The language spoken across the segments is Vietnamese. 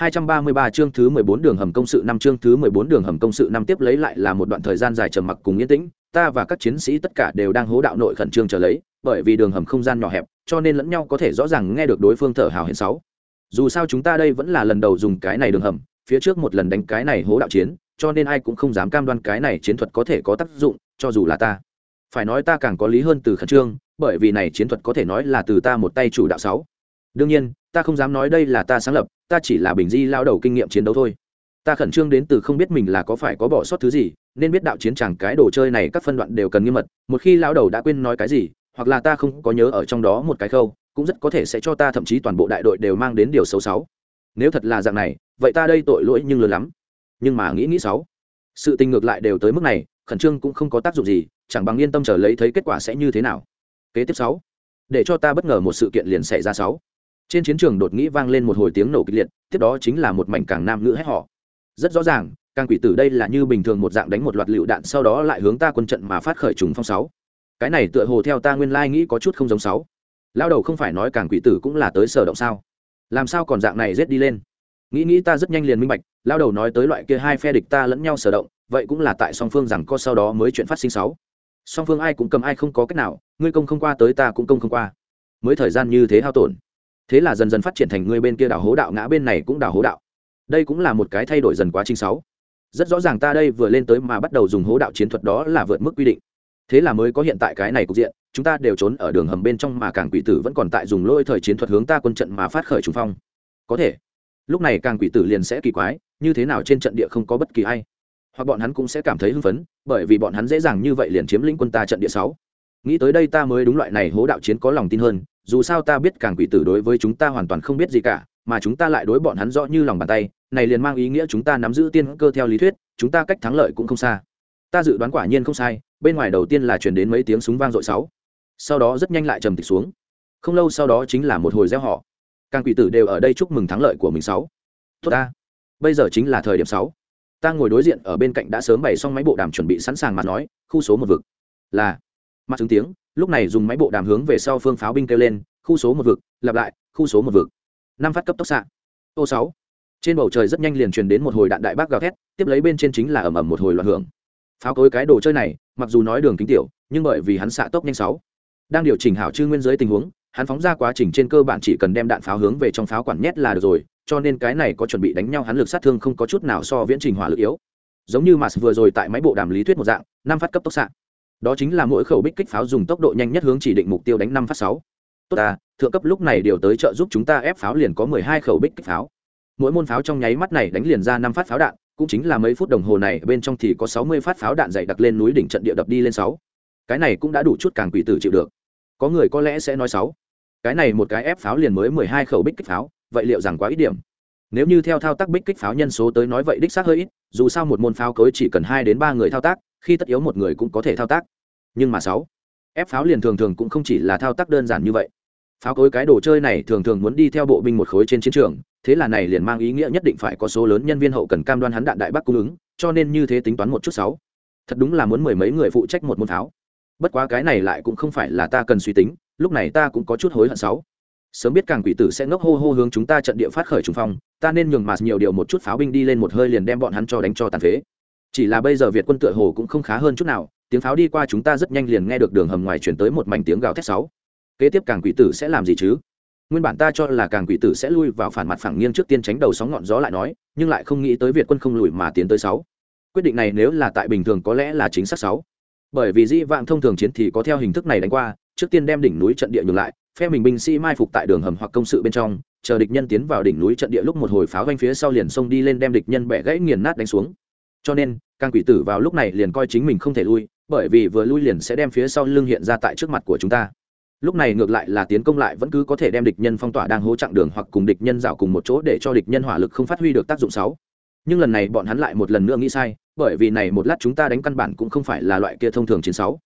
233 chương thứ 14 đường hầm công sự năm chương thứ 14 đường hầm công sự năm tiếp lấy lại là một đoạn thời gian dài trầm mặc cùng yên tĩnh, ta và các chiến sĩ tất cả đều đang hố đạo nội khẩn trương chờ lấy, bởi vì đường hầm không gian nhỏ hẹp, cho nên lẫn nhau có thể rõ ràng nghe được đối phương thở hào hển sáu. Dù sao chúng ta đây vẫn là lần đầu dùng cái này đường hầm, phía trước một lần đánh cái này hố đạo chiến, cho nên ai cũng không dám cam đoan cái này chiến thuật có thể có tác dụng, cho dù là ta. Phải nói ta càng có lý hơn từ khẩn trương, bởi vì này chiến thuật có thể nói là từ ta một tay chủ đạo sáu. Đương nhiên, ta không dám nói đây là ta sáng lập, ta chỉ là bình di lao đầu kinh nghiệm chiến đấu thôi. Ta khẩn trương đến từ không biết mình là có phải có bỏ sót thứ gì nên biết đạo chiến chẳng cái đồ chơi này các phân đoạn đều cần nghiêm mật một khi lao đầu đã quên nói cái gì hoặc là ta không có nhớ ở trong đó một cái khâu cũng rất có thể sẽ cho ta thậm chí toàn bộ đại đội đều mang đến điều xấu xấu. Nếu thật là dạng này vậy ta đây tội lỗi nhưng lớn lắm. Nhưng mà nghĩ nghĩ sáu sự tình ngược lại đều tới mức này khẩn trương cũng không có tác dụng gì chẳng bằng yên tâm chờ lấy thấy kết quả sẽ như thế nào. Kế tiếp sáu để cho ta bất ngờ một sự kiện liền xảy ra sáu trên chiến trường đột nghĩ vang lên một hồi tiếng nổ kịch liệt, tiếp đó chính là một mảnh càng nam nữ hét họ rất rõ ràng, càng quỷ tử đây là như bình thường một dạng đánh một loạt lựu đạn sau đó lại hướng ta quân trận mà phát khởi trùng phong sáu. Cái này tựa hồ theo ta nguyên lai nghĩ có chút không giống sáu. Lao đầu không phải nói càng quỷ tử cũng là tới sở động sao? Làm sao còn dạng này rết đi lên? Nghĩ nghĩ ta rất nhanh liền minh bạch, lao đầu nói tới loại kia hai phe địch ta lẫn nhau sở động, vậy cũng là tại song phương rằng có sau đó mới chuyện phát sinh sáu. Song phương ai cũng cầm ai không có cách nào, ngươi công không qua tới ta cũng công không qua. Mới thời gian như thế hao tổn thế là dần dần phát triển thành người bên kia đảo hố đạo, ngã bên này cũng đảo hố đạo. Đây cũng là một cái thay đổi dần quá trình sáu. Rất rõ ràng ta đây vừa lên tới mà bắt đầu dùng hố đạo chiến thuật đó là vượt mức quy định. Thế là mới có hiện tại cái này cục diện, chúng ta đều trốn ở đường hầm bên trong mà càng quỷ tử vẫn còn tại dùng lôi thời chiến thuật hướng ta quân trận mà phát khởi trùng phong. Có thể. Lúc này càng quỷ tử liền sẽ kỳ quái, như thế nào trên trận địa không có bất kỳ ai. Hoặc bọn hắn cũng sẽ cảm thấy hưng phấn, bởi vì bọn hắn dễ dàng như vậy liền chiếm lĩnh quân ta trận địa sáu. Nghĩ tới đây ta mới đúng loại này hố đạo chiến có lòng tin hơn dù sao ta biết càng quỷ tử đối với chúng ta hoàn toàn không biết gì cả, mà chúng ta lại đối bọn hắn rõ như lòng bàn tay, này liền mang ý nghĩa chúng ta nắm giữ tiên cơ theo lý thuyết, chúng ta cách thắng lợi cũng không xa. Ta dự đoán quả nhiên không sai, bên ngoài đầu tiên là chuyển đến mấy tiếng súng vang dội sáu. Sau đó rất nhanh lại trầm tịch xuống. Không lâu sau đó chính là một hồi gieo họ. Càng quỷ tử đều ở đây chúc mừng thắng lợi của mình sáu. Tốt ta. Bây giờ chính là thời điểm sáu. Ta ngồi đối diện ở bên cạnh đã sớm bày xong máy bộ đàm chuẩn bị sẵn sàng mà nói, khu số một vực. Là mặt chứng tiếng, lúc này dùng máy bộ đàm hướng về sau phương pháo binh kêu lên, khu số một vực, lặp lại, khu số một vực. Năm phát cấp tốc xạ. Ô sáu. Trên bầu trời rất nhanh liền truyền đến một hồi đạn đại bác gào thét, tiếp lấy bên trên chính là ầm ầm một hồi loạn hưởng. Pháo cối cái đồ chơi này, mặc dù nói đường kính tiểu, nhưng bởi vì hắn xạ tốc nhanh sáu. Đang điều chỉnh hảo chư nguyên giới tình huống, hắn phóng ra quá trình trên cơ bản chỉ cần đem đạn pháo hướng về trong pháo quản nhét là được rồi, cho nên cái này có chuẩn bị đánh nhau hắn lực sát thương không có chút nào so viễn trình hỏa lực yếu. Giống như mà vừa rồi tại máy bộ đàm lý thuyết một dạng, năm phát cấp tốc xạ đó chính là mỗi khẩu bích kích pháo dùng tốc độ nhanh nhất hướng chỉ định mục tiêu đánh năm phát sáu. Tốt ta, thượng cấp lúc này điều tới trợ giúp chúng ta ép pháo liền có mười hai khẩu bích kích pháo. Mỗi môn pháo trong nháy mắt này đánh liền ra năm phát pháo đạn, cũng chính là mấy phút đồng hồ này, bên trong thì có sáu mươi phát pháo đạn dày đặc lên núi đỉnh trận địa đập đi lên sáu. Cái này cũng đã đủ chút càng quỷ tử chịu được. Có người có lẽ sẽ nói sáu. Cái này một cái ép pháo liền mới mười hai khẩu bích kích pháo, vậy liệu rằng quá ít điểm? Nếu như theo thao tác bích kích pháo nhân số tới nói vậy đích xác hơi ít, dù sao một môn pháo cối chỉ cần hai đến ba người thao tác khi tất yếu một người cũng có thể thao tác. Nhưng mà sáu, ép pháo liền thường thường cũng không chỉ là thao tác đơn giản như vậy. Pháo cối cái đồ chơi này thường thường muốn đi theo bộ binh một khối trên chiến trường, thế là này liền mang ý nghĩa nhất định phải có số lớn nhân viên hậu cần cam đoan hắn đạn đại bắc cung ứng, cho nên như thế tính toán một chút sáu. Thật đúng là muốn mười mấy người phụ trách một môn pháo. Bất quá cái này lại cũng không phải là ta cần suy tính, lúc này ta cũng có chút hối hận sáu. Sớm biết càng quỷ tử sẽ ngốc hô hô hướng chúng ta trận địa phát khởi trùng phong, ta nên nhường mà nhiều điều một chút pháo binh đi lên một hơi liền đem bọn hắn cho đánh cho tàn phế chỉ là bây giờ việt quân tựa hồ cũng không khá hơn chút nào, tiếng pháo đi qua chúng ta rất nhanh liền nghe được đường hầm ngoài chuyển tới một mảnh tiếng gào thét sáu. Kế tiếp càng quỷ tử sẽ làm gì chứ? Nguyên bản ta cho là càng quỷ tử sẽ lui vào phản mặt phẳng nghiêng trước tiên tránh đầu sóng ngọn gió lại nói, nhưng lại không nghĩ tới việt quân không lùi mà tiến tới sáu. Quyết định này nếu là tại bình thường có lẽ là chính xác sáu. Bởi vì dĩ vạn thông thường chiến thì có theo hình thức này đánh qua, trước tiên đem đỉnh núi trận địa nhường lại, phe mình binh sĩ mai phục tại đường hầm hoặc công sự bên trong, chờ địch nhân tiến vào đỉnh núi trận địa lúc một hồi pháo vanh phía sau liền xông đi lên đem địch nhân bẻ gãy nghiền nát đánh xuống. Cho nên càng quỷ tử vào lúc này liền coi chính mình không thể lui, bởi vì vừa lui liền sẽ đem phía sau lưng hiện ra tại trước mặt của chúng ta. Lúc này ngược lại là tiến công lại vẫn cứ có thể đem địch nhân phong tỏa đang hố chặng đường hoặc cùng địch nhân rào cùng một chỗ để cho địch nhân hỏa lực không phát huy được tác dụng sáu nhưng lần này bọn hắn lại một lần nữa nghĩ sai, bởi vì này một lát chúng ta đánh căn bản cũng không phải là loại kia thông thường chiến sáu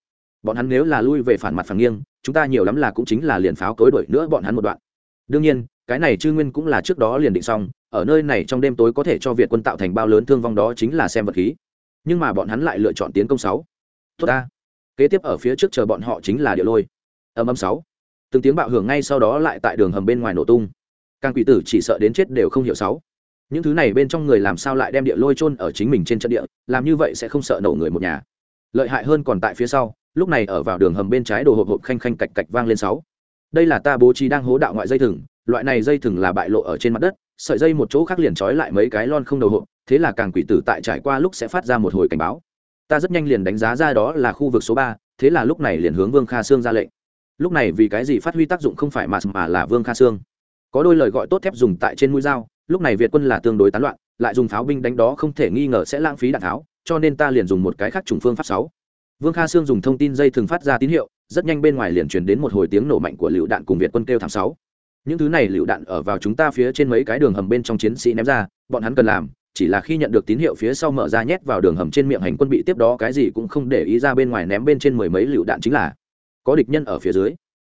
bọn hắn nếu là lui về phản mặt phản nghiêng, chúng ta nhiều lắm là cũng chính là liền pháo cối đuổi nữa bọn hắn một đoạn. Đương nhiên, cái này chư nguyên cũng là trước đó liền định xong, ở nơi này trong đêm tối có thể cho việt quân tạo thành bao lớn thương vong đó chính là xem vật khí nhưng mà bọn hắn lại lựa chọn tiến công sáu. Tốt ta. Kế tiếp ở phía trước chờ bọn họ chính là địa lôi. Âm âm sáu. Từng tiếng bạo hưởng ngay sau đó lại tại đường hầm bên ngoài nổ tung. Càng quỷ tử chỉ sợ đến chết đều không hiểu sáu. Những thứ này bên trong người làm sao lại đem địa lôi chôn ở chính mình trên trận địa, làm như vậy sẽ không sợ nổ người một nhà. Lợi hại hơn còn tại phía sau, lúc này ở vào đường hầm bên trái đồ hộp hộp khanh khanh cạch cạch vang lên sáu. Đây là ta bố trí đang hố đạo ngoại dây thừng, loại này dây thừng là bại lộ ở trên mặt đất, sợi dây một chỗ khác liền trói lại mấy cái lon không đầu hộp thế là càng quỷ tử tại trải qua lúc sẽ phát ra một hồi cảnh báo. Ta rất nhanh liền đánh giá ra đó là khu vực số ba, thế là lúc này liền hướng vương kha sương ra lệnh. Lúc này vì cái gì phát huy tác dụng không phải mà mà là vương kha sương. Có đôi lời gọi tốt thép dùng tại trên mũi dao, lúc này việt quân là tương đối tán loạn, lại dùng pháo binh đánh đó không thể nghi ngờ sẽ lãng phí đạn tháo, cho nên ta liền dùng một cái khác trùng phương pháp sáu. Vương kha sương dùng thông tin dây thường phát ra tín hiệu, rất nhanh bên ngoài liền truyền đến một hồi tiếng nổ mạnh của lựu đạn cùng việt quân kêu thảm sáu. Những thứ này lựu đạn ở vào chúng ta phía trên mấy cái đường hầm bên trong chiến sĩ ném ra, bọn hắn cần làm chỉ là khi nhận được tín hiệu phía sau mở ra nhét vào đường hầm trên miệng hành quân bị tiếp đó cái gì cũng không để ý ra bên ngoài ném bên trên mười mấy lựu đạn chính là có địch nhân ở phía dưới.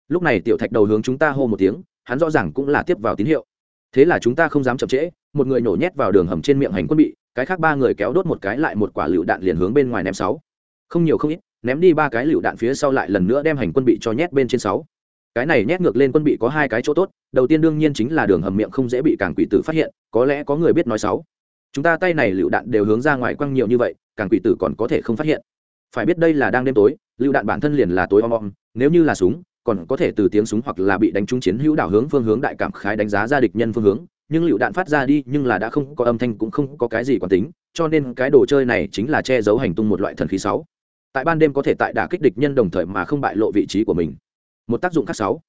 Lúc này tiểu thạch đầu hướng chúng ta hô một tiếng, hắn rõ ràng cũng là tiếp vào tín hiệu. Thế là chúng ta không dám chậm trễ, một người nổ nhét vào đường hầm trên miệng hành quân bị, cái khác ba người kéo đốt một cái lại một quả lựu đạn liền hướng bên ngoài ném sáu. Không nhiều không ít, ném đi ba cái lựu đạn phía sau lại lần nữa đem hành quân bị cho nhét bên trên sáu. Cái này nhét ngược lên quân bị có hai cái chỗ tốt, đầu tiên đương nhiên chính là đường hầm miệng không dễ bị càng quỷ tử phát hiện, có lẽ có người biết nói sáu chúng ta tay này lựu đạn đều hướng ra ngoài quăng nhiều như vậy, càng quỷ tử còn có thể không phát hiện. Phải biết đây là đang đêm tối, lựu đạn bản thân liền là tối om om, nếu như là súng, còn có thể từ tiếng súng hoặc là bị đánh trúng chiến hữu đảo hướng phương hướng đại cảm khái đánh giá ra địch nhân phương hướng, nhưng lựu đạn phát ra đi, nhưng là đã không có âm thanh cũng không có cái gì quán tính, cho nên cái đồ chơi này chính là che giấu hành tung một loại thần khí sáu. Tại ban đêm có thể tại đả kích địch nhân đồng thời mà không bại lộ vị trí của mình. Một tác dụng khác sáu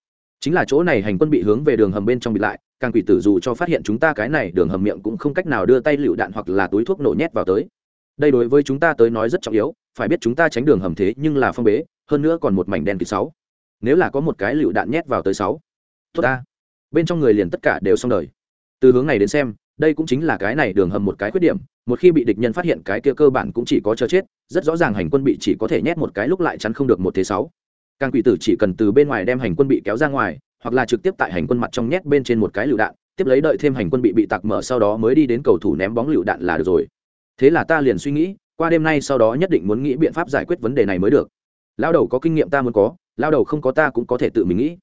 chính là chỗ này hành quân bị hướng về đường hầm bên trong bị lại, càng quỷ tử dù cho phát hiện chúng ta cái này đường hầm miệng cũng không cách nào đưa tay lựu đạn hoặc là túi thuốc nổ nhét vào tới. Đây đối với chúng ta tới nói rất trọng yếu, phải biết chúng ta tránh đường hầm thế nhưng là phong bế, hơn nữa còn một mảnh đen kịt sáu. Nếu là có một cái lựu đạn nhét vào tới sáu, tốt ta. Bên trong người liền tất cả đều xong đời. Từ hướng này đến xem, đây cũng chính là cái này đường hầm một cái khuyết điểm, một khi bị địch nhân phát hiện cái kia cơ bản cũng chỉ có chờ chết, rất rõ ràng hành quân bị chỉ có thể nhét một cái lúc lại chắn không được một thế sáu càng quỷ tử chỉ cần từ bên ngoài đem hành quân bị kéo ra ngoài, hoặc là trực tiếp tại hành quân mặt trong nhét bên trên một cái lựu đạn, tiếp lấy đợi thêm hành quân bị bị tặc mở sau đó mới đi đến cầu thủ ném bóng lựu đạn là được rồi. Thế là ta liền suy nghĩ, qua đêm nay sau đó nhất định muốn nghĩ biện pháp giải quyết vấn đề này mới được. Lao đầu có kinh nghiệm ta muốn có lao đầu không có ta cũng có thể tự mình nghĩ.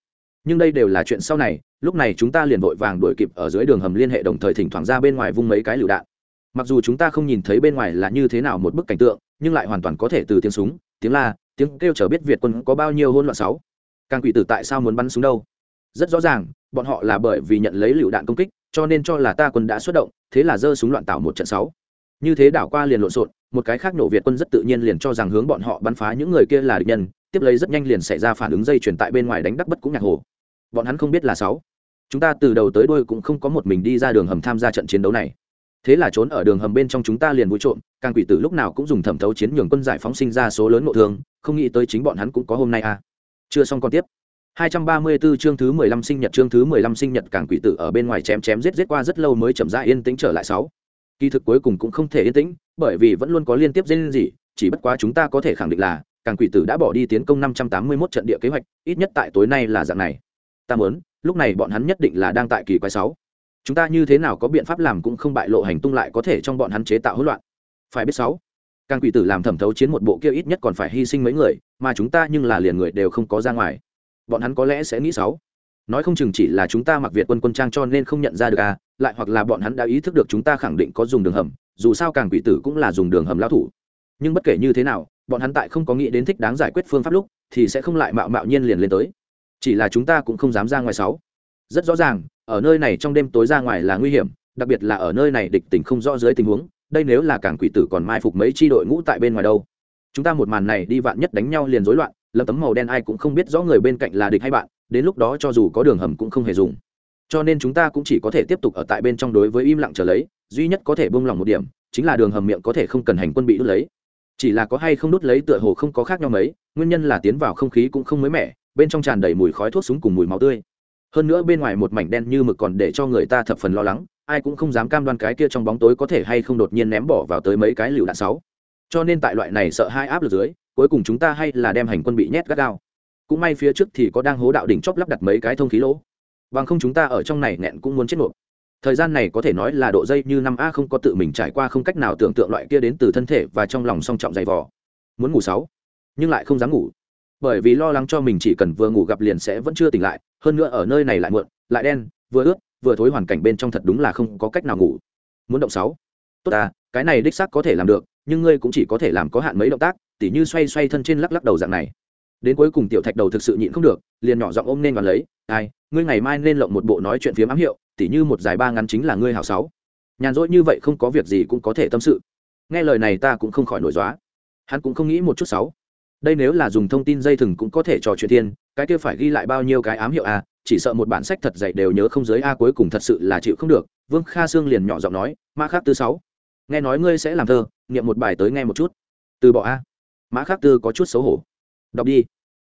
Nhưng đây đều là chuyện sau này, lúc này chúng ta liền vội vàng đuổi kịp ở dưới đường hầm liên hệ đồng thời thỉnh thoảng ra bên ngoài vung mấy cái lựu đạn. Mặc dù chúng ta không nhìn thấy bên ngoài là như thế nào một bức cảnh tượng, nhưng lại hoàn toàn có thể từ tiếng súng, tiếng la tiếng kêu chờ biết việt quân có bao nhiêu hôn loạn sáu. Càng quỷ tử tại sao muốn bắn súng đâu? Rất rõ ràng, bọn họ là bởi vì nhận lấy lựu đạn công kích, cho nên cho là ta quân đã xuất động, thế là giơ súng loạn tạo một trận sáu. Như thế đảo qua liền lộn xộn, một cái khác nổ việt quân rất tự nhiên liền cho rằng hướng bọn họ bắn phá những người kia là địch nhân, tiếp lấy rất nhanh liền xảy ra phản ứng dây chuyển tại bên ngoài đánh đắc bất cũng nhạc hồ. Bọn hắn không biết là sáu. Chúng ta từ đầu tới đôi cũng không có một mình đi ra đường hầm tham gia trận chiến đấu này thế là trốn ở đường hầm bên trong chúng ta liền vui trộm, càng quỷ tử lúc nào cũng dùng thẩm thấu chiến nhường quân giải phóng sinh ra số lớn nội thương, không nghĩ tới chính bọn hắn cũng có hôm nay à. Chưa xong còn tiếp. 234 chương thứ 15 sinh nhật, chương thứ 15 sinh nhật càng quỷ tử ở bên ngoài chém chém giết giết qua rất lâu mới chậm rãi yên tĩnh trở lại sáu. Kỳ thực cuối cùng cũng không thể yên tĩnh, bởi vì vẫn luôn có liên tiếp dây gì, chỉ bất quá chúng ta có thể khẳng định là, càng quỷ tử đã bỏ đi tiến công 581 trận địa kế hoạch, ít nhất tại tối nay là dạng này. Ta muốn, lúc này bọn hắn nhất định là đang tại kỳ quái sáu chúng ta như thế nào có biện pháp làm cũng không bại lộ hành tung lại có thể trong bọn hắn chế tạo hỗn loạn. Phải biết sáu, càng quỷ tử làm thẩm thấu chiến một bộ kia ít nhất còn phải hy sinh mấy người, mà chúng ta nhưng là liền người đều không có ra ngoài. Bọn hắn có lẽ sẽ nghĩ sáu. Nói không chừng chỉ là chúng ta mặc việt quân quân trang cho nên không nhận ra được à lại hoặc là bọn hắn đã ý thức được chúng ta khẳng định có dùng đường hầm, dù sao càng quỷ tử cũng là dùng đường hầm lao thủ. Nhưng bất kể như thế nào, bọn hắn tại không có nghĩ đến thích đáng giải quyết phương pháp lúc, thì sẽ không lại mạo mạo nhiên liền lên tới. Chỉ là chúng ta cũng không dám ra ngoài sáu. Rất rõ ràng ở nơi này trong đêm tối ra ngoài là nguy hiểm, đặc biệt là ở nơi này địch tình không rõ dưới tình huống, đây nếu là cảng quỷ tử còn mai phục mấy chi đội ngũ tại bên ngoài đâu. Chúng ta một màn này đi vạn nhất đánh nhau liền rối loạn lâm tấm màu đen ai cũng không biết rõ người bên cạnh là địch hay bạn, đến lúc đó cho dù có đường hầm cũng không hề dùng. Cho nên chúng ta cũng chỉ có thể tiếp tục ở tại bên trong đối với im lặng trở lấy, duy nhất có thể bông lòng một điểm, chính là đường hầm miệng có thể không cần hành quân bị đốt lấy. Chỉ là có hay không đốt lấy tựa hồ không có khác nhau mấy, nguyên nhân là tiến vào không khí cũng không mới mẻ, bên trong tràn đầy mùi khói thuốc súng cùng mùi máu tươi hơn nữa bên ngoài một mảnh đen như mực còn để cho người ta thập phần lo lắng, ai cũng không dám cam đoan cái kia trong bóng tối có thể hay không đột nhiên ném bỏ vào tới mấy cái lựu đạn sáu. Cho nên tại loại này sợ hai áp lực dưới, cuối cùng chúng ta hay là đem hành quân bị nhét gắt gao. Cũng may phía trước thì có đang hố đạo đỉnh chóp lắp đặt mấy cái thông khí lỗ. Bằng không chúng ta ở trong này nghẹn cũng muốn chết nộp. Thời gian này có thể nói là độ dây như năm a không có tự mình trải qua không cách nào tưởng tượng loại kia đến từ thân thể và trong lòng song trọng dày vò. Muốn ngủ sáu, nhưng lại không dám ngủ bởi vì lo lắng cho mình chỉ cần vừa ngủ gặp liền sẽ vẫn chưa tỉnh lại, hơn nữa ở nơi này lại muộn, lại đen, vừa ướt, vừa thối hoàn cảnh bên trong thật đúng là không có cách nào ngủ. Muốn động sáu. Tốt à cái này đích xác có thể làm được, nhưng ngươi cũng chỉ có thể làm có hạn mấy động tác, tỉ như xoay xoay thân trên lắc lắc đầu dạng này. Đến cuối cùng tiểu thạch đầu thực sự nhịn không được, liền nhỏ giọng ôm nên và lấy, ai, ngươi ngày mai nên lộng một bộ nói chuyện phiếm ám hiệu, tỉ như một dài ba ngắn chính là ngươi hảo sáu. Nhàn rỗi như vậy không có việc gì cũng có thể tâm sự. Nghe lời này ta cũng không khỏi nổi dóa hắn cũng không nghĩ một chút sáu đây nếu là dùng thông tin dây thừng cũng có thể trò chuyện thiên, cái kia phải ghi lại bao nhiêu cái ám hiệu a chỉ sợ một bản sách thật dạy đều nhớ không giới a cuối cùng thật sự là chịu không được, vương kha sương liền nhỏ giọng nói, mã khác tư sáu, nghe nói ngươi sẽ làm thơ, niệm một bài tới nghe một chút. Từ bỏ a. Mã khác tư có chút xấu hổ. Đọc đi.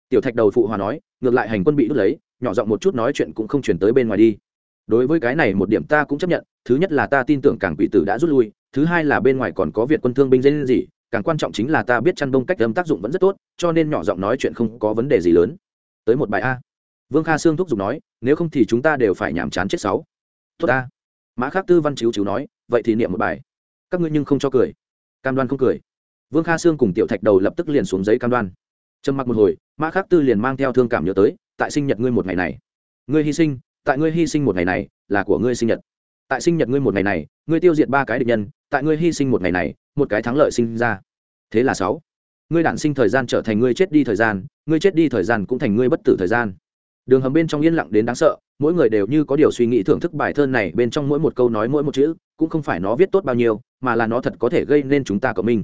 Tiểu thạch đầu phụ hòa nói, ngược lại hành quân bị đứt lấy, nhỏ giọng một chút nói chuyện cũng không chuyển tới bên ngoài đi. Đối với cái này một điểm ta cũng chấp nhận, thứ nhất là ta tin tưởng cảng quỷ tử đã rút lui, thứ hai là bên ngoài còn có việt quân thương binh dây gì càng quan trọng chính là ta biết chăn bông cách âm tác dụng vẫn rất tốt, cho nên nhỏ giọng nói chuyện không có vấn đề gì lớn. Tới một bài a. Vương kha sương thúc giục nói, nếu không thì chúng ta đều phải nhàm chán chết sáu. Tốt a. Mã khắc tư văn chiếu chiếu nói, vậy thì niệm một bài. Các ngươi nhưng không cho cười. Cam đoan không cười. Vương kha sương cùng tiểu thạch đầu lập tức liền xuống giấy cam đoan. Trầm mặc một hồi, mã khắc tư liền mang theo thương cảm nhớ tới, tại sinh nhật ngươi một ngày này. Ngươi hy sinh, tại ngươi hy sinh một ngày này, là của ngươi sinh nhật. Tại sinh nhật ngươi một ngày này, ngươi tiêu diệt ba cái địch nhân, tại ngươi hy sinh một ngày này, một cái thắng lợi sinh ra thế là sáu. Ngươi đản sinh thời gian trở thành ngươi chết đi thời gian, ngươi chết đi thời gian cũng thành ngươi bất tử thời gian. Đường hầm bên trong yên lặng đến đáng sợ, mỗi người đều như có điều suy nghĩ thưởng thức bài thơ này bên trong mỗi một câu nói mỗi một chữ, cũng không phải nó viết tốt bao nhiêu, mà là nó thật có thể gây nên chúng ta cộng minh.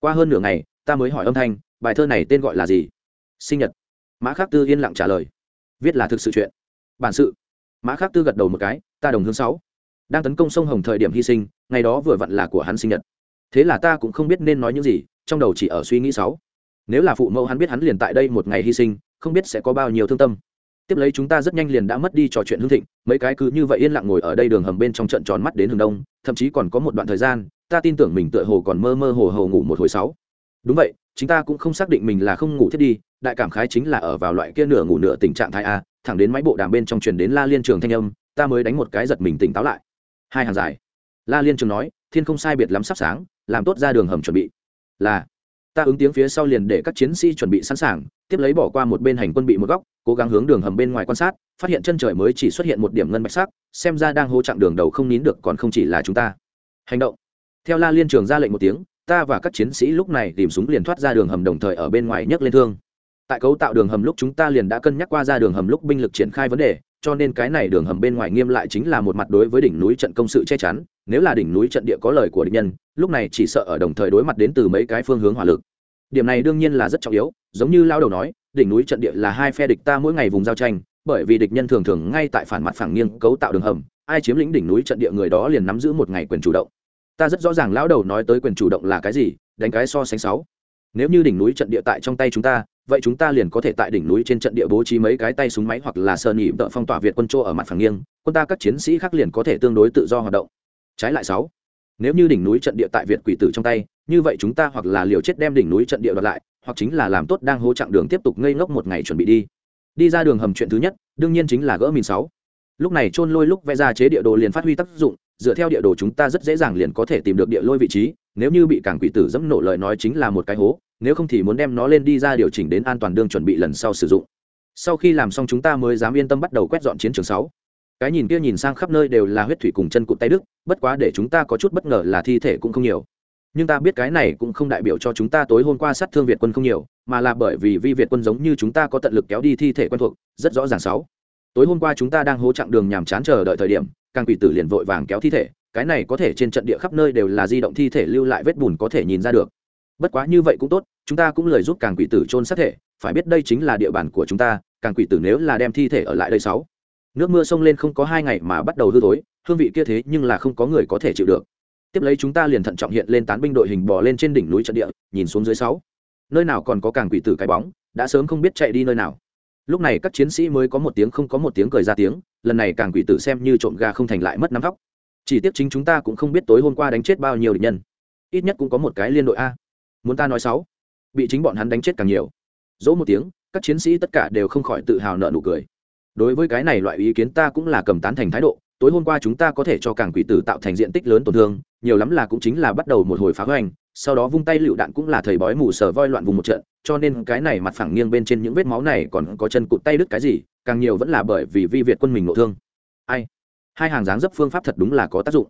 Qua hơn nửa ngày, ta mới hỏi âm thanh, bài thơ này tên gọi là gì? Sinh nhật. Mã khắc tư yên lặng trả lời. Viết là thực sự chuyện. Bản sự. Mã khắc tư gật đầu một cái, ta đồng hướng sáu. Đang tấn công sông hồng thời điểm hy sinh, ngày đó vừa vặn là của hắn sinh nhật. Thế là ta cũng không biết nên nói những gì trong đầu chỉ ở suy nghĩ sáu. Nếu là phụ mẫu hắn biết hắn liền tại đây một ngày hy sinh, không biết sẽ có bao nhiêu thương tâm. Tiếp lấy chúng ta rất nhanh liền đã mất đi trò chuyện hương thịnh, mấy cái cứ như vậy yên lặng ngồi ở đây đường hầm bên trong trận tròn mắt đến hướng đông, thậm chí còn có một đoạn thời gian, ta tin tưởng mình tựa hồ còn mơ mơ hồ hồ ngủ một hồi sáu. Đúng vậy chúng ta cũng không xác định mình là không ngủ thiết đi, đại cảm khái chính là ở vào loại kia nửa ngủ nửa tình trạng thái a, thẳng đến máy bộ đàm bên trong truyền đến la liên trường thanh âm, ta mới đánh một cái giật mình tỉnh táo lại. Hai hàng dài. La liên trường nói, thiên không sai biệt lắm sắp sáng, làm tốt ra đường hầm chuẩn bị là, ta ứng tiếng phía sau liền để các chiến sĩ chuẩn bị sẵn sàng, tiếp lấy bỏ qua một bên hành quân bị một góc, cố gắng hướng đường hầm bên ngoài quan sát, phát hiện chân trời mới chỉ xuất hiện một điểm ngân bạch sắc, xem ra đang hô chặng đường đầu không nín được còn không chỉ là chúng ta. Hành động. Theo la liên trường ra lệnh một tiếng, ta và các chiến sĩ lúc này tìm súng liền thoát ra đường hầm đồng thời ở bên ngoài nhấc lên thương. Tại cấu tạo đường hầm lúc chúng ta liền đã cân nhắc qua ra đường hầm lúc binh lực triển khai vấn đề, cho nên cái này đường hầm bên ngoài nghiêm lại chính là một mặt đối với đỉnh núi trận công sự che chắn nếu là đỉnh núi trận địa có lời của địch nhân, lúc này chỉ sợ ở đồng thời đối mặt đến từ mấy cái phương hướng hỏa lực. Điểm này đương nhiên là rất trọng yếu, giống như lao đầu nói, đỉnh núi trận địa là hai phe địch ta mỗi ngày vùng giao tranh, bởi vì địch nhân thường thường ngay tại phản mặt phẳng nghiêng cấu tạo đường hầm, ai chiếm lĩnh đỉnh núi trận địa người đó liền nắm giữ một ngày quyền chủ động. Ta rất rõ ràng lão đầu nói tới quyền chủ động là cái gì, đánh cái so sánh sáu. Nếu như đỉnh núi trận địa tại trong tay chúng ta, vậy chúng ta liền có thể tại đỉnh núi trên trận địa bố trí mấy cái tay súng máy hoặc là sơ nhị đợi phong tỏa việt quân chỗ ở mặt phẳng nghiêng, quân ta các chiến sĩ khác liền có thể tương đối tự do hoạt động trái lại sáu. Nếu như đỉnh núi trận địa tại việt quỷ tử trong tay, như vậy chúng ta hoặc là liều chết đem đỉnh núi trận địa đoạt lại, hoặc chính là làm tốt đang hỗ chặng đường tiếp tục ngây ngốc một ngày chuẩn bị đi. Đi ra đường hầm chuyện thứ nhất, đương nhiên chính là gỡ mìn sáu. Lúc này trôn lôi lúc vẽ ra chế địa đồ liền phát huy tác dụng, dựa theo địa đồ chúng ta rất dễ dàng liền có thể tìm được địa lôi vị trí, nếu như bị cảng quỷ tử dẫm nổ lời nói chính là một cái hố, nếu không thì muốn đem nó lên đi ra điều chỉnh đến an toàn đương chuẩn bị lần sau sử dụng. Sau khi làm xong chúng ta mới dám yên tâm bắt đầu quét dọn chiến trường sáu cái nhìn kia nhìn sang khắp nơi đều là huyết thủy cùng chân cụt tay đức, bất quá để chúng ta có chút bất ngờ là thi thể cũng không nhiều. Nhưng ta biết cái này cũng không đại biểu cho chúng ta tối hôm qua sát thương việt quân không nhiều, mà là bởi vì vi việt quân giống như chúng ta có tận lực kéo đi thi thể quen thuộc, rất rõ ràng sáu. Tối hôm qua chúng ta đang hố chặng đường nhàm chán chờ đợi thời điểm, càng quỷ tử liền vội vàng kéo thi thể, cái này có thể trên trận địa khắp nơi đều là di động thi thể lưu lại vết bùn có thể nhìn ra được. Bất quá như vậy cũng tốt, chúng ta cũng lời giúp càng quỷ tử trôn sát thể, phải biết đây chính là địa bàn của chúng ta, càng quỷ tử nếu là đem thi thể ở lại đây sáu nước mưa sông lên không có hai ngày mà bắt đầu hư thối, hương vị kia thế nhưng là không có người có thể chịu được. Tiếp lấy chúng ta liền thận trọng hiện lên tán binh đội hình bò lên trên đỉnh núi trận địa, nhìn xuống dưới sáu. Nơi nào còn có càng quỷ tử cái bóng, đã sớm không biết chạy đi nơi nào. Lúc này các chiến sĩ mới có một tiếng không có một tiếng cười ra tiếng, lần này càng quỷ tử xem như trộm gà không thành lại mất nắm vóc chỉ tiếc chính chúng ta cũng không biết tối hôm qua đánh chết bao nhiêu địch nhân. Ít nhất cũng có một cái liên đội a. Muốn ta nói sáu? Bị chính bọn hắn đánh chết càng nhiều. Dỗ một tiếng, các chiến sĩ tất cả đều không khỏi tự hào nợ nụ cười đối với cái này loại ý kiến ta cũng là cầm tán thành thái độ, tối hôm qua chúng ta có thể cho cảng quỷ tử tạo thành diện tích lớn tổn thương, nhiều lắm là cũng chính là bắt đầu một hồi phá hoành, sau đó vung tay lựu đạn cũng là thầy bói mù sờ voi loạn vùng một trận, cho nên cái này mặt phẳng nghiêng bên trên những vết máu này còn có chân cụt tay đứt cái gì, càng nhiều vẫn là bởi vì vi việt quân mình nội thương. Ai? Hai hàng dáng dấp phương pháp thật đúng là có tác dụng.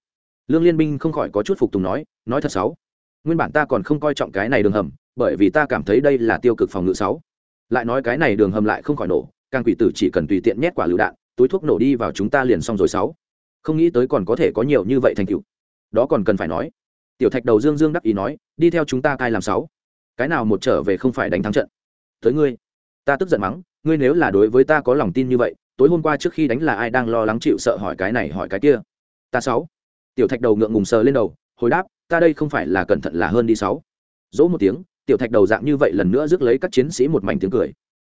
Lương liên binh không khỏi có chút phục tùng nói nói thật sáu nguyên bản ta còn không coi trọng cái này đường hầm, bởi vì ta cảm thấy đây là tiêu cực phòng ngự sáu lại nói cái này đường hầm lại không khỏi nổ càng quỷ tử chỉ cần tùy tiện nhét quả lựu đạn, túi thuốc nổ đi vào chúng ta liền xong rồi sáu. Không nghĩ tới còn có thể có nhiều như vậy thành tựu. Đó còn cần phải nói. Tiểu thạch đầu dương dương đắc ý nói, đi theo chúng ta cai làm sáu. Cái nào một trở về không phải đánh thắng trận. Tới ngươi. Ta tức giận mắng, ngươi nếu là đối với ta có lòng tin như vậy, tối hôm qua trước khi đánh là ai đang lo lắng chịu sợ hỏi cái này hỏi cái kia. Ta sáu. Tiểu thạch đầu ngượng ngùng sờ lên đầu, hồi đáp, ta đây không phải là cẩn thận là hơn đi sáu. Dỗ một tiếng, tiểu thạch đầu dạng như vậy lần nữa rước lấy các chiến sĩ một mảnh tiếng cười.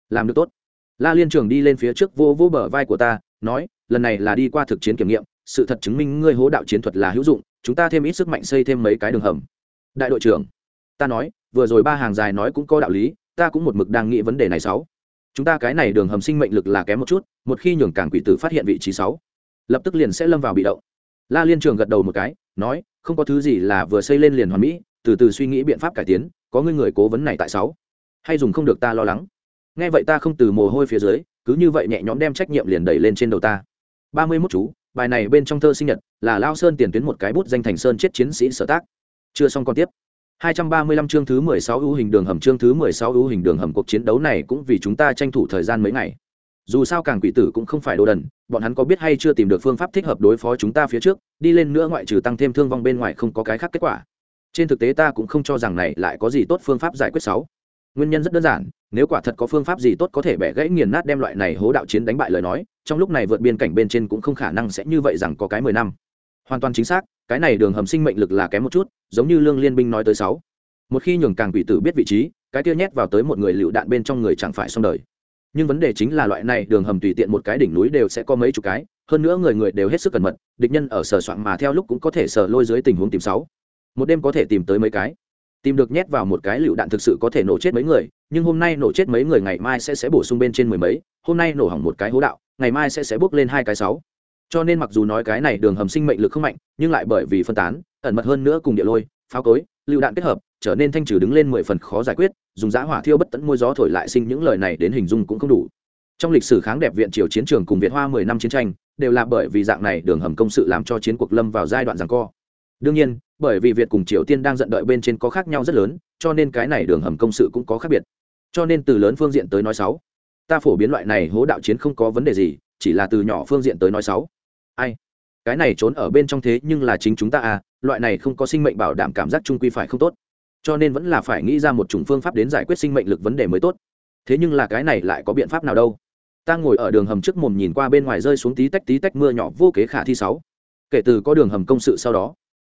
Làm được tốt la liên trường đi lên phía trước vô vô bờ vai của ta, nói, lần này là đi qua thực chiến kiểm nghiệm, sự thật chứng minh ngươi hố đạo chiến thuật là hữu dụng, chúng ta thêm ít sức mạnh xây thêm mấy cái đường hầm. Đại đội trưởng, ta nói, vừa rồi ba hàng dài nói cũng có đạo lý, ta cũng một mực đang nghĩ vấn đề này sáu. Chúng ta cái này đường hầm sinh mệnh lực là kém một chút, một khi nhường cảng quỷ tử phát hiện vị trí sáu, lập tức liền sẽ lâm vào bị động. La liên trường gật đầu một cái, nói, không có thứ gì là vừa xây lên liền hoàn mỹ, từ từ suy nghĩ biện pháp cải tiến, có ngươi người cố vấn này tại sáu. Hay dùng không được ta lo lắng nghe vậy ta không từ mồ hôi phía dưới cứ như vậy nhẹ nhõm đem trách nhiệm liền đẩy lên trên đầu ta ba mươi mốt chú bài này bên trong thơ sinh nhật là lao sơn tiền tuyến một cái bút danh thành sơn chết chiến sĩ sở tác chưa xong còn tiếp 235 chương thứ 16 ưu hình đường hầm chương thứ 16 ưu hình đường hầm cuộc chiến đấu này cũng vì chúng ta tranh thủ thời gian mấy ngày. Dù sao càng quỷ tử cũng không phải đồ đần, bọn hắn có biết hay chưa tìm được phương pháp thích hợp đối phó chúng ta phía trước, đi lên nữa ngoại trừ tăng thêm thương vong bên ngoài không có cái khác kết quả. Trên thực tế ta cũng không cho rằng này lại có gì tốt phương pháp giải quyết sáu. Nguyên nhân rất đơn giản, nếu quả thật có phương pháp gì tốt có thể bẻ gãy nghiền nát đem loại này hố đạo chiến đánh bại lời nói, trong lúc này vượt biên cảnh bên trên cũng không khả năng sẽ như vậy rằng có cái 10 năm. Hoàn toàn chính xác, cái này đường hầm sinh mệnh lực là kém một chút, giống như lương liên binh nói tới sáu. Một khi nhường càng quỷ tử biết vị trí cái kia nhét vào tới một người lựu đạn bên trong người chẳng phải xong đời. Nhưng vấn đề chính là loại này đường hầm tùy tiện một cái đỉnh núi đều sẽ có mấy chục cái hơn nữa người người đều hết sức cẩn mật địch nhân ở sở soạn mà theo lúc cũng có thể sở lôi dưới tình huống tìm sáu. Một đêm có thể tìm tới mấy cái tìm được nhét vào một cái lựu đạn thực sự có thể nổ chết mấy người, nhưng hôm nay nổ chết mấy người ngày mai sẽ sẽ bổ sung bên trên mười mấy, hôm nay nổ hỏng một cái hố đạo, ngày mai sẽ sẽ bước lên hai cái sáu. Cho nên mặc dù nói cái này đường hầm sinh mệnh lực không mạnh, nhưng lại bởi vì phân tán, ẩn mật hơn nữa cùng địa lôi, pháo cối, lựu đạn kết hợp, trở nên thanh trừ đứng lên mười phần khó giải quyết, dùng giã hỏa thiêu bất tận môi gió thổi lại sinh những lời này đến hình dung cũng không đủ. Trong lịch sử kháng đẹp viện triều chiến trường cùng việt hoa mười năm chiến tranh, đều là bởi vì dạng này đường hầm công sự làm cho chiến cuộc lâm vào giai đoạn giằng co đương nhiên, bởi vì việt cùng triều tiên đang giận đợi bên trên có khác nhau rất lớn, cho nên cái này đường hầm công sự cũng có khác biệt. Cho nên từ lớn phương diện tới nói sáu, ta phổ biến loại này hố đạo chiến không có vấn đề gì, chỉ là từ nhỏ phương diện tới nói sáu. Ai? Cái này trốn ở bên trong thế nhưng là chính chúng ta à loại này không có sinh mệnh bảo đảm cảm giác trung quy phải không tốt. Cho nên vẫn là phải nghĩ ra một chủng phương pháp đến giải quyết sinh mệnh lực vấn đề mới tốt. Thế nhưng là cái này lại có biện pháp nào đâu? Ta ngồi ở đường hầm trước mồm nhìn qua bên ngoài rơi xuống tí tách tí tách mưa nhỏ vô kế khả thi sáu. Kể từ có đường hầm công sự sau đó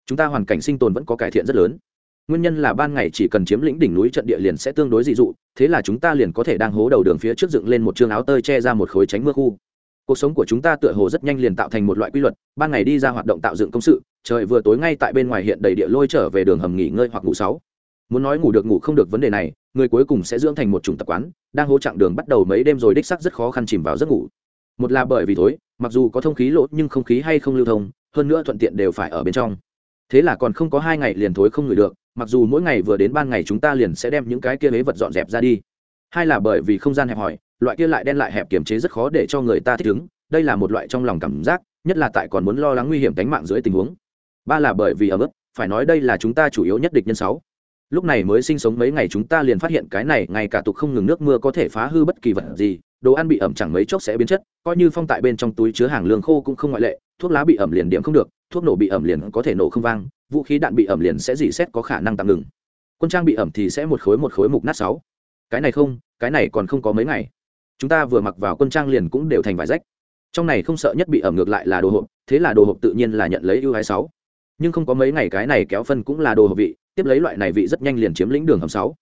chúng ta hoàn cảnh sinh tồn vẫn có cải thiện rất lớn. Nguyên nhân là ban ngày chỉ cần chiếm lĩnh đỉnh núi trận địa liền sẽ tương đối dị dụ, thế là chúng ta liền có thể đang hố đầu đường phía trước dựng lên một chương áo tơi che ra một khối tránh mưa khu. Cuộc sống của chúng ta tựa hồ rất nhanh liền tạo thành một loại quy luật, ban ngày đi ra hoạt động tạo dựng công sự, trời vừa tối ngay tại bên ngoài hiện đầy địa lôi trở về đường hầm nghỉ ngơi hoặc ngủ sáu. Muốn nói ngủ được ngủ không được vấn đề này, người cuối cùng sẽ dưỡng thành một chủng tập quán, đang hỗ chặng đường bắt đầu mấy đêm rồi đích sắc rất khó khăn chìm vào giấc ngủ. Một là bởi vì tối, mặc dù có thông khí lỗ nhưng không khí hay không lưu thông, hơn nữa thuận tiện đều phải ở bên trong thế là còn không có hai ngày liền thối không ngửi được, mặc dù mỗi ngày vừa đến ban ngày chúng ta liền sẽ đem những cái kia ế vật dọn dẹp ra đi. Hai là bởi vì không gian hẹp hòi, loại kia lại đen lại hẹp kiềm chế rất khó để cho người ta thích ứng, đây là một loại trong lòng cảm giác, nhất là tại còn muốn lo lắng nguy hiểm tính mạng dưới tình huống. Ba là bởi vì ở mức phải nói đây là chúng ta chủ yếu nhất địch nhân sáu. Lúc này mới sinh sống mấy ngày chúng ta liền phát hiện cái này ngày cả tục không ngừng nước mưa có thể phá hư bất kỳ vật gì, đồ ăn bị ẩm chẳng mấy chốc sẽ biến chất, coi như phong tại bên trong túi chứa hàng lương khô cũng không ngoại lệ, thuốc lá bị ẩm liền điểm không được thuốc nổ bị ẩm liền có thể nổ không vang, vũ khí đạn bị ẩm liền sẽ dỉ xét có khả năng tạm ngừng. Quân trang bị ẩm thì sẽ một khối một khối mục nát sáu. Cái này không, cái này còn không có mấy ngày. Chúng ta vừa mặc vào quân trang liền cũng đều thành vải rách. Trong này không sợ nhất bị ẩm ngược lại là đồ hộp, thế là đồ hộp tự nhiên là nhận lấy ưu hai sáu. Nhưng không có mấy ngày cái này kéo phân cũng là đồ hộp vị, tiếp lấy loại này vị rất nhanh liền chiếm lĩnh đường hầm sáu.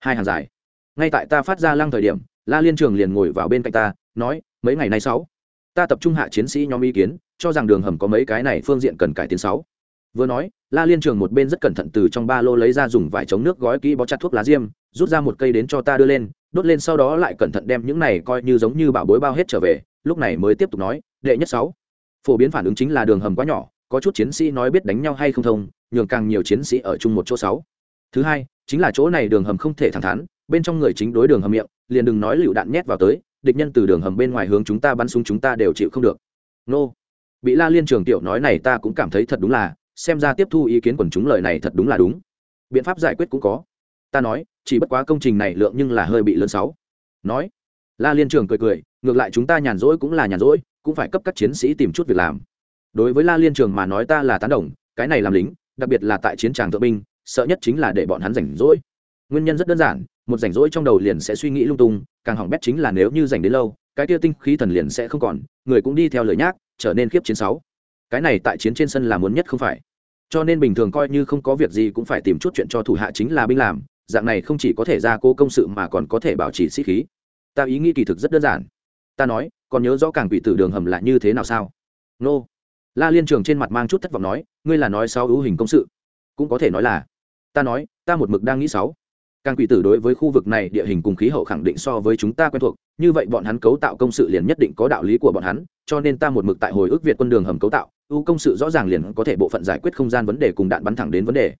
Hai hàng dài. Ngay tại ta phát ra lăng thời điểm, la liên trường liền ngồi vào bên cạnh ta, nói, mấy ngày nay sáu, ta tập trung hạ chiến sĩ nhóm ý kiến cho rằng đường hầm có mấy cái này phương diện cần cải tiến sáu. Vừa nói, la liên trường một bên rất cẩn thận từ trong ba lô lấy ra dùng vải chống nước gói kỹ bó chặt thuốc lá diêm, rút ra một cây đến cho ta đưa lên, đốt lên sau đó lại cẩn thận đem những này coi như giống như bảo bối bao hết trở về, lúc này mới tiếp tục nói, đệ nhất sáu. Phổ biến phản ứng chính là đường hầm quá nhỏ, có chút chiến sĩ nói biết đánh nhau hay không thông, nhường càng nhiều chiến sĩ ở chung một chỗ sáu. Thứ hai, chính là chỗ này đường hầm không thể thẳng thắn, bên trong người chính đối đường hầm miệng, liền đừng nói lựu đạn nhét vào tới, địch nhân từ đường hầm bên ngoài hướng chúng ta bắn súng chúng ta đều chịu không được. Nô bị la liên trường tiểu nói này ta cũng cảm thấy thật đúng là, xem ra tiếp thu ý kiến quần chúng lời này thật đúng là đúng. Biện pháp giải quyết cũng có. Ta nói, chỉ bất quá công trình này lượng nhưng là hơi bị lớn sáu. Nói, la liên trường cười cười, ngược lại chúng ta nhàn rỗi cũng là nhàn rỗi, cũng phải cấp các chiến sĩ tìm chút việc làm. Đối với la liên trường mà nói ta là tán đồng, cái này làm lính, đặc biệt là tại chiến trường thượng binh, sợ nhất chính là để bọn hắn rảnh rỗi. Nguyên nhân rất đơn giản, một rảnh rỗi trong đầu liền sẽ suy nghĩ lung tung, càng hỏng bét chính là nếu như rảnh đến lâu, cái kia tinh khí thần liền sẽ không còn, người cũng đi theo lời nhác trở nên khiếp chiến sáu. Cái này tại chiến trên sân là muốn nhất không phải. Cho nên bình thường coi như không có việc gì cũng phải tìm chút chuyện cho thủ hạ chính là binh làm, dạng này không chỉ có thể ra cố công sự mà còn có thể bảo trì sĩ khí. Ta ý nghĩ kỳ thực rất đơn giản. Ta nói, còn nhớ rõ càng quỷ tử đường hầm là như thế nào sao? Nô. La liên trường trên mặt mang chút thất vọng nói, ngươi là nói sáu ưu hình công sự. Cũng có thể nói là, ta nói, ta một mực đang nghĩ sáu càng quỷ tử đối với khu vực này địa hình cùng khí hậu khẳng định so với chúng ta quen thuộc, như vậy bọn hắn cấu tạo công sự liền nhất định có đạo lý của bọn hắn, cho nên ta một mực tại hồi ức việt quân đường hầm cấu tạo, ưu công sự rõ ràng liền có thể bộ phận giải quyết không gian vấn đề cùng đạn bắn thẳng đến vấn đề.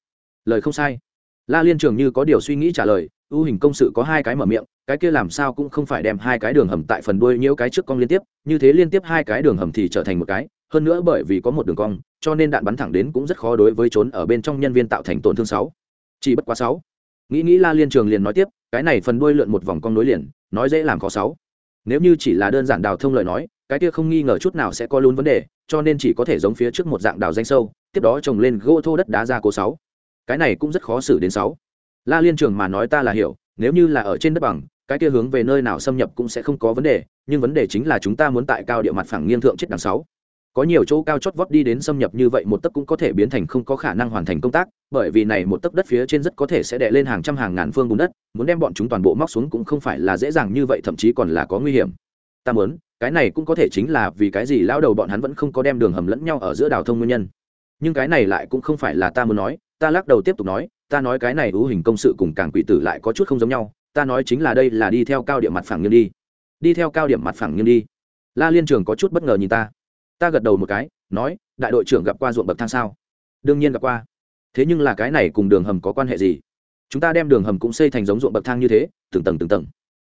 Lời không sai. La liên trường như có điều suy nghĩ trả lời, ưu hình công sự có hai cái mở miệng, cái kia làm sao cũng không phải đem hai cái đường hầm tại phần đuôi nhiễu cái trước cong liên tiếp, như thế liên tiếp hai cái đường hầm thì trở thành một cái, hơn nữa bởi vì có một đường cong, cho nên đạn bắn thẳng đến cũng rất khó đối với trốn ở bên trong nhân viên tạo thành tổn thương sáu. Chỉ bất quá sáu nghĩ nghĩ la liên trường liền nói tiếp, cái này phần đuôi lượn một vòng cong nối liền, nói dễ làm khó sáu. Nếu như chỉ là đơn giản đào thông lời nói, cái kia không nghi ngờ chút nào sẽ có luôn vấn đề, cho nên chỉ có thể giống phía trước một dạng đào danh sâu, tiếp đó trồng lên gỗ thô đất đá ra cố sáu. Cái này cũng rất khó xử đến sáu. La liên trường mà nói ta là hiểu, nếu như là ở trên đất bằng, cái kia hướng về nơi nào xâm nhập cũng sẽ không có vấn đề, nhưng vấn đề chính là chúng ta muốn tại cao địa mặt phẳng nghiêng thượng chết đằng sáu có nhiều chỗ cao chót vót đi đến xâm nhập như vậy một tấc cũng có thể biến thành không có khả năng hoàn thành công tác, bởi vì này một tấc đất phía trên rất có thể sẽ đè lên hàng trăm hàng ngàn phương bùn đất, muốn đem bọn chúng toàn bộ móc xuống cũng không phải là dễ dàng như vậy, thậm chí còn là có nguy hiểm. Ta muốn, cái này cũng có thể chính là vì cái gì lão đầu bọn hắn vẫn không có đem đường hầm lẫn nhau ở giữa đào thông nguyên nhân. Nhưng cái này lại cũng không phải là ta muốn nói, ta lắc đầu tiếp tục nói, ta nói cái này ưu hình công sự cùng càng quỷ tử lại có chút không giống nhau, ta nói chính là đây là đi theo cao điểm mặt phẳng nghiêng đi. Đi theo cao điểm mặt phẳng nghiêng đi. La liên trường có chút bất ngờ nhìn ta ta gật đầu một cái, nói, đại đội trưởng gặp qua ruộng bậc thang sao? Đương nhiên gặp qua. Thế nhưng là cái này cùng đường hầm có quan hệ gì? Chúng ta đem đường hầm cũng xây thành giống ruộng bậc thang như thế, từng tầng từng tầng.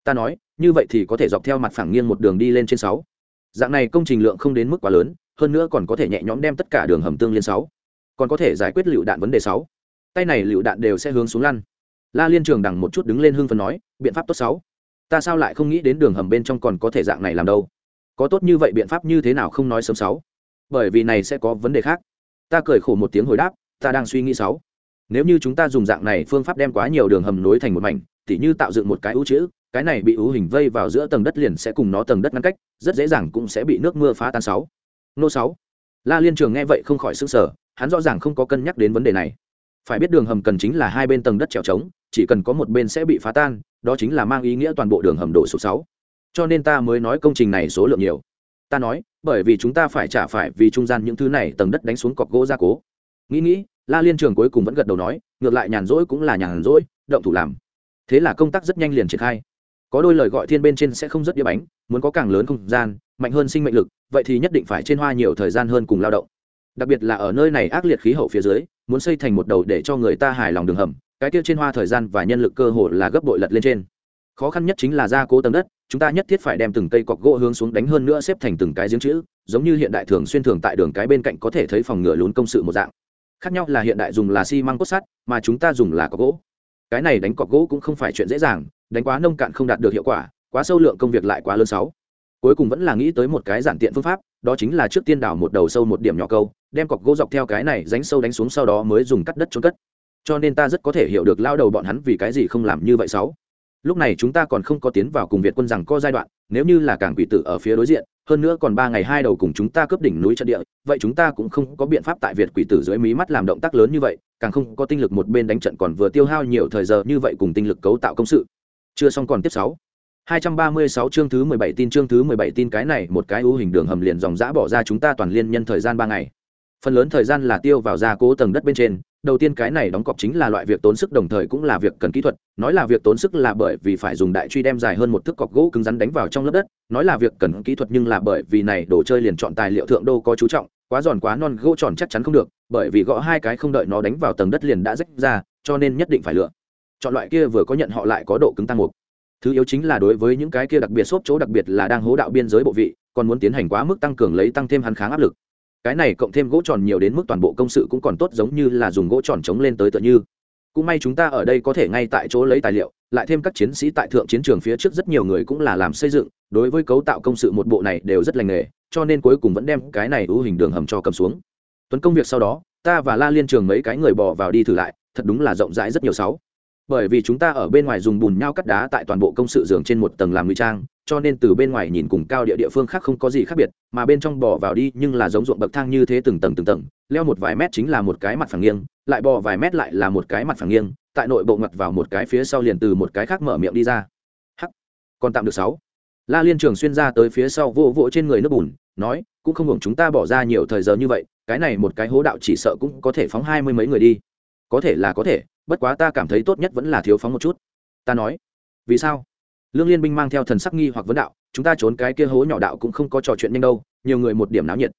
Ta nói, như vậy thì có thể dọc theo mặt phẳng nghiêng một đường đi lên trên sáu. Dạng này công trình lượng không đến mức quá lớn, hơn nữa còn có thể nhẹ nhõm đem tất cả đường hầm tương liên sáu. Còn có thể giải quyết lựu đạn vấn đề sáu. Tay này lựu đạn đều sẽ hướng xuống lăn. La liên trường đằng một chút đứng lên hưng phần nói, biện pháp tốt sáu. Ta sao lại không nghĩ đến đường hầm bên trong còn có thể dạng này làm đâu? Có tốt như vậy biện pháp như thế nào không nói sớm sáu? Bởi vì này sẽ có vấn đề khác. Ta cười khổ một tiếng hồi đáp, ta đang suy nghĩ sáu. Nếu như chúng ta dùng dạng này phương pháp đem quá nhiều đường hầm nối thành một mảnh, tỉ như tạo dựng một cái ưu chữ, cái này bị ưu hình vây vào giữa tầng đất liền sẽ cùng nó tầng đất ngăn cách, rất dễ dàng cũng sẽ bị nước mưa phá tan sáu. Nô sáu. La liên trường nghe vậy không khỏi sững sờ, hắn rõ ràng không có cân nhắc đến vấn đề này. Phải biết đường hầm cần chính là hai bên tầng đất trèo trống, chỉ cần có một bên sẽ bị phá tan, đó chính là mang ý nghĩa toàn bộ đường hầm đổ sụp sáu cho nên ta mới nói công trình này số lượng nhiều. Ta nói, bởi vì chúng ta phải trả phải vì trung gian những thứ này tầng đất đánh xuống cọc gỗ gia cố. Nghĩ nghĩ, la liên trường cuối cùng vẫn gật đầu nói, ngược lại nhàn rỗi cũng là nhàn rỗi, động thủ làm. Thế là công tác rất nhanh liền triển khai. Có đôi lời gọi thiên bên trên sẽ không rất đĩa bánh, muốn có càng lớn không gian, mạnh hơn sinh mệnh lực, vậy thì nhất định phải trên hoa nhiều thời gian hơn cùng lao động. Đặc biệt là ở nơi này ác liệt khí hậu phía dưới, muốn xây thành một đầu để cho người ta hài lòng đường hầm, cái tiêu trên hoa thời gian và nhân lực cơ hội là gấp bội lật lên trên khó khăn nhất chính là gia cố tầng đất, chúng ta nhất thiết phải đem từng cây cọc gỗ hướng xuống đánh hơn nữa xếp thành từng cái giếng chữ, giống như hiện đại thường xuyên thường tại đường cái bên cạnh có thể thấy phòng ngựa lún công sự một dạng. Khác nhau là hiện đại dùng là xi măng cốt sắt, mà chúng ta dùng là cọc gỗ. Cái này đánh cọc gỗ cũng không phải chuyện dễ dàng, đánh quá nông cạn không đạt được hiệu quả, quá sâu lượng công việc lại quá lớn sáu. Cuối cùng vẫn là nghĩ tới một cái giản tiện phương pháp, đó chính là trước tiên đào một đầu sâu một điểm nhỏ câu, đem cọc gỗ dọc theo cái này ránh sâu đánh xuống sau đó mới dùng cắt đất trôn cất. Cho nên ta rất có thể hiểu được lao đầu bọn hắn vì cái gì không làm như vậy sáu lúc này chúng ta còn không có tiến vào cùng việt quân rằng có giai đoạn nếu như là cảng quỷ tử ở phía đối diện hơn nữa còn ba ngày hai đầu cùng chúng ta cướp đỉnh núi trận địa vậy chúng ta cũng không có biện pháp tại việt quỷ tử dưới mí mắt làm động tác lớn như vậy càng không có tinh lực một bên đánh trận còn vừa tiêu hao nhiều thời giờ như vậy cùng tinh lực cấu tạo công sự chưa xong còn tiếp sáu 236 chương thứ 17 tin chương thứ 17 tin cái này một cái ưu hình đường hầm liền dòng dã bỏ ra chúng ta toàn liên nhân thời gian 3 ngày. Phần lớn thời gian là tiêu vào gia cố tầng đất bên trên, đầu tiên cái này đóng cọc chính là loại việc tốn sức đồng thời cũng là việc cần kỹ thuật, nói là việc tốn sức là bởi vì phải dùng đại truy đem dài hơn một thước cọc gỗ cứng rắn đánh vào trong lớp đất, nói là việc cần kỹ thuật nhưng là bởi vì này đồ chơi liền chọn tài liệu thượng đô có chú trọng, quá giòn quá non gỗ tròn chắc chắn không được, bởi vì gõ hai cái không đợi nó đánh vào tầng đất liền đã rách ra, cho nên nhất định phải lựa. Chọn loại kia vừa có nhận họ lại có độ cứng tăng một. Thứ yếu chính là đối với những cái kia đặc biệt xốp chỗ đặc biệt là đang hố đạo biên giới bộ vị còn muốn tiến hành quá mức tăng cường lấy tăng thêm hắn kháng áp lực cái này cộng thêm gỗ tròn nhiều đến mức toàn bộ công sự cũng còn tốt giống như là dùng gỗ tròn chống lên tới tựa như. Cũng may chúng ta ở đây có thể ngay tại chỗ lấy tài liệu, lại thêm các chiến sĩ tại thượng chiến trường phía trước rất nhiều người cũng là làm xây dựng, đối với cấu tạo công sự một bộ này đều rất lành nghề, cho nên cuối cùng vẫn đem cái này ưu hình đường hầm cho cầm xuống. Tuấn công việc sau đó, ta và la liên trường mấy cái người bỏ vào đi thử lại, thật đúng là rộng rãi rất nhiều sáu. Bởi vì chúng ta ở bên ngoài dùng bùn nhau cắt đá tại toàn bộ công sự giường trên một tầng làm ngụy trang cho nên từ bên ngoài nhìn cùng cao địa địa phương khác không có gì khác biệt, mà bên trong bò vào đi nhưng là giống ruộng bậc thang như thế từng tầng từng tầng, leo một vài mét chính là một cái mặt phẳng nghiêng, lại bò vài mét lại là một cái mặt phẳng nghiêng, tại nội bộ ngặt vào một cái phía sau liền từ một cái khác mở miệng đi ra. Hắc, còn tạm được sáu. La liên trường xuyên ra tới phía sau vô vỗ trên người nước bùn, nói, cũng không hưởng chúng ta bỏ ra nhiều thời giờ như vậy, cái này một cái hố đạo chỉ sợ cũng có thể phóng hai mươi mấy người đi. Có thể là có thể, bất quá ta cảm thấy tốt nhất vẫn là thiếu phóng một chút. Ta nói. Vì sao? Lương liên binh mang theo thần sắc nghi hoặc vấn đạo, chúng ta trốn cái kia hố nhỏ đạo cũng không có trò chuyện nhanh đâu, nhiều người một điểm náo nhiệt.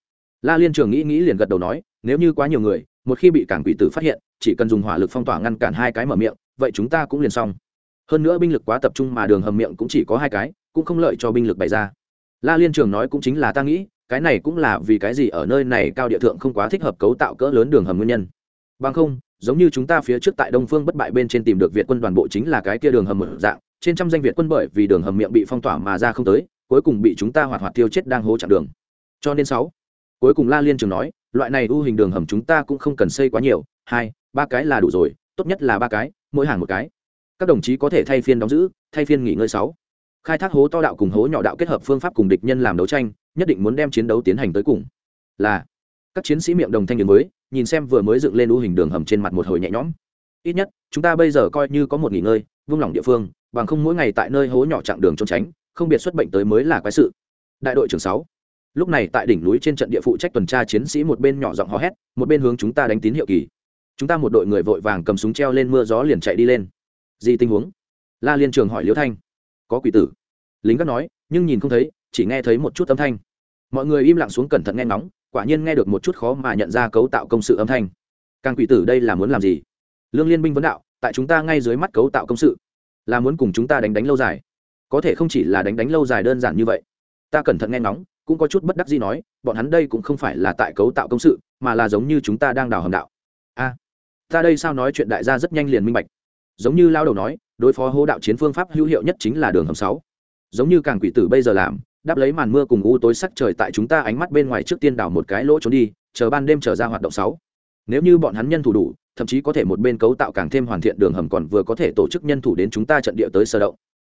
La liên trường nghĩ nghĩ liền gật đầu nói, nếu như quá nhiều người, một khi bị cản quỷ tử phát hiện, chỉ cần dùng hỏa lực phong tỏa ngăn cản hai cái mở miệng, vậy chúng ta cũng liền xong. Hơn nữa binh lực quá tập trung mà đường hầm miệng cũng chỉ có hai cái, cũng không lợi cho binh lực bày ra. La liên trường nói cũng chính là ta nghĩ, cái này cũng là vì cái gì ở nơi này cao địa thượng không quá thích hợp cấu tạo cỡ lớn đường hầm nguyên nhân. Bằng không, giống như chúng ta phía trước tại đông phương bất bại bên trên tìm được việt quân đoàn bộ chính là cái kia đường hầm mở dạng trên trăm danh việt quân bởi vì đường hầm miệng bị phong tỏa mà ra không tới, cuối cùng bị chúng ta hoạt hoạt tiêu chết đang hố chặn đường. Cho nên sáu. Cuối cùng la liên trường nói, loại này ưu hình đường hầm chúng ta cũng không cần xây quá nhiều. Hai, ba cái là đủ rồi, tốt nhất là ba cái, mỗi hàng một cái. Các đồng chí có thể thay phiên đóng giữ, thay phiên nghỉ ngơi sáu. Khai thác hố to đạo cùng hố nhỏ đạo kết hợp phương pháp cùng địch nhân làm đấu tranh, nhất định muốn đem chiến đấu tiến hành tới cùng. Là, các chiến sĩ miệng đồng thanh đường mới, nhìn xem vừa mới dựng lên ưu hình đường hầm trên mặt một hồi nhẹ nhõm. Ít nhất, chúng ta bây giờ coi như có một nghỉ ngơi, vung lòng địa phương bằng không mỗi ngày tại nơi hố nhỏ chặng đường trốn tránh, không biệt xuất bệnh tới mới là quái sự. Đại đội trưởng sáu. Lúc này tại đỉnh núi trên trận địa phụ trách tuần tra chiến sĩ một bên nhỏ giọng hò hét, một bên hướng chúng ta đánh tín hiệu kỳ. Chúng ta một đội người vội vàng cầm súng treo lên mưa gió liền chạy đi lên. Gì tình huống? La liên trường hỏi liễu thanh. Có quỷ tử. Lính gác nói, nhưng nhìn không thấy, chỉ nghe thấy một chút âm thanh. Mọi người im lặng xuống cẩn thận nghe ngóng, quả nhiên nghe được một chút khó mà nhận ra cấu tạo công sự âm thanh. Càng quỷ tử đây là muốn làm gì? Lương liên minh vấn đạo, tại chúng ta ngay dưới mắt cấu tạo công sự là muốn cùng chúng ta đánh đánh lâu dài. Có thể không chỉ là đánh đánh lâu dài đơn giản như vậy. Ta cẩn thận nghe ngóng, cũng có chút bất đắc gì nói, bọn hắn đây cũng không phải là tại cấu tạo công sự, mà là giống như chúng ta đang đào hầm đạo. A, ta đây sao nói chuyện đại gia rất nhanh liền minh bạch. Giống như lao đầu nói, đối phó hố đạo chiến phương pháp hữu hiệu nhất chính là đường hầm sáu. Giống như càng quỷ tử bây giờ làm, đáp lấy màn mưa cùng u tối sắc trời tại chúng ta ánh mắt bên ngoài trước tiên đào một cái lỗ trốn đi, chờ ban đêm trở ra hoạt động sáu. Nếu như bọn hắn nhân thủ đủ thậm chí có thể một bên cấu tạo càng thêm hoàn thiện đường hầm còn vừa có thể tổ chức nhân thủ đến chúng ta trận địa tới sơ động.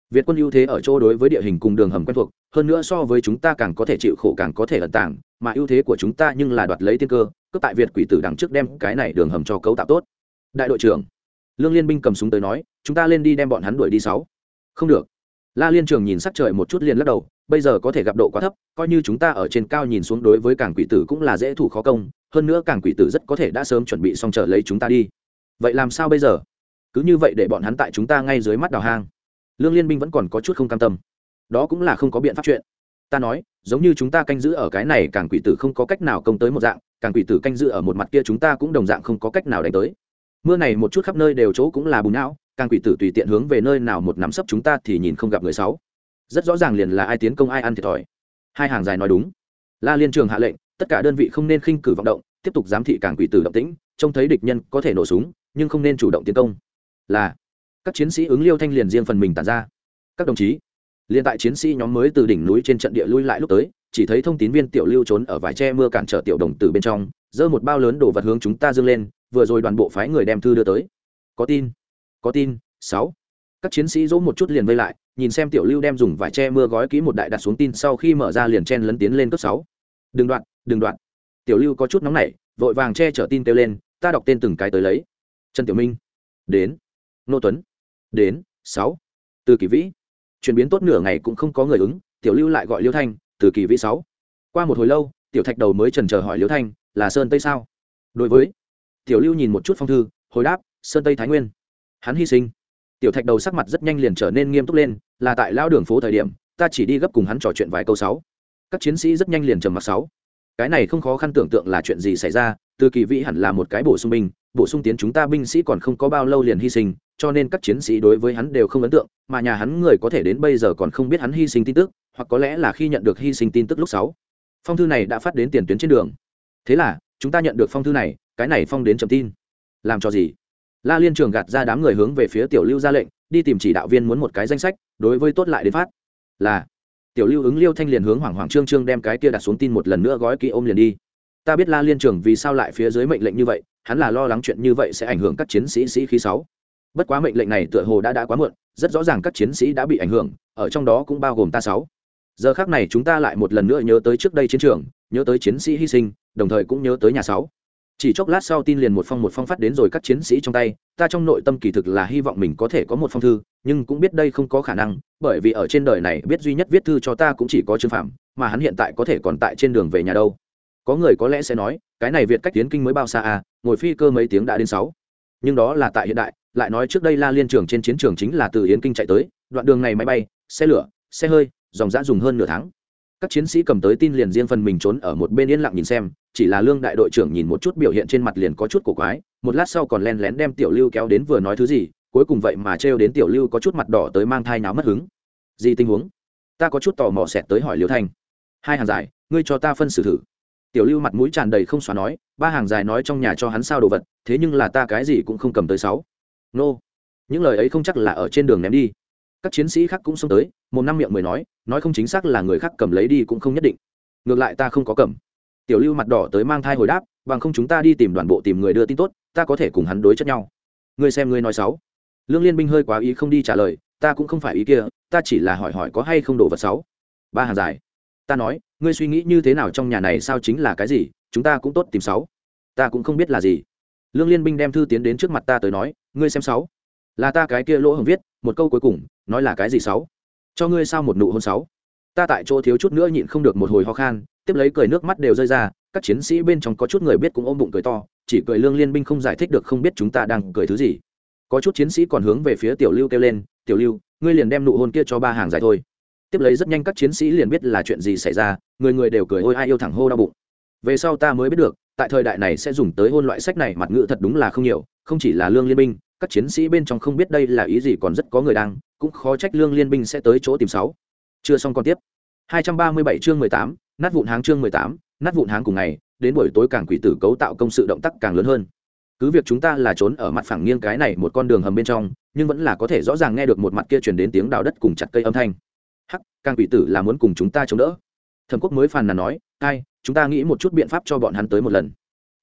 Việt quân ưu thế ở chỗ đối với địa hình cùng đường hầm quen thuộc, hơn nữa so với chúng ta càng có thể chịu khổ càng có thể ẩn tàng, mà ưu thế của chúng ta nhưng là đoạt lấy tiên cơ, cướp tại việt quỷ tử đằng trước đem cái này đường hầm cho cấu tạo tốt. Đại đội trưởng, lương liên binh cầm súng tới nói, chúng ta lên đi đem bọn hắn đuổi đi sáu. Không được. La liên trường nhìn sắc trời một chút liền lắc đầu, bây giờ có thể gặp độ quá thấp, coi như chúng ta ở trên cao nhìn xuống đối với cảng quỷ tử cũng là dễ thủ khó công hơn nữa càng quỷ tử rất có thể đã sớm chuẩn bị xong chờ lấy chúng ta đi. Vậy làm sao bây giờ? Cứ như vậy để bọn hắn tại chúng ta ngay dưới mắt đào hang. Lương liên binh vẫn còn có chút không cam tâm. Đó cũng là không có biện pháp chuyện. Ta nói, giống như chúng ta canh giữ ở cái này, càng quỷ tử không có cách nào công tới một dạng, càng quỷ tử canh giữ ở một mặt kia chúng ta cũng đồng dạng không có cách nào đánh tới. Mưa này một chút khắp nơi đều chỗ cũng là bùn não, càng quỷ tử tùy tiện hướng về nơi nào một nắm sấp chúng ta thì nhìn không gặp người sáu. Rất rõ ràng liền là ai tiến công ai ăn thiệt thòi. Hai hàng dài nói đúng. La liên trường hạ lệnh tất cả đơn vị không nên khinh cử vọng động, tiếp tục giám thị càng quỷ tử động tĩnh, trông thấy địch nhân có thể nổ súng, nhưng không nên chủ động tiến công. Là, các chiến sĩ ứng liêu thanh liền riêng phần mình tàn ra. Các đồng chí, liền tại chiến sĩ nhóm mới từ đỉnh núi trên trận địa lui lại lúc tới, chỉ thấy thông tín viên tiểu lưu trốn ở vải tre mưa cản trở tiểu đồng từ bên trong, giơ một bao lớn đổ vật hướng chúng ta dâng lên, vừa rồi đoàn bộ phái người đem thư đưa tới. Có tin có tin, sáu. Các chiến sĩ dỗ một chút liền vây lại, nhìn xem tiểu lưu đem dùng vải che mưa gói kỹ một đại đặt xuống tin sau khi mở ra liền chen lấn tiến lên cấp sáu. Đừng đoạn đừng đoạn tiểu lưu có chút nóng nảy, vội vàng che chở tin kêu lên, ta đọc tên từng cái tới lấy. Trần tiểu minh. Đến. Nô tuấn. Đến, sáu. Từ kỳ vĩ. Chuyển biến tốt nửa ngày cũng không có người ứng. Tiểu lưu lại gọi liêu thanh, từ kỳ vĩ sáu. Qua một hồi lâu, tiểu thạch đầu mới trần chờ hỏi liêu thanh, là sơn tây sao? Đối với. Tiểu lưu nhìn một chút phong thư, hồi đáp, sơn tây thái nguyên. Hắn hy sinh. Tiểu thạch đầu sắc mặt rất nhanh liền trở nên nghiêm túc lên, là tại lao đường phố thời điểm, ta chỉ đi gấp cùng hắn trò chuyện vài câu sáu. Các chiến sĩ rất nhanh liền trầm mặc sáu cái này không khó khăn tưởng tượng là chuyện gì xảy ra, từ kỳ vĩ hẳn là một cái bổ sung binh, bổ sung tiến chúng ta binh sĩ còn không có bao lâu liền hy sinh, cho nên các chiến sĩ đối với hắn đều không ấn tượng, mà nhà hắn người có thể đến bây giờ còn không biết hắn hy sinh tin tức, hoặc có lẽ là khi nhận được hy sinh tin tức lúc sáu. Phong thư này đã phát đến tiền tuyến trên đường. Thế là, chúng ta nhận được phong thư này, cái này phong đến chậm tin. Làm cho gì? La liên trường gạt ra đám người hướng về phía tiểu lưu ra lệnh, đi tìm chỉ đạo viên muốn một cái danh sách, đối với tốt lại đến phát. Là tiểu lưu ứng liêu thanh liền hướng hoàng hoàng trương trương đem cái kia đặt xuống tin một lần nữa gói kỹ ôm liền đi. Ta biết la liên trường vì sao lại phía dưới mệnh lệnh như vậy, hắn là lo lắng chuyện như vậy sẽ ảnh hưởng các chiến sĩ sĩ khí sáu. Bất quá mệnh lệnh này tựa hồ đã đã quá muộn, rất rõ ràng các chiến sĩ đã bị ảnh hưởng, ở trong đó cũng bao gồm ta sáu. Giờ khác này chúng ta lại một lần nữa nhớ tới trước đây chiến trường, nhớ tới chiến sĩ hy sinh, đồng thời cũng nhớ tới nhà sáu. Chỉ chốc lát sau tin liền một phong một phong phát đến rồi các chiến sĩ trong tay, ta trong nội tâm kỳ thực là hy vọng mình có thể có một phong thư nhưng cũng biết đây không có khả năng, bởi vì ở trên đời này biết duy nhất viết thư cho ta cũng chỉ có trương phạm mà hắn hiện tại có thể còn tại trên đường về nhà đâu. Có người có lẽ sẽ nói, cái này việt cách tiến kinh mới bao xa à ngồi phi cơ mấy tiếng đã đến sáu. Nhưng đó là tại hiện đại, lại nói trước đây la liên trường trên chiến trường chính là từ yến kinh chạy tới, đoạn đường này máy bay, xe lửa, xe hơi, dòng dã dùng hơn nửa tháng. Các chiến sĩ cầm tới tin liền riêng phần mình trốn ở một bên yên lặng nhìn xem, chỉ là lương đại đội trưởng nhìn một chút biểu hiện trên mặt liền có chút cổ quái, một lát sau còn len lén đem tiểu lưu kéo đến vừa nói thứ gì cuối cùng vậy mà trêu đến tiểu lưu có chút mặt đỏ tới mang thai náo mất hứng. Gì tình huống? Ta có chút tò mò xẹt tới hỏi liêu thanh. Hai hàng dài, ngươi cho ta phân xử thử. Tiểu lưu mặt mũi tràn đầy không xóa nói, ba hàng dài nói trong nhà cho hắn sao đồ vật, thế nhưng là ta cái gì cũng không cầm tới sáu. Nô. Những lời ấy không chắc là ở trên đường ném đi. Các chiến sĩ khác cũng xông tới, một năm miệng mười nói nói không chính xác là người khác cầm lấy đi cũng không nhất định. Ngược lại ta không có cầm. Tiểu lưu mặt đỏ tới mang thai hồi đáp, bằng không chúng ta đi tìm đoàn bộ tìm người đưa tin tốt, ta có thể cùng hắn đối chất nhau. Ngươi xem ngươi nói sáu lương liên binh hơi quá ý không đi trả lời, ta cũng không phải ý kia, ta chỉ là hỏi hỏi có hay không đồ vật sáu ba hàng dài, ta nói, ngươi suy nghĩ như thế nào trong nhà này sao chính là cái gì, chúng ta cũng tốt tìm sáu ta cũng không biết là gì. Lương liên binh đem thư tiến đến trước mặt ta tới nói, ngươi xem sáu là ta cái kia lỗ hồng viết, một câu cuối cùng, nói là cái gì sáu cho ngươi sao một nụ hôn sáu ta tại chỗ thiếu chút nữa nhịn không được một hồi ho khan, tiếp lấy cười nước mắt đều rơi ra, các chiến sĩ bên trong có chút người biết cũng ôm bụng cười to, chỉ cười lương liên binh không giải thích được không biết chúng ta đang cười thứ gì có chút chiến sĩ còn hướng về phía tiểu lưu kêu lên tiểu lưu ngươi liền đem nụ hôn kia cho ba hàng dài thôi. Tiếp lấy rất nhanh các chiến sĩ liền biết là chuyện gì xảy ra người người đều cười ôi ai yêu thẳng hô đau bụng. Về sau ta mới biết được tại thời đại này sẽ dùng tới hôn loại sách này mặt ngữ thật đúng là không nhiều không chỉ là lương liên binh các chiến sĩ bên trong không biết đây là ý gì còn rất có người đang cũng khó trách lương liên binh sẽ tới chỗ tìm sáu. Chưa xong còn tiếp. 237 chương 18, nát vụn háng chương 18, nát vụn háng cùng ngày đến buổi tối càng quỷ tử cấu tạo công sự động tác càng lớn hơn cứ việc chúng ta là trốn ở mặt phẳng nghiêng cái này một con đường hầm bên trong, nhưng vẫn là có thể rõ ràng nghe được một mặt kia truyền đến tiếng đào đất cùng chặt cây âm thanh. Hắc, càng quỷ tử là muốn cùng chúng ta chống đỡ. Thẩm quốc mới phàn nàn nói ai chúng ta nghĩ một chút biện pháp cho bọn hắn tới một lần.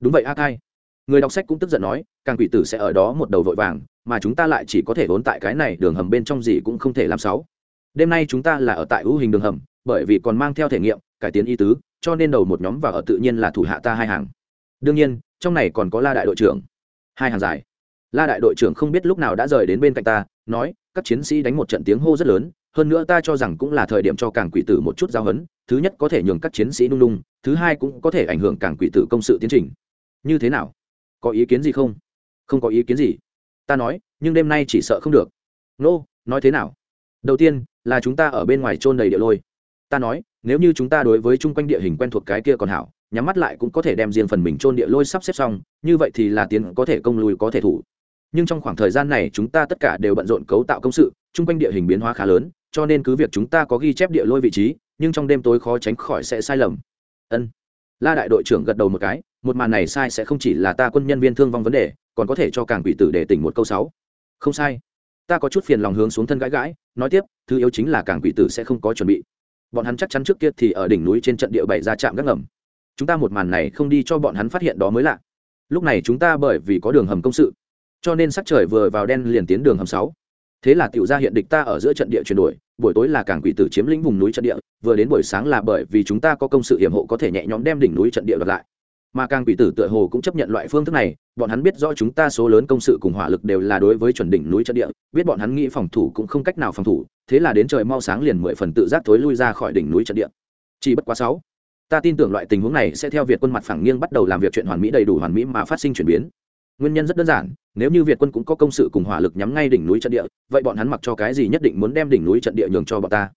Đúng vậy a cai. Người đọc sách cũng tức giận nói, càng quỷ tử sẽ ở đó một đầu vội vàng, mà chúng ta lại chỉ có thể vốn tại cái này đường hầm bên trong gì cũng không thể làm sáu. Đêm nay chúng ta là ở tại hữu hình đường hầm, bởi vì còn mang theo thể nghiệm, cải tiến y tứ, cho nên đầu một nhóm và ở tự nhiên là thủ hạ ta hai hàng. Đương nhiên trong này còn có la đại đội trưởng. Hai hàng dài. La đại đội trưởng không biết lúc nào đã rời đến bên cạnh ta nói các chiến sĩ đánh một trận tiếng hô rất lớn hơn nữa ta cho rằng cũng là thời điểm cho càng quỷ tử một chút giao hấn thứ nhất có thể nhường các chiến sĩ nung nung thứ hai cũng có thể ảnh hưởng càng quỷ tử công sự tiến trình. Như thế nào? Có ý kiến gì không? Không có ý kiến gì. Ta nói nhưng đêm nay chỉ sợ không được. Nô、no, nói thế nào? Đầu tiên là chúng ta ở bên ngoài trôn đầy địa lôi. Ta nói nếu như chúng ta đối với chung quanh địa hình quen thuộc cái kia còn hảo nhắm mắt lại cũng có thể đem riêng phần mình trôn địa lôi sắp xếp xong, như vậy thì là tiến có thể công lùi có thể thủ. Nhưng trong khoảng thời gian này chúng ta tất cả đều bận rộn cấu tạo công sự, chung quanh địa hình biến hóa khá lớn, cho nên cứ việc chúng ta có ghi chép địa lôi vị trí, nhưng trong đêm tối khó tránh khỏi sẽ sai lầm. Ân. La đại đội trưởng gật đầu một cái, một màn này sai sẽ không chỉ là ta quân nhân viên thương vong vấn đề, còn có thể cho càng quỷ tử để tỉnh một câu sáu. Không sai. Ta có chút phiền lòng hướng xuống thân gãi gãi, nói tiếp, thứ yếu chính là càng quỷ tử sẽ không có chuẩn bị. Bọn hắn chắc chắn trước kia thì ở đỉnh núi trên trận địa bảy ra chạm gác ngầm chúng ta một màn này không đi cho bọn hắn phát hiện đó mới lạ. Lúc này chúng ta bởi vì có đường hầm công sự, cho nên sắc trời vừa vào đen liền tiến đường hầm sáu. Thế là tiểu gia hiện địch ta ở giữa trận địa chuyển đổi, buổi tối là càng quỷ tử chiếm lĩnh vùng núi trận địa, vừa đến buổi sáng là bởi vì chúng ta có công sự hiểm hộ có thể nhẹ nhõm đem đỉnh núi trận địa đoạt lại. Mà càng quỷ tử tựa hồ cũng chấp nhận loại phương thức này, bọn hắn biết rõ chúng ta số lớn công sự cùng hỏa lực đều là đối với chuẩn đỉnh núi trận địa, biết bọn hắn nghĩ phòng thủ cũng không cách nào phòng thủ, thế là đến trời mau sáng liền mười phần tự giác thối lui ra khỏi đỉnh núi trận địa. Chỉ bất quá sáu ta tin tưởng loại tình huống này sẽ theo việt quân mặt phẳng nghiêng bắt đầu làm việc chuyện hoàn mỹ đầy đủ hoàn mỹ mà phát sinh chuyển biến. Nguyên nhân rất đơn giản, nếu như việt quân cũng có công sự cùng hỏa lực nhắm ngay đỉnh núi trận địa, vậy bọn hắn mặc cho cái gì nhất định muốn đem đỉnh núi trận địa nhường cho bọn ta?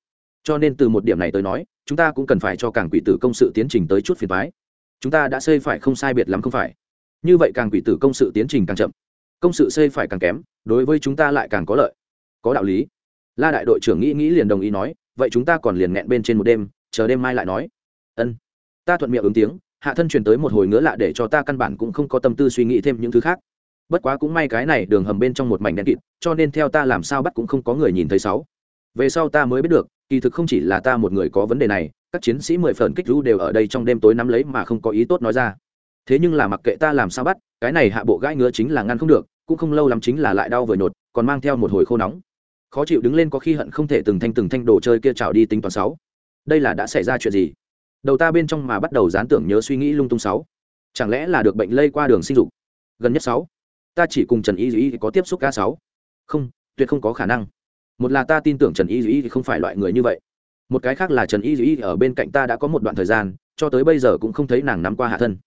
Cho nên từ một điểm này tới nói, chúng ta cũng cần phải cho càng quỷ tử công sự tiến trình tới chút phiền thoái chúng ta đã xây phải không sai biệt lắm không phải? Như vậy càng quỷ tử công sự tiến trình càng chậm, công sự xây phải càng kém, đối với chúng ta lại càng có lợi. Có đạo lý. La đại đội trưởng nghĩ nghĩ liền đồng ý nói, vậy chúng ta còn liền nghẹn bên trên một đêm, chờ đêm mai lại nói ân. Ta thuận miệng ứng tiếng, hạ thân truyền tới một hồi ngứa lạ để cho ta căn bản cũng không có tâm tư suy nghĩ thêm những thứ khác. Bất quá cũng may cái này đường hầm bên trong một mảnh đen kịt, cho nên theo ta làm sao bắt cũng không có người nhìn thấy sáu. Về sau ta mới biết được, kỳ thực không chỉ là ta một người có vấn đề này, các chiến sĩ mười phần kích lưu đều ở đây trong đêm tối nắm lấy mà không có ý tốt nói ra. Thế nhưng là mặc kệ ta làm sao bắt, cái này hạ bộ gãi ngứa chính là ngăn không được, cũng không lâu lắm chính là lại đau vừa nhột, còn mang theo một hồi khô nóng. Khó chịu đứng lên có khi hận không thể từng thanh từng thanh đồ chơi kia trào đi tính toán sáu. Đây là đã xảy ra chuyện gì? Đầu ta bên trong mà bắt đầu dán tưởng nhớ suy nghĩ lung tung sáu. Chẳng lẽ là được bệnh lây qua đường sinh dục? Gần nhất sáu. Ta chỉ cùng trần y Dĩ có tiếp xúc ca sáu. Không, tuyệt không có khả năng. Một là ta tin tưởng trần y dĩ không phải loại người như vậy. Một cái khác là trần y Dĩ ở bên cạnh ta đã có một đoạn thời gian, cho tới bây giờ cũng không thấy nàng nắm qua hạ thân.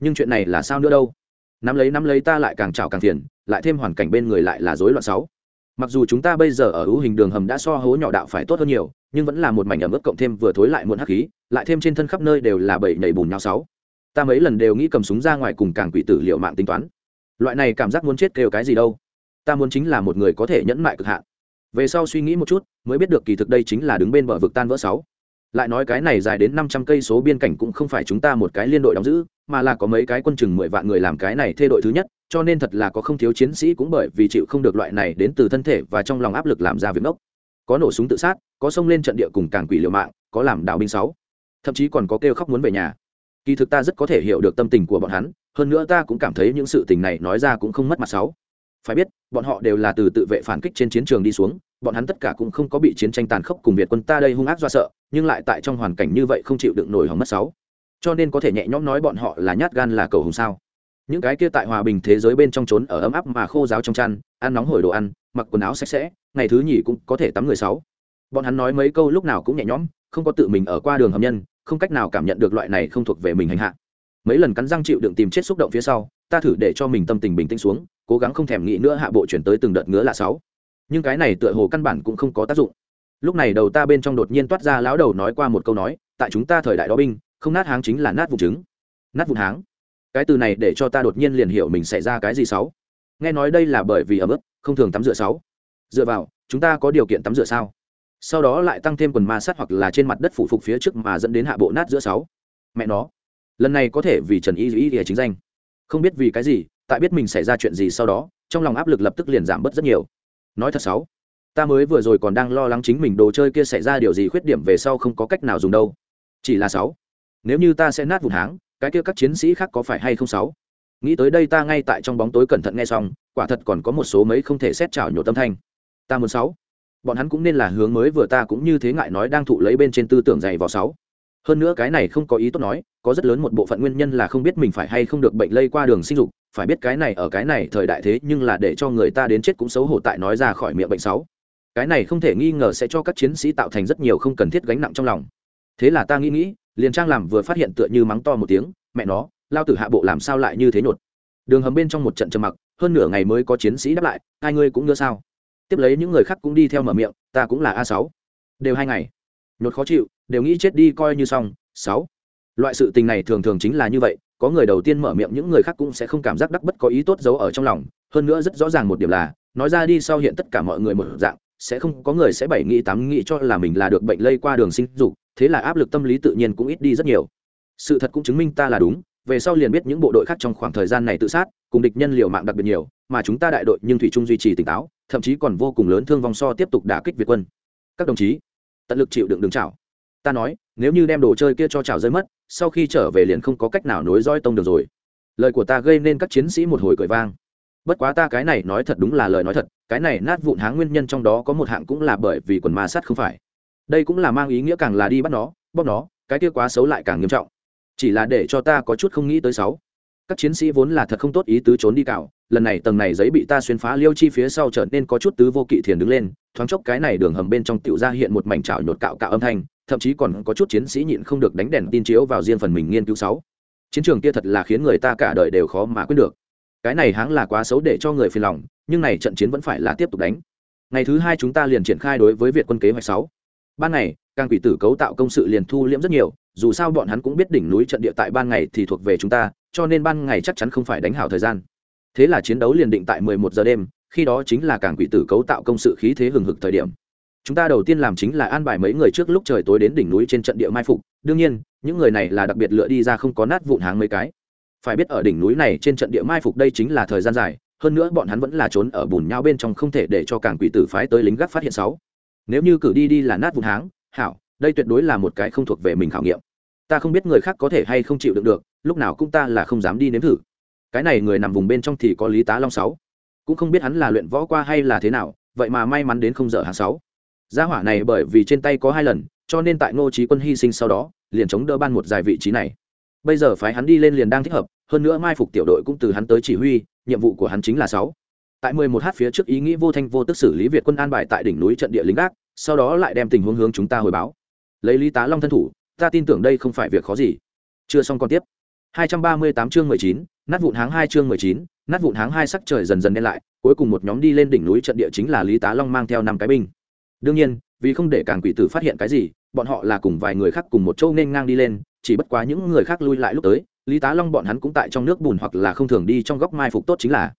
Nhưng chuyện này là sao nữa đâu? Nắm lấy nắm lấy ta lại càng trào càng phiền, lại thêm hoàn cảnh bên người lại là rối loạn sáu. Mặc dù chúng ta bây giờ ở hữu hình đường hầm đã so hố nhỏ đạo phải tốt hơn nhiều, nhưng vẫn là một mảnh ẩm ướt cộng thêm vừa thối lại muộn hắc khí lại thêm trên thân khắp nơi đều là bảy nhảy bùn nhau sáu. Ta mấy lần đều nghĩ cầm súng ra ngoài cùng càng quỷ tử liệu mạng tính toán. Loại này cảm giác muốn chết kêu cái gì đâu. Ta muốn chính là một người có thể nhẫn mại cực hạn. Về sau suy nghĩ một chút, mới biết được kỳ thực đây chính là đứng bên bờ vực tan vỡ sáu. Lại nói cái này dài đến năm trăm cây số biên cảnh cũng không phải chúng ta một cái liên đội đóng giữ, mà là có mấy cái quân chừng mười vạn người làm cái này thê đội thứ nhất, cho nên thật là có không thiếu chiến sĩ cũng bởi vì chịu không được loại này đến từ thân thể và trong lòng áp lực làm ra việc ngốc. Có nổ súng tự sát, có xông lên trận địa cùng càng quỷ liều mạng, có làm đảo binh sáu thậm chí còn có kêu khóc muốn về nhà. Kỳ thực ta rất có thể hiểu được tâm tình của bọn hắn, hơn nữa ta cũng cảm thấy những sự tình này nói ra cũng không mất mặt sáu phải biết, bọn họ đều là từ tự vệ phản kích trên chiến trường đi xuống, bọn hắn tất cả cũng không có bị chiến tranh tàn khốc cùng việt quân ta đây hung ác do sợ, nhưng lại tại trong hoàn cảnh như vậy không chịu đựng nổi hỏng mất sáu cho nên có thể nhẹ nhõm nói bọn họ là nhát gan là cầu hùng sao? Những cái kia tại hòa bình thế giới bên trong trốn ở ấm áp mà khô giáo trong chăn, ăn nóng hổi đồ ăn, mặc quần áo sạch sẽ, ngày thứ nhì cũng có thể tắm người sáu bọn hắn nói mấy câu lúc nào cũng nhẹ nhõm, không có tự mình ở qua đường hầm nhân không cách nào cảm nhận được loại này không thuộc về mình hành hạ. Mấy lần cắn răng chịu đựng tìm chết xúc động phía sau, ta thử để cho mình tâm tình bình tĩnh xuống, cố gắng không thèm nghĩ nữa hạ bộ chuyển tới từng đợt ngứa lạ sáu. Nhưng cái này tựa hồ căn bản cũng không có tác dụng. Lúc này đầu ta bên trong đột nhiên toát ra lão đầu nói qua một câu nói, tại chúng ta thời đại đó binh, không nát háng chính là nát vụn trứng. Nát vụn háng. Cái từ này để cho ta đột nhiên liền hiểu mình xảy ra cái gì sáu. Nghe nói đây là bởi vì ấm ức không thường tắm rửa sáu. Dựa vào, chúng ta có điều kiện tắm rửa sao? Sau đó lại tăng thêm quần ma sát hoặc là trên mặt đất phủ phục phía trước mà dẫn đến hạ bộ nát giữa sáu. Mẹ nó, lần này có thể vì trần y duy chính danh. Không biết vì cái gì, tại biết mình xảy ra chuyện gì sau đó, trong lòng áp lực lập tức liền giảm bớt rất nhiều. Nói thật sáu, ta mới vừa rồi còn đang lo lắng chính mình đồ chơi kia xảy ra điều gì khuyết điểm về sau không có cách nào dùng đâu. Chỉ là sáu, nếu như ta sẽ nát vụn háng, cái kia các chiến sĩ khác có phải hay không sáu? Nghĩ tới đây ta ngay tại trong bóng tối cẩn thận nghe xong, quả thật còn có một số mấy không thể xét chảo nhổ tâm thanh. Ta muốn sáu bọn hắn cũng nên là hướng mới vừa ta cũng như thế ngại nói đang thụ lấy bên trên tư tưởng dày vào sáu. Hơn nữa cái này không có ý tốt nói, có rất lớn một bộ phận nguyên nhân là không biết mình phải hay không được bệnh lây qua đường sinh dục, phải biết cái này ở cái này thời đại thế nhưng là để cho người ta đến chết cũng xấu hổ tại nói ra khỏi miệng bệnh sáu. Cái này không thể nghi ngờ sẽ cho các chiến sĩ tạo thành rất nhiều không cần thiết gánh nặng trong lòng. Thế là ta nghĩ nghĩ, liền trang làm vừa phát hiện tựa như mắng to một tiếng, mẹ nó, lao tử hạ bộ làm sao lại như thế nhột? Đường hầm bên trong một trận trầm mặc, hơn nửa ngày mới có chiến sĩ đáp lại, hai ngươi cũng ngơ sao? Tiếp lấy những người khác cũng đi theo mở miệng, ta cũng là a sáu. Đều hai ngày. Nhột khó chịu, đều nghĩ chết đi coi như xong, sáu. Loại sự tình này thường thường chính là như vậy, có người đầu tiên mở miệng những người khác cũng sẽ không cảm giác đắc bất có ý tốt giấu ở trong lòng, hơn nữa rất rõ ràng một điểm là, nói ra đi sau hiện tất cả mọi người một dạng, sẽ không, có người sẽ bảy nghĩ tám nghĩ cho là mình là được bệnh lây qua đường sinh dục, thế là áp lực tâm lý tự nhiên cũng ít đi rất nhiều. Sự thật cũng chứng minh ta là đúng về sau liền biết những bộ đội khác trong khoảng thời gian này tự sát, cùng địch nhân liều mạng đặc biệt nhiều, mà chúng ta đại đội nhưng thủy trung duy trì tỉnh táo, thậm chí còn vô cùng lớn thương vong so tiếp tục đả kích việt quân. Các đồng chí, tận lực chịu đựng đường chảo ta nói, nếu như đem đồ chơi kia cho chảo rơi mất, sau khi trở về liền không có cách nào nối roi tông được rồi. Lời của ta gây nên các chiến sĩ một hồi cười vang. Bất quá ta cái này nói thật đúng là lời nói thật, cái này nát vụn háng nguyên nhân trong đó có một hạng cũng là bởi vì quần ma sát không phải. Đây cũng là mang ý nghĩa càng là đi bắt nó, bóp nó, cái kia quá xấu lại càng nghiêm trọng chỉ là để cho ta có chút không nghĩ tới sáu. Các chiến sĩ vốn là thật không tốt ý tứ trốn đi cạo, lần này tầng này giấy bị ta xuyên phá liêu chi phía sau trở nên có chút tứ vô kỵ thiền đứng lên, thoáng chốc cái này đường hầm bên trong tiểu ra hiện một mảnh trào nhột cạo cạo âm thanh, thậm chí còn có chút chiến sĩ nhịn không được đánh đèn tin chiếu vào riêng phần mình nghiên cứu sáu. Chiến trường kia thật là khiến người ta cả đời đều khó mà quên được. Cái này háng là quá xấu để cho người phiền lòng, nhưng này trận chiến vẫn phải là tiếp tục đánh. Ngày thứ hai chúng ta liền triển khai đối với việt quân kế hoạch sáu. Ban ngày càng quỷ tử cấu tạo công sự liền thu liễm rất nhiều dù sao bọn hắn cũng biết đỉnh núi trận địa tại ban ngày thì thuộc về chúng ta, cho nên ban ngày chắc chắn không phải đánh hảo thời gian. Thế là chiến đấu liền định tại 11 giờ đêm, khi đó chính là càng quỷ tử cấu tạo công sự khí thế hừng hực thời điểm. Chúng ta đầu tiên làm chính là an bài mấy người trước lúc trời tối đến đỉnh núi trên trận địa mai phục, đương nhiên, những người này là đặc biệt lựa đi ra không có nát vụn háng mấy cái. Phải biết ở đỉnh núi này trên trận địa mai phục đây chính là thời gian dài, hơn nữa bọn hắn vẫn là trốn ở bùn nhau bên trong không thể để cho càng quỷ tử phái tới lính gác phát hiện sáu. Nếu như cử đi đi là nát vụn háng, hảo, đây tuyệt đối là một cái không thuộc về mình khảo nghiệm ta không biết người khác có thể hay không chịu đựng được, lúc nào cũng ta là không dám đi nếm thử. Cái này người nằm vùng bên trong thì có lý tá long sáu. Cũng không biết hắn là luyện võ qua hay là thế nào, vậy mà may mắn đến không giờ hàng sáu. Gia hỏa này bởi vì trên tay có hai lần, cho nên tại ngô trí quân hy sinh sau đó, liền chống đỡ ban một dài vị trí này. Bây giờ phái hắn đi lên liền đang thích hợp, hơn nữa mai phục tiểu đội cũng từ hắn tới chỉ huy, nhiệm vụ của hắn chính là sáu. Tại mười một h phía trước ý nghĩ vô thanh vô tức xử lý việt quân an bài tại đỉnh núi trận địa lính gác, sau đó lại đem tình huống hướng chúng ta hồi báo. Lấy lý tá long thân thủ ta tin tưởng đây không phải việc khó gì. Chưa xong còn tiếp. 238 chương 19, nát vụn háng 2 chương 19, nát vụn háng hai sắc trời dần dần đen lại cuối cùng một nhóm đi lên đỉnh núi trận địa chính là lý tá long mang theo năm cái binh. Đương nhiên vì không để càng quỷ tử phát hiện cái gì bọn họ là cùng vài người khác cùng một châu nên ngang đi lên chỉ bất quá những người khác lui lại lúc tới lý tá long bọn hắn cũng tại trong nước bùn hoặc là không thường đi trong góc mai phục tốt chính là.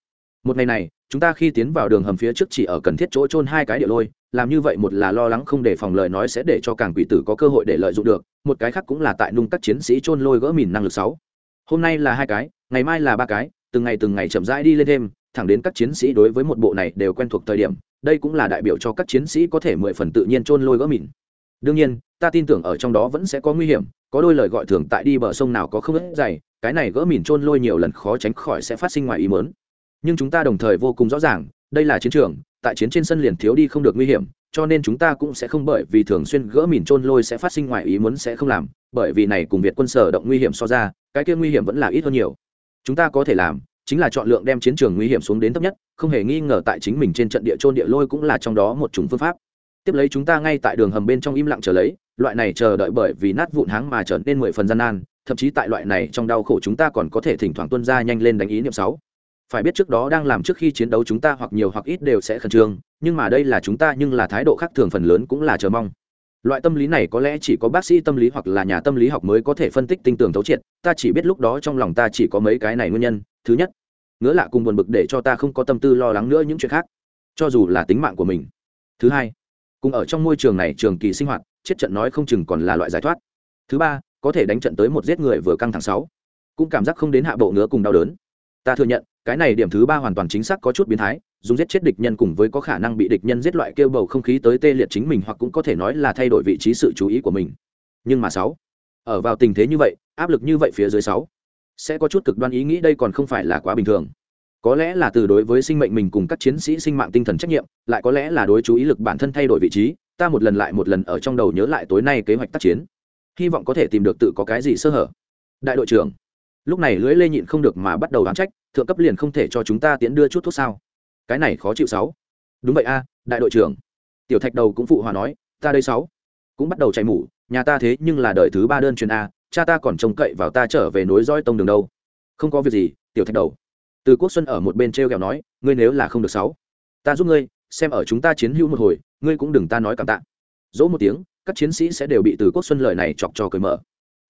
Một ngày này chúng ta khi tiến vào đường hầm phía trước chỉ ở cần thiết chỗ trôn hai cái địa lôi làm như vậy một là lo lắng không để phòng lời nói sẽ để cho càng quỷ tử có cơ hội để lợi dụng được, một cái khác cũng là tại nung các chiến sĩ trôn lôi gỡ mìn năng lực sáu. Hôm nay là hai cái, ngày mai là ba cái, từng ngày từng ngày chậm rãi đi lên thêm, thẳng đến các chiến sĩ đối với một bộ này đều quen thuộc thời điểm, đây cũng là đại biểu cho các chiến sĩ có thể mười phần tự nhiên trôn lôi gỡ mìn. Đương nhiên, ta tin tưởng ở trong đó vẫn sẽ có nguy hiểm, có đôi lời gọi thường tại đi bờ sông nào có không ít dày, cái này gỡ mìn trôn lôi nhiều lần khó tránh khỏi sẽ phát sinh ngoài ý mớn nhưng chúng ta đồng thời vô cùng rõ ràng, đây là chiến trường tại chiến trên sân liền thiếu đi không được nguy hiểm, cho nên chúng ta cũng sẽ không bởi vì thường xuyên gỡ mìn trôn lôi sẽ phát sinh ngoài ý muốn sẽ không làm, bởi vì này cùng việt quân sở động nguy hiểm so ra, cái kia nguy hiểm vẫn là ít hơn nhiều. Chúng ta có thể làm, chính là chọn lượng đem chiến trường nguy hiểm xuống đến thấp nhất, không hề nghi ngờ tại chính mình trên trận địa trôn địa lôi cũng là trong đó một chủng phương pháp. Tiếp lấy chúng ta ngay tại đường hầm bên trong im lặng chờ lấy, loại này chờ đợi bởi vì nát vụn háng mà trở nên mười phần gian nan, thậm chí tại loại này trong đau khổ chúng ta còn có thể thỉnh thoảng tuân ra nhanh lên đánh ý niệm sáu phải biết trước đó đang làm trước khi chiến đấu chúng ta hoặc nhiều hoặc ít đều sẽ khẩn trương, nhưng mà đây là chúng ta nhưng là thái độ khác thường phần lớn cũng là chờ mong. Loại tâm lý này có lẽ chỉ có bác sĩ tâm lý hoặc là nhà tâm lý học mới có thể phân tích tinh tường thấu triệt, ta chỉ biết lúc đó trong lòng ta chỉ có mấy cái này nguyên nhân. Thứ nhất, ngứa lạ cùng buồn bực để cho ta không có tâm tư lo lắng nữa những chuyện khác, cho dù là tính mạng của mình. Thứ hai, cùng ở trong môi trường này trường kỳ sinh hoạt, chết trận nói không chừng còn là loại giải thoát. Thứ ba, có thể đánh trận tới một giết người vừa căng thẳng sáu, cũng cảm giác không đến hạ bộ ngứa cùng đau đớn. Ta thừa nhận cái này điểm thứ ba hoàn toàn chính xác có chút biến thái, dùng giết chết địch nhân cùng với có khả năng bị địch nhân giết loại kêu bầu không khí tới tê liệt chính mình hoặc cũng có thể nói là thay đổi vị trí sự chú ý của mình. Nhưng mà sáu, ở vào tình thế như vậy, áp lực như vậy phía dưới sáu, sẽ có chút cực đoan ý nghĩ đây còn không phải là quá bình thường. Có lẽ là từ đối với sinh mệnh mình cùng các chiến sĩ sinh mạng tinh thần trách nhiệm, lại có lẽ là đối chú ý lực bản thân thay đổi vị trí, ta một lần lại một lần ở trong đầu nhớ lại tối nay kế hoạch tác chiến. Hy vọng có thể tìm được tự có cái gì sơ hở. Đại đội trưởng lúc này lưỡi lê nhịn không được mà bắt đầu đoán trách, thượng cấp liền không thể cho chúng ta tiến đưa chút thuốc sao? Cái này khó chịu sáu. Đúng vậy a, đại đội trưởng. Tiểu thạch đầu cũng phụ hòa nói, ta đây sáu. Cũng bắt đầu chạy mủ, nhà ta thế nhưng là đợi thứ ba đơn truyền a, cha ta còn trông cậy vào ta trở về nối roi tông đường đâu. Không có việc gì, tiểu thạch đầu. Từ quốc xuân ở một bên t r e o kẹo nói, ngươi nếu là không được sáu, ta giúp ngươi, xem ở chúng ta chiến hữu một hồi, ngươi cũng đừng ta nói cảm tạ. Dỗ một tiếng, các chiến sĩ sẽ đều bị từ quốc xuân lời này chọc cho cười mở.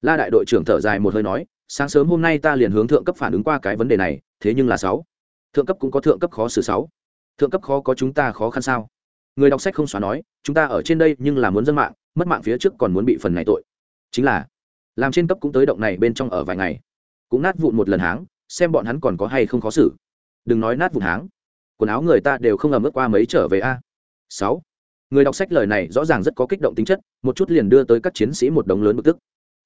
La đại đội trưởng thở dài một hơi nói sáng sớm hôm nay ta liền hướng thượng cấp phản ứng qua cái vấn đề này, thế nhưng là sáu. Thượng cấp cũng có thượng cấp khó xử sáu. Thượng cấp khó có chúng ta khó khăn sao? Người đọc sách không xóa nói, chúng ta ở trên đây nhưng là muốn dân mạng, mất mạng phía trước còn muốn bị phần này tội. Chính là, làm trên cấp cũng tới động này bên trong ở vài ngày. Cũng nát vụn một lần háng, xem bọn hắn còn có hay không khó xử. Đừng nói nát vụn háng. Quần áo người ta đều không ẩm ướt qua mấy trở về a. Sáu. Người đọc sách lời này rõ ràng rất có kích động tính chất, một chút liền đưa tới các chiến sĩ một đống lớn bực tức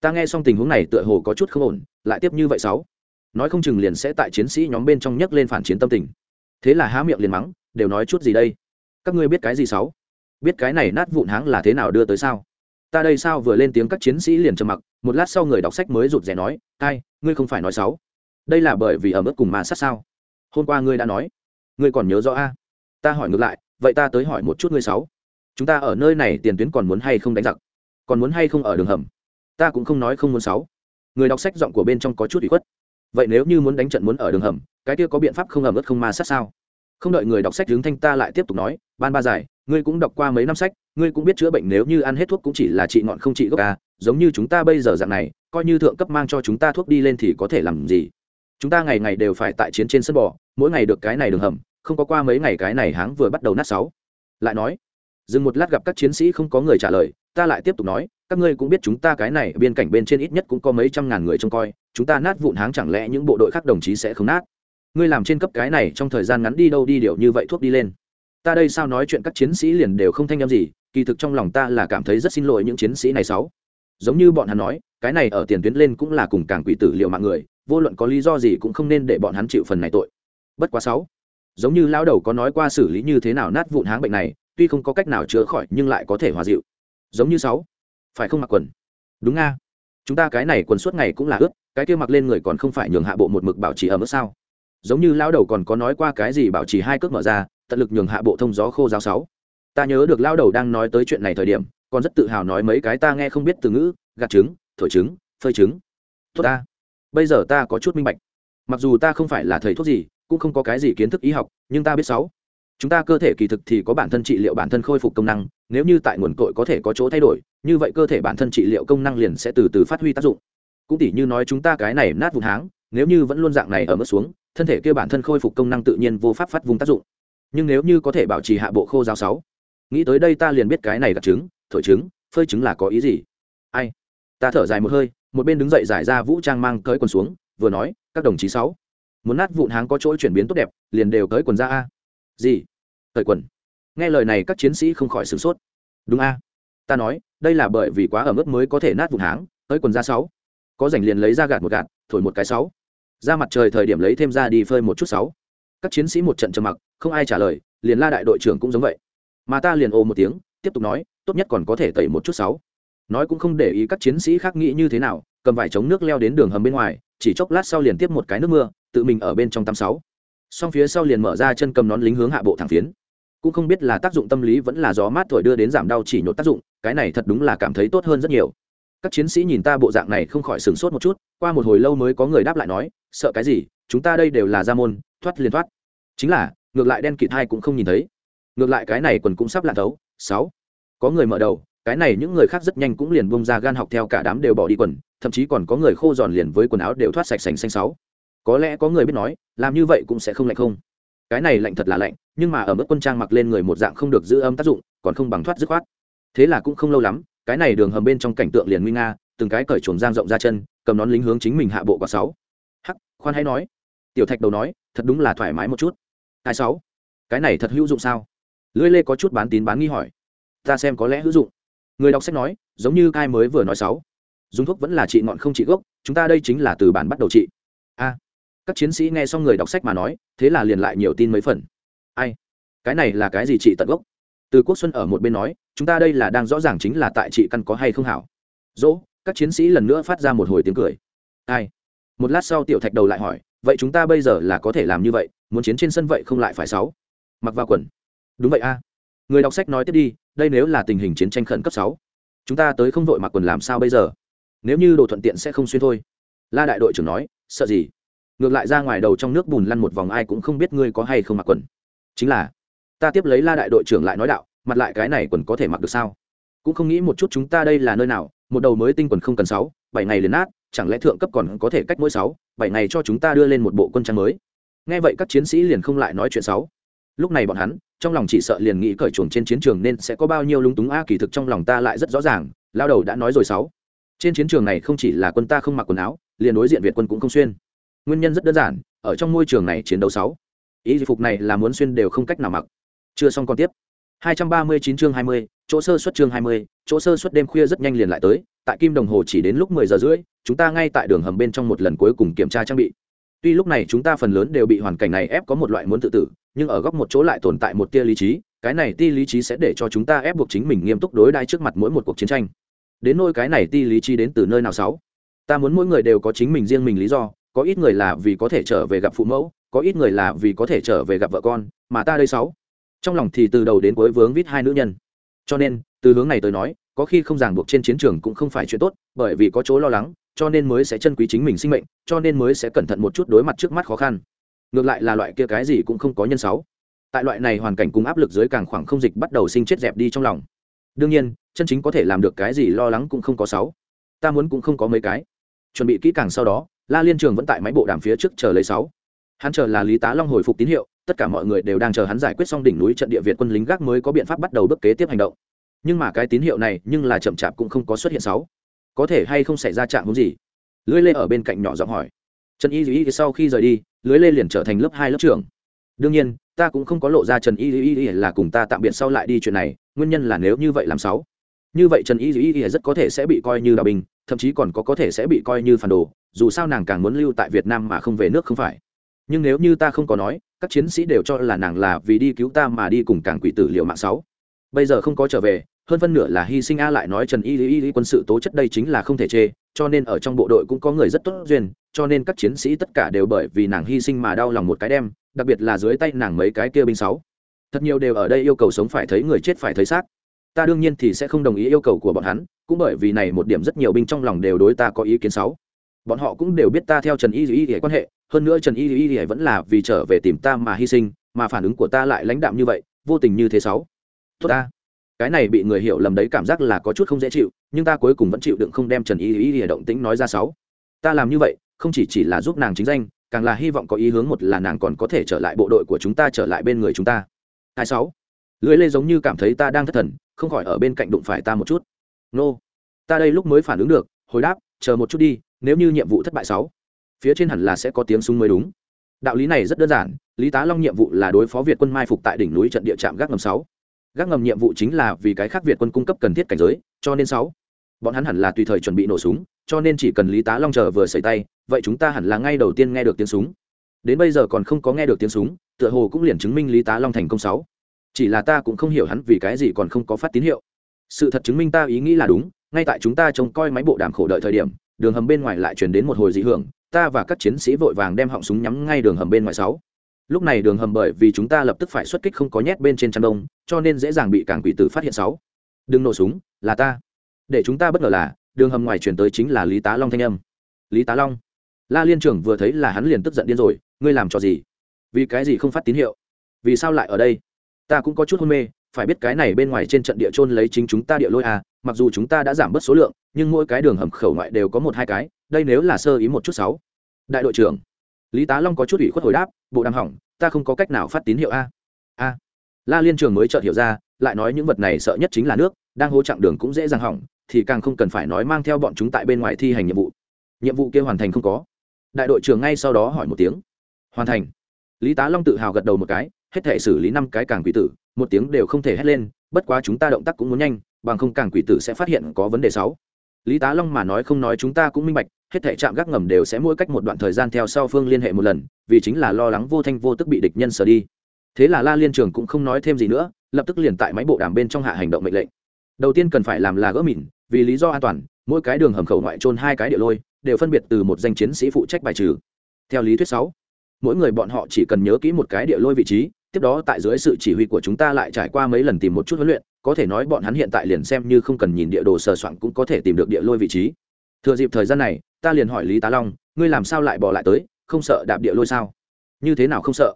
ta nghe xong tình huống này tựa hồ có chút không ổn, lại tiếp như vậy sáu. Nói không chừng liền sẽ tại chiến sĩ nhóm bên trong nhấc lên phản chiến tâm tình. Thế là há miệng liền mắng, đều nói chút gì đây? Các ngươi biết cái gì sáu? Biết cái này nát vụn háng là thế nào đưa tới sao? Ta đây sao vừa lên tiếng các chiến sĩ liền trầm mặc, một lát sau người đọc sách mới rụt rè nói, ai, ngươi không phải nói sáu. Đây là bởi vì ở mức cùng mà sát sao? Hôm qua ngươi đã nói. Ngươi còn nhớ rõ a? Ta hỏi ngược lại, vậy ta tới hỏi một chút ngươi sáu. Chúng ta ở nơi này tiền tuyến còn muốn hay không đánh giặc? Còn muốn hay không ở đường hầm? Ta cũng không nói không muốn sáu. Người đọc sách giọng của bên trong có chút bị khuất. Vậy nếu như muốn đánh trận muốn ở đường hầm, cái kia có biện pháp không ẩm ướt không ma sát sao? Không đợi người đọc sách hướng thanh ta lại tiếp tục nói, ban ba giải, ngươi cũng đọc qua mấy năm sách, ngươi cũng biết chữa bệnh nếu như ăn hết thuốc cũng chỉ là trị ngọn không trị gốc à giống như chúng ta bây giờ dạng này, coi như thượng cấp mang cho chúng ta thuốc đi lên thì có thể làm gì? Chúng ta ngày ngày đều phải tại chiến trên sân bò, mỗi ngày được cái này đường hầm, không có qua mấy ngày cái này háng vừa bắt đầu nát sáu. Lại nói dừng một lát gặp các chiến sĩ không có người trả lời, ta lại tiếp tục nói, các ngươi cũng biết chúng ta cái này, biên cảnh bên trên ít nhất cũng có mấy trăm ngàn người trông coi, chúng ta nát vụn háng chẳng lẽ những bộ đội khác đồng chí sẽ không nát? Ngươi làm trên cấp cái này trong thời gian ngắn đi đâu đi điệu như vậy thuốc đi lên. Ta đây sao nói chuyện các chiến sĩ liền đều không thanh em gì, kỳ thực trong lòng ta là cảm thấy rất xin lỗi những chiến sĩ này sáu. Giống như bọn hắn nói, cái này ở tiền tuyến lên cũng là cùng càng quỷ tử liệu mạng người, vô luận có lý do gì cũng không nên để bọn hắn chịu phần này tội. Bất quá sáu. Giống như lão đầu có nói qua xử lý như thế nào nát vụn háng bệnh này tuy không có cách nào chữa khỏi nhưng lại có thể hòa dịu. Giống như sáu. Phải không mặc quần? Đúng nga. Chúng ta cái này quần suốt ngày cũng là ướt, cái kia mặc lên người còn không phải nhường hạ bộ một mực bảo trì ở mức sao? Giống như lão đầu còn có nói qua cái gì bảo trì hai cước mở ra, tận lực nhường hạ bộ thông gió khô giáo sáu. Ta nhớ được lão đầu đang nói tới chuyện này thời điểm, còn rất tự hào nói mấy cái ta nghe không biết từ ngữ, gạt trứng, thổi trứng, phơi trứng. Tốt ta. Bây giờ ta có chút minh bạch. Mặc dù ta không phải là thầy thuốc gì, cũng không có cái gì kiến thức y học, nhưng ta biết sáu chúng ta cơ thể kỳ thực thì có bản thân trị liệu bản thân khôi phục công năng, nếu như tại nguồn cội có thể có chỗ thay đổi, như vậy cơ thể bản thân trị liệu công năng liền sẽ từ từ phát huy tác dụng. Cũng tỉ như nói chúng ta cái này nát vùng háng, nếu như vẫn luôn dạng này ở mức xuống, thân thể kia bản thân khôi phục công năng tự nhiên vô pháp phát vùng tác dụng. Nhưng nếu như có thể bảo trì hạ bộ khô giáo sáu, nghĩ tới đây ta liền biết cái này gặt trứng, thổi trứng, phơi trứng là có ý gì? Ai? Ta thở dài một hơi, một bên đứng dậy giải ra vũ trang mang cởi quần xuống, vừa nói, các đồng chí sáu, muốn nát vụn háng có chỗ chuyển biến tốt đẹp, liền đều cởi quần ra a. Gì? Cởi quần. Nghe lời này, các chiến sĩ không khỏi sửng sốt. Đúng a. Ta nói, đây là bởi vì quá ở mức mới có thể nát vụn háng, tới quần ra sáu. Có rảnh liền lấy ra gạt một gạt, thổi một cái sáu. Ra mặt trời thời điểm lấy thêm ra đi phơi một chút sáu. Các chiến sĩ một trận trầm mặc, không ai trả lời, liền la đại đội trưởng cũng giống vậy. Mà ta liền ồ một tiếng, tiếp tục nói, tốt nhất còn có thể tẩy một chút sáu. Nói cũng không để ý các chiến sĩ khác nghĩ như thế nào, cầm vải chống nước leo đến đường hầm bên ngoài, chỉ chốc lát sau liền tiếp một cái nước mưa, tự mình ở bên trong tắm sáu. Xong phía sau liền mở ra chân cầm nón lính hướng hạ bộ thẳng phiến cũng không biết là tác dụng tâm lý vẫn là gió mát thổi đưa đến giảm đau chỉ nhột tác dụng, cái này thật đúng là cảm thấy tốt hơn rất nhiều. Các chiến sĩ nhìn ta bộ dạng này không khỏi sửng sốt một chút, qua một hồi lâu mới có người đáp lại nói, sợ cái gì, chúng ta đây đều là gia môn, thoát liền thoát. Chính là, ngược lại đen kịt hai cũng không nhìn thấy. Ngược lại cái này quần cũng sắp lạn thấu. Sáu. Có người mở đầu, cái này những người khác rất nhanh cũng liền bông ra gan học theo cả đám đều bỏ đi quần, thậm chí còn có người khô giòn liền với quần áo đều thoát sạch sành xanh sáu. Có lẽ có người biết nói, làm như vậy cũng sẽ không lạnh không? Cái này lạnh thật là lạnh, nhưng mà ở mức quân trang mặc lên người một dạng không được giữ âm tác dụng, còn không bằng thoát dứt khoát. Thế là cũng không lâu lắm, cái này đường hầm bên trong cảnh tượng liền nguy nga, từng cái cởi chuồng giang rộng ra chân, cầm nón lính hướng chính mình hạ bộ quả sáu. Hắc, khoan hãy nói. Tiểu thạch đầu nói, thật đúng là thoải mái một chút. Hai sáu, cái này thật hữu dụng sao? Lưỡi lê có chút bán tín bán nghi hỏi. Ta xem có lẽ hữu dụng. Người đọc sách nói, giống như cai mới vừa nói sáu. Dùng thuốc vẫn là trị ngọn không trị gốc, chúng ta đây chính là từ bản bắt đầu trị. A các chiến sĩ nghe xong người đọc sách mà nói, thế là liền lại nhiều tin mấy phần. Ai? Cái này là cái gì trị tận gốc? Từ quốc xuân ở một bên nói, chúng ta đây là đang rõ ràng chính là tại trị căn có hay không hảo. Dỗ, các chiến sĩ lần nữa phát ra một hồi tiếng cười. Ai? Một lát sau tiểu thạch đầu lại hỏi, vậy chúng ta bây giờ là có thể làm như vậy, muốn chiến trên sân vậy không lại phải sáu? Mặc vào quần. Đúng vậy a. Người đọc sách nói tiếp đi, đây nếu là tình hình chiến tranh khẩn cấp sáu, chúng ta tới không vội mặc quần làm sao bây giờ? Nếu như đồ thuận tiện sẽ không xuyên thôi. La đại đội trưởng nói, sợ gì? Ngược lại ra ngoài đầu trong nước bùn lăn một vòng ai cũng không biết ngươi có hay không mặc quần. Chính là, ta tiếp lấy la đại đội trưởng lại nói đạo, mặt lại cái này quần có thể mặc được sao? Cũng không nghĩ một chút chúng ta đây là nơi nào, một đầu mới tinh quần không cần sáu, bảy ngày liền nát, chẳng lẽ thượng cấp còn có thể cách mỗi sáu, bảy ngày cho chúng ta đưa lên một bộ quân trang mới? Nghe vậy các chiến sĩ liền không lại nói chuyện sáu. Lúc này bọn hắn, trong lòng chỉ sợ liền nghĩ cởi chuồng trên chiến trường nên sẽ có bao nhiêu lúng túng a, kỳ thực trong lòng ta lại rất rõ ràng, lao đầu đã nói rồi sáu. Trên chiến trường này không chỉ là quân ta không mặc quần áo, liền đối diện việt quân cũng không xuyên nguyên nhân rất đơn giản ở trong môi trường này chiến đấu sáu. Ý phục này là muốn xuyên đều không cách nào mặc. Chưa xong còn tiếp. 239 chương 20, chỗ sơ xuất chương 20, chỗ sơ xuất đêm khuya rất nhanh liền lại tới tại kim đồng hồ chỉ đến lúc 10 giờ rưỡi chúng ta ngay tại đường hầm bên trong một lần cuối cùng kiểm tra trang bị. Tuy lúc này chúng ta phần lớn đều bị hoàn cảnh này ép có một loại muốn tự tử nhưng ở góc một chỗ lại tồn tại một tia lý trí cái này ti lý trí sẽ để cho chúng ta ép buộc chính mình nghiêm túc đối đãi trước mặt mỗi một cuộc chiến tranh. Đến nôi cái này ti lý trí đến từ nơi nào sáu? Ta muốn mỗi người đều có chính mình riêng mình lý do có ít người là vì có thể trở về gặp phụ mẫu, có ít người là vì có thể trở về gặp vợ con, mà ta đây sáu. Trong lòng thì từ đầu đến cuối vướng vít hai nữ nhân. Cho nên, từ hướng này tới nói, có khi không ràng buộc trên chiến trường cũng không phải chuyện tốt, bởi vì có chỗ lo lắng, cho nên mới sẽ chân quý chính mình sinh mệnh, cho nên mới sẽ cẩn thận một chút đối mặt trước mắt khó khăn. Ngược lại là loại kia cái gì cũng không có nhân sáu. Tại loại này hoàn cảnh cùng áp lực dưới càng khoảng không dịch bắt đầu sinh chết dẹp đi trong lòng. Đương nhiên, chân chính có thể làm được cái gì lo lắng cũng không có sáu. Ta muốn cũng không có mấy cái. Chuẩn bị kỹ càng sau đó la liên trường vẫn tại máy bộ đàm phía trước chờ lấy sáu. Hắn chờ là lý tá long hồi phục tín hiệu, tất cả mọi người đều đang chờ hắn giải quyết xong đỉnh núi trận địa việt quân lính gác mới có biện pháp bắt đầu bước kế tiếp hành động. Nhưng mà cái tín hiệu này nhưng là chậm chạp cũng không có xuất hiện sáu. Có thể hay không xảy ra trạng hướng gì? Lưới lê ở bên cạnh nhỏ giọng hỏi. Trần y duy sau khi rời đi, lưới lê liền trở thành lớp hai lớp trưởng. Đương nhiên, ta cũng không có lộ ra trần y duy là cùng ta tạm biệt sau lại đi chuyện này, nguyên nhân là nếu như vậy làm sáu. Như vậy trần y duy rất có thể sẽ bị coi như đạo bình thậm chí còn có có thể sẽ bị coi như phản đồ, dù sao nàng càng muốn lưu tại việt nam mà không về nước không phải. Nhưng nếu như ta không có nói, các chiến sĩ đều cho là nàng là vì đi cứu ta mà đi cùng càng quỷ tử liệu mạng sáu. Bây giờ không có trở về, hơn phân nửa là hy sinh a lại nói trần y y y quân sự tố chất đây chính là không thể chê, cho nên ở trong bộ đội cũng có người rất tốt duyên, cho nên các chiến sĩ tất cả đều bởi vì nàng hy sinh mà đau lòng một cái đem, đặc biệt là dưới tay nàng mấy cái kia binh sáu. Thật nhiều đều ở đây yêu cầu sống phải thấy người chết phải thấy xác ta đương nhiên thì sẽ không đồng ý yêu cầu của bọn hắn, cũng bởi vì này một điểm rất nhiều binh trong lòng đều đối ta có ý kiến sáu bọn họ cũng đều biết ta theo trần y dĩ y quan hệ, hơn nữa trần y dĩ y vẫn là vì trở về tìm ta mà hy sinh, mà phản ứng của ta lại lãnh đạm như vậy, vô tình như thế sáu tốt ta. Cái này bị người hiểu lầm đấy cảm giác là có chút không dễ chịu, nhưng ta cuối cùng vẫn chịu đựng không đem trần y dĩ y động tĩnh nói ra sáu ta làm như vậy, không chỉ chỉ là giúp nàng chính danh, càng là hy vọng có ý hướng một là nàng còn có thể trở lại bộ đội của chúng ta trở lại bên người chúng ta. Hai sáu. Lưỡi lê giống như cảm thấy ta đang thất thần không khỏi ở bên cạnh đụng phải ta một chút. Nô, ta đây lúc mới phản ứng được, hồi đáp, chờ một chút đi, nếu như nhiệm vụ thất bại sáu, phía trên hẳn là sẽ có tiếng súng mới đúng. Đạo lý này rất đơn giản, lý tá long nhiệm vụ là đối phó việt quân mai phục tại đỉnh núi trận địa trạm gác ngầm sáu. Gác ngầm nhiệm vụ chính là vì cái khác việt quân cung cấp cần thiết cảnh giới, cho nên sáu, bọn hắn hẳn là tùy thời chuẩn bị nổ súng, cho nên chỉ cần lý tá long chờ vừa xảy tay, vậy chúng ta hẳn là ngay đầu tiên nghe được tiếng súng. Đến bây giờ còn không có nghe được tiếng súng, tựa hồ cũng liền chứng minh lý tá long thành công sáu chỉ là ta cũng không hiểu hắn vì cái gì còn không có phát tín hiệu. Sự thật chứng minh ta ý nghĩ là đúng, ngay tại chúng ta trông coi máy bộ đàm khổ đợi thời điểm, đường hầm bên ngoài lại chuyển đến một hồi dị hưởng, ta và các chiến sĩ vội vàng đem họng súng nhắm ngay đường hầm bên ngoài sáu. Lúc này đường hầm bởi vì chúng ta lập tức phải xuất kích không có nhét bên trên chăn đông, cho nên dễ dàng bị cảng quỷ tử phát hiện sáu. Đừng nổ súng, là ta. Để chúng ta bất ngờ là, đường hầm ngoài chuyển tới chính là lý tá long thanh âm. Lý tá long. La liên trưởng vừa thấy là hắn liền tức giận điên rồi, ngươi làm cho gì? Vì cái gì không phát tín hiệu? Vì sao lại ở đây? Ta cũng có chút hôn mê, phải biết cái này bên ngoài trên trận địa trôn lấy chính chúng ta địa lôi à mặc dù chúng ta đã giảm bớt số lượng, nhưng mỗi cái đường hầm khẩu ngoại đều có một hai cái, đây nếu là sơ ý một chút sáu. Đại đội trưởng, lý tá long có chút ủy khuất hồi đáp, bộ đàm hỏng, ta không có cách nào phát tín hiệu a. A. La liên trường mới chợt hiểu ra, lại nói những vật này sợ nhất chính là nước, đang hỗ chặng đường cũng dễ dàng hỏng, thì càng không cần phải nói mang theo bọn chúng tại bên ngoài thi hành nhiệm vụ. Nhiệm vụ kia hoàn thành không có. Đại đội trưởng ngay sau đó hỏi một tiếng. Hoàn thành. Lý tá long tự hào gật đầu một cái hết thể xử lý năm cái càng quỷ tử, một tiếng đều không thể hét lên, bất quá chúng ta động tác cũng muốn nhanh, bằng không càng quỷ tử sẽ phát hiện có vấn đề sáu. Lý tá long mà nói không nói chúng ta cũng minh bạch, hết thể trạm gác ngầm đều sẽ mỗi cách một đoạn thời gian theo sau phương liên hệ một lần, vì chính là lo lắng vô thanh vô tức bị địch nhân sờ đi. Thế là la liên trường cũng không nói thêm gì nữa, lập tức liền tại máy bộ đàm bên trong hạ hành động mệnh lệnh. Đầu tiên cần phải làm là gỡ mìn, vì lý do an toàn, mỗi cái đường hầm khẩu ngoại trôn hai cái địa lôi, đều phân biệt từ một danh chiến sĩ phụ trách bài trừ. Theo lý thuyết sáu, mỗi người bọn họ chỉ cần nhớ kỹ một cái địa lôi vị trí tiếp đó tại dưới sự chỉ huy của chúng ta lại trải qua mấy lần tìm một chút huấn luyện, có thể nói bọn hắn hiện tại liền xem như không cần nhìn địa đồ sờ soạn cũng có thể tìm được địa lôi vị trí. Thừa dịp thời gian này, ta liền hỏi lý tá long, ngươi làm sao lại bỏ lại tới? Không sợ đạp địa lôi sao? Như thế nào không sợ?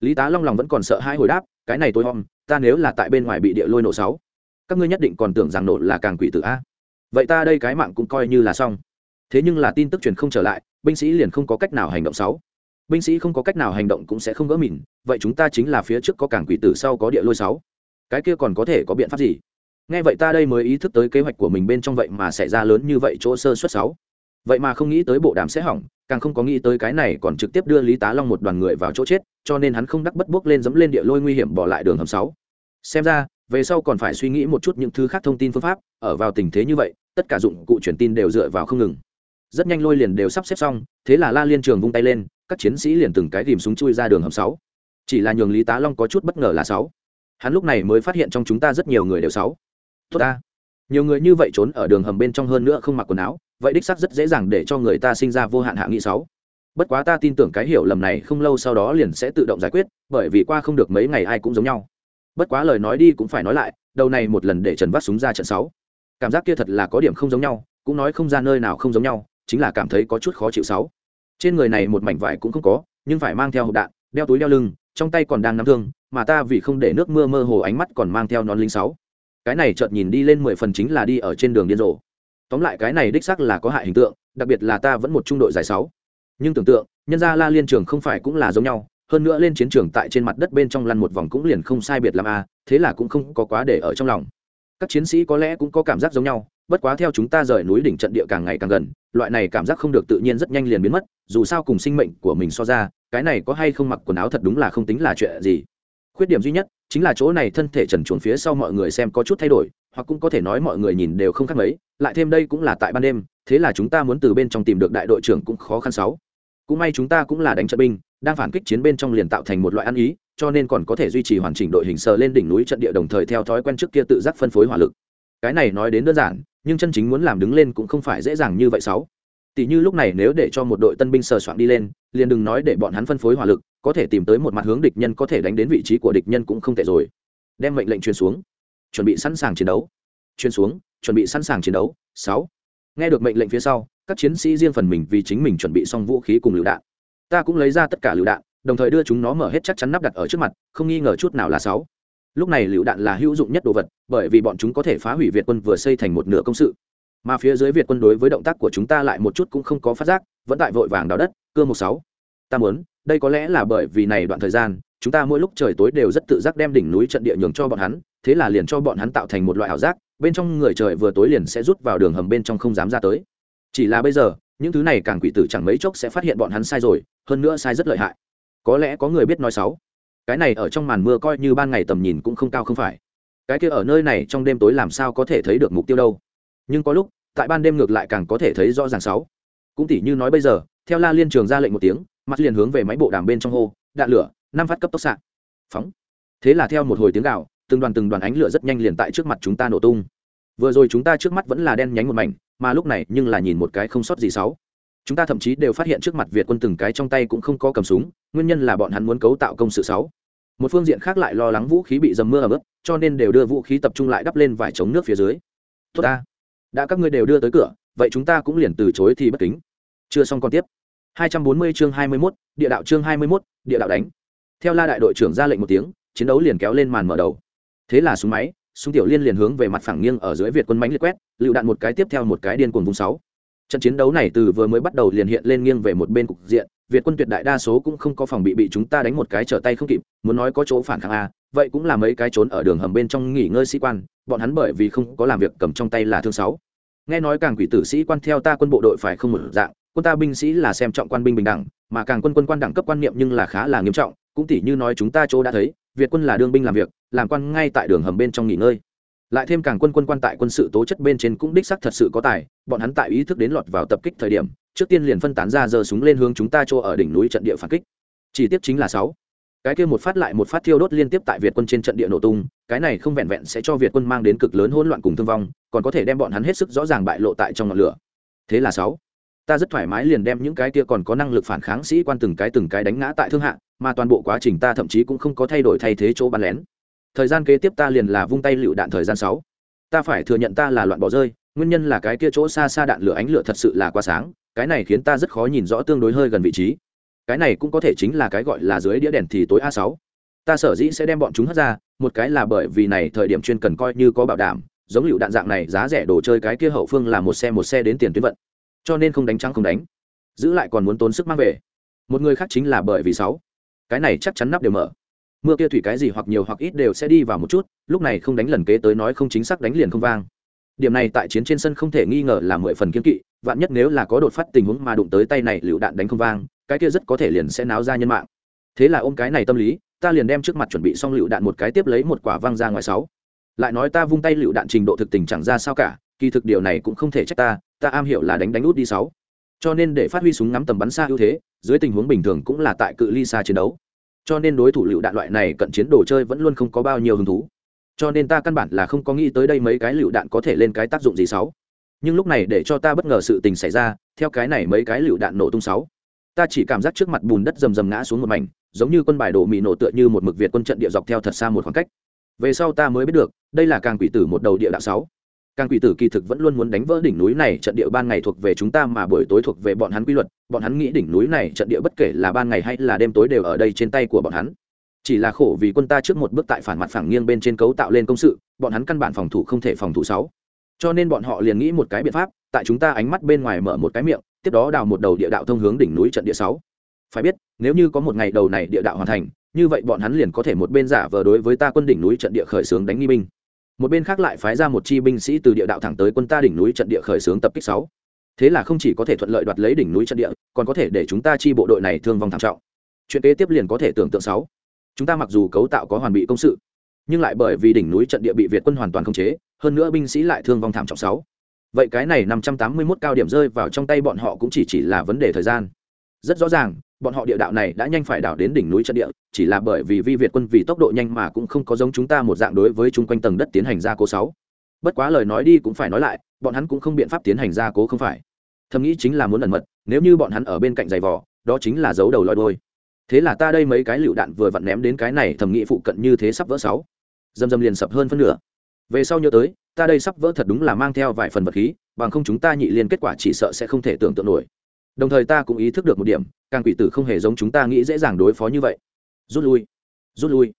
Lý tá long lòng vẫn còn sợ hai hồi đáp, cái này tôi hòm ta nếu là tại bên ngoài bị địa lôi nổ sáu, các ngươi nhất định còn tưởng rằng nổ là càng quỷ tử a. Vậy ta đây cái mạng cũng coi như là xong. Thế nhưng là tin tức truyền không trở lại, binh sĩ liền không có cách nào hành động sáu binh sĩ không có cách nào hành động cũng sẽ không gỡ mìn, vậy chúng ta chính là phía trước có cảng quỷ tử sau có địa lôi sáu. Cái kia còn có thể có biện pháp gì? Nghe vậy ta đây mới ý thức tới kế hoạch của mình bên trong vậy mà xảy ra lớn như vậy chỗ sơ suất sáu. Vậy mà không nghĩ tới bộ đàm sẽ hỏng, càng không có nghĩ tới cái này còn trực tiếp đưa lý tá long một đoàn người vào chỗ chết, cho nên hắn không đắc bất bước lên dẫm lên địa lôi nguy hiểm bỏ lại đường hầm sáu. Xem ra, về sau còn phải suy nghĩ một chút những thứ khác thông tin phương pháp, ở vào tình thế như vậy, tất cả dụng cụ truyền tin đều dựa vào không ngừng. Rất nhanh lôi liền đều sắp xếp xong, thế là la liên trường vung tay lên các chiến sĩ liền từng cái tìm súng chui ra đường hầm sáu. Chỉ là nhường lý tá long có chút bất ngờ là sáu. Hắn lúc này mới phát hiện trong chúng ta rất nhiều người đều sáu. Tốt ta. Nhiều người như vậy trốn ở đường hầm bên trong hơn nữa không mặc quần áo, vậy đích xác rất dễ dàng để cho người ta sinh ra vô hạn hạ nghị sáu. Bất quá ta tin tưởng cái hiểu lầm này không lâu sau đó liền sẽ tự động giải quyết, bởi vì qua không được mấy ngày ai cũng giống nhau. Bất quá lời nói đi cũng phải nói lại, đầu này một lần để trần vắt súng ra trận sáu. Cảm giác kia thật là có điểm không giống nhau, cũng nói không ra nơi nào không giống nhau, chính là cảm thấy có chút khó chịu sáu trên người này một mảnh vải cũng không có, nhưng phải mang theo hộp đạn, đeo túi đeo lưng, trong tay còn đang nắm thương, mà ta vì không để nước mưa mơ hồ ánh mắt còn mang theo nón linh sáu. Cái này chợt nhìn đi lên mười phần chính là đi ở trên đường điên rồ. Tóm lại cái này đích xác là có hại hình tượng, đặc biệt là ta vẫn một trung đội giải sáu. Nhưng tưởng tượng, nhân gia la liên trường không phải cũng là giống nhau, hơn nữa lên chiến trường tại trên mặt đất bên trong lăn một vòng cũng liền không sai biệt làm a à, thế là cũng không có quá để ở trong lòng. Các chiến sĩ có lẽ cũng có cảm giác giống nhau bất quá theo chúng ta rời núi đỉnh trận địa càng ngày càng gần, loại này cảm giác không được tự nhiên rất nhanh liền biến mất, dù sao cùng sinh mệnh của mình so ra, cái này có hay không mặc quần áo thật đúng là không tính là chuyện gì. Khuyết điểm duy nhất chính là chỗ này thân thể trần chuồn phía sau mọi người xem có chút thay đổi, hoặc cũng có thể nói mọi người nhìn đều không khác mấy, lại thêm đây cũng là tại ban đêm, thế là chúng ta muốn từ bên trong tìm được đại đội trưởng cũng khó khăn sáu. Cũng may chúng ta cũng là đánh trận binh, đang phản kích chiến bên trong liền tạo thành một loại ăn ý, cho nên còn có thể duy trì hoàn chỉnh đội hình sờ lên đỉnh núi trận địa đồng thời theo thói quen trước kia tự giác phân phối hỏa lực cái này nói đến đơn giản, nhưng chân chính muốn làm đứng lên cũng không phải dễ dàng như vậy sáu. Tỷ như lúc này nếu để cho một đội tân binh sờ soạn đi lên, liền đừng nói để bọn hắn phân phối hỏa lực, có thể tìm tới một mặt hướng địch nhân có thể đánh đến vị trí của địch nhân cũng không tệ rồi. Đem mệnh lệnh truyền xuống. Chuẩn bị sẵn sàng chiến đấu. Truyền xuống, chuẩn bị sẵn sàng chiến đấu, sáu. Nghe được mệnh lệnh phía sau, các chiến sĩ riêng phần mình vì chính mình chuẩn bị xong vũ khí cùng lựu đạn. Ta cũng lấy ra tất cả lựu đạn, đồng thời đưa chúng nó mở hết chắc chắn nắp đặt ở trước mặt, không nghi ngờ chút nào là sáu lúc này lựu đạn là hữu dụng nhất đồ vật, bởi vì bọn chúng có thể phá hủy việt quân vừa xây thành một nửa công sự. Mà phía dưới việt quân đối với động tác của chúng ta lại một chút cũng không có phát giác, vẫn tại vội vàng đào đất, cơ một sáu. Ta muốn, đây có lẽ là bởi vì này đoạn thời gian, chúng ta mỗi lúc trời tối đều rất tự giác đem đỉnh núi trận địa nhường cho bọn hắn, thế là liền cho bọn hắn tạo thành một loại ảo giác, bên trong người trời vừa tối liền sẽ rút vào đường hầm bên trong không dám ra tới. Chỉ là bây giờ, những thứ này càng quỷ tử chẳng mấy chốc sẽ phát hiện bọn hắn sai rồi, hơn nữa sai rất lợi hại. Có lẽ có người biết nói xấu cái này ở trong màn mưa coi như ban ngày tầm nhìn cũng không cao không phải. Cái kia ở nơi này trong đêm tối làm sao có thể thấy được mục tiêu đâu. Nhưng có lúc, tại ban đêm ngược lại càng có thể thấy rõ ràng sáu. Cũng tỉ như nói bây giờ, theo la liên trường ra lệnh một tiếng mắt liền hướng về máy bộ đàm bên trong hô, đạn lửa, năm phát cấp tốc xạ. Phóng. Thế là theo một hồi tiếng gạo từng đoàn từng đoàn ánh lửa rất nhanh liền tại trước mặt chúng ta nổ tung. Vừa rồi chúng ta trước mắt vẫn là đen nhánh một mảnh, mà lúc này nhưng là nhìn một cái không sót gì sáu chúng ta thậm chí đều phát hiện trước mặt việt quân từng cái trong tay cũng không có cầm súng nguyên nhân là bọn hắn muốn cấu tạo công sự sáu. Một phương diện khác lại lo lắng vũ khí bị dầm mưa ở ướt cho nên đều đưa vũ khí tập trung lại đắp lên vải chống nước phía dưới. Tốt ta. Đã các ngươi đều đưa tới cửa vậy chúng ta cũng liền từ chối thì bất kính. Chưa xong còn tiếp. 240 chương 21, địa đạo chương 21, địa đạo đánh. Theo la đại đội trưởng ra lệnh một tiếng chiến đấu liền kéo lên màn mở đầu. Thế là súng máy súng tiểu liên liền hướng về mặt phẳng nghiêng ở dưới việt quân mánh liệt quét lựu đạn một cái tiếp theo một cái điên cuồng vùng sáu trận chiến đấu này từ vừa mới bắt đầu liền hiện lên nghiêng về một bên cục diện, việt quân tuyệt đại đa số cũng không có phòng bị bị chúng ta đánh một cái trở tay không kịp, muốn nói có chỗ phản kháng a vậy cũng là mấy cái trốn ở đường hầm bên trong nghỉ ngơi sĩ quan, bọn hắn bởi vì không có làm việc cầm trong tay là thương sáu. Nghe nói càng quỷ tử sĩ quan theo ta quân bộ đội phải không một dạng, quân ta binh sĩ là xem trọng quan binh bình đẳng, mà càng quân quân quan đẳng cấp quan niệm nhưng là khá là nghiêm trọng, cũng tỉ như nói chúng ta chỗ đã thấy, việt quân là đương binh làm việc, làm quan ngay tại đường hầm bên trong nghỉ ngơi lại thêm càng quân quân quan tại quân sự tố chất bên trên cũng đích sắc thật sự có tài, bọn hắn tại ý thức đến lọt vào tập kích thời điểm, trước tiên liền phân tán ra giơ súng lên hướng chúng ta chỗ ở đỉnh núi trận địa phản kích. Chỉ tiếp chính là sáu. Cái kia một phát lại một phát thiêu đốt liên tiếp tại việt quân trên trận địa nổ tung, cái này không vẹn vẹn sẽ cho việt quân mang đến cực lớn hỗn loạn cùng thương vong, còn có thể đem bọn hắn hết sức rõ ràng bại lộ tại trong ngọn lửa. Thế là sáu. Ta rất thoải mái liền đem những cái kia còn có năng lực phản kháng sĩ quan từng cái từng cái đánh ngã tại thương hạ, mà toàn bộ quá trình ta thậm chí cũng không có thay đổi thay thế chỗ bắn lén thời gian kế tiếp ta liền là vung tay lựu đạn thời gian sáu. Ta phải thừa nhận ta là loạn bỏ rơi, nguyên nhân là cái kia chỗ xa xa đạn lửa ánh lửa thật sự là quá sáng, cái này khiến ta rất khó nhìn rõ tương đối hơi gần vị trí. Cái này cũng có thể chính là cái gọi là dưới đĩa đèn thì tối a sáu. Ta sở dĩ sẽ đem bọn chúng hất ra, một cái là bởi vì này thời điểm chuyên cần coi như có bảo đảm, giống lựu đạn dạng này giá rẻ đồ chơi cái kia hậu phương là một xe một xe đến tiền tuyến vận. Cho nên không đánh trắng không đánh. Giữ lại còn muốn tốn sức mang về. Một người khác chính là bởi vì sáu. Cái này chắc chắn nắp đều mở mưa kia thủy cái gì hoặc nhiều hoặc ít đều sẽ đi vào một chút, lúc này không đánh lần kế tới nói không chính xác đánh liền không vang. Điểm này tại chiến trên sân không thể nghi ngờ là mười phần kiên kỵ, vạn nhất nếu là có đột phát tình huống mà đụng tới tay này lựu đạn đánh không vang, cái kia rất có thể liền sẽ náo ra nhân mạng. Thế là ôm cái này tâm lý, ta liền đem trước mặt chuẩn bị xong lựu đạn một cái tiếp lấy một quả văng ra ngoài sáu. Lại nói ta vung tay lựu đạn trình độ thực tình chẳng ra sao cả, kỳ thực điều này cũng không thể trách ta ta am hiểu là đánh đánh út đi sáu. Cho nên để phát huy súng ngắm tầm bắn xa ưu thế, dưới tình huống bình thường cũng là tại cự ly xa chiến đấu cho nên đối thủ lựu đạn loại này cận chiến đồ chơi vẫn luôn không có bao nhiêu hứng thú. Cho nên ta căn bản là không có nghĩ tới đây mấy cái lựu đạn có thể lên cái tác dụng gì sáu. Nhưng lúc này để cho ta bất ngờ sự tình xảy ra, theo cái này mấy cái lựu đạn nổ tung sáu. Ta chỉ cảm giác trước mặt bùn đất rầm rầm ngã xuống một mảnh, giống như quân bài đổ mị nổ tựa như một mực việt quân trận địa dọc theo thật xa một khoảng cách. Về sau ta mới biết được, đây là càng quỷ tử một đầu địa đạo sáu càng quỷ tử kỳ thực vẫn luôn muốn đánh vỡ đỉnh núi này, trận địa ban ngày thuộc về chúng ta mà buổi tối thuộc về bọn hắn quy luật. Bọn hắn nghĩ đỉnh núi này, trận địa bất kể là ban ngày hay là đêm tối đều ở đây trên tay của bọn hắn. Chỉ là khổ vì quân ta trước một bước tại phản mặt phẳng nghiêng bên trên cấu tạo lên công sự, bọn hắn căn bản phòng thủ không thể phòng thủ sáu. Cho nên bọn họ liền nghĩ một cái biện pháp, tại chúng ta ánh mắt bên ngoài mở một cái miệng, tiếp đó đào một đầu địa đạo thông hướng đỉnh núi trận địa sáu. Phải biết, nếu như có một ngày đầu này địa đạo hoàn thành, như vậy bọn hắn liền có thể một bên giả vờ đối với ta quân đỉnh núi trận địa khởi xướng đánh nghi binh một bên khác lại phái ra một chi binh sĩ từ địa đạo thẳng tới quân ta đỉnh núi trận địa khởi xướng tập kích sáu. Thế là không chỉ có thể thuận lợi đoạt lấy đỉnh núi trận địa, còn có thể để chúng ta chi bộ đội này thương vong thảm trọng. Chuyện kế tiếp liền có thể tưởng tượng sáu. Chúng ta mặc dù cấu tạo có hoàn bị công sự, nhưng lại bởi vì đỉnh núi trận địa bị việt quân hoàn toàn khống chế, hơn nữa binh sĩ lại thương vong thảm trọng sáu. Vậy cái này năm trăm tám mươi 581 cao điểm rơi vào trong tay bọn họ cũng chỉ chỉ là vấn đề thời gian. Rất rõ ràng bọn họ địa đạo này đã nhanh phải đảo đến đỉnh núi trận địa, chỉ là bởi vì vi việt quân vì tốc độ nhanh mà cũng không có giống chúng ta một dạng đối với chung quanh tầng đất tiến hành gia cố sáu. Bất quá lời nói đi cũng phải nói lại, bọn hắn cũng không biện pháp tiến hành gia cố không phải. Thầm nghĩ chính là muốn ẩn mật, nếu như bọn hắn ở bên cạnh giày vò, đó chính là dấu đầu lòi đôi thế là ta đây mấy cái lựu đạn vừa vặn ném đến cái này, thầm nghĩ phụ cận như thế sắp vỡ sáu. Dầm dầm liền sập hơn phân nửa. Về sau nhớ tới, ta đây sắp vỡ thật đúng là mang theo vài phần vật khí, bằng không chúng ta nhị liên kết quả chỉ sợ sẽ không thể tưởng tượng nổi đồng thời ta cũng ý thức được một điểm, càng quỷ tử không hề giống chúng ta nghĩ dễ dàng đối phó như vậy. Rút lui rút lui.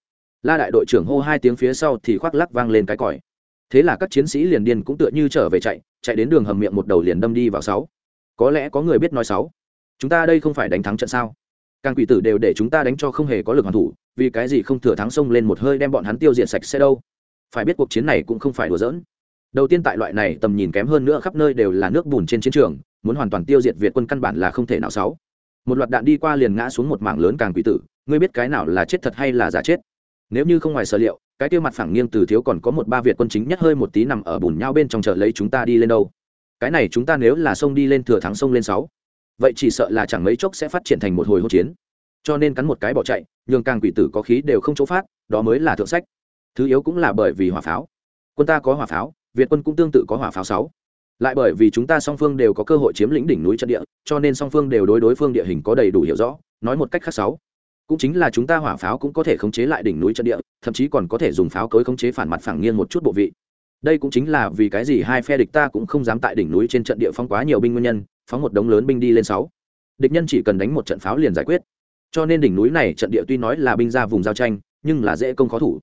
La đại đội trưởng hô hai tiếng phía sau thì khoác lắc vang lên cái còi. Thế là các chiến sĩ liền điên cũng tựa như trở về chạy chạy đến đường hầm miệng một đầu liền đâm đi vào sáu. Có lẽ có người biết nói sáu. Chúng ta đây không phải đánh thắng trận sao? Càng quỷ tử đều để chúng ta đánh cho không hề có lực hoàn thủ, vì cái gì không thừa thắng sông lên một hơi đem bọn hắn tiêu diệt sạch sẽ đâu? Phải biết cuộc chiến này cũng không phải đùa giỡn đầu tiên tại loại này tầm nhìn kém hơn nữa khắp nơi đều là nước bùn trên chiến trường, muốn hoàn toàn tiêu diệt việt quân căn bản là không thể nào sáu. Một loạt đạn đi qua liền ngã xuống một mảng lớn càng quỷ tử, ngươi biết cái nào là chết thật hay là giả chết? Nếu như không ngoài sở liệu, cái tiêu mặt phẳng nghiêng từ thiếu còn có một ba việt quân chính nhất hơi một tí nằm ở bùn nhau bên trong chợ lấy chúng ta đi lên đâu. Cái này chúng ta nếu là sông đi lên thừa thắng sông lên sáu. Vậy chỉ sợ là chẳng mấy chốc sẽ phát triển thành một hồi hỗn chiến. Cho nên cắn một cái bỏ chạy, nhường càng quỷ tử có khí đều không chỗ phát, đó mới là thượng sách. Thứ yếu cũng là bởi vì hỏa pháo. Quân ta có hỏa pháo việt quân cũng tương tự có hỏa pháo sáu. Lại bởi vì chúng ta song phương đều có cơ hội chiếm lĩnh đỉnh núi trận địa, cho nên song phương đều đối đối phương địa hình có đầy đủ hiểu rõ, nói một cách khác sáu. Cũng chính là chúng ta hỏa pháo cũng có thể khống chế lại đỉnh núi trận địa, thậm chí còn có thể dùng pháo cối khống chế phản mặt phẳng nghiêng một chút bộ vị. Đây cũng chính là vì cái gì hai phe địch ta cũng không dám tại đỉnh núi trên trận địa phóng quá nhiều binh nguyên nhân, phóng một đống lớn binh đi lên sáu. Địch nhân chỉ cần đánh một trận pháo liền giải quyết. Cho nên đỉnh núi này trận địa tuy nói là binh ra vùng giao tranh, nhưng là dễ công khó thủ.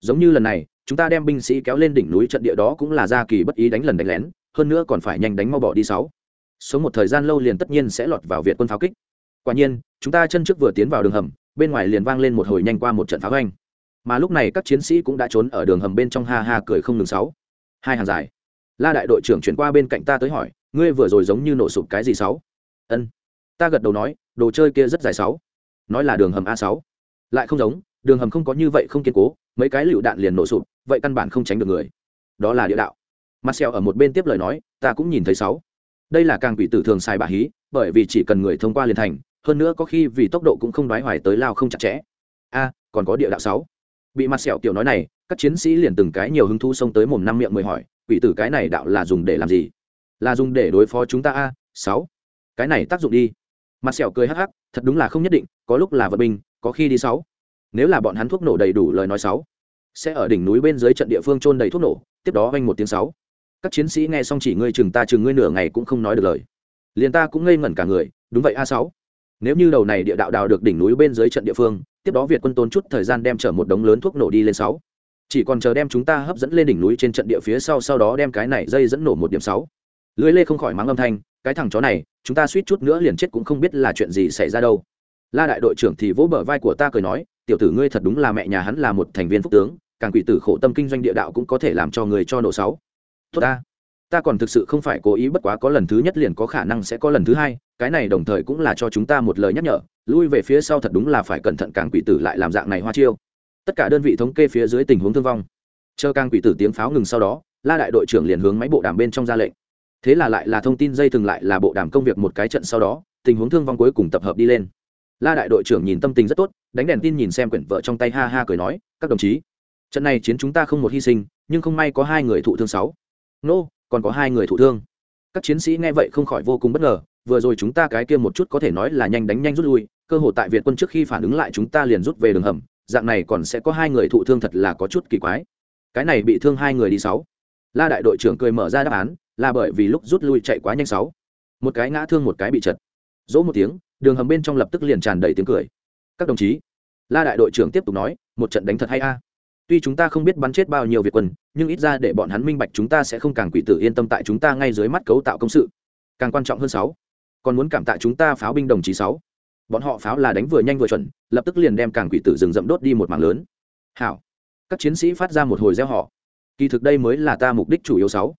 Giống như lần này chúng ta đem binh sĩ kéo lên đỉnh núi trận địa đó cũng là ra kỳ bất ý đánh lần đánh lén, hơn nữa còn phải nhanh đánh mau bỏ đi sáu. Sống một thời gian lâu liền tất nhiên sẽ lọt vào việt quân pháo kích. Quả nhiên, chúng ta chân trước vừa tiến vào đường hầm, bên ngoài liền vang lên một hồi nhanh qua một trận pháo hoành mà lúc này các chiến sĩ cũng đã trốn ở đường hầm bên trong ha ha cười không ngừng sáu. Hai hàng dài. La đại đội trưởng chuyển qua bên cạnh ta tới hỏi, ngươi vừa rồi giống như nổ sụp cái gì sáu? Ân. Ta gật đầu nói, đồ chơi kia rất dài sáu. Nói là đường hầm a sáu. Lại không giống, đường hầm không có như vậy không kiên cố, mấy cái lựu đạn liền nổ sụp vậy căn bản không tránh được người đó là địa đạo Marcel ở một bên tiếp lời nói, ta cũng nhìn thấy sáu. Đây là càng quỷ tử thường xài bà hí, bởi vì chỉ cần người thông qua liền thành, hơn nữa có khi vì tốc độ cũng không đoái hoài tới lao không chặt chẽ. A, còn có địa đạo sáu. Bị Marcel tiểu nói này, các chiến sĩ liền từng cái nhiều hứng thú xông tới mồm năm miệng mười hỏi, quỷ tử cái này đạo là dùng để làm gì? Là dùng để đối phó chúng ta a? Sáu. Cái này tác dụng đi. Marcel cười hắc hắc, thật đúng là không nhất định, có lúc là vật binh, có khi đi sáu. Nếu là bọn hắn thuốc nổ đầy đủ lời nói sáu, sẽ ở đỉnh núi bên dưới trận địa phương trôn đầy thuốc nổ, tiếp đó vanh một tiếng sáu. Các chiến sĩ nghe xong chỉ ngươi chừng ta chừng ngươi nửa ngày cũng không nói được lời. Liền ta cũng ngây ngẩn cả người đúng vậy a sáu. Nếu như đầu này địa đạo đào được đỉnh núi bên dưới trận địa phương tiếp đó việt quân tốn chút thời gian đem chở một đống lớn thuốc nổ đi lên sáu. Chỉ còn chờ đem chúng ta hấp dẫn lên đỉnh núi trên trận địa phía sau sau đó đem cái này dây dẫn nổ một điểm sáu. Lưới lê không khỏi mắng âm thanh cái thằng chó này chúng ta suýt chút nữa liền chết cũng không biết là chuyện gì xảy ra đâu. La đại đội trưởng thì vỗ bờ vai của ta cười nói tiểu tử ngươi thật đúng là mẹ nhà hắn là một thành viên phúc tướng, càng quỷ tử khổ tâm kinh doanh địa đạo cũng có thể làm cho người cho nổ sáu. Tốt ta. Ta còn thực sự không phải cố ý bất quá có lần thứ nhất liền có khả năng sẽ có lần thứ hai, cái này đồng thời cũng là cho chúng ta một lời nhắc nhở, lui về phía sau thật đúng là phải cẩn thận càng quỷ tử lại làm dạng này hoa chiêu. Tất cả đơn vị thống kê phía dưới tình huống thương vong. Chờ càng quỷ tử tiếng pháo ngừng sau đó, la đại đội trưởng liền hướng máy bộ đàm bên trong ra lệnh. Thế là lại là thông tin dây thường lại là bộ đàm công việc một cái trận sau đó, tình huống thương vong cuối cùng tập hợp đi lên. La đại đội trưởng nhìn tâm tình rất tốt đánh đèn tin nhìn xem quyển vợ trong tay ha ha cười nói, các đồng chí, trận này chiến chúng ta không một hy sinh, nhưng không may có hai người thụ thương sáu. Nô, còn có hai người thụ thương. Các chiến sĩ nghe vậy không khỏi vô cùng bất ngờ, vừa rồi chúng ta cái kia một chút có thể nói là nhanh đánh nhanh rút lui, cơ hội tại việt quân trước khi phản ứng lại chúng ta liền rút về đường hầm, dạng này còn sẽ có hai người thụ thương thật là có chút kỳ quái. Cái này bị thương hai người đi sáu. La đại đội trưởng cười mở ra đáp án, là bởi vì lúc rút lui chạy quá nhanh sáu. Một cái ngã thương một cái bị chật. Dỗ một tiếng, đường hầm bên trong lập tức liền tràn đầy tiếng cười các đồng chí, la đại đội trưởng tiếp tục nói, một trận đánh thật hay a. Tuy chúng ta không biết bắn chết bao nhiêu việt quân, nhưng ít ra để bọn hắn minh bạch chúng ta sẽ không càng quỷ tử yên tâm tại chúng ta ngay dưới mắt cấu tạo công sự. Càng quan trọng hơn sáu, còn muốn cảm tạ chúng ta pháo binh đồng chí sáu. Bọn họ pháo là đánh vừa nhanh vừa chuẩn, lập tức liền đem càng quỷ tử rừng rậm đốt đi một mảng lớn. Hảo, các chiến sĩ phát ra một hồi gieo họ kỳ thực đây mới là ta mục đích chủ yếu sáu.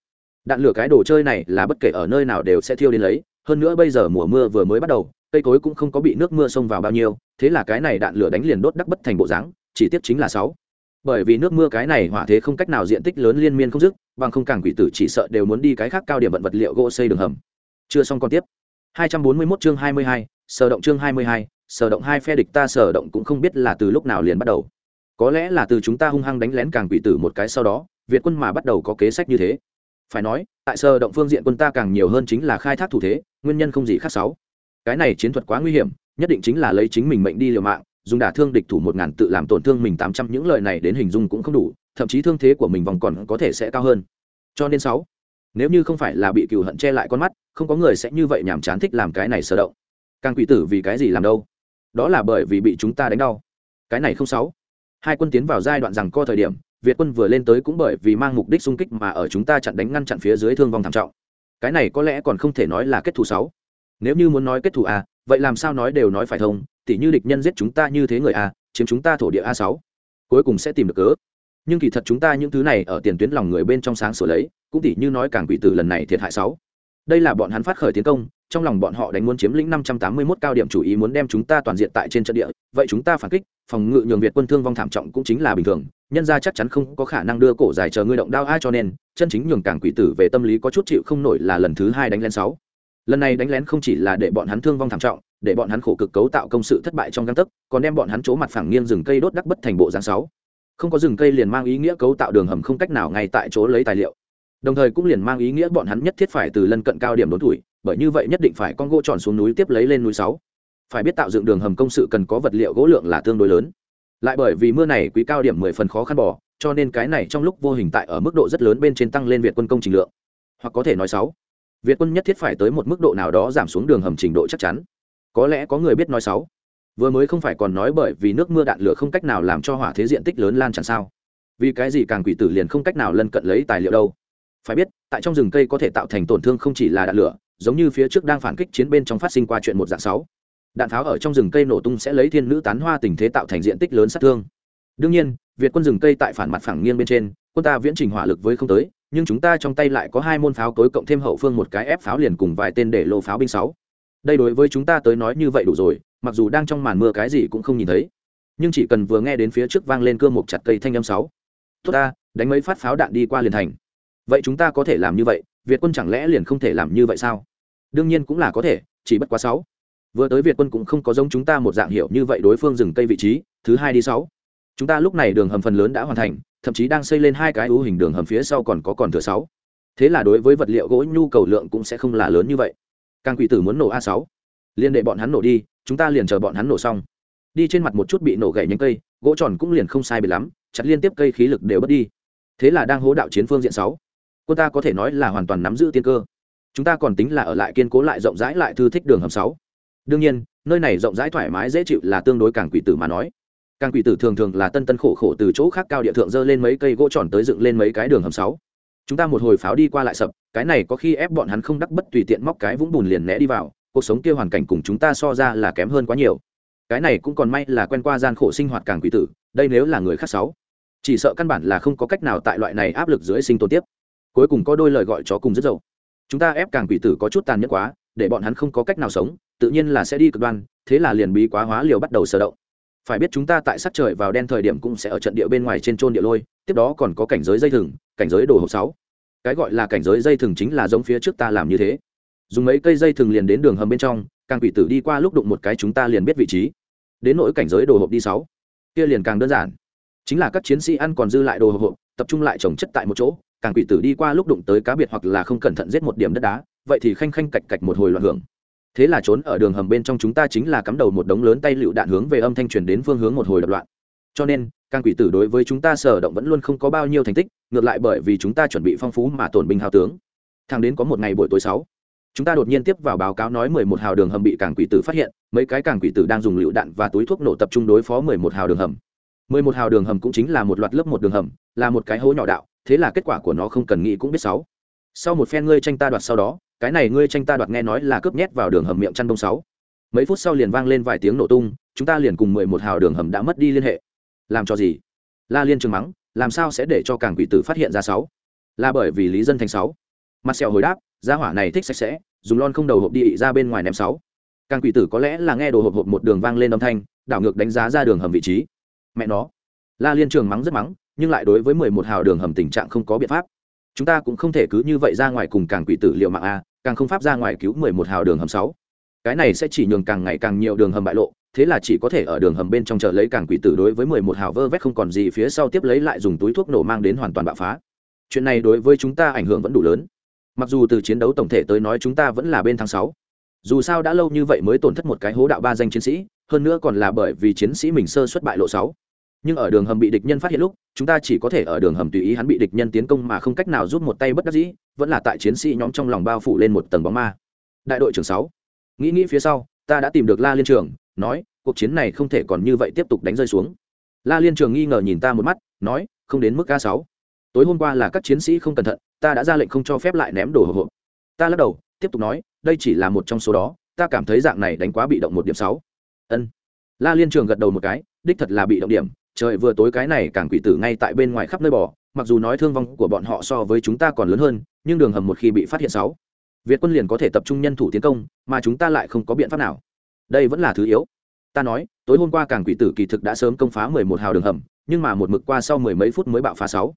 Đạn lửa cái đồ chơi này là bất kể ở nơi nào đều sẽ thiêu đến lấy, hơn nữa bây giờ mùa mưa vừa mới bắt đầu, cây cối cũng không có bị nước mưa xông vào bao nhiêu thế là cái này đạn lửa đánh liền đốt đắc bất thành bộ dáng chỉ tiếp chính là sáu. Bởi vì nước mưa cái này hỏa thế không cách nào diện tích lớn liên miên không dứt bằng không càng quỷ tử chỉ sợ đều muốn đi cái khác cao điểm vận vật liệu gỗ xây đường hầm. Chưa xong còn tiếp. 241 chương 22, sở động chương 22, sở động hai phe địch ta sở động cũng không biết là từ lúc nào liền bắt đầu. Có lẽ là từ chúng ta hung hăng đánh lén càng quỷ tử một cái sau đó việt quân mà bắt đầu có kế sách như thế. Phải nói tại sở động phương diện quân ta càng nhiều hơn chính là khai thác thủ thế nguyên nhân không gì khác sáu. Cái này chiến thuật quá nguy hiểm nhất định chính là lấy chính mình mệnh đi liều mạng, dùng đả thương địch thủ một ngàn tự làm tổn thương mình tám trăm, những lời này đến hình dung cũng không đủ, thậm chí thương thế của mình vòng còn có thể sẽ cao hơn. Cho nên sáu, nếu như không phải là bị cựu hận che lại con mắt, không có người sẽ như vậy nhàm chán thích làm cái này sở động. Càng quỷ tử vì cái gì làm đâu? Đó là bởi vì bị chúng ta đánh đau. Cái này không sáu. Hai quân tiến vào giai đoạn rằng co thời điểm, việt quân vừa lên tới cũng bởi vì mang mục đích xung kích mà ở chúng ta chặn đánh ngăn chặn phía dưới thương vong thảm trọng. Cái này có lẽ còn không thể nói là kết thù sáu nếu như muốn nói kết thù a, vậy làm sao nói đều nói phải thông, tỉ như địch nhân giết chúng ta như thế người a, chiếm chúng ta thổ địa a sáu. Cuối cùng sẽ tìm được cớ. Nhưng kỳ thật chúng ta những thứ này ở tiền tuyến lòng người bên trong sáng sửa lấy, cũng tỉ như nói càng quỷ tử lần này thiệt hại sáu. Đây là bọn hắn phát khởi tiến công, trong lòng bọn họ đánh muốn chiếm lĩnh năm trăm tám mươi 581 cao điểm chủ ý muốn đem chúng ta toàn diện tại trên trận địa, vậy chúng ta phản kích, phòng ngự nhường việt quân thương vong thảm trọng cũng chính là bình thường, nhân ra chắc chắn không có khả năng đưa cổ dài chờ ngươi động đao ai cho nên, chân chính nhường càng quỷ tử về tâm lý có chút chịu không nổi là lần thứ hai đánh lên sáu lần này đánh lén không chỉ là để bọn hắn thương vong thảm trọng, để bọn hắn khổ cực cấu tạo công sự thất bại trong găng tấc, còn đem bọn hắn chỗ mặt phẳng nghiêng rừng cây đốt đắc bất thành bộ dáng sáu. Không có rừng cây liền mang ý nghĩa cấu tạo đường hầm không cách nào ngay tại chỗ lấy tài liệu. Đồng thời cũng liền mang ý nghĩa bọn hắn nhất thiết phải từ lân cận cao điểm đốn tuổi, bởi như vậy nhất định phải con gỗ tròn xuống núi tiếp lấy lên núi sáu. Phải biết tạo dựng đường hầm công sự cần có vật liệu gỗ lượng là tương đối lớn. Lại bởi vì mưa này quý cao điểm mười phần khó khăn bỏ, cho nên cái này trong lúc vô hình tại ở mức độ rất lớn bên trên tăng lên việt quân công trình lượng. Hoặc có thể nói sáu việt quân nhất thiết phải tới một mức độ nào đó giảm xuống đường hầm trình độ chắc chắn. Có lẽ có người biết nói sáu vừa mới không phải còn nói bởi vì nước mưa đạn lửa không cách nào làm cho hỏa thế diện tích lớn lan tràn sao? Vì cái gì càng quỷ tử liền không cách nào lân cận lấy tài liệu đâu? Phải biết, tại trong rừng cây có thể tạo thành tổn thương không chỉ là đạn lửa, giống như phía trước đang phản kích chiến bên trong phát sinh qua chuyện một dạng sáu. Đạn pháo ở trong rừng cây nổ tung sẽ lấy thiên nữ tán hoa tình thế tạo thành diện tích lớn sát thương. Đương nhiên, việt quân rừng cây tại phản mặt phẳng nghiêng bên trên, quân ta viễn trình hỏa lực với không tới nhưng chúng ta trong tay lại có hai môn pháo tối cộng thêm hậu phương một cái ép pháo liền cùng vài tên để lô pháo binh sáu. Đây đối với chúng ta tới nói như vậy đủ rồi, mặc dù đang trong màn mưa cái gì cũng không nhìn thấy. Nhưng chỉ cần vừa nghe đến phía trước vang lên cưa một chặt cây thanh âm sáu. Tốt ta, đánh mấy phát pháo đạn đi qua liền thành. Vậy chúng ta có thể làm như vậy, việt quân chẳng lẽ liền không thể làm như vậy sao? Đương nhiên cũng là có thể, chỉ bất quá sáu. Vừa tới việt quân cũng không có giống chúng ta một dạng hiểu như vậy đối phương dừng cây vị trí, thứ hai đi sáu. Chúng ta lúc này đường hầm phần lớn đã hoàn thành thậm chí đang xây lên hai cái ưu hình đường hầm phía sau còn có còn thừa sáu. Thế là đối với vật liệu gỗ nhu cầu lượng cũng sẽ không là lớn như vậy. Càng quỷ tử muốn nổ a sáu. Liên đệ bọn hắn nổ đi, chúng ta liền chờ bọn hắn nổ xong. Đi trên mặt một chút bị nổ gãy nhánh cây, gỗ tròn cũng liền không sai bị lắm, chặt liên tiếp cây khí lực đều bất đi. Thế là đang hố đạo chiến phương diện sáu. Quân ta có thể nói là hoàn toàn nắm giữ tiên cơ. Chúng ta còn tính là ở lại kiên cố lại rộng rãi lại thư thích đường hầm sáu. Đương nhiên, nơi này rộng rãi thoải mái dễ chịu là tương đối càng quỷ tử mà nói càng quỷ tử thường thường là tân tân khổ khổ từ chỗ khác cao địa thượng dơ lên mấy cây gỗ tròn tới dựng lên mấy cái đường hầm sáu. Chúng ta một hồi pháo đi qua lại sập, cái này có khi ép bọn hắn không đắc bất tùy tiện móc cái vũng bùn liền né đi vào, cuộc sống kia hoàn cảnh cùng chúng ta so ra là kém hơn quá nhiều. Cái này cũng còn may là quen qua gian khổ sinh hoạt càng quỷ tử, đây nếu là người khác sáu. Chỉ sợ căn bản là không có cách nào tại loại này áp lực dưới sinh tồn tiếp. Cuối cùng có đôi lời gọi chó cùng rất dậu chúng ta ép càng quỷ tử có chút tàn nhẫn quá, để bọn hắn không có cách nào sống, tự nhiên là sẽ đi cực đoan, thế là liền bí quá hóa liều bắt đầu sờ động phải biết chúng ta tại sắc trời vào đen thời điểm cũng sẽ ở trận địa bên ngoài trên trôn địa lôi, tiếp đó còn có cảnh giới dây thừng, cảnh giới đồ hộp sáu. Cái gọi là cảnh giới dây thừng chính là giống phía trước ta làm như thế. Dùng mấy cây dây thừng liền đến đường hầm bên trong, càng quỷ tử đi qua lúc đụng một cái chúng ta liền biết vị trí. Đến nỗi cảnh giới đồ hộp đi sáu. Kia liền càng đơn giản. Chính là các chiến sĩ ăn còn dư lại đồ hộp, tập trung lại trồng chất tại một chỗ, càng quỷ tử đi qua lúc đụng tới cá biệt hoặc là không cẩn thận giết một điểm đất đá, vậy thì khanh khanh cạch cạch một hồi loạn hưởng thế là trốn ở đường hầm bên trong chúng ta chính là cắm đầu một đống lớn tay lựu đạn hướng về âm thanh truyền đến phương hướng một hồi đập loạn. Cho nên càng quỷ tử đối với chúng ta sở động vẫn luôn không có bao nhiêu thành tích, ngược lại bởi vì chúng ta chuẩn bị phong phú mà tổn binh hào tướng. Thang đến có một ngày buổi tối sáu, chúng ta đột nhiên tiếp vào báo cáo nói mười một hào đường hầm bị càng quỷ tử phát hiện, mấy cái càng quỷ tử đang dùng lựu đạn và túi thuốc nổ tập trung đối phó mười một hào đường hầm. mười một hào đường hầm cũng chính là một loạt lớp một đường hầm, là một cái hố nhỏ đạo, thế là kết quả của nó không cần nghĩ cũng biết sáu sau một phen ngươi tranh ta đoạt sau đó, cái này ngươi tranh ta đoạt nghe nói là cướp nhét vào đường hầm miệng chăn đông sáu. Mấy phút sau liền vang lên vài tiếng nổ tung, chúng ta liền cùng mười một hào đường hầm đã mất đi liên hệ. Làm cho gì? La liên trường mắng, làm sao sẽ để cho càng quỷ tử phát hiện ra sáu? Là bởi vì lý dân thành sáu. Mặt sẹo hồi đáp, gia hỏa này thích sạch sẽ, dùng lon không đầu hộp đi ra bên ngoài ném sáu. Càng quỷ tử có lẽ là nghe đồ hộp hộp một đường vang lên âm thanh, đảo ngược đánh giá ra đường hầm vị trí. Mẹ nó. La liên trường mắng rất mắng, nhưng lại đối với mười một hào đường hầm tình trạng không có biện pháp chúng ta cũng không thể cứ như vậy ra ngoài cùng càng quỷ tử liệu mạng a, càng không pháp ra ngoài cứu mười một hào đường hầm sáu. Cái này sẽ chỉ nhường càng ngày càng nhiều đường hầm bại lộ, thế là chỉ có thể ở đường hầm bên trong chờ lấy càng quỷ tử đối với mười một hào vơ vét không còn gì phía sau tiếp lấy lại dùng túi thuốc nổ mang đến hoàn toàn bạo phá. Chuyện này đối với chúng ta ảnh hưởng vẫn đủ lớn. Mặc dù từ chiến đấu tổng thể tới nói chúng ta vẫn là bên tháng sáu. Dù sao đã lâu như vậy mới tổn thất một cái hố đạo ba danh chiến sĩ, hơn nữa còn là bởi vì chiến sĩ mình sơ xuất bại lộ sáu nhưng ở đường hầm bị địch nhân phát hiện lúc, chúng ta chỉ có thể ở đường hầm tùy ý hắn bị địch nhân tiến công mà không cách nào giúp một tay bất đắc dĩ, vẫn là tại chiến sĩ nhóm trong lòng bao phủ lên một tầng bóng ma. Đại đội trưởng sáu, nghĩ nghĩ phía sau, ta đã tìm được la liên trường, nói, cuộc chiến này không thể còn như vậy tiếp tục đánh rơi xuống. La liên trường nghi ngờ nhìn ta một mắt, nói, không đến mức a sáu. Tối hôm qua là các chiến sĩ không cẩn thận, ta đã ra lệnh không cho phép lại ném đồ hộp hộp. Ta lắc đầu, tiếp tục nói, đây chỉ là một trong số đó, ta cảm thấy dạng này đánh quá bị động một điểm sáu. Ân. La liên trường gật đầu một cái, đích thật là bị động điểm trời vừa tối cái này càng quỷ tử ngay tại bên ngoài khắp nơi bỏ mặc dù nói thương vong của bọn họ so với chúng ta còn lớn hơn, nhưng đường hầm một khi bị phát hiện sáu, việt quân liền có thể tập trung nhân thủ tiến công, mà chúng ta lại không có biện pháp nào. Đây vẫn là thứ yếu. Ta nói, tối hôm qua càng quỷ tử kỳ thực đã sớm công phá mười một hào đường hầm, nhưng mà một mực qua sau mười mấy phút mới bạo phá sáu.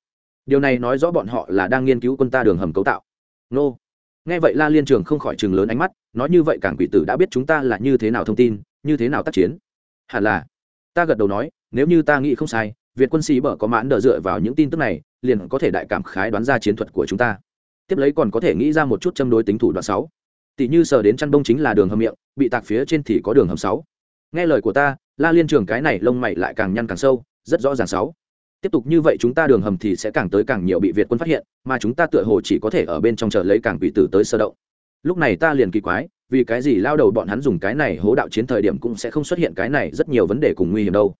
Điều này nói rõ bọn họ là đang nghiên cứu quân ta đường hầm cấu tạo. Nô. Nghe vậy la liên trường không khỏi chừng lớn ánh mắt, nói như vậy càng quỷ tử đã biết chúng ta là như thế nào thông tin, như thế nào tác chiến. Hẳn là ta gật đầu nói, nếu như ta nghĩ không sai, việt quân sĩ bở có mãn đỡ dựa vào những tin tức này, liền có thể đại cảm khái đoán ra chiến thuật của chúng ta. Tiếp lấy còn có thể nghĩ ra một chút châm đối tính thủ đoạn sáu. Tỷ như sờ đến chăn đông chính là đường hầm miệng, bị tạc phía trên thì có đường hầm sáu. Nghe lời của ta, la liên trường cái này lông mày lại càng nhăn càng sâu, rất rõ ràng sáu. Tiếp tục như vậy chúng ta đường hầm thì sẽ càng tới càng nhiều bị việt quân phát hiện, mà chúng ta tựa hồ chỉ có thể ở bên trong chờ lấy càng bị tử tới sơ động. Lúc này ta liền kỳ quái vì cái gì lao đầu bọn hắn dùng cái này hố đạo chiến thời điểm cũng sẽ không xuất hiện cái này rất nhiều vấn đề cùng nguy hiểm đâu.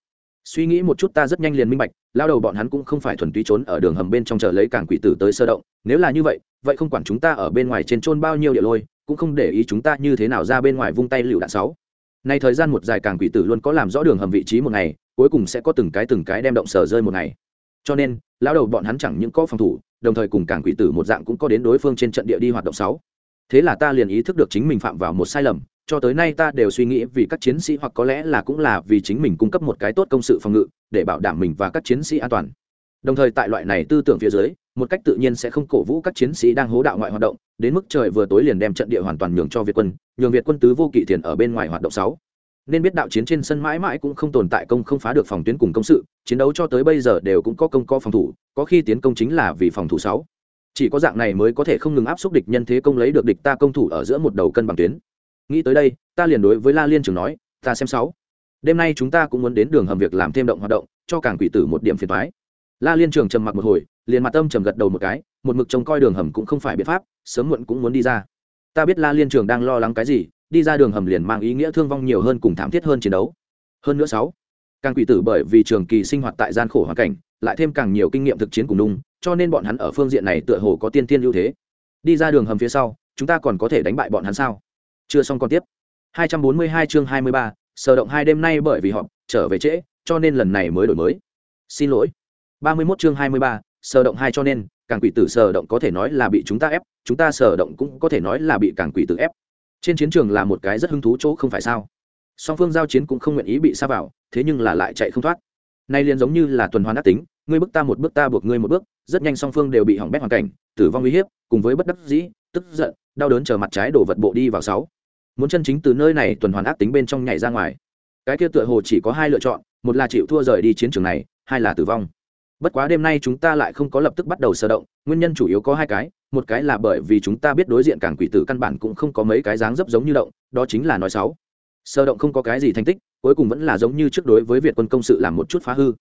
Suy nghĩ một chút ta rất nhanh liền minh bạch, lao đầu bọn hắn cũng không phải thuần túy trốn ở đường hầm bên trong chờ lấy cảng quỷ tử tới sơ động, nếu là như vậy vậy không quản chúng ta ở bên ngoài trên trôn bao nhiêu địa lôi, cũng không để ý chúng ta như thế nào ra bên ngoài vung tay lựu đạn sáu. Nay thời gian một dài càng quỷ tử luôn có làm rõ đường hầm vị trí một ngày, cuối cùng sẽ có từng cái từng cái đem động sở rơi một ngày. Cho nên, lao đầu bọn hắn chẳng những có phòng thủ, đồng thời cùng càng quỷ tử một dạng cũng có đến đối phương trên trận địa đi hoạt động sáu thế là ta liền ý thức được chính mình phạm vào một sai lầm, cho tới nay ta đều suy nghĩ vì các chiến sĩ hoặc có lẽ là cũng là vì chính mình cung cấp một cái tốt công sự phòng ngự, để bảo đảm mình và các chiến sĩ an toàn. Đồng thời tại loại này tư tưởng phía dưới, một cách tự nhiên sẽ không cổ vũ các chiến sĩ đang hố đạo ngoại hoạt động, đến mức trời vừa tối liền đem trận địa hoàn toàn nhường cho việt quân, nhường việt quân tứ vô kỵ tiền ở bên ngoài hoạt động sáu. Nên biết đạo chiến trên sân mãi mãi cũng không tồn tại công không phá được phòng tuyến cùng công sự, chiến đấu cho tới bây giờ đều cũng có công có phòng thủ, có khi tiến công chính là vì phòng thủ sáu chỉ có dạng này mới có thể không ngừng áp xúc địch nhân thế công lấy được địch ta công thủ ở giữa một đầu cân bằng tuyến. Nghĩ tới đây, ta liền đối với la liên trường nói, ta xem sáu. Đêm nay chúng ta cũng muốn đến đường hầm việc làm thêm động hoạt động, cho càng quỷ tử một điểm phiền thoái la liên trường trầm mặc một hồi, liền mặt tâm trầm gật đầu một cái, một mực trông coi đường hầm cũng không phải biện pháp, sớm muộn cũng muốn đi ra. Ta biết la liên trường đang lo lắng cái gì, đi ra đường hầm liền mang ý nghĩa thương vong nhiều hơn cùng thảm thiết hơn chiến đấu. Hơn nữa sáu, càng quỷ tử bởi vì trường kỳ sinh hoạt tại gian khổ hoàn cảnh, lại thêm càng nhiều kinh nghiệm thực chiến cùng nung cho nên bọn hắn ở phương diện này tựa hồ có tiên tiên ưu thế. Đi ra đường hầm phía sau chúng ta còn có thể đánh bại bọn hắn sao? Chưa xong còn tiếp. 242 chương 23, sở động hai đêm nay bởi vì họ trở về trễ cho nên lần này mới đổi mới. Xin lỗi. 31 chương 23, sở động hai cho nên càng quỷ tử sở động có thể nói là bị chúng ta ép chúng ta sở động cũng có thể nói là bị càng quỷ tử ép. Trên chiến trường là một cái rất hứng thú chỗ không phải sao? Song phương giao chiến cũng không nguyện ý bị xa vào thế nhưng là lại chạy không thoát. Nay liền giống như là tuần hoàn ác tính ngươi bước ta một bước ta buộc ngươi một bước rất nhanh song phương đều bị hỏng bét hoàn cảnh, tử vong uy hiếp, cùng với bất đắc dĩ, tức giận, đau đớn chờ mặt trái đổ vật bộ đi vào sáu. Muốn chân chính từ nơi này tuần hoàn ác tính bên trong nhảy ra ngoài. Cái kia tựa hồ chỉ có hai lựa chọn, một là chịu thua rời đi chiến trường này, hai là tử vong. Bất quá đêm nay chúng ta lại không có lập tức bắt đầu sơ động, nguyên nhân chủ yếu có hai cái, một cái là bởi vì chúng ta biết đối diện cảng quỷ tử căn bản cũng không có mấy cái dáng dấp giống như động, đó chính là nói sáu. Sơ động không có cái gì thành tích, cuối cùng vẫn là giống như trước đối với việt quân công sự làm một chút phá hư.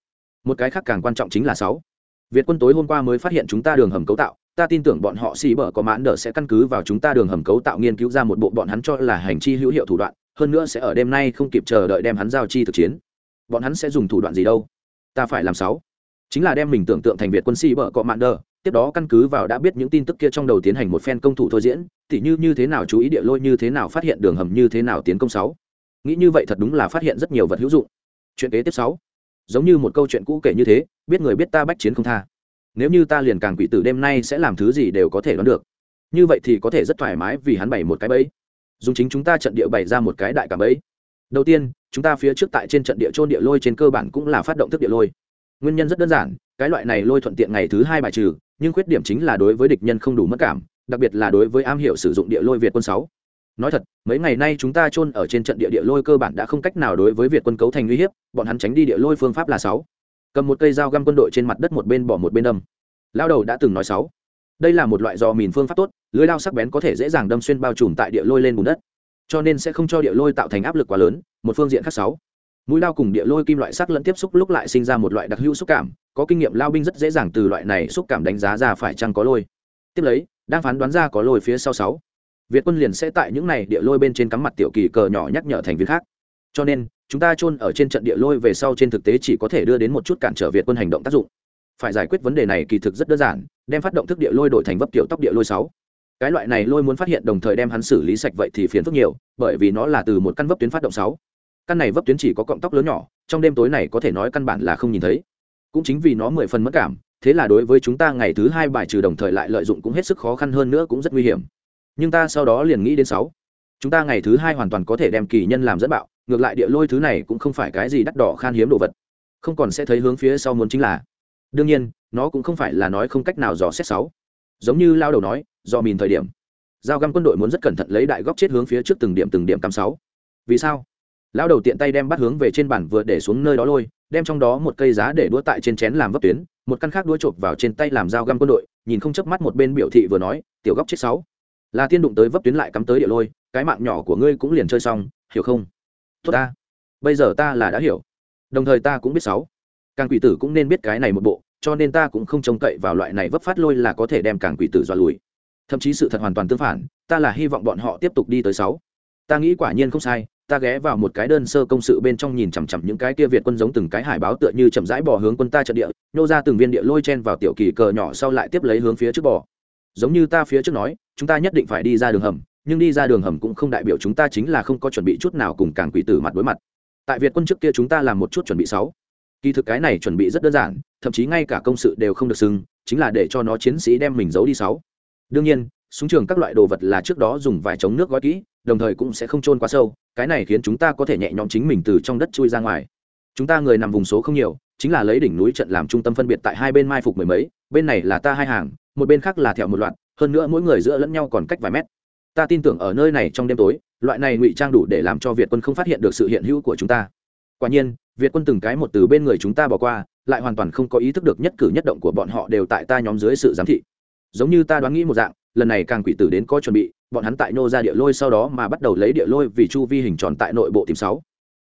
Một cái khác càng quan trọng chính là sáu việt quân tối hôm qua mới phát hiện chúng ta đường hầm cấu tạo, ta tin tưởng bọn họ xì bở có mãn đỡ sẽ căn cứ vào chúng ta đường hầm cấu tạo nghiên cứu ra một bộ bọn hắn cho là hành chi hữu hiệu thủ đoạn, hơn nữa sẽ ở đêm nay không kịp chờ đợi đem hắn giao chi thực chiến. Bọn hắn sẽ dùng thủ đoạn gì đâu? Ta phải làm sáu. Chính là đem mình tưởng tượng thành việt quân xì bở có mãn đỡ tiếp đó căn cứ vào đã biết những tin tức kia trong đầu tiến hành một phen công thủ thôi diễn, tỉ như như thế nào chú ý địa lôi, như thế nào phát hiện đường hầm, như thế nào tiến công sáu. Nghĩ như vậy thật đúng là phát hiện rất nhiều vật hữu dụng. Chuyện kế tiếp sáu. Giống như một câu chuyện cũ kể như thế biết người biết ta bách chiến không tha. Nếu như ta liền càng quỷ tử đêm nay sẽ làm thứ gì đều có thể đoán được. Như vậy thì có thể rất thoải mái vì hắn bày một cái bẫy. Dùng chính chúng ta trận địa bày ra một cái đại cảm bẫy. Đầu tiên, chúng ta phía trước tại trên trận địa trôn địa lôi trên cơ bản cũng là phát động thức địa lôi. Nguyên nhân rất đơn giản, cái loại này lôi thuận tiện ngày thứ hai bài trừ, nhưng khuyết điểm chính là đối với địch nhân không đủ mất cảm, đặc biệt là đối với am hiểu sử dụng địa lôi việt quân sáu. Nói thật, mấy ngày nay chúng ta chôn ở trên trận địa địa lôi cơ bản đã không cách nào đối với việt quân cấu thành uy hiếp, bọn hắn tránh đi địa lôi phương pháp là sáu cầm một cây dao găm quân đội trên mặt đất một bên bỏ một bên đâm. Lao đầu đã từng nói sáu. Đây là một loại dò mìn phương pháp tốt, lưới lao sắc bén có thể dễ dàng đâm xuyên bao trùm tại địa lôi lên bùn đất. Cho nên sẽ không cho địa lôi tạo thành áp lực quá lớn, một phương diện khác sáu. Mũi lao cùng địa lôi kim loại sắc lẫn tiếp xúc lúc lại sinh ra một loại đặc hữu xúc cảm, có kinh nghiệm lao binh rất dễ dàng từ loại này xúc cảm đánh giá ra phải chăng có lôi. Tiếp lấy, đang phán đoán ra có lôi phía sau sáu. Việt quân liền sẽ tại những này địa lôi bên trên cắm mặt tiểu kỳ cờ nhỏ nhắc nhở thành viên khác cho nên, chúng ta chôn ở trên trận địa lôi về sau trên thực tế chỉ có thể đưa đến một chút cản trở việt quân hành động tác dụng. Phải giải quyết vấn đề này kỳ thực rất đơn giản, đem phát động thức địa lôi đổi thành vấp tiểu tóc địa lôi sáu. Cái loại này lôi muốn phát hiện đồng thời đem hắn xử lý sạch vậy thì phiền phức nhiều, bởi vì nó là từ một căn vấp tuyến phát động sáu. Căn này vấp tuyến chỉ có cọng tóc lớn nhỏ, trong đêm tối này có thể nói căn bản là không nhìn thấy. Cũng chính vì nó mười phần mất cảm, thế là đối với chúng ta ngày thứ hai bài trừ đồng thời lại lợi dụng cũng hết sức khó khăn hơn nữa cũng rất nguy hiểm. Nhưng ta sau đó liền nghĩ đến sáu. Chúng ta ngày thứ hai hoàn toàn có thể đem kỳ nhân làm dẫn bạo ngược lại địa lôi thứ này cũng không phải cái gì đắt đỏ khan hiếm đồ vật. Không còn sẽ thấy hướng phía sau muốn chính là. Đương nhiên, nó cũng không phải là nói không cách nào dò xét sáu. Giống như lao đầu nói do mìn thời điểm. Giao găm quân đội muốn rất cẩn thận lấy đại góc chết hướng phía trước từng điểm từng điểm cắm sáu. Vì sao? Lao đầu tiện tay đem bắt hướng về trên bản vừa để xuống nơi đó lôi, đem trong đó một cây giá để đũa tại trên chén làm vấp tuyến, một căn khác đũa chộp vào trên tay làm dao găm quân đội, nhìn không chớp mắt một bên biểu thị vừa nói, tiểu góc chết sáu. Là tiên đụng tới vấp tuyến lại cắm tới địa lôi, cái mạng nhỏ của ngươi cũng liền chơi xong, hiểu không? Tốt ta. Bây giờ ta là đã hiểu. Đồng thời ta cũng biết sáu. Càng quỷ tử cũng nên biết cái này một bộ, cho nên ta cũng không trông cậy vào loại này vấp phát lôi là có thể đem càng quỷ tử dọa lùi. Thậm chí sự thật hoàn toàn tương phản, ta là hy vọng bọn họ tiếp tục đi tới sáu. Ta nghĩ quả nhiên không sai, ta ghé vào một cái đơn sơ công sự bên trong nhìn chằm chằm những cái kia việt quân giống từng cái hải báo tựa như chậm rãi bỏ hướng quân ta trận địa, nhô ra từng viên địa lôi chen vào tiểu kỳ cờ nhỏ sau lại tiếp lấy hướng phía trước bò. Giống như ta phía trước nói, chúng ta nhất định phải đi ra đường hầm nhưng đi ra đường hầm cũng không đại biểu chúng ta chính là không có chuẩn bị chút nào cùng càng quỷ tử mặt đối mặt. Tại việt quân trước kia chúng ta làm một chút chuẩn bị sáu. Kỳ thực cái này chuẩn bị rất đơn giản, thậm chí ngay cả công sự đều không được xưng, chính là để cho nó chiến sĩ đem mình giấu đi sáu. Đương nhiên, súng trường các loại đồ vật là trước đó dùng vài chống nước gói kỹ, đồng thời cũng sẽ không trôn quá sâu, cái này khiến chúng ta có thể nhẹ nhõm chính mình từ trong đất chui ra ngoài. Chúng ta người nằm vùng số không nhiều, chính là lấy đỉnh núi trận làm trung tâm phân biệt tại hai bên mai phục mười mấy, bên này là ta hai hàng, một bên khác là thẹo một loạt, hơn nữa mỗi người giữa lẫn nhau còn cách vài mét ta tin tưởng ở nơi này trong đêm tối, loại này ngụy trang đủ để làm cho việt quân không phát hiện được sự hiện hữu của chúng ta. Quả nhiên, việt quân từng cái một từ bên người chúng ta bỏ qua, lại hoàn toàn không có ý thức được nhất cử nhất động của bọn họ đều tại ta nhóm dưới sự giám thị. Giống như ta đoán nghĩ một dạng, lần này càng quỷ tử đến có chuẩn bị, bọn hắn tại nô ra địa lôi sau đó mà bắt đầu lấy địa lôi vì chu vi hình tròn tại nội bộ tìm sáu.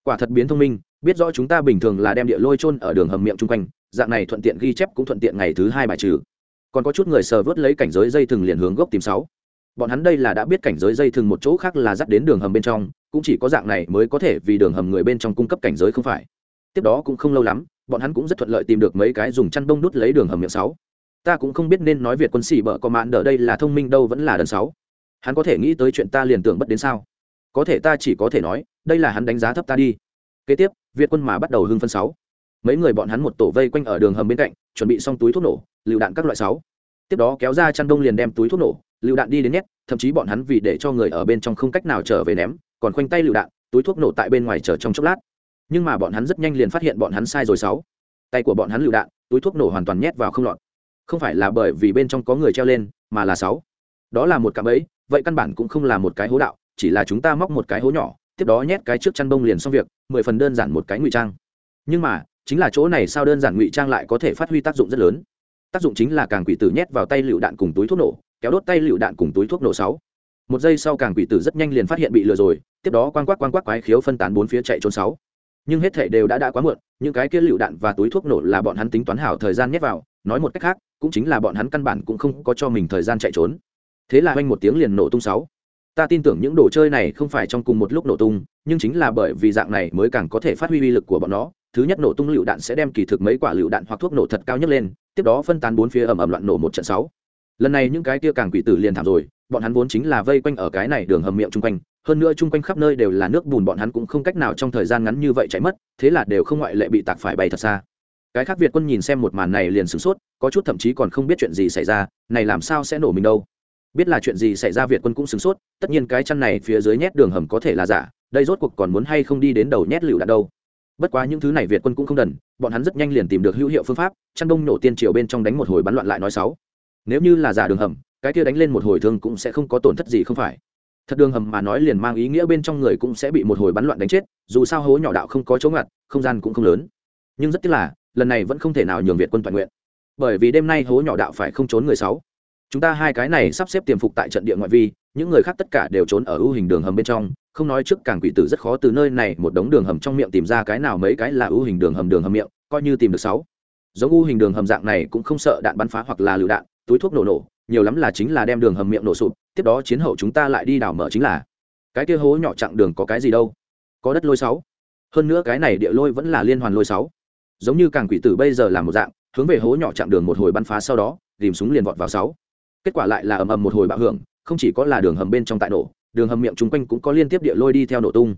Quả thật biến thông minh, biết rõ chúng ta bình thường là đem địa lôi chôn ở đường hầm miệng chung quanh, dạng này thuận tiện ghi chép cũng thuận tiện ngày thứ hai bài trừ. Còn có chút người sờ vớt lấy cảnh giới dây thừng liền hướng gốc tìm sáu bọn hắn đây là đã biết cảnh giới dây thừng một chỗ khác là dắt đến đường hầm bên trong, cũng chỉ có dạng này mới có thể vì đường hầm người bên trong cung cấp cảnh giới không phải. Tiếp đó cũng không lâu lắm, bọn hắn cũng rất thuận lợi tìm được mấy cái dùng chăn bông đút lấy đường hầm miệng sáu. Ta cũng không biết nên nói việt quân sĩ bợ có mạn ở đây là thông minh đâu vẫn là đần sáu. Hắn có thể nghĩ tới chuyện ta liền tưởng bất đến sao? Có thể ta chỉ có thể nói, đây là hắn đánh giá thấp ta đi. Kế tiếp, việt quân mà bắt đầu hưng phân sáu. Mấy người bọn hắn một tổ vây quanh ở đường hầm bên cạnh, chuẩn bị xong túi thuốc nổ, lựu đạn các loại sáu. Tiếp đó kéo ra chăn đông liền đem túi thuốc nổ lựu đạn đi đến nhét, thậm chí bọn hắn vì để cho người ở bên trong không cách nào trở về ném, còn khoanh tay lựu đạn, túi thuốc nổ tại bên ngoài chờ trong chốc lát. Nhưng mà bọn hắn rất nhanh liền phát hiện bọn hắn sai rồi sáu. Tay của bọn hắn lựu đạn, túi thuốc nổ hoàn toàn nhét vào không lọt. Không phải là bởi vì bên trong có người treo lên, mà là sáu. Đó là một cạm ấy vậy căn bản cũng không là một cái hố đạo, chỉ là chúng ta móc một cái hố nhỏ, tiếp đó nhét cái trước chăn bông liền xong việc, mười phần đơn giản một cái ngụy trang. Nhưng mà, chính là chỗ này sao đơn giản ngụy trang lại có thể phát huy tác dụng rất lớn. Tác dụng chính là càng quỷ tử nhét vào tay lựu đạn cùng túi thuốc nổ kéo đốt tay lựu đạn cùng túi thuốc nổ sáu. Một giây sau càng quỷ tử rất nhanh liền phát hiện bị lừa rồi, tiếp đó quang quắc quang quắc quái khiếu phân tán bốn phía chạy trốn sáu. Nhưng hết thể đều đã đã quá muộn, những cái kia lựu đạn và túi thuốc nổ là bọn hắn tính toán hảo thời gian nhét vào, nói một cách khác, cũng chính là bọn hắn căn bản cũng không có cho mình thời gian chạy trốn. Thế là oanh một tiếng liền nổ tung sáu. Ta tin tưởng những đồ chơi này không phải trong cùng một lúc nổ tung, nhưng chính là bởi vì dạng này mới càng có thể phát huy uy lực của bọn nó. Thứ nhất nổ tung lựu đạn sẽ đem kỳ thực mấy quả lựu đạn hoặc thuốc nổ thật cao nhất lên, tiếp đó phân tán bốn phía ầm ầm loạn nổ một trận sáu lần này những cái kia càng quỷ tử liền thảm rồi, bọn hắn vốn chính là vây quanh ở cái này đường hầm miệng chung quanh, hơn nữa chung quanh khắp nơi đều là nước bùn, bọn hắn cũng không cách nào trong thời gian ngắn như vậy chạy mất, thế là đều không ngoại lệ bị tạc phải bay thật xa. Cái khác việt quân nhìn xem một màn này liền sửng sốt, có chút thậm chí còn không biết chuyện gì xảy ra, này làm sao sẽ nổ mình đâu? Biết là chuyện gì xảy ra việt quân cũng sửng sốt, tất nhiên cái chăn này phía dưới nhét đường hầm có thể là giả, đây rốt cuộc còn muốn hay không đi đến đầu nhét lựu đạn đâu? Bất quá những thứ này việt quân cũng không đần, bọn hắn rất nhanh liền tìm được hữu hiệu phương pháp, chăn đông nổ tiên triều bên trong đánh một hồi bắn loạn lại nói sáu nếu như là giả đường hầm, cái kia đánh lên một hồi thương cũng sẽ không có tổn thất gì không phải. Thật đường hầm mà nói liền mang ý nghĩa bên trong người cũng sẽ bị một hồi bắn loạn đánh chết, dù sao hố nhỏ đạo không có chỗ ngặt, không gian cũng không lớn. Nhưng rất tiếc là, lần này vẫn không thể nào nhường việt quân toàn nguyện. Bởi vì đêm nay hố nhỏ đạo phải không trốn người sáu. Chúng ta hai cái này sắp xếp tiềm phục tại trận địa ngoại vi, những người khác tất cả đều trốn ở ưu hình đường hầm bên trong, không nói trước càng quỷ tử rất khó từ nơi này một đống đường hầm trong miệng tìm ra cái nào mấy cái là ưu hình đường hầm đường hầm miệng, coi như tìm được sáu. Giống ưu hình đường hầm dạng này cũng không sợ đạn bắn phá hoặc là lựu đạn túi thuốc nổ nổ, nhiều lắm là chính là đem đường hầm miệng nổ sụp, tiếp đó chiến hậu chúng ta lại đi đảo mở chính là. Cái kia hố nhỏ chặng đường có cái gì đâu? Có đất lôi sáu. Hơn nữa cái này địa lôi vẫn là liên hoàn lôi sáu. Giống như càng quỷ tử bây giờ là một dạng, hướng về hố nhỏ chặng đường một hồi bắn phá sau đó, tìm súng liền vọt vào sáu. Kết quả lại là ầm ầm một hồi bạo hưởng, không chỉ có là đường hầm bên trong tại nổ, đường hầm miệng chung quanh cũng có liên tiếp địa lôi đi theo nổ tung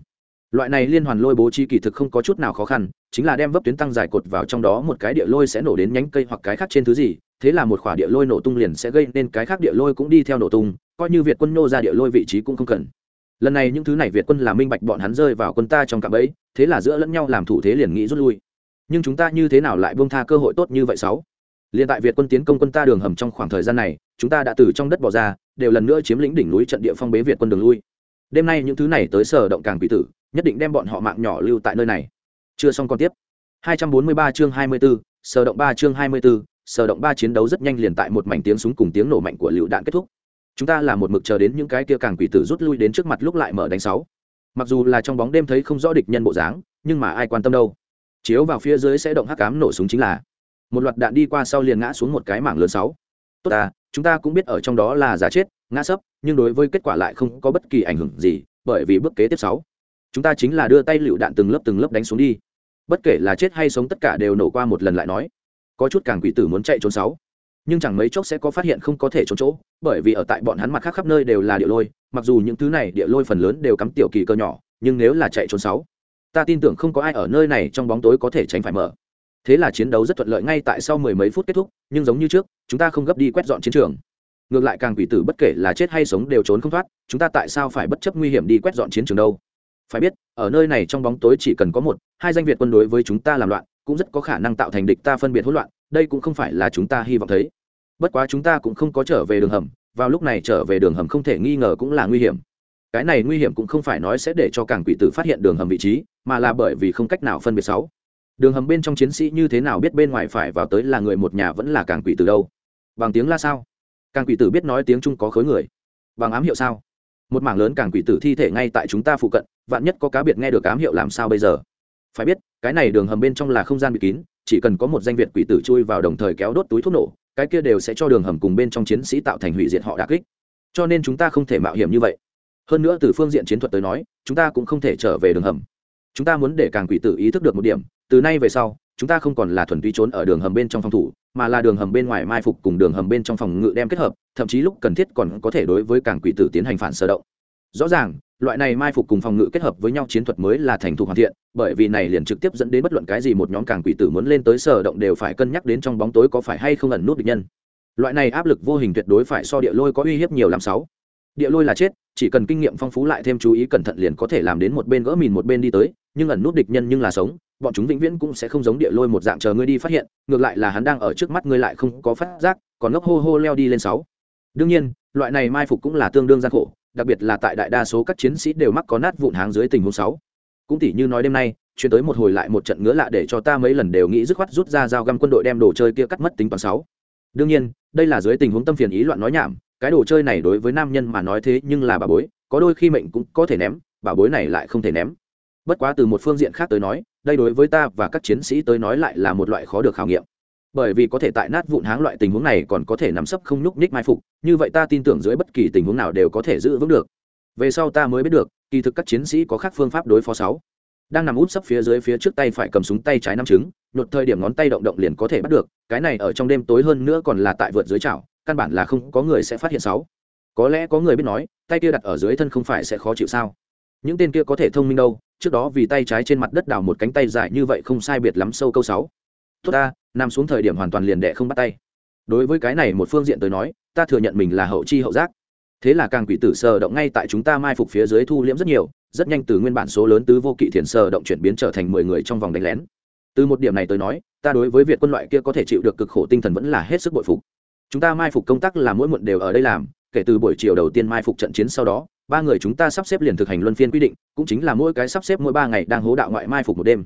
loại này liên hoàn lôi bố trí kỳ thực không có chút nào khó khăn, chính là đem vấp tuyến tăng dài cột vào trong đó một cái địa lôi sẽ nổ đến nhánh cây hoặc cái khác trên thứ gì, thế là một khỏa địa lôi nổ tung liền sẽ gây nên cái khác địa lôi cũng đi theo nổ tung, coi như việt quân nô ra địa lôi vị trí cũng không cần. Lần này những thứ này việt quân là minh bạch bọn hắn rơi vào quân ta trong cạm ấy thế là giữa lẫn nhau làm thủ thế liền nghĩ rút lui. Nhưng chúng ta như thế nào lại buông tha cơ hội tốt như vậy sáu? Liền tại việt quân tiến công quân ta đường hầm trong khoảng thời gian này, chúng ta đã từ trong đất bỏ ra, đều lần nữa chiếm lĩnh đỉnh núi trận địa phong bế việt quân đường lui đêm nay những thứ này tới sở động càng quỷ tử nhất định đem bọn họ mạng nhỏ lưu tại nơi này. Chưa xong còn tiếp. 243 chương 24, sở động 3 chương 24, sở động 3 chiến đấu rất nhanh liền tại một mảnh tiếng súng cùng tiếng nổ mạnh của lựu đạn kết thúc. Chúng ta là một mực chờ đến những cái kia càng quỷ tử rút lui đến trước mặt lúc lại mở đánh sáu. Mặc dù là trong bóng đêm thấy không rõ địch nhân bộ dáng nhưng mà ai quan tâm đâu. Chiếu vào phía dưới sẽ động hắc cám nổ súng chính là một loạt đạn đi qua sau liền ngã xuống một cái mảng lớn sáu. Tốt à chúng ta cũng biết ở trong đó là giả chết ngã sấp, nhưng đối với kết quả lại không có bất kỳ ảnh hưởng gì, bởi vì bước kế tiếp sáu, chúng ta chính là đưa tay lựu đạn từng lớp từng lớp đánh xuống đi. Bất kể là chết hay sống tất cả đều nổ qua một lần lại nói. Có chút càng quỷ tử muốn chạy trốn sáu, nhưng chẳng mấy chốc sẽ có phát hiện không có thể trốn chỗ, bởi vì ở tại bọn hắn mặt khác khắp nơi đều là địa lôi, mặc dù những thứ này địa lôi phần lớn đều cắm tiểu kỳ cơ nhỏ, nhưng nếu là chạy trốn sáu, ta tin tưởng không có ai ở nơi này trong bóng tối có thể tránh phải mở. Thế là chiến đấu rất thuận lợi ngay tại sau mười mấy phút kết thúc, nhưng giống như trước, chúng ta không gấp đi quét dọn chiến trường ngược lại càng quỷ tử bất kể là chết hay sống đều trốn không thoát, chúng ta tại sao phải bất chấp nguy hiểm đi quét dọn chiến trường đâu? Phải biết, ở nơi này trong bóng tối chỉ cần có một, hai danh việt quân đối với chúng ta làm loạn, cũng rất có khả năng tạo thành địch ta phân biệt hỗn loạn, đây cũng không phải là chúng ta hy vọng thấy. Bất quá chúng ta cũng không có trở về đường hầm, vào lúc này trở về đường hầm không thể nghi ngờ cũng là nguy hiểm. Cái này nguy hiểm cũng không phải nói sẽ để cho càng quỷ tử phát hiện đường hầm vị trí, mà là bởi vì không cách nào phân biệt sáu. Đường hầm bên trong chiến sĩ như thế nào biết bên ngoài phải vào tới là người một nhà vẫn là càng quỷ tử đâu? Bằng tiếng la sao? Càng quỷ tử biết nói tiếng trung có khối người. Bằng ám hiệu sao? Một mảng lớn càng quỷ tử thi thể ngay tại chúng ta phụ cận, vạn nhất có cá biệt nghe được ám hiệu làm sao bây giờ? Phải biết, cái này đường hầm bên trong là không gian bị kín, chỉ cần có một danh việt quỷ tử chui vào đồng thời kéo đốt túi thuốc nổ, cái kia đều sẽ cho đường hầm cùng bên trong chiến sĩ tạo thành hủy diệt họ đà kích. Cho nên chúng ta không thể mạo hiểm như vậy. Hơn nữa từ phương diện chiến thuật tới nói, chúng ta cũng không thể trở về đường hầm. Chúng ta muốn để càng quỷ tử ý thức được một điểm, từ nay về sau, chúng ta không còn là thuần túy trốn ở đường hầm bên trong phòng thủ mà là đường hầm bên ngoài mai phục cùng đường hầm bên trong phòng ngự đem kết hợp, thậm chí lúc cần thiết còn có thể đối với càng quỷ tử tiến hành phản sở động. Rõ ràng, loại này mai phục cùng phòng ngự kết hợp với nhau chiến thuật mới là thành thục hoàn thiện, bởi vì này liền trực tiếp dẫn đến bất luận cái gì một nhóm càng quỷ tử muốn lên tới sở động đều phải cân nhắc đến trong bóng tối có phải hay không ẩn nút địch nhân. Loại này áp lực vô hình tuyệt đối phải so địa lôi có uy hiếp nhiều làm sáu. Địa lôi là chết, chỉ cần kinh nghiệm phong phú lại thêm chú ý cẩn thận liền có thể làm đến một bên gỡ mìn một bên đi tới, nhưng ẩn nút địch nhân nhưng là sống bọn chúng vĩnh viễn cũng sẽ không giống địa lôi một dạng chờ ngươi đi phát hiện, ngược lại là hắn đang ở trước mắt ngươi lại không có phát giác, còn ngốc hô hô leo đi lên sáu. Đương nhiên, loại này mai phục cũng là tương đương gian khổ, đặc biệt là tại đại đa số các chiến sĩ đều mắc có nát vụn háng dưới tình huống sáu. Cũng tỉ như nói đêm nay, chuyển tới một hồi lại một trận ngứa lạ để cho ta mấy lần đều nghĩ dứt khoát rút ra dao găm quân đội đem đồ chơi kia cắt mất tính toán sáu. Đương nhiên, đây là dưới tình huống tâm phiền ý loạn nói nhảm, cái đồ chơi này đối với nam nhân mà nói thế nhưng là bà bối, có đôi khi mệnh cũng có thể ném, bà bối này lại không thể ném. Bất quá từ một phương diện khác tới nói đây đối với ta và các chiến sĩ tới nói lại là một loại khó được khảo nghiệm. Bởi vì có thể tại nát vụn háng loại tình huống này còn có thể nằm sấp không nhúc nhích mai phục, như vậy ta tin tưởng dưới bất kỳ tình huống nào đều có thể giữ vững được. Về sau ta mới biết được, kỳ thực các chiến sĩ có khác phương pháp đối phó sáu. Đang nằm út sấp phía dưới phía trước tay phải cầm súng tay trái năm trứng, nhột thời điểm ngón tay động động liền có thể bắt được, cái này ở trong đêm tối hơn nữa còn là tại vượt dưới chảo, căn bản là không có người sẽ phát hiện sáu. Có lẽ có người biết nói, tay kia đặt ở dưới thân không phải sẽ khó chịu sao? Những tên kia có thể thông minh đâu, trước đó vì tay trái trên mặt đất đào một cánh tay dài như vậy không sai biệt lắm sâu câu sáu. Tốt ta, nằm xuống thời điểm hoàn toàn liền đệ không bắt tay. Đối với cái này một phương diện tới nói, ta thừa nhận mình là hậu chi hậu giác. Thế là càng quỷ tử sờ động ngay tại chúng ta mai phục phía dưới thu liễm rất nhiều, rất nhanh từ nguyên bản số lớn tứ vô kỵ thiền sờ động chuyển biến trở thành mười người trong vòng đánh lén. Từ một điểm này tới nói, ta đối với việc quân loại kia có thể chịu được cực khổ tinh thần vẫn là hết sức bội phục. Chúng ta mai phục công tác là mỗi muộn đều ở đây làm, kể từ buổi chiều đầu tiên mai phục trận chiến sau đó ba người chúng ta sắp xếp liền thực hành luân phiên quy định, cũng chính là mỗi cái sắp xếp mỗi ba ngày đang hố đạo ngoại mai phục một đêm.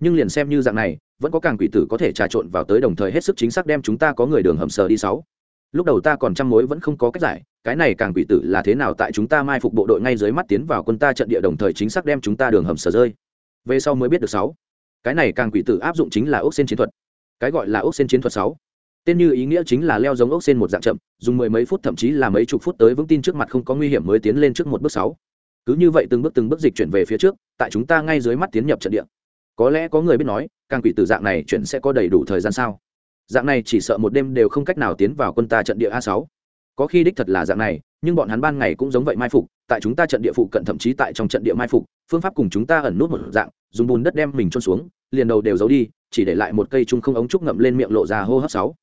Nhưng liền xem như dạng này, vẫn có càng quỷ tử có thể trà trộn vào tới đồng thời hết sức chính xác đem chúng ta có người đường hầm sờ đi sáu. Lúc đầu ta còn trăm mối vẫn không có cách giải, cái này càng quỷ tử là thế nào tại chúng ta mai phục bộ đội ngay dưới mắt tiến vào quân ta trận địa đồng thời chính xác đem chúng ta đường hầm sờ rơi. Về sau mới biết được sáu. Cái này càng quỷ tử áp dụng chính là ốc sen chiến thuật. Cái gọi là ốc sen chiến thuật sáu tên như ý nghĩa chính là leo giống ốc sen một dạng chậm, dùng mười mấy phút, thậm chí là mấy chục phút tới vững tin trước mặt không có nguy hiểm mới tiến lên trước một bước sáu. Cứ như vậy từng bước từng bước dịch chuyển về phía trước, tại chúng ta ngay dưới mắt tiến nhập trận địa. Có lẽ có người biết nói, càng quỷ tử dạng này chuyển sẽ có đầy đủ thời gian sao? Dạng này chỉ sợ một đêm đều không cách nào tiến vào quân ta trận địa a sáu. Có khi đích thật là dạng này, nhưng bọn hắn ban ngày cũng giống vậy mai phục, tại chúng ta trận địa phụ cận thậm chí tại trong trận địa mai phục, phương pháp cùng chúng ta ẩn nút một dạng, dùng bùn đất đem mình trôn xuống, liền đầu đều giấu đi, chỉ để lại một cây trung không ống trúc ngậm lên miệng lộ ra hô hấp sáu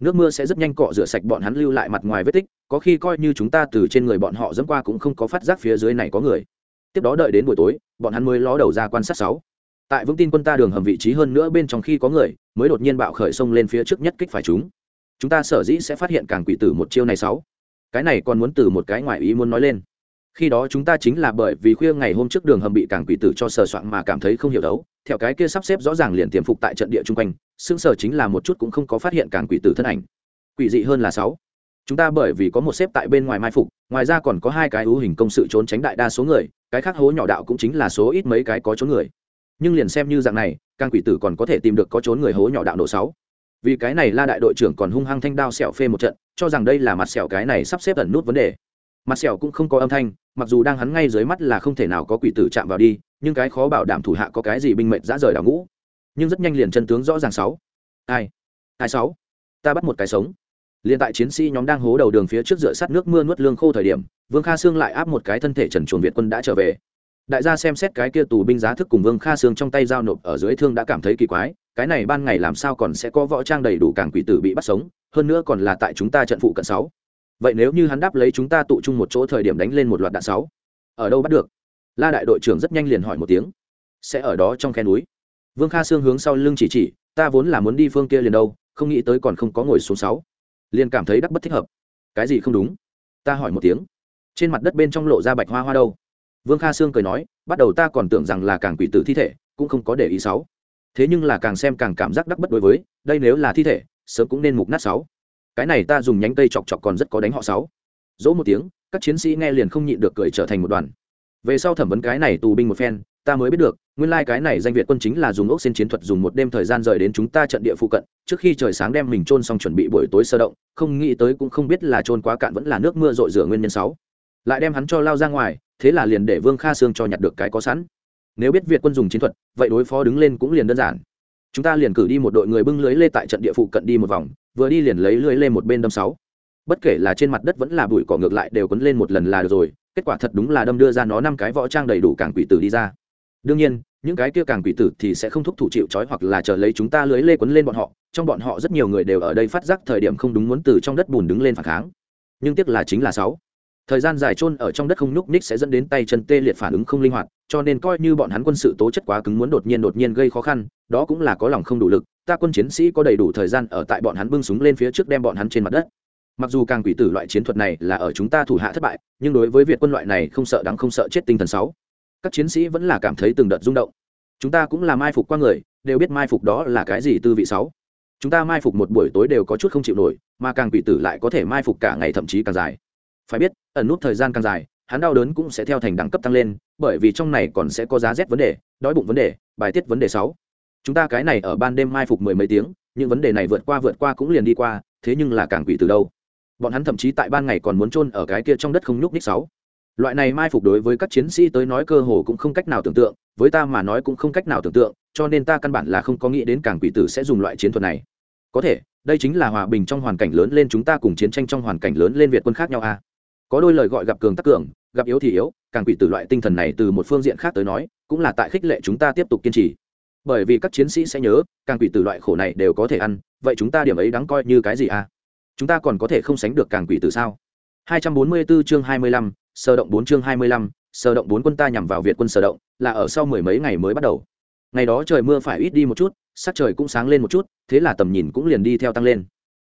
nước mưa sẽ rất nhanh cọ rửa sạch bọn hắn lưu lại mặt ngoài vết tích, có khi coi như chúng ta từ trên người bọn họ dẫm qua cũng không có phát giác phía dưới này có người. Tiếp đó đợi đến buổi tối, bọn hắn mới ló đầu ra quan sát sáu. Tại vững tin quân ta đường hầm vị trí hơn nữa bên trong khi có người, mới đột nhiên bạo khởi sông lên phía trước nhất kích phải chúng. Chúng ta sở dĩ sẽ phát hiện càng quỷ tử một chiêu này sáu. Cái này còn muốn từ một cái ngoài ý muốn nói lên khi đó chúng ta chính là bởi vì khuya ngày hôm trước đường hầm bị cảng quỷ tử cho sờ soạn mà cảm thấy không hiểu đấu, theo cái kia sắp xếp rõ ràng liền tiềm phục tại trận địa chung quanh, xương sở chính là một chút cũng không có phát hiện cảng quỷ tử thân ảnh. Quỷ dị hơn là sáu. Chúng ta bởi vì có một xếp tại bên ngoài mai phục, ngoài ra còn có hai cái ưu hình công sự trốn tránh đại đa số người, cái khác hố nhỏ đạo cũng chính là số ít mấy cái có trốn người. Nhưng liền xem như dạng này càng quỷ tử còn có thể tìm được có trốn người hố nhỏ đạo độ sáu. Vì cái này la đại đội trưởng còn hung hăng thanh đao sẹo phê một trận, cho rằng đây là mặt sẹo cái này sắp xếp ẩn nút vấn đề mặt sẹo cũng không có âm thanh, mặc dù đang hắn ngay dưới mắt là không thể nào có quỷ tử chạm vào đi, nhưng cái khó bảo đảm thủ hạ có cái gì binh mệnh dã rời đảo ngũ. Nhưng rất nhanh liền chân tướng rõ ràng sáu. Ai ai sáu. Ta bắt một cái sống. Liền tại chiến sĩ nhóm đang hố đầu đường phía trước dựa sát nước mưa nuốt lương khô thời điểm, vương kha sương lại áp một cái thân thể trần chuồn việt quân đã trở về. Đại gia xem xét cái kia tù binh giá thức cùng vương kha sương trong tay giao nộp ở dưới thương đã cảm thấy kỳ quái, cái này ban ngày làm sao còn sẽ có võ trang đầy đủ càng quỷ tử bị bắt sống, hơn nữa còn là tại chúng ta trận phụ cận sáu vậy nếu như hắn đáp lấy chúng ta tụ chung một chỗ thời điểm đánh lên một loạt đạn sáu, ở đâu bắt được? La đại đội trưởng rất nhanh liền hỏi một tiếng. Sẽ ở đó trong khe núi. Vương kha sương hướng sau lưng chỉ chỉ, ta vốn là muốn đi phương kia liền đâu, không nghĩ tới còn không có ngồi xuống sáu. Liền cảm thấy đắc bất thích hợp. Cái gì không đúng? Ta hỏi một tiếng. Trên mặt đất bên trong lộ ra bạch hoa hoa đâu? Vương kha sương cười nói, bắt đầu ta còn tưởng rằng là càng quỷ tử thi thể, cũng không có để ý sáu. Thế nhưng là càng xem càng cảm giác đắc bất đối với, đây nếu là thi thể, sớm cũng nên mục nát sáu cái này ta dùng nhánh cây chọc chọc còn rất có đánh họ sáu. Dỗ một tiếng, các chiến sĩ nghe liền không nhịn được cười trở thành một đoàn. Về sau thẩm vấn cái này tù binh một phen, ta mới biết được, nguyên lai cái này danh việt quân chính là dùng ốc xin chiến thuật dùng một đêm thời gian rời đến chúng ta trận địa phụ cận, trước khi trời sáng đem mình trôn xong chuẩn bị buổi tối sơ động, không nghĩ tới cũng không biết là trôn quá cạn vẫn là nước mưa rội rửa nguyên nhân sáu. Lại đem hắn cho lao ra ngoài, thế là liền để vương kha sương cho nhặt được cái có sẵn. Nếu biết việt quân dùng chiến thuật, vậy đối phó đứng lên cũng liền đơn giản chúng ta liền cử đi một đội người bưng lưới lê tại trận địa phụ cận đi một vòng, vừa đi liền lấy lưới lê một bên đâm sáu. Bất kể là trên mặt đất vẫn là bụi cỏ ngược lại đều quấn lên một lần là được rồi, kết quả thật đúng là đâm đưa ra nó năm cái võ trang đầy đủ càng quỷ tử đi ra. Đương nhiên, những cái kia càng quỷ tử thì sẽ không thúc thủ chịu trói hoặc là chờ lấy chúng ta lưới lê quấn lên bọn họ, trong bọn họ rất nhiều người đều ở đây phát giác thời điểm không đúng muốn từ trong đất bùn đứng lên phản kháng. Nhưng tiếc là chính là sáu thời gian dài chôn ở trong đất không nhúc ních sẽ dẫn đến tay chân tê liệt phản ứng không linh hoạt, cho nên coi như bọn hắn quân sự tố chất quá cứng muốn đột nhiên đột nhiên gây khó khăn, đó cũng là có lòng không đủ lực, ta quân chiến sĩ có đầy đủ thời gian ở tại bọn hắn bưng súng lên phía trước đem bọn hắn trên mặt đất. Mặc dù càng quỷ tử loại chiến thuật này là ở chúng ta thủ hạ thất bại, nhưng đối với việt quân loại này không sợ đắng không sợ chết tinh thần sáu, các chiến sĩ vẫn là cảm thấy từng đợt rung động. Chúng ta cũng là mai phục qua người, đều biết mai phục đó là cái gì tư vị sáu. Chúng ta mai phục một buổi tối đều có chút không chịu nổi, mà càng quỷ tử lại có thể mai phục cả ngày thậm chí càng dài. Phải biết ẩn nút thời gian càng dài, hắn đau đớn cũng sẽ theo thành đẳng cấp tăng lên, bởi vì trong này còn sẽ có giá rét vấn đề, đói bụng vấn đề, bài tiết vấn đề sáu. Chúng ta cái này ở ban đêm mai phục mười mấy tiếng, những vấn đề này vượt qua vượt qua cũng liền đi qua, thế nhưng là càng quỷ từ đâu? Bọn hắn thậm chí tại ban ngày còn muốn chôn ở cái kia trong đất không nhúc ních sáu. Loại này mai phục đối với các chiến sĩ tới nói cơ hồ cũng không cách nào tưởng tượng, với ta mà nói cũng không cách nào tưởng tượng, cho nên ta căn bản là không có nghĩ đến càng quỷ tử sẽ dùng loại chiến thuật này. Có thể, đây chính là hòa bình trong hoàn cảnh lớn lên chúng ta cùng chiến tranh trong hoàn cảnh lớn lên việt quân khác nhau à? Có đôi lời gọi gặp cường tắc cường gặp yếu thì yếu càng quỷ tử loại tinh thần này từ một phương diện khác tới nói cũng là tại khích lệ chúng ta tiếp tục kiên trì bởi vì các chiến sĩ sẽ nhớ càng quỷ tử loại khổ này đều có thể ăn vậy chúng ta điểm ấy đáng coi như cái gì à chúng ta còn có thể không sánh được càng quỷ tử sao 244 chương 25, sơ động 4 chương 25, sơ động 4 quân ta nhằm vào Việt quân sơ động, là ở sau mười mấy ngày mới bắt đầu. Ngày đó trời mưa phải ít đi một chút, sắc trời cũng sáng lên một chút, thế là tầm nhìn cũng liền đi theo tăng lên.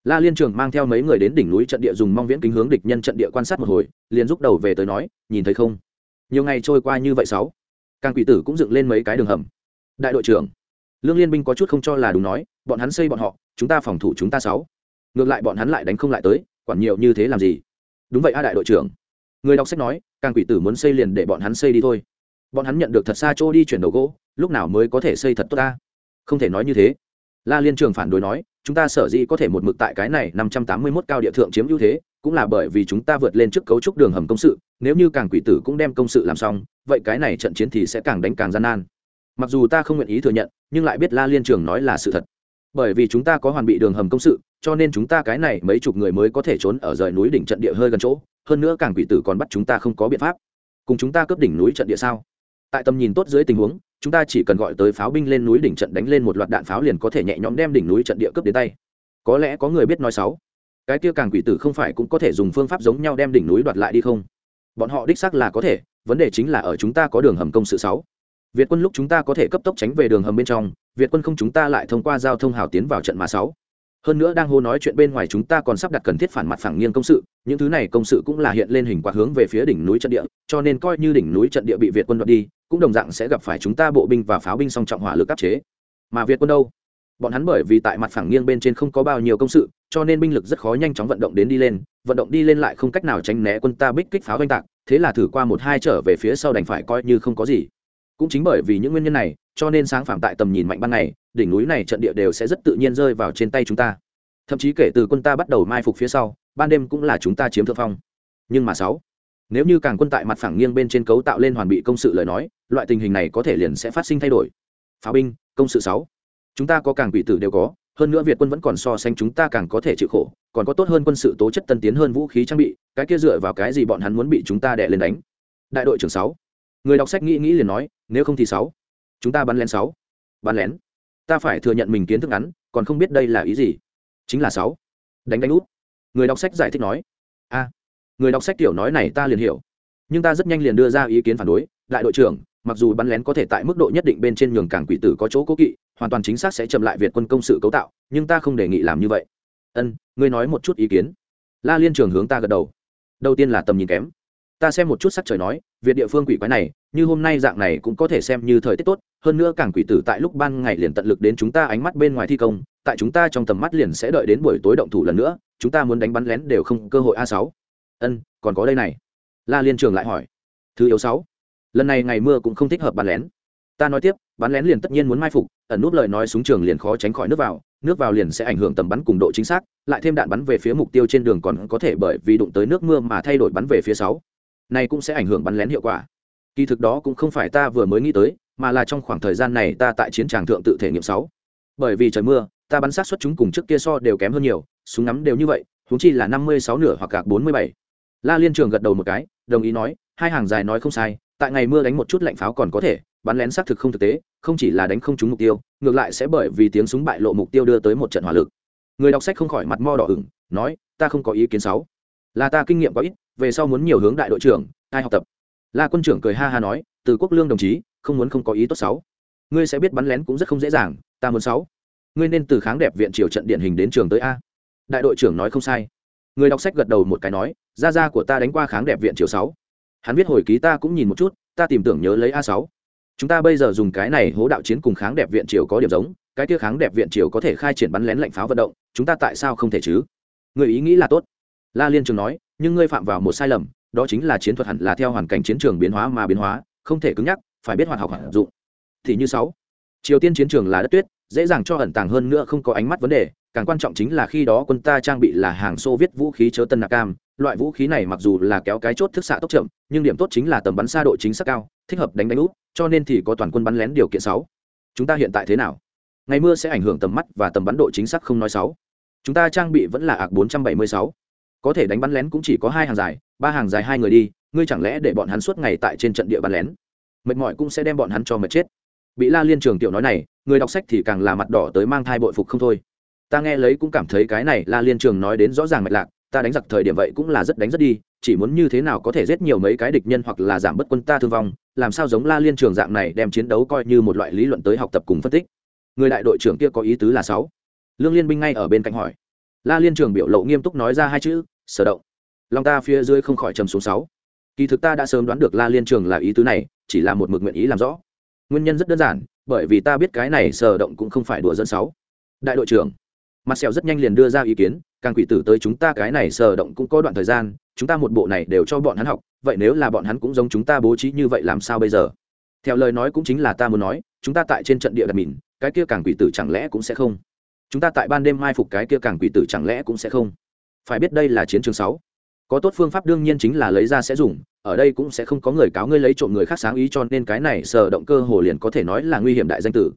La Liên Trường mang theo mấy người đến đỉnh núi trận địa dùng mong viễn kính hướng địch nhân trận địa quan sát một hồi, liền rút đầu về tới nói, nhìn thấy không? Nhiều ngày trôi qua như vậy sáu, Càng quỷ tử cũng dựng lên mấy cái đường hầm. Đại đội trưởng, Lương Liên binh có chút không cho là đúng nói, bọn hắn xây bọn họ, chúng ta phòng thủ chúng ta sáu. Ngược lại bọn hắn lại đánh không lại tới, quản nhiều như thế làm gì? Đúng vậy a đại đội trưởng. Người đọc sách nói, càng quỷ tử muốn xây liền để bọn hắn xây đi thôi. Bọn hắn nhận được thật xa chỗ đi chuyển đầu gỗ, lúc nào mới có thể xây thật tốt ta? Không thể nói như thế. La Liên Trường phản đối nói, chúng ta sở dĩ có thể một mực tại cái này năm trăm tám mươi 581 cao địa thượng chiếm ưu thế, cũng là bởi vì chúng ta vượt lên trước cấu trúc đường hầm công sự, nếu như càng quỷ tử cũng đem công sự làm xong, vậy cái này trận chiến thì sẽ càng đánh càng gian nan. Mặc dù ta không nguyện ý thừa nhận, nhưng lại biết La Liên Trường nói là sự thật. Bởi vì chúng ta có hoàn bị đường hầm công sự, cho nên chúng ta cái này mấy chục người mới có thể trốn ở rời núi đỉnh trận địa hơi gần chỗ, hơn nữa càng quỷ tử còn bắt chúng ta không có biện pháp. Cùng chúng ta cướp đỉnh núi trận địa sao? Tại tầm nhìn tốt dưới tình huống, chúng ta chỉ cần gọi tới pháo binh lên núi đỉnh trận đánh lên một loạt đạn pháo liền có thể nhẹ nhõm đem đỉnh núi trận địa cướp đến tay. Có lẽ có người biết nói sáu cái kia càng quỷ tử không phải cũng có thể dùng phương pháp giống nhau đem đỉnh núi đoạt lại đi không? Bọn họ đích xác là có thể, vấn đề chính là ở chúng ta có đường hầm công sự sáu. Việt quân lúc chúng ta có thể cấp tốc tránh về đường hầm bên trong, việt quân không chúng ta lại thông qua giao thông hào tiến vào trận mà sáu hơn nữa đang hô nói chuyện bên ngoài chúng ta còn sắp đặt cần thiết phản mặt phẳng nghiêng công sự, những thứ này công sự cũng là hiện lên hình quạt hướng về phía đỉnh núi trận địa, cho nên coi như đỉnh núi trận địa bị việt quân đoạt đi, cũng đồng dạng sẽ gặp phải chúng ta bộ binh và pháo binh song trọng hỏa lực áp chế. Mà việt quân đâu? Bọn hắn bởi vì tại mặt phẳng nghiêng bên trên không có bao nhiêu công sự, cho nên binh lực rất khó nhanh chóng vận động đến đi lên, vận động đi lên lại không cách nào tránh né quân ta bích kích pháo oanh tạc, thế là thử qua một hai trở về phía sau đành phải coi như không có gì. Cũng chính bởi vì những nguyên nhân này cho nên sáng phạm tại tầm nhìn mạnh ban ngày, đỉnh núi này trận địa đều sẽ rất tự nhiên rơi vào trên tay chúng ta. Thậm chí kể từ quân ta bắt đầu mai phục phía sau, ban đêm cũng là chúng ta chiếm thượng phong. Nhưng mà sáu, nếu như càng quân tại mặt phẳng nghiêng bên trên cấu tạo lên hoàn bị công sự lời nói, loại tình hình này có thể liền sẽ phát sinh thay đổi. Pháo binh, công sự sáu, chúng ta có càng quỷ tử đều có, hơn nữa việt quân vẫn còn so sánh chúng ta càng có thể chịu khổ, còn có tốt hơn quân sự tố chất tân tiến hơn vũ khí trang bị, cái kia dựa vào cái gì bọn hắn muốn bị chúng ta đè lên đánh? Đại đội trưởng sáu, người đọc sách nghĩ nghĩ liền nói, nếu không thì sáu chúng ta bắn lén sáu. Bắn lén? Ta phải thừa nhận mình kiến thức ngắn, còn không biết đây là ý gì. Chính là sáu. Đánh đánh út. Người đọc sách giải thích nói. A người đọc sách tiểu nói này ta liền hiểu. Nhưng ta rất nhanh liền đưa ra ý kiến phản đối. Đại đội trưởng, mặc dù bắn lén có thể tại mức độ nhất định bên trên nhường cảng quỷ tử có chỗ cố kỵ, hoàn toàn chính xác sẽ chậm lại việt quân công sự cấu tạo, nhưng ta không đề nghị làm như vậy. Ân, ngươi nói một chút ý kiến. La liên trường hướng ta gật đầu. Đầu tiên là tầm nhìn kém. Ta xem một chút sắc trời nói, việt địa phương quỷ quái này, như hôm nay dạng này cũng có thể xem như thời tiết tốt hơn nữa cảng quỷ tử tại lúc ban ngày liền tận lực đến chúng ta ánh mắt bên ngoài thi công, tại chúng ta trong tầm mắt liền sẽ đợi đến buổi tối động thủ lần nữa, chúng ta muốn đánh bắn lén đều không cơ hội a sáu. Ân, còn có đây này. La liên trường lại hỏi. Thứ yếu sáu. Lần này ngày mưa cũng không thích hợp bắn lén. Ta nói tiếp, bắn lén liền tất nhiên muốn mai phục, ẩn nút lời nói súng trường liền khó tránh khỏi nước vào nước vào liền sẽ ảnh hưởng tầm bắn cùng độ chính xác, lại thêm đạn bắn về phía mục tiêu trên đường còn có thể bởi vì đụng tới nước mưa mà thay đổi bắn về phía sáu. Này cũng sẽ ảnh hưởng bắn lén hiệu quả. Kỳ thực đó cũng không phải ta vừa mới nghĩ tới mà là trong khoảng thời gian này ta tại chiến tràng thượng tự thể nghiệm sáu. Bởi vì trời mưa, ta bắn sát xuất chúng cùng trước kia so đều kém hơn nhiều, súng ngắm đều như vậy, huống chi là năm mươi sáu nửa hoặc cả bốn mươi bảy. La liên trường gật đầu một cái, đồng ý nói, hai hàng dài nói không sai, tại ngày mưa đánh một chút lạnh pháo còn có thể, bắn lén xác thực không thực tế, không chỉ là đánh không trúng mục tiêu, ngược lại sẽ bởi vì tiếng súng bại lộ mục tiêu đưa tới một trận hỏa lực. Người đọc sách không khỏi mặt mo đỏ ửng, nói, ta không có ý kiến sáu. Là ta kinh nghiệm có ít, về sau muốn nhiều hướng đại đội trưởng, ai học tập. La quân trưởng cười ha ha nói, từ quốc lương đồng chí không muốn không có ý tốt sáu. Ngươi sẽ biết bắn lén cũng rất không dễ dàng, ta muốn sáu. Ngươi nên từ kháng đẹp viện triều trận điển hình đến trường tới a. Đại đội trưởng nói không sai. Người đọc sách gật đầu một cái nói, gia gia của ta đánh qua kháng đẹp viện triều sáu. Hắn viết hồi ký ta cũng nhìn một chút, ta tìm tưởng nhớ lấy a sáu. Chúng ta bây giờ dùng cái này hố đạo chiến cùng kháng đẹp viện triều có điểm giống, cái kia kháng đẹp viện triều có thể khai triển bắn lén lạnh pháo vận động, chúng ta tại sao không thể chứ? Người ý nghĩ là tốt. La liên trường nói, nhưng ngươi phạm vào một sai lầm, đó chính là chiến thuật hẳn là theo hoàn cảnh chiến trường biến hóa mà biến hóa, không thể cứng nhắc phải biết hoạt học hoạt dụng. Thì như sáu, triều tiên chiến trường là đất tuyết, dễ dàng cho ẩn tàng hơn nữa không có ánh mắt vấn đề, càng quan trọng chính là khi đó quân ta trang bị là hàng xô viết vũ khí chớ tân nạc cam, loại vũ khí này mặc dù là kéo cái chốt thức xạ tốc chậm, nhưng điểm tốt chính là tầm bắn xa độ chính xác cao, thích hợp đánh đánh úp, cho nên thì có toàn quân bắn lén điều kiện sáu. Chúng ta hiện tại thế nào? Ngày mưa sẽ ảnh hưởng tầm mắt và tầm bắn độ chính xác không nói sáu. Chúng ta trang bị vẫn là ạc 476. có thể đánh bắn lén cũng chỉ có hai hàng dài, ba hàng dài hai người đi, ngươi chẳng lẽ để bọn hắn suốt ngày tại trên trận địa bắn lén? Mệt mỏi cũng sẽ đem bọn hắn cho mệt chết. Bị la liên trường tiểu nói này, người đọc sách thì càng là mặt đỏ tới mang thai bội phục không thôi. Ta nghe lấy cũng cảm thấy cái này la liên trường nói đến rõ ràng mạch lạc, ta đánh giặc thời điểm vậy cũng là rất đánh rất đi, chỉ muốn như thế nào có thể giết nhiều mấy cái địch nhân hoặc là giảm bớt quân ta thương vong, làm sao giống la liên trường dạng này đem chiến đấu coi như một loại lý luận tới học tập cùng phân tích. Người đại đội trưởng kia có ý tứ là sáu. Lương liên binh ngay ở bên cạnh hỏi. La liên trường biểu lộ nghiêm túc nói ra hai chữ, sở động. Lòng ta phía dưới không khỏi trầm xuống sáu kỳ thực ta đã sớm đoán được la liên trường là ý tứ này, chỉ là một mực nguyện ý làm rõ. Nguyên nhân rất đơn giản, bởi vì ta biết cái này sở động cũng không phải đùa dân sáu đại đội trưởng, mặt sẹo rất nhanh liền đưa ra ý kiến, càng quỷ tử tới chúng ta cái này sở động cũng có đoạn thời gian, chúng ta một bộ này đều cho bọn hắn học, vậy nếu là bọn hắn cũng giống chúng ta bố trí như vậy làm sao bây giờ? Theo lời nói cũng chính là ta muốn nói, chúng ta tại trên trận địa đặt mìn cái kia càng quỷ tử chẳng lẽ cũng sẽ không? Chúng ta tại ban đêm mai phục cái kia càng quỷ tử chẳng lẽ cũng sẽ không? Phải biết đây là chiến trường sáu có tốt phương pháp đương nhiên chính là lấy ra sẽ dùng, ở đây cũng sẽ không có người cáo ngươi lấy trộm người khác sáng ý cho nên cái này sở động cơ hồ liền có thể nói là nguy hiểm đại danh tử.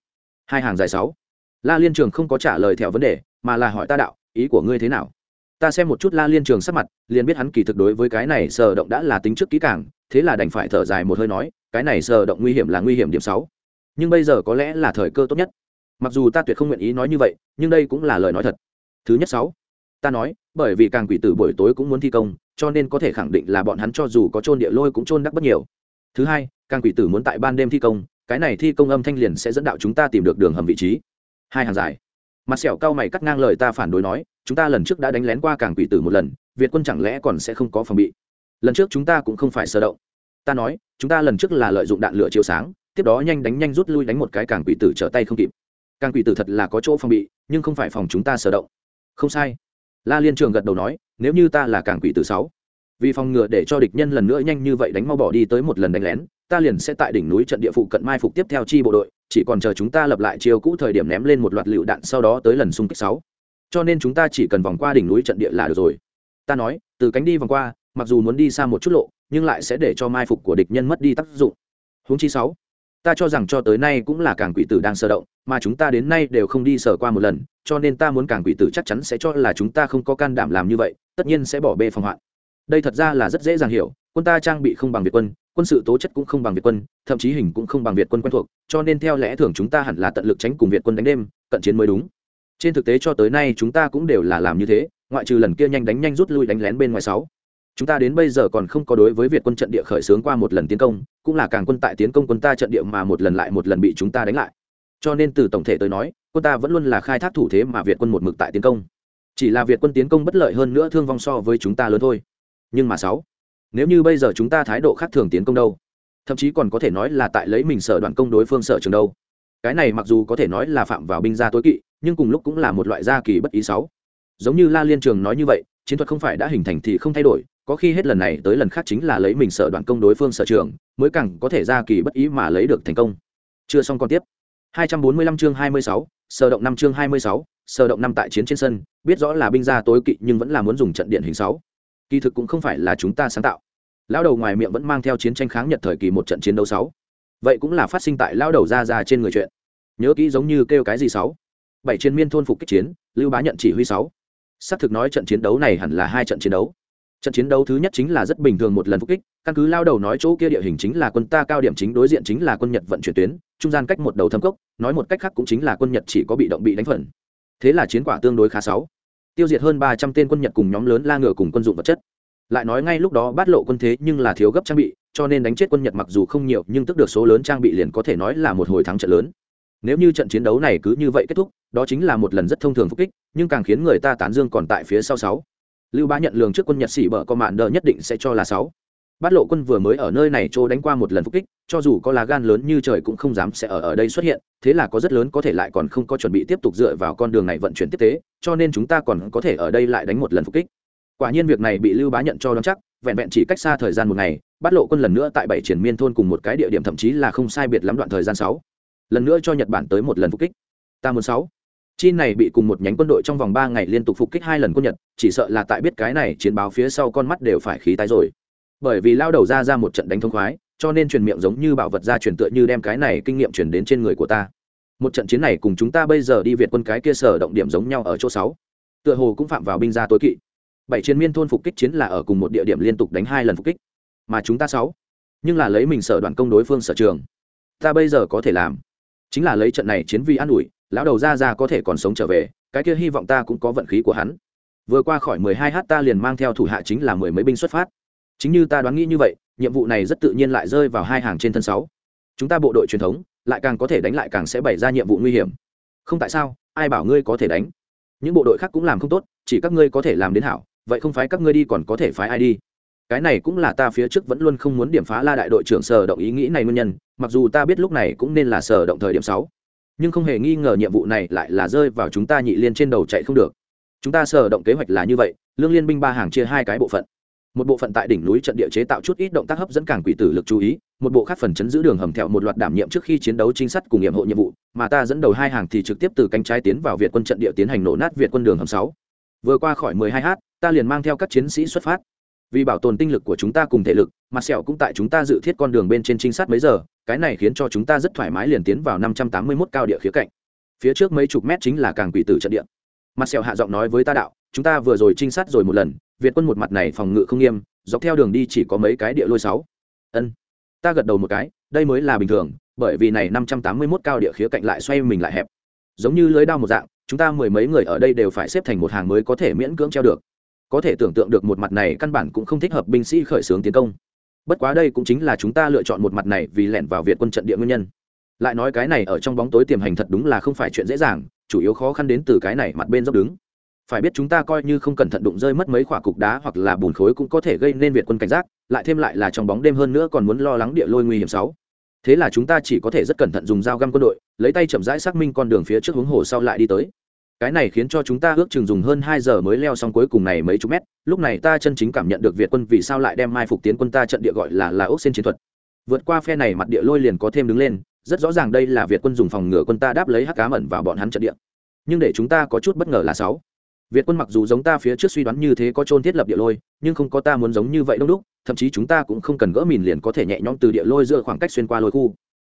Hai hàng dài sáu. La liên trường không có trả lời theo vấn đề, mà là hỏi ta đạo, ý của ngươi thế nào? Ta xem một chút la liên trường sắc mặt, liền biết hắn kỳ thực đối với cái này sở động đã là tính trước kỹ càng, thế là đành phải thở dài một hơi nói, cái này sở động nguy hiểm là nguy hiểm điểm sáu. Nhưng bây giờ có lẽ là thời cơ tốt nhất. Mặc dù ta tuyệt không nguyện ý nói như vậy, nhưng đây cũng là lời nói thật. Thứ nhất sáu ta nói, bởi vì càng quỷ tử buổi tối cũng muốn thi công, cho nên có thể khẳng định là bọn hắn cho dù có trôn địa lôi cũng trôn đắc bất nhiều. Thứ hai, càng quỷ tử muốn tại ban đêm thi công, cái này thi công âm thanh liền sẽ dẫn đạo chúng ta tìm được đường hầm vị trí. Hai hàng dài. Mặt sẹo cao mày cắt ngang lời ta phản đối nói, chúng ta lần trước đã đánh lén qua càng quỷ tử một lần, việt quân chẳng lẽ còn sẽ không có phòng bị? Lần trước chúng ta cũng không phải sơ động. Ta nói, chúng ta lần trước là lợi dụng đạn lửa chiếu sáng, tiếp đó nhanh đánh nhanh rút lui đánh một cái càng quỷ tử trở tay không kịp. Càng quỷ tử thật là có chỗ phòng bị, nhưng không phải phòng chúng ta sơ động. Không sai la liên trường gật đầu nói, nếu như ta là càng quỷ tử sáu, vì phòng ngừa để cho địch nhân lần nữa nhanh như vậy đánh mau bỏ đi tới một lần đánh lén, ta liền sẽ tại đỉnh núi trận địa phụ cận mai phục tiếp theo chi bộ đội, chỉ còn chờ chúng ta lập lại chiêu cũ thời điểm ném lên một loạt lựu đạn sau đó tới lần xung kích sáu. Cho nên chúng ta chỉ cần vòng qua đỉnh núi trận địa là được rồi. Ta nói, từ cánh đi vòng qua, mặc dù muốn đi xa một chút lộ, nhưng lại sẽ để cho mai phục của địch nhân mất đi tác dụng. Huống chi sáu ta cho rằng cho tới nay cũng là càng quỷ tử đang sơ động, mà chúng ta đến nay đều không đi sờ qua một lần, cho nên ta muốn càng quỷ tử chắc chắn sẽ cho là chúng ta không có can đảm làm như vậy, tất nhiên sẽ bỏ bê phòng hoạn. Đây thật ra là rất dễ dàng hiểu, quân ta trang bị không bằng việt quân quân sự tố chất cũng không bằng việt quân, thậm chí hình cũng không bằng việt quân quen thuộc, cho nên theo lẽ thường chúng ta hẳn là tận lực tránh cùng việt quân đánh đêm, cận chiến mới đúng. Trên thực tế cho tới nay chúng ta cũng đều là làm như thế, ngoại trừ lần kia nhanh đánh nhanh rút lui đánh lén bên ngoài sáu chúng ta đến bây giờ còn không có đối với việt quân trận địa khởi xướng qua một lần tiến công, cũng là càng quân tại tiến công quân ta trận địa mà một lần lại một lần bị chúng ta đánh lại. Cho nên từ tổng thể tới nói, quân ta vẫn luôn là khai thác thủ thế mà việt quân một mực tại tiến công. Chỉ là việt quân tiến công bất lợi hơn nữa thương vong so với chúng ta lớn thôi. Nhưng mà sáu, nếu như bây giờ chúng ta thái độ khác thường tiến công đâu? Thậm chí còn có thể nói là tại lấy mình sở đoạn công đối phương sở trường đâu? Cái này mặc dù có thể nói là phạm vào binh gia tối kỵ, nhưng cùng lúc cũng là một loại gia kỳ bất ý sáu. Giống như la liên trường nói như vậy, chiến thuật không phải đã hình thành thì không thay đổi có khi hết lần này tới lần khác chính là lấy mình sở đoạn công đối phương sở trường mới càng có thể ra kỳ bất ý mà lấy được thành công. Chưa xong còn tiếp. 245 chương 26, sở động năm chương 26, sở động năm tại chiến trên sân biết rõ là binh gia tối kỵ nhưng vẫn là muốn dùng trận điện hình sáu. Kỳ thực cũng không phải là chúng ta sáng tạo. Lão đầu ngoài miệng vẫn mang theo chiến tranh kháng nhật thời kỳ một trận chiến đấu sáu. Vậy cũng là phát sinh tại lão đầu ra ra trên người chuyện. Nhớ kỹ giống như kêu cái gì sáu. Bảy chiến miên thôn phục kích chiến lưu bá nhận chỉ huy sáu. Xác thực nói trận chiến đấu này hẳn là hai trận chiến đấu trận chiến đấu thứ nhất chính là rất bình thường một lần phục kích, căn cứ lao đầu nói chỗ kia địa hình chính là quân ta, cao điểm chính đối diện chính là quân nhật vận chuyển tuyến, trung gian cách một đầu thâm cốc, nói một cách khác cũng chính là quân nhật chỉ có bị động bị đánh phần. Thế là chiến quả tương đối khá sáu. Tiêu diệt hơn ba trăm tên quân nhật cùng nhóm lớn la ngựa cùng quân dụng vật chất. Lại nói ngay lúc đó bát lộ quân thế nhưng là thiếu gấp trang bị, cho nên đánh chết quân nhật mặc dù không nhiều, nhưng tức được số lớn trang bị liền có thể nói là một hồi thắng trận lớn. Nếu như trận chiến đấu này cứ như vậy kết thúc, đó chính là một lần rất thông thường phục kích, nhưng càng khiến người ta tán dương còn tại phía sau sáu lưu bá nhận lường trước quân nhật sĩ bở có mạn đờ nhất định sẽ cho là sáu. Bát lộ quân vừa mới ở nơi này trô đánh qua một lần phục kích, cho dù có lá gan lớn như trời cũng không dám sẽ ở ở đây xuất hiện, thế là có rất lớn có thể lại còn không có chuẩn bị tiếp tục dựa vào con đường này vận chuyển tiếp tế, cho nên chúng ta còn có thể ở đây lại đánh một lần phục kích. Quả nhiên việc này bị lưu bá nhận cho đón chắc, vẹn vẹn chỉ cách xa thời gian một ngày, bát lộ quân lần nữa tại bảy triển miên thôn cùng một cái địa điểm thậm chí là không sai biệt lắm đoạn thời gian sáu. Lần nữa cho nhật bản tới một lần phục kích. Ta muốn sáu chi này bị cùng một nhánh quân đội trong vòng ba ngày liên tục phục kích hai lần quân nhật, chỉ sợ là tại biết cái này chiến báo phía sau con mắt đều phải khí tái rồi. Bởi vì lao đầu ra ra một trận đánh thông khoái, cho nên truyền miệng giống như bảo vật ra truyền tựa như đem cái này kinh nghiệm truyền đến trên người của ta. Một trận chiến này cùng chúng ta bây giờ đi việt quân cái kia sở động điểm giống nhau ở chỗ sáu. Tựa hồ cũng phạm vào binh gia tối kỵ. Bảy chiến miên thôn phục kích chiến là ở cùng một địa điểm liên tục đánh hai lần phục kích. Mà chúng ta sáu, nhưng là lấy mình sở đoàn công đối phương sở trường. Ta bây giờ có thể làm, chính là lấy trận này chiến vi an ủi lão đầu ra ra có thể còn sống trở về, cái kia hy vọng ta cũng có vận khí của hắn. Vừa qua khỏi mười hai h ta liền mang theo thủ hạ chính là mười mấy binh xuất phát. Chính như ta đoán nghĩ như vậy, nhiệm vụ này rất tự nhiên lại rơi vào hai hàng trên thân sáu. Chúng ta bộ đội truyền thống, lại càng có thể đánh lại càng sẽ bày ra nhiệm vụ nguy hiểm. Không tại sao, ai bảo ngươi có thể đánh? Những bộ đội khác cũng làm không tốt, chỉ các ngươi có thể làm đến hảo, vậy không phái các ngươi đi còn có thể phái ai đi? Cái này cũng là ta phía trước vẫn luôn không muốn điểm phá la đại đội trưởng sở động ý nghĩ này nguyên nhân, mặc dù ta biết lúc này cũng nên là sở động thời điểm sáu nhưng không hề nghi ngờ nhiệm vụ này lại là rơi vào chúng ta nhị liên trên đầu chạy không được. Chúng ta sở động kế hoạch là như vậy, lương liên binh ba hàng chia hai cái bộ phận. Một bộ phận tại đỉnh núi trận địa chế tạo chút ít động tác hấp dẫn cảng quỷ tử lực chú ý, một bộ khác phần chấn giữ đường hầm theo một loạt đảm nhiệm trước khi chiến đấu trinh sát cùng nhiệm hộ nhiệm vụ, mà ta dẫn đầu hai hàng thì trực tiếp từ cánh trái tiến vào việt quân trận địa tiến hành nổ nát việt quân đường hầm sáu. Vừa qua khỏi 12 h ta liền mang theo các chiến sĩ xuất phát vì bảo tồn tinh lực của chúng ta cùng thể lực mặt sẹo cũng tại chúng ta dự thiết con đường bên trên trinh sát mấy giờ, cái này khiến cho chúng ta rất thoải mái liền tiến vào 581 cao địa khía cạnh. Phía trước mấy chục mét chính là càng quỷ tử trận địa. Mặt sẹo hạ giọng nói với ta đạo, chúng ta vừa rồi trinh sát rồi một lần, việt quân một mặt này phòng ngự không nghiêm, dọc theo đường đi chỉ có mấy cái địa lôi sáu. Ân. Ta gật đầu một cái, đây mới là bình thường, bởi vì này 581 cao địa khía cạnh lại xoay mình lại hẹp. Giống như lưới đao một dạng, chúng ta mười mấy người ở đây đều phải xếp thành một hàng mới có thể miễn cưỡng treo được có thể tưởng tượng được một mặt này căn bản cũng không thích hợp binh sĩ khởi xướng tiến công. Bất quá đây cũng chính là chúng ta lựa chọn một mặt này vì lẻn vào việt quân trận địa nguyên nhân. Lại nói cái này ở trong bóng tối tiềm hành thật đúng là không phải chuyện dễ dàng, chủ yếu khó khăn đến từ cái này mặt bên dốc đứng. Phải biết chúng ta coi như không cẩn thận đụng rơi mất mấy quả cục đá hoặc là bùn khối cũng có thể gây nên việt quân cảnh giác, lại thêm lại là trong bóng đêm hơn nữa còn muốn lo lắng địa lôi nguy hiểm sáu. Thế là chúng ta chỉ có thể rất cẩn thận dùng dao găm quân đội, lấy tay chậm rãi xác minh con đường phía trước hướng hồ sau lại đi tới cái này khiến cho chúng ta ước chừng dùng hơn hai giờ mới leo xong cuối cùng này mấy chục mét. Lúc này ta chân chính cảm nhận được việt quân vì sao lại đem mai phục tiến quân ta trận địa gọi là là ốc xên chiến thuật. Vượt qua phe này mặt địa lôi liền có thêm đứng lên, rất rõ ràng đây là việt quân dùng phòng ngừa quân ta đáp lấy hắc cá mẩn vào bọn hắn trận địa. Nhưng để chúng ta có chút bất ngờ là sáu. Việt quân mặc dù giống ta phía trước suy đoán như thế có trôn thiết lập địa lôi, nhưng không có ta muốn giống như vậy đông đúc, thậm chí chúng ta cũng không cần gỡ mìn liền có thể nhẹ nhõm từ địa lôi giữa khoảng cách xuyên qua lôi khu.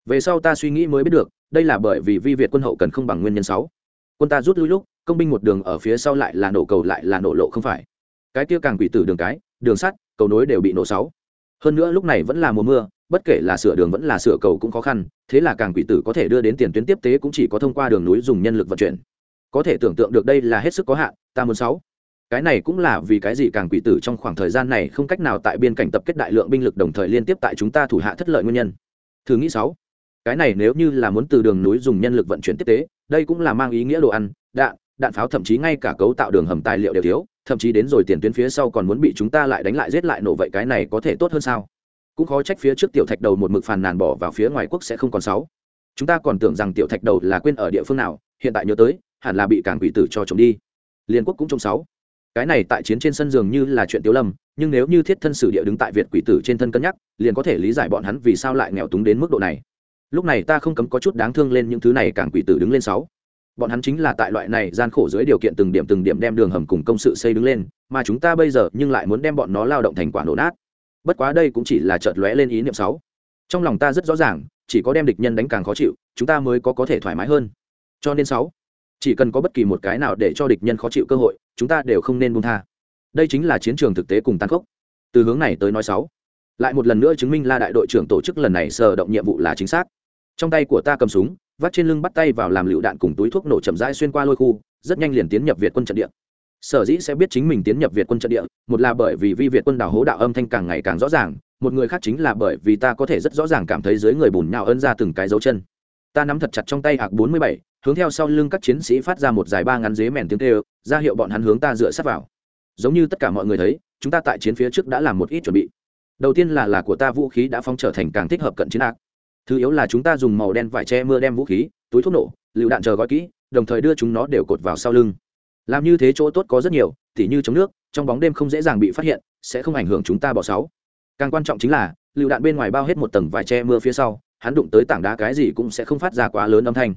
Về sau ta suy nghĩ mới biết được, đây là bởi vì vi việt quân hậu cần không bằng nguyên nhân sáu quân ta rút lui lúc, công binh một đường ở phía sau lại là nổ cầu lại là nổ lộ không phải. Cái kia càng quỷ tử đường cái, đường sắt, cầu nối đều bị nổ sáu. Hơn nữa lúc này vẫn là mùa mưa, bất kể là sửa đường vẫn là sửa cầu cũng khó khăn, thế là càng quỷ tử có thể đưa đến tiền tuyến tiếp tế cũng chỉ có thông qua đường núi dùng nhân lực vận chuyển. Có thể tưởng tượng được đây là hết sức có hạn, ta muốn sáu. Cái này cũng là vì cái gì càng quỷ tử trong khoảng thời gian này không cách nào tại biên cảnh tập kết đại lượng binh lực đồng thời liên tiếp tại chúng ta thủ hạ thất lợi nguyên nhân. Thử nghĩ sáu. Cái này nếu như là muốn từ đường núi dùng nhân lực vận chuyển tiếp tế đây cũng là mang ý nghĩa đồ ăn, đạn đạn pháo, thậm chí ngay cả cấu tạo đường hầm tài liệu đều thiếu, thậm chí đến rồi tiền tuyến phía sau còn muốn bị chúng ta lại đánh lại giết lại nổ vậy cái này có thể tốt hơn sao? Cũng khó trách phía trước tiểu thạch đầu một mực phàn nàn bỏ vào phía ngoài quốc sẽ không còn sáu. Chúng ta còn tưởng rằng tiểu thạch đầu là quên ở địa phương nào, hiện tại nhớ tới, hẳn là bị cảng quỷ tử cho trộm đi. Liên quốc cũng trong sáu. Cái này tại chiến trên sân dường như là chuyện tiếu lâm, nhưng nếu như thiết thân sử địa đứng tại việt quỷ tử trên thân cân nhắc, liền có thể lý giải bọn hắn vì sao lại nghèo túng đến mức độ này lúc này ta không cấm có chút đáng thương lên những thứ này càng quỷ tử đứng lên sáu. Bọn hắn chính là tại loại này gian khổ dưới điều kiện từng điểm từng điểm đem đường hầm cùng công sự xây đứng lên, mà chúng ta bây giờ nhưng lại muốn đem bọn nó lao động thành quả nổ nát. Bất quá đây cũng chỉ là chợt lóe lên ý niệm sáu. Trong lòng ta rất rõ ràng, chỉ có đem địch nhân đánh càng khó chịu, chúng ta mới có có thể thoải mái hơn. Cho nên sáu, chỉ cần có bất kỳ một cái nào để cho địch nhân khó chịu cơ hội, chúng ta đều không nên buông tha. Đây chính là chiến trường thực tế cùng tàn khốc. Từ hướng này tới nói sáu, lại một lần nữa chứng minh la đại đội trưởng tổ chức lần này sờ động nhiệm vụ là chính xác trong tay của ta cầm súng vắt trên lưng bắt tay vào làm lựu đạn cùng túi thuốc nổ chậm rãi xuyên qua lôi khu, rất nhanh liền tiến nhập việt quân trận địa. Sở dĩ sẽ biết chính mình tiến nhập việt quân trận địa, một là bởi vì vi việt quân đảo hố đạo âm thanh càng ngày càng rõ ràng, một người khác chính là bởi vì ta có thể rất rõ ràng cảm thấy dưới người bùn nhào ân ra từng cái dấu chân. Ta nắm thật chặt trong tay hạc bốn mươi bảy, hướng theo sau lưng các chiến sĩ phát ra một dài ba ngắn dế mèn tiếng tê ra hiệu bọn hắn hướng ta dựa sát vào. Giống như tất cả mọi người thấy, chúng ta tại chiến phía trước đã làm một ít chuẩn bị. Đầu tiên là là của ta vũ khí đã phong trở thành càng thích hợp cận chiến ác thứ yếu là chúng ta dùng màu đen vải che mưa đem vũ khí, túi thuốc nổ, lựu đạn chờ gói kỹ, đồng thời đưa chúng nó đều cột vào sau lưng. Làm như thế chỗ tốt có rất nhiều, tỉ như chống nước, trong bóng đêm không dễ dàng bị phát hiện, sẽ không ảnh hưởng chúng ta bỏ sáu. Càng quan trọng chính là, lựu đạn bên ngoài bao hết một tầng vải che mưa phía sau, hắn đụng tới tảng đá cái gì cũng sẽ không phát ra quá lớn âm thanh.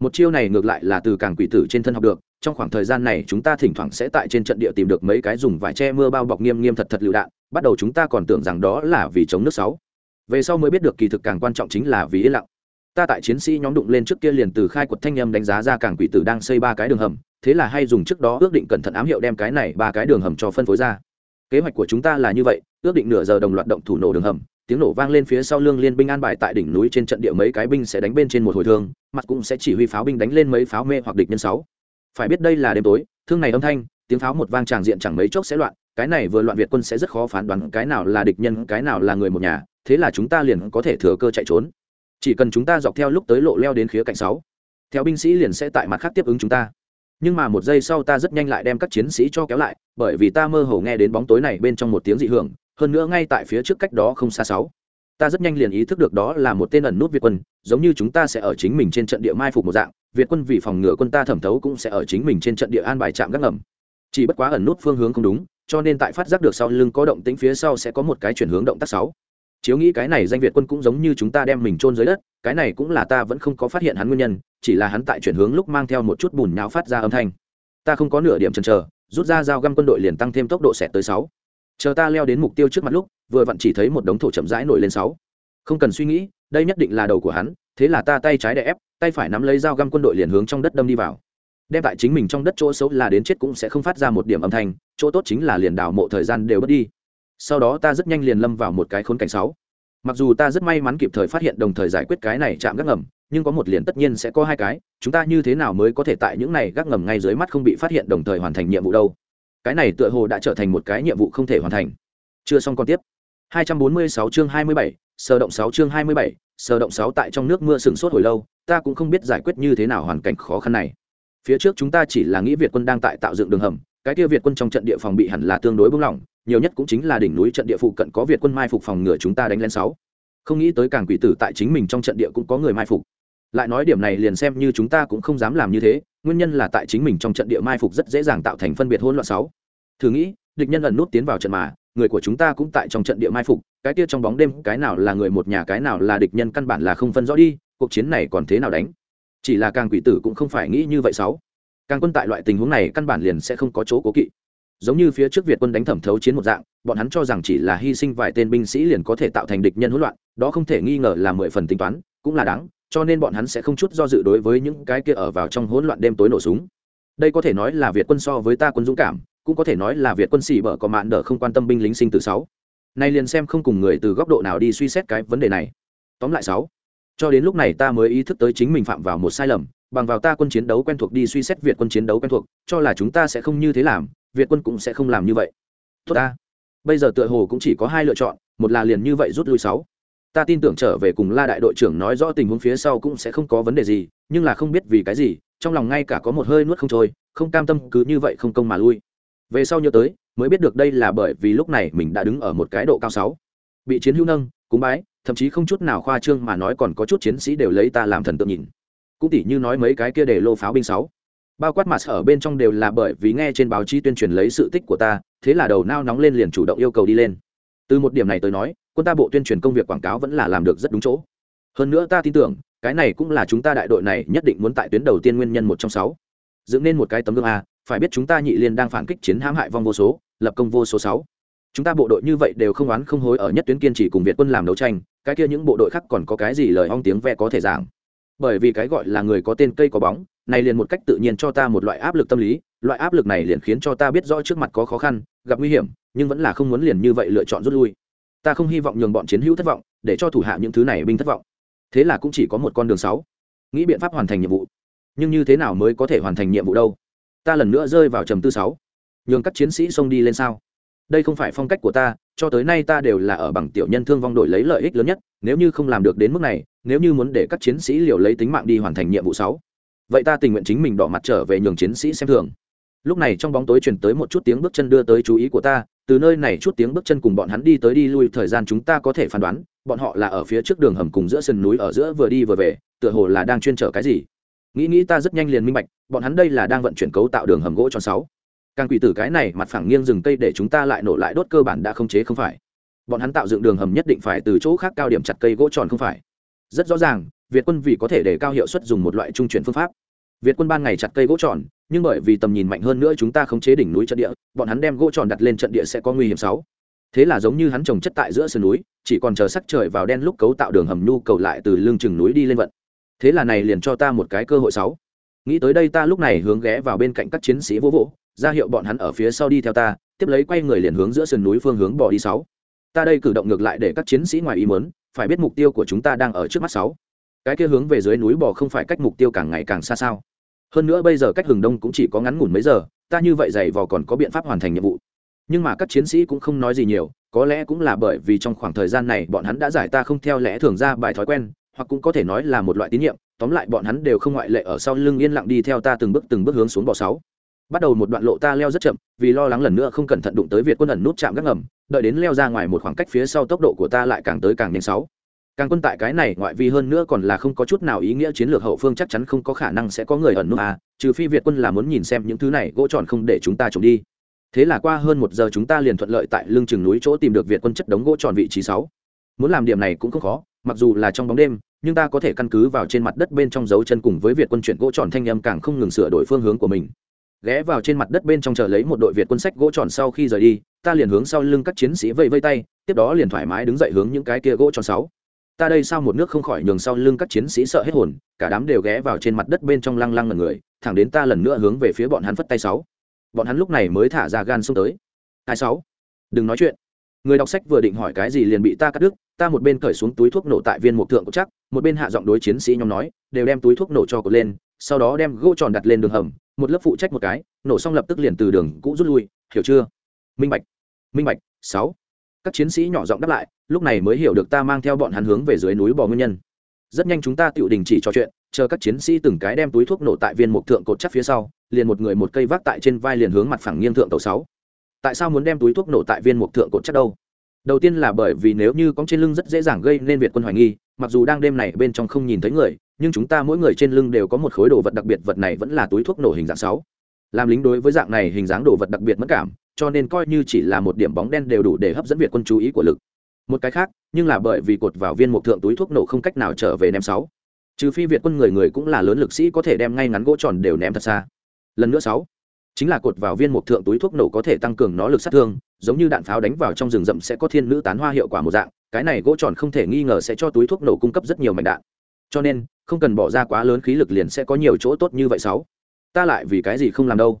Một chiêu này ngược lại là từ càng quỷ tử trên thân học được, trong khoảng thời gian này chúng ta thỉnh thoảng sẽ tại trên trận địa tìm được mấy cái dùng vải che mưa bao bọc nghiêm nghiêm thật thật lựu đạn, bắt đầu chúng ta còn tưởng rằng đó là vì chống nước sáu về sau mới biết được kỳ thực càng quan trọng chính là vì yên lặng. Ta tại chiến sĩ nhóm đụng lên trước kia liền từ khai quật thanh âm đánh giá ra càng quỷ tử đang xây ba cái đường hầm, thế là hay dùng trước đó ước định cẩn thận ám hiệu đem cái này ba cái đường hầm cho phân phối ra. Kế hoạch của chúng ta là như vậy, ước định nửa giờ đồng loạt động thủ nổ đường hầm, tiếng nổ vang lên phía sau lương liên binh an bài tại đỉnh núi trên trận địa mấy cái binh sẽ đánh bên trên một hồi thương, mặt cũng sẽ chỉ huy pháo binh đánh lên mấy pháo mê hoặc địch nhân sáu. Phải biết đây là đêm tối, thương này âm thanh, tiếng pháo một vang tràng diện chẳng mấy chốc sẽ loạn, cái này vừa loạn việt quân sẽ rất khó phán đoán cái nào là địch nhân, cái nào là người một nhà thế là chúng ta liền có thể thừa cơ chạy trốn. Chỉ cần chúng ta dọc theo lúc tới lộ leo đến khía cạnh sáu, theo binh sĩ liền sẽ tại mặt khác tiếp ứng chúng ta. Nhưng mà một giây sau ta rất nhanh lại đem các chiến sĩ cho kéo lại, bởi vì ta mơ hồ nghe đến bóng tối này bên trong một tiếng dị hưởng, hơn nữa ngay tại phía trước cách đó không xa sáu. Ta rất nhanh liền ý thức được đó là một tên ẩn nút việt quân, giống như chúng ta sẽ ở chính mình trên trận địa mai phục một dạng, việt quân vì phòng ngừa quân ta thẩm thấu cũng sẽ ở chính mình trên trận địa an bài trạm gác ngầm. Chỉ bất quá ẩn nút phương hướng không đúng, cho nên tại phát giác được sau lưng có động tĩnh phía sau sẽ có một cái chuyển hướng động tác sáu chiếu nghĩ cái này danh việt quân cũng giống như chúng ta đem mình chôn dưới đất, cái này cũng là ta vẫn không có phát hiện hắn nguyên nhân, chỉ là hắn tại chuyển hướng lúc mang theo một chút bùn nhão phát ra âm thanh. Ta không có nửa điểm chần chờ, rút ra dao găm quân đội liền tăng thêm tốc độ xẹt tới sáu. Chờ ta leo đến mục tiêu trước mặt lúc, vừa vặn chỉ thấy một đống thổ chậm rãi nổi lên sáu. Không cần suy nghĩ, đây nhất định là đầu của hắn, thế là ta tay trái đè ép, tay phải nắm lấy dao găm quân đội liền hướng trong đất đâm đi vào. Đem tại chính mình trong đất chỗ xấu là đến chết cũng sẽ không phát ra một điểm âm thanh, chỗ tốt chính là liền đào mộ thời gian đều mất đi sau đó ta rất nhanh liền lâm vào một cái khốn cảnh sáu. Mặc dù ta rất may mắn kịp thời phát hiện đồng thời giải quyết cái này chạm gác ngầm nhưng có một liền tất nhiên sẽ có hai cái chúng ta như thế nào mới có thể tại những này gác ngầm ngay dưới mắt không bị phát hiện đồng thời hoàn thành nhiệm vụ đâu? Cái này tựa hồ đã trở thành một cái nhiệm vụ không thể hoàn thành. Chưa xong còn tiếp. 246 chương 27, sơ động 6 chương 27, sơ động 6 tại trong nước mưa sừng sốt hồi lâu ta cũng không biết giải quyết như thế nào hoàn cảnh khó khăn này. Phía trước chúng ta chỉ là nghĩ việt quân đang tại tạo dựng đường hầm cái kia việt quân trong trận địa phòng bị hẳn là tương đối bung lỏng nhiều nhất cũng chính là đỉnh núi trận địa phụ cận có việt quân mai phục phòng ngừa chúng ta đánh lên sáu. Không nghĩ tới càng quỷ tử tại chính mình trong trận địa cũng có người mai phục. Lại nói điểm này liền xem như chúng ta cũng không dám làm như thế, nguyên nhân là tại chính mình trong trận địa mai phục rất dễ dàng tạo thành phân biệt hỗn loạn sáu. Thử nghĩ, địch nhân ẩn nút tiến vào trận mà, người của chúng ta cũng tại trong trận địa mai phục, cái kia trong bóng đêm, cái nào là người một nhà, cái nào là địch nhân căn bản là không phân rõ đi, cuộc chiến này còn thế nào đánh? Chỉ là càng quỷ tử cũng không phải nghĩ như vậy sáu. Càng quân tại loại tình huống này căn bản liền sẽ không có chỗ cố kỵ giống như phía trước việt quân đánh thẩm thấu chiến một dạng, bọn hắn cho rằng chỉ là hy sinh vài tên binh sĩ liền có thể tạo thành địch nhân hỗn loạn, đó không thể nghi ngờ là mười phần tính toán, cũng là đáng, cho nên bọn hắn sẽ không chút do dự đối với những cái kia ở vào trong hỗn loạn đêm tối nổ súng. Đây có thể nói là việt quân so với ta quân dũng cảm, cũng có thể nói là việt quân xỉ bở có mạn đỡ không quan tâm binh lính sinh từ sáu. Nay liền xem không cùng người từ góc độ nào đi suy xét cái vấn đề này. Tóm lại sáu. Cho đến lúc này ta mới ý thức tới chính mình phạm vào một sai lầm, bằng vào ta quân chiến đấu quen thuộc đi suy xét việt quân chiến đấu quen thuộc, cho là chúng ta sẽ không như thế làm việt quân cũng sẽ không làm như vậy. Tốt ta. Bây giờ tựa hồ cũng chỉ có hai lựa chọn, một là liền như vậy rút lui sáu. Ta tin tưởng trở về cùng la đại đội trưởng nói rõ tình huống phía sau cũng sẽ không có vấn đề gì, nhưng là không biết vì cái gì, trong lòng ngay cả có một hơi nuốt không trôi, không cam tâm cứ như vậy không công mà lui. Về sau nhớ tới, mới biết được đây là bởi vì lúc này mình đã đứng ở một cái độ cao sáu. Bị chiến hữu nâng, cúng bái, thậm chí không chút nào khoa trương mà nói còn có chút chiến sĩ đều lấy ta làm thần tượng nhìn. Cũng tỉ như nói mấy cái kia để lô pháo binh sáu bao quát mặt ở bên trong đều là bởi vì nghe trên báo chí tuyên truyền lấy sự tích của ta, thế là đầu nao nóng lên liền chủ động yêu cầu đi lên. Từ một điểm này tới nói, quân ta bộ tuyên truyền công việc quảng cáo vẫn là làm được rất đúng chỗ. Hơn nữa ta tin tưởng, cái này cũng là chúng ta đại đội này nhất định muốn tại tuyến đầu tiên nguyên nhân một trong sáu. Dựng nên một cái tấm gương a, phải biết chúng ta nhị liên đang phản kích chiến hãm hại vong vô số, lập công vô số sáu. Chúng ta bộ đội như vậy đều không oán không hối ở nhất tuyến kiên trì cùng việt quân làm đấu tranh, cái kia những bộ đội khác còn có cái gì lời hong tiếng ve có thể giảng. Bởi vì cái gọi là người có tên cây có bóng này liền một cách tự nhiên cho ta một loại áp lực tâm lý, loại áp lực này liền khiến cho ta biết rõ trước mặt có khó khăn, gặp nguy hiểm, nhưng vẫn là không muốn liền như vậy lựa chọn rút lui. Ta không hy vọng nhường bọn chiến hữu thất vọng, để cho thủ hạ những thứ này binh thất vọng. Thế là cũng chỉ có một con đường sáu. Nghĩ biện pháp hoàn thành nhiệm vụ. Nhưng như thế nào mới có thể hoàn thành nhiệm vụ đâu? Ta lần nữa rơi vào trầm tư sáu. Nhường các chiến sĩ xông đi lên sao? Đây không phải phong cách của ta, cho tới nay ta đều là ở bằng tiểu nhân thương vong đổi lấy lợi ích lớn nhất, nếu như không làm được đến mức này, nếu như muốn để các chiến sĩ liều lấy tính mạng đi hoàn thành nhiệm vụ sáu vậy ta tình nguyện chính mình đỏ mặt trở về nhường chiến sĩ xem thường. Lúc này trong bóng tối truyền tới một chút tiếng bước chân đưa tới chú ý của ta, từ nơi này chút tiếng bước chân cùng bọn hắn đi tới đi lui, thời gian chúng ta có thể phán đoán, bọn họ là ở phía trước đường hầm cùng giữa sườn núi ở giữa vừa đi vừa về, tựa hồ là đang chuyên trở cái gì. Nghĩ nghĩ ta rất nhanh liền minh bạch, bọn hắn đây là đang vận chuyển cấu tạo đường hầm gỗ cho sáu. Càng quỷ tử cái này, mặt phẳng nghiêng rừng cây để chúng ta lại nổ lại đốt cơ bản đã không chế không phải. Bọn hắn tạo dựng đường hầm nhất định phải từ chỗ khác cao điểm chặt cây gỗ tròn không phải. Rất rõ ràng, việt quân vì có thể để cao hiệu suất dùng một loại trung chuyển phương pháp việt quân ban ngày chặt cây gỗ tròn, nhưng bởi vì tầm nhìn mạnh hơn nữa chúng ta không chế đỉnh núi trận địa, bọn hắn đem gỗ tròn đặt lên trận địa sẽ có nguy hiểm sáu. Thế là giống như hắn trồng chất tại giữa sườn núi, chỉ còn chờ sắc trời vào đen lúc cấu tạo đường hầm nhu cầu lại từ lưng chừng núi đi lên vận. Thế là này liền cho ta một cái cơ hội sáu. Nghĩ tới đây ta lúc này hướng ghé vào bên cạnh các chiến sĩ vô vỗ, ra hiệu bọn hắn ở phía sau đi theo ta, tiếp lấy quay người liền hướng giữa sườn núi phương hướng bỏ đi sáu. Ta đây cử động ngược lại để các chiến sĩ ngoài ý muốn, phải biết mục tiêu của chúng ta đang ở trước mắt sáu. Cái kia hướng về dưới núi bò không phải cách mục tiêu càng ngày càng xa sao hơn nữa bây giờ cách hừng đông cũng chỉ có ngắn ngủn mấy giờ, ta như vậy dày vò còn có biện pháp hoàn thành nhiệm vụ. Nhưng mà các chiến sĩ cũng không nói gì nhiều, có lẽ cũng là bởi vì trong khoảng thời gian này bọn hắn đã giải ta không theo lẽ thường ra bài thói quen, hoặc cũng có thể nói là một loại tín nhiệm, tóm lại bọn hắn đều không ngoại lệ ở sau lưng yên lặng đi theo ta từng bước từng bước hướng xuống bò sáu. Bắt đầu một đoạn lộ ta leo rất chậm, vì lo lắng lần nữa không cẩn thận đụng tới việt quân ẩn nút chạm gác ngầm, đợi đến leo ra ngoài một khoảng cách phía sau tốc độ của ta lại càng tới càng nhanh sáu càng quân tại cái này ngoại vi hơn nữa còn là không có chút nào ý nghĩa chiến lược hậu phương chắc chắn không có khả năng sẽ có người ẩn nút à trừ phi việt quân là muốn nhìn xem những thứ này gỗ tròn không để chúng ta trộm đi. Thế là qua hơn một giờ chúng ta liền thuận lợi tại lưng chừng núi chỗ tìm được việt quân chất đống gỗ tròn vị trí sáu. Muốn làm điểm này cũng không khó, mặc dù là trong bóng đêm, nhưng ta có thể căn cứ vào trên mặt đất bên trong dấu chân cùng với việt quân chuyển gỗ tròn thanh âm càng không ngừng sửa đổi phương hướng của mình. Ghé vào trên mặt đất bên trong chờ lấy một đội việt quân sách gỗ tròn sau khi rời đi, ta liền hướng sau lưng các chiến sĩ vây vây tay, tiếp đó liền thoải mái đứng dậy hướng những cái kia gỗ tròn sáu ta đây sao một nước không khỏi nhường sau lưng các chiến sĩ sợ hết hồn, cả đám đều ghé vào trên mặt đất bên trong lăng lăng ngần người, thẳng đến ta lần nữa hướng về phía bọn hắn phất tay sáu. Bọn hắn lúc này mới thả ra gan xông tới. Hai sáu. Đừng nói chuyện. Người đọc sách vừa định hỏi cái gì liền bị ta cắt đứt, ta một bên cởi xuống túi thuốc nổ tại viên mục thượng chắc, một bên hạ giọng đối chiến sĩ nhóm nói, đều đem túi thuốc nổ cho cột lên, sau đó đem gỗ tròn đặt lên đường hầm, một lớp phụ trách một cái, nổ xong lập tức liền từ đường cũ rút lui, hiểu chưa? Minh bạch. Minh bạch, sáu các chiến sĩ nhỏ giọng đáp lại, lúc này mới hiểu được ta mang theo bọn hắn hướng về dưới núi bò nguyên nhân. Rất nhanh chúng ta tự đình chỉ trò chuyện, chờ các chiến sĩ từng cái đem túi thuốc nổ tại viên mục thượng cột chắc phía sau, liền một người một cây vác tại trên vai liền hướng mặt phẳng nghiêng thượng tàu sáu. Tại sao muốn đem túi thuốc nổ tại viên mục thượng cột chắc đâu? Đầu tiên là bởi vì nếu như có trên lưng rất dễ dàng gây nên việt quân hoài nghi, mặc dù đang đêm này bên trong không nhìn thấy người, nhưng chúng ta mỗi người trên lưng đều có một khối đồ vật đặc biệt, vật này vẫn là túi thuốc nổ hình dạng sáu. Làm lính đối với dạng này hình dáng đồ vật đặc biệt mất cảm cho nên coi như chỉ là một điểm bóng đen đều đủ để hấp dẫn việt quân chú ý của lực. Một cái khác, nhưng là bởi vì cột vào viên mục thượng túi thuốc nổ không cách nào trở về ném sáu. Trừ phi việt quân người người cũng là lớn lực sĩ có thể đem ngay ngắn gỗ tròn đều ném thật xa. Lần nữa sáu, chính là cột vào viên mục thượng túi thuốc nổ có thể tăng cường nó lực sát thương, giống như đạn pháo đánh vào trong rừng rậm sẽ có thiên nữ tán hoa hiệu quả một dạng, cái này gỗ tròn không thể nghi ngờ sẽ cho túi thuốc nổ cung cấp rất nhiều mảnh đạn. Cho nên, không cần bỏ ra quá lớn khí lực liền sẽ có nhiều chỗ tốt như vậy sáu. Ta lại vì cái gì không làm đâu?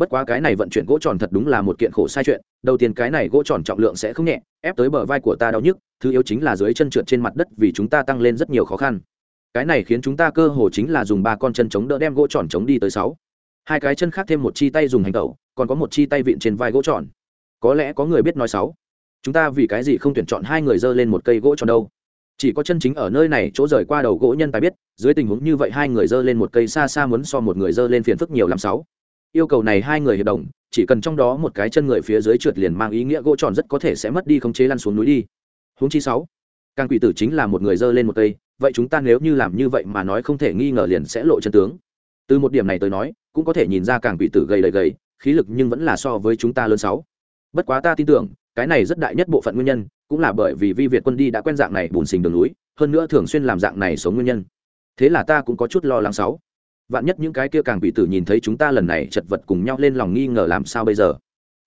Bất quá cái này vận chuyển gỗ tròn thật đúng là một kiện khổ sai chuyện, đầu tiên cái này gỗ tròn trọng lượng sẽ không nhẹ, ép tới bờ vai của ta đau nhức, thứ yếu chính là dưới chân trượt trên mặt đất vì chúng ta tăng lên rất nhiều khó khăn. Cái này khiến chúng ta cơ hồ chính là dùng ba con chân chống đỡ đem gỗ tròn chống đi tới sáu. Hai cái chân khác thêm một chi tay dùng hành tẩu, còn có một chi tay vịn trên vai gỗ tròn. Có lẽ có người biết nói sáu. Chúng ta vì cái gì không tuyển chọn hai người dơ lên một cây gỗ tròn đâu? Chỉ có chân chính ở nơi này chỗ rời qua đầu gỗ nhân tài biết, dưới tình huống như vậy hai người dơ lên một cây xa xa muốn so một người dơ lên phiền phức nhiều làm sáu yêu cầu này hai người hiệp đồng, chỉ cần trong đó một cái chân người phía dưới trượt liền mang ý nghĩa gỗ tròn rất có thể sẽ mất đi khống chế lăn xuống núi đi. Huống chi sáu, càng quỷ tử chính là một người dơ lên một cây, vậy chúng ta nếu như làm như vậy mà nói không thể nghi ngờ liền sẽ lộ chân tướng. Từ một điểm này tới nói, cũng có thể nhìn ra càng quỷ tử gầy đầy gầy, khí lực nhưng vẫn là so với chúng ta lớn sáu. Bất quá ta tin tưởng, cái này rất đại nhất bộ phận nguyên nhân, cũng là bởi vì vi việt quân đi đã quen dạng này bùn xình đường núi, hơn nữa thường xuyên làm dạng này sống nguyên nhân. Thế là ta cũng có chút lo lắng sáu vạn nhất những cái kia càng bị tử nhìn thấy chúng ta lần này chật vật cùng nhau lên lòng nghi ngờ làm sao bây giờ?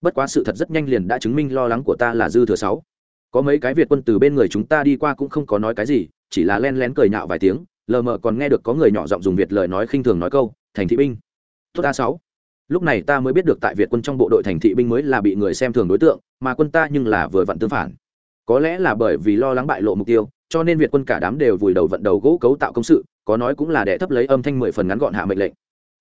Bất quá sự thật rất nhanh liền đã chứng minh lo lắng của ta là dư thừa sáu. Có mấy cái việt quân từ bên người chúng ta đi qua cũng không có nói cái gì, chỉ là len lén cười nhạo vài tiếng, lờ mờ còn nghe được có người nhỏ giọng dùng việt lời nói khinh thường nói câu, thành thị binh. Tốt a sáu. Lúc này ta mới biết được tại việt quân trong bộ đội thành thị binh mới là bị người xem thường đối tượng, mà quân ta nhưng là vừa vặn tương phản. Có lẽ là bởi vì lo lắng bại lộ mục tiêu, cho nên việt quân cả đám đều vùi đầu vận đầu gỗ cấu tạo công sự có nói cũng là đệ thấp lấy âm thanh mười phần ngắn gọn hạ mệnh lệnh.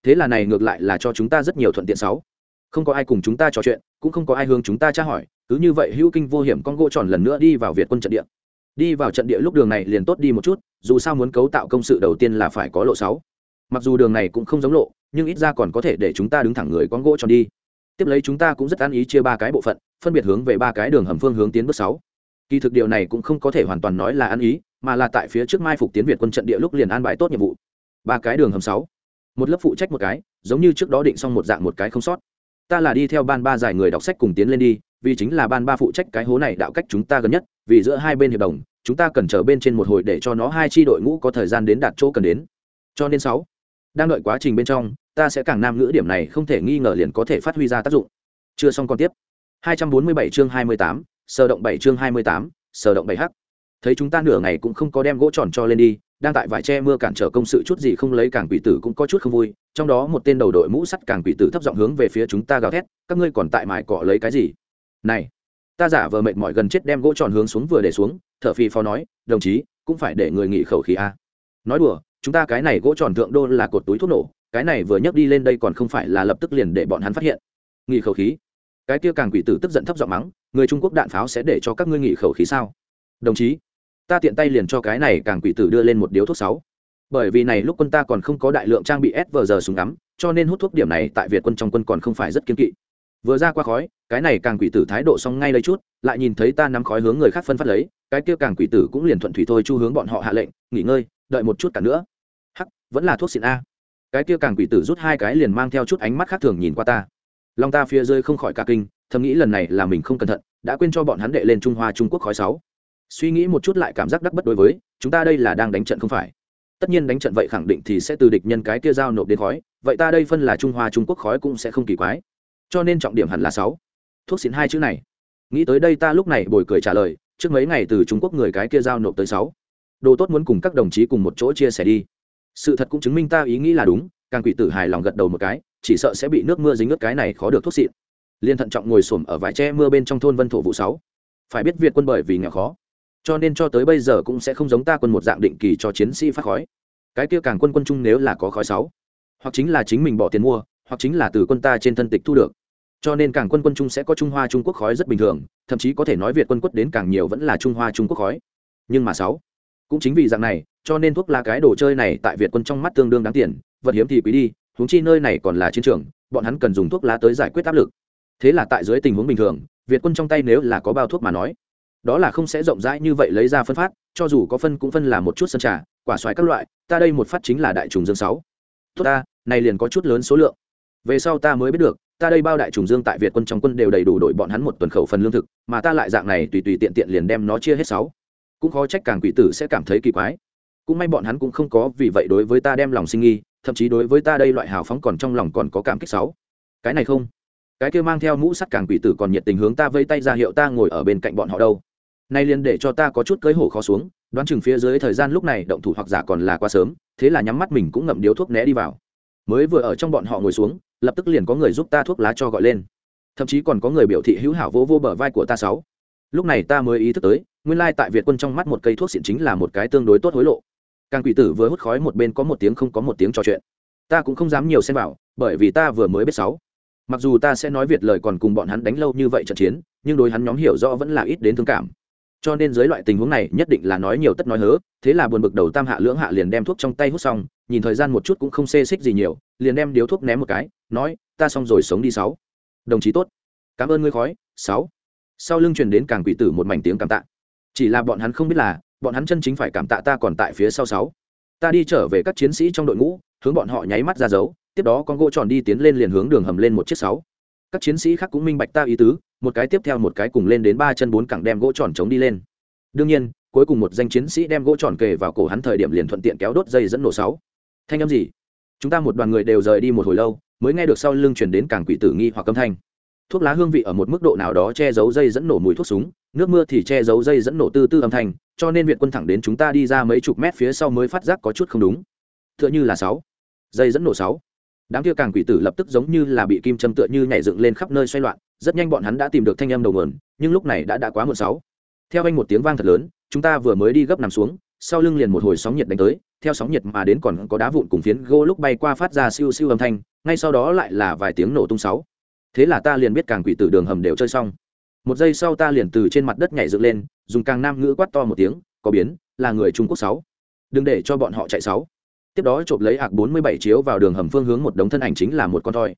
Thế là này ngược lại là cho chúng ta rất nhiều thuận tiện sáu. Không có ai cùng chúng ta trò chuyện, cũng không có ai hướng chúng ta tra hỏi, cứ như vậy hữu kinh vô hiểm con gỗ tròn lần nữa đi vào việt quân trận địa. Đi vào trận địa lúc đường này liền tốt đi một chút, dù sao muốn cấu tạo công sự đầu tiên là phải có lộ sáu. Mặc dù đường này cũng không giống lộ, nhưng ít ra còn có thể để chúng ta đứng thẳng người con gỗ tròn đi. Tiếp lấy chúng ta cũng rất an ý chia ba cái bộ phận, phân biệt hướng về ba cái đường hầm phương hướng tiến bước sáu kỳ thực điều này cũng không có thể hoàn toàn nói là ăn ý mà là tại phía trước mai phục tiến việt quân trận địa lúc liền an bài tốt nhiệm vụ. Ba cái đường hầm sáu. Một lớp phụ trách một cái giống như trước đó định xong một dạng một cái không sót. Ta là đi theo ban ba giải người đọc sách cùng tiến lên đi vì chính là ban ba phụ trách cái hố này đạo cách chúng ta gần nhất vì giữa hai bên hiệp đồng chúng ta cần chờ bên trên một hồi để cho nó hai chi đội ngũ có thời gian đến đạt chỗ cần đến. Cho nên sáu. Đang đợi quá trình bên trong ta sẽ càng nam ngữ điểm này không thể nghi ngờ liền có thể phát huy ra tác dụng. Chưa xong còn tiếp. 247 chương 28, sơ động bảy chương 28, sơ động bảy h thấy chúng ta nửa ngày cũng không có đem gỗ tròn cho lên đi đang tại vải che mưa cản trở công sự chút gì không lấy càng quỷ tử cũng có chút không vui trong đó một tên đầu đội mũ sắt càng quỷ tử thấp giọng hướng về phía chúng ta gào thét các ngươi còn tại mải cọ lấy cái gì? Này ta giả vờ mệt mỏi gần chết đem gỗ tròn hướng xuống vừa để xuống thợ phi phó nói đồng chí cũng phải để người nghỉ khẩu khí a. Nói đùa chúng ta cái này gỗ tròn thượng đô là cột túi thuốc nổ cái này vừa nhấc đi lên đây còn không phải là lập tức liền để bọn hắn phát hiện. Nghỉ khẩu khí cái kia càng quỷ tử tức giận thấp giọng mắng, người trung quốc đạn pháo sẽ để cho các ngươi nghỉ khẩu khí sao? Đồng chí, ta tiện tay liền cho cái này càng quỷ tử đưa lên một điếu thuốc sáu. Bởi vì này lúc quân ta còn không có đại lượng trang bị s vờ giờ súng ngắm, cho nên hút thuốc điểm này tại việt quân trong quân còn không phải rất kiên kỵ. Vừa ra qua khói, cái này càng quỷ tử thái độ xong ngay lấy chút, lại nhìn thấy ta nắm khói hướng người khác phân phát lấy, cái kia càng quỷ tử cũng liền thuận thủy thôi chu hướng bọn họ hạ lệnh, nghỉ ngơi, đợi một chút cả nữa. Hắc, vẫn là thuốc xịn a. Cái kia càng quỷ tử rút hai cái liền mang theo chút ánh mắt khác thường nhìn qua ta. Long ta phía dưới không khỏi cả kinh, thầm nghĩ lần này là mình không cẩn thận, đã quên cho bọn hắn đệ lên trung hoa trung quốc khói sáu. Suy nghĩ một chút lại cảm giác đắc bất đối với, chúng ta đây là đang đánh trận không phải? Tất nhiên đánh trận vậy khẳng định thì sẽ từ địch nhân cái kia giao nộp đến khói, vậy ta đây phân là trung hoa trung quốc khói cũng sẽ không kỳ quái. Cho nên trọng điểm hẳn là sáu. Thuốc xịn hai chữ này. Nghĩ tới đây ta lúc này bồi cười trả lời, trước mấy ngày từ trung quốc người cái kia giao nộp tới sáu. Đồ tốt muốn cùng các đồng chí cùng một chỗ chia sẻ đi. Sự thật cũng chứng minh ta ý nghĩ là đúng, càng quỷ tử hài lòng gật đầu một cái chỉ sợ sẽ bị nước mưa dính ướt cái này khó được thuốc xịn. Liên thận trọng ngồi xổm ở vải tre mưa bên trong thôn vân thổ vụ sáu. Phải biết việt quân bởi vì nghèo khó, cho nên cho tới bây giờ cũng sẽ không giống ta quân một dạng định kỳ cho chiến sĩ phát khói. Cái kia càng quân quân chung nếu là có khói sáu, hoặc chính là chính mình bỏ tiền mua, hoặc chính là từ quân ta trên thân tịch thu được. Cho nên càng quân quân chung sẽ có trung hoa trung quốc khói rất bình thường, thậm chí có thể nói việt quân quất đến càng nhiều vẫn là trung hoa trung quốc khói. Nhưng mà sáu, cũng chính vì dạng này, cho nên thuốc lá cái đồ chơi này tại việt quân trong mắt tương đương đáng tiền, vật hiếm thì quý đi huống chi nơi này còn là chiến trường, bọn hắn cần dùng thuốc lá tới giải quyết áp lực. Thế là tại dưới tình huống bình thường, việt quân trong tay nếu là có bao thuốc mà nói, đó là không sẽ rộng rãi như vậy lấy ra phân phát, cho dù có phân cũng phân là một chút sân trà, quả xoài các loại, ta đây một phát chính là đại trùng dương sáu. Thuốc ta, này liền có chút lớn số lượng. Về sau ta mới biết được, ta đây bao đại trùng dương tại việt quân trong quân đều đầy đủ đội bọn hắn một tuần khẩu phần lương thực, mà ta lại dạng này tùy tùy tiện tiện liền đem nó chia hết sáu. Cũng khó trách càng quỷ tử sẽ cảm thấy kỳ quái. Cũng may bọn hắn cũng không có vì vậy đối với ta đem lòng sinh nghi thậm chí đối với ta đây loại hào phóng còn trong lòng còn có cảm kích sáu. Cái này không. Cái kia mang theo mũ sắt càng quỷ tử còn nhiệt tình hướng ta vây tay ra hiệu ta ngồi ở bên cạnh bọn họ đâu. Nay liền để cho ta có chút cưới hổ khó xuống, đoán chừng phía dưới thời gian lúc này động thủ hoặc giả còn là quá sớm, thế là nhắm mắt mình cũng ngậm điếu thuốc né đi vào. Mới vừa ở trong bọn họ ngồi xuống, lập tức liền có người giúp ta thuốc lá cho gọi lên. Thậm chí còn có người biểu thị hữu hảo vô vô bờ vai của ta sáu. Lúc này ta mới ý thức tới, nguyên lai tại việt quân trong mắt một cây thuốc xịn chính là một cái tương đối tốt hối lộ càng quỷ tử vừa hút khói một bên có một tiếng không có một tiếng trò chuyện. Ta cũng không dám nhiều xem vào, bởi vì ta vừa mới biết sáu. Mặc dù ta sẽ nói việt lời còn cùng bọn hắn đánh lâu như vậy trận chiến, nhưng đối hắn nhóm hiểu rõ vẫn là ít đến thương cảm. Cho nên dưới loại tình huống này, nhất định là nói nhiều tất nói hớ, thế là buồn bực đầu tam hạ lưỡng hạ liền đem thuốc trong tay hút xong, nhìn thời gian một chút cũng không xê xích gì nhiều, liền đem điếu thuốc ném một cái, nói, ta xong rồi sống đi sáu. Đồng chí tốt. Cảm ơn ngươi khói. Sáu. Sau lưng truyền đến càng quỷ tử một mảnh tiếng cảm tạ. Chỉ là bọn hắn không biết là bọn hắn chân chính phải cảm tạ ta còn tại phía sau sáu. Ta đi trở về các chiến sĩ trong đội ngũ, hướng bọn họ nháy mắt ra dấu, tiếp đó con gỗ tròn đi tiến lên liền hướng đường hầm lên một chiếc sáu. Các chiến sĩ khác cũng minh bạch ta ý tứ, một cái tiếp theo một cái cùng lên đến ba chân bốn cẳng đem gỗ tròn chống đi lên. Đương nhiên, cuối cùng một danh chiến sĩ đem gỗ tròn kề vào cổ hắn thời điểm liền thuận tiện kéo đốt dây dẫn nổ sáu. Thanh âm gì? Chúng ta một đoàn người đều rời đi một hồi lâu, mới nghe được sau lưng chuyển đến cảng quỷ tử nghi hoặc âm thanh thuốc lá hương vị ở một mức độ nào đó che giấu dây dẫn nổ mùi thuốc súng, nước mưa thì che giấu dây dẫn nổ tư tư âm thanh, cho nên viện quân thẳng đến chúng ta đi ra mấy chục mét phía sau mới phát giác có chút không đúng. Tựa như là sáu. Dây dẫn nổ sáu. Đám kia càng quỷ tử lập tức giống như là bị kim châm tựa như nhảy dựng lên khắp nơi xoay loạn, rất nhanh bọn hắn đã tìm được thanh âm đầu nguồn, nhưng lúc này đã đã quá muộn sáu. Theo anh một tiếng vang thật lớn, chúng ta vừa mới đi gấp nằm xuống, sau lưng liền một hồi sóng nhiệt đánh tới, theo sóng nhiệt mà đến còn có đá vụn cùng phiến gỗ lúc bay qua phát ra siêu siêu âm thanh, ngay sau đó lại là vài tiếng nổ tung sáu thế là ta liền biết càng quỷ tử đường hầm đều chơi xong. Một giây sau ta liền từ trên mặt đất nhảy dựng lên, dùng càng nam ngữ quát to một tiếng, có biến, là người trung quốc sáu. Đừng để cho bọn họ chạy sáu. Tiếp đó chộp lấy ạc bốn mươi bảy chiếu vào đường hầm phương hướng một đống thân ảnh chính là một con thoi.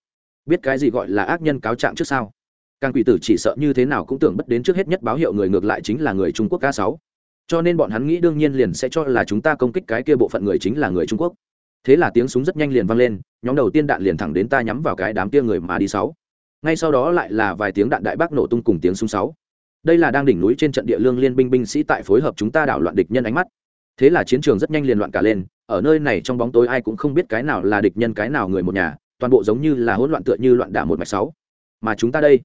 Biết cái gì gọi là ác nhân cáo trạng trước sao? Càng quỷ tử chỉ sợ như thế nào cũng tưởng bất đến trước hết nhất báo hiệu người ngược lại chính là người trung quốc ca sáu. Cho nên bọn hắn nghĩ đương nhiên liền sẽ cho là chúng ta công kích cái kia bộ phận người chính là người trung quốc. Thế là tiếng súng rất nhanh liền vang lên, nhóm đầu tiên đạn liền thẳng đến ta nhắm vào cái đám kia người mà đi sáu ngay sau đó lại là vài tiếng đạn đại bác nổ tung cùng tiếng súng sáu. Đây là đang đỉnh núi trên trận địa lương liên binh binh sĩ tại phối hợp chúng ta đảo loạn địch nhân ánh mắt. Thế là chiến trường rất nhanh liền loạn cả lên, ở nơi này trong bóng tối ai cũng không biết cái nào là địch nhân cái nào người một nhà, toàn bộ giống như là hỗn loạn tựa như loạn đả một mạch sáu. Mà chúng ta đây,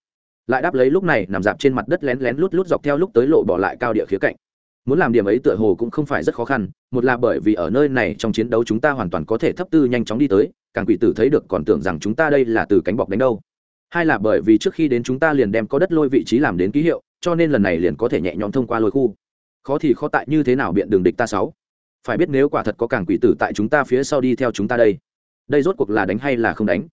lại đáp lấy lúc này nằm dạp trên mặt đất lén lén lút lút dọc theo lúc tới lộ bỏ lại cao địa khía cạnh. Muốn làm điểm ấy tựa hồ cũng không phải rất khó khăn, một là bởi vì ở nơi này trong chiến đấu chúng ta hoàn toàn có thể thấp tư nhanh chóng đi tới, càng quỷ tử thấy được còn tưởng rằng chúng ta đây là từ cánh bọc đánh đâu hai là bởi vì trước khi đến chúng ta liền đem có đất lôi vị trí làm đến ký hiệu, cho nên lần này liền có thể nhẹ nhõm thông qua lôi khu. Khó thì khó tại như thế nào biện đường địch ta sáu? Phải biết nếu quả thật có càng quỷ tử tại chúng ta phía sau đi theo chúng ta đây đây rốt cuộc là đánh hay là không đánh?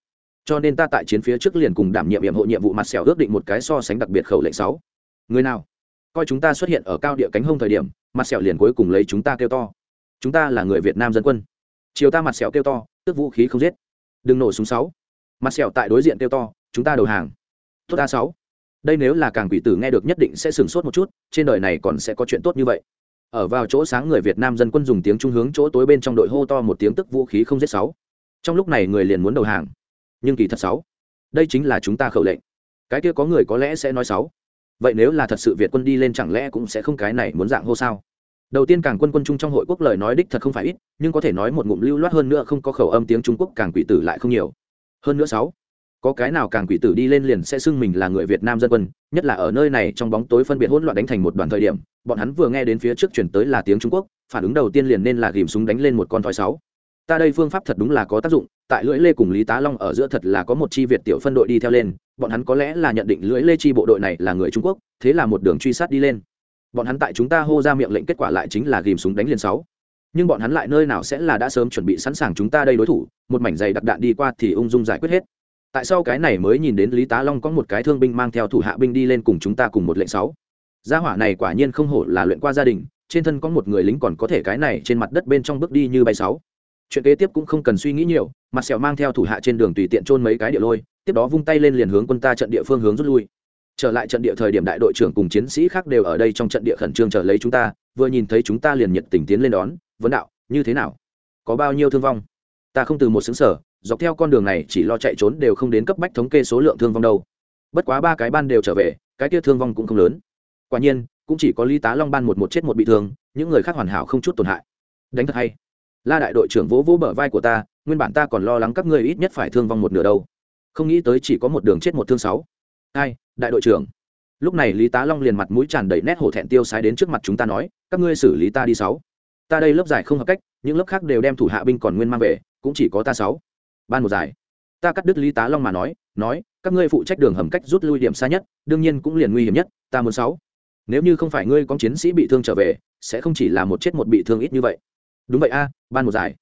Cho nên ta tại chiến phía trước liền cùng đảm nhiệm nhiệm hộ nhiệm vụ mặt sẹo ước định một cái so sánh đặc biệt khẩu lệnh sáu. Người nào? Coi chúng ta xuất hiện ở cao địa cánh hông thời điểm, mặt sẹo liền cuối cùng lấy chúng ta kêu to. Chúng ta là người việt nam dân quân. Chiều ta mặt sẹo kêu to tước vũ khí không giết. Đừng nổ súng sáu. Mặt sẹo tại đối diện kêu to chúng ta đầu hàng. Tốt a sáu. Đây nếu là càng quỷ tử nghe được nhất định sẽ sửng sốt một chút, trên đời này còn sẽ có chuyện tốt như vậy. Ở vào chỗ sáng người việt nam dân quân dùng tiếng trung hướng chỗ tối bên trong đội hô to một tiếng tức vũ khí không giết sáu. Trong lúc này người liền muốn đầu hàng. Nhưng kỳ thật sáu, đây chính là chúng ta khẩu lệnh. Cái kia có người có lẽ sẽ nói sáu. Vậy nếu là thật sự việt quân đi lên chẳng lẽ cũng sẽ không cái này muốn dạng hô sao? Đầu tiên càng quân quân chung trong hội quốc lời nói đích thật không phải ít, nhưng có thể nói một ngụm lưu loát hơn nữa không có khẩu âm tiếng trung quốc càng quỷ tử lại không nhiều. Hơn nữa sáu có cái nào càng quỷ tử đi lên liền sẽ xưng mình là người việt nam dân quân, nhất là ở nơi này trong bóng tối phân biệt hỗn loạn đánh thành một đoàn thời điểm, bọn hắn vừa nghe đến phía trước chuyển tới là tiếng trung quốc, phản ứng đầu tiên liền nên là ghìm súng đánh lên một con thoi sáu. Ta đây phương pháp thật đúng là có tác dụng, tại lưỡi lê cùng lý tá long ở giữa thật là có một chi việt tiểu phân đội đi theo lên, bọn hắn có lẽ là nhận định lưỡi lê chi bộ đội này là người trung quốc, thế là một đường truy sát đi lên. Bọn hắn tại chúng ta hô ra miệng lệnh kết quả lại chính là ghìm súng đánh liền sáu. Nhưng bọn hắn lại nơi nào sẽ là đã sớm chuẩn bị sẵn sàng chúng ta đây đối thủ, một mảnh giày đặc đạn đi qua thì ung dung giải quyết hết tại sao cái này mới nhìn đến lý tá long có một cái thương binh mang theo thủ hạ binh đi lên cùng chúng ta cùng một lệnh sáu? Gia hỏa này quả nhiên không hổ là luyện qua gia đình, trên thân có một người lính còn có thể cái này trên mặt đất bên trong bước đi như bay sáu. Chuyện kế tiếp cũng không cần suy nghĩ nhiều, mặt sẹo mang theo thủ hạ trên đường tùy tiện trôn mấy cái địa lôi, tiếp đó vung tay lên liền hướng quân ta trận địa phương hướng rút lui. Trở lại trận địa thời điểm đại đội trưởng cùng chiến sĩ khác đều ở đây trong trận địa khẩn trương chờ lấy chúng ta, vừa nhìn thấy chúng ta liền nhiệt tình tiến lên đón, vấn đạo, như thế nào? Có bao nhiêu thương vong? Ta không từ một xứng sở dọc theo con đường này chỉ lo chạy trốn đều không đến cấp bách thống kê số lượng thương vong đâu. Bất quá ba cái ban đều trở về cái kia thương vong cũng không lớn. Quả nhiên cũng chỉ có lý tá long ban một một chết một bị thương những người khác hoàn hảo không chút tổn hại. Đánh thật hay. La đại đội trưởng vỗ vỗ bờ vai của ta nguyên bản ta còn lo lắng các ngươi ít nhất phải thương vong một nửa đâu. Không nghĩ tới chỉ có một đường chết một thương sáu. Ai, đại đội trưởng. Lúc này lý tá long liền mặt mũi tràn đầy nét hổ thẹn tiêu sái đến trước mặt chúng ta nói các ngươi xử lý ta đi sáu. Ta đây lớp giải không hợp cách những lớp khác đều đem thủ hạ binh còn nguyên mang về cũng chỉ có ta sáu ban một giải. Ta cắt đứt lý tá long mà nói nói các ngươi phụ trách đường hầm cách rút lui điểm xa nhất đương nhiên cũng liền nguy hiểm nhất ta muốn sáu. Nếu như không phải ngươi có chiến sĩ bị thương trở về sẽ không chỉ là một chết một bị thương ít như vậy. Đúng vậy a ban một giải.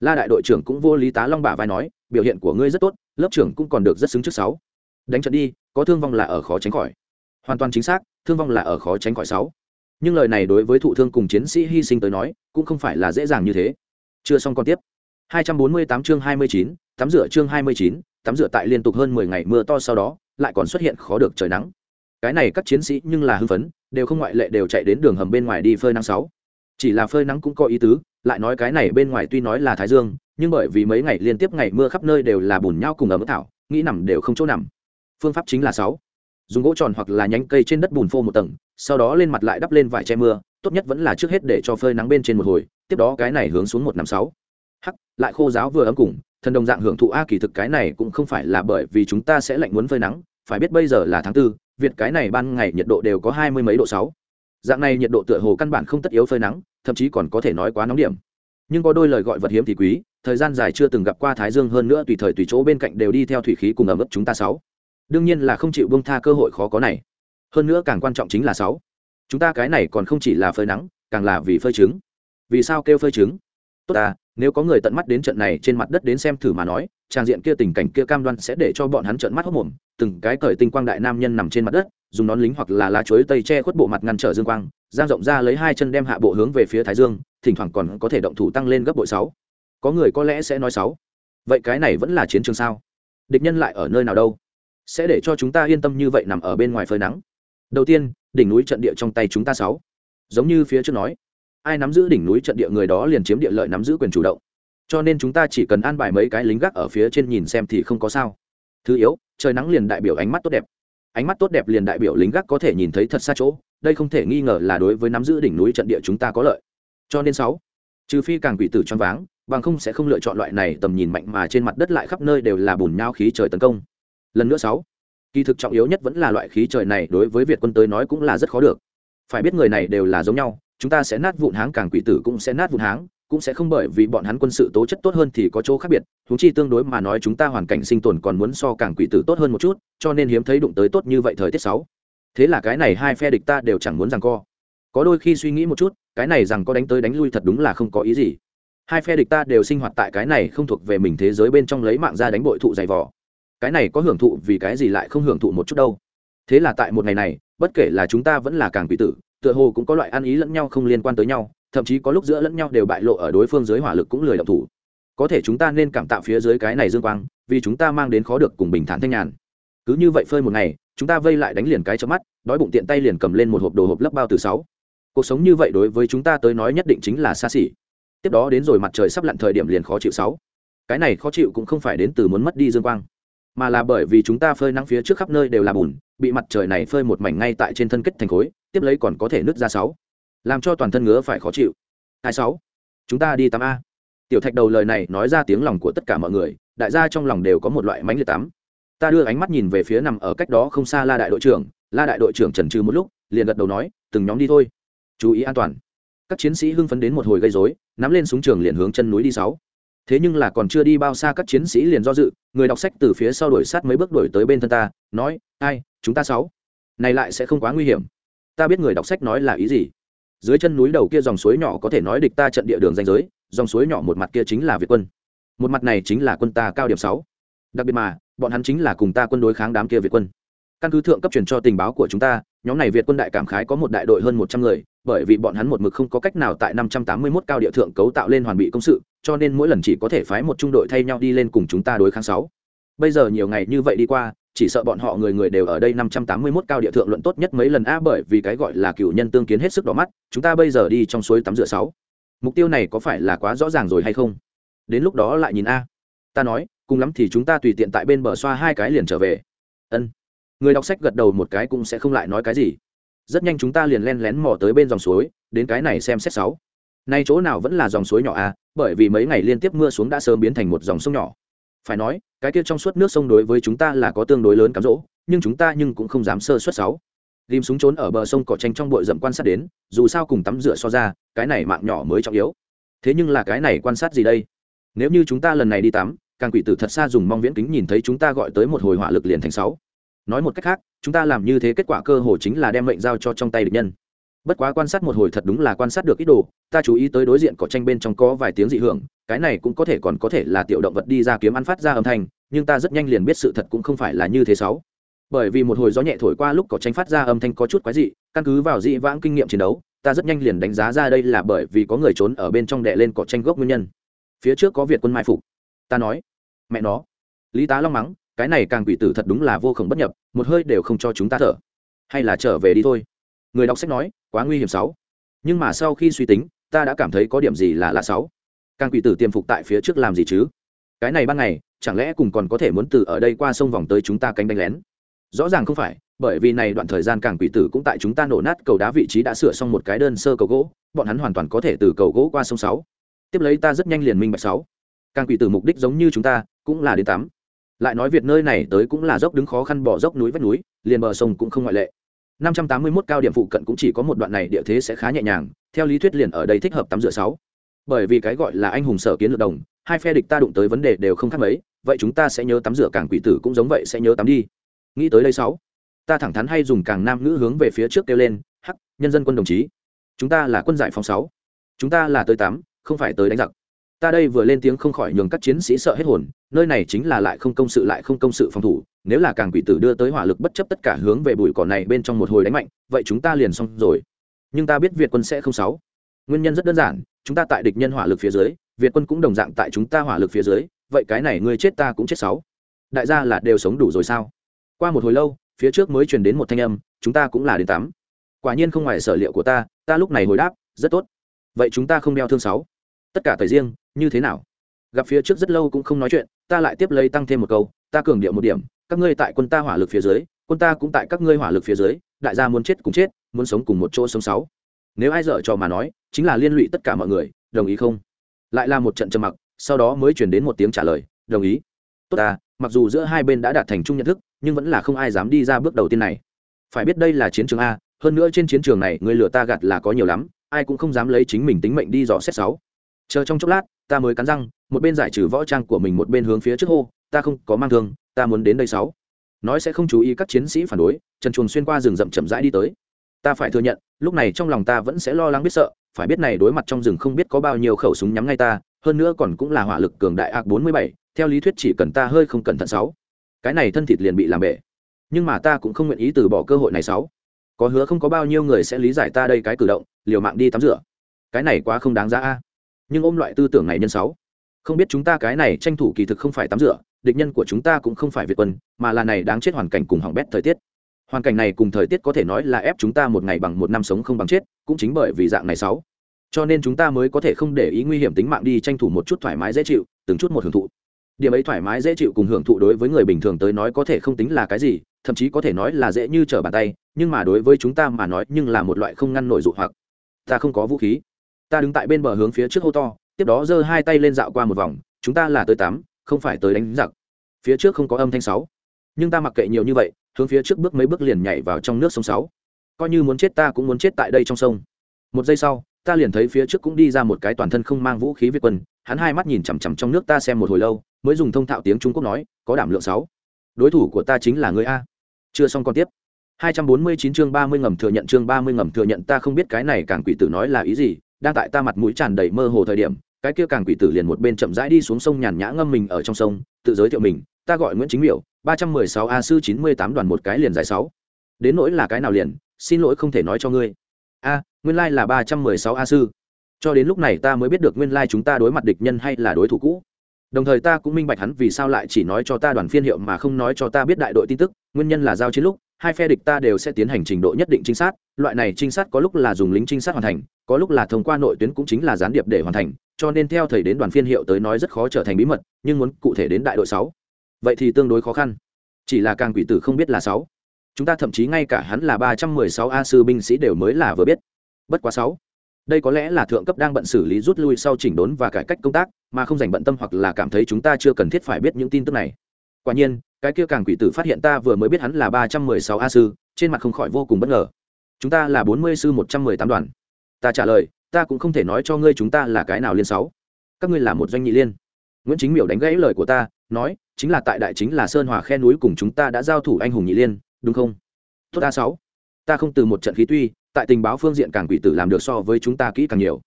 La đại đội trưởng cũng vô lý tá long bả vai nói biểu hiện của ngươi rất tốt lớp trưởng cũng còn được rất xứng trước sáu. Đánh trận đi có thương vong là ở khó tránh khỏi. Hoàn toàn chính xác thương vong là ở khó tránh khỏi sáu. Nhưng lời này đối với thụ thương cùng chiến sĩ hy sinh tới nói cũng không phải là dễ dàng như thế. Chưa xong còn tiếp. 248 chương 29, tắm rửa chương 29, tắm rửa tại liên tục hơn 10 ngày mưa to sau đó lại còn xuất hiện khó được trời nắng. Cái này các chiến sĩ nhưng là hưng phấn đều không ngoại lệ đều chạy đến đường hầm bên ngoài đi phơi nắng sáu. Chỉ là phơi nắng cũng có ý tứ lại nói cái này bên ngoài tuy nói là thái dương nhưng bởi vì mấy ngày liên tiếp ngày mưa khắp nơi đều là bùn nhau cùng ấm thảo nghĩ nằm đều không chỗ nằm. Phương pháp chính là sáu. Dùng gỗ tròn hoặc là nhánh cây trên đất bùn phô một tầng sau đó lên mặt lại đắp lên vải che mưa tốt nhất vẫn là trước hết để cho phơi nắng bên trên một hồi tiếp đó cái này hướng xuống một năm sáu hắc, lại khô giáo vừa ấm cùng, thần đồng dạng hưởng thụ a kỳ thực cái này cũng không phải là bởi vì chúng ta sẽ lạnh muốn phơi nắng, phải biết bây giờ là tháng tư, việt cái này ban ngày nhiệt độ đều có hai mươi mấy độ sáu. Dạng này nhiệt độ tựa hồ căn bản không tất yếu phơi nắng, thậm chí còn có thể nói quá nóng điểm. Nhưng có đôi lời gọi vật hiếm thì quý, thời gian dài chưa từng gặp qua thái dương hơn nữa tùy thời tùy chỗ bên cạnh đều đi theo thủy khí cùng ẩm ướt chúng ta sáu. Đương nhiên là không chịu bông tha cơ hội khó có này. Hơn nữa càng quan trọng chính là sáu. Chúng ta cái này còn không chỉ là phơi nắng, càng là vì phơi trứng. Vì sao kêu phơi trứng? Tốt à nếu có người tận mắt đến trận này trên mặt đất đến xem thử mà nói, trang diện kia tình cảnh kia cam đoan sẽ để cho bọn hắn trợn mắt hốc mồm. Từng cái cởi tinh quang đại nam nhân nằm trên mặt đất, dùng nón lính hoặc là lá chuối tây che khuất bộ mặt ngăn trở dương quang, giang rộng ra lấy hai chân đem hạ bộ hướng về phía thái dương, thỉnh thoảng còn có thể động thủ tăng lên gấp bội sáu. Có người có lẽ sẽ nói sáu. Vậy cái này vẫn là chiến trường sao? Địch nhân lại ở nơi nào đâu? Sẽ để cho chúng ta yên tâm như vậy nằm ở bên ngoài phơi nắng. Đầu tiên, đỉnh núi trận địa trong tay chúng ta sáu. Giống như phía trước nói ai nắm giữ đỉnh núi trận địa người đó liền chiếm địa lợi nắm giữ quyền chủ động. Cho nên chúng ta chỉ cần an bài mấy cái lính gác ở phía trên nhìn xem thì không có sao. Thứ yếu, trời nắng liền đại biểu ánh mắt tốt đẹp. Ánh mắt tốt đẹp liền đại biểu lính gác có thể nhìn thấy thật xa chỗ, đây không thể nghi ngờ là đối với nắm giữ đỉnh núi trận địa chúng ta có lợi. Cho nên sáu, trừ phi càng quỷ tử choáng váng, bằng không sẽ không lựa chọn loại này tầm nhìn mạnh mà trên mặt đất lại khắp nơi đều là bùn nhau khí trời tấn công. Lần nữa sáu, kỳ thực trọng yếu nhất vẫn là loại khí trời này đối với việt quân tới nói cũng là rất khó được. Phải biết người này đều là giống nhau chúng ta sẽ nát vụn háng, càng quỷ tử cũng sẽ nát vụn háng, cũng sẽ không bởi vì bọn hắn quân sự tố chất tốt hơn thì có chỗ khác biệt. Thú chi tương đối mà nói chúng ta hoàn cảnh sinh tồn còn muốn so càng quỷ tử tốt hơn một chút, cho nên hiếm thấy đụng tới tốt như vậy thời tiết sáu thế là cái này hai phe địch ta đều chẳng muốn rằng co. Có đôi khi suy nghĩ một chút, cái này rằng có đánh tới đánh lui thật đúng là không có ý gì. Hai phe địch ta đều sinh hoạt tại cái này không thuộc về mình thế giới bên trong lấy mạng ra đánh bội thụ dày vỏ cái này có hưởng thụ vì cái gì lại không hưởng thụ một chút đâu. Thế là tại một ngày này, bất kể là chúng ta vẫn là càng quỷ tử tựa hồ cũng có loại ăn ý lẫn nhau không liên quan tới nhau, thậm chí có lúc giữa lẫn nhau đều bại lộ ở đối phương dưới hỏa lực cũng lười động thủ. Có thể chúng ta nên cảm tạo phía dưới cái này dương quang, vì chúng ta mang đến khó được cùng bình thản thanh nhàn. Cứ như vậy phơi một ngày, chúng ta vây lại đánh liền cái chớp mắt, đói bụng tiện tay liền cầm lên một hộp đồ hộp lấp bao từ sáu. Cuộc sống như vậy đối với chúng ta tới nói nhất định chính là xa xỉ. Tiếp đó đến rồi mặt trời sắp lặn thời điểm liền khó chịu sáu. Cái này khó chịu cũng không phải đến từ muốn mất đi dương quang, mà là bởi vì chúng ta phơi nắng phía trước khắp nơi đều là bùn bị mặt trời này phơi một mảnh ngay tại trên thân kết thành khối, tiếp lấy còn có thể nứt ra sáu. Làm cho toàn thân ngứa phải khó chịu. Hai sáu. Chúng ta đi tắm a. Tiểu thạch đầu lời này nói ra tiếng lòng của tất cả mọi người, đại gia trong lòng đều có một loại mánh liệt tắm. Ta đưa ánh mắt nhìn về phía nằm ở cách đó không xa la đại đội trưởng, la đại đội trưởng trần trừ một lúc, liền gật đầu nói, từng nhóm đi thôi. Chú ý an toàn. Các chiến sĩ hưng phấn đến một hồi gây dối nắm lên súng trường liền hướng chân núi đi sáu thế nhưng là còn chưa đi bao xa các chiến sĩ liền do dự, người đọc sách từ phía sau đuổi sát mấy bước đuổi tới bên thân ta, nói, ai, chúng ta sáu, này lại sẽ không quá nguy hiểm. Ta biết người đọc sách nói là ý gì. Dưới chân núi đầu kia dòng suối nhỏ có thể nói địch ta trận địa đường danh giới, dòng suối nhỏ một mặt kia chính là việt quân. Một mặt này chính là quân ta cao điểm sáu. Đặc biệt mà, bọn hắn chính là cùng ta quân đối kháng đám kia việt quân. Căn cứ thượng cấp truyền cho tình báo của chúng ta, nhóm này việt quân đại cảm khái có một đại đội hơn một trăm người bởi vì bọn hắn một mực không có cách nào tại năm trăm tám mươi 581 cao địa thượng cấu tạo lên hoàn bị công sự, cho nên mỗi lần chỉ có thể phái một trung đội thay nhau đi lên cùng chúng ta đối kháng sáu. Bây giờ nhiều ngày như vậy đi qua, chỉ sợ bọn họ người người đều ở đây năm trăm tám mươi 581 cao địa thượng luận tốt nhất mấy lần a bởi vì cái gọi là cựu nhân tương kiến hết sức đỏ mắt, chúng ta bây giờ đi trong suối tắm rửa sáu. Mục tiêu này có phải là quá rõ ràng rồi hay không? Đến lúc đó lại nhìn a ta nói, cùng lắm thì chúng ta tùy tiện tại bên bờ xoa hai cái liền trở về. Ân. Người đọc sách gật đầu một cái cũng sẽ không lại nói cái gì rất nhanh chúng ta liền len lén mò tới bên dòng suối, đến cái này xem xét sáu. Nay chỗ nào vẫn là dòng suối nhỏ à bởi vì mấy ngày liên tiếp mưa xuống đã sớm biến thành một dòng sông nhỏ. Phải nói, cái kia trong suốt nước sông đối với chúng ta là có tương đối lớn cám dỗ, nhưng chúng ta nhưng cũng không dám sơ suất sáu. Ghim súng trốn ở bờ sông cỏ tranh trong bụi rậm quan sát đến, dù sao cùng tắm rửa so ra, cái này mạng nhỏ mới trọng yếu. Thế nhưng là cái này quan sát gì đây? Nếu như chúng ta lần này đi tắm, càng quỷ tử thật xa dùng mong viễn kính nhìn thấy chúng ta gọi tới một hồi hỏa lực liền thành sáu. Nói một cách khác chúng ta làm như thế kết quả cơ hồ chính là đem mệnh giao cho trong tay địch nhân. Bất quá quan sát một hồi thật đúng là quan sát được ít đồ, ta chú ý tới đối diện cỏ tranh bên trong có vài tiếng dị hưởng, cái này cũng có thể còn có thể là tiểu động vật đi ra kiếm ăn phát ra âm thanh, nhưng ta rất nhanh liền biết sự thật cũng không phải là như thế sáu. Bởi vì một hồi gió nhẹ thổi qua lúc cỏ tranh phát ra âm thanh có chút quái dị, căn cứ vào dị vãng kinh nghiệm chiến đấu, ta rất nhanh liền đánh giá ra đây là bởi vì có người trốn ở bên trong đệ lên cỏ tranh gốc nguyên nhân. Phía trước có việt quân mai phục. Ta nói, mẹ nó. Lý tá long mắng cái này càng quỷ tử thật đúng là vô khổng bất nhập, một hơi đều không cho chúng ta thở. Hay là trở về đi thôi. Người đọc sách nói, quá nguy hiểm sáu. Nhưng mà sau khi suy tính, ta đã cảm thấy có điểm gì là lạ sáu. Càng quỷ tử tiềm phục tại phía trước làm gì chứ? Cái này ban ngày, chẳng lẽ cùng còn có thể muốn từ ở đây qua sông vòng tới chúng ta cánh đánh lén? Rõ ràng không phải, bởi vì này đoạn thời gian càng quỷ tử cũng tại chúng ta nổ nát cầu đá vị trí đã sửa xong một cái đơn sơ cầu gỗ, bọn hắn hoàn toàn có thể từ cầu gỗ qua sông sáu. Tiếp lấy ta rất nhanh liền minh bạch sáu. Càng quỷ tử mục đích giống như chúng ta, cũng là đến tắm lại nói việt nơi này tới cũng là dốc đứng khó khăn bỏ dốc núi vách núi, liền bờ sông cũng không ngoại lệ. 581 cao điểm phụ cận cũng chỉ có một đoạn này địa thế sẽ khá nhẹ nhàng, theo lý thuyết liền ở đây thích hợp tắm rửa sáu. Bởi vì cái gọi là anh hùng sở kiến lược đồng, hai phe địch ta đụng tới vấn đề đều không khác mấy, vậy chúng ta sẽ nhớ tắm rửa càng quỷ tử cũng giống vậy sẽ nhớ tắm đi. Nghĩ tới đây sáu, ta thẳng thắn hay dùng càng nam ngữ hướng về phía trước kêu lên, hắc, nhân dân quân đồng chí, chúng ta là quân giải phóng sáu. Chúng ta là tới tắm, không phải tới đánh giặc ta đây vừa lên tiếng không khỏi nhường các chiến sĩ sợ hết hồn, nơi này chính là lại không công sự lại không công sự phòng thủ, nếu là càng quỷ tử đưa tới hỏa lực bất chấp tất cả hướng về bụi cỏ này bên trong một hồi đánh mạnh, vậy chúng ta liền xong rồi. Nhưng ta biết việt quân sẽ không sáu nguyên nhân rất đơn giản, chúng ta tại địch nhân hỏa lực phía dưới, việt quân cũng đồng dạng tại chúng ta hỏa lực phía dưới, vậy cái này ngươi chết ta cũng chết sáu đại gia là đều sống đủ rồi sao? Qua một hồi lâu, phía trước mới truyền đến một thanh âm, chúng ta cũng là đến tắm. Quả nhiên không ngoài sở liệu của ta ta lúc này hồi đáp, rất tốt. Vậy chúng ta không đeo thương sáu. Tất cả thời riêng như thế nào? Gặp phía trước rất lâu cũng không nói chuyện, ta lại tiếp lấy tăng thêm một câu, ta cường điệu một điểm, các ngươi tại quân ta hỏa lực phía dưới, quân ta cũng tại các ngươi hỏa lực phía dưới, đại gia muốn chết cùng chết, muốn sống cùng một chỗ sống sáu. Nếu ai dở trò mà nói, chính là liên lụy tất cả mọi người, đồng ý không? Lại là một trận trầm mặc, sau đó mới chuyển đến một tiếng trả lời, đồng ý. Tốt ta, mặc dù giữa hai bên đã đạt thành chung nhận thức, nhưng vẫn là không ai dám đi ra bước đầu tiên này. Phải biết đây là chiến trường a, hơn nữa trên chiến trường này, người lừa ta gạt là có nhiều lắm, ai cũng không dám lấy chính mình tính mệnh đi dò xét sáu chờ trong chốc lát, ta mới cắn răng, một bên giải trừ võ trang của mình, một bên hướng phía trước hô, ta không có mang thương, ta muốn đến đây sáu. Nói sẽ không chú ý các chiến sĩ phản đối, trần chuồng xuyên qua rừng rậm chậm rãi đi tới. Ta phải thừa nhận, lúc này trong lòng ta vẫn sẽ lo lắng biết sợ, phải biết này đối mặt trong rừng không biết có bao nhiêu khẩu súng nhắm ngay ta, hơn nữa còn cũng là hỏa lực cường đại ạc bốn mươi bảy, theo lý thuyết chỉ cần ta hơi không cẩn thận sáu. Cái này thân thịt liền bị làm bể. Nhưng mà ta cũng không nguyện ý từ bỏ cơ hội này sáu. Có hứa không có bao nhiêu người sẽ lý giải ta đây cái cử động, liều mạng đi tắm rửa. Cái này quá không đáng giá a nhưng ôm loại tư tưởng này nhân sáu. Không biết chúng ta cái này tranh thủ kỳ thực không phải tắm rửa, địch nhân của chúng ta cũng không phải việt quân, mà là này đáng chết hoàn cảnh cùng hỏng bét thời tiết. Hoàn cảnh này cùng thời tiết có thể nói là ép chúng ta một ngày bằng một năm sống không bằng chết, cũng chính bởi vì dạng này sáu. Cho nên chúng ta mới có thể không để ý nguy hiểm tính mạng đi tranh thủ một chút thoải mái dễ chịu, từng chút một hưởng thụ. Điểm ấy thoải mái dễ chịu cùng hưởng thụ đối với người bình thường tới nói có thể không tính là cái gì, thậm chí có thể nói là dễ như trở bàn tay, nhưng mà đối với chúng ta mà nói nhưng là một loại không ngăn nổi dụ hoặc. Ta không có vũ khí ta đứng tại bên bờ hướng phía trước hô to, tiếp đó giơ hai tay lên dạo qua một vòng, chúng ta là tới tắm không phải tới đánh giặc. Phía trước không có âm thanh sáu. Nhưng ta mặc kệ nhiều như vậy, hướng phía trước bước mấy bước liền nhảy vào trong nước sông sáu. Coi như muốn chết ta cũng muốn chết tại đây trong sông. Một giây sau, ta liền thấy phía trước cũng đi ra một cái toàn thân không mang vũ khí việt quân, hắn hai mắt nhìn chằm chằm trong nước ta xem một hồi lâu, mới dùng thông thạo tiếng trung quốc nói, có đảm lượng sáu. Đối thủ của ta chính là người a. Chưa xong còn tiếp. 249 chương 30 ngầm thừa nhận, chương 30 ngầm thừa nhận, ta không biết cái này càng quỷ tử nói là ý gì đang tại ta mặt mũi tràn đầy mơ hồ thời điểm, cái kia càng quỷ tử liền một bên chậm rãi đi xuống sông nhàn nhã ngâm mình ở trong sông, tự giới thiệu mình, ta gọi nguyễn chính miểu, ba trăm mười sáu a sư chín mươi tám đoàn một cái liền dài sáu. Đến nỗi là cái nào liền, xin lỗi không thể nói cho ngươi. A, nguyên lai là ba trăm mười sáu a sư. Cho đến lúc này ta mới biết được nguyên lai chúng ta đối mặt địch nhân hay là đối thủ cũ. Đồng thời ta cũng minh bạch hắn vì sao lại chỉ nói cho ta đoàn phiên hiệu mà không nói cho ta biết đại đội tin tức, nguyên nhân là giao chiến lúc, hai phe địch ta đều sẽ tiến hành trình độ nhất định trinh sát, loại này trinh sát có lúc là dùng lính trinh sát hoàn thành có lúc là thông qua nội tuyến cũng chính là gián điệp để hoàn thành, cho nên theo thầy đến đoàn phiên hiệu tới nói rất khó trở thành bí mật, nhưng muốn cụ thể đến đại đội sáu. Vậy thì tương đối khó khăn. Chỉ là càng quỷ tử không biết là sáu. Chúng ta thậm chí ngay cả hắn là ba trăm mười sáu a sư binh sĩ đều mới là vừa biết. Bất quá sáu. Đây có lẽ là thượng cấp đang bận xử lý rút lui sau chỉnh đốn và cải cách công tác, mà không dành bận tâm hoặc là cảm thấy chúng ta chưa cần thiết phải biết những tin tức này. Quả nhiên, cái kia càng quỷ tử phát hiện ta vừa mới biết hắn là ba trăm mười sáu a sư, trên mặt không khỏi vô cùng bất ngờ. Chúng ta là bốn mươi sư một trăm mười tám đoàn ta trả lời, ta cũng không thể nói cho ngươi chúng ta là cái nào liên sáu. Các ngươi là một doanh nhị liên. Nguyễn chính miểu đánh gãy lời của ta, nói, chính là tại đại chính là sơn hòa khe núi cùng chúng ta đã giao thủ anh hùng nhị liên, đúng không? Tốt a sáu. Ta không từ một trận khí tuy, tại tình báo phương diện càng quỷ tử làm được so với chúng ta kỹ càng nhiều.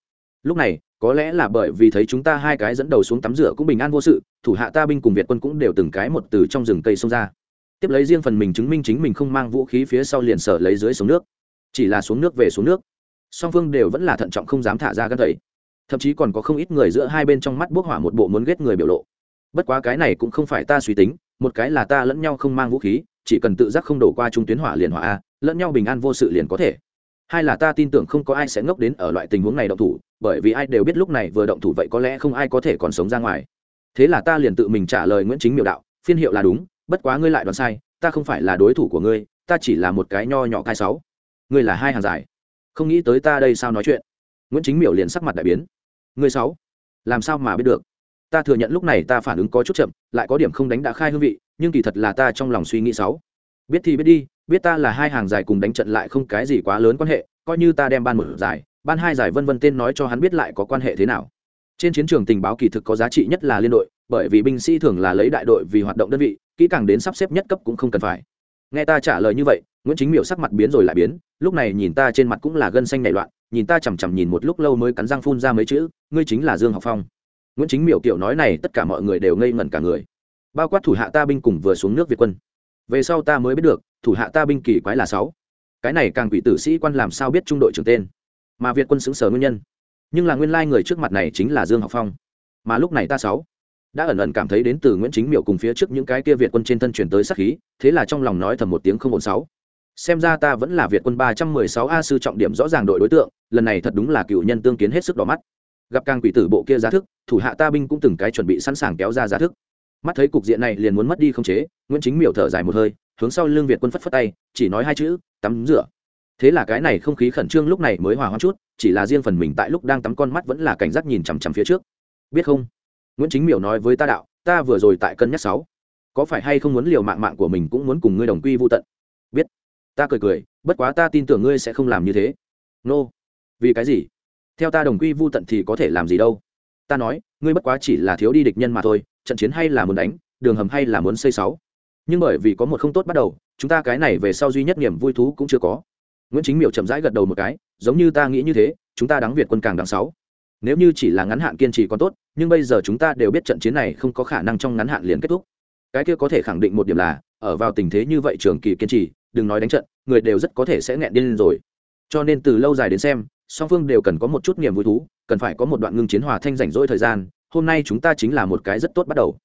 Lúc này, có lẽ là bởi vì thấy chúng ta hai cái dẫn đầu xuống tắm rửa cũng bình an vô sự, thủ hạ ta binh cùng việt quân cũng đều từng cái một từ trong rừng cây xông ra. Tiếp lấy riêng phần mình chứng minh chính mình không mang vũ khí phía sau liền sở lấy dưới xuống nước. Chỉ là xuống nước về xuống nước song phương đều vẫn là thận trọng không dám thả ra gân thầy thậm chí còn có không ít người giữa hai bên trong mắt bốc hỏa một bộ muốn ghét người biểu lộ. Bất quá cái này cũng không phải ta suy tính, một cái là ta lẫn nhau không mang vũ khí, chỉ cần tự giác không đổ qua trung tuyến hỏa liền hỏa a, lẫn nhau bình an vô sự liền có thể. Hai là ta tin tưởng không có ai sẽ ngốc đến ở loại tình huống này động thủ, bởi vì ai đều biết lúc này vừa động thủ vậy có lẽ không ai có thể còn sống ra ngoài. Thế là ta liền tự mình trả lời nguyễn chính miệu đạo, phiên hiệu là đúng, bất quá ngươi lại đoán sai, ta không phải là đối thủ của ngươi, ta chỉ là một cái nho nhỏ cai sáu. Ngươi là hai hàng dài không nghĩ tới ta đây sao nói chuyện. Nguyễn chính miểu liền sắc mặt đại biến. Ngươi sáu, làm sao mà biết được? Ta thừa nhận lúc này ta phản ứng có chút chậm, lại có điểm không đánh đã khai hương vị, nhưng kỳ thật là ta trong lòng suy nghĩ sáu. Biết thì biết đi, biết ta là hai hàng dài cùng đánh trận lại không cái gì quá lớn quan hệ, coi như ta đem ban một giải, ban hai giải vân vân tên nói cho hắn biết lại có quan hệ thế nào. Trên chiến trường tình báo kỳ thực có giá trị nhất là liên đội, bởi vì binh sĩ thường là lấy đại đội vì hoạt động đơn vị, kỹ càng đến sắp xếp nhất cấp cũng không cần phải. Nghe ta trả lời như vậy nguyễn chính miểu sắc mặt biến rồi lại biến, lúc này nhìn ta trên mặt cũng là gân xanh nảy loạn, nhìn ta chằm chằm nhìn một lúc lâu mới cắn răng phun ra mấy chữ, ngươi chính là dương học phong. Nguyễn chính miểu kiểu nói này tất cả mọi người đều ngây ngẩn cả người. Bao quát thủ hạ ta binh cùng vừa xuống nước việt quân. Về sau ta mới biết được, thủ hạ ta binh kỳ quái là sáu. Cái này càng quỷ tử sĩ quan làm sao biết trung đội trưởng tên? Mà việt quân xứng sở nguyên nhân. Nhưng là nguyên lai người trước mặt này chính là dương học phong. Mà lúc này ta sáu đã ẩn ẩn cảm thấy đến từ nguyễn chính miệu cùng phía trước những cái kia việt quân trên thân chuyển tới sát khí, thế là trong lòng nói thầm một tiếng không ổn sáu xem ra ta vẫn là việt quân ba trăm mười sáu a sư trọng điểm rõ ràng đội đối tượng, lần này thật đúng là cựu nhân tương kiến hết sức đỏ mắt. Gặp càng quỷ tử bộ kia giá thức, thủ hạ ta binh cũng từng cái chuẩn bị sẵn sàng kéo ra giá thức. Mắt thấy cục diện này liền muốn mất đi không chế, nguyễn chính miểu thở dài một hơi, hướng sau lương việt quân phất phất tay, chỉ nói hai chữ, tắm rửa. Thế là cái này không khí khẩn trương lúc này mới hòa hoãn chút, chỉ là riêng phần mình tại lúc đang tắm con mắt vẫn là cảnh giác nhìn chằm chằm phía trước. Biết không? Nguyễn chính miểu nói với ta đạo, ta vừa rồi tại cân nhắc sáu, có phải hay không muốn liều mạng mạng của mình cũng muốn cùng ngươi đồng quy vô tận? Biết ta cười cười, bất quá ta tin tưởng ngươi sẽ không làm như thế. Nô、no. vì cái gì? Theo ta đồng quy vô tận thì có thể làm gì đâu. Ta nói, ngươi bất quá chỉ là thiếu đi địch nhân mà thôi, trận chiến hay là muốn đánh, đường hầm hay là muốn xây sáu. Nhưng bởi vì có một không tốt bắt đầu, chúng ta cái này về sau duy nhất niềm vui thú cũng chưa có. Nguyễn chính miểu chậm rãi gật đầu một cái, giống như ta nghĩ như thế, chúng ta đáng việt quân càng đáng sáu. Nếu như chỉ là ngắn hạn kiên trì còn tốt, nhưng bây giờ chúng ta đều biết trận chiến này không có khả năng trong ngắn hạn liền kết thúc. Cái kia có thể khẳng định một điểm là, ở vào tình thế như vậy trường kỳ kiên trì đừng nói đánh trận, người đều rất có thể sẽ nghẹn điên lên rồi. Cho nên từ lâu dài đến xem, song phương đều cần có một chút niềm vui thú, cần phải có một đoạn ngưng chiến hòa thanh rảnh rỗi thời gian, hôm nay chúng ta chính là một cái rất tốt bắt đầu.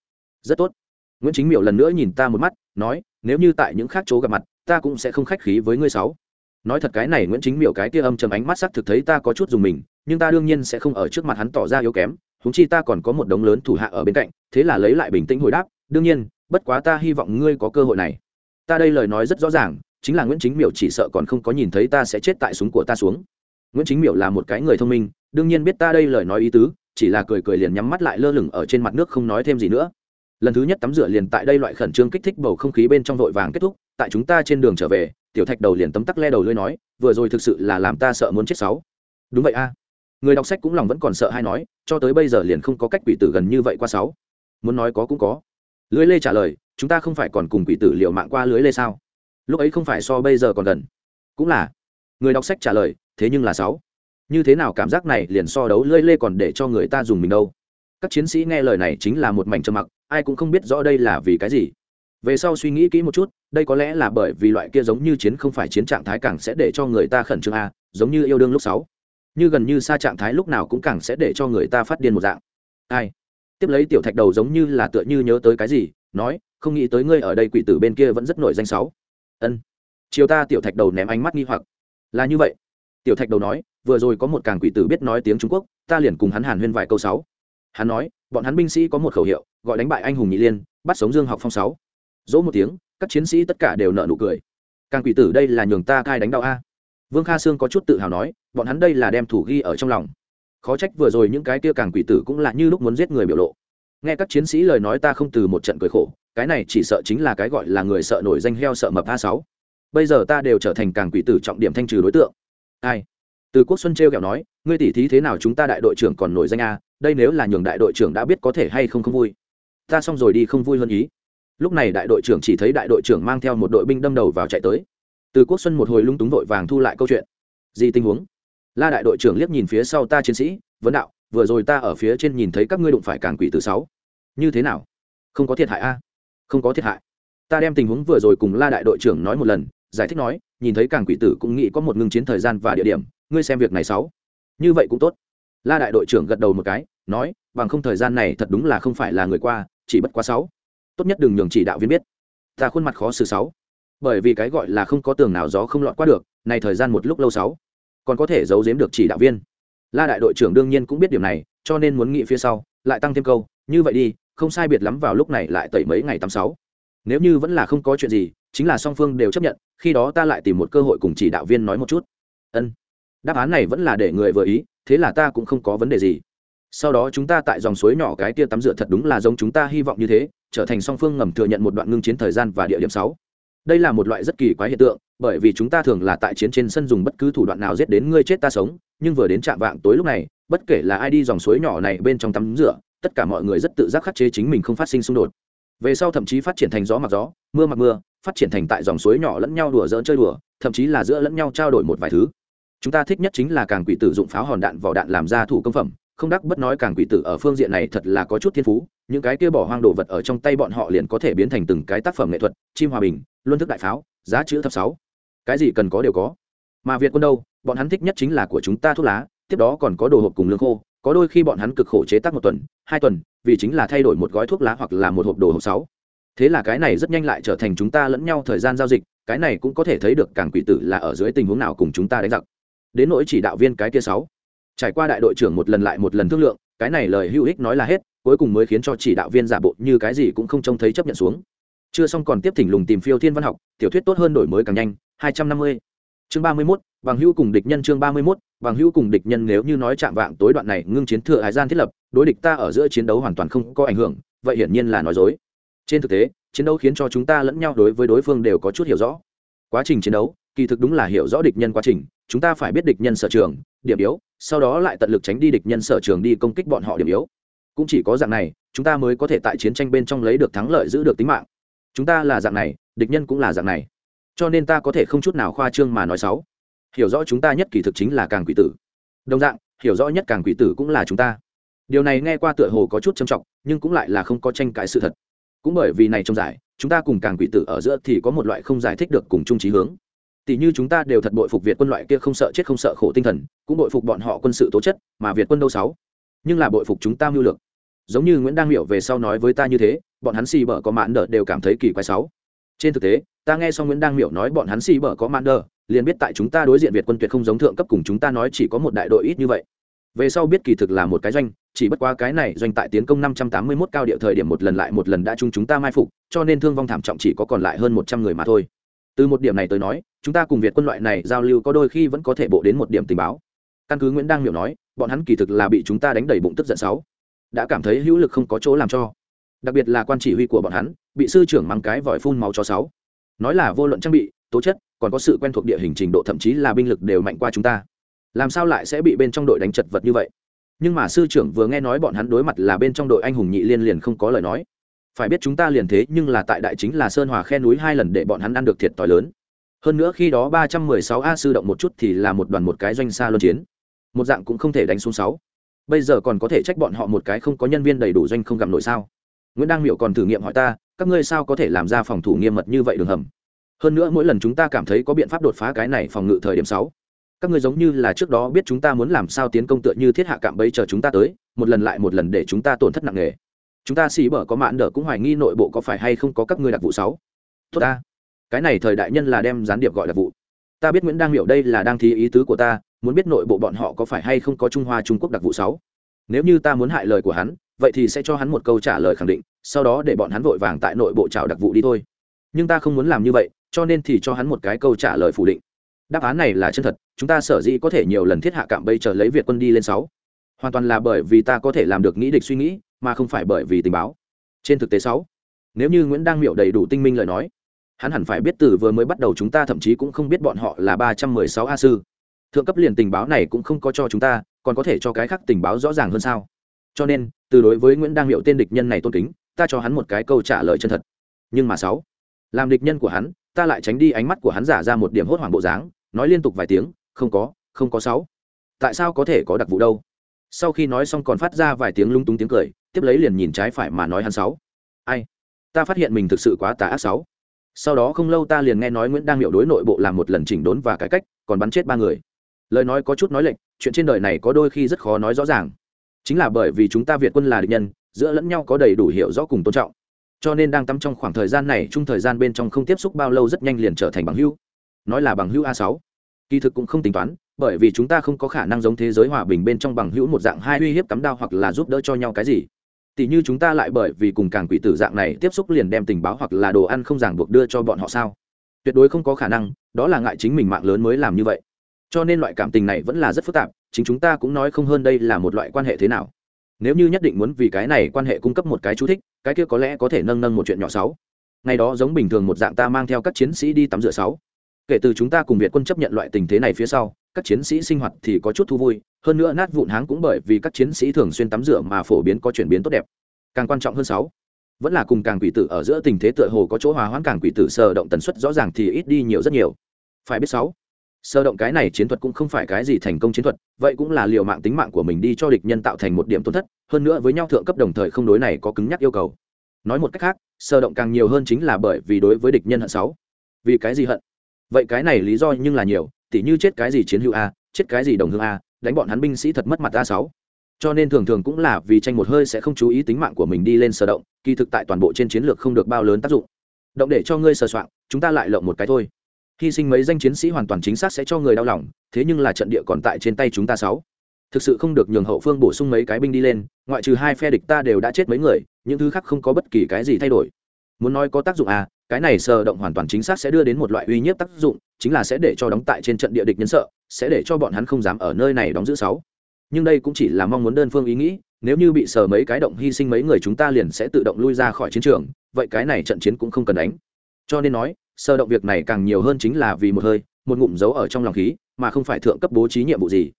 Rất tốt. Nguyễn chính miệu lần nữa nhìn ta một mắt, nói, nếu như tại những khác chỗ gặp mặt, ta cũng sẽ không khách khí với ngươi sáu. Nói thật cái này nguyễn chính miệu cái kia âm trầm ánh mắt sắc thực thấy ta có chút dùng mình, nhưng ta đương nhiên sẽ không ở trước mặt hắn tỏ ra yếu kém húng chi ta còn có một đống lớn thủ hạ ở bên cạnh, thế là lấy lại bình tĩnh hồi đáp, đương nhiên, bất quá ta hy vọng ngươi có cơ hội này ta đây lời nói rất rõ ràng, chính là nguyễn chính miểu chỉ sợ còn không có nhìn thấy ta sẽ chết tại súng của ta xuống. Nguyễn chính miểu là một cái người thông minh, đương nhiên biết ta đây lời nói ý tứ, chỉ là cười cười liền nhắm mắt lại lơ lửng ở trên mặt nước không nói thêm gì nữa. Lần thứ nhất tắm rửa liền tại đây loại khẩn trương kích thích bầu không khí bên trong vội vàng kết thúc, tại chúng ta trên đường trở về, tiểu thạch đầu liền tấm tắc le đầu lưới nói, vừa rồi thực sự là làm ta sợ muốn chết sáu. Đúng vậy a. Người đọc sách cũng lòng vẫn còn sợ hay nói, cho tới bây giờ liền không có cách quỷ tử gần như vậy qua sáu. Muốn nói có cũng có. Lưới lê trả lời chúng ta không phải còn cùng quỷ tử liệu mạng qua lưới lê sao? Lúc ấy không phải so bây giờ còn gần. Cũng là. Người đọc sách trả lời, thế nhưng là sáu. Như thế nào cảm giác này liền so đấu lưỡi lê còn để cho người ta dùng mình đâu? Các chiến sĩ nghe lời này chính là một mảnh trầm mặc, ai cũng không biết rõ đây là vì cái gì. Về sau suy nghĩ kỹ một chút, đây có lẽ là bởi vì loại kia giống như chiến không phải chiến trạng thái càng sẽ để cho người ta khẩn trương a, giống như yêu đương lúc sáu. Như gần như xa trạng thái lúc nào cũng càng sẽ để cho người ta phát điên một dạng. Ai? Tiếp lấy tiểu thạch đầu giống như là tựa như nhớ tới cái gì nói, không nghĩ tới ngươi ở đây quỷ tử bên kia vẫn rất nổi danh sáu. Ân. Chiều ta tiểu thạch đầu ném ánh mắt nghi hoặc. Là như vậy. Tiểu thạch đầu nói, vừa rồi có một càng quỷ tử biết nói tiếng trung quốc, ta liền cùng hắn hàn huyên vài câu sáu. Hắn nói, bọn hắn binh sĩ có một khẩu hiệu, gọi đánh bại anh hùng nhị liên, bắt sống dương học phong sáu. Dỗ một tiếng, các chiến sĩ tất cả đều nợ nụ cười. Càng quỷ tử đây là nhường ta cai đánh đạo a. Vương kha sương có chút tự hào nói, bọn hắn đây là đem thủ ghi ở trong lòng. Khó trách vừa rồi những cái kia càng quỷ tử cũng là như lúc muốn giết người biểu lộ nghe các chiến sĩ lời nói ta không từ một trận cười khổ, cái này chỉ sợ chính là cái gọi là người sợ nổi danh heo sợ mập a sáu. Bây giờ ta đều trở thành càng quỷ tử trọng điểm thanh trừ đối tượng. Ai? Từ quốc xuân trêu kẹo nói, ngươi tỉ thí thế nào chúng ta đại đội trưởng còn nổi danh a, đây nếu là nhường đại đội trưởng đã biết có thể hay không không vui. Ta xong rồi đi không vui hơn ý. Lúc này đại đội trưởng chỉ thấy đại đội trưởng mang theo một đội binh đâm đầu vào chạy tới. Từ quốc xuân một hồi lung túng vội vàng thu lại câu chuyện. Gì tình huống? La đại đội trưởng liếc nhìn phía sau ta chiến sĩ, vấn đạo vừa rồi ta ở phía trên nhìn thấy các ngươi đụng phải càn quỷ từ sáu. Như thế nào? Không có thiệt hại a? Không có thiệt hại. Ta đem tình huống vừa rồi cùng la đại đội trưởng nói một lần, giải thích nói, nhìn thấy càng quỷ tử cũng nghĩ có một ngưng chiến thời gian và địa điểm, ngươi xem việc này sáu. Như vậy cũng tốt. La đại đội trưởng gật đầu một cái, nói, bằng không thời gian này thật đúng là không phải là người qua, chỉ bất quá sáu. Tốt nhất đừng nhường chỉ đạo viên biết. Ta khuôn mặt khó xử sáu. Bởi vì cái gọi là không có tường nào gió không lọt qua được này thời gian một lúc lâu sáu. Còn có thể giấu giếm được chỉ đạo viên la đại đội trưởng đương nhiên cũng biết điểm này, cho nên muốn nghĩ phía sau, lại tăng thêm câu, như vậy đi, không sai biệt lắm vào lúc này lại tẩy mấy ngày tám sáu. Nếu như vẫn là không có chuyện gì, chính là song phương đều chấp nhận, khi đó ta lại tìm một cơ hội cùng chỉ đạo viên nói một chút. Ân. Đáp án này vẫn là để người vừa ý, thế là ta cũng không có vấn đề gì. Sau đó chúng ta tại dòng suối nhỏ cái kia tắm rửa thật đúng là giống chúng ta hy vọng như thế, trở thành song phương ngầm thừa nhận một đoạn ngưng chiến thời gian và địa điểm sáu. Đây là một loại rất kỳ quái hiện tượng bởi vì chúng ta thường là tại chiến trên sân dùng bất cứ thủ đoạn nào giết đến ngươi chết ta sống, nhưng vừa đến trạm vạng tối lúc này, bất kể là ai đi dòng suối nhỏ này bên trong tắm rửa, tất cả mọi người rất tự giác khắc chế chính mình không phát sinh xung đột. Về sau thậm chí phát triển thành gió mặc gió, mưa mặc mưa, phát triển thành tại dòng suối nhỏ lẫn nhau đùa dỡn chơi đùa, thậm chí là giữa lẫn nhau trao đổi một vài thứ. Chúng ta thích nhất chính là càng quỷ tử dụng pháo hòn đạn vỏ đạn làm ra thủ công phẩm, không đắc bất nói càng quỷ tử ở phương diện này thật là có chút thiên phú, những cái kia bỏ hoang đồ vật ở trong tay bọn họ liền có thể biến thành từng cái tác phẩm nghệ thuật, chim hòa bình, luân thức đại pháo, giá chữ thập sáu cái gì cần có đều có. Mà việt quân đâu, bọn hắn thích nhất chính là của chúng ta thuốc lá, tiếp đó còn có đồ hộp cùng lương khô, có đôi khi bọn hắn cực khổ chế tác một tuần, hai tuần, vì chính là thay đổi một gói thuốc lá hoặc là một hộp đồ hộp sáu. Thế là cái này rất nhanh lại trở thành chúng ta lẫn nhau thời gian giao dịch, cái này cũng có thể thấy được càng quỷ tử là ở dưới tình huống nào cùng chúng ta đánh giặc. Đến nỗi chỉ đạo viên cái kia sáu. Trải qua đại đội trưởng một lần lại một lần thương lượng, cái này lời hữu ích nói là hết, cuối cùng mới khiến cho chỉ đạo viên giả bộ như cái gì cũng không trông thấy chấp nhận xuống. Chưa xong còn tiếp thỉnh lùng tìm phiêu thiên văn học, tiểu thuyết tốt hơn đổi mới càng nhanh 250. chương 31, bằng hữu cùng địch nhân chương 31, bằng hữu cùng địch nhân nếu như nói chạm vạng tối đoạn này ngưng chiến thừa hải gian thiết lập đối địch ta ở giữa chiến đấu hoàn toàn không có ảnh hưởng vậy hiển nhiên là nói dối. Trên thực tế chiến đấu khiến cho chúng ta lẫn nhau đối với đối phương đều có chút hiểu rõ. Quá trình chiến đấu kỳ thực đúng là hiểu rõ địch nhân quá trình chúng ta phải biết địch nhân sở trường điểm yếu sau đó lại tận lực tránh đi địch nhân sở trường đi công kích bọn họ điểm yếu. Cũng chỉ có dạng này chúng ta mới có thể tại chiến tranh bên trong lấy được thắng lợi giữ được tính mạng. Chúng ta là dạng này địch nhân cũng là dạng này cho nên ta có thể không chút nào khoa trương mà nói xấu. Hiểu rõ chúng ta nhất kỳ thực chính là càng quỷ tử. Đồng dạng, hiểu rõ nhất càng quỷ tử cũng là chúng ta. Điều này nghe qua tựa hồ có chút trầm trọng, nhưng cũng lại là không có tranh cãi sự thật. Cũng bởi vì này trong giải, chúng ta cùng càng quỷ tử ở giữa thì có một loại không giải thích được cùng chung trí hướng. Tỷ như chúng ta đều thật bội phục việt quân loại kia không sợ chết không sợ khổ tinh thần, cũng bội phục bọn họ quân sự tố chất, mà việt quân đâu sáu nhưng là bội phục chúng ta mưu lược. Giống như nguyễn đăng miểu về sau nói với ta như thế, bọn hắn xì bở có mãn đờ đều cảm thấy kỳ quái sáu trên thực tế, ta nghe xong nguyễn đăng miểu nói bọn hắn xì bở có mãn đờ liền biết tại chúng ta đối diện việt quân tuyệt không giống thượng cấp cùng chúng ta nói chỉ có một đại đội ít như vậy. Về sau biết kỳ thực là một cái doanh, chỉ bất qua cái này doanh tại tiến công năm trăm tám mươi 581 cao địa thời điểm một lần lại một lần đã chung chúng ta mai phục, cho nên thương vong thảm trọng chỉ có còn lại hơn một trăm người mà thôi. Từ một điểm này tới nói, chúng ta cùng việt quân loại này giao lưu có đôi khi vẫn có thể bộ đến một điểm tình báo. Căn cứ nguyễn đăng miểu nói, bọn hắn kỳ thực là bị chúng ta đánh đầy bụng tức giận sáu. Đã cảm thấy hữu lực không có chỗ làm cho. Đặc biệt là quan chỉ huy của bọn hắn bị sư trưởng mang cái vòi phun máu cho sáu. Nói là vô luận trang bị, tố chất, còn có sự quen thuộc địa hình trình độ thậm chí là binh lực đều mạnh qua chúng ta. Làm sao lại sẽ bị bên trong đội đánh chật vật như vậy? Nhưng mà sư trưởng vừa nghe nói bọn hắn đối mặt là bên trong đội anh hùng nhị liên liền không có lời nói. Phải biết chúng ta liền thế, nhưng là tại đại chính là sơn hòa khe núi hai lần để bọn hắn ăn được thiệt t lớn. Hơn nữa khi đó ba trăm mười sáu a sư động một chút thì là một đoàn một cái doanh xa luân chiến. Một dạng cũng không thể đánh xuống sáu. Bây giờ còn có thể trách bọn họ một cái không có nhân viên đầy đủ doanh không gặm nổi sao? Nguyễn đăng miệu còn thử nghiệm hỏi ta các ngươi sao có thể làm ra phòng thủ nghiêm mật như vậy đường hầm? Hơn nữa mỗi lần chúng ta cảm thấy có biện pháp đột phá cái này phòng ngự thời điểm sáu, các ngươi giống như là trước đó biết chúng ta muốn làm sao tiến công tựa như thiết hạ cạm bẫy chờ chúng ta tới, một lần lại một lần để chúng ta tổn thất nặng nề. Chúng ta xì bở có mạn đỡ cũng hoài nghi nội bộ có phải hay không có các ngươi đặc vụ sáu. Tốt ta. Cái này thời đại nhân là đem gián điệp gọi đặc vụ. Ta biết nguyễn đang hiểu đây là đang thí ý tứ của ta, muốn biết nội bộ bọn họ có phải hay không có trung hoa trung quốc đặc vụ sáu. Nếu như ta muốn hại lời của hắn, vậy thì sẽ cho hắn một câu trả lời khẳng định sau đó để bọn hắn vội vàng tại nội bộ trào đặc vụ đi thôi. Nhưng ta không muốn làm như vậy, cho nên thì cho hắn một cái câu trả lời phủ định. Đáp án này là chân thật, chúng ta sở dĩ có thể nhiều lần thiết hạ cạm bây chờ lấy việt quân đi lên sáu. Hoàn toàn là bởi vì ta có thể làm được nghĩ địch suy nghĩ, mà không phải bởi vì tình báo. Trên thực tế sáu, nếu như nguyễn đang miệu đầy đủ tinh minh lời nói, hắn hẳn phải biết từ vừa mới bắt đầu chúng ta thậm chí cũng không biết bọn họ là ba trăm mười sáu a sư. Thượng cấp liền tình báo này cũng không có cho chúng ta, còn có thể cho cái khác tình báo rõ ràng hơn sao? Cho nên, từ đối với nguyễn đang miệu tên địch nhân này tôn kính ta cho hắn một cái câu trả lời chân thật. Nhưng mà sáu làm địch nhân của hắn ta lại tránh đi ánh mắt của hắn giả ra một điểm hốt hoảng bộ dáng nói liên tục vài tiếng không có không có sáu. Tại sao có thể có đặc vụ đâu? Sau khi nói xong còn phát ra vài tiếng lung túng tiếng cười tiếp lấy liền nhìn trái phải mà nói hắn sáu. Ai? Ta phát hiện mình thực sự quá tà ác sáu. Sau đó không lâu ta liền nghe nói nguyễn đang miệu đối nội bộ làm một lần chỉnh đốn và cải cách còn bắn chết ba người. Lời nói có chút nói lệch, chuyện trên đời này có đôi khi rất khó nói rõ ràng. Chính là bởi vì chúng ta việt quân là địch nhân giữa lẫn nhau có đầy đủ hiểu rõ cùng tôn trọng. Cho nên đang tắm trong khoảng thời gian này, chung thời gian bên trong không tiếp xúc bao lâu rất nhanh liền trở thành bằng hữu. Nói là bằng hữu a sáu. Kỳ thực cũng không tính toán, bởi vì chúng ta không có khả năng giống thế giới hòa bình bên trong bằng hữu một dạng hai uy hiếp cắm đao hoặc là giúp đỡ cho nhau cái gì. Tỷ như chúng ta lại bởi vì cùng càng quỷ tử dạng này tiếp xúc liền đem tình báo hoặc là đồ ăn không ràng buộc đưa cho bọn họ sao? Tuyệt đối không có khả năng, đó là ngại chính mình mạng lớn mới làm như vậy. Cho nên loại cảm tình này vẫn là rất phức tạp, chính chúng ta cũng nói không hơn đây là một loại quan hệ thế nào nếu như nhất định muốn vì cái này quan hệ cung cấp một cái chú thích, cái kia có lẽ có thể nâng nâng một chuyện nhỏ sáu. Ngày đó giống bình thường một dạng ta mang theo các chiến sĩ đi tắm rửa sáu. Kể từ chúng ta cùng việt quân chấp nhận loại tình thế này phía sau, các chiến sĩ sinh hoạt thì có chút thu vui, hơn nữa nát vụn háng cũng bởi vì các chiến sĩ thường xuyên tắm rửa mà phổ biến có chuyển biến tốt đẹp. Càng quan trọng hơn sáu, vẫn là cùng càng quỷ tử ở giữa tình thế tựa hồ có chỗ hòa hoãn, càng quỷ tử sờ động tần suất rõ ràng thì ít đi nhiều rất nhiều. Phải biết sáu sơ động cái này chiến thuật cũng không phải cái gì thành công chiến thuật, vậy cũng là liều mạng tính mạng của mình đi cho địch nhân tạo thành một điểm tổn thất, hơn nữa với nhau thượng cấp đồng thời không đối này có cứng nhắc yêu cầu. Nói một cách khác, sơ động càng nhiều hơn chính là bởi vì đối với địch nhân hận sáu vì cái gì hận? Vậy cái này lý do nhưng là nhiều, tỉ như chết cái gì chiến hữu a, chết cái gì đồng hương a, đánh bọn hắn binh sĩ thật mất mặt a sáu. Cho nên thường thường cũng là vì tranh một hơi sẽ không chú ý tính mạng của mình đi lên sơ động, kỳ thực tại toàn bộ trên chiến lược không được bao lớn tác dụng. Động để cho ngươi sờ soạn chúng ta lại lộng một cái thôi hy sinh mấy danh chiến sĩ hoàn toàn chính xác sẽ cho người đau lòng, thế nhưng là trận địa còn tại trên tay chúng ta sáu. Thực sự không được nhường hậu phương bổ sung mấy cái binh đi lên, ngoại trừ hai phe địch ta đều đã chết mấy người, những thứ khác không có bất kỳ cái gì thay đổi. Muốn nói có tác dụng à cái này sờ động hoàn toàn chính xác sẽ đưa đến một loại uy nhiếp tác dụng, chính là sẽ để cho đóng tại trên trận địa địch nhân sợ, sẽ để cho bọn hắn không dám ở nơi này đóng giữ sáu. Nhưng đây cũng chỉ là mong muốn đơn phương ý nghĩ, nếu như bị sờ mấy cái động hy sinh mấy người chúng ta liền sẽ tự động lui ra khỏi chiến trường, vậy cái này trận chiến cũng không cần đánh. Cho nên nói sơ động việc này càng nhiều hơn chính là vì một hơi, một ngụm dấu ở trong lòng khí, mà không phải thượng cấp bố trí nhiệm vụ gì.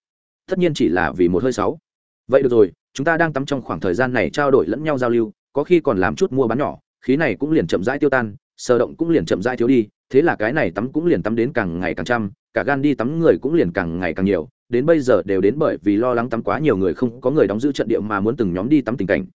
Tất nhiên chỉ là vì một hơi sáu. Vậy được rồi, chúng ta đang tắm trong khoảng thời gian này trao đổi lẫn nhau giao lưu, có khi còn làm chút mua bán nhỏ, khí này cũng liền chậm rãi tiêu tan, sơ động cũng liền chậm rãi thiếu đi, thế là cái này tắm cũng liền tắm đến càng ngày càng trăm, cả gan đi tắm người cũng liền càng ngày càng nhiều, đến bây giờ đều đến bởi vì lo lắng tắm quá nhiều người không có người đóng giữ trận địa mà muốn từng nhóm đi tắm tình cảnh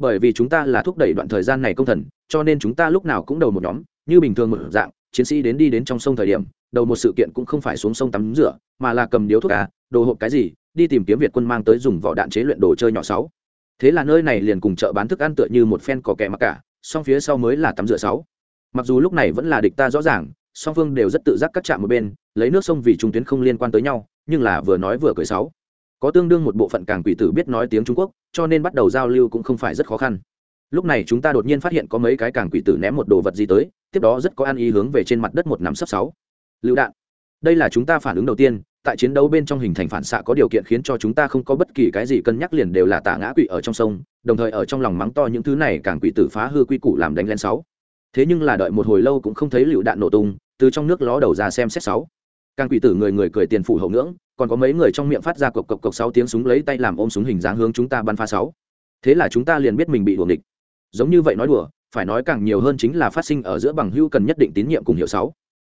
bởi vì chúng ta là thúc đẩy đoạn thời gian này công thần, cho nên chúng ta lúc nào cũng đầu một nhóm, như bình thường một dạng, chiến sĩ đến đi đến trong sông thời điểm, đầu một sự kiện cũng không phải xuống sông tắm rửa, mà là cầm điếu thuốc cá đồ hộp cái gì, đi tìm kiếm việt quân mang tới dùng vỏ đạn chế luyện đồ chơi nhỏ sáu. Thế là nơi này liền cùng chợ bán thức ăn tựa như một phen cỏ kẹ mặc cả, song phía sau mới là tắm rửa sáu. Mặc dù lúc này vẫn là địch ta rõ ràng, song phương đều rất tự giác cắt chạm một bên, lấy nước sông vì trung tuyến không liên quan tới nhau, nhưng là vừa nói vừa cười sáu có tương đương một bộ phận càng quỷ tử biết nói tiếng trung quốc, cho nên bắt đầu giao lưu cũng không phải rất khó khăn. Lúc này chúng ta đột nhiên phát hiện có mấy cái càng quỷ tử ném một đồ vật gì tới, tiếp đó rất có ăn ý hướng về trên mặt đất một nắm sấp sáu. Lựu đạn. Đây là chúng ta phản ứng đầu tiên, tại chiến đấu bên trong hình thành phản xạ có điều kiện khiến cho chúng ta không có bất kỳ cái gì cân nhắc liền đều là tả ngã quỷ ở trong sông, đồng thời ở trong lòng mắng to những thứ này càng quỷ tử phá hư quy củ làm đánh lên sáu. Thế nhưng là đợi một hồi lâu cũng không thấy lựu đạn nổ tung, từ trong nước ló đầu ra xem xét sáu. Càng quỷ tử người người cười tiền phủ hậu ngưỡng còn có mấy người trong miệng phát ra cộc cộc cộc sáu tiếng súng lấy tay làm ôm súng hình dáng hướng chúng ta bắn phá sáu. Thế là chúng ta liền biết mình bị đuổi địch giống như vậy nói đùa, phải nói càng nhiều hơn chính là phát sinh ở giữa bằng hữu cần nhất định tín nhiệm cùng hiệu sáu.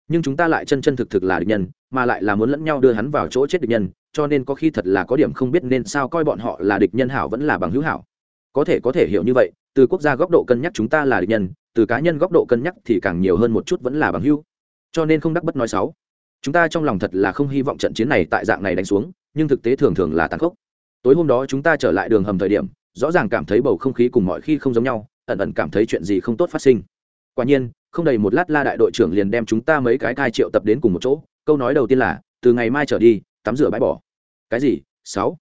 Nhưng chúng ta lại chân chân thực thực là địch nhân, mà lại là muốn lẫn nhau đưa hắn vào chỗ chết địch nhân, cho nên có khi thật là có điểm không biết nên sao coi bọn họ là địch nhân hảo vẫn là bằng hữu hảo. Có thể có thể hiểu như vậy, từ quốc gia góc độ cân nhắc chúng ta là địch nhân, từ cá nhân góc độ cân nhắc thì càng nhiều hơn một chút vẫn là bằng hữu. Cho nên không đắc bất nói sáu chúng ta trong lòng thật là không hy vọng trận chiến này tại dạng này đánh xuống, nhưng thực tế thường thường là tàn khốc. Tối hôm đó chúng ta trở lại đường hầm thời điểm, rõ ràng cảm thấy bầu không khí cùng mọi khi không giống nhau, ẩn ẩn cảm thấy chuyện gì không tốt phát sinh. Quả nhiên, không đầy một lát la đại đội trưởng liền đem chúng ta mấy cái cai triệu tập đến cùng một chỗ, câu nói đầu tiên là, từ ngày mai trở đi, tắm rửa bãi bỏ. Cái gì? Sáu?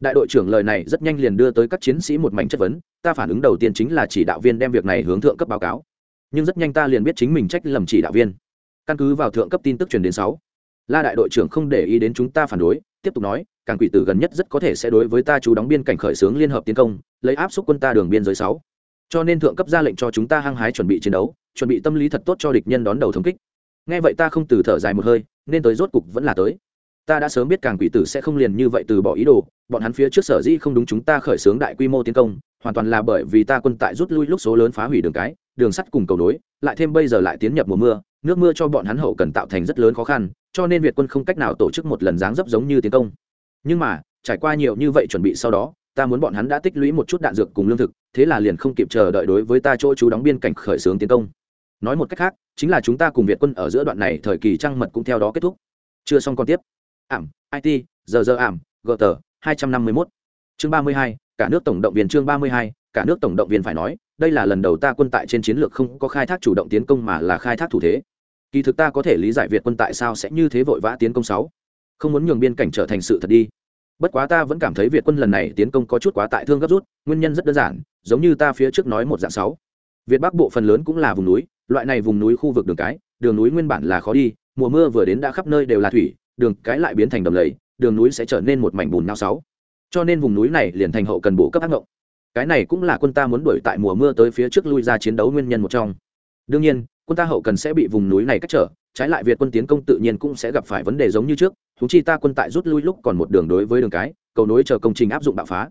Đại đội trưởng lời này rất nhanh liền đưa tới các chiến sĩ một mảnh chất vấn, ta phản ứng đầu tiên chính là chỉ đạo viên đem việc này hướng thượng cấp báo cáo. Nhưng rất nhanh ta liền biết chính mình trách lầm chỉ đạo viên. Căn cứ vào thượng cấp tin tức truyền đến sáu la đại đội trưởng không để ý đến chúng ta phản đối, tiếp tục nói, càng quỷ tử gần nhất rất có thể sẽ đối với ta chú đóng biên cảnh khởi xướng liên hợp tiến công, lấy áp xúc quân ta đường biên giới sáu. Cho nên thượng cấp ra lệnh cho chúng ta hăng hái chuẩn bị chiến đấu, chuẩn bị tâm lý thật tốt cho địch nhân đón đầu thống kích. Nghe vậy ta không từ thở dài một hơi, nên tới rốt cục vẫn là tới. Ta đã sớm biết càng quỷ tử sẽ không liền như vậy từ bỏ ý đồ, bọn hắn phía trước sở dĩ không đúng chúng ta khởi xướng đại quy mô tiến công, hoàn toàn là bởi vì ta quân tại rút lui lúc số lớn phá hủy đường cái, đường sắt cùng cầu nối, lại thêm bây giờ lại tiến nhập mùa mưa nước mưa cho bọn hắn hậu cần tạo thành rất lớn khó khăn, cho nên việt quân không cách nào tổ chức một lần dáng dấp giống như tiến công. Nhưng mà, trải qua nhiều như vậy chuẩn bị sau đó, ta muốn bọn hắn đã tích lũy một chút đạn dược cùng lương thực, thế là liền không kịp chờ đợi đối với ta chỗ chú đóng biên cảnh khởi xướng tiến công. Nói một cách khác, chính là chúng ta cùng việt quân ở giữa đoạn này thời kỳ trăng mật cũng theo đó kết thúc. Chưa xong còn tiếp. Ảm it giờ giờ ảm gờ tờ hai trăm năm mươi mốt. Chương ba mươi hai, cả nước tổng động viên chương ba mươi hai, cả nước tổng động viên phải nói đây là lần đầu ta quân tại trên chiến lược không có khai thác chủ động tiến công mà là khai thác thủ thế. Kỳ thực ta có thể lý giải việt quân tại sao sẽ như thế vội vã tiến công sáu. Không muốn nhường biên cảnh trở thành sự thật đi. Bất quá ta vẫn cảm thấy việt quân lần này tiến công có chút quá tại thương gấp rút, nguyên nhân rất đơn giản, giống như ta phía trước nói một dạng sáu. Việt bắc bộ phần lớn cũng là vùng núi, loại này vùng núi khu vực đường cái, đường núi nguyên bản là khó đi, mùa mưa vừa đến đã khắp nơi đều là thủy, đường cái lại biến thành đầm lầy, đường núi sẽ trở nên một mảnh bùn nao sáu. Cho nên vùng núi này liền thành hậu cần bổ cấp ác ngộng cái này cũng là quân ta muốn đuổi tại mùa mưa tới phía trước lui ra chiến đấu nguyên nhân một trong. Đương nhiên, quân ta hậu cần sẽ bị vùng núi này cách trở, trái lại việt quân tiến công tự nhiên cũng sẽ gặp phải vấn đề giống như trước thú chi ta quân tại rút lui lúc còn một đường đối với đường cái, cầu nối chờ công trình áp dụng bạo phá.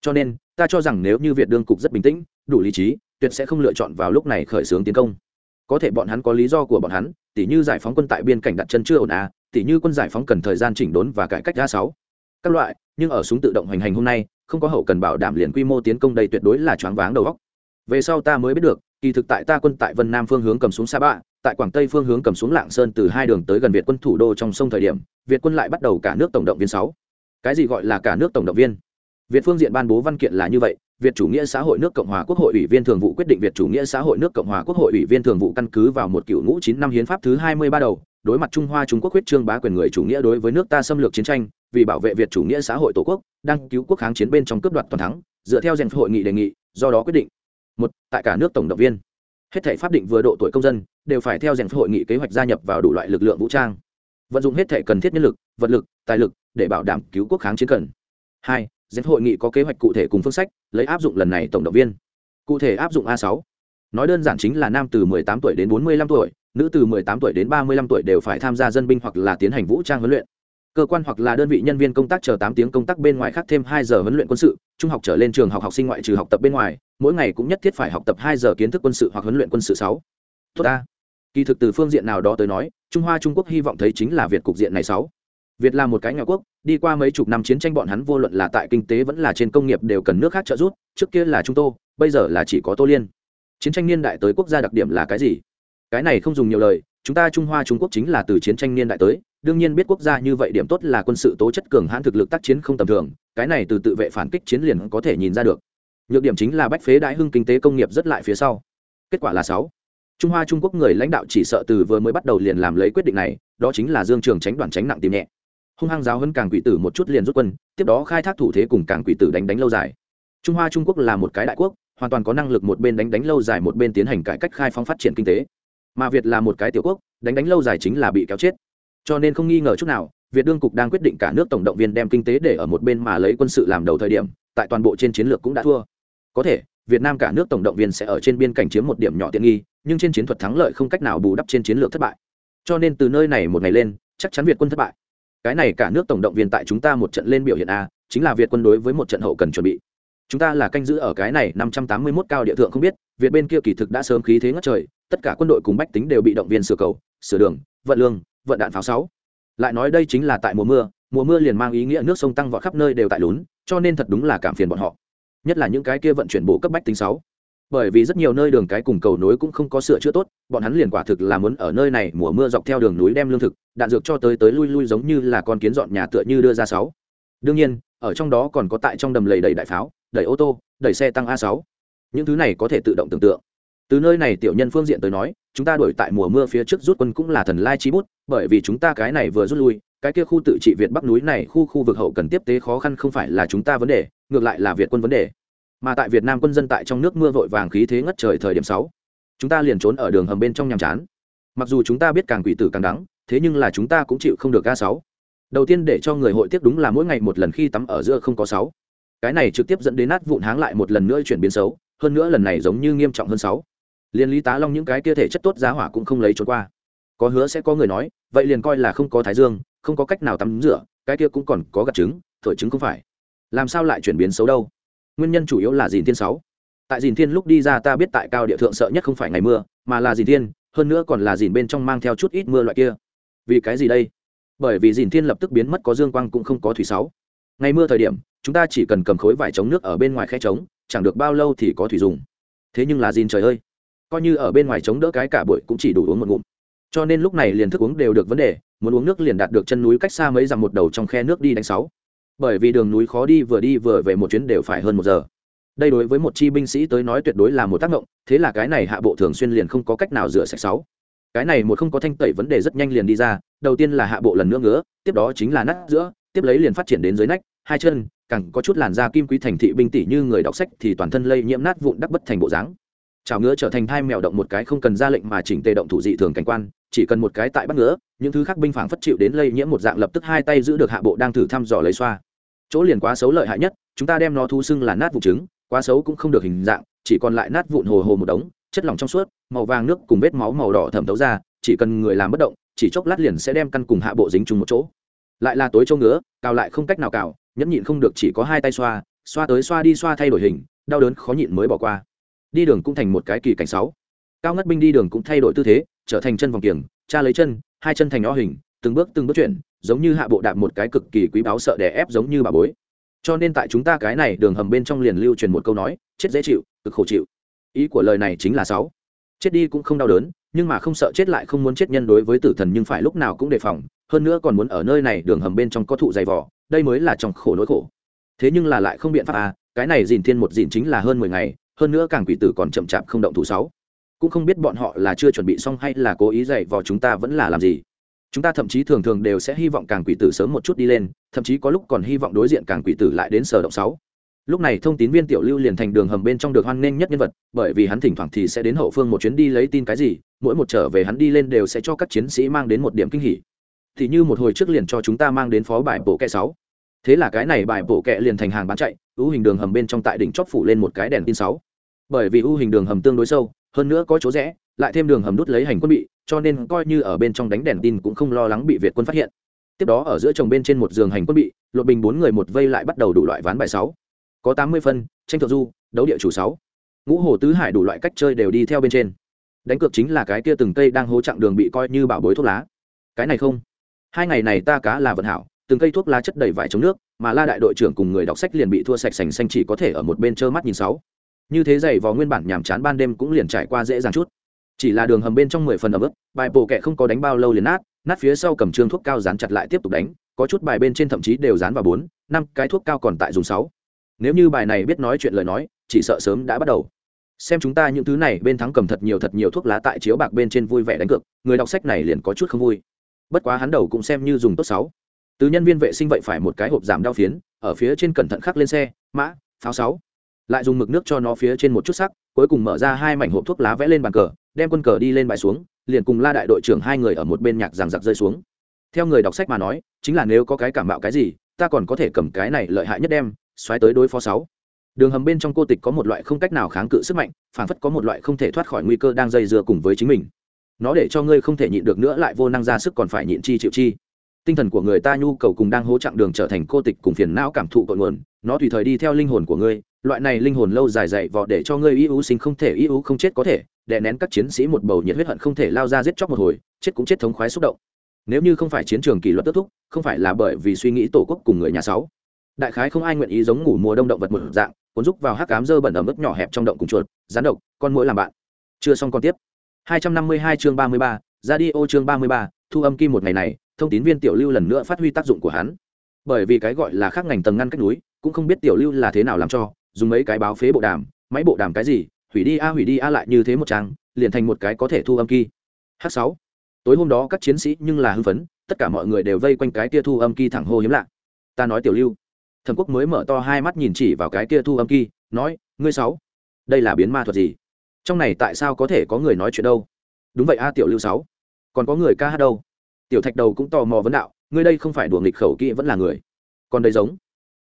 Cho nên, ta cho rằng nếu như việt đương cục rất bình tĩnh, đủ lý trí, tuyệt sẽ không lựa chọn vào lúc này khởi xướng tiến công. Có thể bọn hắn có lý do của bọn hắn, tỉ như giải phóng quân tại biên cảnh đặt chân chưa ổn à tỉ như quân giải phóng cần thời gian chỉnh đốn và cải cách ra sáu. Các loại, nhưng ở súng tự động hành hành hôm nay không có hậu cần bảo đảm liền quy mô tiến công đây tuyệt đối là choáng váng đầu óc. về sau ta mới biết được kỳ thực tại ta quân tại vân nam phương hướng cầm xuống sa bạ tại quảng tây phương hướng cầm xuống lạng sơn từ hai đường tới gần việt quân thủ đô trong sông thời điểm việt quân lại bắt đầu cả nước tổng động viên sáu cái gì gọi là cả nước tổng động viên việt phương diện ban bố văn kiện là như vậy Việt chủ nghĩa xã hội nước Cộng hòa Quốc hội ủy viên thường vụ quyết định Việt chủ nghĩa xã hội nước Cộng hòa Quốc hội ủy viên thường vụ căn cứ vào một cựu ngũ chín năm hiến pháp thứ hai mươi ba đầu, đối mặt Trung Hoa Trung Quốc huyết trương bá quyền người chủ nghĩa đối với nước ta xâm lược chiến tranh, vì bảo vệ Việt chủ nghĩa xã hội tổ quốc, đang cứu quốc kháng chiến bên trong cướp đoạt toàn thắng, dựa theo rèn hội nghị đề nghị, do đó quyết định. một Tại cả nước tổng động viên, hết thảy pháp định vừa độ tuổi công dân đều phải theo rèn hội nghị kế hoạch gia nhập vào đủ loại lực lượng vũ trang, vận dụng hết thảy cần thiết nhân lực, vật lực, tài lực để bảo đảm cứu quốc kháng chiến cần. hai Dẹp hội nghị có kế hoạch cụ thể cùng phương sách, lấy áp dụng lần này tổng động viên. Cụ thể áp dụng a sáu Nói đơn giản chính là nam từ 18 tuổi đến 45 tuổi, nữ từ 18 tuổi đến 35 tuổi đều phải tham gia dân binh hoặc là tiến hành vũ trang huấn luyện cơ quan hoặc là đơn vị nhân viên công tác chờ tám tiếng công tác bên ngoài khác thêm hai giờ huấn luyện quân sự, trung học trở lên trường học học sinh ngoại trừ học tập bên ngoài, mỗi ngày cũng nhất thiết phải học tập hai giờ kiến thức quân sự hoặc huấn luyện quân sự sáu. Tốt ta. Kỳ thực từ phương diện nào đó tới nói, trung hoa trung quốc hy vọng thấy chính là việt cục diện này sáu. Việt là một cái nhỏ quốc, đi qua mấy chục năm chiến tranh bọn hắn vô luận là tại kinh tế vẫn là trên công nghiệp đều cần nước khác trợ giúp, trước kia là trung tô, bây giờ là chỉ có tô liên. Chiến tranh niên đại tới quốc gia đặc điểm là cái gì? Cái này không dùng nhiều lời, chúng ta trung hoa trung quốc chính là từ chiến tranh niên đại tới đương nhiên biết quốc gia như vậy điểm tốt là quân sự tố chất cường hãn thực lực tác chiến không tầm thường, cái này từ tự vệ phản kích chiến liền có thể nhìn ra được. Nhược điểm chính là bách phế đại hưng kinh tế công nghiệp rất lại phía sau. Kết quả là sáu. Trung hoa trung quốc người lãnh đạo chỉ sợ từ vừa mới bắt đầu liền làm lấy quyết định này, đó chính là dương trường tránh đoàn tránh nặng tìm nhẹ. Hung hăng giáo hơn càng quỷ tử một chút liền rút quân, tiếp đó khai thác thủ thế cùng càng quỷ tử đánh đánh lâu dài. Trung hoa trung quốc là một cái đại quốc, hoàn toàn có năng lực một bên đánh đánh lâu dài một bên tiến hành cải cách khai phóng phát triển kinh tế. Mà việt là một cái tiểu quốc, đánh đánh lâu dài chính là bị kéo chết cho nên không nghi ngờ chút nào, việt đương cục đang quyết định cả nước tổng động viên đem kinh tế để ở một bên mà lấy quân sự làm đầu thời điểm, tại toàn bộ trên chiến lược cũng đã thua. Có thể, việt nam cả nước tổng động viên sẽ ở trên biên cảnh chiếm một điểm nhỏ tiện nghi, nhưng trên chiến thuật thắng lợi không cách nào bù đắp trên chiến lược thất bại. Cho nên từ nơi này một ngày lên, chắc chắn việt quân thất bại. Cái này cả nước tổng động viên tại chúng ta một trận lên biểu hiện a, chính là việt quân đối với một trận hậu cần chuẩn bị. Chúng ta là canh giữ ở cái này năm trăm tám mươi 581 cao địa thượng không biết, việt bên kia kỳ thực đã sớm khí thế ngất trời, tất cả quân đội cùng bách tính đều bị động viên sửa cầu, sửa đường, vận lương vận đạn pháo sáu. Lại nói đây chính là tại mùa mưa mùa mưa liền mang ý nghĩa nước sông tăng vọt khắp nơi đều tại lún, cho nên thật đúng là cảm phiền bọn họ. Nhất là những cái kia vận chuyển bộ cấp bách tính sáu. Bởi vì rất nhiều nơi đường cái cùng cầu nối cũng không có sửa chữa tốt, bọn hắn liền quả thực là muốn ở nơi này mùa mưa dọc theo đường núi đem lương thực, đạn dược cho tới tới lui lui giống như là con kiến dọn nhà tựa như đưa ra sáu. Đương nhiên, ở trong đó còn có tại trong đầm lầy đầy đại pháo đẩy ô tô đẩy xe tăng a sáu. Những thứ này có thể tự động tưởng tượng từ nơi này tiểu nhân phương diện tới nói, chúng ta đổi tại mùa mưa phía trước rút quân cũng là thần lai chi bút, bởi vì chúng ta cái này vừa rút lui, cái kia khu tự trị việt bắc núi này khu khu vực hậu cần tiếp tế khó khăn không phải là chúng ta vấn đề, ngược lại là việt quân vấn đề. Mà tại việt nam quân dân tại trong nước mưa vội vàng khí thế ngất trời thời điểm sáu, chúng ta liền trốn ở đường hầm bên trong nhàm chán. Mặc dù chúng ta biết càng quỷ tử càng đắng, thế nhưng là chúng ta cũng chịu không được ga sáu. Đầu tiên để cho người hội tiếp đúng là mỗi ngày một lần khi tắm ở giữa không có sáu. Cái này trực tiếp dẫn đến nát vụn háng lại một lần nữa chuyển biến xấu, hơn nữa lần này giống như nghiêm trọng hơn sáu liền lý tá long những cái kia thể chất tốt giá hỏa cũng không lấy trốn qua. Có hứa sẽ có người nói, vậy liền coi là không có thái dương, không có cách nào tắm rửa, cái kia cũng còn có gặt trứng, thổi trứng không phải. Làm sao lại chuyển biến xấu đâu? Nguyên nhân chủ yếu là dìn thiên sáu. Tại dìn thiên lúc đi ra ta biết tại cao địa thượng sợ nhất không phải ngày mưa, mà là dìn thiên, hơn nữa còn là dìn bên trong mang theo chút ít mưa loại kia. Vì cái gì đây? Bởi vì dìn thiên lập tức biến mất có dương quang cũng không có thủy sáu. Ngày mưa thời điểm, chúng ta chỉ cần cầm khối vải chống nước ở bên ngoài khe trống, chẳng được bao lâu thì có thủy dùng. Thế nhưng là dìn trời ơi! Coi như ở bên ngoài chống đỡ cái cả buổi cũng chỉ đủ uống một ngụm. Cho nên lúc này liền thức uống đều được vấn đề, muốn uống nước liền đạt được chân núi cách xa mấy dặm một đầu trong khe nước đi đánh sáu. Bởi vì đường núi khó đi vừa đi vừa về một chuyến đều phải hơn một giờ. Đây đối với một chi binh sĩ tới nói tuyệt đối là một tác động, thế là cái này hạ bộ thường xuyên liền không có cách nào rửa sạch sáu. Cái này một không có thanh tẩy vấn đề rất nhanh liền đi ra, đầu tiên là hạ bộ lần nữa ngứa, tiếp đó chính là nát giữa, tiếp lấy liền phát triển đến dưới nách, hai chân, càng có chút làn da kim quý thành thị binh tỷ như người đọc sách thì toàn thân lây nhiễm nát vụn đắc bất thành bộ dáng chảo ngứa trở thành thai mèo động một cái không cần ra lệnh mà chỉnh tề động thủ dị thường cảnh quan, chỉ cần một cái tại bắt ngứa, những thứ khác binh phản phất chịu đến lây nhiễm một dạng lập tức hai tay giữ được hạ bộ đang thử thăm dò lấy xoa. Chỗ liền quá xấu lợi hại nhất, chúng ta đem nó thu xưng là nát vụ trứng, quá xấu cũng không được hình dạng, chỉ còn lại nát vụn hồ hồ một đống, chất lỏng trong suốt, màu vàng nước cùng vết máu màu đỏ thẩm thấu ra, chỉ cần người làm bất động, chỉ chốc lát liền sẽ đem căn cùng hạ bộ dính chung một chỗ. Lại là tối châu ngứa, cào lại không cách nào cào, nhẫn nhịn không được chỉ có hai tay xoa xoa tới xoa đi xoa thay đổi hình, đau đớn khó nhịn mới bỏ qua đi đường cũng thành một cái kỳ cảnh sáu. Cao ngất binh đi đường cũng thay đổi tư thế, trở thành chân vòng kiềng cha lấy chân, hai chân thành nó hình, từng bước từng bước chuyển, giống như hạ bộ đạp một cái cực kỳ quý báu sợ đè ép giống như bà bối. Cho nên tại chúng ta cái này đường hầm bên trong liền lưu truyền một câu nói, chết dễ chịu, cực khổ chịu. Ý của lời này chính là sáu. Chết đi cũng không đau đớn, nhưng mà không sợ chết lại không muốn chết nhân đối với tử thần nhưng phải lúc nào cũng đề phòng, hơn nữa còn muốn ở nơi này đường hầm bên trong có thụ dày vỏ đây mới là trong khổ nỗi khổ. Thế nhưng là lại không biện pháp à cái này dìn thiên một dìn chính là hơn mười ngày hơn nữa càng quỷ tử còn chậm chạp không động thủ sáu. Cũng không biết bọn họ là chưa chuẩn bị xong hay là cố ý dạy vò chúng ta vẫn là làm gì. Chúng ta thậm chí thường thường đều sẽ hy vọng càng quỷ tử sớm một chút đi lên, thậm chí có lúc còn hy vọng đối diện càng quỷ tử lại đến sở động sáu. Lúc này thông tín viên tiểu lưu liền thành đường hầm bên trong được hoan nghênh nhất nhân vật, bởi vì hắn thỉnh thoảng thì sẽ đến hậu phương một chuyến đi lấy tin cái gì, mỗi một trở về hắn đi lên đều sẽ cho các chiến sĩ mang đến một điểm kinh hỉ. Thì như một hồi trước liền cho chúng ta mang đến phó bài bộ kẹ sáu. Thế là cái này bài bộ kẹ liền thành hàng bán chạy, ưu hình đường hầm bên trong tại đỉnh chóp phủ lên một cái đèn tin sáu bởi vì ưu hình đường hầm tương đối sâu, hơn nữa có chỗ rẽ, lại thêm đường hầm đút lấy hành quân bị, cho nên coi như ở bên trong đánh đèn tin cũng không lo lắng bị việt quân phát hiện. Tiếp đó ở giữa chồng bên trên một giường hành quân bị, lột bình bốn người một vây lại bắt đầu đủ loại ván bài sáu. Có tám mươi phân, tranh thượng du, đấu địa chủ sáu. Ngũ hồ tứ hải đủ loại cách chơi đều đi theo bên trên. Đánh cược chính là cái kia từng cây đang hố chặng đường bị coi như bảo bối thuốc lá. Cái này không. Hai ngày này ta cá là vận hảo, từng cây thuốc lá chất đầy vải chống nước, mà la đại đội trưởng cùng người đọc sách liền bị thua sạch sành xanh chỉ có thể ở một bên trơ mắt nhìn sáu như thế dày vào nguyên bản nhàm chán ban đêm cũng liền trải qua dễ dàng chút. Chỉ là đường hầm bên trong mười phần ẩm ướt, bài bộ kẹ không có đánh bao lâu liền nát nát phía sau cầm trương thuốc cao dán chặt lại tiếp tục đánh, có chút bài bên trên thậm chí đều dán vào bốn, năm cái thuốc cao còn tại dùng sáu. Nếu như bài này biết nói chuyện lời nói, chỉ sợ sớm đã bắt đầu. Xem chúng ta những thứ này, bên thắng cầm thật nhiều thật nhiều thuốc lá tại chiếu bạc bên trên vui vẻ đánh cược, người đọc sách này liền có chút không vui. Bất quá hắn đầu cũng xem như dùng tốt sáu. Từ nhân viên vệ sinh vậy phải một cái hộp giảm đau phiến, ở phía trên cẩn thận khắc lên xe, mã, pháo sáu lại dùng mực nước cho nó phía trên một chút sắc, cuối cùng mở ra hai mảnh hộp thuốc lá vẽ lên bàn cờ, đem quân cờ đi lên bài xuống, liền cùng la đại đội trưởng hai người ở một bên nhạc giằng giặc rơi xuống. Theo người đọc sách mà nói, chính là nếu có cái cảm bạo cái gì, ta còn có thể cầm cái này lợi hại nhất đem, xoáy tới đối phó sáu. Đường hầm bên trong cô tịch có một loại không cách nào kháng cự sức mạnh, phản phất có một loại không thể thoát khỏi nguy cơ đang dây dưa cùng với chính mình. Nó để cho ngươi không thể nhịn được nữa lại vô năng ra sức còn phải nhịn chi chịu chi. Tinh thần của người ta nhu cầu cùng đang hỗ chặng đường trở thành cô tịch cùng phiền não cảm thụ cội nguồn, nó tùy thời đi theo linh hồn của ngươi loại này linh hồn lâu dài dày vò để cho ngươi y ú sinh không thể y ú không chết có thể đè nén các chiến sĩ một bầu nhiệt huyết hận không thể lao ra giết chóc một hồi chết cũng chết thống khoái xúc động. Nếu như không phải chiến trường kỷ luật kết thúc không phải là bởi vì suy nghĩ tổ quốc cùng người nhà sáu. Đại khái không ai nguyện ý giống ngủ mùa đông động vật một dạng cuốn rúc vào hắc cám dơ bẩn ở mức nhỏ hẹp trong động cùng chuột rán độc con mũi làm bạn. Chưa xong còn tiếp. 252 chương 33, radio chương 33, thu âm kim một ngày này thông tín viên tiểu lưu lần nữa phát huy tác dụng của hắn. Bởi vì cái gọi là khác ngành tầng ngăn cách núi cũng không biết tiểu lưu là thế nào làm cho dùng mấy cái báo phế bộ đàm, máy bộ đàm cái gì, hủy đi a, hủy đi a lại như thế một trang, liền thành một cái có thể thu âm kỳ h sáu. Tối hôm đó các chiến sĩ nhưng là hưng phấn, tất cả mọi người đều vây quanh cái kia thu âm kỳ thẳng hô hiếm lạ. Ta nói tiểu lưu. Thần quốc mới mở to hai mắt nhìn chỉ vào cái kia thu âm kỳ nói, ngươi sáu, đây là biến ma thuật gì? Trong này tại sao có thể có người nói chuyện đâu? Đúng vậy a, tiểu lưu sáu. Còn có người ca hát đâu? Tiểu thạch đầu cũng tò mò vấn đạo, ngươi đây không phải đùa nghịch khẩu kỹ vẫn là người. Còn đây giống.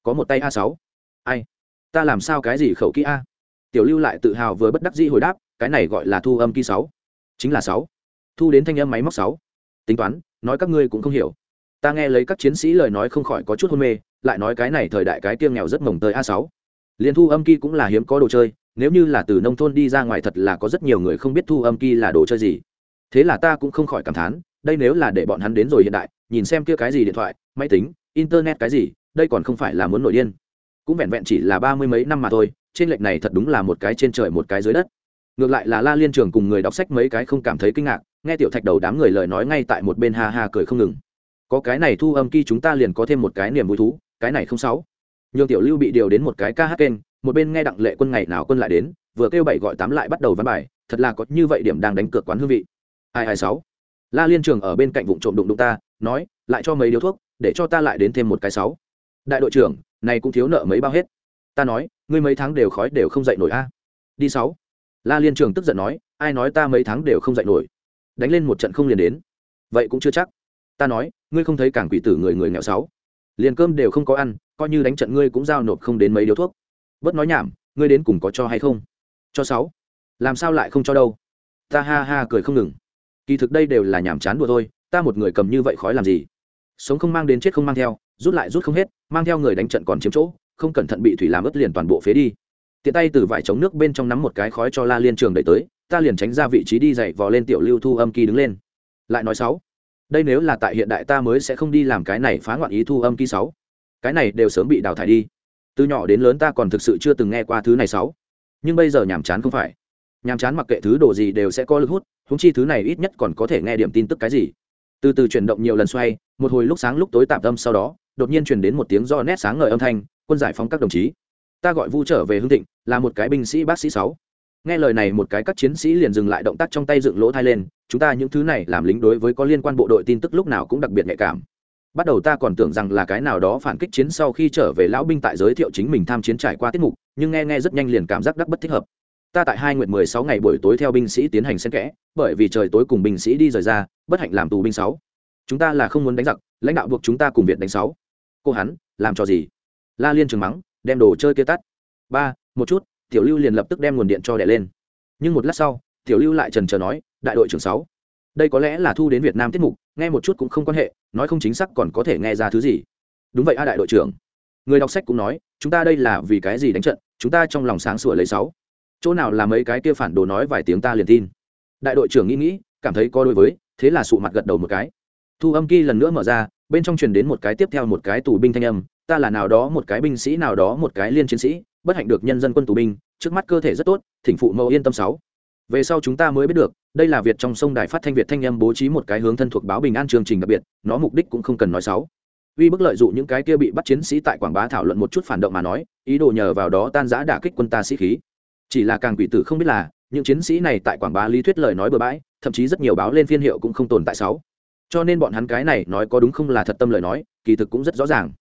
Có một tay a sáu. Ai? Ta làm sao cái gì khẩu kỹ a? Tiểu lưu lại tự hào vừa bất đắc dĩ hồi đáp, cái này gọi là thu âm ký sáu. Chính là sáu. Thu đến thanh âm máy móc sáu. Tính toán, nói các ngươi cũng không hiểu. Ta nghe lấy các chiến sĩ lời nói không khỏi có chút hôn mê, lại nói cái này thời đại cái tiêng nghèo rất mồng tới a sáu. Liền thu âm kỳ cũng là hiếm có đồ chơi, nếu như là từ nông thôn đi ra ngoài thật là có rất nhiều người không biết thu âm kỳ là đồ chơi gì. Thế là ta cũng không khỏi cảm thán, đây nếu là để bọn hắn đến rồi hiện đại, nhìn xem kia cái gì điện thoại, máy tính, internet cái gì, đây còn không phải là muốn nổi điên cũng vẹn vẹn chỉ là ba mươi mấy năm mà thôi, trên lệch này thật đúng là một cái trên trời một cái dưới đất. Ngược lại là la liên trường cùng người đọc sách mấy cái không cảm thấy kinh ngạc, nghe tiểu thạch đầu đám người lời nói ngay tại một bên ha ha cười không ngừng. Có cái này thu âm ky chúng ta liền có thêm một cái niềm vui thú, cái này không sáu. Nhường tiểu lưu bị điều đến một cái ca hát kênh, một bên nghe đặng lệ quân ngày nào quân lại đến, vừa kêu bảy gọi tám lại bắt đầu văn bài, thật là có như vậy điểm đang đánh cược quán hương vị. Hai hai sáu. La liên trường ở bên cạnh vụ trộm đụng đụng ta, nói, lại cho mấy điếu thuốc, để cho ta lại đến thêm một cái sáu đại đội trưởng, này cũng thiếu nợ mấy bao hết. Ta nói, ngươi mấy tháng đều khói đều không dậy nổi a. Đi sáu. La liên trường tức giận nói, ai nói ta mấy tháng đều không dậy nổi. Đánh lên một trận không liền đến. Vậy cũng chưa chắc. Ta nói, ngươi không thấy cảng quỷ tử người người nghèo sáu. Liền cơm đều không có ăn, coi như đánh trận ngươi cũng giao nộp không đến mấy điếu thuốc. Bớt nói nhảm, ngươi đến cùng có cho hay không? Cho sáu. Làm sao lại không cho đâu? Ta ha ha cười không ngừng. Kỳ thực đây đều là nhảm chán đùa thôi, ta một người cầm như vậy khói làm gì? Sống không mang đến chết không mang theo rút lại rút không hết, mang theo người đánh trận còn chiếm chỗ, không cẩn thận bị thủy làm ướt liền toàn bộ phế đi. Tiện tay từ vải chống nước bên trong nắm một cái khói cho la liên trường đẩy tới, ta liền tránh ra vị trí đi dậy vò lên tiểu lưu thu âm kỳ đứng lên. Lại nói sáu, đây nếu là tại hiện đại ta mới sẽ không đi làm cái này phá ngoạn ý thu âm kỳ sáu. Cái này đều sớm bị đào thải đi. Từ nhỏ đến lớn ta còn thực sự chưa từng nghe qua thứ này sáu. Nhưng bây giờ nhàm chán không phải. Nhàm chán mặc kệ thứ đồ gì đều sẽ có lực hút húng chi thứ này ít nhất còn có thể nghe điểm tin tức cái gì. Từ từ chuyển động nhiều lần xoay, một hồi lúc sáng lúc tối tạm tâm sau đó đột nhiên truyền đến một tiếng do nét sáng ngời âm thanh, quân giải phóng các đồng chí. Ta gọi vu trở về hương thịnh, là một cái binh sĩ bác sĩ sáu. Nghe lời này một cái các chiến sĩ liền dừng lại động tác trong tay dựng lỗ thai lên, chúng ta những thứ này làm lính đối với có liên quan bộ đội tin tức lúc nào cũng đặc biệt nhạy cảm. Bắt đầu ta còn tưởng rằng là cái nào đó phản kích chiến sau khi trở về lão binh tại giới thiệu chính mình tham chiến trải qua tiết mục, nhưng nghe nghe rất nhanh liền cảm giác đắc bất thích hợp. Ta tại hai nguyện mười sáu ngày buổi tối theo binh sĩ tiến hành xen kẽ, bởi vì trời tối cùng binh sĩ đi rời ra, bất hạnh làm tù binh sáu. Chúng ta là không muốn đánh giặc, lãnh đạo buộc chúng ta cùng việt đánh sáu cô hắn, làm cho gì? La liên trường mắng, đem đồ chơi kia tắt. Ba, một chút, tiểu lưu liền lập tức đem nguồn điện cho đẻ lên. Nhưng một lát sau, tiểu lưu lại trần trờ nói, đại đội trưởng sáu, đây có lẽ là thu đến việt nam tiết mục, nghe một chút cũng không quan hệ, nói không chính xác còn có thể nghe ra thứ gì. Đúng vậy a, đại đội trưởng. Người đọc sách cũng nói, chúng ta đây là vì cái gì đánh trận, chúng ta trong lòng sáng sủa lấy sáu. Chỗ nào là mấy cái kia phản đồ nói vài tiếng ta liền tin. Đại đội trưởng nghĩ nghĩ, cảm thấy có đối với, thế là sụ mặt gật đầu một cái. Thu âm kỳ lần nữa mở ra bên trong truyền đến một cái tiếp theo một cái tù binh thanh âm, ta là nào đó một cái binh sĩ, nào đó một cái liên chiến sĩ, bất hạnh được nhân dân quân tù binh, trước mắt cơ thể rất tốt, thỉnh phụ mẫu yên tâm sáu. Về sau chúng ta mới biết được, đây là việt trong sông đài phát thanh việt thanh âm bố trí một cái hướng thân thuộc báo bình an chương trình đặc biệt, nó mục đích cũng không cần nói sáu. Uy bức lợi dụng những cái kia bị bắt chiến sĩ tại quảng bá thảo luận một chút phản động mà nói, ý đồ nhờ vào đó tan giã đả kích quân ta sĩ khí. Chỉ là càng quỷ tử không biết là, những chiến sĩ này tại quảng bá lý thuyết lời nói bừa bãi, thậm chí rất nhiều báo lên phiên hiệu cũng không tồn tại sáu cho nên bọn hắn cái này nói có đúng không là thật tâm lời nói, kỳ thực cũng rất rõ ràng.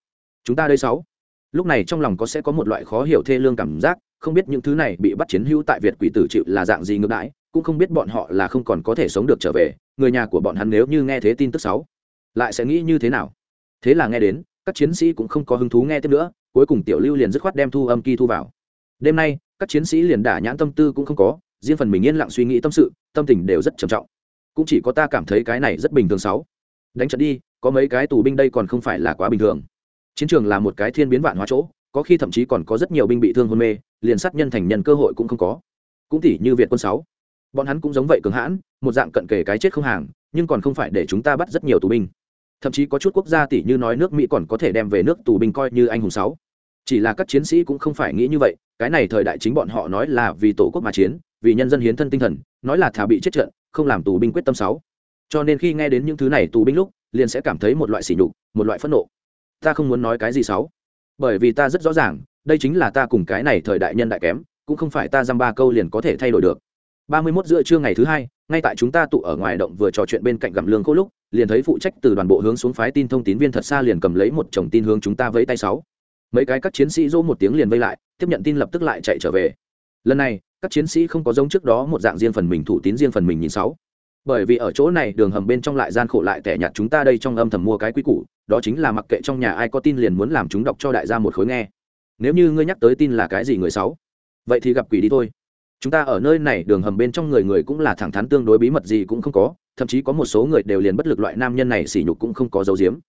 Chúng ta đây sáu. Lúc này trong lòng có sẽ có một loại khó hiểu thê lương cảm giác, không biết những thứ này bị bắt chiến hữu tại việt quỷ tử chịu là dạng gì ngược đãi, cũng không biết bọn họ là không còn có thể sống được trở về, người nhà của bọn hắn nếu như nghe thế tin tức sáu, lại sẽ nghĩ như thế nào? Thế là nghe đến, các chiến sĩ cũng không có hứng thú nghe tiếp nữa, cuối cùng tiểu lưu liền dứt khoát đem thu âm kỳ thu vào. Đêm nay, các chiến sĩ liền đả nhãn tâm tư cũng không có, riêng phần mình yên lặng suy nghĩ tâm sự, tâm tình đều rất trầm trọng cũng chỉ có ta cảm thấy cái này rất bình thường sáu. Đánh trận đi, có mấy cái tù binh đây còn không phải là quá bình thường. Chiến trường là một cái thiên biến vạn hóa chỗ, có khi thậm chí còn có rất nhiều binh bị thương hôn mê, liền sát nhân thành nhân cơ hội cũng không có. Cũng tỉ như việt quân sáu. Bọn hắn cũng giống vậy cường hãn, một dạng cận kề cái chết không hàng, nhưng còn không phải để chúng ta bắt rất nhiều tù binh. Thậm chí có chút quốc gia tỷ như nói nước mỹ còn có thể đem về nước tù binh coi như anh hùng sáu. Chỉ là các chiến sĩ cũng không phải nghĩ như vậy, cái này thời đại chính bọn họ nói là vì tổ quốc mà chiến vì nhân dân hiến thân tinh thần, nói là thả bị chết trận, không làm tù binh quyết tâm sáu. Cho nên khi nghe đến những thứ này tù binh lúc, liền sẽ cảm thấy một loại sỉ nhục, một loại phẫn nộ. Ta không muốn nói cái gì sáu. Bởi vì ta rất rõ ràng, đây chính là ta cùng cái này thời đại nhân đại kém, cũng không phải ta dăm ba câu liền có thể thay đổi được. Ba mươi 31 giữa trưa ngày thứ hai, ngay tại chúng ta tụ ở ngoài động vừa trò chuyện bên cạnh gặm lương khô lúc, liền thấy phụ trách từ đoàn bộ hướng xuống phái tin thông tín viên thật xa liền cầm lấy một chồng tin hướng chúng ta vẫy tay sáu. Mấy cái các chiến sĩ dỗ một tiếng liền vây lại, tiếp nhận tin lập tức lại chạy trở về. Lần này các chiến sĩ không có giống trước đó một dạng riêng phần mình thủ tín riêng phần mình nhìn sáu. Bởi vì ở chỗ này đường hầm bên trong lại gian khổ lại tẻ nhạt chúng ta đây trong âm thầm mua cái quý củ, đó chính là mặc kệ trong nhà ai có tin liền muốn làm chúng đọc cho đại gia một khối nghe. Nếu như ngươi nhắc tới tin là cái gì người sáu? Vậy thì gặp quỷ đi thôi. Chúng ta ở nơi này, đường hầm bên trong người người cũng là thẳng thắn tương đối bí mật gì cũng không có, thậm chí có một số người đều liền bất lực loại nam nhân này sỉ nhục cũng không có dấu diếm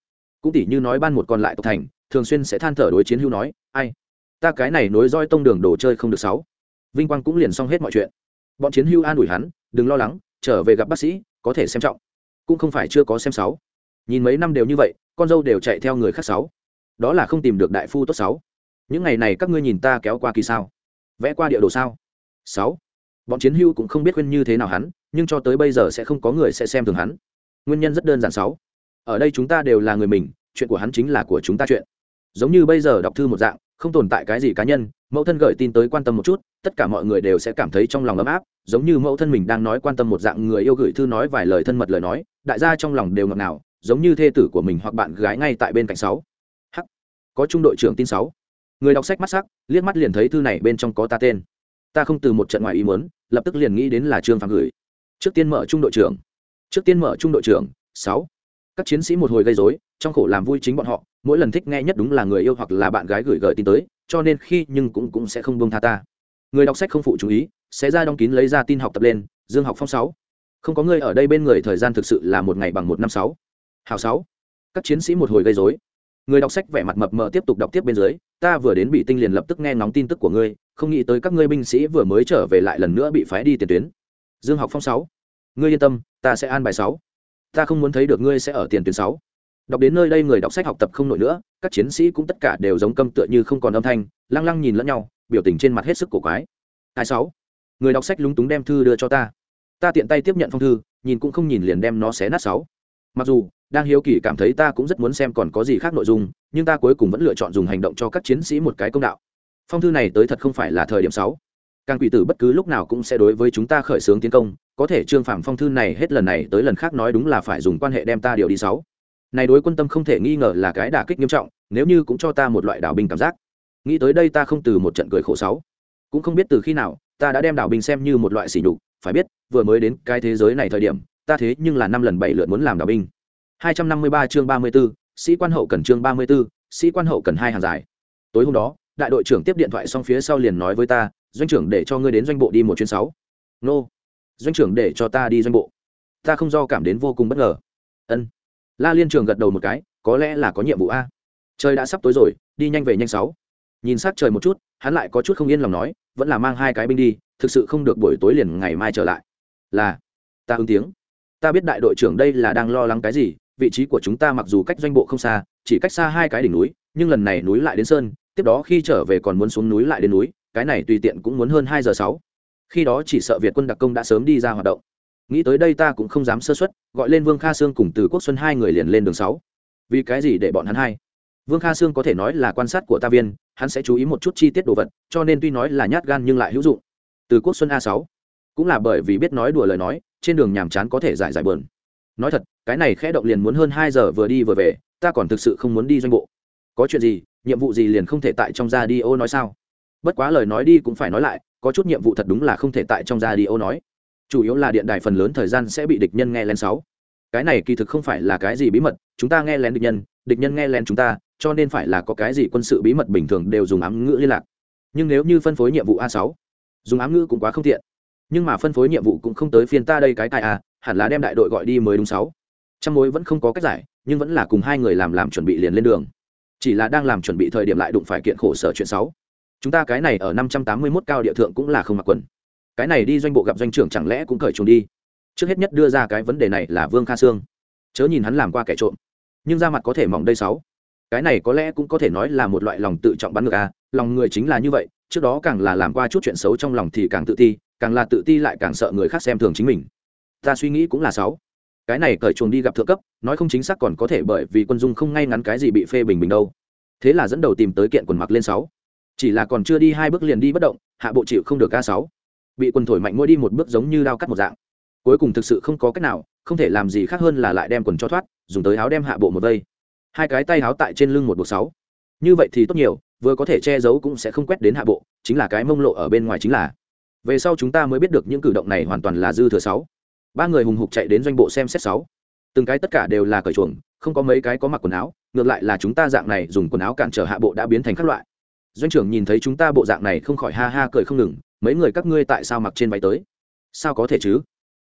cũng tỉ như nói ban một còn lại tộc thành, thường xuyên sẽ than thở đối chiến hưu nói, ai, ta cái này nối roi tông đường đồ chơi không được sáu vinh quang cũng liền xong hết mọi chuyện. Bọn chiến hưu an ủi hắn, đừng lo lắng, trở về gặp bác sĩ, có thể xem trọng. Cũng không phải chưa có xem sáu. Nhìn mấy năm đều như vậy, con dâu đều chạy theo người khác sáu. Đó là không tìm được đại phu tốt sáu. Những ngày này các ngươi nhìn ta kéo qua kỳ sao? Vẽ qua địa đồ sao? Sáu. Bọn chiến hưu cũng không biết khuyên như thế nào hắn, nhưng cho tới bây giờ sẽ không có người sẽ xem thường hắn. Nguyên nhân rất đơn giản sáu. Ở đây chúng ta đều là người mình, chuyện của hắn chính là của chúng ta chuyện. Giống như bây giờ đọc thư một dạng không tồn tại cái gì cá nhân, mẫu thân gửi tin tới quan tâm một chút, tất cả mọi người đều sẽ cảm thấy trong lòng ấm áp, giống như mẫu thân mình đang nói quan tâm một dạng người yêu gửi thư nói vài lời thân mật lời nói, đại gia trong lòng đều ngọt nào giống như thê tử của mình hoặc bạn gái ngay tại bên cạnh sáu. Hắc. Có trung đội trưởng tin sáu. Người đọc sách mắt sắc, liếc mắt liền thấy thư này bên trong có ta tên. Ta không từ một trận ngoài ý muốn, lập tức liền nghĩ đến là trương phạm gửi. Trước tiên mở trung đội trưởng. Trước tiên mở trung đội trưởng, sáu các chiến sĩ một hồi gây rối, trong khổ làm vui chính bọn họ, mỗi lần thích nghe nhất đúng là người yêu hoặc là bạn gái gửi gợi tin tới, cho nên khi nhưng cũng cũng sẽ không buông tha ta. Người đọc sách không phụ chú ý, sẽ ra đóng kín lấy ra tin học tập lên, dương học phong sáu. Không có người ở đây bên người thời gian thực sự là một ngày bằng một năm sáu. Hào sáu. Các chiến sĩ một hồi gây rối. Người đọc sách vẻ mặt mập mờ tiếp tục đọc tiếp bên dưới, ta vừa đến bị tinh liền lập tức nghe ngóng tin tức của ngươi, không nghĩ tới các ngươi binh sĩ vừa mới trở về lại lần nữa bị phái đi tiền tuyến. Dương học phong sáu. Ngươi yên tâm, ta sẽ an bài sáu ta không muốn thấy được ngươi sẽ ở tiền tuyến sáu. Đọc đến nơi đây người đọc sách học tập không nổi nữa, các chiến sĩ cũng tất cả đều giống câm tựa như không còn âm thanh, lăng lăng nhìn lẫn nhau, biểu tình trên mặt hết sức cổ quái. Hai sáu, người đọc sách lúng túng đem thư đưa cho ta. Ta tiện tay tiếp nhận phong thư, nhìn cũng không nhìn liền đem nó xé nát sáu. Mặc dù, đang hiếu kỳ cảm thấy ta cũng rất muốn xem còn có gì khác nội dung, nhưng ta cuối cùng vẫn lựa chọn dùng hành động cho các chiến sĩ một cái công đạo. Phong thư này tới thật không phải là thời điểm sáu. Càng quỷ tử bất cứ lúc nào cũng sẽ đối với chúng ta khởi xướng tiến công có thể trương phạm phong thư này hết lần này tới lần khác nói đúng là phải dùng quan hệ đem ta điều đi sáu. Này đối quân tâm không thể nghi ngờ là cái đả kích nghiêm trọng nếu như cũng cho ta một loại đảo binh cảm giác. Nghĩ tới đây ta không từ một trận cười khổ sáu. Cũng không biết từ khi nào ta đã đem đảo binh xem như một loại sỉ nhục phải biết vừa mới đến cái thế giới này thời điểm ta thế nhưng là năm lần bảy lượt muốn làm đảo binh. 253 chương 34, sĩ quan hậu cần chương 34, sĩ quan hậu cần hai hàng dài. Tối hôm đó đại đội trưởng tiếp điện thoại xong phía sau liền nói với ta doanh trưởng để cho ngươi đến doanh bộ đi một chuyến sáu. Nô doanh trưởng để cho ta đi doanh bộ. Ta không do cảm đến vô cùng bất ngờ. Ân. La liên trường gật đầu một cái, có lẽ là có nhiệm vụ a. Trời đã sắp tối rồi, đi nhanh về nhanh sáu. Nhìn s trời một chút, hắn lại có chút không yên lòng nói, vẫn là mang hai cái binh đi, thực sự không được buổi tối liền ngày mai trở lại. Là. Ta ứng tiếng. Ta biết đại đội trưởng đây là đang lo lắng cái gì, vị trí của chúng ta mặc dù cách doanh bộ không xa, chỉ cách xa hai cái đỉnh núi, nhưng lần này núi lại đến sơn, tiếp đó khi trở về còn muốn xuống núi lại đến núi, cái này tùy tiện cũng muốn hơn hai giờ sáu khi đó chỉ sợ việt quân đặc công đã sớm đi ra hoạt động. Nghĩ tới đây ta cũng không dám sơ xuất gọi lên vương kha sương cùng từ quốc xuân hai người liền lên đường sáu. Vì cái gì để bọn hắn hai? Vương kha sương có thể nói là quan sát của ta viên, hắn sẽ chú ý một chút chi tiết đồ vật, cho nên tuy nói là nhát gan nhưng lại hữu dụng. Từ quốc xuân a sáu. Cũng là bởi vì biết nói đùa lời nói, trên đường nhàm chán có thể giải giải bờn nói thật, cái này khẽ động liền muốn hơn hai giờ vừa đi vừa về, ta còn thực sự không muốn đi doanh bộ. Có chuyện gì, nhiệm vụ gì liền không thể tại trong ra đi ô nói sao? Bất quá lời nói đi cũng phải nói lại có chút nhiệm vụ thật đúng là không thể tại trong ra đi ô nói. Chủ yếu là điện đài phần lớn thời gian sẽ bị địch nhân nghe lén sáu. Cái này kỳ thực không phải là cái gì bí mật, chúng ta nghe lén địch nhân địch nhân nghe lén chúng ta, cho nên phải là có cái gì quân sự bí mật bình thường đều dùng ám ngữ liên lạc. Nhưng nếu như phân phối nhiệm vụ a sáu, dùng ám ngữ cũng quá không tiện. Nhưng mà phân phối nhiệm vụ cũng không tới phiên ta đây cái tài a, hẳn là đem đại đội gọi đi mới đúng sáu. Trăm mối vẫn không có cách giải, nhưng vẫn là cùng hai người làm làm chuẩn bị liền lên đường. Chỉ là đang làm chuẩn bị thời điểm lại đụng phải kiện khổ sở chuyện sáu chúng ta cái này ở năm trăm tám mươi mốt cao địa thượng cũng là không mặc quần. Cái này đi doanh bộ gặp doanh trưởng chẳng lẽ cũng cởi chuồng đi? Trước hết nhất đưa ra cái vấn đề này là vương kha sương. Chớ nhìn hắn làm qua kẻ trộm, nhưng ra mặt có thể mỏng đây sáu. Cái này có lẽ cũng có thể nói là một loại lòng tự trọng bắn ngược a lòng người chính là như vậy, trước đó càng là làm qua chút chuyện xấu trong lòng thì càng tự ti, càng là tự ti lại càng sợ người khác xem thường chính mình. Ta suy nghĩ cũng là sáu. Cái này cởi chuồng đi gặp thượng cấp, nói không chính xác còn có thể bởi vì quân dung không ngay ngắn cái gì bị phê bình bình đâu. Thế là dẫn đầu tìm tới kiện quần mặc lên sáu chỉ là còn chưa đi hai bước liền đi bất động, hạ bộ chịu không được ca sáu. Bị quần thổi mạnh mỗi đi một bước giống như đao cắt một dạng. Cuối cùng thực sự không có cách nào, không thể làm gì khác hơn là lại đem quần cho thoát, dùng tới áo đem hạ bộ một vây. Hai cái tay áo tại trên lưng một bộ sáu. Như vậy thì tốt nhiều, vừa có thể che giấu cũng sẽ không quét đến hạ bộ, chính là cái mông lộ ở bên ngoài chính là. Về sau chúng ta mới biết được những cử động này hoàn toàn là dư thừa sáu. Ba người hùng hục chạy đến doanh bộ xem xét sáu. Từng cái tất cả đều là cởi chuồng, không có mấy cái có mặc quần áo, ngược lại là chúng ta dạng này dùng quần áo cản trở hạ bộ đã biến thành các loại doanh trưởng nhìn thấy chúng ta bộ dạng này không khỏi ha ha cười không ngừng, mấy người các ngươi tại sao mặc trên váy tới? Sao có thể chứ?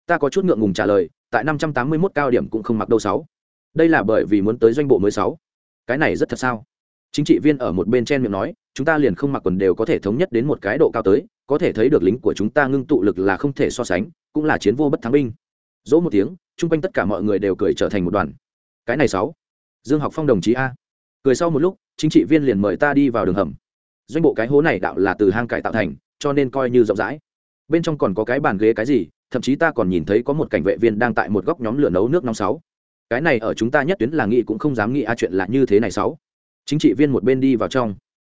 Ta có chút ngượng ngùng trả lời, tại năm trăm tám mươi mốt cao điểm cũng không mặc đâu sáu. Đây là bởi vì muốn tới doanh bộ mới sáu. Cái này rất thật sao? Chính trị viên ở một bên chen miệng nói, chúng ta liền không mặc quần đều có thể thống nhất đến một cái độ cao tới, có thể thấy được lính của chúng ta ngưng tụ lực là không thể so sánh, cũng là chiến vô bất thắng binh. Dỗ một tiếng, chung quanh tất cả mọi người đều cười trở thành một đoàn. Cái này sáu. Dương học phong đồng chí a. Cười sau một lúc, chính trị viên liền mời ta đi vào đường hầm doanh bộ cái hố này đạo là từ hang cải tạo thành, cho nên coi như rộng rãi. Bên trong còn có cái bàn ghế cái gì, thậm chí ta còn nhìn thấy có một cảnh vệ viên đang tại một góc nhóm lửa nấu nước nóng sáu. Cái này ở chúng ta nhất tuyến là nghĩ cũng không dám nghĩ a chuyện là như thế này sáu. Chính trị viên một bên đi vào trong.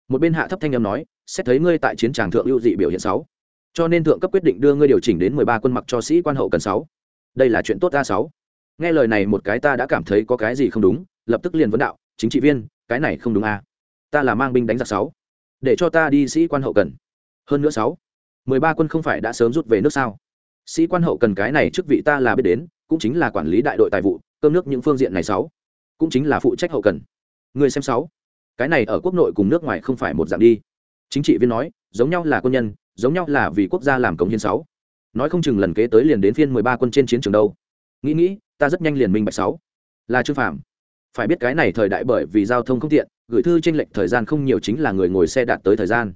Một bên hạ thấp thanh âm nói, xét thấy ngươi tại chiến tràng thượng lưu dị biểu hiện sáu. Cho nên thượng cấp quyết định đưa ngươi điều chỉnh đến mười ba quân mặc cho sĩ quan hậu cần sáu. Đây là chuyện tốt ta sáu. Nghe lời này một cái ta đã cảm thấy có cái gì không đúng, lập tức liền vấn đạo, chính trị viên, cái này không đúng a. Ta là mang binh đánh giặc sáu để cho ta đi sĩ quan hậu cần. Hơn nữa sáu, mười ba quân không phải đã sớm rút về nước sao? Sĩ quan hậu cần cái này chức vị ta là biết đến, cũng chính là quản lý đại đội tài vụ, cơm nước những phương diện này sáu, cũng chính là phụ trách hậu cần. Người xem sáu, cái này ở quốc nội cùng nước ngoài không phải một dạng đi. Chính trị viên nói, giống nhau là quân nhân, giống nhau là vì quốc gia làm cống hiến sáu. Nói không chừng lần kế tới liền đến phiên mười ba quân trên chiến trường đâu. Nghĩ nghĩ, ta rất nhanh liền minh bạch sáu, là trương phạm. Phải biết cái này thời đại bởi vì giao thông không tiện gửi thư tranh lệch thời gian không nhiều chính là người ngồi xe đạt tới thời gian.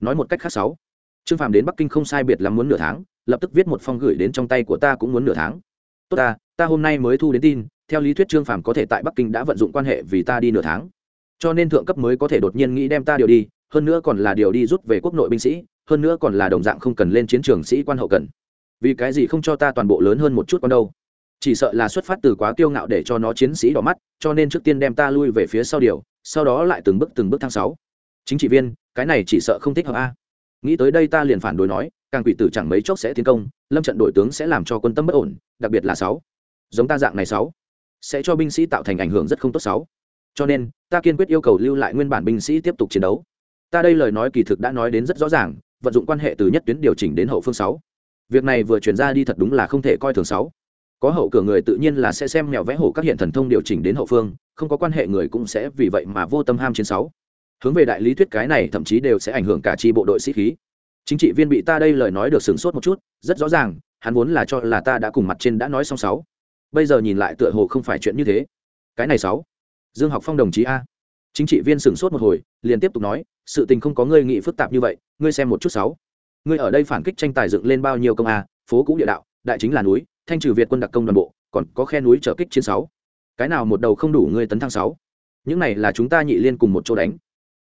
Nói một cách khác sáu. Trương phàm đến bắc kinh không sai biệt lắm muốn nửa tháng, lập tức viết một phong gửi đến trong tay của ta cũng muốn nửa tháng. Tốt ta ta hôm nay mới thu đến tin, theo lý thuyết trương phàm có thể tại bắc kinh đã vận dụng quan hệ vì ta đi nửa tháng. Cho nên thượng cấp mới có thể đột nhiên nghĩ đem ta điều đi, hơn nữa còn là điều đi rút về quốc nội binh sĩ, hơn nữa còn là đồng dạng không cần lên chiến trường sĩ quan hậu cần. Vì cái gì không cho ta toàn bộ lớn hơn một chút con đâu? Chỉ sợ là xuất phát từ quá kiêu ngạo để cho nó chiến sĩ đỏ mắt, cho nên trước tiên đem ta lui về phía sau điều sau đó lại từng bước từng bước thang sáu. Chính trị viên, cái này chỉ sợ không thích hợp a. Nghĩ tới đây ta liền phản đối nói, càng quỷ tử chẳng mấy chốc sẽ tiến công, lâm trận đội tướng sẽ làm cho quân tâm bất ổn, đặc biệt là sáu. Giống ta dạng này sáu, sẽ cho binh sĩ tạo thành ảnh hưởng rất không tốt sáu. Cho nên, ta kiên quyết yêu cầu lưu lại nguyên bản binh sĩ tiếp tục chiến đấu. Ta đây lời nói kỳ thực đã nói đến rất rõ ràng, vận dụng quan hệ từ nhất tuyến điều chỉnh đến hậu phương sáu. Việc này vừa chuyển ra đi thật đúng là không thể coi thường sáu có hậu cửa người tự nhiên là sẽ xem mèo vẽ hổ các hiện thần thông điều chỉnh đến hậu phương, không có quan hệ người cũng sẽ vì vậy mà vô tâm ham chiến sáu. Hướng về đại lý thuyết cái này thậm chí đều sẽ ảnh hưởng cả chi bộ đội sĩ khí. Chính trị viên bị ta đây lời nói được sửng sốt một chút, rất rõ ràng, hắn vốn là cho là ta đã cùng mặt trên đã nói xong sáu. Bây giờ nhìn lại tựa hồ không phải chuyện như thế. Cái này sáu. Dương học phong đồng chí a. Chính trị viên sửng sốt một hồi, liền tiếp tục nói, sự tình không có ngươi nghĩ phức tạp như vậy, ngươi xem một chút sáu. Ngươi ở đây phản kích tranh tài dựng lên bao nhiêu công a, phố cũ địa đạo, đại chính là núi thanh trừ việt quân đặc công đoàn bộ, còn có khe núi trở kích chiến sáu. Cái nào một đầu không đủ ngươi tấn thăng sáu? Những này là chúng ta nhị liên cùng một chỗ đánh.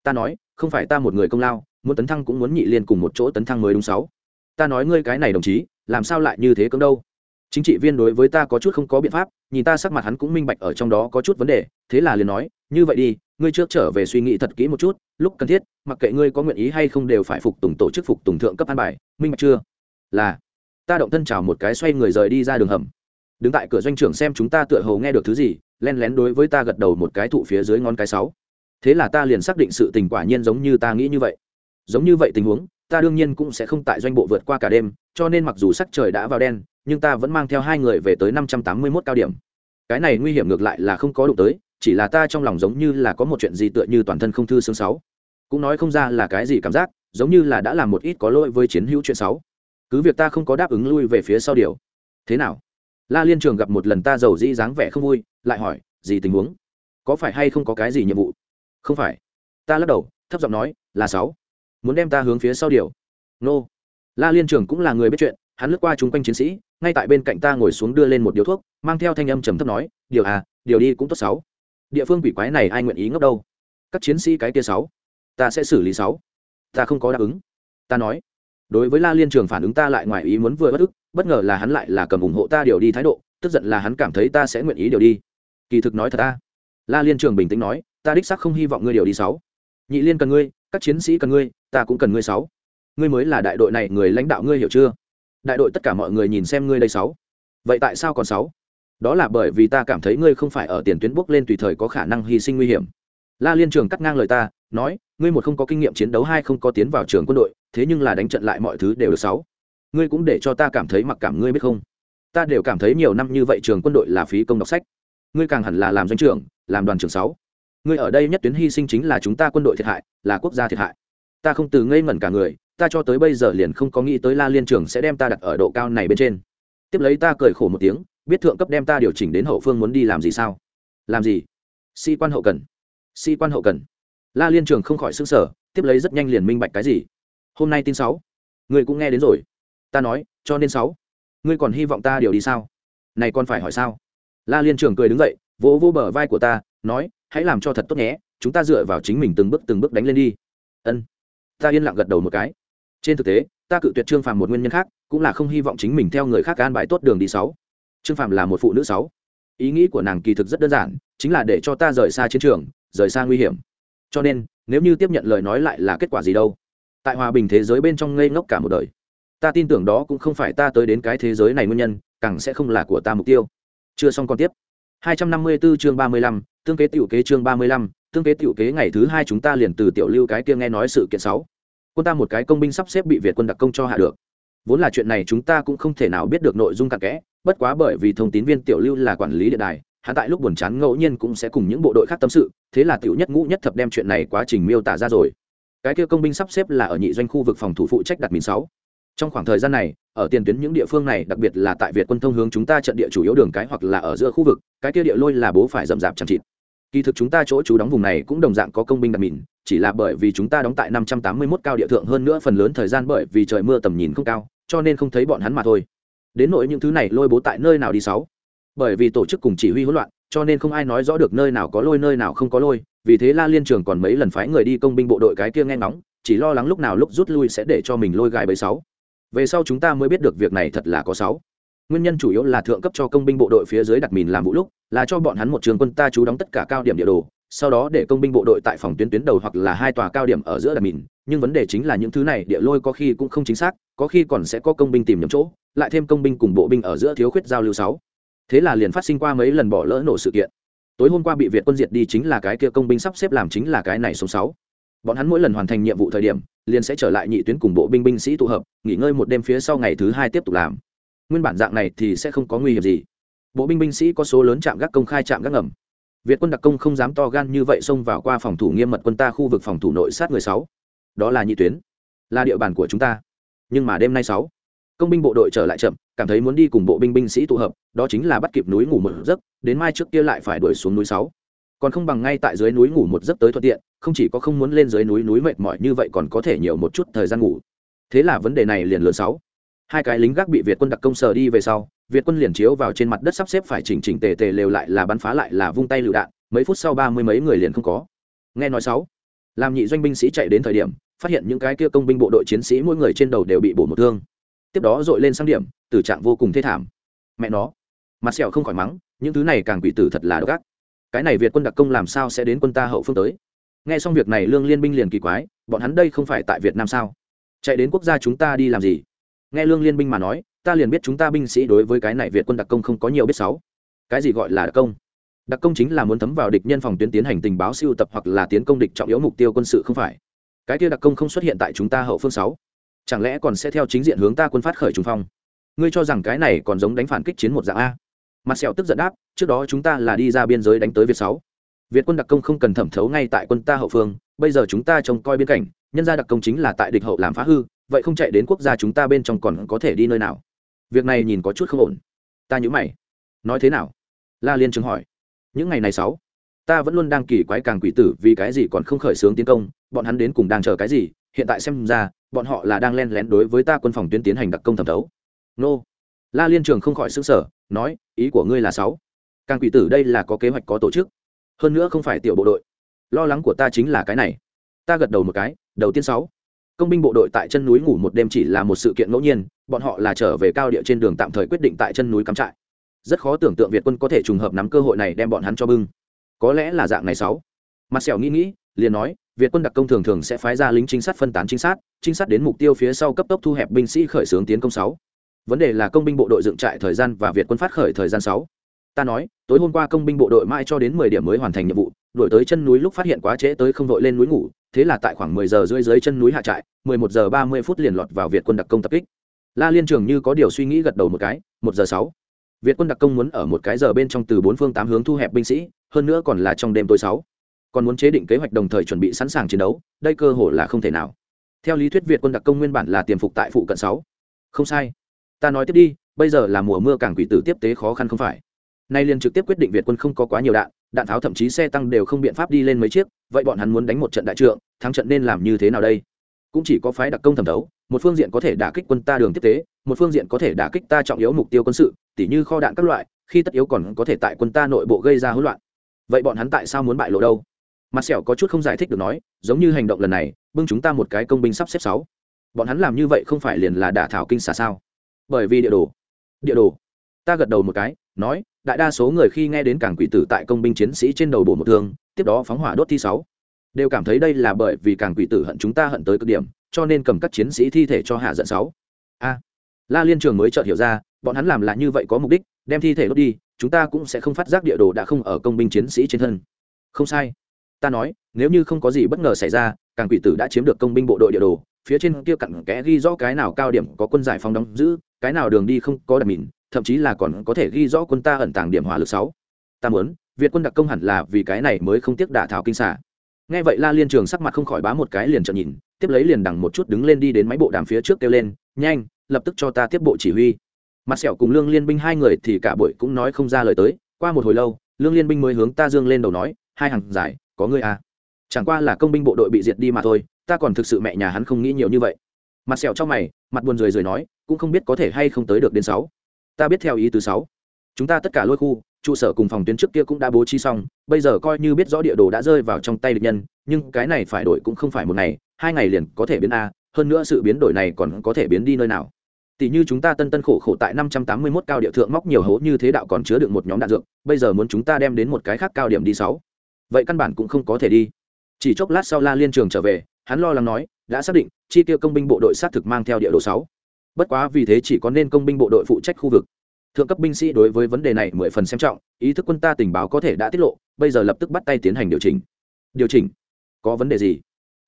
Ta nói, không phải ta một người công lao, muốn tấn thăng cũng muốn nhị liên cùng một chỗ tấn thăng mới đúng sáu. Ta nói ngươi cái này đồng chí, làm sao lại như thế cứng đâu? Chính trị viên đối với ta có chút không có biện pháp, nhìn ta sắc mặt hắn cũng minh bạch ở trong đó có chút vấn đề, thế là liền nói, như vậy đi, ngươi trước trở về suy nghĩ thật kỹ một chút, lúc cần thiết, mặc kệ ngươi có nguyện ý hay không đều phải phục tùng tổ chức phục tùng thượng cấp an bài, minh bạch chưa? Là ta động thân chào một cái xoay người rời đi ra đường hầm. Đứng tại cửa doanh trưởng xem chúng ta tựa hồ nghe được thứ gì, len lén đối với ta gật đầu một cái thụ phía dưới ngón cái sáu. Thế là ta liền xác định sự tình quả nhiên giống như ta nghĩ như vậy. Giống như vậy tình huống, ta đương nhiên cũng sẽ không tại doanh bộ vượt qua cả đêm, cho nên mặc dù sắc trời đã vào đen, nhưng ta vẫn mang theo hai người về tới năm trăm tám mươi 581 cao điểm. Cái này nguy hiểm ngược lại là không có đụng tới, chỉ là ta trong lòng giống như là có một chuyện gì tựa như toàn thân không thư xương sáu. Cũng nói không ra là cái gì cảm giác, giống như là đã làm một ít có lỗi với chiến hữu chuyện sáu cứ việc ta không có đáp ứng lui về phía sau điều. Thế nào? La liên trường gặp một lần ta giàu dĩ dáng vẻ không vui, lại hỏi, gì tình huống? Có phải hay không có cái gì nhiệm vụ? Không phải. Ta lắc đầu, thấp giọng nói, là sáu. Muốn đem ta hướng phía sau điều. Nô. La liên trường cũng là người biết chuyện, hắn lướt qua chung quanh chiến sĩ, ngay tại bên cạnh ta ngồi xuống đưa lên một điếu thuốc, mang theo thanh âm trầm thấp nói, điều à điều đi cũng tốt sáu. Địa phương quỷ quái này ai nguyện ý ngốc đâu? Các chiến sĩ cái kia sáu, ta sẽ xử lý sáu. Ta không có đáp ứng. Ta nói đối với la liên trường phản ứng ta lại ngoài ý muốn vừa bất ức, bất ngờ là hắn lại là cầm ủng hộ ta điều đi thái độ, tức giận là hắn cảm thấy ta sẽ nguyện ý điều đi. Kỳ thực nói thật ta. La liên trường bình tĩnh nói, ta đích sắc không hy vọng ngươi điều đi sáu. Nhị liên cần ngươi, các chiến sĩ cần ngươi, ta cũng cần ngươi sáu. Ngươi mới là đại đội này, người lãnh đạo ngươi hiểu chưa? Đại đội tất cả mọi người nhìn xem ngươi đây sáu. Vậy tại sao còn sáu? Đó là bởi vì ta cảm thấy ngươi không phải ở tiền tuyến bước lên tùy thời có khả năng hy sinh nguy hiểm. La liên trường cắt ngang lời ta, nói, ngươi một không có kinh nghiệm chiến đấu, hai không có tiến vào trường quân đội thế nhưng là đánh trận lại mọi thứ đều được sáu. Ngươi cũng để cho ta cảm thấy mặc cảm ngươi biết không? Ta đều cảm thấy nhiều năm như vậy trường quân đội là phí công đọc sách. Ngươi càng hẳn là làm doanh trưởng, làm đoàn trưởng sáu. Ngươi ở đây nhất tuyến hy sinh chính là chúng ta quân đội thiệt hại, là quốc gia thiệt hại. Ta không từ ngây ngẩn cả người, ta cho tới bây giờ liền không có nghĩ tới la liên trường sẽ đem ta đặt ở độ cao này bên trên. Tiếp lấy ta cười khổ một tiếng, biết thượng cấp đem ta điều chỉnh đến hậu phương muốn đi làm gì sao? Làm gì? Sĩ quan hậu cần. Sĩ quan hậu cần. La liên trường không khỏi xứng sở tiếp lấy rất nhanh liền minh bạch cái gì hôm nay tin sáu. Người cũng nghe đến rồi. Ta nói, cho nên sáu. Ngươi còn hy vọng ta điều đi sao? Này còn phải hỏi sao? La liên trường cười đứng dậy, vỗ vỗ bờ vai của ta, nói, hãy làm cho thật tốt nhé, chúng ta dựa vào chính mình từng bước từng bước đánh lên đi. Ân. Ta yên lặng gật đầu một cái. Trên thực tế, ta cự tuyệt trương phàm một nguyên nhân khác, cũng là không hy vọng chính mình theo người khác an bài tốt đường đi sáu. Trương phàm là một phụ nữ sáu. Ý nghĩ của nàng kỳ thực rất đơn giản, chính là để cho ta rời xa chiến trường, rời xa nguy hiểm. Cho nên, nếu như tiếp nhận lời nói lại là kết quả gì đâu? Tại hòa bình thế giới bên trong ngây ngốc cả một đời. Ta tin tưởng đó cũng không phải ta tới đến cái thế giới này nguyên nhân càng sẽ không là của ta mục tiêu. Chưa xong còn tiếp. 254 chương 35, tương kế tiểu kế chương 35, tương kế tiểu kế ngày thứ hai chúng ta liền từ tiểu lưu cái kia nghe nói sự kiện 6. quân ta một cái công binh sắp xếp bị việt quân đặc công cho hạ được. Vốn là chuyện này chúng ta cũng không thể nào biết được nội dung cặn kẽ bất quá bởi vì thông tín viên tiểu lưu là quản lý địa đài hắn tại lúc buồn chán ngẫu nhiên cũng sẽ cùng những bộ đội khác tâm sự thế là tiểu nhất ngũ nhất thập đem chuyện này quá trình miêu tả ra rồi cái kia công binh sắp xếp là ở nhị doanh khu vực phòng thủ phụ trách đặt mìn sáu. Trong khoảng thời gian này, ở tiền tuyến những địa phương này, đặc biệt là tại việt quân thông hướng chúng ta trận địa chủ yếu đường cái hoặc là ở giữa khu vực, cái kia địa lôi là bố phải rậm rạp chẳng chịt. Kỳ thực chúng ta chỗ chú đóng vùng này cũng đồng dạng có công binh đặt mìn, chỉ là bởi vì chúng ta đóng tại 581 cao địa thượng hơn nữa phần lớn thời gian bởi vì trời mưa tầm nhìn không cao, cho nên không thấy bọn hắn mà thôi. Đến nỗi những thứ này lôi bố tại nơi nào đi sáu? Bởi vì tổ chức cùng chỉ huy hỗn loạn cho nên không ai nói rõ được nơi nào có lôi nơi nào không có lôi, vì thế la liên trường còn mấy lần phái người đi công binh bộ đội cái kia nghe ngóng, chỉ lo lắng lúc nào lúc rút lui sẽ để cho mình lôi gài bấy sáu. Về sau chúng ta mới biết được việc này thật là có sáu. Nguyên nhân chủ yếu là thượng cấp cho công binh bộ đội phía dưới đặt mìn làm vũ lúc, là cho bọn hắn một trường quân ta chú đóng tất cả cao điểm địa đồ, sau đó để công binh bộ đội tại phòng tuyến tuyến đầu hoặc là hai tòa cao điểm ở giữa đặt mìn, nhưng vấn đề chính là những thứ này địa lôi có khi cũng không chính xác, có khi còn sẽ có công binh tìm nhầm chỗ, lại thêm công binh cùng bộ binh ở giữa thiếu khuyết giao lưu sáu thế là liền phát sinh qua mấy lần bỏ lỡ nổ sự kiện. Tối hôm qua bị việt quân diệt đi chính là cái kia công binh sắp xếp làm chính là cái này số sáu. Bọn hắn mỗi lần hoàn thành nhiệm vụ thời điểm, liền sẽ trở lại nhị tuyến cùng bộ binh binh sĩ tụ hợp, nghỉ ngơi một đêm phía sau ngày thứ hai tiếp tục làm. Nguyên bản dạng này thì sẽ không có nguy hiểm gì. Bộ binh binh sĩ có số lớn chạm gác công khai chạm gác ngầm. Việt quân đặc công không dám to gan như vậy xông vào qua phòng thủ nghiêm mật quân ta khu vực phòng thủ nội sát người sáu. Đó là nhị tuyến, là địa bàn của chúng ta. Nhưng mà đêm nay sáu, công binh bộ đội trở lại chậm cảm thấy muốn đi cùng bộ binh binh sĩ tụ hợp, đó chính là bắt kịp núi ngủ một giấc, đến mai trước kia lại phải đuổi xuống núi sáu. Còn không bằng ngay tại dưới núi ngủ một giấc tới thuận tiện, không chỉ có không muốn lên dưới núi núi mệt mỏi như vậy còn có thể nhiều một chút thời gian ngủ. Thế là vấn đề này liền lớn sáu. Hai cái lính gác bị việt quân đặc công sờ đi về sau, việt quân liền chiếu vào trên mặt đất sắp xếp phải chỉnh chỉnh tề tề lều lại là bắn phá lại là vung tay lựu đạn, mấy phút sau ba mươi mấy người liền không có. Nghe nói sáu, làm nhị doanh binh sĩ chạy đến thời điểm, phát hiện những cái kia công binh bộ đội chiến sĩ mỗi người trên đầu đều bị bổ một thương tiếp đó dội lên sang điểm, tử trạng vô cùng thê thảm. Mẹ nó, mặt sẹo không khỏi mắng, những thứ này càng quỷ tử thật là độc ác. Cái này việt quân đặc công làm sao sẽ đến quân ta hậu phương tới? Nghe xong việc này lương liên binh liền kỳ quái, bọn hắn đây không phải tại việt nam sao? Chạy đến quốc gia chúng ta đi làm gì? Nghe lương liên binh mà nói, ta liền biết chúng ta binh sĩ đối với cái này việt quân đặc công không có nhiều biết sáu cái gì gọi là đặc công? Đặc công chính là muốn thấm vào địch nhân phòng tuyến tiến hành tình báo siêu tập hoặc là tiến công địch trọng yếu mục tiêu quân sự không phải. Cái kia đặc công không xuất hiện tại chúng ta hậu phương sáu chẳng lẽ còn sẽ theo chính diện hướng ta quân phát khởi trùng phong? Ngươi cho rằng cái này còn giống đánh phản kích chiến một dạng a? Mặt sẹo tức giận đáp, trước đó chúng ta là đi ra biên giới đánh tới việt sáu. Việt quân đặc công không cần thẩm thấu ngay tại quân ta hậu phương, bây giờ chúng ta trông coi biên cảnh, nhân gia đặc công chính là tại địch hậu làm phá hư, vậy không chạy đến quốc gia chúng ta bên trong còn có thể đi nơi nào? Việc này nhìn có chút không ổn. Ta nhớ mày. Nói thế nào? La liên chứng hỏi. Những ngày này sáu, ta vẫn luôn đang kỳ quái càng quỷ tử vì cái gì còn không khởi xướng tiến công, bọn hắn đến cùng đang chờ cái gì, hiện tại xem ra bọn họ là đang len lén đối với ta quân phòng tuyến tiến hành đặc công thẩm thấu. Nô. La liên trường không khỏi xứng sở nói, ý của ngươi là sáu. Càng quỷ tử đây là có kế hoạch có tổ chức. Hơn nữa không phải tiểu bộ đội. Lo lắng của ta chính là cái này. Ta gật đầu một cái, đầu tiên sáu. Công binh bộ đội tại chân núi ngủ một đêm chỉ là một sự kiện ngẫu nhiên, bọn họ là trở về cao địa trên đường tạm thời quyết định tại chân núi cắm trại. Rất khó tưởng tượng việt quân có thể trùng hợp nắm cơ hội này đem bọn hắn cho bưng. Có lẽ là dạng này sáu. Mặt sẹo nghĩ nghĩ, liền nói việt quân đặc công thường thường sẽ phái ra lính trinh sát phân tán trinh sát trinh sát đến mục tiêu phía sau cấp tốc thu hẹp binh sĩ khởi xướng tiến công sáu. Vấn đề là công binh bộ đội dựng trại thời gian và việt quân phát khởi thời gian sáu. Ta nói, tối hôm qua công binh bộ đội mãi cho đến mười điểm mới hoàn thành nhiệm vụ, đuổi tới chân núi lúc phát hiện quá trễ tới không đội lên núi ngủ, thế là tại khoảng mười giờ rưỡi dưới chân núi hạ trại, mười một giờ ba mươi phút liền lọt vào việt quân đặc công tập kích. La liên trường như có điều suy nghĩ gật đầu một cái, một giờ sáu. Việt quân đặc công muốn ở một cái giờ bên trong từ bốn phương tám hướng thu hẹp binh sĩ, hơn nữa còn là trong đêm tối sáu còn muốn chế định kế hoạch đồng thời chuẩn bị sẵn sàng chiến đấu, đây cơ hội là không thể nào. Theo lý thuyết việt quân đặc công nguyên bản là tiềm phục tại phụ cận sáu. Không sai. Ta nói tiếp đi, bây giờ là mùa mưa càng quỷ tử tiếp tế khó khăn không phải. Nay liền trực tiếp quyết định việt quân không có quá nhiều đạn đạn tháo thậm chí xe tăng đều không biện pháp đi lên mấy chiếc, vậy bọn hắn muốn đánh một trận đại trượng, thắng trận nên làm như thế nào đây? Cũng chỉ có phái đặc công thẩm thấu, một phương diện có thể đả kích quân ta đường tiếp tế, một phương diện có thể đả kích ta trọng yếu mục tiêu quân sự, tỉ như kho đạn các loại, khi tất yếu còn có thể tại quân ta nội bộ gây ra hỗn loạn. Vậy bọn hắn tại sao muốn bại lộ đâu? Mặt sẹo có chút không giải thích được nói, giống như hành động lần này, bưng chúng ta một cái công binh sắp xếp sáu. Bọn hắn làm như vậy không phải liền là đả thảo kinh xả sao? Bởi vì địa đồ. Địa đồ. Ta gật đầu một cái, nói, đại đa số người khi nghe đến cảng quỷ tử tại công binh chiến sĩ trên đầu bổ một thương, tiếp đó phóng hỏa đốt thi sáu. Đều cảm thấy đây là bởi vì cảng quỷ tử hận chúng ta hận tới cực điểm, cho nên cầm các chiến sĩ thi thể cho hạ giận sáu. A. La liên trường mới chợt hiểu ra, bọn hắn làm là như vậy có mục đích, đem thi thể đốt đi, chúng ta cũng sẽ không phát giác địa đồ đã không ở công binh chiến sĩ trên thân. Không sai ta nói, nếu như không có gì bất ngờ xảy ra, càng quỷ tử đã chiếm được công binh bộ đội địa đồ, phía trên kia cặn kẽ ghi rõ cái nào cao điểm có quân giải phóng đóng giữ, cái nào đường đi không có đặt mìn, thậm chí là còn có thể ghi rõ quân ta ẩn tàng điểm hỏa lực sáu. Ta muốn, việt quân đặc công hẳn là vì cái này mới không tiếc đả thảo kinh xả. Nghe vậy la liên trường sắc mặt không khỏi bá một cái liền trợn nhìn, tiếp lấy liền đằng một chút đứng lên đi đến máy bộ đàm phía trước kêu lên, nhanh, lập tức cho ta tiếp bộ chỉ huy. Mặt sẹo cùng lương liên binh hai người thì cả buổi cũng nói không ra lời tới, qua một hồi lâu, lương liên binh mới hướng ta dương lên đầu nói, hai hàng giải có ngươi à. Chẳng qua là công binh bộ đội bị diệt đi mà thôi, ta còn thực sự mẹ nhà hắn không nghĩ nhiều như vậy. Mặt sẹo trong mày, mặt buồn rười rượi nói, cũng không biết có thể hay không tới được đến sáu. Ta biết theo ý thứ sáu. Chúng ta tất cả lôi khu, trụ sở cùng phòng tuyến trước kia cũng đã bố trí xong, bây giờ coi như biết rõ địa đồ đã rơi vào trong tay địch nhân, nhưng cái này phải đổi cũng không phải một ngày, hai ngày liền có thể biến a, hơn nữa sự biến đổi này còn có thể biến đi nơi nào. Tỷ như chúng ta tân tân khổ khổ tại năm trăm tám mươi 581 cao địa thượng móc nhiều hố như thế đạo còn chứa được một nhóm đạn dược, bây giờ muốn chúng ta đem đến một cái khác cao điểm đi sáu vậy căn bản cũng không có thể đi. Chỉ chốc lát sau la liên trường trở về, hắn lo lắng nói, đã xác định, chi tiêu công binh bộ đội xác thực mang theo địa đồ sáu. Bất quá vì thế chỉ có nên công binh bộ đội phụ trách khu vực. Thượng cấp binh sĩ đối với vấn đề này mười phần xem trọng, ý thức quân ta tình báo có thể đã tiết lộ, bây giờ lập tức bắt tay tiến hành điều chỉnh. Điều chỉnh? Có vấn đề gì?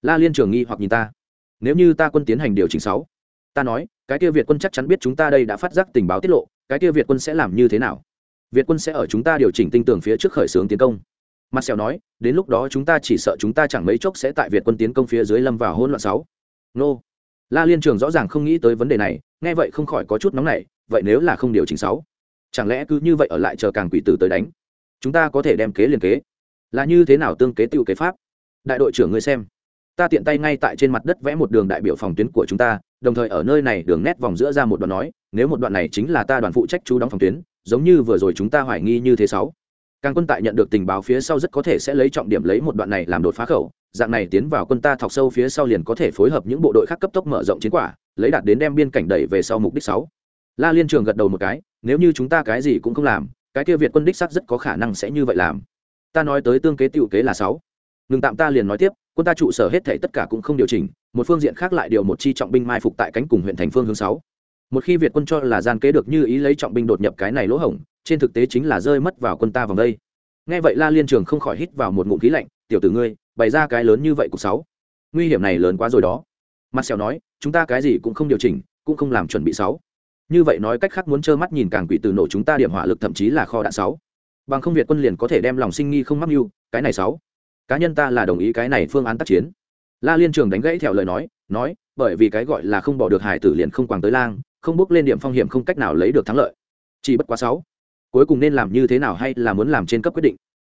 La liên trường nghi hoặc nhìn ta. Nếu như ta quân tiến hành điều chỉnh sáu, ta nói, cái kia việt quân chắc chắn biết chúng ta đây đã phát giác tình báo tiết lộ, cái kia việt quân sẽ làm như thế nào? Việt quân sẽ ở chúng ta điều chỉnh tinh tường phía trước khởi xướng tiến công mặt sẹo nói, đến lúc đó chúng ta chỉ sợ chúng ta chẳng mấy chốc sẽ tại việt quân tiến công phía dưới lâm vào hỗn loạn sáu. Nô. La liên trường rõ ràng không nghĩ tới vấn đề này, nghe vậy không khỏi có chút nóng nảy, vậy nếu là không điều chỉnh sáu, chẳng lẽ cứ như vậy ở lại chờ càng quỷ tử tới đánh? Chúng ta có thể đem kế liền kế. Là như thế nào tương kế tiêu kế pháp? Đại đội trưởng ngươi xem. Ta tiện tay ngay tại trên mặt đất vẽ một đường đại biểu phòng tuyến của chúng ta, đồng thời ở nơi này đường nét vòng giữa ra một đoạn nói, nếu một đoạn này chính là ta đoàn phụ trách chú đóng phòng tuyến, giống như vừa rồi chúng ta hoài nghi như thế sáu càng quân tại nhận được tình báo phía sau rất có thể sẽ lấy trọng điểm lấy một đoạn này làm đột phá khẩu, dạng này tiến vào quân ta thọc sâu phía sau liền có thể phối hợp những bộ đội khác cấp tốc mở rộng chiến quả, lấy đạt đến đem biên cảnh đẩy về sau mục đích sáu. La liên trường gật đầu một cái, nếu như chúng ta cái gì cũng không làm, cái kia việt quân đích sắc rất có khả năng sẽ như vậy làm. Ta nói tới tương kế tựu kế là sáu. Ngừng tạm ta liền nói tiếp, quân ta trụ sở hết thể tất cả cũng không điều chỉnh, một phương diện khác lại điều một chi trọng binh mai phục tại cánh cùng huyện thành phương hướng sáu. Một khi việt quân cho là gian kế được như ý lấy trọng binh đột nhập cái này lỗ hổng trên thực tế chính là rơi mất vào quân ta vòng đây. Nghe vậy la liên trường không khỏi hít vào một ngụm khí lạnh, tiểu tử ngươi, bày ra cái lớn như vậy của sáu. Nguy hiểm này lớn quá rồi đó. Mặt sẹo nói, chúng ta cái gì cũng không điều chỉnh, cũng không làm chuẩn bị sáu. Như vậy nói cách khác muốn trơ mắt nhìn càng quỷ từ nổ chúng ta điểm hỏa lực thậm chí là kho đạn sáu. Bằng không việt quân liền có thể đem lòng sinh nghi không mắc mưu, cái này sáu. Cá nhân ta là đồng ý cái này phương án tác chiến. La liên trường đánh gãy theo lời nói nói, bởi vì cái gọi là không bỏ được hải tử liền không quàng tới lang, không bước lên điểm phong hiểm không cách nào lấy được thắng lợi. Chỉ bất quá sáu cuối cùng nên làm như thế nào hay là muốn làm trên cấp quyết định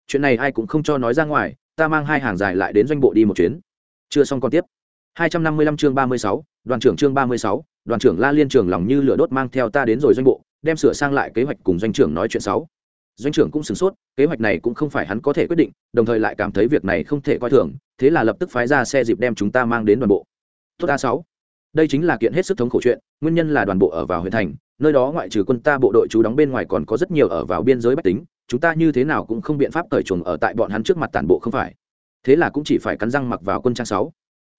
chuyện này ai cũng không cho nói ra ngoài ta mang hai hàng dài lại đến doanh bộ đi một chuyến chưa xong còn tiếp 255 chương 36, đoàn trưởng chương 36, đoàn trưởng La Liên trường lòng như lửa đốt mang theo ta đến rồi doanh bộ, đem sửa sang lại kế hoạch cùng doanh trưởng nói chuyện sáu. Doanh trưởng cũng sửng sốt, kế hoạch này cũng không phải hắn có thể quyết định, đồng thời lại cảm thấy việc này không thể coi thường, thế là lập tức phái ra xe dịp đem chúng ta mang đến đoàn bộ. Tốt a sáu. Đây chính là kiện hết sức thống khổ chuyện, nguyên nhân là đoàn bộ ở vào huyện thành, nơi đó ngoại trừ quân ta bộ đội trú đóng bên ngoài còn có rất nhiều ở vào biên giới bách tính, chúng ta như thế nào cũng không biện pháp cởi chuồng ở tại bọn hắn trước mặt tản bộ không phải. Thế là cũng chỉ phải cắn răng mặc vào quân trang sáu.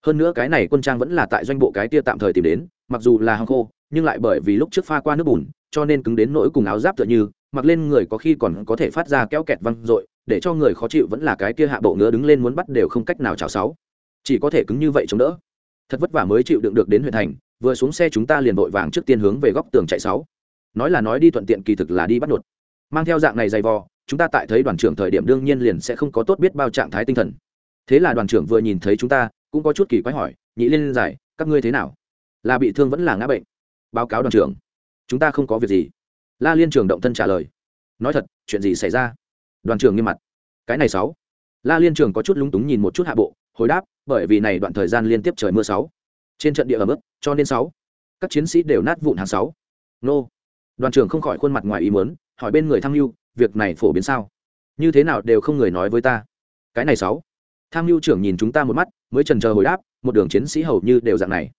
Hơn nữa cái này quân trang vẫn là tại doanh bộ cái tia tạm thời tìm đến mặc dù là hàng khô nhưng lại bởi vì lúc trước pha qua nước bùn cho nên cứng đến nỗi cùng áo giáp tựa như mặc lên người có khi còn có thể phát ra kéo kẹt văng dội để cho người khó chịu vẫn là cái kia hạ bộ ngứa đứng lên muốn bắt đều không cách nào chào sáu. Chỉ có thể cứng như vậy chống đỡ thật vất vả mới chịu đựng được đến huyện thành, vừa xuống xe chúng ta liền vội vàng trước tiên hướng về góc tường chạy sáu. Nói là nói đi thuận tiện kỳ thực là đi bắt đột. Mang theo dạng này dày vò, chúng ta tại thấy đoàn trưởng thời điểm đương nhiên liền sẽ không có tốt biết bao trạng thái tinh thần. Thế là đoàn trưởng vừa nhìn thấy chúng ta, cũng có chút kỳ quái hỏi, nhị liên giải, các ngươi thế nào? Là bị thương vẫn là ngã bệnh. Báo cáo đoàn trưởng. Chúng ta không có việc gì. La liên trường động thân trả lời. Nói thật, chuyện gì xảy ra? Đoàn trưởng nghiêm mặt. Cái này sáu. La liên trường có chút lúng túng nhìn một chút hạ bộ hồi đáp, bởi vì này đoạn thời gian liên tiếp trời mưa sáu. Trên trận địa ở mức, cho nên sáu. Các chiến sĩ đều nát vụn hàng sáu. Nô. Đoàn trưởng không khỏi khuôn mặt ngoài ý muốn, hỏi bên người tham mưu việc này phổ biến sao? Như thế nào đều không người nói với ta. Cái này sáu. Tham mưu trưởng nhìn chúng ta một mắt, mới trần chờ hồi đáp, một đường chiến sĩ hầu như đều dạng này.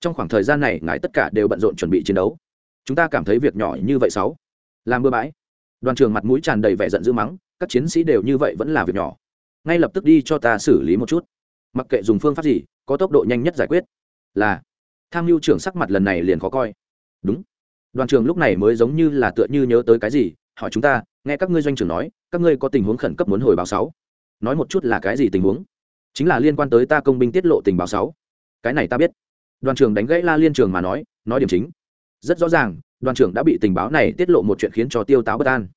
Trong khoảng thời gian này, ngài tất cả đều bận rộn chuẩn bị chiến đấu. Chúng ta cảm thấy việc nhỏ như vậy sáu. Làm bừa bãi. Đoàn trưởng mặt mũi tràn đầy vẻ giận dữ mắng, các chiến sĩ đều như vậy vẫn là việc nhỏ. Ngay lập tức đi cho ta xử lý một chút mặc kệ dùng phương pháp gì, có tốc độ nhanh nhất giải quyết. Là, tham mưu trưởng sắc mặt lần này liền khó coi. Đúng. Đoàn trường lúc này mới giống như là tựa như nhớ tới cái gì, hỏi chúng ta, nghe các ngươi doanh trưởng nói, các ngươi có tình huống khẩn cấp muốn hồi báo sáu. Nói một chút là cái gì tình huống? Chính là liên quan tới ta công binh tiết lộ tình báo sáu. Cái này ta biết. Đoàn trưởng đánh gãy la liên trường mà nói nói điểm chính. Rất rõ ràng, đoàn trưởng đã bị tình báo này tiết lộ một chuyện khiến cho tiêu táo bất an.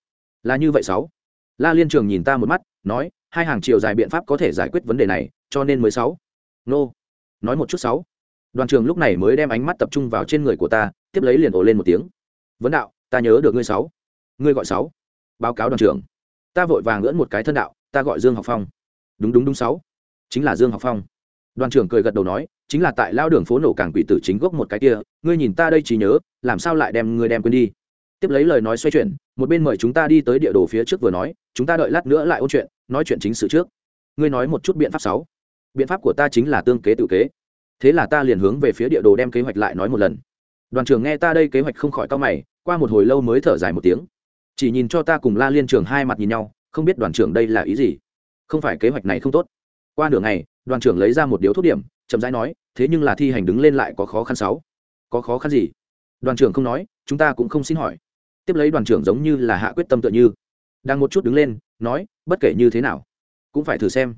Là như vậy sáu. La liên trường nhìn ta một mắt, nói, hai hàng chiều dài biện pháp có thể giải quyết vấn đề này cho nên mới sáu. Nô. Nói một chút sáu. Đoàn trường lúc này mới đem ánh mắt tập trung vào trên người của ta, tiếp lấy liền ồ lên một tiếng. Vấn đạo, ta nhớ được ngươi sáu. Ngươi gọi sáu. Báo cáo đoàn trưởng. Ta vội vàng ngưỡn một cái thân đạo, ta gọi dương học phong. Đúng đúng đúng sáu. Chính là dương học phong. Đoàn trưởng cười gật đầu nói, chính là tại lao đường phố nổ cảng quỷ tử chính gốc một cái kia, ngươi nhìn ta đây chỉ nhớ, làm sao lại đem ngươi đem quên đi? Tiếp lấy lời nói xoay chuyển, một bên mời chúng ta đi tới địa đồ phía trước vừa nói, chúng ta đợi lát nữa lại ôn chuyện, nói chuyện chính sự trước. Ngươi nói một chút biện pháp sáu biện pháp của ta chính là tương kế tự kế. Thế là ta liền hướng về phía địa đồ đem kế hoạch lại nói một lần. Đoàn trưởng nghe ta đây kế hoạch không khỏi to mày, qua một hồi lâu mới thở dài một tiếng. Chỉ nhìn cho ta cùng la liên trường hai mặt nhìn nhau, không biết đoàn trưởng đây là ý gì. Không phải kế hoạch này không tốt. Qua nửa ngày, đoàn trưởng lấy ra một điếu thuốc điểm, chậm rãi nói, thế nhưng là thi hành đứng lên lại có khó khăn sáu. Có khó khăn gì? Đoàn trưởng không nói, chúng ta cũng không xin hỏi. Tiếp lấy đoàn trưởng giống như là hạ quyết tâm tựa như, đang một chút đứng lên, nói, bất kể như thế nào, cũng phải thử xem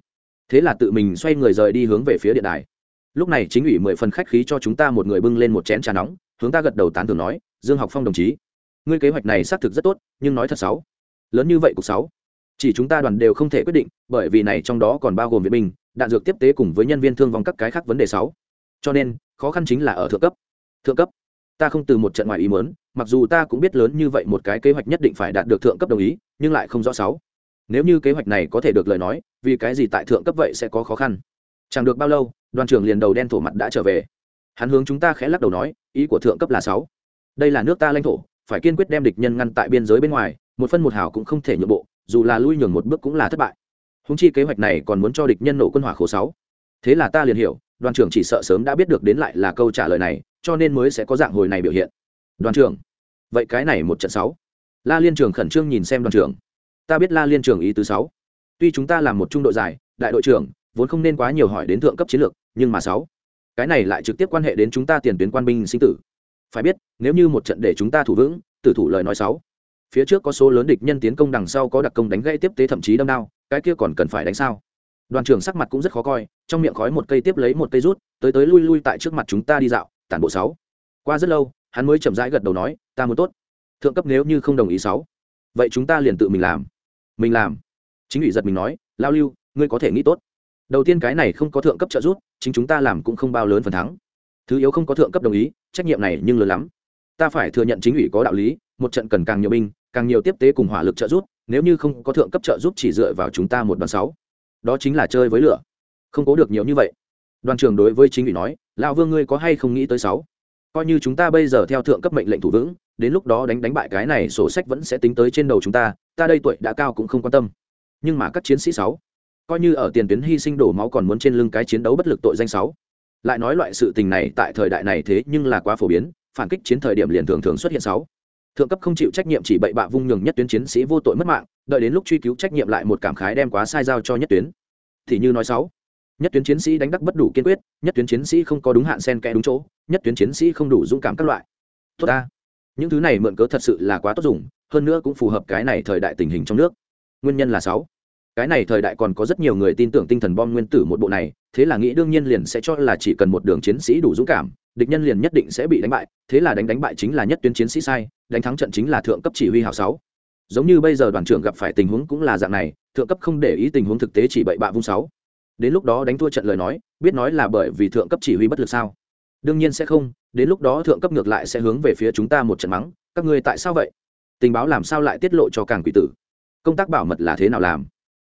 thế là tự mình xoay người rời đi hướng về phía điện đài. Lúc này chính ủy mười phần khách khí cho chúng ta một người bưng lên một chén trà nóng, hướng ta gật đầu tán thưởng nói, dương học phong đồng chí, ngươi kế hoạch này xác thực rất tốt, nhưng nói thật sáu, lớn như vậy cục sáu, chỉ chúng ta đoàn đều không thể quyết định, bởi vì này trong đó còn bao gồm viện binh, đạn dược tiếp tế cùng với nhân viên thương vong các cái khác vấn đề sáu. Cho nên, khó khăn chính là ở thượng cấp. Thượng cấp, ta không từ một trận ngoài ý muốn, mặc dù ta cũng biết lớn như vậy một cái kế hoạch nhất định phải đạt được thượng cấp đồng ý, nhưng lại không rõ sáu nếu như kế hoạch này có thể được lời nói, vì cái gì tại thượng cấp vậy sẽ có khó khăn? Chẳng được bao lâu, đoàn trưởng liền đầu đen thổ mặt đã trở về. Hắn hướng chúng ta khẽ lắc đầu nói, ý của thượng cấp là sáu. Đây là nước ta lãnh thổ, phải kiên quyết đem địch nhân ngăn tại biên giới bên ngoài, một phân một hào cũng không thể nhượng bộ, dù là lui nhường một bước cũng là thất bại. Húng chi kế hoạch này còn muốn cho địch nhân nổ quân hỏa khổ sáu. Thế là ta liền hiểu, đoàn trưởng chỉ sợ sớm đã biết được đến lại là câu trả lời này, cho nên mới sẽ có dạng hồi này biểu hiện. Đoàn trưởng, vậy cái này một trận sáu. La liên trường khẩn trương nhìn xem đoàn trưởng ta biết la liên trường ý tứ sáu. Tuy chúng ta làm một trung đội giải, đại đội trưởng, vốn không nên quá nhiều hỏi đến thượng cấp chiến lược, nhưng mà sáu. Cái này lại trực tiếp quan hệ đến chúng ta tiền tuyến quan binh sinh tử. Phải biết, nếu như một trận để chúng ta thủ vững, tử thủ lời nói sáu. Phía trước có số lớn địch nhân tiến công đằng sau có đặc công đánh gây tiếp tế thậm chí đâm đao, cái kia còn cần phải đánh sao? Đoàn trưởng sắc mặt cũng rất khó coi, trong miệng khói một cây tiếp lấy một cây rút, tới tới lui lui tại trước mặt chúng ta đi dạo, tản bộ sáu. Qua rất lâu, hắn mới chậm rãi gật đầu nói, ta muốn tốt. Thượng cấp nếu như không đồng ý sáu, vậy chúng ta liền tự mình làm mình làm. Chính ủy giật mình nói, lao lưu, ngươi có thể nghĩ tốt. Đầu tiên cái này không có thượng cấp trợ giúp, chính chúng ta làm cũng không bao lớn phần thắng. Thứ yếu không có thượng cấp đồng ý, trách nhiệm này nhưng lớn lắm. Ta phải thừa nhận chính ủy có đạo lý, một trận cần càng nhiều binh, càng nhiều tiếp tế cùng hỏa lực trợ giúp, nếu như không có thượng cấp trợ giúp chỉ dựa vào chúng ta một đoàn sáu. Đó chính là chơi với lửa. Không cố được nhiều như vậy. Đoàn trưởng đối với chính ủy nói lão vương ngươi có hay không nghĩ tới sáu? Coi như chúng ta bây giờ theo thượng cấp mệnh lệnh thủ vững, đến lúc đó đánh đánh bại cái này sổ sách vẫn sẽ tính tới trên đầu chúng ta ta đây tuổi đã cao cũng không quan tâm. Nhưng mà các chiến sĩ sáu, coi như ở tiền tuyến hy sinh đổ máu còn muốn trên lưng cái chiến đấu bất lực tội danh sáu. Lại nói loại sự tình này tại thời đại này thế nhưng là quá phổ biến, phản kích chiến thời điểm liền thường thường xuất hiện sáu. Thượng cấp không chịu trách nhiệm chỉ bậy bạ vung nhường nhất tuyến chiến sĩ vô tội mất mạng, đợi đến lúc truy cứu trách nhiệm lại một cảm khái đem quá sai giao cho nhất tuyến. Thì như nói sáu, nhất tuyến chiến sĩ đánh đắc bất đủ kiên quyết, nhất tuyến chiến sĩ không có đúng hạn sen kẽ đúng chỗ, nhất tuyến chiến sĩ không đủ dũng cảm các loại. Tốt ta. Những thứ này mượn cớ thật sự là quá tốt dùng hơn nữa cũng phù hợp cái này thời đại tình hình trong nước. Nguyên nhân là sáu. Cái này thời đại còn có rất nhiều người tin tưởng tinh thần bom nguyên tử một bộ này, thế là nghĩ đương nhiên liền sẽ cho là chỉ cần một đường chiến sĩ đủ dũng cảm, địch nhân liền nhất định sẽ bị đánh bại, thế là đánh đánh bại chính là nhất tuyến chiến sĩ sai, đánh thắng trận chính là thượng cấp chỉ huy hào sáu. Giống như bây giờ đoàn trưởng gặp phải tình huống cũng là dạng này, thượng cấp không để ý tình huống thực tế chỉ bậy bạ vung sáu. Đến lúc đó đánh thua trận lời nói, biết nói là bởi vì thượng cấp chỉ huy bất lực sao? Đương nhiên sẽ không, đến lúc đó thượng cấp ngược lại sẽ hướng về phía chúng ta một trận mắng, các ngươi tại sao vậy? Tình báo làm sao lại tiết lộ cho càng quỷ tử? Công tác bảo mật là thế nào làm?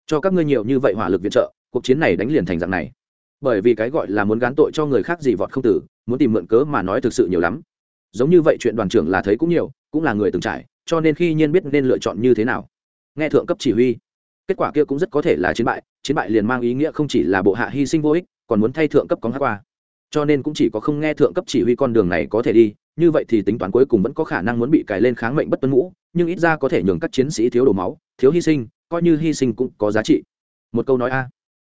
Cho các ngươi nhiều như vậy hỏa lực viện trợ, cuộc chiến này đánh liền thành dạng này. Bởi vì cái gọi là muốn gán tội cho người khác gì vọt không tử, muốn tìm mượn cớ mà nói thực sự nhiều lắm. Giống như vậy chuyện đoàn trưởng là thấy cũng nhiều, cũng là người từng trải, cho nên khi nhiên biết nên lựa chọn như thế nào. Nghe thượng cấp chỉ huy, kết quả kia cũng rất có thể là chiến bại chiến bại liền mang ý nghĩa không chỉ là bộ hạ hy sinh vô ích, còn muốn thay thượng cấp có hát qua. Cho nên cũng chỉ có không nghe thượng cấp chỉ huy con đường này có thể đi như vậy thì tính toán cuối cùng vẫn có khả năng muốn bị cài lên kháng mệnh bất tuân ngũ, nhưng ít ra có thể nhường các chiến sĩ thiếu đổ máu, thiếu hy sinh, coi như hy sinh cũng có giá trị. Một câu nói a.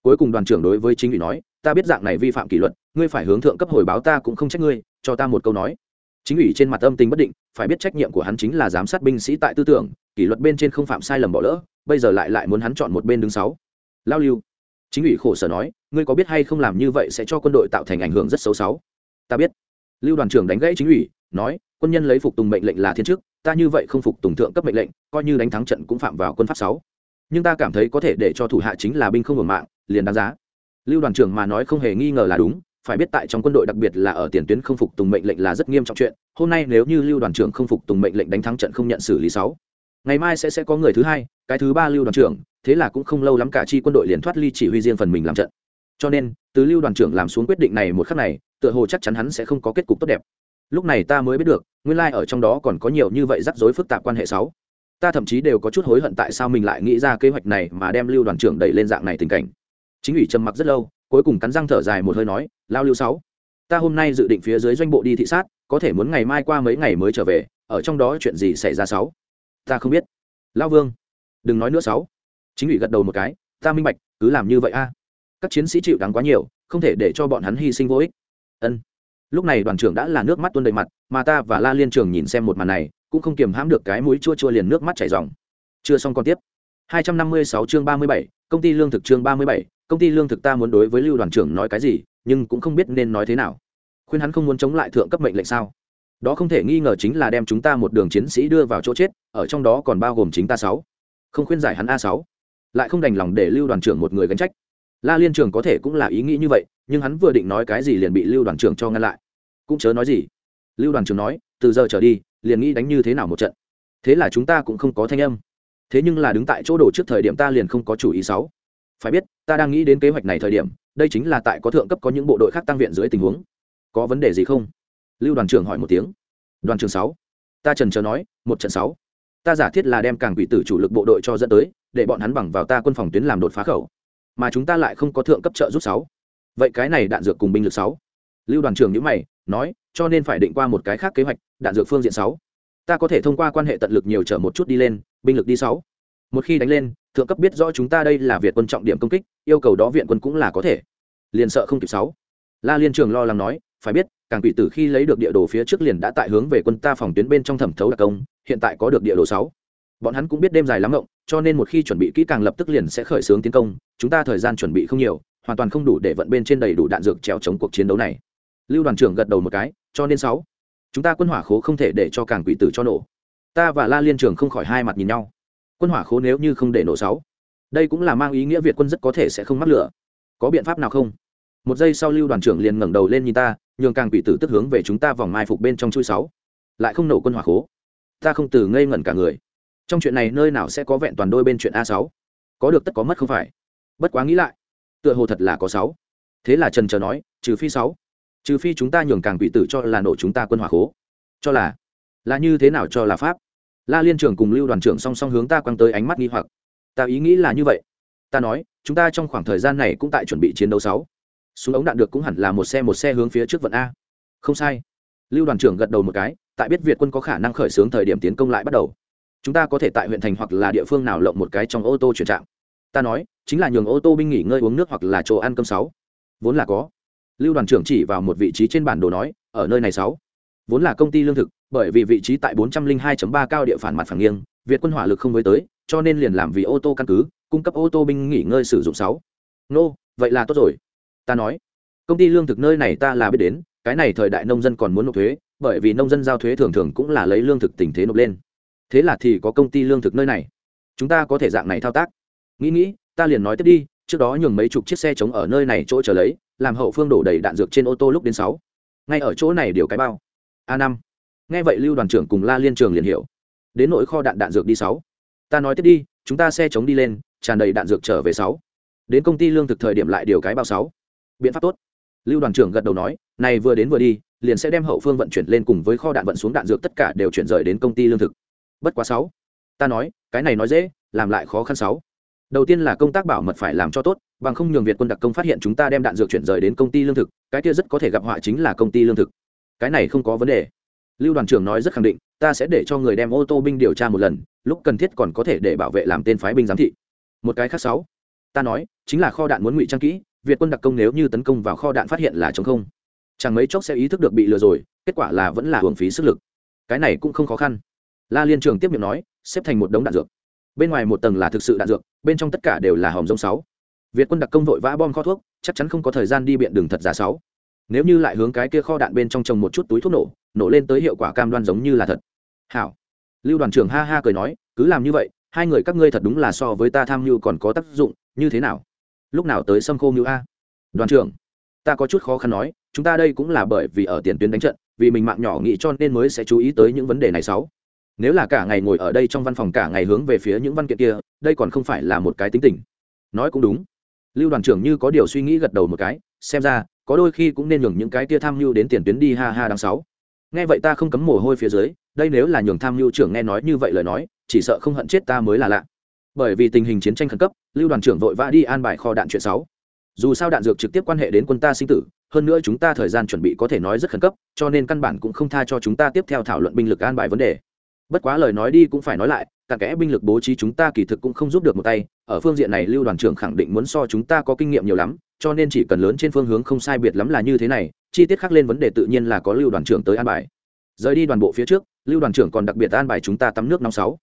Cuối cùng đoàn trưởng đối với chính ủy nói, ta biết dạng này vi phạm kỷ luật, ngươi phải hướng thượng cấp hồi báo ta cũng không trách ngươi, cho ta một câu nói. Chính ủy trên mặt âm tính bất định, phải biết trách nhiệm của hắn chính là giám sát binh sĩ tại tư tưởng, kỷ luật bên trên không phạm sai lầm bỏ lỡ, bây giờ lại lại muốn hắn chọn một bên đứng sáu. Lao lưu. Chính ủy khổ sở nói, ngươi có biết hay không làm như vậy sẽ cho quân đội tạo thành ảnh hưởng rất xấu xấu ta biết lưu đoàn trưởng đánh gãy chính ủy, nói, quân nhân lấy phục tùng mệnh lệnh là thiên chức, ta như vậy không phục tùng thượng cấp mệnh lệnh, coi như đánh thắng trận cũng phạm vào quân pháp sáu. Nhưng ta cảm thấy có thể để cho thủ hạ chính là binh không hưởng mạng, liền đáng giá. Lưu đoàn trưởng mà nói không hề nghi ngờ là đúng, phải biết tại trong quân đội đặc biệt là ở tiền tuyến không phục tùng mệnh lệnh là rất nghiêm trọng chuyện, hôm nay nếu như lưu đoàn trưởng không phục tùng mệnh lệnh đánh thắng trận không nhận xử lý sáu, ngày mai sẽ sẽ có người thứ hai, cái thứ ba lưu đoàn trưởng, thế là cũng không lâu lắm cả chi quân đội liền thoát ly chỉ huy riêng phần mình làm trận cho nên tứ lưu đoàn trưởng làm xuống quyết định này một khắc này, tựa hồ chắc chắn hắn sẽ không có kết cục tốt đẹp. Lúc này ta mới biết được, nguyên lai ở trong đó còn có nhiều như vậy rắc rối phức tạp quan hệ sáu. Ta thậm chí đều có chút hối hận tại sao mình lại nghĩ ra kế hoạch này mà đem lưu đoàn trưởng đẩy lên dạng này tình cảnh. Chính ủy trầm mặc rất lâu, cuối cùng cắn răng thở dài một hơi nói, lao lưu sáu, ta hôm nay dự định phía dưới doanh bộ đi thị sát, có thể muốn ngày mai qua mấy ngày mới trở về, ở trong đó chuyện gì xảy ra sáu? Ta không biết. Lao vương, đừng nói nữa sáu. Chính ủy gật đầu một cái, ta minh bạch, cứ làm như vậy a các chiến sĩ chịu đắng quá nhiều không thể để cho bọn hắn hy sinh vô ích. Ân. Lúc này đoàn trưởng đã là nước mắt tuôn đầy mặt mà ta và la liên trường nhìn xem một màn này cũng không kiềm hãm được cái mũi chua chua liền nước mắt chảy ròng. Chưa xong còn tiếp. 256 chương 37, công ty lương thực chương 37, công ty lương thực ta muốn đối với lưu đoàn trưởng nói cái gì nhưng cũng không biết nên nói thế nào. Khuyên hắn không muốn chống lại thượng cấp mệnh lệnh sao? Đó không thể nghi ngờ chính là đem chúng ta một đường chiến sĩ đưa vào chỗ chết ở trong đó còn bao gồm chính ta sáu. Không khuyên giải hắn a sáu. Lại không đành lòng để lưu đoàn trưởng một người gánh trách la liên trường có thể cũng là ý nghĩ như vậy, nhưng hắn vừa định nói cái gì liền bị lưu đoàn trưởng cho ngăn lại. Cũng chớ nói gì. Lưu đoàn trưởng nói, từ giờ trở đi, liền nghĩ đánh như thế nào một trận. Thế là chúng ta cũng không có thanh âm. Thế nhưng là đứng tại chỗ đổ trước thời điểm ta liền không có chủ ý sáu phải biết, ta đang nghĩ đến kế hoạch này thời điểm, đây chính là tại có thượng cấp có những bộ đội khác tăng viện dưới tình huống. Có vấn đề gì không? Lưu đoàn trưởng hỏi một tiếng. Đoàn trưởng sáu. Ta trần chờ nói, một trận sáu. Ta giả thiết là đem càng quỷ tử chủ lực bộ đội cho dẫn tới, để bọn hắn bằng vào ta quân phòng tuyến làm đột phá khẩu mà chúng ta lại không có thượng cấp trợ giúp sáu. Vậy cái này đạn dược cùng binh lực sáu. Lưu đoàn trưởng nhữ mày, nói, cho nên phải định qua một cái khác kế hoạch, đạn dược phương diện sáu. Ta có thể thông qua quan hệ tận lực nhiều trở một chút đi lên, binh lực đi sáu. Một khi đánh lên, thượng cấp biết rõ chúng ta đây là việt quân trọng điểm công kích, yêu cầu đó viện quân cũng là có thể. Liền sợ không kịp sáu. La liên trường lo lắng nói, phải biết, càng quỷ tử khi lấy được địa đồ phía trước liền đã tại hướng về quân ta phòng tuyến bên trong thẩm thấu đặc công, hiện tại có được địa đồ sáu. Bọn hắn cũng biết đêm dài lắm ngộng cho nên một khi chuẩn bị kỹ càng lập tức liền sẽ khởi xướng tiến công, chúng ta thời gian chuẩn bị không nhiều, hoàn toàn không đủ để vận bên trên đầy đủ đạn dược trèo chống cuộc chiến đấu này. Lưu đoàn trưởng gật đầu một cái, cho nên sáu. Chúng ta quân hỏa khố không thể để cho càng quỷ tử cho nổ. Ta và la liên trường không khỏi hai mặt nhìn nhau. Quân hỏa khố nếu như không để nổ sáu, đây cũng là mang ý nghĩa việt quân rất có thể sẽ không mắc lửa. Có biện pháp nào không? Một giây sau lưu đoàn trưởng liền ngẩng đầu lên nhìn ta, nhường càng quỷ tử tức hướng về chúng ta vòng mai phục bên trong chui sáu. Lại không nổ quân hỏa khố. Ta không từ ngây ngẩn cả người trong chuyện này nơi nào sẽ có vẹn toàn đôi bên chuyện a sáu? Có được tất có mất không phải. Bất quá nghĩ lại, tựa hồ thật là có sáu. Thế là trần chờ nói, trừ phi sáu. Trừ phi chúng ta nhường càng quỷ tử cho là nổ chúng ta quân hỏa khố. Cho là là như thế nào cho là pháp? La liên trưởng cùng lưu đoàn trưởng song song hướng ta quăng tới ánh mắt nghi hoặc. Ta ý nghĩ là như vậy. Ta nói, chúng ta trong khoảng thời gian này cũng tại chuẩn bị chiến đấu sáu. Súng ống đạn được cũng hẳn là một xe một xe hướng phía trước vận a. Không sai. Lưu đoàn trưởng gật đầu một cái, tại biết việt quân có khả năng khởi xướng thời điểm tiến công lại bắt đầu chúng ta có thể tại huyện thành hoặc là địa phương nào lộng một cái trong ô tô chuyển trạm ta nói, chính là nhường ô tô binh nghỉ ngơi uống nước hoặc là chỗ ăn cơm sáu. Vốn là có. Lưu đoàn trưởng chỉ vào một vị trí trên bản đồ nói, ở nơi này sáu. Vốn là công ty lương thực, bởi vì vị trí tại 402.3 cao địa phản mặt phẳng nghiêng, việt quân hỏa lực không với tới, cho nên liền làm vì ô tô căn cứ, cung cấp ô tô binh nghỉ ngơi sử dụng sáu. Nô, vậy là tốt rồi. Ta nói, công ty lương thực nơi này ta là biết đến, cái này thời đại nông dân còn muốn nộp thuế, bởi vì nông dân giao thuế thường thường cũng là lấy lương thực tình thế nộp lên thế là thì có công ty lương thực nơi này. Chúng ta có thể dạng này thao tác. Nghĩ nghĩ, ta liền nói tiếp đi, trước đó nhường mấy chục chiếc xe chống ở nơi này chỗ trở lấy, làm hậu phương đổ đầy đạn dược trên ô tô lúc đến sáu. Ngay ở chỗ này điều cái bao. A năm. Nghe vậy lưu đoàn trưởng cùng la liên trường liền hiểu. Đến nỗi kho đạn đạn dược đi sáu. Ta nói tiếp đi, chúng ta xe chống đi lên, tràn đầy đạn dược trở về sáu. Đến công ty lương thực thời điểm lại điều cái bao sáu. Biện pháp tốt. Lưu đoàn trưởng gật đầu nói, này vừa đến vừa đi, liền sẽ đem hậu phương vận chuyển lên cùng với kho đạn vận xuống đạn dược tất cả đều chuyển rời đến công ty lương thực bất quá sáu. Ta nói, cái này nói dễ, làm lại khó khăn sáu. Đầu tiên là công tác bảo mật phải làm cho tốt, bằng không nhường việt quân đặc công phát hiện chúng ta đem đạn dược chuyển rời đến công ty lương thực, cái kia rất có thể gặp họa chính là công ty lương thực. Cái này không có vấn đề. Lưu đoàn trưởng nói rất khẳng định, ta sẽ để cho người đem ô tô binh điều tra một lần, lúc cần thiết còn có thể để bảo vệ làm tên phái binh giám thị. Một cái khác sáu. Ta nói, chính là kho đạn muốn ngụy trang kỹ, việt quân đặc công nếu như tấn công vào kho đạn phát hiện là chống không, chẳng mấy chốc sẽ ý thức được bị lừa rồi, kết quả là vẫn là hưởng phí sức lực. Cái này cũng không khó khăn la liên trường tiếp miệng nói, xếp thành một đống đạn dược. Bên ngoài một tầng là thực sự đạn dược, bên trong tất cả đều là hòm giống sáu. Việt quân đặc công vội vã bom kho thuốc, chắc chắn không có thời gian đi biện đường thật giả sáu. Nếu như lại hướng cái kia kho đạn bên trong trồng một chút túi thuốc nổ nổ lên tới hiệu quả cam đoan giống như là thật. Hảo. Lưu đoàn trưởng ha ha cười nói, cứ làm như vậy, hai người các ngươi thật đúng là so với ta tham mưu còn có tác dụng, như thế nào? Lúc nào tới xâm khô mưu a? Đoàn trưởng, ta có chút khó khăn nói, chúng ta đây cũng là bởi vì ở tiền tuyến đánh trận, vì mình mạng nhỏ nghĩ cho nên mới sẽ chú ý tới những vấn đề này sáu nếu là cả ngày ngồi ở đây trong văn phòng cả ngày hướng về phía những văn kiện kia, đây còn không phải là một cái tính tình. Nói cũng đúng. Lưu đoàn trưởng như có điều suy nghĩ gật đầu một cái, xem ra, có đôi khi cũng nên nhường những cái tia tham mưu đến tiền tuyến đi ha ha đáng sáu. Nghe vậy ta không cấm mồ hôi phía dưới, đây nếu là nhường tham mưu trưởng nghe nói như vậy lời nói, chỉ sợ không hận chết ta mới là lạ. Bởi vì tình hình chiến tranh khẩn cấp, lưu đoàn trưởng vội vã đi an bài kho đạn chuyện sáu. Dù sao đạn dược trực tiếp quan hệ đến quân ta sinh tử, hơn nữa chúng ta thời gian chuẩn bị có thể nói rất khẩn cấp, cho nên căn bản cũng không tha cho chúng ta tiếp theo thảo luận binh lực an bài vấn đề bất quá lời nói đi cũng phải nói lại cả kẽ binh lực bố trí chúng ta kỳ thực cũng không giúp được một tay, ở phương diện này lưu đoàn trưởng khẳng định muốn so chúng ta có kinh nghiệm nhiều lắm, cho nên chỉ cần lớn trên phương hướng không sai biệt lắm là như thế này, chi tiết khác lên vấn đề tự nhiên là có lưu đoàn trưởng tới an bài. Rời đi đoàn bộ phía trước, lưu đoàn trưởng còn đặc biệt an bài chúng ta tắm nước nóng sáu.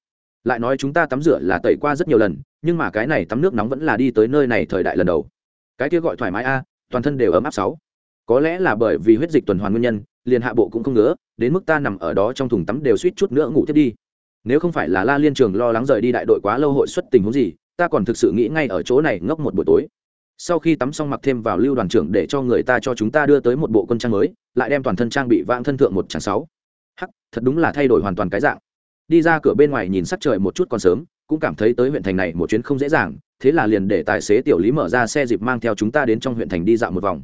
Lại nói chúng ta tắm rửa là tẩy qua rất nhiều lần, nhưng mà cái này tắm nước nóng vẫn là đi tới nơi này thời đại lần đầu. Cái kia gọi thoải mái a, toàn thân đều ấm áp sáu có lẽ là bởi vì huyết dịch tuần hoàn nguyên nhân, liền hạ bộ cũng không ngứa, đến mức ta nằm ở đó trong thùng tắm đều suýt chút nữa ngủ tiếp đi. Nếu không phải là la liên trường lo lắng rời đi đại đội quá lâu hội xuất tình huống gì, ta còn thực sự nghĩ ngay ở chỗ này ngốc một buổi tối. Sau khi tắm xong mặc thêm vào lưu đoàn trưởng để cho người ta cho chúng ta đưa tới một bộ quân trang mới, lại đem toàn thân trang bị vãng thân thượng một tràng sáu. Hắc, thật đúng là thay đổi hoàn toàn cái dạng. Đi ra cửa bên ngoài nhìn sắc trời một chút còn sớm, cũng cảm thấy tới huyện thành này một chuyến không dễ dàng, thế là liền để tài xế tiểu lý mở ra xe dịp mang theo chúng ta đến trong huyện thành đi dạo một vòng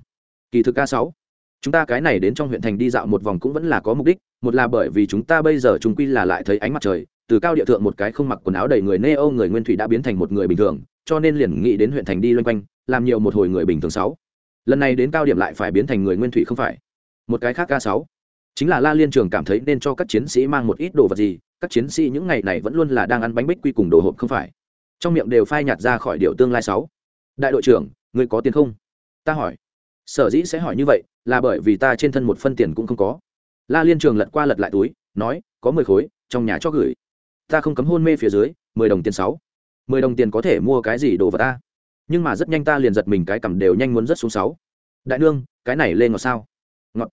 kỳ thực a sáu, chúng ta cái này đến trong huyện thành đi dạo một vòng cũng vẫn là có mục đích, một là bởi vì chúng ta bây giờ chúng quy là lại thấy ánh mặt trời, từ cao địa thượng một cái không mặc quần áo đầy người nê âu người nguyên thủy đã biến thành một người bình thường, cho nên liền nghĩ đến huyện thành đi loanh quanh, làm nhiều một hồi người bình thường sáu. Lần này đến cao điểm lại phải biến thành người nguyên thủy không phải. Một cái khác ca sáu, chính là la liên trường cảm thấy nên cho các chiến sĩ mang một ít đồ vật gì, các chiến sĩ những ngày này vẫn luôn là đang ăn bánh bích quy cùng đồ hộp không phải. Trong miệng đều phai nhạt ra khỏi điệu tương lai sáu. Đại đội trưởng người có tiền không? Ta hỏi sở dĩ sẽ hỏi như vậy là bởi vì ta trên thân một phân tiền cũng không có. La liên trường lật qua lật lại túi, nói, có mười khối, trong nhà cho gửi. Ta không cấm hôn mê phía dưới, mười đồng tiền sáu. Mười đồng tiền có thể mua cái gì đồ vật ta? Nhưng mà rất nhanh ta liền giật mình cái cầm đều nhanh muốn rất xuống sáu. Đại nương, cái này lên ngọt sao? Ngọt.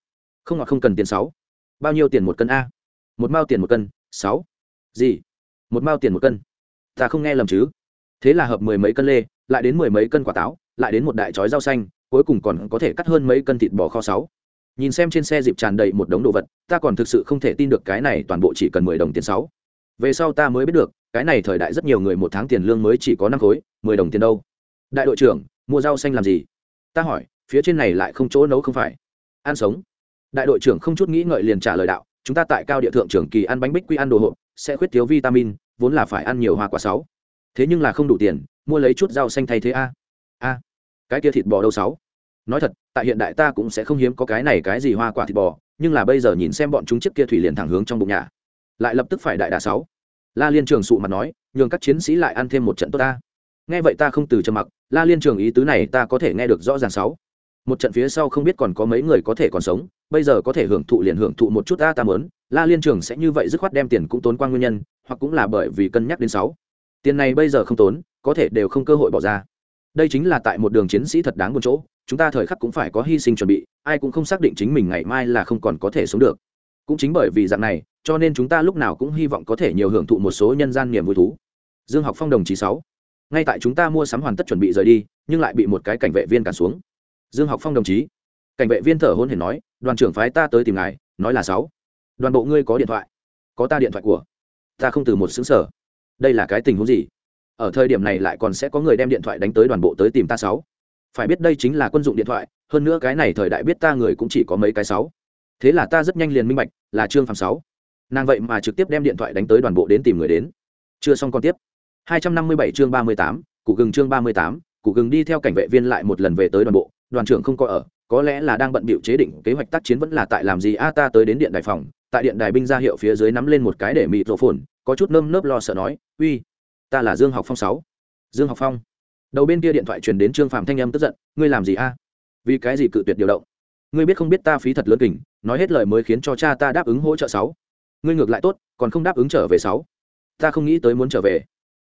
Không ngọt, không cần tiền sáu. Bao nhiêu tiền một cân a? Một mao tiền một cân, sáu. Gì? Một mao tiền một cân. Ta không nghe lầm chứ. Thế là hợp mười mấy cân lê, lại đến mười mấy cân quả táo, lại đến một đại chói rau xanh cuối cùng còn có thể cắt hơn mấy cân thịt bò kho sáu. Nhìn xem trên xe dịp tràn đầy một đống đồ vật, ta còn thực sự không thể tin được cái này toàn bộ chỉ cần mười đồng tiền sáu. Về sau ta mới biết được, cái này thời đại rất nhiều người một tháng tiền lương mới chỉ có năm khối, mười đồng tiền đâu. Đại đội trưởng, mua rau xanh làm gì? Ta hỏi, phía trên này lại không chỗ nấu không phải. Ăn sống. Đại đội trưởng không chút nghĩ ngợi liền trả lời đạo, chúng ta tại cao địa thượng trưởng kỳ ăn bánh bích quy ăn đồ hộp, sẽ khuyết thiếu vitamin, vốn là phải ăn nhiều hoa quả sáu. Thế nhưng là không đủ tiền, mua lấy chút rau xanh thay thế a. A cái kia thịt bò đâu sáu? Nói thật, tại hiện đại ta cũng sẽ không hiếm có cái này cái gì hoa quả thịt bò, nhưng là bây giờ nhìn xem bọn chúng chiếc kia thủy liền thẳng hướng trong bụng nhà. Lại lập tức phải đại đà sáu. La liên trường sụ mặt nói, nhường các chiến sĩ lại ăn thêm một trận tốt ta. Nghe vậy ta không từ trầm mặc, la liên trường ý tứ này ta có thể nghe được rõ ràng sáu. Một trận phía sau không biết còn có mấy người có thể còn sống, bây giờ có thể hưởng thụ liền hưởng thụ một chút ta ta mớn la liên trường sẽ như vậy dứt khoát đem tiền cũng tốn qua nguyên nhân, hoặc cũng là bởi vì cân nhắc đến sáu. Tiền này bây giờ không tốn, có thể đều không cơ hội bỏ ra đây chính là tại một đường chiến sĩ thật đáng buồn chỗ, chúng ta thời khắc cũng phải có hy sinh chuẩn bị, ai cũng không xác định chính mình ngày mai là không còn có thể sống được. Cũng chính bởi vì dạng này, cho nên chúng ta lúc nào cũng hy vọng có thể nhiều hưởng thụ một số nhân gian niềm vui thú. Dương học phong đồng chí sáu, ngay tại chúng ta mua sắm hoàn tất chuẩn bị rời đi, nhưng lại bị một cái cảnh vệ viên cản xuống. Dương học phong đồng chí, cảnh vệ viên thở hôn hển nói, đoàn trưởng phái ta tới tìm ngài, nói là sáu. Đoàn bộ ngươi có điện thoại, có ta điện thoại của, ta không từ một xứng sở. Đây là cái tình huống gì? Ở thời điểm này lại còn sẽ có người đem điện thoại đánh tới đoàn bộ tới tìm ta sáu. Phải biết đây chính là quân dụng điện thoại hơn nữa cái này thời đại biết ta người cũng chỉ có mấy cái sáu. Thế là ta rất nhanh liền minh bạch là trương phạm sáu. Nàng vậy mà trực tiếp đem điện thoại đánh tới đoàn bộ đến tìm người đến. Chưa xong còn tiếp. 257 chương 38, cụ gừng chương 38, cụ gừng đi theo cảnh vệ viên lại một lần về tới đoàn bộ đoàn trưởng không có ở có lẽ là đang bận bịu chế định kế hoạch tác chiến vẫn là tại làm gì a ta tới đến điện đài phòng tại điện đài binh ra hiệu phía dưới nắm lên một cái để mịt rộ phồn có chút nơm nớp lo sợ nói uy ta là dương học phong sáu. Dương học phong. Đầu bên kia điện thoại truyền đến trương phạm thanh âm tức giận, ngươi làm gì a? Vì cái gì cự tuyệt điều động? Ngươi biết không biết ta phí thật lớn kỉnh nói hết lời mới khiến cho cha ta đáp ứng hỗ trợ sáu. Ngươi ngược lại tốt, còn không đáp ứng trở về sáu. Ta không nghĩ tới muốn trở về.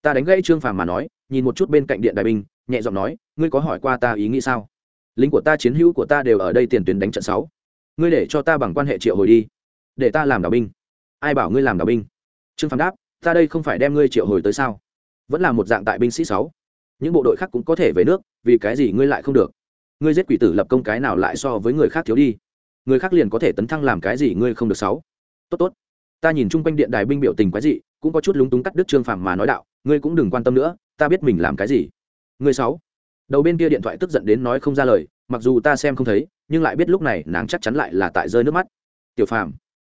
Ta đánh gãy trương phàm mà nói, nhìn một chút bên cạnh điện đại binh, nhẹ giọng nói, ngươi có hỏi qua ta ý nghĩ sao? Lính của ta, chiến hữu của ta đều ở đây tiền tuyến đánh trận sáu. Ngươi để cho ta bằng quan hệ triệu hồi đi. Để ta làm đạo binh. Ai bảo ngươi làm đạo binh? Trương phàm đáp, ta đây không phải đem ngươi triệu hồi tới sao? Vẫn là một dạng tại binh sĩ sáu. Những bộ đội khác cũng có thể về nước, vì cái gì ngươi lại không được? Ngươi giết quỷ tử lập công cái nào lại so với người khác thiếu đi? Người khác liền có thể tấn thăng làm cái gì ngươi không được sáu. Tốt tốt. Ta nhìn chung quanh điện đài binh biểu tình quái dị, cũng có chút lúng túng cắt đứt trương phàm mà nói đạo, ngươi cũng đừng quan tâm nữa, ta biết mình làm cái gì. Ngươi sáu. Đầu bên kia điện thoại tức giận đến nói không ra lời, mặc dù ta xem không thấy, nhưng lại biết lúc này nàng chắc chắn lại là tại rơi nước mắt. Tiểu phàm.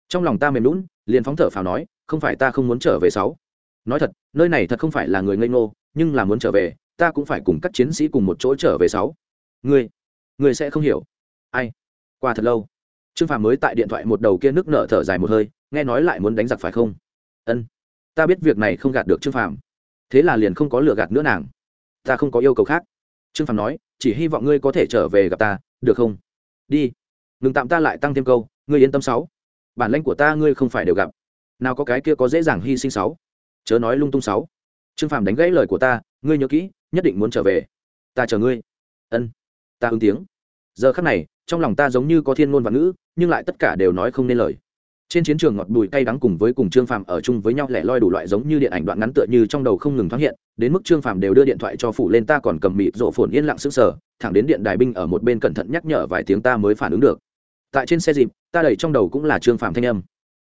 Trong lòng ta mềm lún liền phóng thở phào nói, không phải ta không muốn trở về sáu nói thật, nơi này thật không phải là người ngây ngô, nhưng là muốn trở về, ta cũng phải cùng các chiến sĩ cùng một chỗ trở về sáu. Ngươi ngươi sẽ không hiểu. Ai? Qua thật lâu. Trương phàm mới tại điện thoại một đầu kia nước nở thở dài một hơi, nghe nói lại muốn đánh giặc phải không? Ân. Ta biết việc này không gạt được trương phàm. Thế là liền không có lừa gạt nữa nàng. Ta không có yêu cầu khác. Trương phàm nói, chỉ hy vọng ngươi có thể trở về gặp ta, được không? Đi. Ngừng tạm ta lại tăng thêm câu, ngươi yên tâm sáu. Bản lãnh của ta ngươi không phải đều gặp. Nào có cái kia có dễ dàng hy sinh sáu chớ nói lung tung sáu. Trương phàm đánh gãy lời của ta, ngươi nhớ kỹ, nhất định muốn trở về. Ta chờ ngươi. Ân. Ta ứng tiếng. Giờ khắc này, trong lòng ta giống như có thiên ngôn và ngữ, nhưng lại tất cả đều nói không nên lời. Trên chiến trường ngọt bùi cay đắng cùng với cùng trương phàm ở chung với nhau lẻ loi đủ loại giống như điện ảnh đoạn ngắn tựa như trong đầu không ngừng thoáng hiện, đến mức trương phàm đều đưa điện thoại cho phủ lên ta còn cầm mịt rộ phồn yên lặng sững sờ, thẳng đến điện đài binh ở một bên cẩn thận nhắc nhở vài tiếng ta mới phản ứng được. Tại trên xe dịp, ta đẩy trong đầu cũng là trương phàm thanh âm.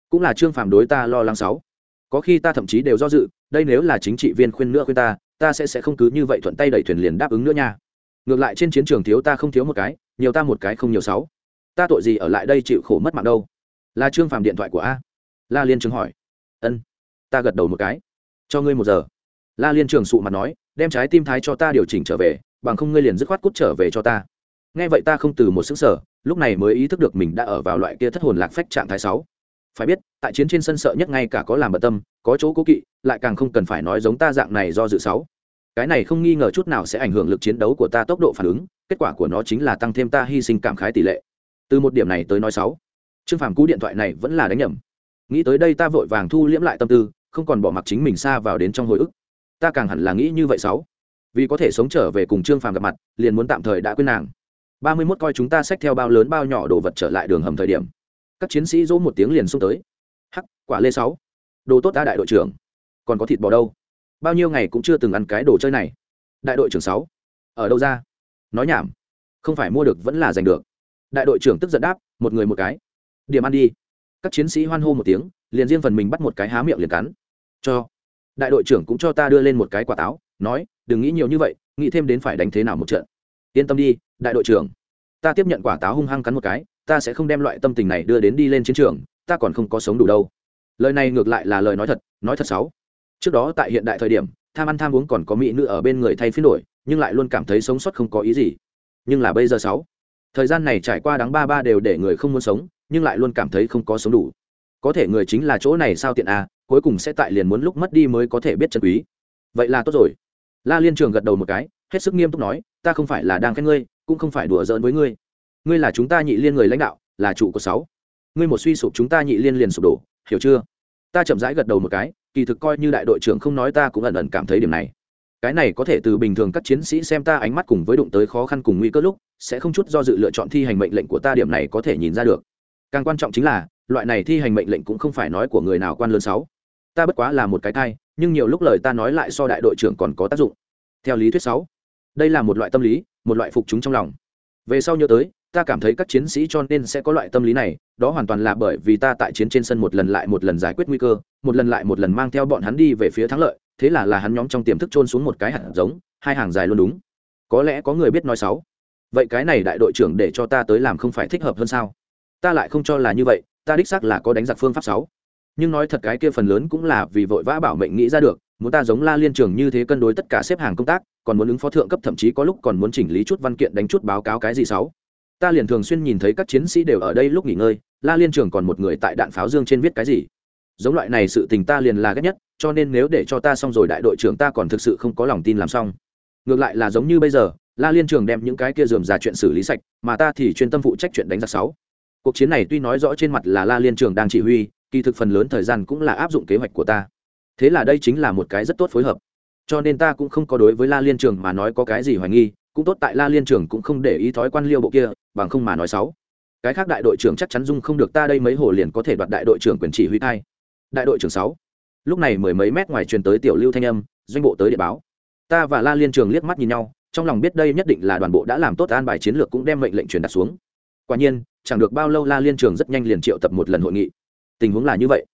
Cũng là trương phàm đối ta lo lắng sáu có khi ta thậm chí đều do dự, đây nếu là chính trị viên khuyên nữa khuyên ta ta sẽ sẽ không cứ như vậy thuận tay đẩy thuyền liền đáp ứng nữa nha. Ngược lại trên chiến trường thiếu ta không thiếu một cái, nhiều ta một cái không nhiều sáu. Ta tội gì ở lại đây chịu khổ mất mạng đâu? Là trương phàm điện thoại của a. La liên trường hỏi. Ân, ta gật đầu một cái. Cho ngươi một giờ. La liên trường sụ mặt nói, đem trái tim thái cho ta điều chỉnh trở về, bằng không ngươi liền dứt khoát cút trở về cho ta. Nghe vậy ta không từ một xứng sở lúc này mới ý thức được mình đã ở vào loại kia thất hồn lạc phách trạng thái sáu phải biết, tại chiến trên sân sợ nhất ngay cả có làm bận tâm, có chỗ cố kỵ, lại càng không cần phải nói giống ta dạng này do dự sáu. Cái này không nghi ngờ chút nào sẽ ảnh hưởng lực chiến đấu của ta tốc độ phản ứng, kết quả của nó chính là tăng thêm ta hy sinh cảm khái tỷ lệ. Từ một điểm này tới nói sáu, trương phàm cú điện thoại này vẫn là đánh nhầm. Nghĩ tới đây ta vội vàng thu liễm lại tâm tư, không còn bỏ mặc chính mình xa vào đến trong hồi ức. Ta càng hẳn là nghĩ như vậy sáu. Vì có thể sống trở về cùng trương phàm gặp mặt, liền muốn tạm thời đã quên nàng. Ba mươi mốt coi chúng ta xách theo bao lớn bao nhỏ đồ vật trở lại đường hầm thời điểm các chiến sĩ dỗ một tiếng liền xông tới. Hắc, quả lê sáu. Đồ tốt ta đại đội trưởng. Còn có thịt bò đâu? Bao nhiêu ngày cũng chưa từng ăn cái đồ chơi này. Đại đội trưởng sáu. Ở đâu ra? Nói nhảm. Không phải mua được vẫn là giành được. Đại đội trưởng tức giận đáp, một người một cái. Điểm ăn đi. Các chiến sĩ hoan hô một tiếng, liền riêng phần mình bắt một cái há miệng liền cắn. Cho. Đại đội trưởng cũng cho ta đưa lên một cái quả táo, nói, đừng nghĩ nhiều như vậy, nghĩ thêm đến phải đánh thế nào một trận. Yên tâm đi, đại đội trưởng. Ta tiếp nhận quả táo hung hăng cắn một cái ta sẽ không đem loại tâm tình này đưa đến đi lên chiến trường, ta còn không có sống đủ đâu. Lời này ngược lại là lời nói thật nói thật sáu. trước đó tại hiện đại thời điểm, tham ăn tham uống còn có mỹ nữ ở bên người thay phiên đổi, nhưng lại luôn cảm thấy sống sót không có ý gì. Nhưng là bây giờ sáu, thời gian này trải qua đáng ba ba đều để người không muốn sống, nhưng lại luôn cảm thấy không có sống đủ. Có thể người chính là chỗ này sao tiện à cuối cùng sẽ tại liền muốn lúc mất đi mới có thể biết chân quý. Vậy là tốt rồi. La liên trường gật đầu một cái, hết sức nghiêm túc nói, ta không phải là đang khen ngươi, cũng không phải đùa giỡn với ngươi ngươi là chúng ta nhị liên người lãnh đạo, là trụ của sáu. Ngươi một suy sụp chúng ta nhị liên liền sụp đổ, hiểu chưa? Ta chậm rãi gật đầu một cái, kỳ thực coi như đại đội trưởng không nói ta cũng ẩn ẩn cảm thấy điểm này. Cái này có thể từ bình thường các chiến sĩ xem ta ánh mắt cùng với đụng tới khó khăn cùng nguy cơ lúc, sẽ không chút do dự lựa chọn thi hành mệnh lệnh của ta điểm này có thể nhìn ra được. Càng quan trọng chính là, loại này thi hành mệnh lệnh cũng không phải nói của người nào quan lớn sáu. Ta bất quá là một cái thai, nhưng nhiều lúc lời ta nói lại so đại đội trưởng còn có tác dụng. Theo lý thuyết sáu, đây là một loại tâm lý, một loại phục chúng trong lòng. Về sau nhớ tới ta cảm thấy các chiến sĩ cho nên sẽ có loại tâm lý này, đó hoàn toàn là bởi vì ta tại chiến trên sân một lần lại một lần giải quyết nguy cơ, một lần lại một lần mang theo bọn hắn đi về phía thắng lợi, thế là là hắn nhóm trong tiềm thức trôn xuống một cái hạt giống, hai hàng dài luôn đúng. Có lẽ có người biết nói sáu. vậy cái này đại đội trưởng để cho ta tới làm không phải thích hợp hơn sao? Ta lại không cho là như vậy, ta đích xác là có đánh giặc phương pháp sáu nhưng nói thật cái kia phần lớn cũng là vì vội vã bảo mệnh nghĩ ra được, muốn ta giống la liên trường như thế cân đối tất cả xếp hàng công tác, còn muốn ứng phó thượng cấp thậm chí có lúc còn muốn chỉnh lý chút văn kiện đánh chút báo cáo cái gì sáu ta liền thường xuyên nhìn thấy các chiến sĩ đều ở đây lúc nghỉ ngơi, la liên trường còn một người tại đạn pháo dương trên viết cái gì? Giống loại này sự tình ta liền là ghét nhất, cho nên nếu để cho ta xong rồi đại đội trưởng ta còn thực sự không có lòng tin làm xong. Ngược lại là giống như bây giờ, la liên trường đem những cái kia dườm ra chuyện xử lý sạch, mà ta thì chuyên tâm phụ trách chuyện đánh giặc sáu. Cuộc chiến này tuy nói rõ trên mặt là la liên trường đang chỉ huy, kỳ thực phần lớn thời gian cũng là áp dụng kế hoạch của ta. Thế là đây chính là một cái rất tốt phối hợp. Cho nên ta cũng không có đối với la liên trường mà nói có cái gì hoài nghi cũng tốt tại la liên trường cũng không để ý thói quan liêu bộ kia, bằng không mà nói xấu. Cái khác đại đội trưởng chắc chắn dung không được ta đây mấy hồ liền có thể đoạt đại đội trưởng quyền chỉ huy thai. Đại đội trưởng sáu. Lúc này mười mấy mét ngoài truyền tới tiểu lưu thanh âm, doanh bộ tới địa báo. Ta và la liên trường liếc mắt nhìn nhau, trong lòng biết đây nhất định là đoàn bộ đã làm tốt an bài chiến lược cũng đem mệnh lệnh truyền đặt xuống. Quả nhiên, chẳng được bao lâu la liên trường rất nhanh liền triệu tập một lần hội nghị. Tình huống là như vậy.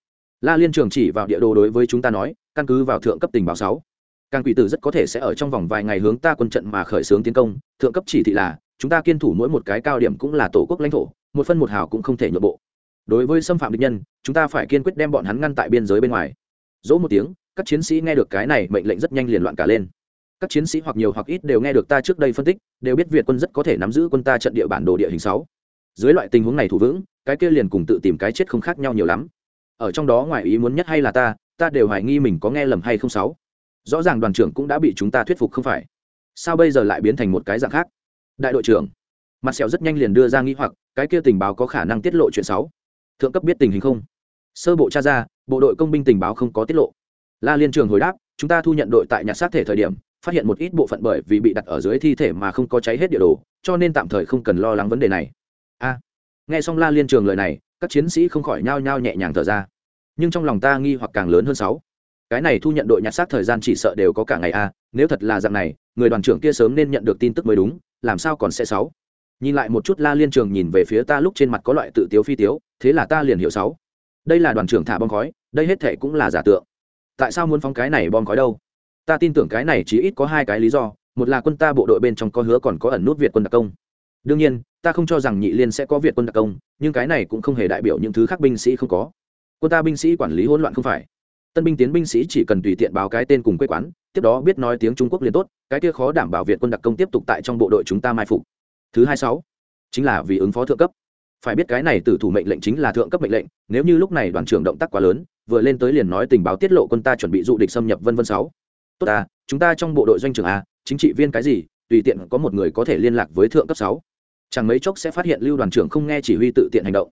La liên trường chỉ vào địa đồ đối với chúng ta nói, căn cứ vào thượng cấp tình báo sáu càng quỷ tử rất có thể sẽ ở trong vòng vài ngày hướng ta quân trận mà khởi xướng tiến công, thượng cấp chỉ thị là, chúng ta kiên thủ mỗi một cái cao điểm cũng là tổ quốc lãnh thổ, một phân một hào cũng không thể nhượng bộ. Đối với xâm phạm địch nhân, chúng ta phải kiên quyết đem bọn hắn ngăn tại biên giới bên ngoài. Dỗ một tiếng, các chiến sĩ nghe được cái này mệnh lệnh rất nhanh liền loạn cả lên. Các chiến sĩ hoặc nhiều hoặc ít đều nghe được ta trước đây phân tích, đều biết việt quân rất có thể nắm giữ quân ta trận địa bản đồ địa hình sáu. Dưới loại tình huống này thủ vững, cái kia liền cùng tự tìm cái chết không khác nhau nhiều lắm. Ở trong đó ngoài ý muốn nhất hay là ta ta đều hoài nghi mình có nghe lầm hay không sáu rõ ràng đoàn trưởng cũng đã bị chúng ta thuyết phục không phải. Sao bây giờ lại biến thành một cái dạng khác? Đại đội trưởng, mặt sẹo rất nhanh liền đưa ra nghĩ hoặc, cái kia tình báo có khả năng tiết lộ chuyện sáu thượng cấp biết tình hình không? Sơ bộ tra ra, bộ đội công binh tình báo không có tiết lộ. La liên trường hồi đáp, chúng ta thu nhận đội tại nhặt xác thể thời điểm, phát hiện một ít bộ phận bởi vì bị đặt ở dưới thi thể mà không có cháy hết địa đồ, cho nên tạm thời không cần lo lắng vấn đề này. A. Nghe xong la liên trường lời này, các chiến sĩ không khỏi nhao nhao nhẹ nhàng thở ra. Nhưng trong lòng ta nghi hoặc càng lớn hơn sáu cái này thu nhận đội nhặt xác thời gian chỉ sợ đều có cả ngày a, nếu thật là dạng này, người đoàn trưởng kia sớm nên nhận được tin tức mới đúng, làm sao còn sẽ sáu? Nhìn lại một chút la liên trường nhìn về phía ta lúc trên mặt có loại tự tiếu phi tiếu, thế là ta liền hiểu sáu. Đây là đoàn trưởng thả bom khói, đây hết thệ cũng là giả tượng. Tại sao muốn phóng cái này bom khói đâu? Ta tin tưởng cái này chỉ ít có hai cái lý do, một là quân ta bộ đội bên trong có hứa còn có ẩn nút việt quân đặc công. Đương nhiên, ta không cho rằng nhị liên sẽ có việt quân đặc công, nhưng cái này cũng không hề đại biểu những thứ khác binh sĩ không có. Quân ta binh sĩ quản lý hỗn loạn không phải tân binh tiến binh sĩ chỉ cần tùy tiện báo cái tên cùng quê quán, tiếp đó biết nói tiếng trung quốc liền tốt, cái kia khó đảm bảo việt quân đặc công tiếp tục tại trong bộ đội chúng ta mai phục. Thứ hai sáu, chính là vì ứng phó thượng cấp. Phải biết cái này tử thủ mệnh lệnh chính là thượng cấp mệnh lệnh, nếu như lúc này đoàn trưởng động tác quá lớn, vừa lên tới liền nói tình báo tiết lộ quân ta chuẩn bị dụ địch xâm nhập vân vân sáu. Tốt à chúng ta trong bộ đội doanh trưởng a chính trị viên cái gì, tùy tiện có một người có thể liên lạc với thượng cấp sáu. Chẳng mấy chốc sẽ phát hiện lưu đoàn trưởng không nghe chỉ huy tự tiện hành động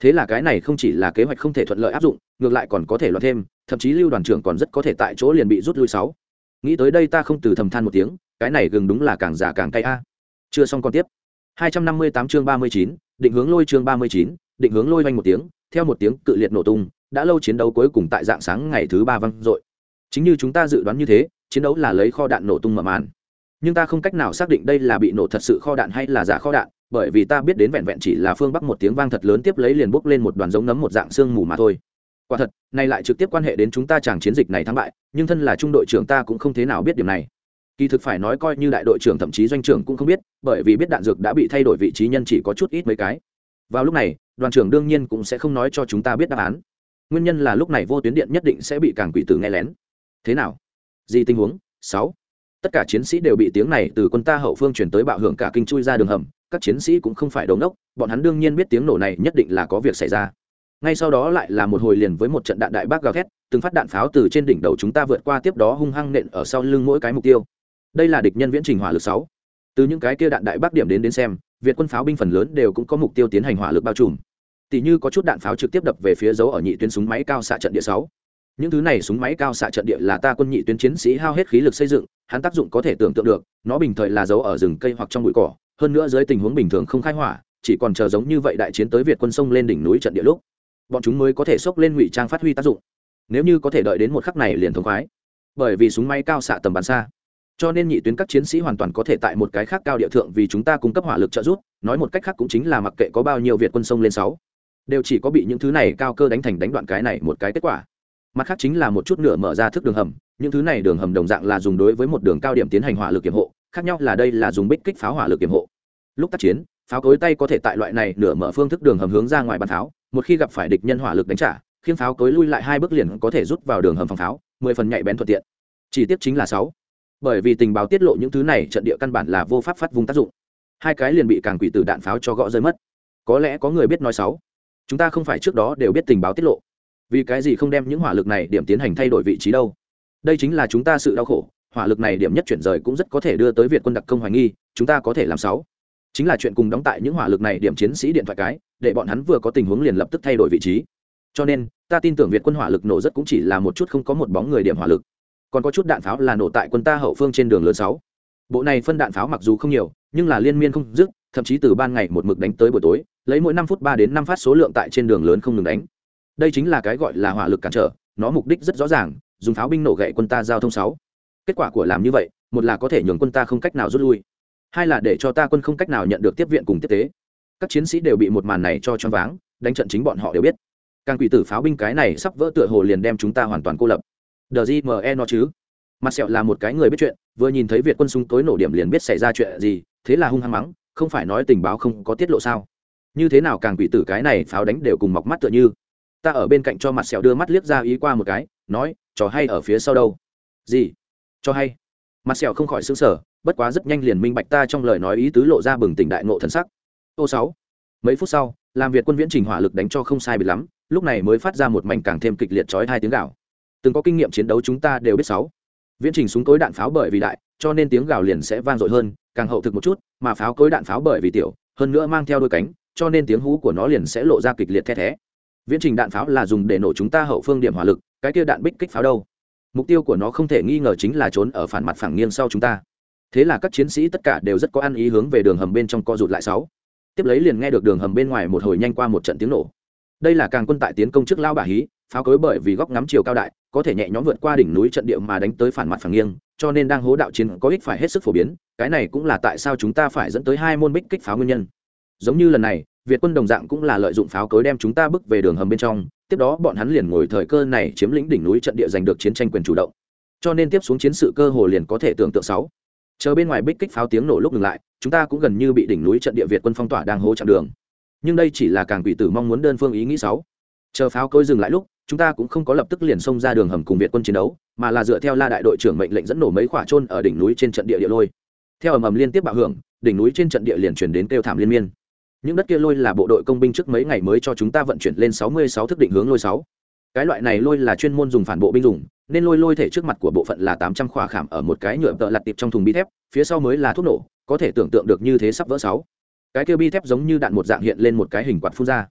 thế là cái này không chỉ là kế hoạch không thể thuận lợi áp dụng ngược lại còn có thể loạn thêm thậm chí lưu đoàn trưởng còn rất có thể tại chỗ liền bị rút lui sáu. Nghĩ tới đây ta không từ thầm than một tiếng cái này gừng đúng là càng giả càng cay a. Chưa xong còn tiếp. 258 chương 39, định hướng lôi chương 39, định hướng lôi vang một tiếng theo một tiếng cự liệt nổ tung đã lâu chiến đấu cuối cùng tại dạng sáng ngày thứ ba vang dội. Chính như chúng ta dự đoán như thế chiến đấu là lấy kho đạn nổ tung mở màn. Nhưng ta không cách nào xác định đây là bị nổ thật sự kho đạn hay là giả kho đạn bởi vì ta biết đến vẹn vẹn chỉ là phương bắc một tiếng vang thật lớn tiếp lấy liền bốc lên một đoàn giống nấm một dạng xương mù mà thôi. Quả thật này lại trực tiếp quan hệ đến chúng ta chẳng chiến dịch này thắng bại, nhưng thân là trung đội trưởng ta cũng không thế nào biết điểm này. Kỳ thực phải nói coi như đại đội trưởng thậm chí doanh trưởng cũng không biết, bởi vì biết đạn dược đã bị thay đổi vị trí nhân chỉ có chút ít mấy cái. Vào lúc này, đoàn trưởng đương nhiên cũng sẽ không nói cho chúng ta biết đáp án. Nguyên nhân là lúc này vô tuyến điện nhất định sẽ bị càng quỷ tử nghe lén. Thế nào? Gì tình huống? Sáu. Tất cả chiến sĩ đều bị tiếng này từ quân ta hậu phương chuyển tới bạo hưởng cả kinh chui ra đường hầm các chiến sĩ cũng không phải đống đốc, bọn hắn đương nhiên biết tiếng nổ này nhất định là có việc xảy ra. Ngay sau đó lại là một hồi liền với một trận đạn đại bác gào thét, từng phát đạn pháo từ trên đỉnh đầu chúng ta vượt qua tiếp đó hung hăng nện ở sau lưng mỗi cái mục tiêu. Đây là địch nhân viễn trình hỏa lực sáu. Từ những cái kia đạn đại bác điểm đến đến xem, việt quân pháo binh phần lớn đều cũng có mục tiêu tiến hành hỏa lực bao trùm. Tỷ như có chút đạn pháo trực tiếp đập về phía dấu ở nhị tuyến súng máy cao xạ trận địa sáu. Những thứ này súng máy cao xạ trận địa là ta quân nhị tuyến chiến sĩ hao hết khí lực xây dựng, hắn tác dụng có thể tưởng tượng được, nó bình thời là dấu ở rừng cây hoặc trong bụi cỏ hơn nữa dưới tình huống bình thường không khai hỏa, chỉ còn chờ giống như vậy đại chiến tới việt quân sông lên đỉnh núi trận địa lúc, bọn chúng mới có thể xốc lên ngụy trang phát huy tác dụng. Nếu như có thể đợi đến một khắc này liền thống khoái. Bởi vì súng máy cao xạ tầm bắn xa. Cho nên nhị tuyến các chiến sĩ hoàn toàn có thể tại một cái khác cao địa thượng vì chúng ta cung cấp hỏa lực trợ giúp, nói một cách khác cũng chính là mặc kệ có bao nhiêu việt quân sông lên sáu, đều chỉ có bị những thứ này cao cơ đánh thành đánh đoạn cái này một cái kết quả. Mặt khác chính là một chút nửa mở ra thức đường hầm, những thứ này đường hầm đồng dạng là dùng đối với một đường cao điểm tiến hành hỏa lực kiểm hộ khác nhau là đây là dùng bích kích pháo hỏa lực kiểm hộ. Lúc tác chiến, pháo cối tay có thể tại loại này nửa mở phương thức đường hầm hướng ra ngoài bắn pháo, một khi gặp phải địch nhân hỏa lực đánh trả khiến pháo cối lui lại hai bước liền có thể rút vào đường hầm phòng pháo, mười phần nhạy bén thuận tiện. Chỉ tiếp chính là sáu. Bởi vì tình báo tiết lộ những thứ này, trận địa căn bản là vô pháp phát vùng tác dụng. Hai cái liền bị càng quỷ từ đạn pháo cho gõ rơi mất. Có lẽ có người biết nói sáu. Chúng ta không phải trước đó đều biết tình báo tiết lộ. Vì cái gì không đem những hỏa lực này điểm tiến hành thay đổi vị trí đâu? Đây chính là chúng ta sự đau khổ hỏa lực này điểm nhất chuyển rời cũng rất có thể đưa tới việt quân đặc công hoài nghi, chúng ta có thể làm sáu. Chính là chuyện cùng đóng tại những hỏa lực này điểm chiến sĩ điện thoại cái, để bọn hắn vừa có tình huống liền lập tức thay đổi vị trí. Cho nên, ta tin tưởng việt quân hỏa lực nổ rất cũng chỉ là một chút không có một bóng người điểm hỏa lực. Còn có chút đạn pháo là nổ tại quân ta hậu phương trên đường lớn sáu. Bộ này phân đạn pháo mặc dù không nhiều, nhưng là liên miên không dứt, thậm chí từ ban ngày một mực đánh tới buổi tối, lấy mỗi năm phút ba đến năm phát số lượng tại trên đường lớn không ngừng đánh. Đây chính là cái gọi là hỏa lực cản trở, nó mục đích rất rõ ràng, dùng pháo binh nổ gậy quân ta giao thông sáu kết quả của làm như vậy, một là có thể nhường quân ta không cách nào rút lui, hai là để cho ta quân không cách nào nhận được tiếp viện cùng tiếp tế. Các chiến sĩ đều bị một màn này cho choáng váng, đánh trận chính bọn họ đều biết. Càng quỷ tử pháo binh cái này sắp vỡ tựa hồ liền đem chúng ta hoàn toàn cô lập. Đờ gì mờ e nó chứ? Mặt sẹo là một cái người biết chuyện, vừa nhìn thấy việt quân súng tối nổ điểm liền biết xảy ra chuyện gì, thế là hung hăng mắng, không phải nói tình báo không có tiết lộ sao? Như thế nào càng quỷ tử cái này pháo đánh đều cùng mọc mắt tựa như? Ta ở bên cạnh cho mặt sẹo đưa mắt liếc ra ý qua một cái, nói, trò hay ở phía sau đâu? Gì? Cho hay. Mặt sẹo không khỏi xứng sở bất quá rất nhanh liền minh bạch ta trong lời nói ý tứ lộ ra bừng tỉnh đại ngộ thần sắc. Ô sáu, mấy phút sau, làm việc quân viễn trình hỏa lực đánh cho không sai bị lắm, lúc này mới phát ra một mảnh càng thêm kịch liệt chói hai tiếng gạo từng có kinh nghiệm chiến đấu chúng ta đều biết sáu. Viễn trình súng cối đạn pháo bởi vì đại, cho nên tiếng gào liền sẽ vang dội hơn, càng hậu thực một chút, mà pháo cối đạn pháo bởi vì tiểu, hơn nữa mang theo đôi cánh, cho nên tiếng hú của nó liền sẽ lộ ra kịch liệt the thé. Viễn trình đạn pháo là dùng để nổ chúng ta hậu phương điểm hỏa lực, cái kia đạn bích kích pháo đâu? Mục tiêu của nó không thể nghi ngờ chính là trốn ở phản mặt phẳng nghiêng sau chúng ta. Thế là các chiến sĩ tất cả đều rất có ăn ý hướng về đường hầm bên trong co rụt lại sáu. Tiếp lấy liền nghe được đường hầm bên ngoài một hồi nhanh qua một trận tiếng nổ. Đây là càng quân tại tiến công trước lao bà hí, pháo cối bởi vì góc ngắm chiều cao đại, có thể nhẹ nhõm vượt qua đỉnh núi trận địa mà đánh tới phản mặt phẳng nghiêng, cho nên đang hố đạo chiến có ích phải hết sức phổ biến, cái này cũng là tại sao chúng ta phải dẫn tới hai môn bích kích pháo nguyên nhân. Giống như lần này, việt quân đồng dạng cũng là lợi dụng pháo cối đem chúng ta bước về đường hầm bên trong tiếp đó bọn hắn liền ngồi thời cơ này chiếm lĩnh đỉnh núi trận địa giành được chiến tranh quyền chủ động. Cho nên tiếp xuống chiến sự cơ hồ liền có thể tưởng tượng sáu. Chờ bên ngoài bích kích pháo tiếng nổ lúc ngừng lại, chúng ta cũng gần như bị đỉnh núi trận địa việt quân phong tỏa đang hố chặn đường. Nhưng đây chỉ là càng quỷ tử mong muốn đơn phương ý nghĩ sáu. Chờ pháo cối dừng lại lúc, chúng ta cũng không có lập tức liền xông ra đường hầm cùng việt quân chiến đấu, mà là dựa theo la đại đội trưởng mệnh lệnh dẫn nổ mấy quả trôn ở đỉnh núi trên trận địa địa lôi. Theo ầm ầm liên tiếp bạo hưởng, đỉnh núi trên trận địa liền chuyển đến kêu thảm liên miên những đất kia lôi là bộ đội công binh trước mấy ngày mới cho chúng ta vận chuyển lên sáu mươi sáu thức định hướng lôi sáu. Cái loại này lôi là chuyên môn dùng phản bộ binh dùng, nên lôi lôi thể trước mặt của bộ phận là tám trăm khỏa khảm ở một cái nhựa tợ lặt tiệp trong thùng bi thép, phía sau mới là thuốc nổ, có thể tưởng tượng được như thế sắp vỡ sáu. Cái kia bi thép giống như đạn một dạng hiện lên một cái hình quạt phun ra.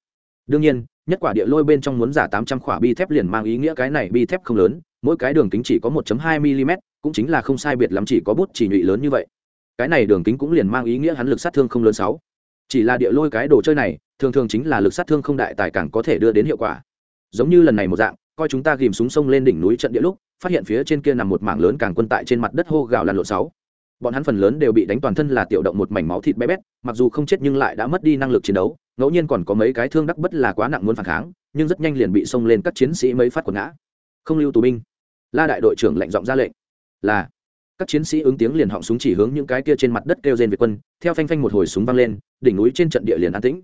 Đương nhiên, nhất quả địa lôi bên trong muốn giả tám trăm khỏa bi thép liền mang ý nghĩa cái này bi thép không lớn, mỗi cái đường kính chỉ có 1.2 mm cũng chính là không sai biệt lắm chỉ có bút chỉ nhụy lớn như vậy. Cái này đường kính cũng liền mang ý nghĩa hắn lực sát thương không lớn sáu chỉ là địa lôi cái đồ chơi này, thường thường chính là lực sát thương không đại tài càng có thể đưa đến hiệu quả. Giống như lần này một dạng, coi chúng ta ghìm súng sông lên đỉnh núi trận địa lúc, phát hiện phía trên kia nằm một mảng lớn càng quân tại trên mặt đất hô gào lăn lộn sáu. Bọn hắn phần lớn đều bị đánh toàn thân là tiểu động một mảnh máu thịt bé bét, mặc dù không chết nhưng lại đã mất đi năng lực chiến đấu, ngẫu nhiên còn có mấy cái thương đắc bất là quá nặng muốn phản kháng, nhưng rất nhanh liền bị xông lên các chiến sĩ mấy phát quần ngã. Không lưu tù binh. La đại đội trưởng lệnh giọng ra lệnh. Là các chiến sĩ ứng tiếng liền họng súng chỉ hướng những cái kia trên mặt đất kêu rên việt quân, theo phanh phanh một hồi súng văng lên, đỉnh núi trên trận địa liền an tĩnh.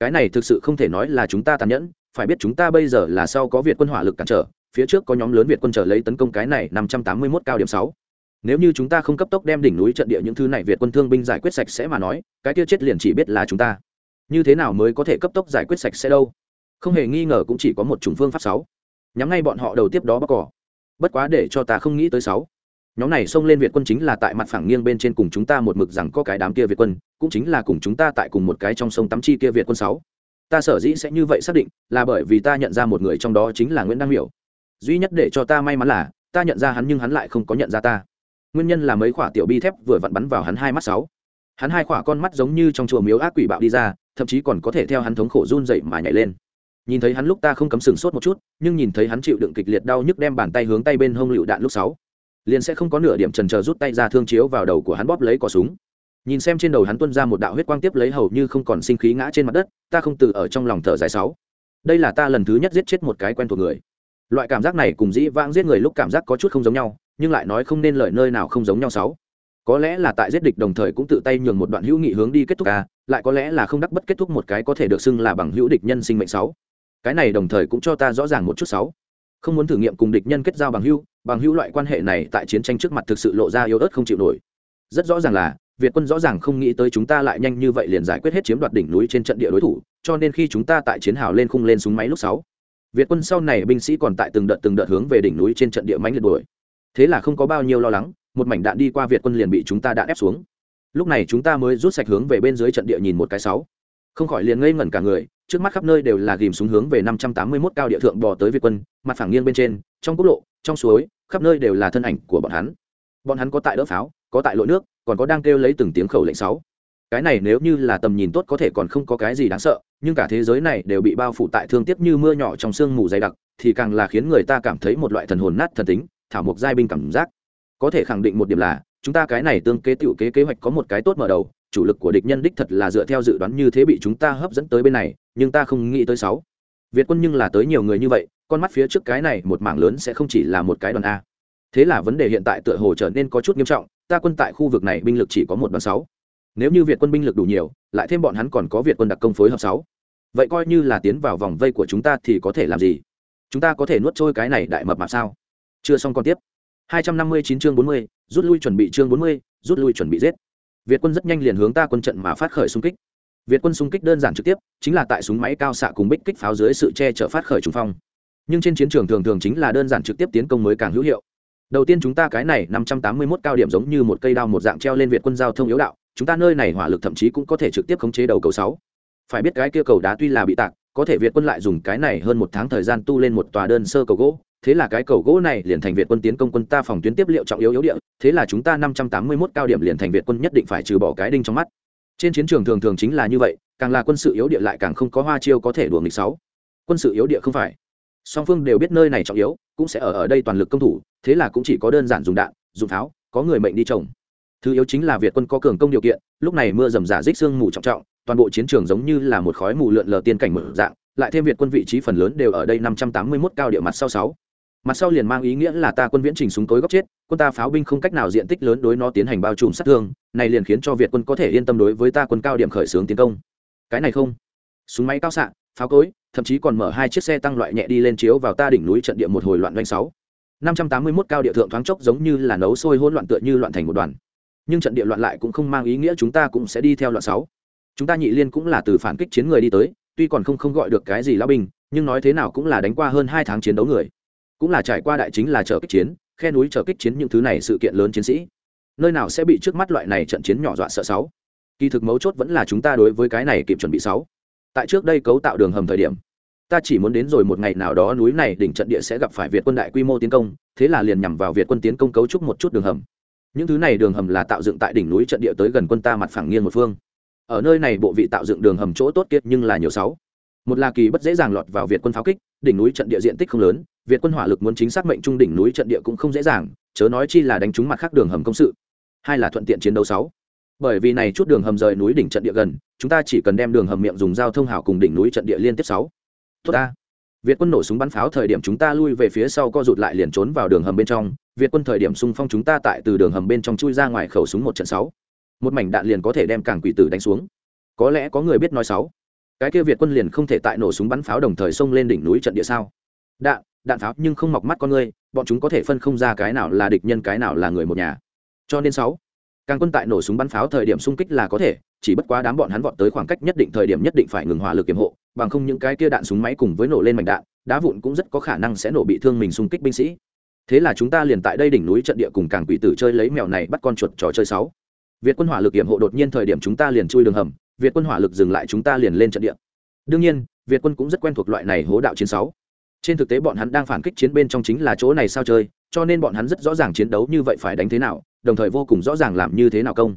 Cái này thực sự không thể nói là chúng ta tàn nhẫn, phải biết chúng ta bây giờ là sau có việt quân hỏa lực cản trở, phía trước có nhóm lớn việt quân trở lấy tấn công cái này năm trăm tám mươi 581 cao điểm sáu. Nếu như chúng ta không cấp tốc đem đỉnh núi trận địa những thứ này việt quân thương binh giải quyết sạch sẽ mà nói, cái kia chết liền chỉ biết là chúng ta. Như thế nào mới có thể cấp tốc giải quyết sạch sẽ đâu? Không hề nghi ngờ cũng chỉ có một chủng phương pháp sáu. Nhắm ngay bọn họ đầu tiếp đó bóc cỏ. Bất quá để cho ta không nghĩ tới sáu nhóm này xông lên việt quân chính là tại mặt phẳng nghiêng bên trên cùng chúng ta một mực rằng có cái đám kia việt quân, cũng chính là cùng chúng ta tại cùng một cái trong sông tắm chi kia việt quân sáu. Ta sở dĩ sẽ như vậy xác định, là bởi vì ta nhận ra một người trong đó chính là nguyễn đăng miểu. Duy nhất để cho ta may mắn là, ta nhận ra hắn nhưng hắn lại không có nhận ra ta. Nguyên nhân là mấy quả tiểu bi thép vừa vặn bắn vào hắn hai mắt sáu. Hắn hai quả con mắt giống như trong chùa miếu ác quỷ bạo đi ra, thậm chí còn có thể theo hắn thống khổ run dậy mà nhảy lên. Nhìn thấy hắn lúc ta không cấm sừng sốt một chút, nhưng nhìn thấy hắn chịu đựng kịch liệt đau nhức đem bàn tay hướng tay bên hông lựu đạn lúc sáu liền sẽ không có nửa điểm trần chờ rút tay ra thương chiếu vào đầu của hắn bóp lấy cò súng. Nhìn xem trên đầu hắn tuân ra một đạo huyết quang tiếp lấy hầu như không còn sinh khí ngã trên mặt đất, ta không từ ở trong lòng thở dài sáu. Đây là ta lần thứ nhất giết chết một cái quen thuộc người. Loại cảm giác này cùng dĩ vãng giết người lúc cảm giác có chút không giống nhau, nhưng lại nói không nên lời nơi nào không giống nhau sáu. Có lẽ là tại giết địch đồng thời cũng tự tay nhường một đoạn hữu nghị hướng đi kết thúc ca lại có lẽ là không đắc bất kết thúc một cái có thể được xưng là bằng hữu địch nhân sinh mệnh sáu. Cái này đồng thời cũng cho ta rõ ràng một chút sáu không muốn thử nghiệm cùng địch nhân kết giao bằng hữu bằng hữu loại quan hệ này tại chiến tranh trước mặt thực sự lộ ra yếu ớt không chịu nổi. Rất rõ ràng là, việt quân rõ ràng không nghĩ tới chúng ta lại nhanh như vậy liền giải quyết hết chiếm đoạt đỉnh núi trên trận địa đối thủ, cho nên khi chúng ta tại chiến hào lên khung lên súng máy lúc sáu, việt quân sau này binh sĩ còn tại từng đợt từng đợt hướng về đỉnh núi trên trận địa mánh liệt đuổi. Thế là không có bao nhiêu lo lắng, một mảnh đạn đi qua việt quân liền bị chúng ta đạn ép xuống. Lúc này chúng ta mới rút sạch hướng về bên dưới trận địa nhìn một cái sáu. Không khỏi liền ngây ngẩn cả người trước mắt khắp nơi đều là ghìm súng hướng về năm trăm tám mươi 581 cao địa thượng bò tới việt quân, mặt phẳng nghiêng bên trên, trong quốc lộ, trong suối, khắp nơi đều là thân ảnh của bọn hắn. Bọn hắn có tại đỡ pháo, có tại lội nước, còn có đang kêu lấy từng tiếng khẩu lệnh sáu. Cái này nếu như là tầm nhìn tốt có thể còn không có cái gì đáng sợ, nhưng cả thế giới này đều bị bao phủ tại thương tiếc như mưa nhỏ trong sương mù dày đặc, thì càng là khiến người ta cảm thấy một loại thần hồn nát thần tính, thảo mục giai binh cảm giác. Có thể khẳng định một điểm là, chúng ta cái này tương kế tiểu kế kế hoạch có một cái tốt mở đầu chủ lực của địch nhân đích thật là dựa theo dự đoán như thế bị chúng ta hấp dẫn tới bên này nhưng ta không nghĩ tới sáu. Việt quân nhưng là tới nhiều người như vậy con mắt phía trước cái này một mảng lớn sẽ không chỉ là một cái đoàn a. Thế là vấn đề hiện tại tựa hồ trở nên có chút nghiêm trọng ta quân tại khu vực này binh lực chỉ có một đoàn sáu. Nếu như việt quân binh lực đủ nhiều lại thêm bọn hắn còn có việt quân đặc công phối hợp sáu. Vậy coi như là tiến vào vòng vây của chúng ta thì có thể làm gì? Chúng ta có thể nuốt trôi cái này đại mập mạp sao? Chưa xong còn tiếp. 259 chương 40, rút lui chuẩn bị chương 40, rút lui chuẩn bị giết việt quân rất nhanh liền hướng ta quân trận mà phát khởi xung kích. Việt quân xung kích đơn giản trực tiếp, chính là tại súng máy cao xạ cùng bích kích pháo dưới sự che chở phát khởi trùng phong. Nhưng trên chiến trường thường thường chính là đơn giản trực tiếp tiến công mới càng hữu hiệu. Đầu tiên chúng ta cái này 581 cao điểm giống như một cây đao một dạng treo lên việt quân giao thông yếu đạo, chúng ta nơi này hỏa lực thậm chí cũng có thể trực tiếp khống chế đầu cầu 6. phải biết cái kia cầu đá tuy là bị tạc, có thể việt quân lại dùng cái này hơn một tháng thời gian tu lên một tòa đơn sơ cầu gỗ thế là cái cầu gỗ này liền thành việt quân tiến công quân ta phòng tuyến tiếp liệu trọng yếu yếu địa, thế là chúng ta năm trăm tám mươi 581 cao điểm liền thành việt quân nhất định phải trừ bỏ cái đinh trong mắt. Trên chiến trường thường thường chính là như vậy, càng là quân sự yếu địa lại càng không có hoa chiêu có thể đùa nghịch sáu. Quân sự yếu địa không phải. Song phương đều biết nơi này trọng yếu, cũng sẽ ở ở đây toàn lực công thủ, thế là cũng chỉ có đơn giản dùng đạn, dùng tháo có người mệnh đi trồng. Thứ yếu chính là việt quân có cường công điều kiện, lúc này mưa rầm rả rích sương mù trọng trọng, toàn bộ chiến trường giống như là một khói mù lượn lờ tiên cảnh mở dạng, lại thêm việt quân vị trí phần lớn đều ở đây năm trăm tám mươi 581 cao địa mặt sau sáu mặt sau liền mang ý nghĩa là ta quân viễn trình súng tối góc chết, quân ta pháo binh không cách nào diện tích lớn đối nó tiến hành bao trùm sát thương, này liền khiến cho việt quân có thể yên tâm đối với ta quân cao điểm khởi xướng tiến công. Cái này không. Súng máy cao xạ, pháo cối, thậm chí còn mở hai chiếc xe tăng loại nhẹ đi lên chiếu vào ta đỉnh núi trận địa một hồi loạn doanh sáu. năm trăm tám mươi 581 cao địa thượng thoáng chốc giống như là nấu sôi hỗn loạn tựa như loạn thành một đoàn. Nhưng trận địa loạn lại cũng không mang ý nghĩa chúng ta cũng sẽ đi theo loạn sáu. Chúng ta nhị liên cũng là từ phản kích chiến người đi tới, tuy còn không không gọi được cái gì lão binh, nhưng nói thế nào cũng là đánh qua hơn hai tháng chiến đấu người cũng là trải qua đại chính là trở kích chiến, khe núi trở kích chiến những thứ này sự kiện lớn chiến sĩ. Nơi nào sẽ bị trước mắt loại này trận chiến nhỏ dọa sợ sáu? Kỳ thực mấu chốt vẫn là chúng ta đối với cái này kịp chuẩn bị sáu. Tại trước đây cấu tạo đường hầm thời điểm, ta chỉ muốn đến rồi một ngày nào đó núi này đỉnh trận địa sẽ gặp phải việt quân đại quy mô tiến công, thế là liền nhằm vào việt quân tiến công cấu trúc một chút đường hầm. Những thứ này đường hầm là tạo dựng tại đỉnh núi trận địa tới gần quân ta mặt phẳng nghiêng một phương. Ở nơi này bộ vị tạo dựng đường hầm chỗ tốt kiệt nhưng là nhiều sáu. Một là kỳ bất dễ dàng lọt vào việt quân pháo kích đỉnh núi trận địa diện tích không lớn, việt quân hỏa lực muốn chính xác mệnh trung đỉnh núi trận địa cũng không dễ dàng, chớ nói chi là đánh trúng mặt khác đường hầm công sự. Hai là thuận tiện chiến đấu sáu. Bởi vì này chút đường hầm rời núi đỉnh trận địa gần, chúng ta chỉ cần đem đường hầm miệng dùng giao thông hảo cùng đỉnh núi trận địa liên tiếp sáu. Tốt ta. Việt quân nổ súng bắn pháo thời điểm chúng ta lui về phía sau co rụt lại liền trốn vào đường hầm bên trong. Việt quân thời điểm xung phong chúng ta tại từ đường hầm bên trong chui ra ngoài khẩu súng một trận sáu. Một mảnh đạn liền có thể đem càng quỷ tử đánh xuống. Có lẽ có người biết nói sáu cái kia việt quân liền không thể tại nổ súng bắn pháo đồng thời xông lên đỉnh núi trận địa sao? Đạn đạn pháo nhưng không mọc mắt con người bọn chúng có thể phân không ra cái nào là địch nhân cái nào là người một nhà. Cho nên sáu, càng quân tại nổ súng bắn pháo thời điểm xung kích là có thể, chỉ bất quá đám bọn hắn vọt tới khoảng cách nhất định thời điểm nhất định phải ngừng hỏa lực kiểm hộ, bằng không những cái kia đạn súng máy cùng với nổ lên mảnh đạn, đá vụn cũng rất có khả năng sẽ nổ bị thương mình xung kích binh sĩ. Thế là chúng ta liền tại đây đỉnh núi trận địa cùng càng quỷ tử chơi lấy mèo này bắt con chuột trò chơi sáu. Việt quân hỏa lực kiểm hộ đột nhiên thời điểm chúng ta liền chui đường hầm việt quân hỏa lực dừng lại chúng ta liền lên trận địa. Đương nhiên, việt quân cũng rất quen thuộc loại này hố đạo chiến sáu. Trên thực tế bọn hắn đang phản kích chiến bên trong chính là chỗ này sao chơi, cho nên bọn hắn rất rõ ràng chiến đấu như vậy phải đánh thế nào, đồng thời vô cùng rõ ràng làm như thế nào công.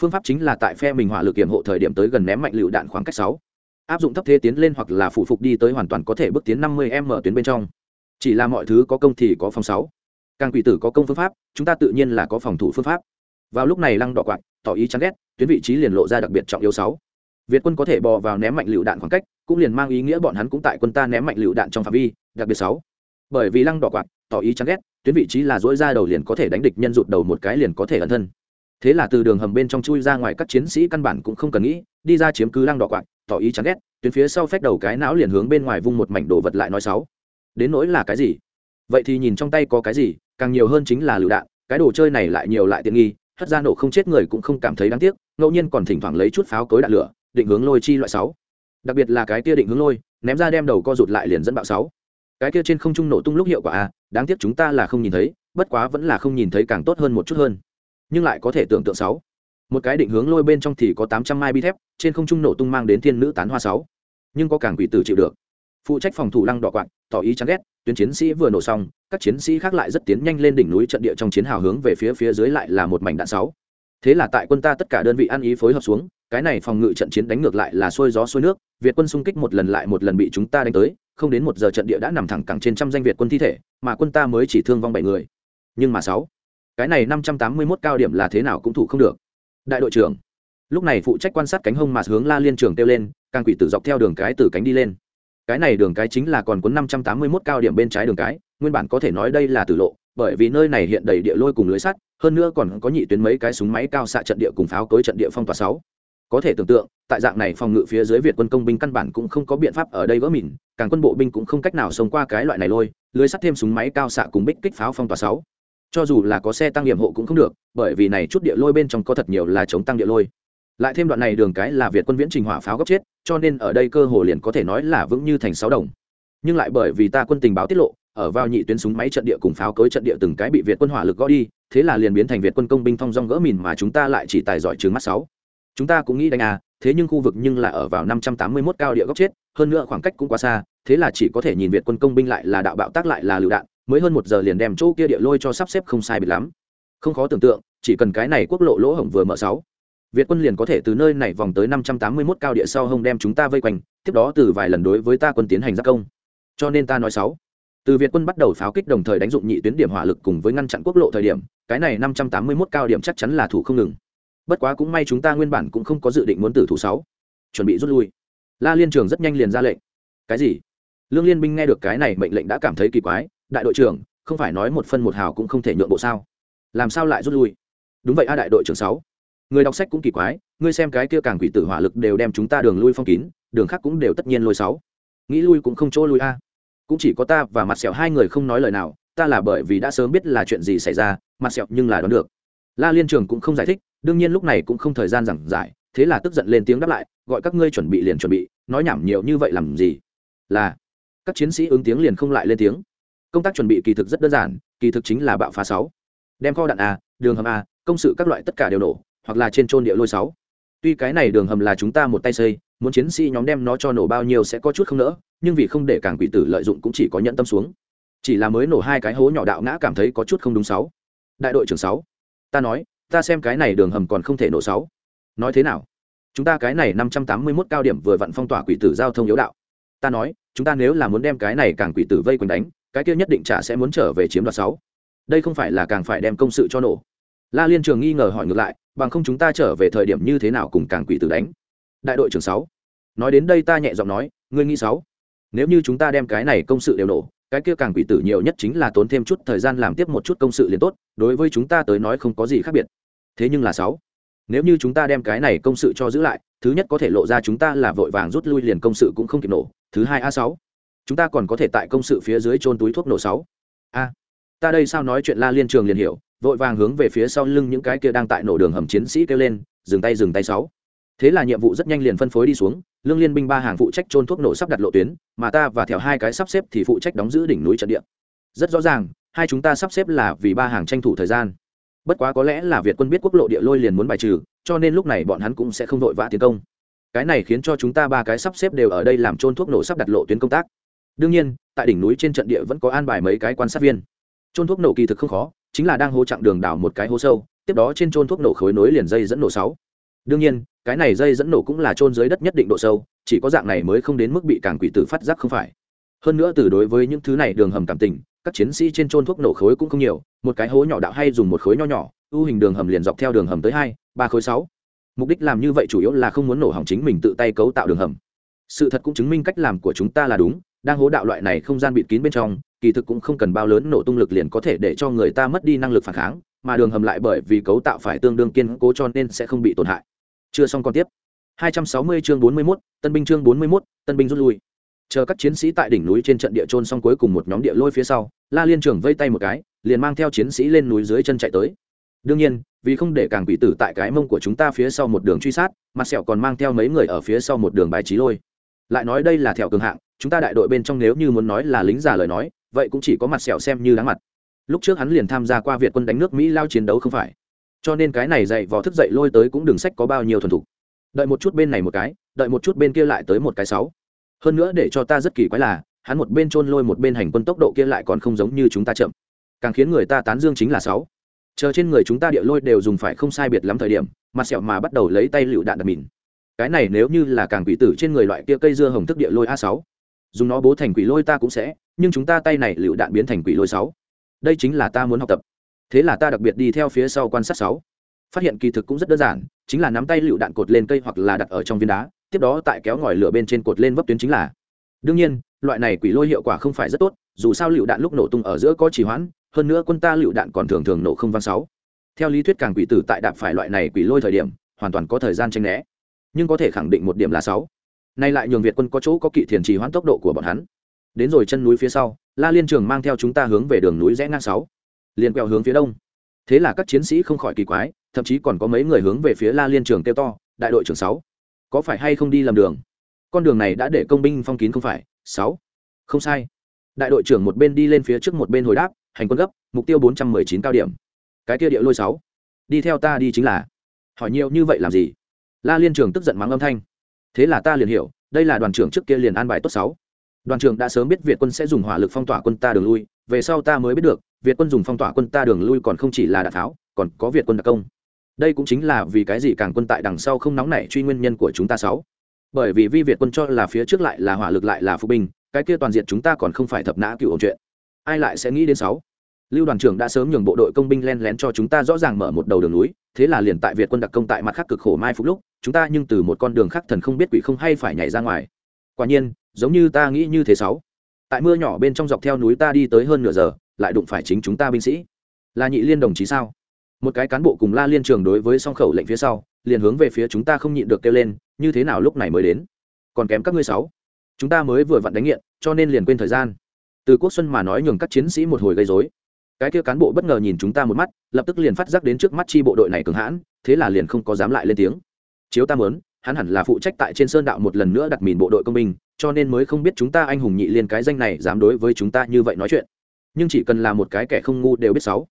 Phương pháp chính là tại phe mình hỏa lực kiểm hộ thời điểm tới gần ném mạnh lựu đạn khoảng cách sáu. Áp dụng thấp thế tiến lên hoặc là phụ phục đi tới hoàn toàn có thể bước tiến năm mươi m tuyến bên trong. Chỉ là mọi thứ có công thì có phòng sáu. Càng quỷ tử có công phương pháp, chúng ta tự nhiên là có phòng thủ phương pháp vào lúc này lăng đỏ quạt, tỏ ý chán ghét, tuyến vị trí liền lộ ra đặc biệt trọng yếu sáu. Việt quân có thể bò vào ném mạnh lựu đạn khoảng cách, cũng liền mang ý nghĩa bọn hắn cũng tại quân ta ném mạnh lựu đạn trong phạm vi, đặc biệt sáu. Bởi vì lăng đỏ quạt, tỏ ý chán ghét, tuyến vị trí là dỗi ra đầu liền có thể đánh địch nhân rụt đầu một cái liền có thể ẩn thân. Thế là từ đường hầm bên trong chui ra ngoài các chiến sĩ căn bản cũng không cần nghĩ, đi ra chiếm cứ lăng đỏ quạt, tỏ ý chán ghét, tuyến phía sau phách đầu cái não liền hướng bên ngoài vung một mảnh đồ vật lại nói sáu. Đến nỗi là cái gì? Vậy thì nhìn trong tay có cái gì, càng nhiều hơn chính là lựu đạn, cái đồ chơi này lại nhiều lại tiện nghi hất ra nổ không chết người cũng không cảm thấy đáng tiếc, ngẫu nhiên còn thỉnh thoảng lấy chút pháo cối đạn lửa, định hướng lôi chi loại sáu. Đặc biệt là cái kia định hướng lôi, ném ra đem đầu co rụt lại liền dẫn bạo sáu. Cái kia trên không trung nổ tung lúc hiệu quả a đáng tiếc chúng ta là không nhìn thấy, bất quá vẫn là không nhìn thấy càng tốt hơn một chút hơn. Nhưng lại có thể tưởng tượng sáu. Một cái định hướng lôi bên trong thì có tám trăm mai bi thép, trên không trung nổ tung mang đến thiên nữ tán hoa sáu. Nhưng có càng quỷ tử chịu được. Phụ trách phòng thủ lăng đỏ quạng, tỏ ý chán ghét, tuyến chiến sĩ vừa nổ xong các chiến sĩ khác lại rất tiến nhanh lên đỉnh núi trận địa trong chiến hào hướng về phía phía dưới lại là một mảnh đạn sáu. Thế là tại quân ta tất cả đơn vị ăn ý phối hợp xuống, cái này phòng ngự trận chiến đánh ngược lại là xuôi gió xuôi nước, việt quân xung kích một lần lại một lần bị chúng ta đánh tới, không đến một giờ trận địa đã nằm thẳng cẳng trên trăm danh việt quân thi thể, mà quân ta mới chỉ thương vong bảy người. Nhưng mà sáu, cái này năm trăm tám mươi 581 cao điểm là thế nào cũng thủ không được. Đại đội trưởng, lúc này phụ trách quan sát cánh hông mà hướng la liên trường kêu lên, càng quỷ tử dọc theo đường cái từ cánh đi lên cái này đường cái chính là còn cuốn 581 cao điểm bên trái đường cái, nguyên bản có thể nói đây là tử lộ, bởi vì nơi này hiện đầy địa lôi cùng lưới sắt, hơn nữa còn có nhị tuyến mấy cái súng máy cao xạ trận địa cùng pháo cối trận địa phong tỏa sáu. Có thể tưởng tượng, tại dạng này phòng ngự phía dưới việt quân công binh căn bản cũng không có biện pháp ở đây vỡ mìn, càng quân bộ binh cũng không cách nào xông qua cái loại này lôi, lưới sắt thêm súng máy cao xạ cùng bích kích pháo phong tỏa sáu. Cho dù là có xe tăng điểm hộ cũng không được, bởi vì này chút địa lôi bên trong có thật nhiều là chống tăng địa lôi. Lại thêm đoạn này đường cái là việt quân viễn trình hỏa pháo gấp chết cho nên ở đây cơ hồ liền có thể nói là vững như thành sáu đồng. Nhưng lại bởi vì ta quân tình báo tiết lộ, ở vào nhị tuyến súng máy trận địa cùng pháo cối trận địa từng cái bị việt quân hỏa lực gõ đi, thế là liền biến thành việt quân công binh thông dong gỡ mìn mà chúng ta lại chỉ tài giỏi trừng mắt sáu. Chúng ta cũng nghĩ đánh à thế nhưng khu vực nhưng là ở vào năm trăm tám mươi 581 cao địa góc chết, hơn nữa khoảng cách cũng quá xa, thế là chỉ có thể nhìn việt quân công binh lại là đạo bạo tác lại là lựu đạn, mới hơn một giờ liền đem chỗ kia địa lôi cho sắp xếp không sai biệt lắm. Không khó tưởng tượng, chỉ cần cái này quốc lộ lỗ hổng vừa mở sáu việt quân liền có thể từ nơi này vòng tới 581 cao địa sau hông đem chúng ta vây quanh, tiếp đó từ vài lần đối với ta quân tiến hành giáp công. Cho nên ta nói sáu. Từ việt quân bắt đầu pháo kích đồng thời đánh dụng nhị tuyến điểm hỏa lực cùng với ngăn chặn quốc lộ thời điểm, cái này 581 cao điểm chắc chắn là thủ không ngừng. Bất quá cũng may chúng ta nguyên bản cũng không có dự định muốn tử thủ sáu. Chuẩn bị rút lui. La liên trường rất nhanh liền ra lệnh. Cái gì? Lương liên binh nghe được cái này mệnh lệnh đã cảm thấy kỳ quái. Đại đội trưởng, không phải nói một phân một hào cũng không thể nhượng bộ sao? Làm sao lại rút lui? Đúng vậy a, đại đội trưởng sáu người đọc sách cũng kỳ quái, ngươi xem cái kia càng quỷ tử hỏa lực đều đem chúng ta đường lui phong kín, đường khác cũng đều tất nhiên lôi sáu. Nghĩ lui cũng không chỗ lui a. À. Cũng chỉ có ta và mặt sẹo hai người không nói lời nào, ta là bởi vì đã sớm biết là chuyện gì xảy ra, mặt sẹo nhưng là đoán được. La liên trường cũng không giải thích, đương nhiên lúc này cũng không thời gian giảng giải, thế là tức giận lên tiếng đáp lại, gọi các ngươi chuẩn bị liền chuẩn bị, nói nhảm nhiều như vậy làm gì? Là, các chiến sĩ ứng tiếng liền không lại lên tiếng. Công tác chuẩn bị kỳ thực rất đơn giản, kỳ thực chính là bạo phá sáu. Đem kho đạn a, đường hầm a, công sự các loại tất cả đều nổ hoặc là trên trôn địa lôi sáu. Tuy cái này đường hầm là chúng ta một tay xây, muốn chiến sĩ nhóm đem nó cho nổ bao nhiêu sẽ có chút không nỡ, nhưng vì không để càng quỷ tử lợi dụng cũng chỉ có nhận tâm xuống. Chỉ là mới nổ hai cái hố nhỏ đạo ngã cảm thấy có chút không đúng sáu. Đại đội trưởng sáu, ta nói, ta xem cái này đường hầm còn không thể nổ sáu. Nói thế nào? Chúng ta cái này năm trăm tám mươi 581 cao điểm vừa vặn phong tỏa quỷ tử giao thông yếu đạo. Ta nói, chúng ta nếu là muốn đem cái này càng quỷ tử vây quanh đánh, cái kia nhất định trả sẽ muốn trở về chiếm đoạt sáu. Đây không phải là càng phải đem công sự cho nổ la liên trường nghi ngờ hỏi ngược lại, bằng không chúng ta trở về thời điểm như thế nào cùng càng quỷ tử đánh? Đại đội trưởng sáu. Nói đến đây ta nhẹ giọng nói, ngươi nghĩ sáu. Nếu như chúng ta đem cái này công sự đều nổ, cái kia càng quỷ tử nhiều nhất chính là tốn thêm chút thời gian làm tiếp một chút công sự liền tốt, đối với chúng ta tới nói không có gì khác biệt. Thế nhưng là sáu. Nếu như chúng ta đem cái này công sự cho giữ lại, thứ nhất có thể lộ ra chúng ta là vội vàng rút lui liền công sự cũng không kịp nổ, thứ hai a sáu. Chúng ta còn có thể tại công sự phía dưới trôn túi thuốc nổ sáu. A. Ta đây sao nói chuyện la liên trường liền hiểu vội vàng hướng về phía sau lưng những cái kia đang tại nổ đường hầm chiến sĩ kêu lên, dừng tay dừng tay sáu. Thế là nhiệm vụ rất nhanh liền phân phối đi xuống, lương liên binh ba hàng phụ trách trôn thuốc nổ sắp đặt lộ tuyến, mà ta và theo hai cái sắp xếp thì phụ trách đóng giữ đỉnh núi trận địa. Rất rõ ràng, hai chúng ta sắp xếp là vì ba hàng tranh thủ thời gian. Bất quá có lẽ là việt quân biết quốc lộ địa lôi liền muốn bài trừ, cho nên lúc này bọn hắn cũng sẽ không vội vã tiến công. Cái này khiến cho chúng ta ba cái sắp xếp đều ở đây làm trôn thuốc nổ sắp đặt lộ tuyến công tác. Đương nhiên, tại đỉnh núi trên trận địa vẫn có an bài mấy cái quan sát viên. Trôn thuốc nổ kỳ thực không khó chính là đang hô chặng đường đào một cái hố sâu, tiếp đó trên trôn thuốc nổ khối nối liền dây dẫn nổ sáu. Đương nhiên, cái này dây dẫn nổ cũng là trôn dưới đất nhất định độ sâu, chỉ có dạng này mới không đến mức bị càn quỷ tử phát giác không phải. Hơn nữa từ đối với những thứ này đường hầm cảm tình, các chiến sĩ trên trôn thuốc nổ khối cũng không nhiều, một cái hố nhỏ đạo hay dùng một khối nho nhỏ, ưu hình đường hầm liền dọc theo đường hầm tới hai, ba khối sáu. Mục đích làm như vậy chủ yếu là không muốn nổ hỏng chính mình tự tay cấu tạo đường hầm. Sự thật cũng chứng minh cách làm của chúng ta là đúng, đang hố đạo loại này không gian bịt kín bên trong kỳ thực cũng không cần bao lớn nổ tung lực liền có thể để cho người ta mất đi năng lực phản kháng mà đường hầm lại bởi vì cấu tạo phải tương đương kiên cố cho nên sẽ không bị tổn hại. Chưa xong còn tiếp. 260 chương 41, tân binh chương 41, tân binh rút lui. Chờ các chiến sĩ tại đỉnh núi trên trận địa trôn xong cuối cùng một nhóm địa lôi phía sau la liên trưởng vây tay một cái liền mang theo chiến sĩ lên núi dưới chân chạy tới. Đương nhiên vì không để càng bị tử tại cái mông của chúng ta phía sau một đường truy sát mặt sẹo còn mang theo mấy người ở phía sau một đường bài trí lôi. Lại nói đây là thẹo cường hạng chúng ta đại đội bên trong nếu như muốn nói là lính giả lời nói vậy cũng chỉ có mặt sẹo xem như đáng mặt. Lúc trước hắn liền tham gia qua việt quân đánh nước mỹ lao chiến đấu không phải. Cho nên cái này dạy vò thức dậy lôi tới cũng đừng sách có bao nhiêu thuần thục. Đợi một chút bên này một cái, đợi một chút bên kia lại tới một cái sáu. Hơn nữa để cho ta rất kỳ quái là, hắn một bên trôn lôi một bên hành quân tốc độ kia lại còn không giống như chúng ta chậm. Càng khiến người ta tán dương chính là sáu. Chờ trên người chúng ta địa lôi đều dùng phải không sai biệt lắm thời điểm, mặt sẹo mà bắt đầu lấy tay lựu đạn đập mìn cái này nếu như là càng quỷ tử trên người loại kia cây dưa hồng thức địa lôi a sáu, dùng nó bố thành quỷ lôi ta cũng sẽ nhưng chúng ta tay này lựu đạn biến thành quỷ lôi sáu. Đây chính là ta muốn học tập. Thế là ta đặc biệt đi theo phía sau quan sát sáu. Phát hiện kỳ thực cũng rất đơn giản, chính là nắm tay lựu đạn cột lên cây hoặc là đặt ở trong viên đá, tiếp đó tại kéo ngòi lửa bên trên cột lên vấp tuyến chính là. Đương nhiên, loại này quỷ lôi hiệu quả không phải rất tốt, dù sao lựu đạn lúc nổ tung ở giữa có trì hoãn, hơn nữa quân ta lựu đạn còn thường thường nổ không vang sáu. Theo lý thuyết càng quỷ tử tại đạp phải loại này quỷ lôi thời điểm, hoàn toàn có thời gian tranh né. Nhưng có thể khẳng định một điểm là sáu. Nay lại nhường việt quân có chỗ có kỵ thiền trì hoãn tốc độ của bọn hắn đến rồi chân núi phía sau, la liên trường mang theo chúng ta hướng về đường núi rẽ ngang sáu. Liền quẹo hướng phía đông. Thế là các chiến sĩ không khỏi kỳ quái, thậm chí còn có mấy người hướng về phía la liên trường kêu to, đại đội trưởng sáu, có phải hay không đi lầm đường? Con đường này đã để công binh phong kín không phải, sáu. Không sai. Đại đội trưởng một bên đi lên phía trước một bên hồi đáp, hành quân gấp, mục tiêu bốn trăm mười chín cao điểm. Cái kia địa lôi sáu, đi theo ta đi chính là. Hỏi nhiều như vậy làm gì? La liên trường tức giận mắng âm thanh. Thế là ta liền hiểu, đây là đoàn trưởng trước kia liền an bài tốt sáu đoàn trưởng đã sớm biết việt quân sẽ dùng hỏa lực phong tỏa quân ta đường lui, về sau ta mới biết được, việt quân dùng phong tỏa quân ta đường lui còn không chỉ là đạn tháo, còn có việt quân đặc công. Đây cũng chính là vì cái gì càng quân tại đằng sau không nóng nảy truy nguyên nhân của chúng ta sáu. Bởi vì vi việt quân cho là phía trước lại là hỏa lực lại là phục binh, cái kia toàn diện chúng ta còn không phải thập nã cựu ổn chuyện. Ai lại sẽ nghĩ đến sáu? Lưu đoàn trưởng đã sớm nhường bộ đội công binh len lén cho chúng ta rõ ràng mở một đầu đường núi, thế là liền tại việt quân đặc công tại mặt khác cực khổ mai phục lúc, chúng ta nhưng từ một con đường khác thần không biết quỷ không hay phải nhảy ra ngoài. Quả nhiên giống như ta nghĩ như thế sáu. Tại mưa nhỏ bên trong dọc theo núi ta đi tới hơn nửa giờ, lại đụng phải chính chúng ta binh sĩ. Là nhị liên đồng chí sao? Một cái cán bộ cùng la liên trường đối với song khẩu lệnh phía sau, liền hướng về phía chúng ta không nhịn được kêu lên, như thế nào lúc này mới đến? Còn kém các ngươi sáu. Chúng ta mới vừa vặn đánh nghiện, cho nên liền quên thời gian. Từ quốc xuân mà nói nhường các chiến sĩ một hồi gây dối cái kia cán bộ bất ngờ nhìn chúng ta một mắt, lập tức liền phát giác đến trước mắt chi bộ đội này cường hãn, thế là liền không có dám lại lên tiếng. Chiếu ta mớn hắn hẳn là phụ trách tại trên sơn đạo một lần nữa đặt mìn bộ đội công binh, cho nên mới không biết chúng ta anh hùng nhị liên cái danh này dám đối với chúng ta như vậy nói chuyện. Nhưng chỉ cần là một cái kẻ không ngu đều biết sáu.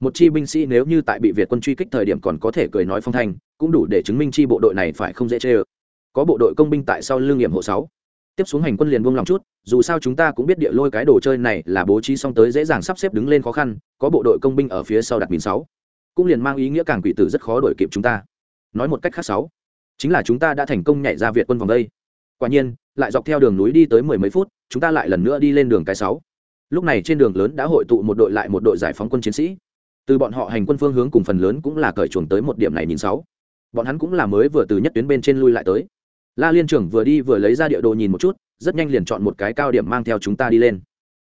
Một chi binh sĩ nếu như tại bị việt quân truy kích thời điểm còn có thể cười nói phong thanh, cũng đủ để chứng minh chi bộ đội này phải không dễ chê ơ. Có bộ đội công binh tại sau lương nghiệm hộ sáu. Tiếp xuống hành quân liền buông lòng chút, dù sao chúng ta cũng biết địa lôi cái đồ chơi này là bố trí xong tới dễ dàng sắp xếp đứng lên khó khăn, có bộ đội công binh ở phía sau đặt mìn sáu. Cũng liền mang ý nghĩa càng quỷ tử rất khó đổi kịp chúng ta. Nói một cách khác sáu chính là chúng ta đã thành công nhảy ra việt quân vòng đây. Quả nhiên, lại dọc theo đường núi đi tới mười mấy phút, chúng ta lại lần nữa đi lên đường cái sáu. Lúc này trên đường lớn đã hội tụ một đội lại một đội giải phóng quân chiến sĩ. Từ bọn họ hành quân phương hướng cùng phần lớn cũng là cởi chuồng tới một điểm này nhìn sáu. Bọn hắn cũng là mới vừa từ nhất tuyến bên trên lui lại tới. La liên trưởng vừa đi vừa lấy ra địa đồ nhìn một chút, rất nhanh liền chọn một cái cao điểm mang theo chúng ta đi lên.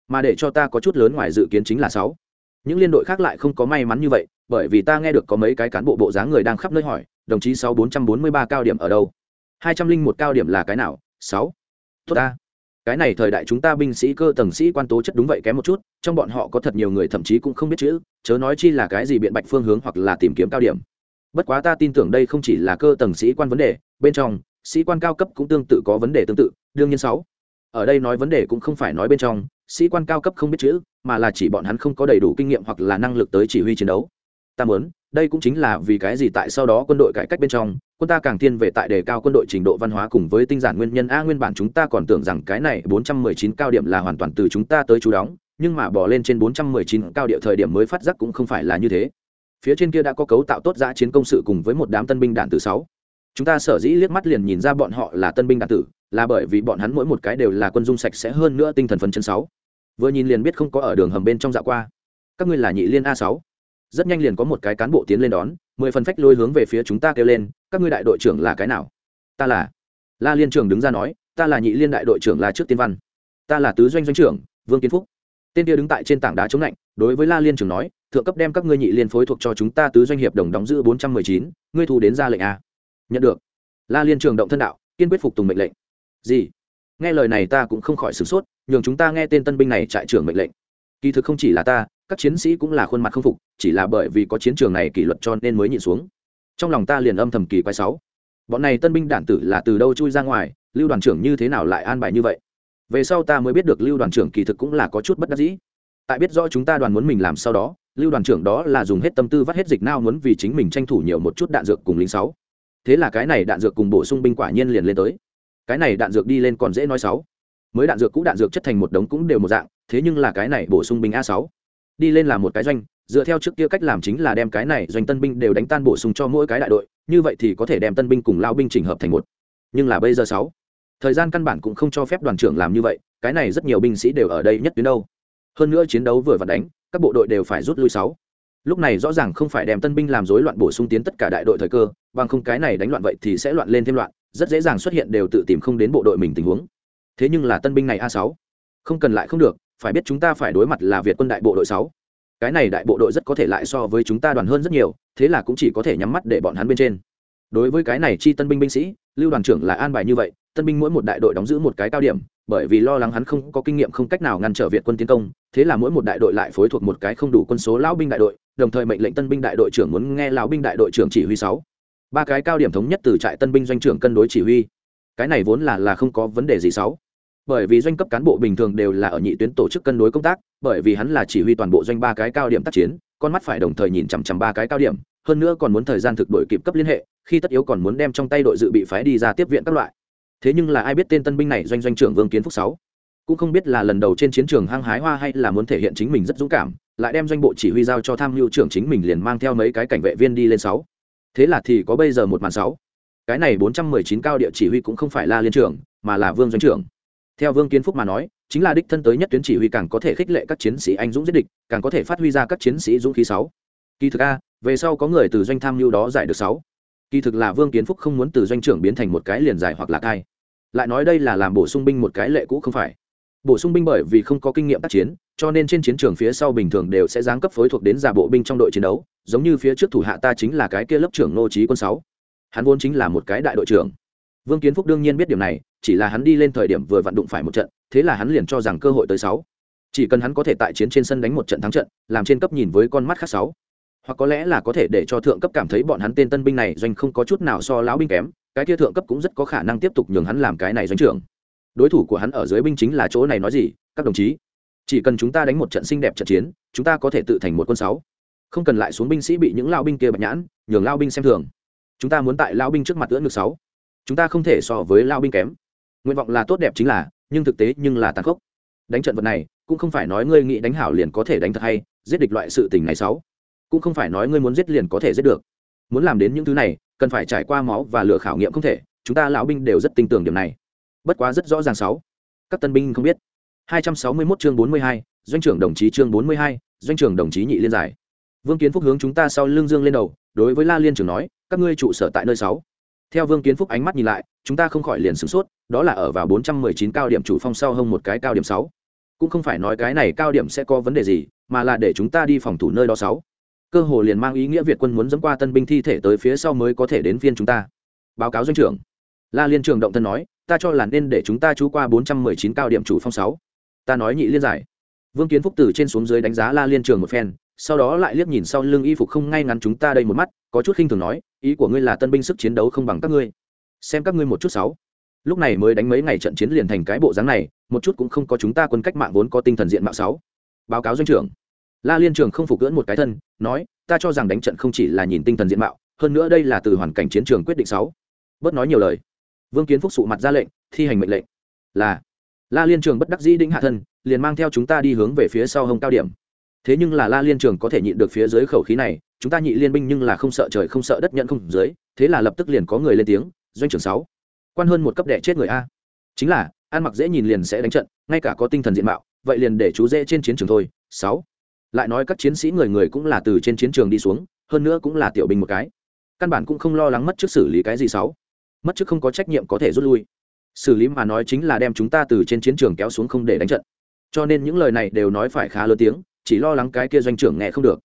Mà để cho ta có chút lớn ngoài dự kiến chính là sáu. Những liên đội khác lại không có may mắn như vậy, bởi vì ta nghe được có mấy cái cán bộ bộ dáng người đang khắp nơi hỏi đồng chí sáu bốn trăm bốn mươi ba cao điểm ở đâu? Hai trăm linh một cao điểm là cái nào? Sáu. Tốt ta. Cái này thời đại chúng ta binh sĩ cơ tầng sĩ quan tố chất đúng vậy kém một chút, trong bọn họ có thật nhiều người thậm chí cũng không biết chữ, chớ nói chi là cái gì biện bạch phương hướng hoặc là tìm kiếm cao điểm. Bất quá ta tin tưởng đây không chỉ là cơ tầng sĩ quan vấn đề, bên trong, sĩ quan cao cấp cũng tương tự có vấn đề tương tự, đương nhiên sáu. Ở đây nói vấn đề cũng không phải nói bên trong, sĩ quan cao cấp không biết chữ, mà là chỉ bọn hắn không có đầy đủ kinh nghiệm hoặc là năng lực tới chỉ huy chiến đấu ta muốn, đây cũng chính là vì cái gì tại sau đó quân đội cải cách bên trong, quân ta càng tiên về tại đề cao quân đội trình độ văn hóa cùng với tinh giản nguyên nhân. A, nguyên bản chúng ta còn tưởng rằng cái này 419 cao điểm là hoàn toàn từ chúng ta tới chú đóng, nhưng mà bỏ lên trên 419 cao địa thời điểm mới phát giác cũng không phải là như thế. Phía trên kia đã có cấu tạo tốt giã chiến công sự cùng với một đám tân binh đạn từ sáu. Chúng ta sở dĩ liếc mắt liền nhìn ra bọn họ là tân binh đạn tử, là bởi vì bọn hắn mỗi một cái đều là quân dung sạch sẽ hơn nữa tinh thần phấn chân sáu. Vừa nhìn liền biết không có ở đường hầm bên trong dạo qua. Các ngươi là nhị liên a sáu rất nhanh liền có một cái cán bộ tiến lên đón, mười phần phách lôi hướng về phía chúng ta kêu lên, các ngươi đại đội trưởng là cái nào? Ta là. La liên trưởng đứng ra nói, ta là nhị liên đại đội trưởng là trước tiên văn. Ta là tứ doanh doanh trưởng, vương kiến phúc. Tên kia đứng tại trên tảng đá chống lạnh, đối với la liên trưởng nói, thượng cấp đem các ngươi nhị liên phối thuộc cho chúng ta tứ doanh hiệp đồng đóng giữ bốn trăm mười chín, ngươi thu đến ra lệnh a. Nhận được. La liên trường động thân đạo, kiên quyết phục tùng mệnh lệnh. Gì? Nghe lời này ta cũng không khỏi sửng sốt, nhường chúng ta nghe tên tân binh này trại trưởng mệnh lệnh. Kỳ thực không chỉ là ta các chiến sĩ cũng là khuôn mặt không phục, chỉ là bởi vì có chiến trường này kỷ luật cho nên mới nhịn xuống. Trong lòng ta liền âm thầm kỳ quái sáu. Bọn này tân binh đản tử là từ đâu chui ra ngoài, lưu đoàn trưởng như thế nào lại an bài như vậy? Về sau ta mới biết được lưu đoàn trưởng kỳ thực cũng là có chút bất đắc dĩ. Tại biết rõ chúng ta đoàn muốn mình làm sau đó, lưu đoàn trưởng đó là dùng hết tâm tư vắt hết dịch nao muốn vì chính mình tranh thủ nhiều một chút đạn dược cùng lính sáu. Thế là cái này đạn dược cùng bổ sung binh quả nhiên liền lên tới. Cái này đạn dược đi lên còn dễ nói sáu. Mới đạn dược cũ đạn dược chất thành một đống cũng đều một dạng, thế nhưng là cái này bổ sung binh a sáu đi lên làm một cái doanh, dựa theo trước kia cách làm chính là đem cái này doanh tân binh đều đánh tan bổ sung cho mỗi cái đại đội, như vậy thì có thể đem tân binh cùng lao binh chỉnh hợp thành một. Nhưng là bây giờ sáu, thời gian căn bản cũng không cho phép đoàn trưởng làm như vậy, cái này rất nhiều binh sĩ đều ở đây nhất tuyến đâu. Hơn nữa chiến đấu vừa và đánh, các bộ đội đều phải rút lui sáu. Lúc này rõ ràng không phải đem tân binh làm rối loạn bổ sung tiến tất cả đại đội thời cơ, bằng không cái này đánh loạn vậy thì sẽ loạn lên thêm loạn, rất dễ dàng xuất hiện đều tự tìm không đến bộ đội mình tình huống. Thế nhưng là tân binh này a sáu, không cần lại không được phải biết chúng ta phải đối mặt là việt quân đại bộ đội sáu. Cái này đại bộ đội rất có thể lại so với chúng ta đoàn hơn rất nhiều, thế là cũng chỉ có thể nhắm mắt để bọn hắn bên trên. Đối với cái này chi tân binh binh sĩ, lưu đoàn trưởng là an bài như vậy, tân binh mỗi một đại đội đóng giữ một cái cao điểm, bởi vì lo lắng hắn không có kinh nghiệm không cách nào ngăn trở việt quân tiến công, thế là mỗi một đại đội lại phối thuộc một cái không đủ quân số lão binh đại đội, đồng thời mệnh lệnh tân binh đại đội trưởng muốn nghe lão binh đại đội trưởng chỉ huy sáu. Ba cái cao điểm thống nhất từ trại tân binh doanh trưởng cân đối chỉ huy. Cái này vốn là là không có vấn đề gì sáu bởi vì doanh cấp cán bộ bình thường đều là ở nhị tuyến tổ chức cân đối công tác, bởi vì hắn là chỉ huy toàn bộ doanh ba cái cao điểm tác chiến, con mắt phải đồng thời nhìn chằm chằm ba cái cao điểm, hơn nữa còn muốn thời gian thực đội kịp cấp liên hệ, khi tất yếu còn muốn đem trong tay đội dự bị phái đi ra tiếp viện các loại. Thế nhưng là ai biết tên tân binh này doanh doanh trưởng vương kiến phúc sáu? Cũng không biết là lần đầu trên chiến trường hăng hái hoa hay là muốn thể hiện chính mình rất dũng cảm, lại đem doanh bộ chỉ huy giao cho tham mưu trưởng chính mình liền mang theo mấy cái cảnh vệ viên đi lên sáu. Thế là thì có bây giờ một màn sáu. Cái này bốn trăm mười chín cao địa chỉ huy cũng không phải là liên trưởng, mà là vương doanh trưởng theo vương kiến phúc mà nói, chính là đích thân tới nhất tuyến chỉ huy càng có thể khích lệ các chiến sĩ anh dũng giết địch, càng có thể phát huy ra các chiến sĩ dũng khí sáu. Kỳ thực a, về sau có người từ doanh tham mưu đó giải được sáu. Kỳ thực là vương kiến phúc không muốn từ doanh trưởng biến thành một cái liền giải hoặc là cai. Lại nói đây là làm bổ sung binh một cái lệ cũ không phải. Bổ sung binh bởi vì không có kinh nghiệm tác chiến, cho nên trên chiến trường phía sau bình thường đều sẽ giáng cấp phối thuộc đến giả bộ binh trong đội chiến đấu, giống như phía trước thủ hạ ta chính là cái kia lớp trưởng nô trí quân sáu. Hắn vốn chính là một cái đại đội trưởng vương kiến phúc đương nhiên biết điều này, chỉ là hắn đi lên thời điểm vừa vặn đụng phải một trận, thế là hắn liền cho rằng cơ hội tới sáu. Chỉ cần hắn có thể tại chiến trên sân đánh một trận thắng trận, làm trên cấp nhìn với con mắt khác sáu. Hoặc có lẽ là có thể để cho thượng cấp cảm thấy bọn hắn tên tân binh này doanh không có chút nào so lão binh kém, cái kia thượng cấp cũng rất có khả năng tiếp tục nhường hắn làm cái này doanh trưởng. Đối thủ của hắn ở dưới binh chính là chỗ này nói gì, các đồng chí? Chỉ cần chúng ta đánh một trận xinh đẹp trận chiến, chúng ta có thể tự thành một quân sáu. Không cần lại xuống binh sĩ bị những lao binh kia bạch nhãn, nhường lao binh xem thường. Chúng ta muốn tại lao binh trước mặt ưỡn ngược sáu chúng ta không thể so với lao binh kém. Nguyện vọng là tốt đẹp chính là nhưng thực tế nhưng là tàn khốc. Đánh trận vật này cũng không phải nói ngươi nghĩ đánh hảo liền có thể đánh thật hay giết địch loại sự tình này sáu cũng không phải nói ngươi muốn giết liền có thể giết được. Muốn làm đến những thứ này cần phải trải qua máu và lửa khảo nghiệm không thể chúng ta lão binh đều rất tin tưởng điểm này. Bất quá rất rõ ràng sáu các tân binh không biết. 261 chương 42, doanh trưởng đồng chí chương 42, doanh trưởng đồng chí nhị liên giải. Vương kiến phúc hướng chúng ta sau lưng dương lên đầu đối với la liên trưởng nói các ngươi trụ sở tại nơi sáu theo vương kiến phúc ánh mắt nhìn lại, chúng ta không khỏi liền sửng sốt, đó là ở vào 419 cao điểm chủ phong sau hông một cái cao điểm sáu. Cũng không phải nói cái này cao điểm sẽ có vấn đề gì, mà là để chúng ta đi phòng thủ nơi đó sáu. Cơ hồ liền mang ý nghĩa việt quân muốn dẫm qua tân binh thi thể tới phía sau mới có thể đến phiên chúng ta. Báo cáo doanh trưởng. La liên trường động thân nói, ta cho là nên để chúng ta chú qua 419 cao điểm chủ phong sáu. Ta nói nhị liên giải. Vương kiến phúc từ trên xuống dưới đánh giá la liên trường một phen sau đó lại liếc nhìn sau lưng y phục không ngay ngắn chúng ta đây một mắt, có chút khinh thường nói, ý của ngươi là tân binh sức chiến đấu không bằng các ngươi. Xem các ngươi một chút sáu. Lúc này mới đánh mấy ngày trận chiến liền thành cái bộ dáng này, một chút cũng không có chúng ta quân cách mạng vốn có tinh thần diện mạo sáu. Báo cáo doanh trưởng. La liên trường không phục cưỡn một cái thân, nói, ta cho rằng đánh trận không chỉ là nhìn tinh thần diện mạo, hơn nữa đây là từ hoàn cảnh chiến trường quyết định sáu. Bớt nói nhiều lời. Vương kiến phúc sụ mặt ra lệnh, thi hành mệnh lệnh. Là. La liên trường bất đắc dĩ đĩnh hạ thân, liền mang theo chúng ta đi hướng về phía sau hông cao điểm thế nhưng là la liên trường có thể nhịn được phía dưới khẩu khí này, chúng ta nhị liên binh nhưng là không sợ trời không sợ đất nhận không dưới, thế là lập tức liền có người lên tiếng, doanh trưởng sáu, quan hơn một cấp đệ chết người a. Chính là, ăn mặc dễ nhìn liền sẽ đánh trận, ngay cả có tinh thần diện mạo, vậy liền để chú dễ trên chiến trường thôi, sáu. Lại nói các chiến sĩ người người cũng là từ trên chiến trường đi xuống, hơn nữa cũng là tiểu binh một cái. Căn bản cũng không lo lắng mất trước xử lý cái gì sáu. Mất trước không có trách nhiệm có thể rút lui. Xử lý mà nói chính là đem chúng ta từ trên chiến trường kéo xuống không để đánh trận. Cho nên những lời này đều nói phải khá lớn tiếng chỉ lo lắng cái kia doanh trưởng nghe không được.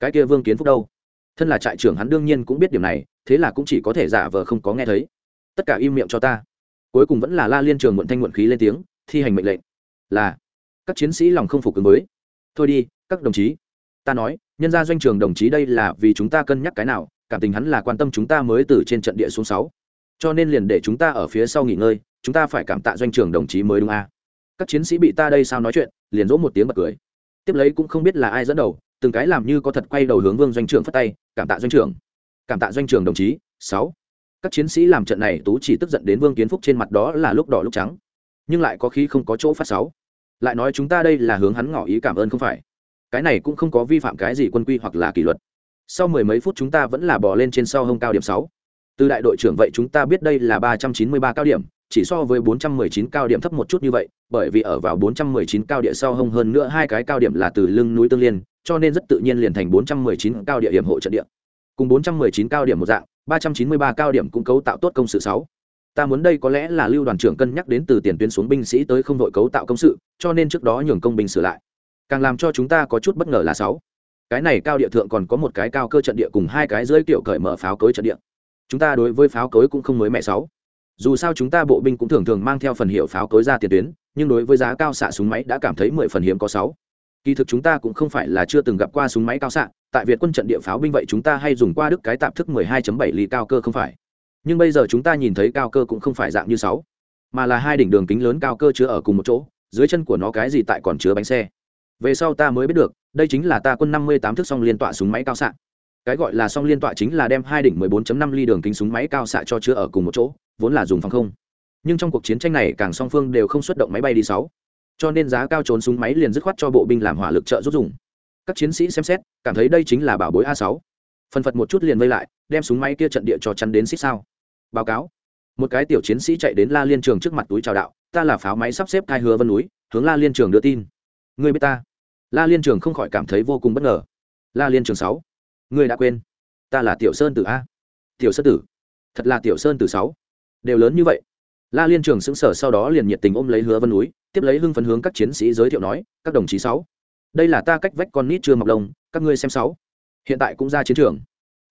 Cái kia vương kiến phúc đâu? Thân là trại trưởng hắn đương nhiên cũng biết điểm này, thế là cũng chỉ có thể giả vờ không có nghe thấy. Tất cả im miệng cho ta. Cuối cùng vẫn là la liên trường muộn thanh muộn khí lên tiếng, thi hành mệnh lệnh. Là, các chiến sĩ lòng không phục ứng mới thôi đi, các đồng chí. Ta nói, nhân ra doanh trường đồng chí đây là vì chúng ta cân nhắc cái nào, cảm tình hắn là quan tâm chúng ta mới từ trên trận địa xuống sáu. Cho nên liền để chúng ta ở phía sau nghỉ ngơi, chúng ta phải cảm tạ doanh trường đồng chí mới đúng a. À. các chiến sĩ bị ta đây sao nói chuyện, liền dỗ một tiếng bật cười tiếp lấy cũng không biết là ai dẫn đầu, từng cái làm như có thật quay đầu hướng vương doanh trưởng phất tay, cảm tạ doanh trưởng, cảm tạ doanh Trưởng đồng chí, sáu. Các chiến sĩ làm trận này tú chỉ tức giận đến vương kiến phúc trên mặt đó là lúc đỏ lúc trắng, nhưng lại có khi không có chỗ phát sáu. Lại nói chúng ta đây là hướng hắn ngỏ ý cảm ơn không phải. Cái này cũng không có vi phạm cái gì quân quy hoặc là kỷ luật. Sau mười mấy phút chúng ta vẫn là bỏ lên trên sau hông cao điểm sáu. Từ đại đội trưởng vậy chúng ta biết đây là ba trăm chín mươi ba cao điểm chỉ so với bốn trăm mười chín cao điểm thấp một chút như vậy, bởi vì ở vào bốn trăm mười chín cao địa sau hông hơn nữa hai cái cao điểm là từ lưng núi tương liên, cho nên rất tự nhiên liền thành bốn trăm mười chín cao địa hiểm hộ trận địa. Cùng bốn trăm mười chín cao điểm một dạng, ba trăm chín mươi ba cao điểm cũng cấu tạo tốt công sự sáu. Ta muốn đây có lẽ là lưu đoàn trưởng cân nhắc đến từ tiền tuyến xuống binh sĩ tới không đội cấu tạo công sự, cho nên trước đó nhường công binh sửa lại. Càng làm cho chúng ta có chút bất ngờ là sáu. Cái này cao địa thượng còn có một cái cao cơ trận địa cùng hai cái dưới tiểu cởi mở pháo cối trận địa. Chúng ta đối với pháo cối cũng không mới mẹ sáu dù sao chúng ta bộ binh cũng thường thường mang theo phần hiệu pháo tối ra tiền tuyến, nhưng đối với giá cao xạ súng máy đã cảm thấy mười phần hiếm có sáu. Kỳ thực chúng ta cũng không phải là chưa từng gặp qua súng máy cao xạ, tại việt quân trận địa pháo binh vậy chúng ta hay dùng qua đức cái tạm thức 12.7 ly cao cơ không phải. Nhưng bây giờ chúng ta nhìn thấy cao cơ cũng không phải dạng như sáu, mà là hai đỉnh đường kính lớn cao cơ chứa ở cùng một chỗ, dưới chân của nó cái gì tại còn chứa bánh xe. Về sau ta mới biết được, đây chính là ta quân 58 thước song liên tọa súng máy cao xạ cái gọi là song liên tọa chính là đem hai đỉnh 14.5 ly đường kính súng máy cao xạ cho chứa ở cùng một chỗ, vốn là dùng phòng không. Nhưng trong cuộc chiến tranh này, càng song phương đều không xuất động máy bay đi sáu. Cho nên giá cao trốn súng máy liền dứt khoát cho bộ binh làm hỏa lực trợ giúp dùng. Các chiến sĩ xem xét, cảm thấy đây chính là bảo bối a sáu. Phần phật một chút liền vây lại, đem súng máy kia trận địa cho chắn đến xích sao. Báo cáo. Một cái tiểu chiến sĩ chạy đến la liên trường trước mặt túi chào đạo, ta là pháo máy sắp xếp thai hứa vân núi, hướng la liên trường đưa tin. Người biết ta. La liên trường không khỏi cảm thấy vô cùng bất ngờ. La liên trường sáu ngươi đã quên. Ta là tiểu sơn tử a. Tiểu sơn tử? Thật là tiểu sơn tử sáu. Đều lớn như vậy. La liên trường xứng sở sau đó liền nhiệt tình ôm lấy hứa vân núi, tiếp lấy hưng phấn hướng các chiến sĩ giới thiệu nói, các đồng chí sáu, đây là ta cách vách con nít chưa mọc lông, các ngươi xem sáu. Hiện tại cũng ra chiến trường.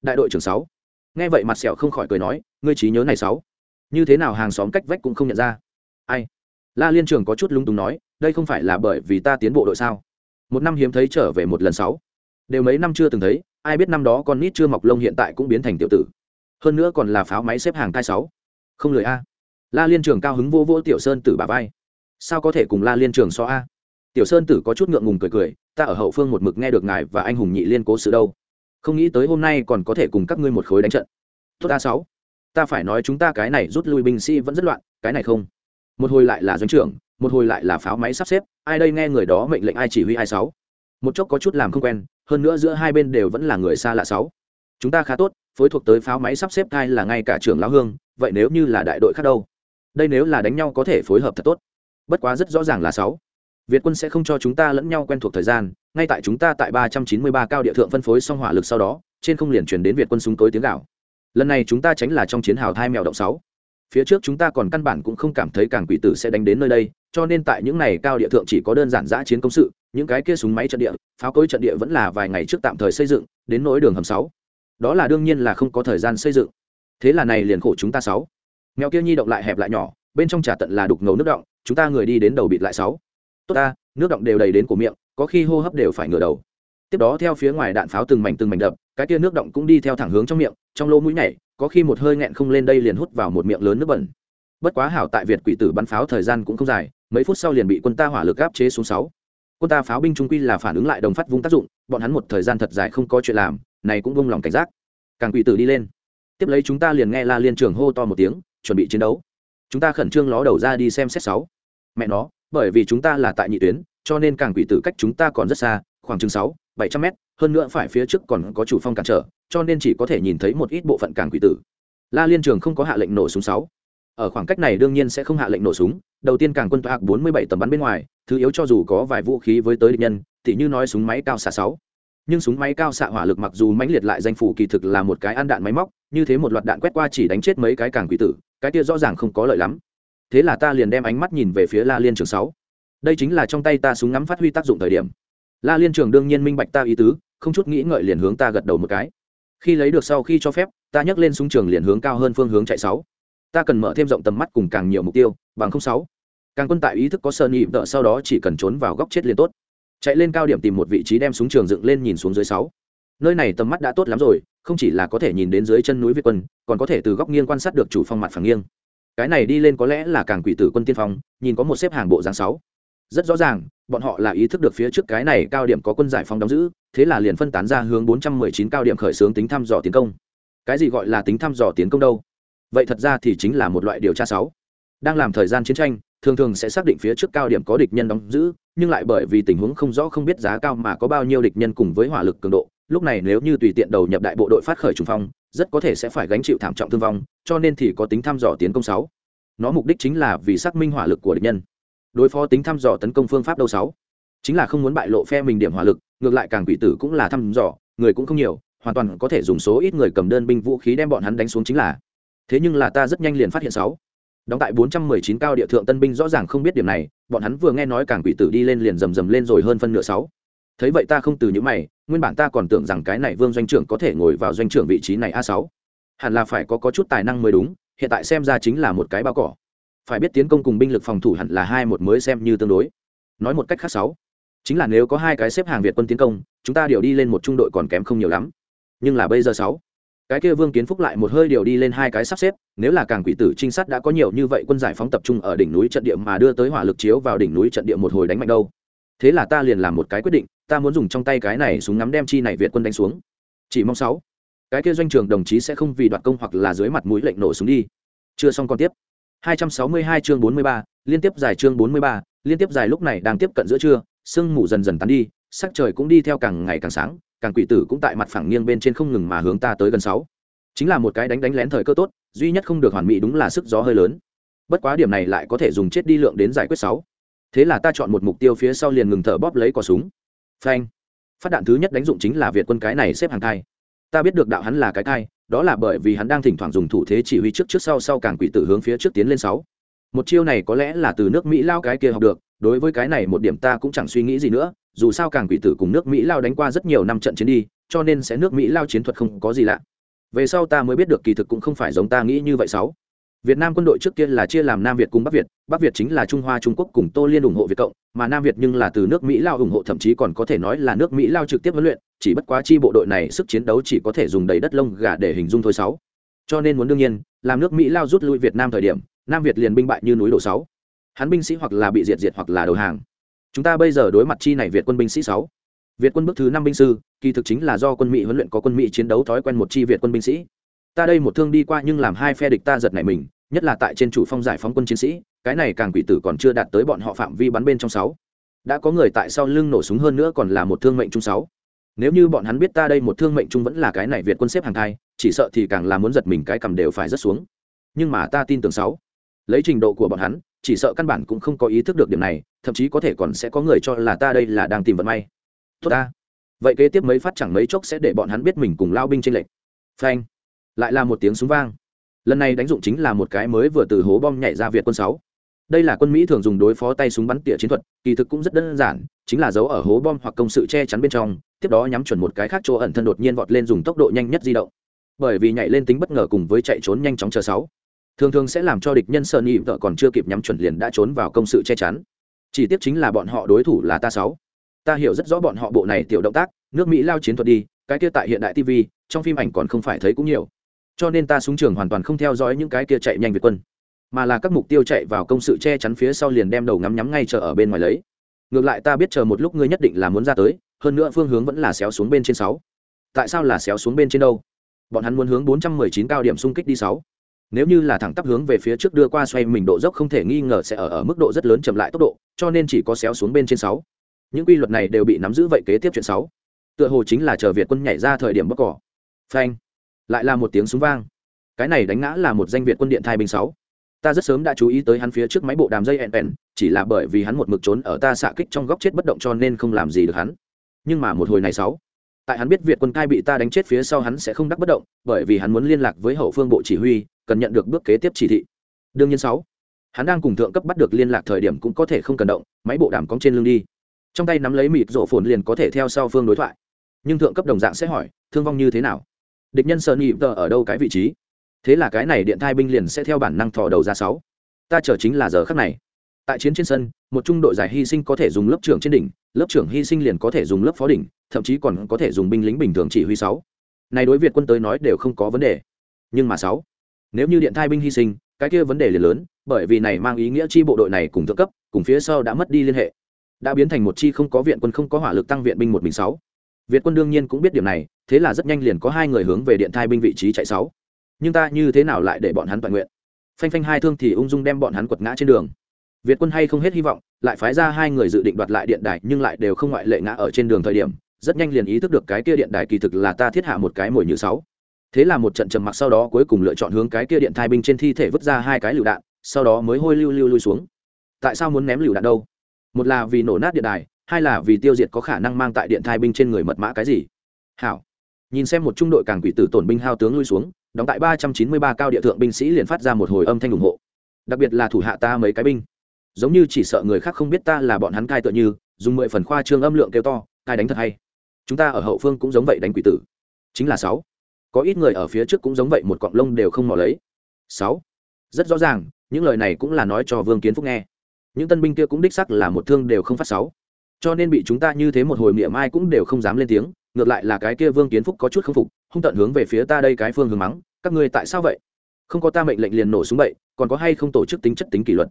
Đại đội trưởng sáu. Nghe vậy mặt sẹo không khỏi cười nói, ngươi trí nhớ này sáu. Như thế nào hàng xóm cách vách cũng không nhận ra? Ai? La liên trường có chút lung túng nói, đây không phải là bởi vì ta tiến bộ đội sao? Một năm hiếm thấy trở về một lần sáu. Đều mấy năm chưa từng thấy ai biết năm đó con nít chưa mọc lông hiện tại cũng biến thành tiểu tử. Hơn nữa còn là pháo máy xếp hàng thai sáu. Không lười a. La liên trường cao hứng vô vô tiểu sơn tử bà vai. Sao có thể cùng la liên trường so a? Tiểu sơn tử có chút ngượng ngùng cười cười, ta ở hậu phương một mực nghe được ngài và anh hùng nhị liên cố sự đâu. Không nghĩ tới hôm nay còn có thể cùng các ngươi một khối đánh trận. Tốt a sáu. Ta phải nói chúng ta cái này rút lui binh sĩ vẫn rất loạn, cái này không. Một hồi lại là doanh trưởng, một hồi lại là pháo máy sắp xếp, ai đây nghe người đó mệnh lệnh ai chỉ huy ai sáu. Một chốc có chút làm không quen hơn nữa giữa hai bên đều vẫn là người xa lạ sáu. Chúng ta khá tốt, phối thuộc tới pháo máy sắp xếp thai là ngay cả trưởng lão hương, vậy nếu như là đại đội khác đâu? Đây nếu là đánh nhau có thể phối hợp thật tốt. Bất quá rất rõ ràng là sáu. Việt quân sẽ không cho chúng ta lẫn nhau quen thuộc thời gian, ngay tại chúng ta tại ba trăm chín mươi ba cao địa thượng phân phối xong hỏa lực sau đó, trên không liền chuyển đến việt quân súng tối tiếng gạo. Lần này chúng ta tránh là trong chiến hào thai mèo động sáu. Phía trước chúng ta còn căn bản cũng không cảm thấy càng quỷ tử sẽ đánh đến nơi đây, cho nên tại những này cao địa thượng chỉ có đơn giản giã chiến công sự những cái kia súng máy trận địa, pháo cối trận địa vẫn là vài ngày trước tạm thời xây dựng, đến nỗi đường hầm sáu. Đó là đương nhiên là không có thời gian xây dựng. Thế là này liền khổ chúng ta sáu. Mèo kia nhi động lại hẹp lại nhỏ, bên trong trà tận là đục ngầu nước động, chúng ta người đi đến đầu bịt lại sáu. Tốt ta, nước động đều đầy đến cổ miệng, có khi hô hấp đều phải ngửa đầu. Tiếp đó theo phía ngoài đạn pháo từng mảnh từng mảnh đập, cái kia nước động cũng đi theo thẳng hướng trong miệng, trong lỗ mũi nhảy, có khi một hơi nghẹn không lên đây liền hút vào một miệng lớn nước bẩn. Bất quá hảo tại việt quỷ tử bắn pháo thời gian cũng không dài, mấy phút sau liền bị quân ta hỏa lực áp chế xuống sáu quân ta pháo binh trung quy là phản ứng lại đồng phát vung tác dụng, bọn hắn một thời gian thật dài không có chuyện làm, này cũng vung lòng cảnh giác. Càng quỷ tử đi lên. Tiếp lấy chúng ta liền nghe la liên trường hô to một tiếng, chuẩn bị chiến đấu. Chúng ta khẩn trương ló đầu ra đi xem xét sáu. Mẹ nó, bởi vì chúng ta là tại nhị tuyến, cho nên càng quỷ tử cách chúng ta còn rất xa, khoảng chừng sáu, bảy trăm mét, hơn nữa phải phía trước còn có chủ phong cản trở, cho nên chỉ có thể nhìn thấy một ít bộ phận càng quỷ tử. La liên trường không có hạ lệnh nổ súng sáu ở khoảng cách này đương nhiên sẽ không hạ lệnh nổ súng, đầu tiên càng quân toạc bốn mươi bảy tầm bắn bên ngoài, thứ yếu cho dù có vài vũ khí với tới địch nhân thì như nói súng máy cao xạ sáu. Nhưng súng máy cao xạ hỏa lực mặc dù mãnh liệt lại danh phủ kỳ thực là một cái ăn đạn máy móc, như thế một loạt đạn quét qua chỉ đánh chết mấy cái càng quỷ tử, cái kia rõ ràng không có lợi lắm. Thế là ta liền đem ánh mắt nhìn về phía la liên trường sáu. Đây chính là trong tay ta súng ngắm phát huy tác dụng thời điểm. La liên trường đương nhiên minh bạch ta ý tứ, không chút nghĩ ngợi liền hướng ta gật đầu một cái. Khi lấy được sau khi cho phép, ta nhấc lên súng trường liền hướng cao hơn phương hướng chạy sáu ta cần mở thêm rộng tầm mắt cùng càng nhiều mục tiêu, bằng không sáu. Càng quân tại ý thức có sơn nhị vợ sau đó chỉ cần trốn vào góc chết liền tốt. Chạy lên cao điểm tìm một vị trí đem súng trường dựng lên nhìn xuống dưới sáu. Nơi này tầm mắt đã tốt lắm rồi, không chỉ là có thể nhìn đến dưới chân núi việt quân, còn có thể từ góc nghiêng quan sát được chủ phong mặt phẳng nghiêng. Cái này đi lên có lẽ là càng quỷ tử quân tiên phong, nhìn có một xếp hàng bộ dáng sáu. Rất rõ ràng, bọn họ là ý thức được phía trước cái này cao điểm có quân giải phóng đóng giữ, thế là liền phân tán ra hướng 419 cao điểm khởi xướng tính thăm dò tiến công. Cái gì gọi là tính thăm dò tiến công đâu? Vậy thật ra thì chính là một loại điều tra sáu. Đang làm thời gian chiến tranh, thường thường sẽ xác định phía trước cao điểm có địch nhân đóng giữ, nhưng lại bởi vì tình huống không rõ không biết giá cao mà có bao nhiêu địch nhân cùng với hỏa lực cường độ, lúc này nếu như tùy tiện đầu nhập đại bộ đội phát khởi trùng phong, rất có thể sẽ phải gánh chịu thảm trọng thương vong, cho nên thì có tính thăm dò tiến công sáu. Nó mục đích chính là vì xác minh hỏa lực của địch nhân. Đối phó tính thăm dò tấn công phương pháp đâu sáu. Chính là không muốn bại lộ phe mình điểm hỏa lực, ngược lại càng quỷ tử cũng là thăm dò, người cũng không nhiều, hoàn toàn có thể dùng số ít người cầm đơn binh vũ khí đem bọn hắn đánh xuống chính là thế nhưng là ta rất nhanh liền phát hiện sáu. Đóng tại 419 cao địa thượng tân binh rõ ràng không biết điểm này, bọn hắn vừa nghe nói càng quỷ tử đi lên liền rầm rầm lên rồi hơn phân nửa sáu. Thấy vậy ta không từ những mày, nguyên bản ta còn tưởng rằng cái này vương doanh trưởng có thể ngồi vào doanh trưởng vị trí này a sáu. Hẳn là phải có có chút tài năng mới đúng, hiện tại xem ra chính là một cái bao cỏ. Phải biết tiến công cùng binh lực phòng thủ hẳn là hai một mới xem như tương đối. Nói một cách khác sáu, chính là nếu có hai cái xếp hàng việt quân tiến công, chúng ta đều đi lên một trung đội còn kém không nhiều lắm. Nhưng là bây giờ sáu cái kia vương kiến phúc lại một hơi điều đi lên hai cái sắp xếp nếu là càng quỷ tử trinh sát đã có nhiều như vậy quân giải phóng tập trung ở đỉnh núi trận địa mà đưa tới hỏa lực chiếu vào đỉnh núi trận địa một hồi đánh mạnh đâu. Thế là ta liền làm một cái quyết định ta muốn dùng trong tay cái này súng ngắm đem chi này việt quân đánh xuống. Chỉ mong sáu. Cái kia doanh trường đồng chí sẽ không vì đoạt công hoặc là dưới mặt mũi lệnh nổ súng đi. Chưa xong còn tiếp. 262 chương 43, liên tiếp dài chương 43, liên tiếp dài lúc này đang tiếp cận giữa trưa sương mù dần dần tán đi sắc trời cũng đi theo càng ngày càng sáng càng quỷ tử cũng tại mặt phẳng nghiêng bên trên không ngừng mà hướng ta tới gần sáu. Chính là một cái đánh đánh lén thời cơ tốt, duy nhất không được hoàn mỹ đúng là sức gió hơi lớn. Bất quá điểm này lại có thể dùng chết đi lượng đến giải quyết sáu. Thế là ta chọn một mục tiêu phía sau liền ngừng thở bóp lấy cò súng. Phanh. Phát đạn thứ nhất đánh dụng chính là việt quân cái này xếp hàng thai. Ta biết được đạo hắn là cái thai, đó là bởi vì hắn đang thỉnh thoảng dùng thủ thế chỉ huy trước trước sau sau càng quỷ tử hướng phía trước tiến lên sáu. Một chiêu này có lẽ là từ nước mỹ lao cái kia học được, đối với cái này một điểm ta cũng chẳng suy nghĩ gì nữa dù sao càng quỷ tử cùng nước mỹ lao đánh qua rất nhiều năm trận chiến đi cho nên sẽ nước mỹ lao chiến thuật không có gì lạ về sau ta mới biết được kỳ thực cũng không phải giống ta nghĩ như vậy sáu Việt Nam quân đội trước kia là chia làm Nam Việt cùng Bắc Việt, Bắc Việt chính là Trung Hoa Trung Quốc cùng Tô Liên ủng hộ Việt cộng, mà Nam Việt nhưng là từ nước Mỹ Lao ủng hộ thậm chí còn có thể nói là nước Mỹ Lao trực tiếp huấn luyện, chỉ bất quá chi bộ đội này sức chiến đấu chỉ có thể dùng đầy đất lông gà để hình dung thôi sáu. Cho nên muốn đương nhiên, làm nước Mỹ Lao rút lui Việt Nam thời điểm, Nam Việt liền binh bại như núi đổ sáu. Hắn binh sĩ hoặc là bị diệt diệt hoặc là đầu hàng. Chúng ta bây giờ đối mặt chi này Việt quân binh sĩ sáu. Việt quân bước thứ năm binh sư, kỳ thực chính là do quân Mỹ huấn luyện có quân Mỹ chiến đấu thói quen một chi Việt quân binh sĩ. Ta đây một thương đi qua nhưng làm hai phe địch ta giật nảy mình, nhất là tại trên chủ phong giải phóng quân chiến sĩ cái này càng quỷ tử còn chưa đạt tới bọn họ phạm vi bắn bên trong sáu đã có người tại sau lưng nổ súng hơn nữa còn là một thương mệnh trung sáu nếu như bọn hắn biết ta đây một thương mệnh trung vẫn là cái này việt quân xếp hàng thai chỉ sợ thì càng là muốn giật mình cái cầm đều phải rất xuống nhưng mà ta tin tưởng sáu lấy trình độ của bọn hắn chỉ sợ căn bản cũng không có ý thức được điểm này, thậm chí có thể còn sẽ có người cho là ta đây là đang tìm vận may. Tốt ta. Vậy kế tiếp mấy phát chẳng mấy chốc sẽ để bọn hắn biết mình cùng lao binh trên lệnh phanh. Lại là một tiếng súng vang. Lần này đánh dụng chính là một cái mới vừa từ hố bom nhảy ra việt quân sáu. Đây là quân mỹ thường dùng đối phó tay súng bắn tỉa chiến thuật, kỳ thực cũng rất đơn giản, chính là giấu ở hố bom hoặc công sự che chắn bên trong, tiếp đó nhắm chuẩn một cái khác chỗ ẩn thân đột nhiên vọt lên dùng tốc độ nhanh nhất di động. Bởi vì nhảy lên tính bất ngờ cùng với chạy trốn nhanh chóng chờ sáu thường thường sẽ làm cho địch nhân sợ nhị vợ còn chưa kịp nhắm chuẩn liền đã trốn vào công sự che chắn. Chỉ tiếc chính là bọn họ đối thủ là ta sáu. Ta hiểu rất rõ bọn họ bộ này tiểu động tác, nước mỹ lao chiến thuật đi, cái kia tại hiện đại tv trong phim ảnh còn không phải thấy cũng nhiều. Cho nên ta xuống trường hoàn toàn không theo dõi những cái kia chạy nhanh việt quân, mà là các mục tiêu chạy vào công sự che chắn phía sau liền đem đầu ngắm nhắm ngay chờ ở bên ngoài lấy. Ngược lại ta biết chờ một lúc ngươi nhất định là muốn ra tới, hơn nữa phương hướng vẫn là xéo xuống bên trên sáu. Tại sao là xéo xuống bên trên đâu? Bọn hắn muốn hướng 419 cao điểm xung kích đi sáu nếu như là thẳng tắp hướng về phía trước đưa qua xoay mình độ dốc không thể nghi ngờ sẽ ở ở mức độ rất lớn chậm lại tốc độ, cho nên chỉ có xéo xuống bên trên sáu. Những quy luật này đều bị nắm giữ vậy kế tiếp chuyện sáu. Tựa hồ chính là chờ việt quân nhảy ra thời điểm bóc cỏ. Phanh. Lại là một tiếng súng vang. Cái này đánh ngã là một danh việt quân điện thai binh sáu. Ta rất sớm đã chú ý tới hắn phía trước máy bộ đàm dây ẹn ẹn, chỉ là bởi vì hắn một mực trốn ở ta xạ kích trong góc chết bất động cho nên không làm gì được hắn. Nhưng mà một hồi này sáu tại hắn biết việt quân cai bị ta đánh chết phía sau hắn sẽ không đắc bất động, bởi vì hắn muốn liên lạc với hậu phương bộ chỉ huy, cần nhận được bước kế tiếp chỉ thị. Đương nhiên sáu, hắn đang cùng thượng cấp bắt được liên lạc thời điểm cũng có thể không cần động, máy bộ đàm cóng trên lưng đi. Trong tay nắm lấy mịt rổ phồn liền có thể theo sau phương đối thoại. Nhưng thượng cấp đồng dạng sẽ hỏi, thương vong như thế nào? Địch nhân sợ nhị tờ ở đâu cái vị trí? Thế là cái này điện thai binh liền sẽ theo bản năng thò đầu ra sáu. Ta chờ chính là giờ khắc này tại chiến trên sân, một trung đội giải hy sinh có thể dùng lớp trưởng trên đỉnh, lớp trưởng hy sinh liền có thể dùng lớp phó đỉnh, thậm chí còn có thể dùng binh lính bình thường chỉ huy sáu. Này đối việt quân tới nói đều không có vấn đề. Nhưng mà sáu, nếu như điện thai binh hy sinh, cái kia vấn đề liền lớn, bởi vì này mang ý nghĩa chi bộ đội này cùng thượng cấp, cùng phía sau đã mất đi liên hệ. Đã biến thành một chi không có viện quân không có hỏa lực tăng viện binh một mình sáu. Việt quân đương nhiên cũng biết điểm này, thế là rất nhanh liền có hai người hướng về điện thai binh vị trí chạy sáu. Nhưng ta như thế nào lại để bọn hắn toàn nguyện? Phanh phanh hai thương thì ung dung đem bọn hắn quật ngã trên đường việt quân hay không hết hy vọng, lại phái ra hai người dự định đoạt lại điện đài nhưng lại đều không ngoại lệ ngã ở trên đường thời điểm, rất nhanh liền ý thức được cái kia điện đài kỳ thực là ta thiết hạ một cái mồi như sáu. Thế là một trận trầm mặc sau đó cuối cùng lựa chọn hướng cái kia điện thai binh trên thi thể vứt ra hai cái lựu đạn, sau đó mới hôi lưu lưu lui xuống. Tại sao muốn ném lựu đạn đâu? Một là vì nổ nát điện đài, hai là vì tiêu diệt có khả năng mang tại điện thai binh trên người mật mã cái gì? Hảo. Nhìn xem một trung đội càng quỷ tử tổn binh hao tướng lui xuống, đóng tại ba trăm chín mươi ba cao địa thượng binh sĩ liền phát ra một hồi âm thanh ủng hộ. Đặc biệt là thủ hạ ta mấy cái binh giống như chỉ sợ người khác không biết ta là bọn hắn cai tựa như, dùng mười phần khoa trương âm lượng kêu to, cai đánh thật hay. Chúng ta ở hậu phương cũng giống vậy đánh quỷ tử. Chính là sáu. Có ít người ở phía trước cũng giống vậy, một cọng lông đều không mò lấy. Sáu. Rất rõ ràng, những lời này cũng là nói cho vương kiến phúc nghe. Những tân binh kia cũng đích sắc là một thương đều không phát sáu. Cho nên bị chúng ta như thế một hồi miệng mai cũng đều không dám lên tiếng, ngược lại là cái kia vương kiến phúc có chút k phục, hung tận hướng về phía ta đây cái phương hướng mắng, các ngươi tại sao vậy? Không có ta mệnh lệnh liền nổ súng vậy, còn có hay không tổ chức tính chất tính kỷ luật?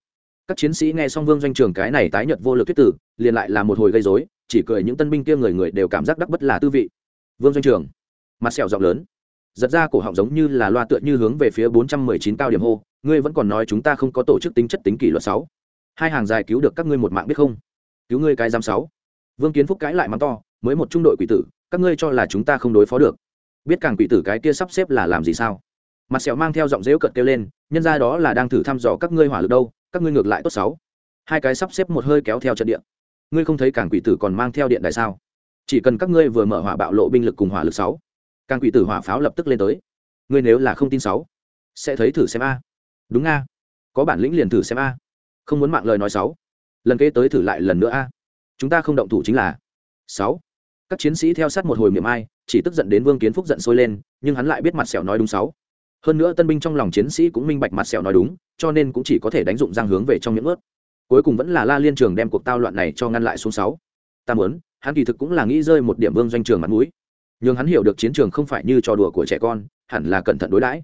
Các chiến sĩ nghe xong vương doanh trường cái này tái nhợt vô lực thuyết tử, liền lại là một hồi gây dối chỉ cười những tân binh kia người người đều cảm giác đắc bất là tư vị. Vương doanh trường mặt sẹo giọng lớn, giật ra cổ họng giống như là loa tựa như hướng về phía bốn trăm mười chín cao điểm hô, ngươi vẫn còn nói chúng ta không có tổ chức tính chất tính kỷ luật sáu. Hai hàng dài cứu được các ngươi một mạng biết không? Cứu ngươi cái giam sáu. Vương kiến phúc cãi lại mắng to, mới một trung đội quỷ tử, các ngươi cho là chúng ta không đối phó được. Biết càng quỷ tử cái kia sắp xếp là làm gì sao? Mặt sẹo mang theo giọng dễu cợt kêu lên, nhân ra đó là đang thử thăm dò các ngươi hỏa lực đâu các ngươi ngược lại tốt sáu. Hai cái sắp xếp một hơi kéo theo trận địa. ngươi không thấy càng quỷ tử còn mang theo điện đại sao? Chỉ cần các ngươi vừa mở hỏa bạo lộ binh lực cùng hỏa lực sáu càng quỷ tử hỏa pháo lập tức lên tới. Ngươi nếu là không tin sáu, sẽ thấy thử xem a. Đúng a. Có bản lĩnh liền thử xem a. Không muốn mạng lời nói sáu. Lần kế tới thử lại lần nữa a. Chúng ta không động thủ chính là sáu. Các chiến sĩ theo sát một hồi miệng ai, chỉ tức giận đến vương kiến phúc giận sôi lên, nhưng hắn lại biết mặt sẹo nói đúng sáu hơn nữa tân binh trong lòng chiến sĩ cũng minh bạch mặt sẹo nói đúng, cho nên cũng chỉ có thể đánh dụng giang hướng về trong những ướt. Cuối cùng vẫn là la liên trường đem cuộc tao loạn này cho ngăn lại xuống sáu. Ta muốn, hắn kỳ thực cũng là nghĩ rơi một điểm vương doanh trường mặt mũi. Nhưng hắn hiểu được chiến trường không phải như trò đùa của trẻ con, hẳn là cẩn thận đối đãi.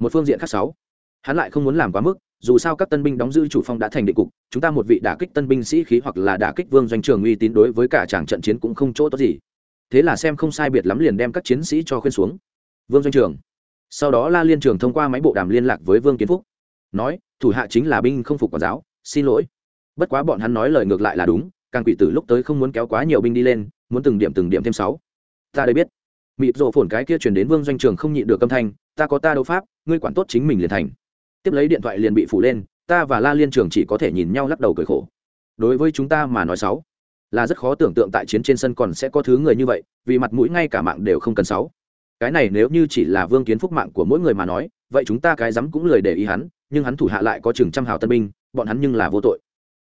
Một phương diện khác sáu. Hắn lại không muốn làm quá mức, dù sao các tân binh đóng giữ chủ phong đã thành định cục, chúng ta một vị đả kích tân binh sĩ khí hoặc là đả kích vương doanh trường uy tín đối với cả chàng trận chiến cũng không chỗ tốt gì. Thế là xem không sai biệt lắm liền đem các chiến sĩ cho khuyên xuống. Vương doanh trường sau đó la liên trường thông qua máy bộ đàm liên lạc với vương kiến phúc nói, thủ hạ chính là binh không phục quản giáo, xin lỗi. bất quá bọn hắn nói lời ngược lại là đúng, càng quỷ tử lúc tới không muốn kéo quá nhiều binh đi lên, muốn từng điểm từng điểm thêm sáu. ta đây biết. mịp rộ phồn cái kia chuyển đến vương doanh trường không nhịn được âm thanh, ta có ta đấu pháp, ngươi quản tốt chính mình liền thành. tiếp lấy điện thoại liền bị phủ lên, ta và la liên trường chỉ có thể nhìn nhau lắc đầu cười khổ. đối với chúng ta mà nói sáu, là rất khó tưởng tượng tại chiến trên sân còn sẽ có thứ người như vậy, vì mặt mũi ngay cả mạng đều không cần sáu cái này nếu như chỉ là vương kiến phúc mạng của mỗi người mà nói, vậy chúng ta cái dám cũng lời để ý hắn, nhưng hắn thủ hạ lại có chừng trăm hào tân binh, bọn hắn nhưng là vô tội.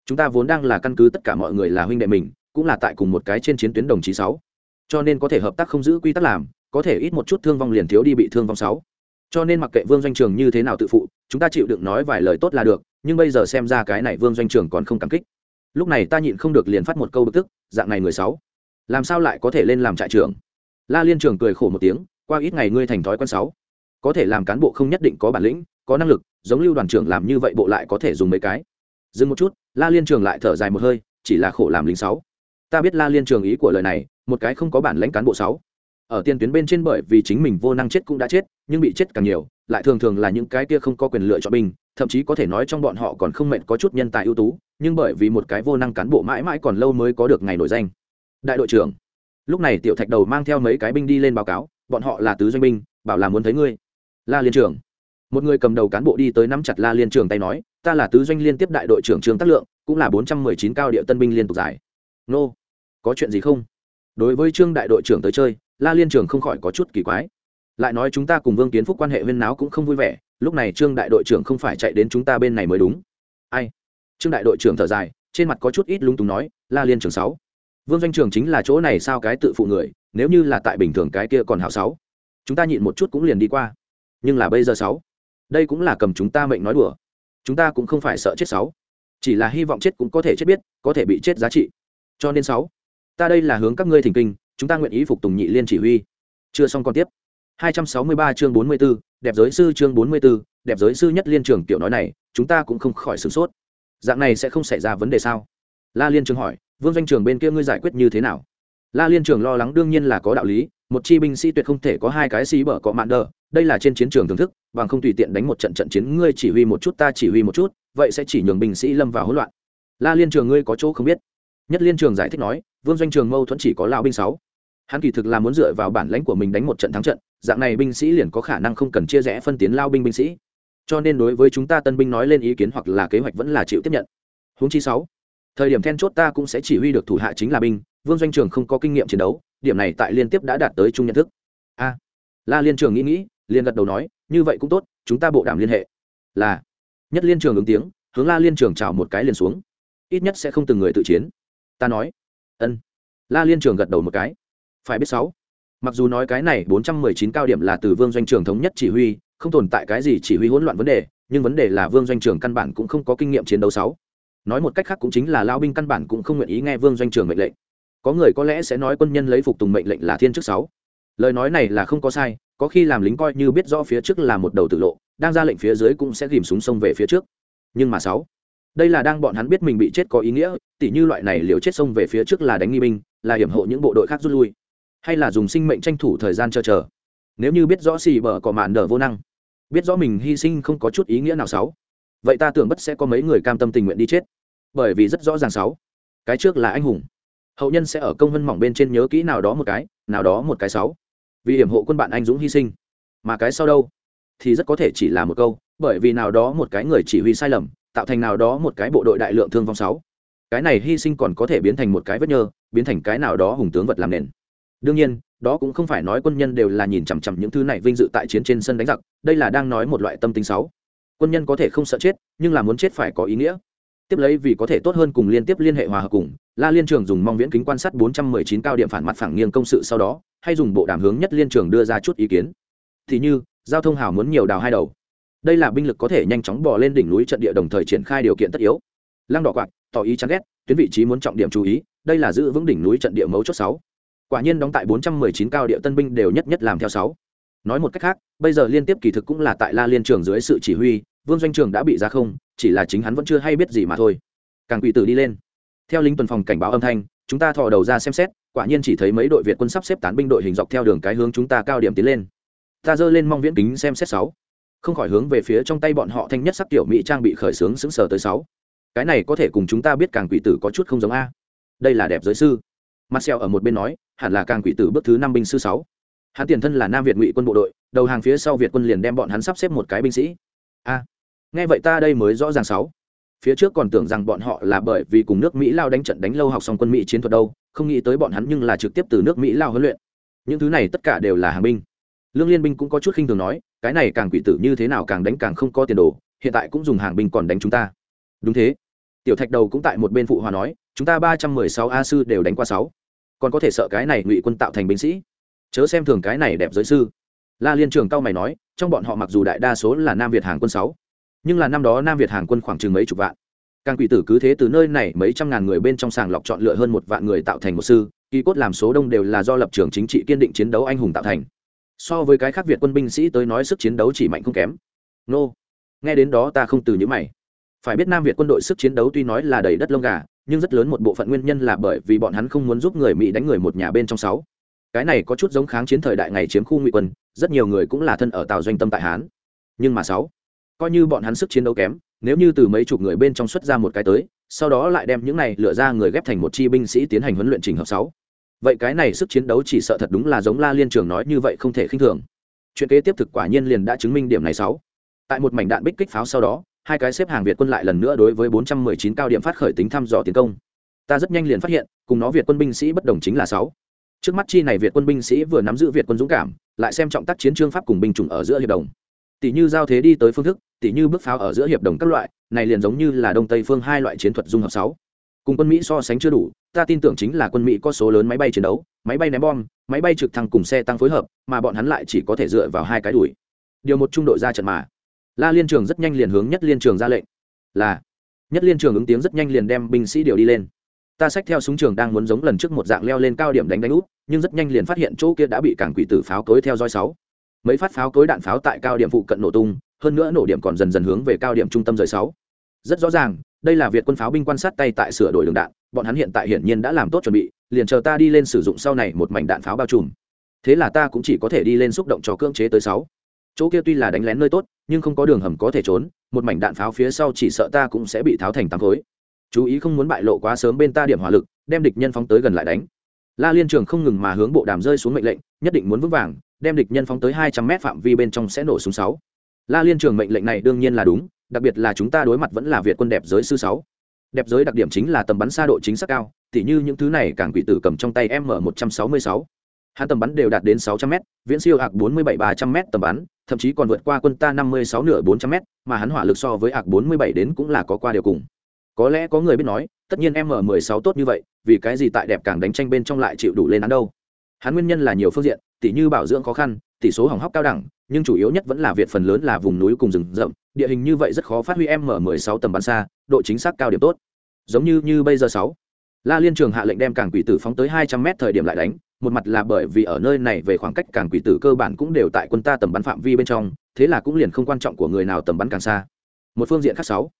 Chúng ta vốn đang là căn cứ tất cả mọi người là huynh đệ mình, cũng là tại cùng một cái trên chiến tuyến đồng chí sáu. Cho nên có thể hợp tác không giữ quy tắc làm, có thể ít một chút thương vong liền thiếu đi bị thương vong sáu. Cho nên mặc kệ vương doanh trường như thế nào tự phụ, chúng ta chịu đựng nói vài lời tốt là được, nhưng bây giờ xem ra cái này vương doanh trường còn không cảm kích. Lúc này ta nhịn không được liền phát một câu bực tức, dạng này người sáu, làm sao lại có thể lên làm trại trưởng? La liên trường cười khổ một tiếng qua ít ngày ngươi thành thói quen sáu. Có thể làm cán bộ không nhất định có bản lĩnh, có năng lực, giống lưu đoàn trưởng làm như vậy bộ lại có thể dùng mấy cái. Dừng một chút, la liên trường lại thở dài một hơi, chỉ là khổ làm lính sáu. Ta biết la liên trường ý của lời này, một cái không có bản lãnh cán bộ sáu. Ở tiên tuyến bên trên bởi vì chính mình vô năng chết cũng đã chết, nhưng bị chết càng nhiều, lại thường thường là những cái kia không có quyền lựa chọn binh, thậm chí có thể nói trong bọn họ còn không mệt có chút nhân tài ưu tú, nhưng bởi vì một cái vô năng cán bộ mãi mãi còn lâu mới có được ngày nổi danh. Đại đội trưởng, lúc này tiểu thạch đầu mang theo mấy cái binh đi lên báo cáo bọn họ là tứ doanh binh, bảo là muốn thấy ngươi. La liên trưởng một người cầm đầu cán bộ đi tới nắm chặt la liên trưởng tay nói, ta là tứ doanh liên tiếp đại đội trưởng trương tác lượng, cũng là bốn trăm mười chín cao địa tân binh liên tục giải. Nô, có chuyện gì không? Đối với trương đại đội trưởng tới chơi, la liên trưởng không khỏi có chút kỳ quái. Lại nói chúng ta cùng vương kiến phúc quan hệ huyên náo cũng không vui vẻ, lúc này trương đại đội trưởng không phải chạy đến chúng ta bên này mới đúng. Ai? Trương đại đội trưởng thở dài, trên mặt có chút ít lung túng nói, la liên trưởng sáu, vương doanh trưởng chính là chỗ này sao cái tự phụ người nếu như là tại bình thường cái kia còn hảo sáu chúng ta nhịn một chút cũng liền đi qua. Nhưng là bây giờ sáu đây cũng là cầm chúng ta mệnh nói đùa. Chúng ta cũng không phải sợ chết sáu chỉ là hy vọng chết cũng có thể chết biết có thể bị chết giá trị. Cho nên sáu ta đây là hướng các ngươi thỉnh kinh chúng ta nguyện ý phục tùng nhị liên chỉ huy. Chưa xong còn tiếp. 263 chương 44, đẹp giới sư chương 44, đẹp giới sư nhất liên trường tiểu nói này chúng ta cũng không khỏi sửng sốt. Dạng này sẽ không xảy ra vấn đề sao? La liên trường hỏi vương doanh trường bên kia ngươi giải quyết như thế nào? La liên trường lo lắng đương nhiên là có đạo lý, một chi binh sĩ tuyệt không thể có hai cái xí bở có mạn đờ, đây là trên chiến trường thưởng thức, bằng không tùy tiện đánh một trận trận chiến, ngươi chỉ huy một chút ta chỉ huy một chút, vậy sẽ chỉ nhường binh sĩ lâm vào hỗn loạn. La liên trường ngươi có chỗ không biết. Nhất liên trường giải thích nói, vương doanh trường mâu thuẫn chỉ có lão binh sáu. Hắn kỳ thực là muốn dựa vào bản lãnh của mình đánh một trận thắng trận, dạng này binh sĩ liền có khả năng không cần chia rẽ phân tiến lao binh binh sĩ. Cho nên đối với chúng ta tân binh nói lên ý kiến hoặc là kế hoạch vẫn là chịu tiếp nhận. Huống chi sáu, thời điểm then chốt ta cũng sẽ chỉ huy được thủ hạ chính là binh vương doanh trường không có kinh nghiệm chiến đấu, điểm này tại liên tiếp đã đạt tới chung nhận thức. A, la liên trường nghĩ nghĩ, liền gật đầu nói, như vậy cũng tốt, chúng ta bộ đàm liên hệ. Là. Nhất liên trường ứng tiếng, hướng la liên trường chào một cái liền xuống. Ít nhất sẽ không từng người tự chiến. Ta nói. Ân. La liên trường gật đầu một cái. Phải biết sáu, mặc dù nói cái này bốn trăm mười chín cao điểm là từ vương doanh trường thống nhất chỉ huy, không tồn tại cái gì chỉ huy hỗn loạn vấn đề, nhưng vấn đề là vương doanh trường căn bản cũng không có kinh nghiệm chiến đấu sáu. Nói một cách khác cũng chính là lao binh căn bản cũng không nguyện ý nghe vương doanh trường mệnh lệnh có người có lẽ sẽ nói quân nhân lấy phục tùng mệnh lệnh là thiên chức sáu. Lời nói này là không có sai, có khi làm lính coi như biết rõ phía trước là một đầu tự lộ, đang ra lệnh phía dưới cũng sẽ ghìm súng sông về phía trước. Nhưng mà sáu, đây là đang bọn hắn biết mình bị chết có ý nghĩa, tỉ như loại này liều chết sông về phía trước là đánh nghi binh, là hiểm hộ những bộ đội khác rút lui, hay là dùng sinh mệnh tranh thủ thời gian chờ chờ. Nếu như biết rõ xì bờ có mạn đờ vô năng, biết rõ mình hy sinh không có chút ý nghĩa nào sáu, vậy ta tưởng bất sẽ có mấy người cam tâm tình nguyện đi chết. Bởi vì rất rõ ràng sáu, cái trước là anh hùng hậu nhân sẽ ở công vân mỏng bên trên nhớ kỹ nào đó một cái, nào đó một cái sáu. Vì hiểm hộ quân bạn anh dũng hy sinh. Mà cái sau đâu? Thì rất có thể chỉ là một câu, bởi vì nào đó một cái người chỉ huy sai lầm, tạo thành nào đó một cái bộ đội đại lượng thương vong sáu. Cái này hy sinh còn có thể biến thành một cái vết nhơ, biến thành cái nào đó hùng tướng vật làm nền. Đương nhiên, đó cũng không phải nói quân nhân đều là nhìn chằm chằm những thứ này vinh dự tại chiến trên sân đánh giặc, đây là đang nói một loại tâm tính sáu. Quân nhân có thể không sợ chết, nhưng là muốn chết phải có ý nghĩa tiếp lấy vì có thể tốt hơn cùng liên tiếp liên hệ hòa hợp cùng, la liên trường dùng mong viễn kính quan sát 419 cao điểm phản mặt phẳng nghiêng công sự sau đó, hay dùng bộ đàm hướng nhất liên trường đưa ra chút ý kiến. Thì như, giao thông hào muốn nhiều đào hai đầu. Đây là binh lực có thể nhanh chóng bò lên đỉnh núi trận địa đồng thời triển khai điều kiện tất yếu. Lăng đỏ quạt, tỏ ý chán ghét, tuyến vị trí muốn trọng điểm chú ý, đây là giữ vững đỉnh núi trận địa mấu chốt sáu. Quả nhiên đóng tại 419 cao địa tân binh đều nhất nhất làm theo sáu. Nói một cách khác, bây giờ liên tiếp kỳ thực cũng là tại la liên trường dưới sự chỉ huy vương doanh trường đã bị ra không, chỉ là chính hắn vẫn chưa hay biết gì mà thôi. Càng quỷ tử đi lên. Theo lính tuần phòng cảnh báo âm thanh, chúng ta thò đầu ra xem xét, quả nhiên chỉ thấy mấy đội việt quân sắp xếp tán binh đội hình dọc theo đường cái hướng chúng ta cao điểm tiến lên. Ta dơ lên mong viễn kính xem xét sáu. Không khỏi hướng về phía trong tay bọn họ thanh nhất sắc tiểu mỹ trang bị khởi xướng xứng sở tới sáu. Cái này có thể cùng chúng ta biết càng quỷ tử có chút không giống a. Đây là đẹp giới sư. Marcel ở một bên nói, hẳn là càng quỷ tử bước thứ năm binh sư sáu. Hắn tiền thân là nam việt ngụy quân bộ đội, đầu hàng phía sau việt quân liền đem bọn hắn sắp xếp một cái binh sĩ. A nghe vậy ta đây mới rõ ràng sáu. Phía trước còn tưởng rằng bọn họ là bởi vì cùng nước mỹ lao đánh trận đánh lâu học xong quân mỹ chiến thuật đâu, không nghĩ tới bọn hắn nhưng là trực tiếp từ nước mỹ lao huấn luyện. Những thứ này tất cả đều là hàng binh. Lương liên binh cũng có chút khinh thường nói, cái này càng quỷ tử như thế nào càng đánh càng không có tiền đồ, hiện tại cũng dùng hàng binh còn đánh chúng ta. Đúng thế. Tiểu thạch đầu cũng tại một bên phụ hòa nói, chúng ta ba trăm mười sáu a sư đều đánh qua sáu. Còn có thể sợ cái này ngụy quân tạo thành binh sĩ. Chớ xem thường cái này đẹp giới sư. La liên trường cao mày nói, trong bọn họ mặc dù đại đa số là nam việt hàng quân sáu nhưng là năm đó nam việt hàng quân khoảng chừng mấy chục vạn. Càng quỷ tử cứ thế từ nơi này mấy trăm ngàn người bên trong sàng lọc chọn lựa hơn một vạn người tạo thành một sư, kỳ cốt làm số đông đều là do lập trường chính trị kiên định chiến đấu anh hùng tạo thành. So với cái khác việt quân binh sĩ tới nói sức chiến đấu chỉ mạnh không kém. Nô, nghe đến đó ta không từ những mày. Phải biết nam việt quân đội sức chiến đấu tuy nói là đầy đất lông gà, nhưng rất lớn một bộ phận nguyên nhân là bởi vì bọn hắn không muốn giúp người mỹ đánh người một nhà bên trong sáu. Cái này có chút giống kháng chiến thời đại ngày chiếm khu ngụy quân, rất nhiều người cũng là thân ở tàu doanh tâm tại hán. Nhưng mà sáu coi như bọn hắn sức chiến đấu kém, nếu như từ mấy chục người bên trong xuất ra một cái tới, sau đó lại đem những này lựa ra người ghép thành một chi binh sĩ tiến hành huấn luyện trình hợp sáu. Vậy cái này sức chiến đấu chỉ sợ thật đúng là giống la liên trường nói như vậy không thể khinh thường. Chuyện kế tiếp thực quả nhiên liền đã chứng minh điểm này sáu. Tại một mảnh đạn bích kích pháo sau đó, hai cái xếp hàng việt quân lại lần nữa đối với 419 cao điểm phát khởi tính thăm dò tiến công. Ta rất nhanh liền phát hiện, cùng nó việt quân binh sĩ bất đồng chính là sáu. Trước mắt chi này việt quân binh sĩ vừa nắm giữ việt quân dũng cảm, lại xem trọng tác chiến trương pháp cùng binh chủng ở giữa hiệp đồng. Tỷ như giao thế đi tới phương thức tỉ như bước pháo ở giữa hiệp đồng các loại, này liền giống như là đông tây phương hai loại chiến thuật dung hợp sáu. Cùng quân mỹ so sánh chưa đủ, ta tin tưởng chính là quân mỹ có số lớn máy bay chiến đấu, máy bay ném bom, máy bay trực thăng cùng xe tăng phối hợp, mà bọn hắn lại chỉ có thể dựa vào hai cái đuổi. Điều một trung đội ra trận mà. La liên trường rất nhanh liền hướng nhất liên trường ra lệnh. Là. Nhất liên trường ứng tiếng rất nhanh liền đem binh sĩ điều đi lên. Ta xách theo súng trường đang muốn giống lần trước một dạng leo lên cao điểm đánh đánh út nhưng rất nhanh liền phát hiện chỗ kia đã bị cảng quỷ tử pháo cối theo dõi sáu. Mấy phát pháo cối đạn pháo tại cao điểm phụ cận nổ tung hơn nữa nổ điểm còn dần dần hướng về cao điểm trung tâm rời sáu. Rất rõ ràng, đây là việc quân pháo binh quan sát tay tại sửa đổi đường đạn, bọn hắn hiện tại hiển nhiên đã làm tốt chuẩn bị, liền chờ ta đi lên sử dụng sau này một mảnh đạn pháo bao trùm. Thế là ta cũng chỉ có thể đi lên xúc động cho cưỡng chế tới sáu. Chỗ kia tuy là đánh lén nơi tốt, nhưng không có đường hầm có thể trốn, một mảnh đạn pháo phía sau chỉ sợ ta cũng sẽ bị tháo thành tám khối. Chú ý không muốn bại lộ quá sớm bên ta điểm hỏa lực, đem địch nhân phóng tới gần lại đánh. La liên trường không ngừng mà hướng bộ đàm rơi xuống mệnh lệnh, nhất định muốn vững vàng, đem địch nhân phóng tới hai trăm mét phạm vi bên trong sẽ nổ súng sáu la liên trường mệnh lệnh này đương nhiên là đúng, đặc biệt là chúng ta đối mặt vẫn là việt quân đẹp giới sư sáu. Đẹp giới đặc điểm chính là tầm bắn xa độ chính xác cao, tỉ như những thứ này càng quỷ tử cầm trong tay m một trăm sáu mươi sáu. Hắn tầm bắn đều đạt đến sáu trăm m viễn siêu ạc bốn mươi bảy ba trăm m tầm bắn, thậm chí còn vượt qua quân ta năm mươi sáu nửa bốn trăm m mà hắn hỏa lực so với ạc bốn mươi bảy đến cũng là có qua điều cùng. Có lẽ có người biết nói, tất nhiên m mười sáu tốt như vậy, vì cái gì tại đẹp càng đánh tranh bên trong lại chịu đủ lên án đâu? Hắn nguyên nhân là nhiều phương diện, tỉ như bảo dưỡng khó khăn tỷ số hỏng hóc cao đẳng, nhưng chủ yếu nhất vẫn là việt phần lớn là vùng núi cùng rừng rậm, địa hình như vậy rất khó phát huy m mười sáu tầm bắn xa, độ chính xác cao điểm tốt. Giống như như bây giờ sáu, la liên trường hạ lệnh đem cảng quỷ tử phóng tới hai trăm m thời điểm lại đánh, một mặt là bởi vì ở nơi này về khoảng cách cảng quỷ tử cơ bản cũng đều tại quân ta tầm bắn phạm vi bên trong, thế là cũng liền không quan trọng của người nào tầm bắn càng xa. Một phương diện khác sáu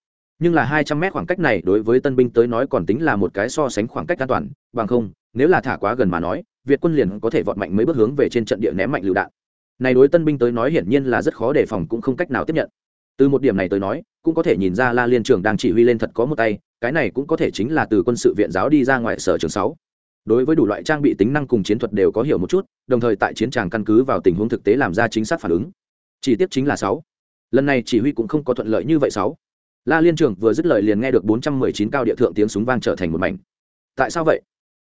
nhưng là hai trăm mét khoảng cách này đối với tân binh tới nói còn tính là một cái so sánh khoảng cách an toàn, bằng không, nếu là thả quá gần mà nói, việt quân liền có thể vọt mạnh mấy bước hướng về trên trận địa ném mạnh lựu đạn. Này đối tân binh tới nói hiển nhiên là rất khó đề phòng cũng không cách nào tiếp nhận. Từ một điểm này tới nói, cũng có thể nhìn ra la liên trường đang chỉ huy lên thật có một tay, cái này cũng có thể chính là từ quân sự viện giáo đi ra ngoài sở trường sáu. Đối với đủ loại trang bị tính năng cùng chiến thuật đều có hiểu một chút, đồng thời tại chiến tràng căn cứ vào tình huống thực tế làm ra chính xác phản ứng. Chỉ tiếp chính là sáu. Lần này chỉ huy cũng không có thuận lợi như vậy sáu la liên trường vừa dứt lời liền nghe được bốn trăm mười chín cao địa thượng tiếng súng vang trở thành một mảnh. Tại sao vậy?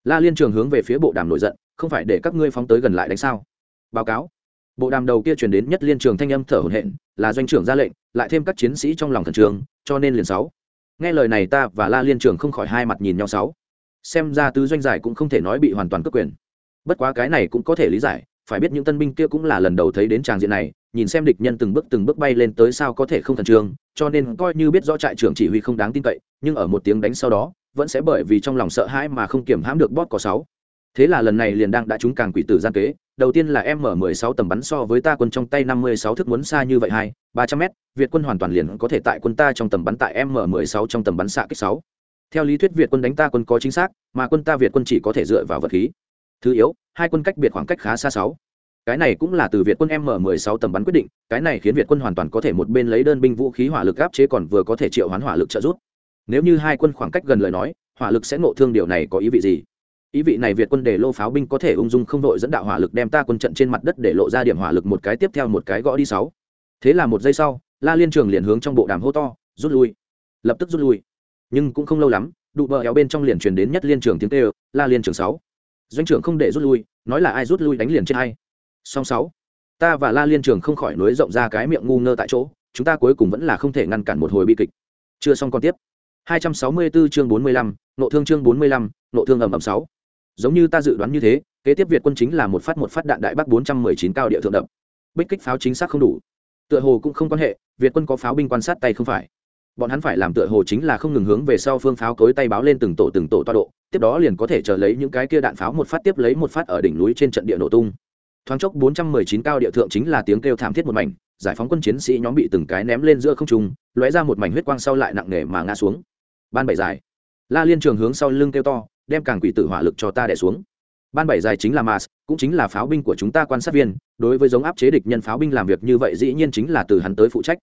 La liên trường hướng về phía bộ đàm nổi giận, không phải để các ngươi phóng tới gần lại đánh sao? Báo cáo. Bộ đàm đầu kia truyền đến nhất liên trường thanh âm thở hổn hển, là doanh trưởng ra lệnh, lại thêm các chiến sĩ trong lòng thần trường cho nên liền sáu. Nghe lời này ta và la liên trường không khỏi hai mặt nhìn nhau sáu. Xem ra tứ doanh giải cũng không thể nói bị hoàn toàn cướp quyền. Bất quá cái này cũng có thể lý giải, phải biết những tân binh kia cũng là lần đầu thấy đến tràng diện này nhìn xem địch nhân từng bước từng bước bay lên tới sao có thể không thần trường cho nên coi như biết rõ trại trưởng chỉ huy không đáng tin cậy, nhưng ở một tiếng đánh sau đó, vẫn sẽ bởi vì trong lòng sợ hãi mà không kiểm hãm được bót có sáu. Thế là lần này liền đang đã trúng càng quỷ tử gian kế, đầu tiên là m 16 tầm bắn so với ta quân trong tay 56 thước muốn xa như vậy hai, ba trăm m việt quân hoàn toàn liền có thể tại quân ta trong tầm bắn tại m 16 trong tầm bắn xạ kích sáu. Theo lý thuyết việt quân đánh ta quân có chính xác, mà quân ta việt quân chỉ có thể dựa vào vật khí. Thứ yếu, hai quân cách biệt khoảng cách khá xa sáu cái này cũng là từ việt quân m 16 tầm bắn quyết định, cái này khiến việt quân hoàn toàn có thể một bên lấy đơn binh vũ khí hỏa lực áp chế còn vừa có thể triệu hoán hỏa lực trợ giúp. Nếu như hai quân khoảng cách gần lời nói, hỏa lực sẽ ngộ thương điều này có ý vị gì? Ý vị này việt quân để lô pháo binh có thể ung dung không đội dẫn đạo hỏa lực đem ta quân trận trên mặt đất để lộ ra điểm hỏa lực một cái tiếp theo một cái gõ đi sáu. Thế là một giây sau, la liên trường liền hướng trong bộ đàm hô to, rút lui. Lập tức rút lui. Nhưng cũng không lâu lắm, đụ bờ éo bên trong liền truyền đến nhất liên trường tiếng tê la liên trường sáu. Doanh trưởng không để rút lui, nói là ai rút lui đánh liền trên hay? Song sáu ta và la liên trường không khỏi nối rộng ra cái miệng ngu ngơ tại chỗ chúng ta cuối cùng vẫn là không thể ngăn cản một hồi bi kịch. Chưa xong còn tiếp. 264 chương 45, nộ thương chương 45, nộ thương ầm ầm 6 giống như ta dự đoán như thế kế tiếp việt quân chính là một phát một phát đạn đại bắc bốn trăm mười chín cao địa thượng đập. Bích kích pháo chính xác không đủ. Tựa hồ cũng không quan hệ việt quân có pháo binh quan sát tay không phải. Bọn hắn phải làm tựa hồ chính là không ngừng hướng về sau phương pháo cối tay báo lên từng tổ từng tổ toa độ tiếp đó liền có thể chờ lấy những cái kia đạn pháo một phát tiếp lấy một phát ở đỉnh núi trên trận địa nổ tung thoáng chốc bốn trăm mười chín cao địa thượng chính là tiếng kêu thảm thiết một mảnh, giải phóng quân chiến sĩ nhóm bị từng cái ném lên giữa không trung, lóe ra một mảnh huyết quang sau lại nặng nề mà ngã xuống. Ban bảy dài. La liên trường hướng sau lưng kêu to, đem càng quỷ tử hỏa lực cho ta đè xuống. Ban bảy dài chính là mars, cũng chính là pháo binh của chúng ta quan sát viên, đối với giống áp chế địch nhân pháo binh làm việc như vậy dĩ nhiên chính là từ hắn tới phụ trách.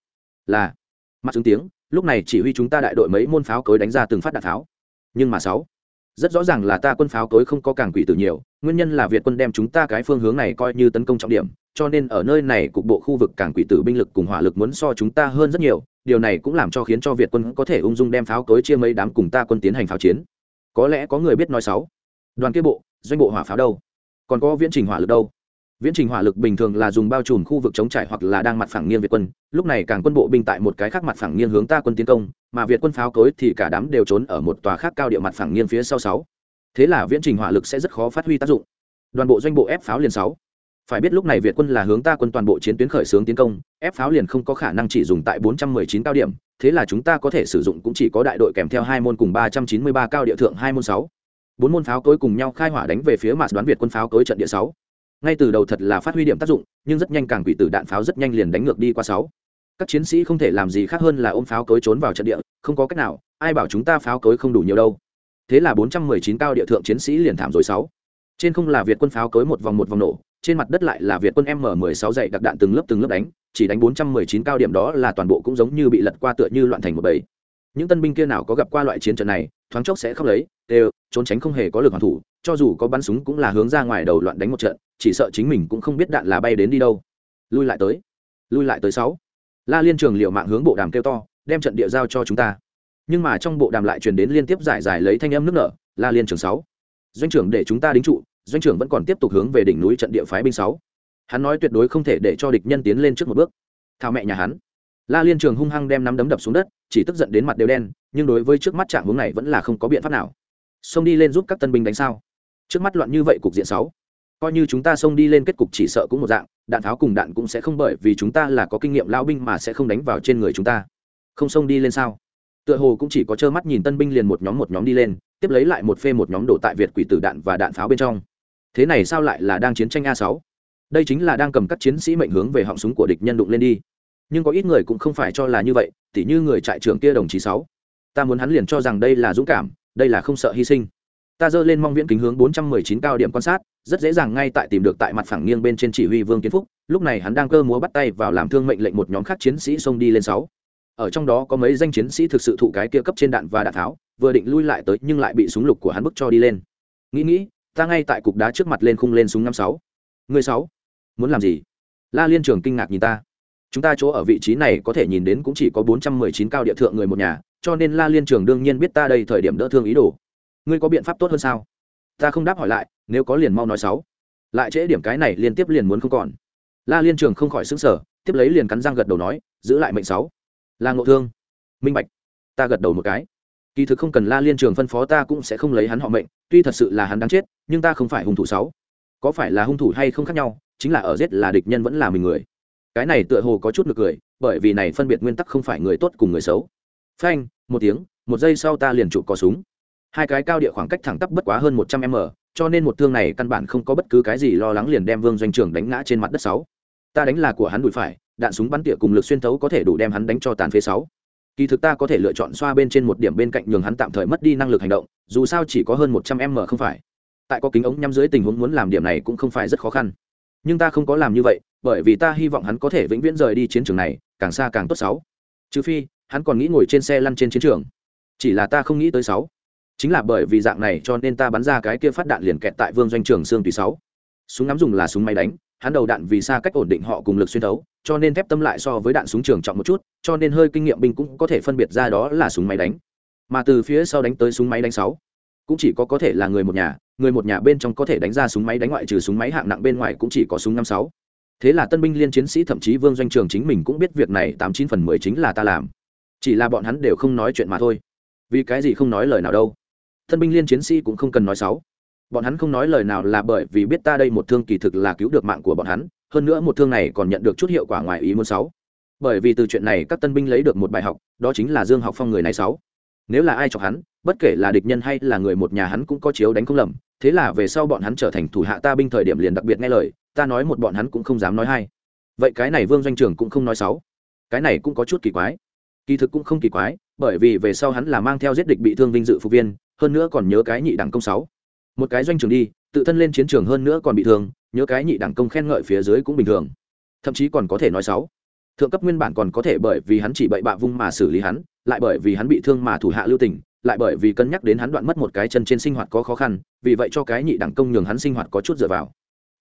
Là. Mặt xứng tiếng, lúc này chỉ huy chúng ta đại đội mấy môn pháo cối đánh ra từng phát đạn pháo. Nhưng mà sáu rất rõ ràng là ta quân pháo tối không có càng quỷ tử nhiều, nguyên nhân là việt quân đem chúng ta cái phương hướng này coi như tấn công trọng điểm, cho nên ở nơi này cục bộ khu vực càng quỷ tử binh lực cùng hỏa lực muốn so chúng ta hơn rất nhiều, điều này cũng làm cho khiến cho việt quân có thể ung dung đem pháo tối chia mấy đám cùng ta quân tiến hành pháo chiến. Có lẽ có người biết nói sáu đoàn kia bộ, doanh bộ hỏa pháo đâu? Còn có viễn trình hỏa lực đâu? Viễn trình hỏa lực bình thường là dùng bao trùm khu vực chống trải hoặc là đang mặt phẳng nghiêng việt quân. Lúc này càng quân bộ binh tại một cái khác mặt phẳng nghiêng hướng ta quân tiến công, mà việt quân pháo cối thì cả đám đều trốn ở một tòa khác cao địa mặt phẳng nghiêng phía sau sáu. Thế là viễn trình hỏa lực sẽ rất khó phát huy tác dụng. Đoàn bộ doanh bộ ép pháo liền sáu. Phải biết lúc này việt quân là hướng ta quân toàn bộ chiến tuyến khởi xướng tiến công, ép pháo liền không có khả năng chỉ dùng tại 419 cao điểm, thế là chúng ta có thể sử dụng cũng chỉ có đại đội kèm theo hai môn cùng 393 cao địa thượng hai môn sáu. Bốn môn pháo cối cùng nhau khai hỏa đánh về phía mặt đoán việt quân pháo cối trận địa sáu ngay từ đầu thật là phát huy điểm tác dụng, nhưng rất nhanh càng quỷ tử đạn pháo rất nhanh liền đánh ngược đi qua sáu. Các chiến sĩ không thể làm gì khác hơn là ôm pháo cối trốn vào trận địa, không có cách nào, ai bảo chúng ta pháo cối không đủ nhiều đâu. Thế là 419 cao địa thượng chiến sĩ liền thảm rồi sáu. Trên không là việt quân pháo cối một vòng một vòng nổ, trên mặt đất lại là việt quân m 16 dậy đặc đạn từng lớp từng lớp đánh, chỉ đánh 419 cao điểm đó là toàn bộ cũng giống như bị lật qua tựa như loạn thành một bầy. Những tân binh kia nào có gặp qua loại chiến trận này thoáng chốc sẽ khóc lấy đều trốn tránh không hề có lực hoàn thủ, cho dù có bắn súng cũng là hướng ra ngoài đầu loạn đánh một trận, chỉ sợ chính mình cũng không biết đạn là bay đến đi đâu. Lui lại tới, lui lại tới sáu. La liên trường liệu mạng hướng bộ đàm kêu to, đem trận địa giao cho chúng ta. Nhưng mà trong bộ đàm lại truyền đến liên tiếp giải giải lấy thanh âm nước nở, la liên trường sáu. Doanh trưởng để chúng ta đính trụ, doanh trưởng vẫn còn tiếp tục hướng về đỉnh núi trận địa phái binh sáu. Hắn nói tuyệt đối không thể để cho địch nhân tiến lên trước một bước. Thao mẹ nhà hắn la liên trường hung hăng đem nắm đấm đập xuống đất, chỉ tức giận đến mặt đều đen, nhưng đối với trước mắt trạng hướng này vẫn là không có biện pháp nào. Xông đi lên giúp các tân binh đánh sao? Trước mắt loạn như vậy cục diện sáu. Coi như chúng ta xông đi lên kết cục chỉ sợ cũng một dạng, đạn tháo cùng đạn cũng sẽ không bởi vì chúng ta là có kinh nghiệm lao binh mà sẽ không đánh vào trên người chúng ta. Không xông đi lên sao? Tựa hồ cũng chỉ có trơ mắt nhìn tân binh liền một nhóm một nhóm đi lên, tiếp lấy lại một phê một nhóm đổ tại việt quỷ tử đạn và đạn pháo bên trong. Thế này sao lại là đang chiến tranh a sáu? Đây chính là đang cầm các chiến sĩ mệnh hướng về họng súng của địch nhân đụng lên đi nhưng có ít người cũng không phải cho là như vậy, tỉ như người trại trưởng kia đồng chí sáu. Ta muốn hắn liền cho rằng đây là dũng cảm, đây là không sợ hy sinh. Ta dơ lên mong viễn kính hướng 419 cao điểm quan sát, rất dễ dàng ngay tại tìm được tại mặt phẳng nghiêng bên trên chỉ huy vương kiến phúc, lúc này hắn đang cơ múa bắt tay vào làm thương mệnh lệnh một nhóm khác chiến sĩ xông đi lên sáu. Ở trong đó có mấy danh chiến sĩ thực sự thụ cái kia cấp trên đạn và đạn tháo, vừa định lui lại tới nhưng lại bị súng lục của hắn bức cho đi lên. Nghĩ nghĩ, ta ngay tại cục đá trước mặt lên khung lên súng năm sáu. Người sáu, muốn làm gì? La liên trường kinh ngạc nhìn ta chúng ta chỗ ở vị trí này có thể nhìn đến cũng chỉ có bốn trăm mười chín cao địa thượng người một nhà, cho nên la liên trường đương nhiên biết ta đây thời điểm đỡ thương ý đồ. Ngươi có biện pháp tốt hơn sao? Ta không đáp hỏi lại, nếu có liền mau nói sáu. Lại trễ điểm cái này liên tiếp liền muốn không còn. La liên trường không khỏi xứng sở tiếp lấy liền cắn răng gật đầu nói, giữ lại mệnh sáu. Là ngộ thương. Minh bạch. Ta gật đầu một cái. Kỳ thực không cần la liên trường phân phó ta cũng sẽ không lấy hắn họ mệnh, tuy thật sự là hắn đáng chết, nhưng ta không phải hung thủ sáu. Có phải là hung thủ hay không khác nhau, chính là ở giết là địch nhân vẫn là mình người cái này tựa hồ có chút ngược cười, bởi vì này phân biệt nguyên tắc không phải người tốt cùng người xấu. Phanh, một tiếng, một giây sau ta liền chụp có súng. Hai cái cao địa khoảng cách thẳng tắp bất quá hơn một trăm m, cho nên một thương này căn bản không có bất cứ cái gì lo lắng liền đem vương doanh trường đánh ngã trên mặt đất sáu. Ta đánh là của hắn đùi phải, đạn súng bắn tỉa cùng lực xuyên thấu có thể đủ đem hắn đánh cho tàn phế sáu. Kỳ thực ta có thể lựa chọn xoa bên trên một điểm bên cạnh nhường hắn tạm thời mất đi năng lực hành động, dù sao chỉ có hơn một trăm m không phải. Tại có kính ống nhắm dưới tình huống muốn làm điểm này cũng không phải rất khó khăn. Nhưng ta không có làm như vậy bởi vì ta hy vọng hắn có thể vĩnh viễn rời đi chiến trường này, càng xa càng tốt sáu. Trừ phi, hắn còn nghĩ ngồi trên xe lăn trên chiến trường. Chỉ là ta không nghĩ tới sáu. Chính là bởi vì dạng này cho nên ta bắn ra cái kia phát đạn liền kẹt tại vương doanh trường xương tùy sáu. Súng ngắm dùng là súng máy đánh, hắn đầu đạn vì xa cách ổn định họ cùng lực xuyên thấu, cho nên thép tâm lại so với đạn súng trường trọng một chút, cho nên hơi kinh nghiệm binh cũng có thể phân biệt ra đó là súng máy đánh. Mà từ phía sau đánh tới súng máy đánh sáu, cũng chỉ có có thể là người một nhà, người một nhà bên trong có thể đánh ra súng máy đánh ngoại trừ súng máy hạng nặng bên ngoài cũng chỉ có súng năm sáu thế là tân binh liên chiến sĩ thậm chí vương doanh trường chính mình cũng biết việc này tám chín phần mười chính là ta làm. Chỉ là bọn hắn đều không nói chuyện mà thôi. Vì cái gì không nói lời nào đâu? Tân binh liên chiến sĩ cũng không cần nói sáu bọn hắn không nói lời nào là bởi vì biết ta đây một thương kỳ thực là cứu được mạng của bọn hắn, hơn nữa một thương này còn nhận được chút hiệu quả ngoài ý muốn sáu bởi vì từ chuyện này các tân binh lấy được một bài học, đó chính là dương học phong người này sáu nếu là ai chọc hắn, bất kể là địch nhân hay là người một nhà hắn cũng có chiếu đánh không lầm, thế là về sau bọn hắn trở thành thủ hạ ta binh thời điểm liền đặc biệt nghe lời ta nói một bọn hắn cũng không dám nói hai. Vậy cái này vương doanh trường cũng không nói sáu. Cái này cũng có chút kỳ quái. Kỳ thực cũng không kỳ quái, bởi vì về sau hắn là mang theo giết địch bị thương vinh dự phục viên, hơn nữa còn nhớ cái nhị đẳng công sáu. Một cái doanh trường đi, tự thân lên chiến trường hơn nữa còn bị thương, nhớ cái nhị đẳng công khen ngợi phía dưới cũng bình thường. Thậm chí còn có thể nói sáu. Thượng cấp nguyên bản còn có thể bởi vì hắn chỉ bậy bạ vung mà xử lý hắn, lại bởi vì hắn bị thương mà thủ hạ lưu tình, lại bởi vì cân nhắc đến hắn đoạn mất một cái chân trên sinh hoạt có khó khăn, vì vậy cho cái nhị đẳng công nhường hắn sinh hoạt có chút dựa vào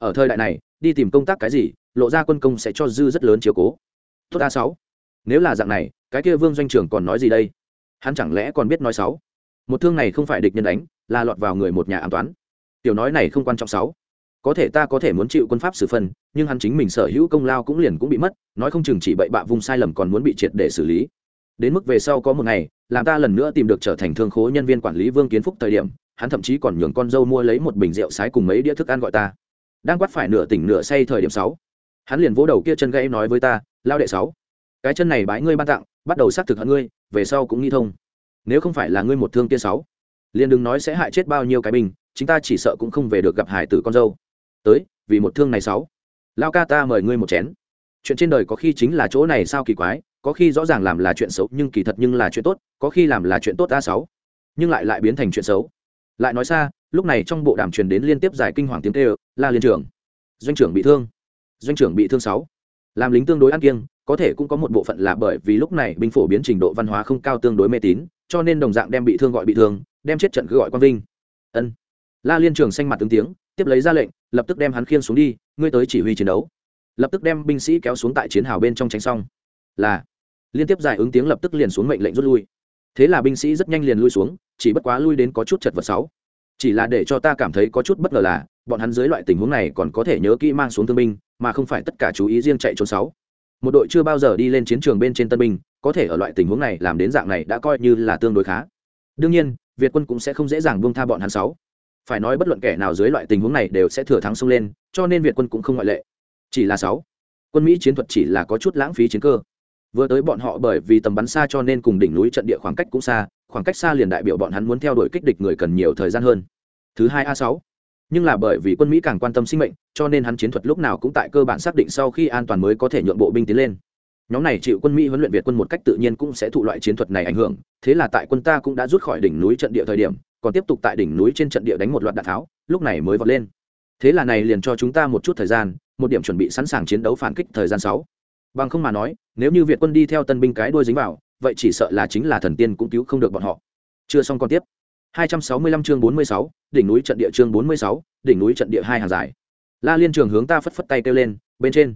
ở thời đại này, đi tìm công tác cái gì, lộ ra quân công sẽ cho dư rất lớn chiều cố. Tốt a sáu. Nếu là dạng này, cái kia vương doanh trưởng còn nói gì đây? Hắn chẳng lẽ còn biết nói sáu? Một thương này không phải địch nhân đánh, là lọt vào người một nhà an toán. Tiểu nói này không quan trọng sáu. Có thể ta có thể muốn chịu quân pháp xử phân, nhưng hắn chính mình sở hữu công lao cũng liền cũng bị mất, nói không chừng chỉ bậy bạ vùng sai lầm còn muốn bị triệt để xử lý. Đến mức về sau có một ngày, làm ta lần nữa tìm được trở thành thương khố nhân viên quản lý vương kiến phúc thời điểm, hắn thậm chí còn nhường con dâu mua lấy một bình rượu sái cùng mấy đĩa thức ăn gọi ta đang quát phải nửa tỉnh nửa say thời điểm sáu. Hắn liền vỗ đầu kia chân gãy nói với ta lao đệ sáu, cái chân này bái ngươi ban tặng, bắt đầu xác thực hận ngươi, về sau cũng nghi thông. Nếu không phải là ngươi một thương kia sáu, liền đừng nói sẽ hại chết bao nhiêu cái bình, chúng ta chỉ sợ cũng không về được gặp hải tử con dâu. Tới, vì một thương này sáu. Lao ca ta mời ngươi một chén. Chuyện trên đời có khi chính là chỗ này sao kỳ quái, có khi rõ ràng làm là chuyện xấu nhưng kỳ thật nhưng là chuyện tốt, có khi làm là chuyện tốt a sáu. Nhưng lại lại biến thành chuyện xấu. Lại nói xa, lúc này trong bộ đàm truyền đến liên tiếp giải kinh hoàng tiếng kêu la liên trưởng doanh trưởng bị thương. Doanh trưởng bị thương sáu. Làm lính tương đối ăn kiêng, có thể cũng có một bộ phận là bởi vì lúc này binh phổ biến trình độ văn hóa không cao tương đối mê tín, cho nên đồng dạng đem bị thương gọi bị thương, đem chết trận cứ gọi quang vinh. Ân. La liên trường xanh mặt tướng tiếng, tiếp lấy ra lệnh, lập tức đem hắn khiêng xuống đi, ngươi tới chỉ huy chiến đấu. Lập tức đem binh sĩ kéo xuống tại chiến hào bên trong tránh xong. Là. Liên tiếp giải ứng tiếng lập tức liền xuống mệnh lệnh rút lui. Thế là binh sĩ rất nhanh liền lui xuống, chỉ bất quá lui đến có chút chật vật sáu. Chỉ là để cho ta cảm thấy có chút bất ngờ là bọn hắn dưới loại tình huống này còn có thể nhớ kỹ mang xuống thương binh, mà không phải tất cả chú ý riêng chạy trốn sáu. Một đội chưa bao giờ đi lên chiến trường bên trên tân binh, có thể ở loại tình huống này làm đến dạng này đã coi như là tương đối khá. Đương nhiên, việt quân cũng sẽ không dễ dàng buông tha bọn hắn sáu. Phải nói bất luận kẻ nào dưới loại tình huống này đều sẽ thừa thắng xông lên, cho nên việt quân cũng không ngoại lệ. Chỉ là sáu. Quân mỹ chiến thuật chỉ là có chút lãng phí chiến cơ. Vừa tới bọn họ bởi vì tầm bắn xa cho nên cùng đỉnh núi trận địa khoảng cách cũng xa, khoảng cách xa liền đại biểu bọn hắn muốn theo đuổi kích địch người cần nhiều thời gian hơn. Thứ hai a sáu nhưng là bởi vì quân mỹ càng quan tâm sinh mệnh, cho nên hắn chiến thuật lúc nào cũng tại cơ bản xác định sau khi an toàn mới có thể nhượng bộ binh tiến lên. Nhóm này chịu quân mỹ huấn luyện việt quân một cách tự nhiên cũng sẽ thụ loại chiến thuật này ảnh hưởng, thế là tại quân ta cũng đã rút khỏi đỉnh núi trận địa thời điểm, còn tiếp tục tại đỉnh núi trên trận địa đánh một loạt đạn tháo, lúc này mới vọt lên. Thế là này liền cho chúng ta một chút thời gian, một điểm chuẩn bị sẵn sàng chiến đấu phản kích thời gian sáu. Bằng không mà nói, nếu như việt quân đi theo tân binh cái đuôi dính vào, vậy chỉ sợ là chính là thần tiên cũng cứu không được bọn họ. Chưa xong còn tiếp. 265 chương 46, đỉnh núi trận địa chương 46, đỉnh núi trận địa hai hàng dài. La liên trường hướng ta phất phất tay kêu lên bên trên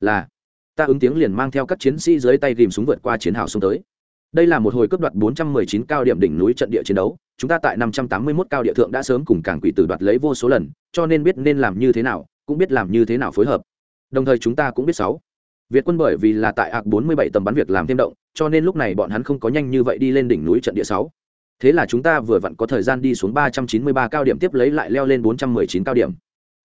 là ta ứng tiếng liền mang theo các chiến sĩ dưới tay gìm súng vượt qua chiến hào xông tới. Đây là một hồi cướp đoạt 419 cao điểm đỉnh núi trận địa chiến đấu chúng ta tại 581 cao địa thượng đã sớm cùng cảng quỷ tử đoạt lấy vô số lần cho nên biết nên làm như thế nào cũng biết làm như thế nào phối hợp. Đồng thời chúng ta cũng biết sáu việt quân bởi vì là tại ạc bốn mươi bảy tầm bắn việc làm thêm động cho nên lúc này bọn hắn không có nhanh như vậy đi lên đỉnh núi trận địa sáu thế là chúng ta vừa vặn có thời gian đi xuống ba trăm chín mươi ba cao điểm tiếp lấy lại leo lên bốn trăm mười chín cao điểm.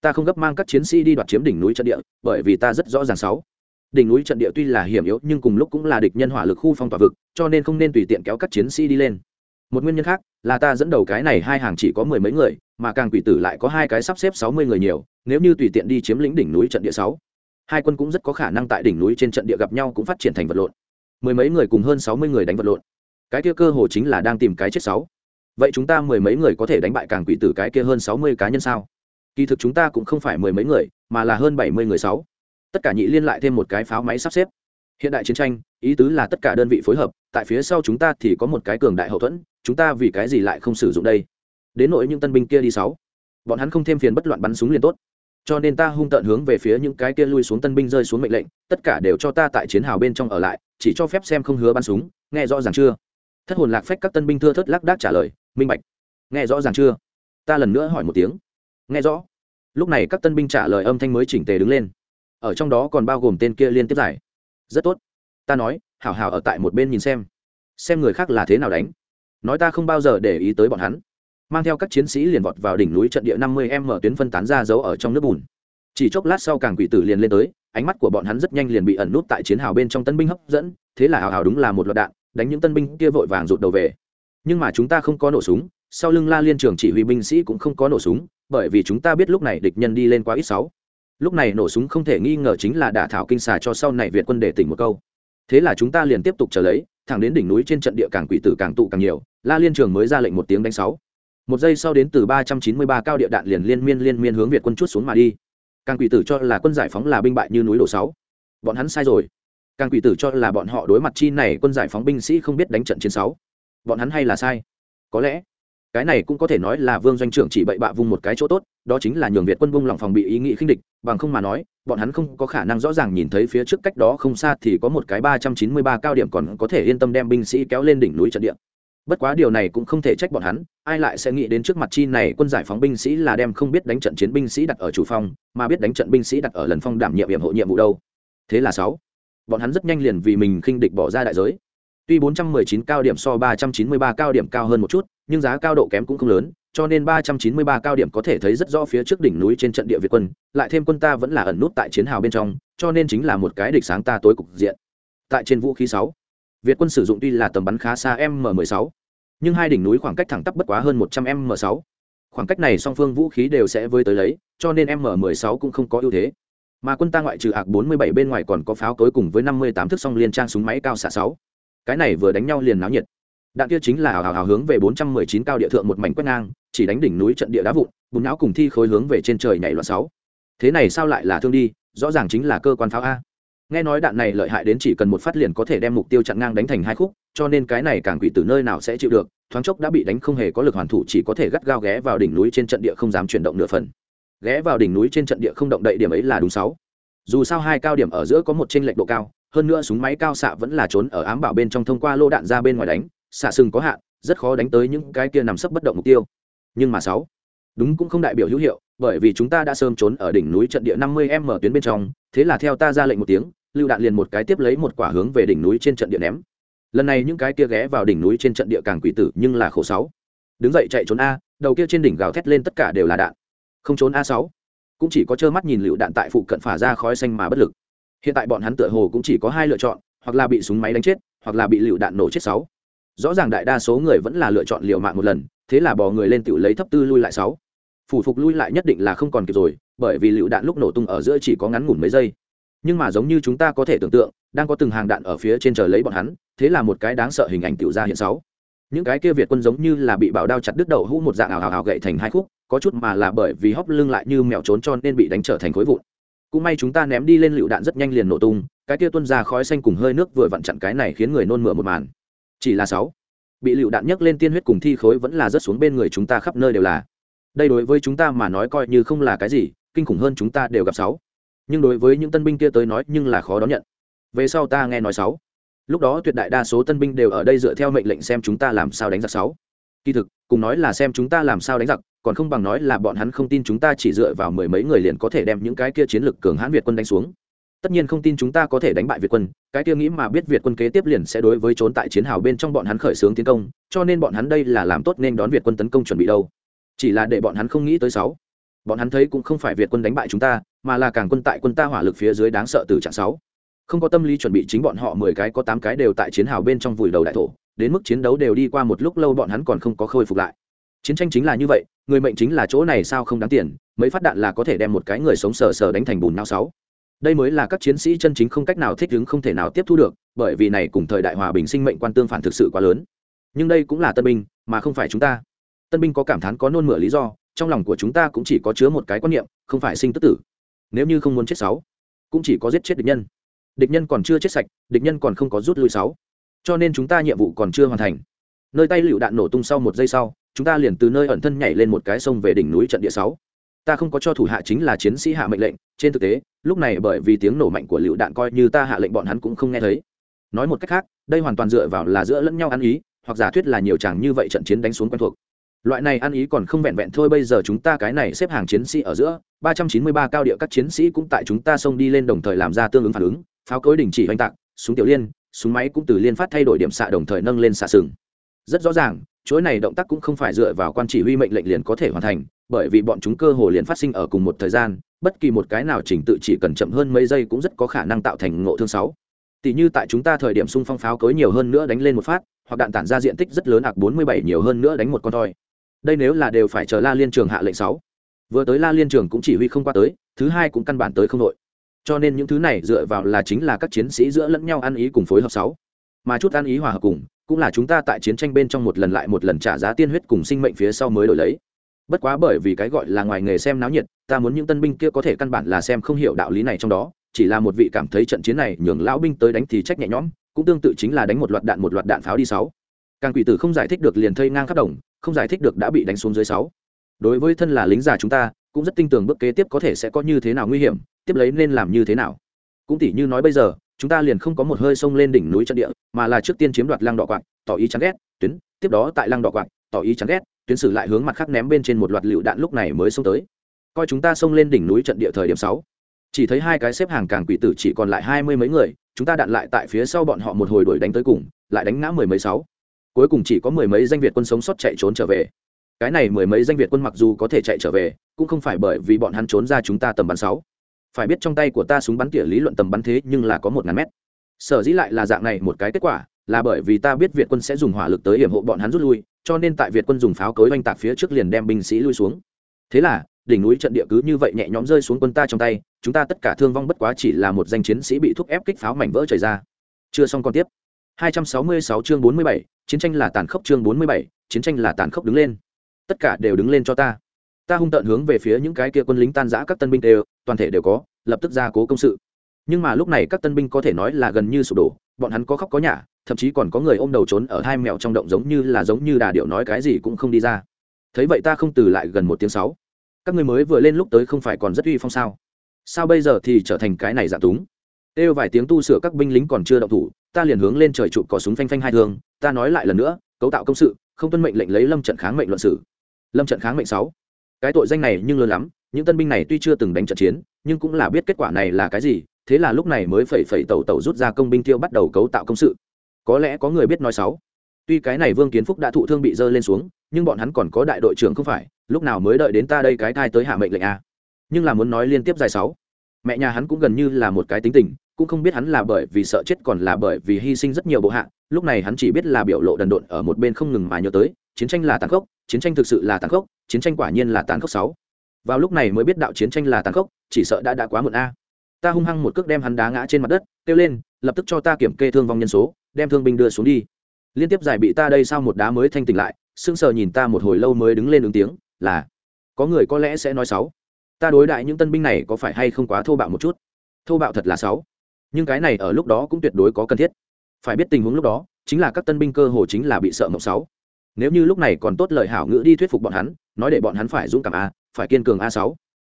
Ta không gấp mang các chiến sĩ đi đoạt chiếm đỉnh núi trận địa, bởi vì ta rất rõ ràng sáu. Đỉnh núi trận địa tuy là hiểm yếu nhưng cùng lúc cũng là địch nhân hỏa lực khu phong tỏa vực, cho nên không nên tùy tiện kéo các chiến sĩ đi lên. Một nguyên nhân khác là ta dẫn đầu cái này hai hàng chỉ có mười mấy người, mà càng quỷ tử lại có hai cái sắp xếp sáu mươi người nhiều, nếu như tùy tiện đi chiếm lĩnh đỉnh núi trận địa sáu, hai quân cũng rất có khả năng tại đỉnh núi trên trận địa gặp nhau cũng phát triển thành vật lộn. Mười mấy người cùng hơn sáu mươi người đánh vật lộn cái kia cơ hồ chính là đang tìm cái chết sáu. Vậy chúng ta mười mấy người có thể đánh bại càng quỷ tử cái kia hơn sáu mươi cá nhân sao? Kỳ thực chúng ta cũng không phải mười mấy người, mà là hơn bảy mươi người sáu. Tất cả nhị liên lại thêm một cái pháo máy sắp xếp. Hiện đại chiến tranh, ý tứ là tất cả đơn vị phối hợp, tại phía sau chúng ta thì có một cái cường đại hậu thuẫn, chúng ta vì cái gì lại không sử dụng đây? Đến nỗi những tân binh kia đi sáu. Bọn hắn không thêm phiền bất loạn bắn súng liền tốt. Cho nên ta hung tợn hướng về phía những cái kia lui xuống tân binh rơi xuống mệnh lệnh, tất cả đều cho ta tại chiến hào bên trong ở lại, chỉ cho phép xem không hứa bắn súng, nghe rõ ràng chưa? Thất hồn lạc phách các tân binh thưa thất lác đác trả lời, minh bạch, nghe rõ ràng chưa? Ta lần nữa hỏi một tiếng. Nghe rõ. Lúc này các tân binh trả lời âm thanh mới chỉnh tề đứng lên. Ở trong đó còn bao gồm tên kia liên tiếp giải. Rất tốt. Ta nói, hảo hảo ở tại một bên nhìn xem xem người khác là thế nào đánh. Nói ta không bao giờ để ý tới bọn hắn. Mang theo các chiến sĩ liền vọt vào đỉnh núi trận địa năm mươi m tuyến phân tán ra giấu ở trong nước bùn. Chỉ chốc lát sau càng quỷ tử liền lên tới, ánh mắt của bọn hắn rất nhanh liền bị ẩn nút tại chiến hào bên trong tân binh hấp dẫn, thế là hào hào đúng là một loạt đạn đánh những tân binh kia vội vàng rụt đầu về. Nhưng mà chúng ta không có nổ súng, sau lưng la liên trường chỉ huy binh sĩ cũng không có nổ súng, bởi vì chúng ta biết lúc này địch nhân đi lên quá ít sáu. Lúc này nổ súng không thể nghi ngờ chính là đả thảo kinh xà cho sau này việt quân để tỉnh một câu. Thế là chúng ta liền tiếp tục chờ lấy, thẳng đến đỉnh núi trên trận địa càng quỷ tử càng tụ càng nhiều, la liên trường mới ra lệnh một tiếng đánh sáu. Một giây sau đến từ ba trăm chín mươi ba cao địa đạn liền liên miên liên miên hướng việt quân chút xuống mà đi. Càng quỷ tử cho là quân giải phóng là binh bại như núi đổ sáu. Bọn hắn sai rồi càng quỷ tử cho là bọn họ đối mặt chi này quân giải phóng binh sĩ không biết đánh trận chiến sáu. Bọn hắn hay là sai? Có lẽ. Cái này cũng có thể nói là vương doanh trưởng chỉ bậy bạ vung một cái chỗ tốt, đó chính là nhường việt quân vung lòng phòng bị ý nghĩ khinh địch, bằng không mà nói, bọn hắn không có khả năng rõ ràng nhìn thấy phía trước cách đó không xa thì có một cái ba trăm chín mươi ba cao điểm còn có thể yên tâm đem binh sĩ kéo lên đỉnh núi trận địa. Bất quá điều này cũng không thể trách bọn hắn, ai lại sẽ nghĩ đến trước mặt chi này quân giải phóng binh sĩ là đem không biết đánh trận chiến binh sĩ đặt ở chủ phong mà biết đánh trận binh sĩ đặt ở lần phong đảm nhiệm nhiệm hộ nhiệm vụ đâu. Thế là sáu bọn hắn rất nhanh liền vì mình khinh địch bỏ ra đại giới. Tuy 419 cao điểm so 393 cao điểm cao hơn một chút, nhưng giá cao độ kém cũng không lớn, cho nên 393 cao điểm có thể thấy rất rõ phía trước đỉnh núi trên trận địa việt quân, lại thêm quân ta vẫn là ẩn nút tại chiến hào bên trong, cho nên chính là một cái địch sáng ta tối cục diện. Tại trên vũ khí 6 việt quân sử dụng tuy là tầm bắn khá xa m 16 nhưng hai đỉnh núi khoảng cách thẳng tắp bất quá hơn 100 m 6 khoảng cách này song phương vũ khí đều sẽ với tới lấy, cho nên m 16 cũng không có ưu thế mà quân ta ngoại trừ ạc 47 bên ngoài còn có pháo tối cùng với 58 thước song liên trang súng máy cao xạ sáu. Cái này vừa đánh nhau liền náo nhiệt. Đạn kia chính là hào hào hào hướng về 419 cao địa thượng một mảnh quét ngang, chỉ đánh đỉnh núi trận địa đá vụn, bùn não cùng thi khối hướng về trên trời nhảy loạn sáu. Thế này sao lại là thương đi, rõ ràng chính là cơ quan pháo a. Nghe nói đạn này lợi hại đến chỉ cần một phát liền có thể đem mục tiêu chặn ngang đánh thành hai khúc, cho nên cái này càng quỷ từ nơi nào sẽ chịu được, thoáng chốc đã bị đánh không hề có lực hoàn thủ, chỉ có thể gắt gao ghé vào đỉnh núi trên trận địa không dám chuyển động nửa phần ghé vào đỉnh núi trên trận địa không động đậy điểm ấy là đúng sáu. Dù sao hai cao điểm ở giữa có một trên lệch độ cao, hơn nữa súng máy cao xạ vẫn là trốn ở ám bảo bên trong thông qua lô đạn ra bên ngoài đánh, xạ sừng có hạn, rất khó đánh tới những cái kia nằm sấp bất động mục tiêu. Nhưng mà sáu, đúng cũng không đại biểu hữu hiệu, bởi vì chúng ta đã sớm trốn ở đỉnh núi trận địa năm mươi m tuyến bên trong, thế là theo ta ra lệnh một tiếng, lưu đạn liền một cái tiếp lấy một quả hướng về đỉnh núi trên trận địa ném. Lần này những cái kia ghé vào đỉnh núi trên trận địa càng quỷ tử nhưng là khổ sáu. Đứng dậy chạy trốn a, đầu kia trên đỉnh gào thét lên tất cả đều là đạn không trốn a sáu. Cũng chỉ có trơ mắt nhìn lựu đạn tại phụ cận phả ra khói xanh mà bất lực. Hiện tại bọn hắn tựa hồ cũng chỉ có hai lựa chọn, hoặc là bị súng máy đánh chết, hoặc là bị lựu đạn nổ chết sáu. Rõ ràng đại đa số người vẫn là lựa chọn liều mạng một lần, thế là bò người lên tự lấy thấp tư lui lại sáu. Phủ phục lui lại nhất định là không còn kịp rồi, bởi vì lựu đạn lúc nổ tung ở giữa chỉ có ngắn ngủn mấy giây. Nhưng mà giống như chúng ta có thể tưởng tượng, đang có từng hàng đạn ở phía trên trời lấy bọn hắn, thế là một cái đáng sợ hình ảnh tiểu ra hiện sáu những cái kia việt quân giống như là bị bảo đao chặt đứt đầu hũ một dạng ảo ảo ảo gậy thành hai khúc, có chút mà là bởi vì hóc lưng lại như mèo trốn cho nên bị đánh trở thành khối vụn. Cũng may chúng ta ném đi lên lựu đạn rất nhanh liền nổ tung, cái kia tuôn ra khói xanh cùng hơi nước vừa vặn chặn cái này khiến người nôn mửa một màn. Chỉ là sáu, bị lựu đạn nhấc lên tiên huyết cùng thi khối vẫn là rất xuống bên người chúng ta khắp nơi đều là. Đây đối với chúng ta mà nói coi như không là cái gì, kinh khủng hơn chúng ta đều gặp sáu. Nhưng đối với những tân binh kia tới nói nhưng là khó đón nhận. Về sau ta nghe nói sáu lúc đó tuyệt đại đa số tân binh đều ở đây dựa theo mệnh lệnh xem chúng ta làm sao đánh giặc sáu. Kỳ thực, cùng nói là xem chúng ta làm sao đánh giặc, còn không bằng nói là bọn hắn không tin chúng ta chỉ dựa vào mười mấy người liền có thể đem những cái kia chiến lược cường hãn việt quân đánh xuống. Tất nhiên không tin chúng ta có thể đánh bại việt quân, cái kia nghĩ mà biết việt quân kế tiếp liền sẽ đối với trốn tại chiến hào bên trong bọn hắn khởi xướng tiến công, cho nên bọn hắn đây là làm tốt nên đón việt quân tấn công chuẩn bị đâu. Chỉ là để bọn hắn không nghĩ tới sáu. Bọn hắn thấy cũng không phải việt quân đánh bại chúng ta, mà là càng quân tại quân ta hỏa lực phía dưới đáng sợ từ trạng sáu không có tâm lý chuẩn bị chính bọn họ mười cái có tám cái đều tại chiến hào bên trong vùi đầu đại thổ, đến mức chiến đấu đều đi qua một lúc lâu bọn hắn còn không có khôi phục lại. Chiến tranh chính là như vậy, người mệnh chính là chỗ này sao không đáng tiền, mấy phát đạn là có thể đem một cái người sống sờ sờ đánh thành bùn nao sáu. Đây mới là các chiến sĩ chân chính không cách nào thích ứng không thể nào tiếp thu được, bởi vì này cùng thời đại hòa bình sinh mệnh quan tương phản thực sự quá lớn. Nhưng đây cũng là tân binh, mà không phải chúng ta. Tân binh có cảm thán, có nôn mửa lý do, trong lòng của chúng ta cũng chỉ có chứa một cái quan niệm, không phải sinh tức tử. Nếu như không muốn chết sáu, cũng chỉ có giết chết địch nhân địch nhân còn chưa chết sạch, địch nhân còn không có rút lui sáu. Cho nên chúng ta nhiệm vụ còn chưa hoàn thành. Nơi tay lựu đạn nổ tung sau một giây sau, chúng ta liền từ nơi ẩn thân nhảy lên một cái sông về đỉnh núi trận địa sáu. Ta không có cho thủ hạ chính là chiến sĩ hạ mệnh lệnh, trên thực tế, lúc này bởi vì tiếng nổ mạnh của lựu đạn coi như ta hạ lệnh bọn hắn cũng không nghe thấy. Nói một cách khác, đây hoàn toàn dựa vào là giữa lẫn nhau ăn ý, hoặc giả thuyết là nhiều chàng như vậy trận chiến đánh xuống quen thuộc. Loại này ăn ý còn không vẹn vẹn thôi, bây giờ chúng ta cái này xếp hàng chiến sĩ ở giữa, ba trăm chín mươi ba cao địa các chiến sĩ cũng tại chúng ta xông đi lên đồng thời làm ra tương ứng phản ứng pháo cối đình chỉ oanh tạc, súng tiểu liên, súng máy cũng từ liên phát thay đổi điểm xạ đồng thời nâng lên xạ sừng. Rất rõ ràng, chuỗi này động tác cũng không phải dựa vào quan chỉ huy mệnh lệnh liền có thể hoàn thành, bởi vì bọn chúng cơ hồ liền phát sinh ở cùng một thời gian, bất kỳ một cái nào chỉnh tự chỉ cần chậm hơn mấy giây cũng rất có khả năng tạo thành ngộ thương sáu. Tỷ như tại chúng ta thời điểm xung phong pháo cối nhiều hơn nữa đánh lên một phát, hoặc đạn tản ra diện tích rất lớn ạc bốn mươi bảy nhiều hơn nữa đánh một con thoi. Đây nếu là đều phải chờ la liên trường hạ lệnh sáu. Vừa tới la liên trường cũng chỉ huy không qua tới, thứ hai cũng căn bản tới không đội cho nên những thứ này dựa vào là chính là các chiến sĩ giữa lẫn nhau ăn ý cùng phối hợp sáu. Mà chút ăn ý hòa hợp cùng, cũng là chúng ta tại chiến tranh bên trong một lần lại một lần trả giá tiên huyết cùng sinh mệnh phía sau mới đổi lấy. Bất quá bởi vì cái gọi là ngoài nghề xem náo nhiệt, ta muốn những tân binh kia có thể căn bản là xem không hiểu đạo lý này trong đó, chỉ là một vị cảm thấy trận chiến này nhường lão binh tới đánh thì trách nhẹ nhõm, cũng tương tự chính là đánh một loạt đạn một loạt đạn pháo đi sáu. Càng quỷ tử không giải thích được liền thây ngang khắp đồng, không giải thích được đã bị đánh xuống dưới sáu. Đối với thân là lính già chúng ta, cũng rất tin tưởng bước kế tiếp có thể sẽ có như thế nào nguy hiểm tiếp lấy nên làm như thế nào? Cũng tỉ như nói bây giờ, chúng ta liền không có một hơi sông lên đỉnh núi trận địa, mà là trước tiên chiếm đoạt lăng đỏ quạng, tỏ ý chán ghét, tuyến, tiếp đó tại lăng đỏ quạng, tỏ ý chán ghét, tuyến sử lại hướng mặt khác ném bên trên một loạt lựu đạn lúc này mới xông tới. Coi chúng ta xông lên đỉnh núi trận địa thời điểm sáu. Chỉ thấy hai cái xếp hàng càng quỷ tử chỉ còn lại hai mươi mấy người, chúng ta đạn lại tại phía sau bọn họ một hồi đuổi đánh tới cùng, lại đánh ngã mười mấy sáu. Cuối cùng chỉ có mười mấy danh việt quân sống sót chạy trốn trở về. Cái này mười mấy danh việt quân mặc dù có thể chạy trở về, cũng không phải bởi vì bọn hắn trốn ra chúng ta tầm bắn sáu phải biết trong tay của ta súng bắn tỉa lý luận tầm bắn thế nhưng là có một ngàn mét. Sở dĩ lại là dạng này một cái kết quả là bởi vì ta biết việt quân sẽ dùng hỏa lực tới hiểm hộ bọn hắn rút lui cho nên tại việt quân dùng pháo cối oanh tạc phía trước liền đem binh sĩ lui xuống. Thế là đỉnh núi trận địa cứ như vậy nhẹ nhõm rơi xuống quân ta trong tay chúng ta tất cả thương vong bất quá chỉ là một danh chiến sĩ bị thúc ép kích pháo mảnh vỡ chảy ra. Chưa xong còn tiếp. 266 chương 47, chiến tranh là tàn khốc chương 47, chiến tranh là tàn khốc đứng lên. Tất cả đều đứng lên cho ta. Ta hung tận hướng về phía những cái kia quân lính tan giã các tân binh đều toàn thể đều có, lập tức ra cố công sự. Nhưng mà lúc này các tân binh có thể nói là gần như sụp đổ, bọn hắn có khóc có nhả, thậm chí còn có người ôm đầu trốn ở hai mèo trong động giống như là giống như đà điệu nói cái gì cũng không đi ra. Thấy vậy ta không từ lại gần một tiếng sáu. Các người mới vừa lên lúc tới không phải còn rất uy phong sao? Sao bây giờ thì trở thành cái này giả túng? Kêu vài tiếng tu sửa các binh lính còn chưa động thủ, ta liền hướng lên trời trụ cỏ súng phanh phanh hai thương, ta nói lại lần nữa, cấu tạo công sự, không tuân mệnh lệnh lấy lâm trận kháng mệnh luận sử lâm trận kháng mệnh sáu cái tội danh này nhưng lớn lắm, những tân binh này tuy chưa từng đánh trận chiến, nhưng cũng là biết kết quả này là cái gì, thế là lúc này mới phẩy phẩy tẩu tẩu rút ra công binh tiêu bắt đầu cấu tạo công sự. Có lẽ có người biết nói sáu tuy cái này vương kiến phúc đã thụ thương bị dơ lên xuống, nhưng bọn hắn còn có đại đội trưởng không phải, lúc nào mới đợi đến ta đây cái thai tới hạ mệnh lệnh a nhưng là muốn nói liên tiếp dài sáu. Mẹ nhà hắn cũng gần như là một cái tính tình cũng không biết hắn là bởi vì sợ chết còn là bởi vì hy sinh rất nhiều bộ hạ, lúc này hắn chỉ biết là biểu lộ đần độn ở một bên không ngừng mà nhớ tới, chiến tranh là tàn khốc, chiến tranh thực sự là tàn khốc, chiến tranh quả nhiên là tàn khốc sáu. Vào lúc này mới biết đạo chiến tranh là tàn khốc, chỉ sợ đã đã quá muộn a. Ta hung hăng một cước đem hắn đá ngã trên mặt đất, kêu lên, lập tức cho ta kiểm kê thương vong nhân số, đem thương binh đưa xuống đi. Liên tiếp giải bị ta đây sau một đá mới thanh tỉnh lại, sững sờ nhìn ta một hồi lâu mới đứng lên ứng tiếng, là, có người có lẽ sẽ nói sáu. Ta đối đại những tân binh này có phải hay không quá thô bạo một chút? Thô bạo thật là sáu nhưng cái này ở lúc đó cũng tuyệt đối có cần thiết. Phải biết tình huống lúc đó, chính là các tân binh cơ hồ chính là bị sợ mộng sáu. Nếu như lúc này còn tốt lời hảo ngữ đi thuyết phục bọn hắn, nói để bọn hắn phải dũng cảm a, phải kiên cường a sáu.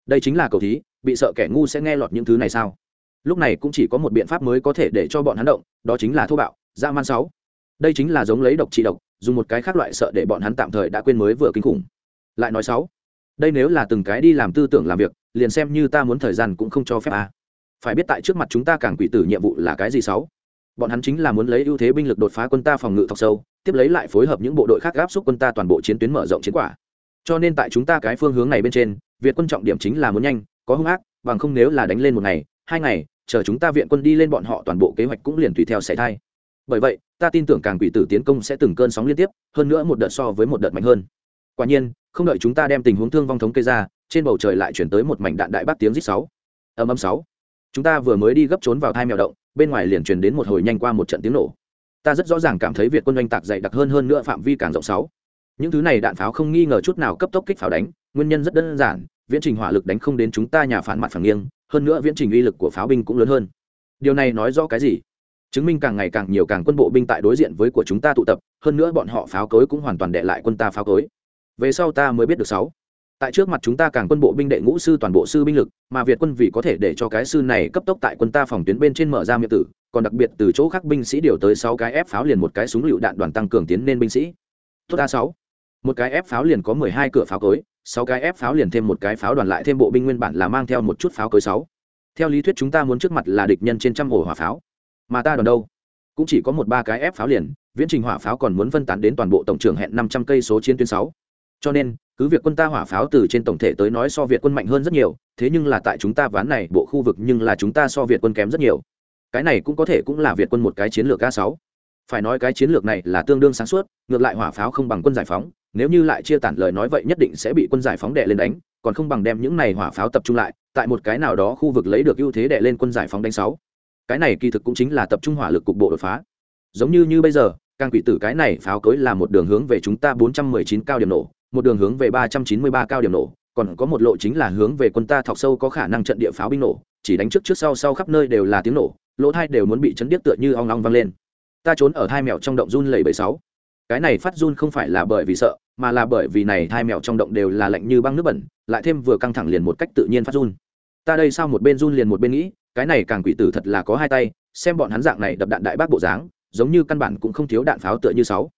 Đây chính là cầu thí, bị sợ kẻ ngu sẽ nghe lọt những thứ này sao? Lúc này cũng chỉ có một biện pháp mới có thể để cho bọn hắn động, đó chính là thô bạo, dã man sáu. Đây chính là giống lấy độc trị độc, dùng một cái khác loại sợ để bọn hắn tạm thời đã quên mới vừa kinh khủng. Lại nói sáu, đây nếu là từng cái đi làm tư tưởng làm việc, liền xem như ta muốn thời gian cũng không cho phép à phải biết tại trước mặt chúng ta càng quỷ tử nhiệm vụ là cái gì sáu? Bọn hắn chính là muốn lấy ưu thế binh lực đột phá quân ta phòng ngự thọc sâu, tiếp lấy lại phối hợp những bộ đội khác gáp xúc quân ta toàn bộ chiến tuyến mở rộng chiến quả. Cho nên tại chúng ta cái phương hướng này bên trên, việt quân trọng điểm chính là muốn nhanh, có hung ác, bằng không nếu là đánh lên một ngày, hai ngày, chờ chúng ta viện quân đi lên bọn họ toàn bộ kế hoạch cũng liền tùy theo xảy thai. bởi vậy, ta tin tưởng càng quỷ tử tiến công sẽ từng cơn sóng liên tiếp, hơn nữa một đợt so với một đợt mạnh hơn. Quả nhiên, không đợi chúng ta đem tình huống thương vong thống kê ra, trên bầu trời lại chuyển tới một mảnh đạn đại bác tiếng rít sáu. Âm âm sáu chúng ta vừa mới đi gấp trốn vào thai mèo động, bên ngoài liền truyền đến một hồi nhanh qua một trận tiếng nổ. Ta rất rõ ràng cảm thấy việt quân oanh tạc dày đặc hơn hơn nữa phạm vi càng rộng sáu. Những thứ này đạn pháo không nghi ngờ chút nào cấp tốc kích pháo đánh, nguyên nhân rất đơn giản, viễn trình hỏa lực đánh không đến chúng ta nhà phản mặt phản nghiêng, hơn nữa viễn trình uy lực của pháo binh cũng lớn hơn. Điều này nói rõ cái gì? Chứng minh càng ngày càng nhiều càng quân bộ binh tại đối diện với của chúng ta tụ tập, hơn nữa bọn họ pháo cối cũng hoàn toàn đệ lại quân ta pháo cối. Về sau ta mới biết được sáu tại trước mặt chúng ta càng quân bộ binh đệ ngũ sư toàn bộ sư binh lực, mà việt quân vì có thể để cho cái sư này cấp tốc tại quân ta phòng tuyến bên trên mở ra miệng tử, còn đặc biệt từ chỗ khác binh sĩ điều tới sáu cái ép pháo liền một cái súng lựu đạn đoàn tăng cường tiến lên binh sĩ. Tốt a sáu. Một cái ép pháo liền có mười hai cửa pháo cối, sáu cái ép pháo liền thêm một cái pháo đoàn lại thêm bộ binh nguyên bản là mang theo một chút pháo cối sáu. Theo lý thuyết chúng ta muốn trước mặt là địch nhân trên trăm ổ hỏa pháo, mà ta đoàn đâu? Cũng chỉ có một ba cái ép pháo liền, viễn trình hỏa pháo còn muốn phân tán đến toàn bộ tổng trưởng hẹn năm trăm cây số chiến tuyến sáu. Cho nên cứ việc quân ta hỏa pháo từ trên tổng thể tới nói so việt quân mạnh hơn rất nhiều, thế nhưng là tại chúng ta ván này, bộ khu vực nhưng là chúng ta so việt quân kém rất nhiều. Cái này cũng có thể cũng là việt quân một cái chiến lược a sáu. Phải nói cái chiến lược này là tương đương sáng suốt, ngược lại hỏa pháo không bằng quân giải phóng, nếu như lại chia tản lời nói vậy nhất định sẽ bị quân giải phóng đệ lên đánh, còn không bằng đem những này hỏa pháo tập trung lại, tại một cái nào đó khu vực lấy được ưu thế đệ lên quân giải phóng đánh sáu. Cái này kỳ thực cũng chính là tập trung hỏa lực cục bộ đột phá. Giống như như bây giờ, càng quỷ tử cái này pháo cối là một đường hướng về chúng ta 419 cao điểm nổ một đường hướng về 393 cao điểm nổ, còn có một lộ chính là hướng về quân ta thọc sâu có khả năng trận địa pháo binh nổ, chỉ đánh trước trước sau sau khắp nơi đều là tiếng nổ, lỗ thai đều muốn bị chấn điếc tựa như ong ong vang lên. Ta trốn ở hai mèo trong động run lẩy bẩy sáu. Cái này phát run không phải là bởi vì sợ, mà là bởi vì này hai mèo trong động đều là lạnh như băng nước bẩn, lại thêm vừa căng thẳng liền một cách tự nhiên phát run. Ta đây sao một bên run liền một bên nghĩ, cái này càng quỷ tử thật là có hai tay, xem bọn hắn dạng này đập đạn đại bác bộ dáng, giống như căn bản cũng không thiếu đạn pháo tựa như sáu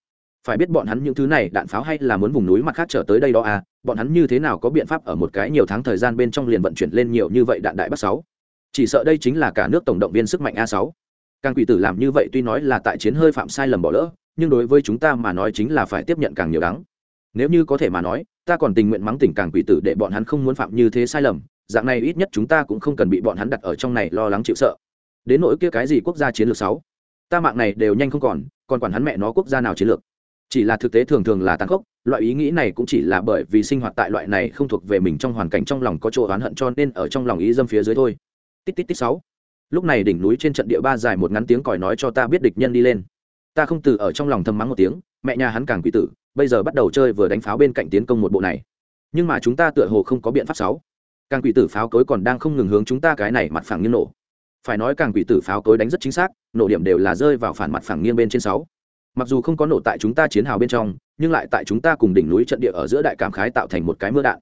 phải biết bọn hắn những thứ này đạn pháo hay là muốn vùng núi mặt khác trở tới đây đó à bọn hắn như thế nào có biện pháp ở một cái nhiều tháng thời gian bên trong liền vận chuyển lên nhiều như vậy đạn đại bắc sáu? Chỉ sợ đây chính là cả nước tổng động viên sức mạnh a sáu. Càng quỷ tử làm như vậy tuy nói là tại chiến hơi phạm sai lầm bỏ lỡ, nhưng đối với chúng ta mà nói chính là phải tiếp nhận càng nhiều đắng. Nếu như có thể mà nói, ta còn tình nguyện mắng tỉnh càng quỷ tử để bọn hắn không muốn phạm như thế sai lầm, dạng này ít nhất chúng ta cũng không cần bị bọn hắn đặt ở trong này lo lắng chịu sợ. Đến nỗi kia cái gì quốc gia chiến lược sáu? Ta mạng này đều nhanh không còn còn quản hắn mẹ nó quốc gia nào chiến lược chỉ là thực tế thường thường là tăng khốc, loại ý nghĩ này cũng chỉ là bởi vì sinh hoạt tại loại này không thuộc về mình trong hoàn cảnh trong lòng có chỗ oán hận cho nên ở trong lòng ý dâm phía dưới thôi. Tít tít tít sáu. Lúc này đỉnh núi trên trận địa ba dài một ngắn tiếng còi nói cho ta biết địch nhân đi lên. Ta không từ ở trong lòng thầm mắng một tiếng, mẹ nhà hắn càng quỷ tử, bây giờ bắt đầu chơi vừa đánh pháo bên cạnh tiến công một bộ này. Nhưng mà chúng ta tựa hồ không có biện pháp sáu. Càng quỷ tử pháo cối còn đang không ngừng hướng chúng ta cái này mặt phẳng như nổ. Phải nói càng quỷ tử pháo cối đánh rất chính xác, nổ điểm đều là rơi vào phản mặt phẳng nghiêng bên trên sáu mặc dù không có nổ tại chúng ta chiến hào bên trong, nhưng lại tại chúng ta cùng đỉnh núi trận địa ở giữa đại cảm khái tạo thành một cái mưa đạn.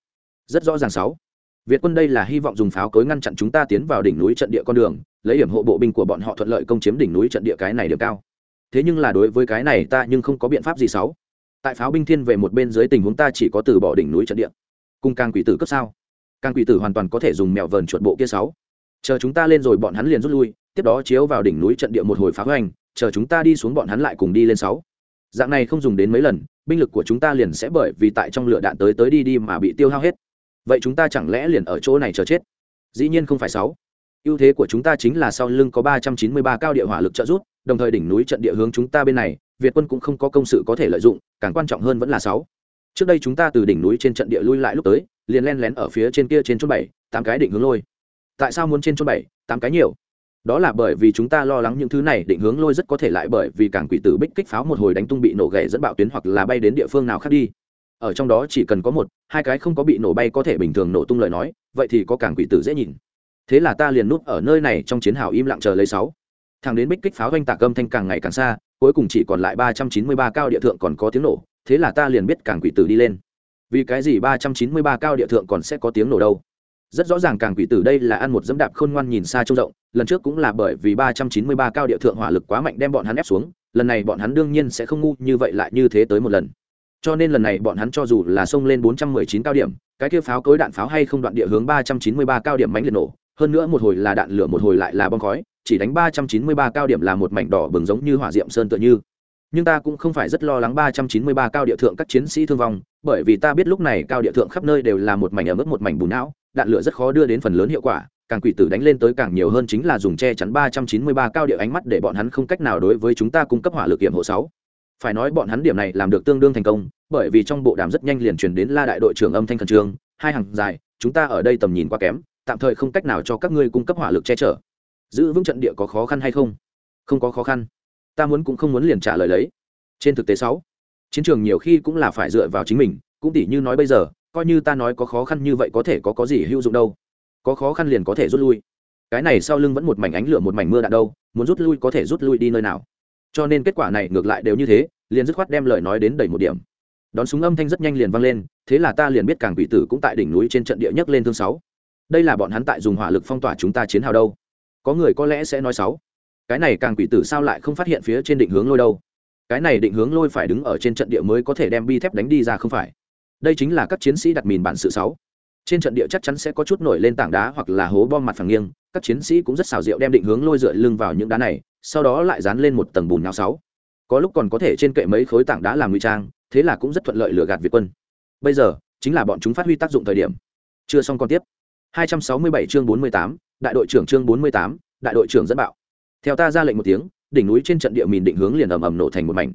Rất rõ ràng sáu. Việt quân đây là hy vọng dùng pháo cối ngăn chặn chúng ta tiến vào đỉnh núi trận địa con đường, lấy hiểm hộ bộ binh của bọn họ thuận lợi công chiếm đỉnh núi trận địa cái này được cao. Thế nhưng là đối với cái này ta nhưng không có biện pháp gì sáu. Tại pháo binh thiên về một bên dưới tình huống ta chỉ có từ bỏ đỉnh núi trận địa. Cùng càng quỷ tử cấp sao? Càng quỷ tử hoàn toàn có thể dùng mèo vờn chuột bộ kia sáu. Chờ chúng ta lên rồi bọn hắn liền rút lui, tiếp đó chiếu vào đỉnh núi trận địa một hồi phá hoành chờ chúng ta đi xuống bọn hắn lại cùng đi lên sáu. Dạng này không dùng đến mấy lần, binh lực của chúng ta liền sẽ bởi vì tại trong lửa đạn tới tới đi đi mà bị tiêu hao hết. Vậy chúng ta chẳng lẽ liền ở chỗ này chờ chết? Dĩ nhiên không phải sáu. Ưu thế của chúng ta chính là sau lưng có ba trăm chín mươi ba cao địa hỏa lực trợ rút đồng thời đỉnh núi trận địa hướng chúng ta bên này, việt quân cũng không có công sự có thể lợi dụng, càng quan trọng hơn vẫn là sáu. Trước đây chúng ta từ đỉnh núi trên trận địa lui lại lúc tới, liền len lén ở phía trên kia trên chốt bảy, tám cái định hướng lôi. Tại sao muốn trên chốt bảy, tám cái nhiều? Đó là bởi vì chúng ta lo lắng những thứ này, định hướng lôi rất có thể lại bởi vì càng quỷ tử bích kích pháo một hồi đánh tung bị nổ ghẻ dẫn bạo tuyến hoặc là bay đến địa phương nào khác đi. Ở trong đó chỉ cần có một, hai cái không có bị nổ bay có thể bình thường nổ tung lời nói, vậy thì có càng quỷ tử dễ nhìn. Thế là ta liền núp ở nơi này trong chiến hào im lặng chờ lấy sáu. Thằng đến bích kích pháo doanh tạc âm thanh càng ngày càng xa, cuối cùng chỉ còn lại ba trăm chín mươi ba cao địa thượng còn có tiếng nổ, thế là ta liền biết càng quỷ tử đi lên. Vì cái gì ba trăm chín mươi ba cao địa thượng còn sẽ có tiếng nổ đâu? Rất rõ ràng càng quỷ tử đây là ăn một dẫm đạp khôn ngoan nhìn xa trông rộng, lần trước cũng là bởi vì ba trăm chín mươi ba cao địa thượng hỏa lực quá mạnh đem bọn hắn ép xuống, lần này bọn hắn đương nhiên sẽ không ngu như vậy lại như thế tới một lần. Cho nên lần này bọn hắn cho dù là xông lên 419 cao điểm, cái kia pháo cối đạn pháo hay không đoạn địa hướng 393 cao điểm mánh liệt nổ, hơn nữa một hồi là đạn lửa một hồi lại là bom khói, chỉ đánh 393 cao điểm là một mảnh đỏ bừng giống như hỏa diệm sơn tựa như. Nhưng ta cũng không phải rất lo lắng 393 cao địa thượng các chiến sĩ thương vong, bởi vì ta biết lúc này cao địa thượng khắp nơi đều là một mảnh ở mức một mảnh bùn não đạn lửa rất khó đưa đến phần lớn hiệu quả, càng quỷ tử đánh lên tới càng nhiều hơn chính là dùng che chắn 393 cao địa ánh mắt để bọn hắn không cách nào đối với chúng ta cung cấp hỏa lực kiểm hộ sáu. phải nói bọn hắn điểm này làm được tương đương thành công, bởi vì trong bộ đàm rất nhanh liền truyền đến la đại đội trưởng âm thanh khẩn trương, hai hàng dài, chúng ta ở đây tầm nhìn quá kém, tạm thời không cách nào cho các ngươi cung cấp hỏa lực che chở. Giữ vững trận địa có khó khăn hay không? Không có khó khăn. Ta muốn cũng không muốn liền trả lời lấy. Trên thực tế sáu, chiến trường nhiều khi cũng là phải dựa vào chính mình, cũng tỉ như nói bây giờ coi như ta nói có khó khăn như vậy có thể có có gì hữu dụng đâu. Có khó khăn liền có thể rút lui. Cái này sau lưng vẫn một mảnh ánh lửa một mảnh mưa đạn đâu, muốn rút lui có thể rút lui đi nơi nào. Cho nên kết quả này ngược lại đều như thế, liền dứt khoát đem lời nói đến đầy một điểm. Đón súng âm thanh rất nhanh liền vang lên, thế là ta liền biết càng quỷ tử cũng tại đỉnh núi trên trận địa nhất lên thương sáu. Đây là bọn hắn tại dùng hỏa lực phong tỏa chúng ta chiến hào đâu. Có người có lẽ sẽ nói sáu. Cái này càng quỷ tử sao lại không phát hiện phía trên định hướng lôi đâu? Cái này định hướng lôi phải đứng ở trên trận địa mới có thể đem bi thép đánh đi ra không phải đây chính là các chiến sĩ đặt mìn bản sự sáu. Trên trận địa chắc chắn sẽ có chút nổi lên tảng đá hoặc là hố bom mặt phẳng nghiêng các chiến sĩ cũng rất xảo diệu đem định hướng lôi dựa lưng vào những đá này sau đó lại dán lên một tầng bùn nhão sáu. Có lúc còn có thể trên kệ mấy khối tảng đá làm nguy trang thế là cũng rất thuận lợi lừa gạt việt quân. Bây giờ chính là bọn chúng phát huy tác dụng thời điểm. Chưa xong còn tiếp. 267 chương 48, đại đội trưởng chương 48, đại đội trưởng dẫn bạo. Theo ta ra lệnh một tiếng đỉnh núi trên trận địa mìn định hướng liền ầm ầm nổ thành một mảnh.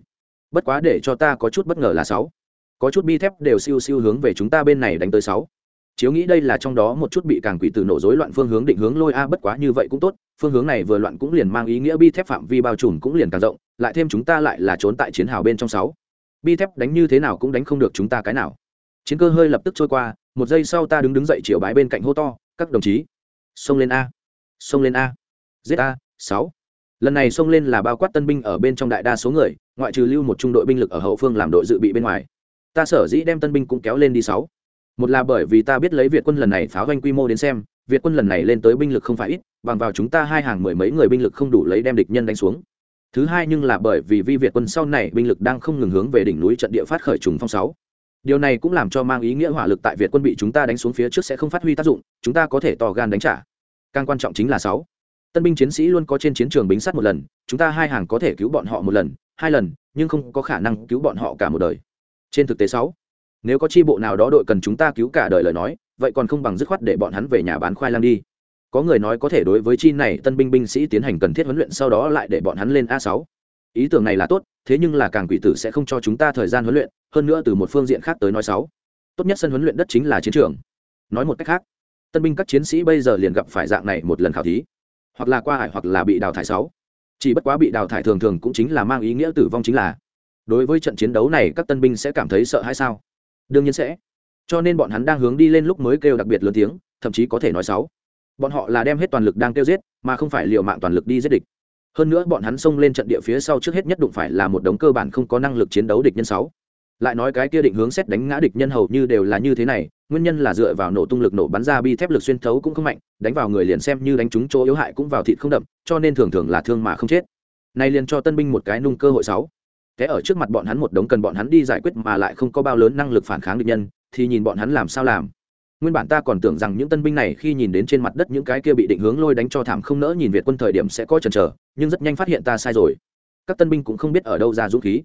Bất quá để cho ta có chút bất ngờ là sáu có chút bi thép đều siêu siêu hướng về chúng ta bên này đánh tới sáu. Chiếu nghĩ đây là trong đó một chút bị càng quỷ từ nổ rối loạn phương hướng định hướng lôi a, bất quá như vậy cũng tốt, phương hướng này vừa loạn cũng liền mang ý nghĩa bi thép phạm vi bao trùm cũng liền càng rộng, lại thêm chúng ta lại là trốn tại chiến hào bên trong sáu. Bi thép đánh như thế nào cũng đánh không được chúng ta cái nào. Chiến cơ hơi lập tức trôi qua, một giây sau ta đứng đứng dậy chiều bái bên cạnh hô to, các đồng chí, xông lên a, xông lên a, giết a, sáu. Lần này xông lên là bao quát tân binh ở bên trong đại đa số người, ngoại trừ lưu một trung đội binh lực ở hậu phương làm đội dự bị bên ngoài ta sở dĩ đem tân binh cũng kéo lên đi sáu. Một là bởi vì ta biết lấy việt quân lần này pháo doanh quy mô đến xem, việt quân lần này lên tới binh lực không phải ít, bằng vào chúng ta hai hàng mười mấy người binh lực không đủ lấy đem địch nhân đánh xuống. Thứ hai nhưng là bởi vì vi việt quân sau này binh lực đang không ngừng hướng về đỉnh núi trận địa phát khởi trùng phong sáu. Điều này cũng làm cho mang ý nghĩa hỏa lực tại việt quân bị chúng ta đánh xuống phía trước sẽ không phát huy tác dụng, chúng ta có thể to gan đánh trả. Càng quan trọng chính là sáu. Tân binh chiến sĩ luôn có trên chiến trường bính sát một lần, chúng ta hai hàng có thể cứu bọn họ một lần, hai lần, nhưng không có khả năng cứu bọn họ cả một đời trên thực tế sáu, nếu có chi bộ nào đó đội cần chúng ta cứu cả đời lời nói, vậy còn không bằng dứt khoát để bọn hắn về nhà bán khoai lang đi. Có người nói có thể đối với chi này, tân binh binh sĩ tiến hành cần thiết huấn luyện sau đó lại để bọn hắn lên a sáu. Ý tưởng này là tốt, thế nhưng là càng quỷ tử sẽ không cho chúng ta thời gian huấn luyện, hơn nữa từ một phương diện khác tới nói sáu. Tốt nhất sân huấn luyện đất chính là chiến trường. Nói một cách khác, tân binh các chiến sĩ bây giờ liền gặp phải dạng này một lần khảo thí. Hoặc là qua hải, hoặc là bị đào thải sáu. Chỉ bất quá bị đào thải thường thường cũng chính là mang ý nghĩa tử vong chính là đối với trận chiến đấu này, các tân binh sẽ cảm thấy sợ hay sao? Đương nhiên sẽ. Cho nên bọn hắn đang hướng đi lên lúc mới kêu đặc biệt lớn tiếng, thậm chí có thể nói sáu. Bọn họ là đem hết toàn lực đang kêu giết, mà không phải liều mạng toàn lực đi giết địch. Hơn nữa bọn hắn xông lên trận địa phía sau trước hết nhất đụng phải là một đống cơ bản không có năng lực chiến đấu địch nhân sáu. Lại nói cái kia định hướng xét đánh ngã địch nhân hầu như đều là như thế này, nguyên nhân là dựa vào nổ tung lực nổ bắn ra bi thép lực xuyên thấu cũng không mạnh, đánh vào người liền xem như đánh trúng chỗ yếu hại cũng vào thịt không đậm, cho nên thường thường là thương mà không chết. Nay liền cho tân binh một cái nung cơ hội sáu thế ở trước mặt bọn hắn một đống cần bọn hắn đi giải quyết mà lại không có bao lớn năng lực phản kháng địch nhân, thì nhìn bọn hắn làm sao làm. Nguyên bản ta còn tưởng rằng những tân binh này khi nhìn đến trên mặt đất những cái kia bị định hướng lôi đánh cho thảm không nỡ nhìn việt quân thời điểm sẽ có chần chờ, nhưng rất nhanh phát hiện ta sai rồi. Các tân binh cũng không biết ở đâu ra dũng khí.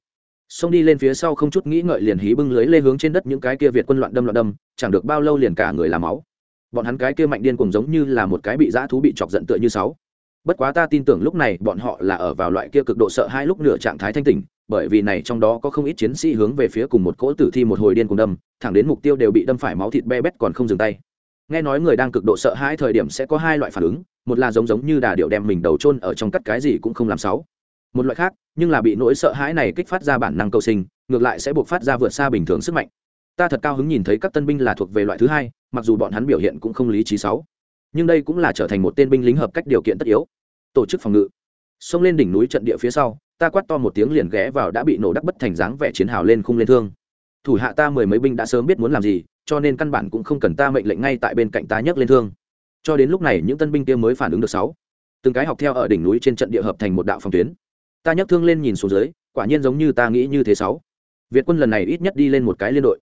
Xông đi lên phía sau không chút nghĩ ngợi liền hí bưng lưới lê hướng trên đất những cái kia việt quân loạn đâm loạn đâm, chẳng được bao lâu liền cả người làm máu. Bọn hắn cái kia mạnh điên cùng giống như là một cái bị dã thú bị chọc giận tựa như sáu. Bất quá ta tin tưởng lúc này bọn họ là ở vào loại kia cực độ sợ hai lúc nửa trạng thái thanh tỉnh bởi vì này trong đó có không ít chiến sĩ hướng về phía cùng một cỗ tử thi một hồi điên cùng đâm, thẳng đến mục tiêu đều bị đâm phải máu thịt be bét còn không dừng tay. Nghe nói người đang cực độ sợ hãi thời điểm sẽ có hai loại phản ứng, một là giống giống như đà điệu đem mình đầu chôn ở trong cắt cái gì cũng không làm sáu. Một loại khác, nhưng là bị nỗi sợ hãi này kích phát ra bản năng cầu sinh, ngược lại sẽ buộc phát ra vượt xa bình thường sức mạnh. Ta thật cao hứng nhìn thấy các tân binh là thuộc về loại thứ hai, mặc dù bọn hắn biểu hiện cũng không lý trí sáu. Nhưng đây cũng là trở thành một tên binh lính hợp cách điều kiện tất yếu. Tổ chức phòng ngự. Xông lên đỉnh núi trận địa phía sau ta quát to một tiếng liền ghé vào đã bị nổ đắc bất thành dáng vẻ chiến hào lên khung lên thương. Thủ hạ ta mười mấy binh đã sớm biết muốn làm gì, cho nên căn bản cũng không cần ta mệnh lệnh ngay tại bên cạnh ta nhấc lên thương. Cho đến lúc này những tân binh kia mới phản ứng được sáu. Từng cái học theo ở đỉnh núi trên trận địa hợp thành một đạo phòng tuyến. Ta nhấc thương lên nhìn xuống dưới, quả nhiên giống như ta nghĩ như thế sáu. Việt quân lần này ít nhất đi lên một cái liên đội.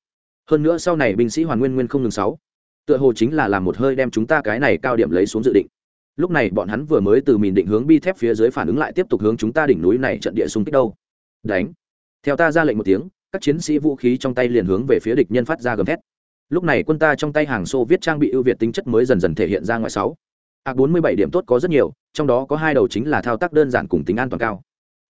Hơn nữa sau này binh sĩ hoàn nguyên nguyên không ngừng sáu. Tựa hồ chính là làm một hơi đem chúng ta cái này cao điểm lấy xuống dự định lúc này bọn hắn vừa mới từ mìn định hướng bi thép phía dưới phản ứng lại tiếp tục hướng chúng ta đỉnh núi này trận địa xung kích đâu. Đánh. Theo ta ra lệnh một tiếng, các chiến sĩ vũ khí trong tay liền hướng về phía địch nhân phát ra gầm thét. Lúc này quân ta trong tay hàng xô viết trang bị ưu việt tính chất mới dần dần thể hiện ra ngoài sáu. Ạc bốn mươi bảy điểm tốt có rất nhiều, trong đó có hai đầu chính là thao tác đơn giản cùng tính an toàn cao.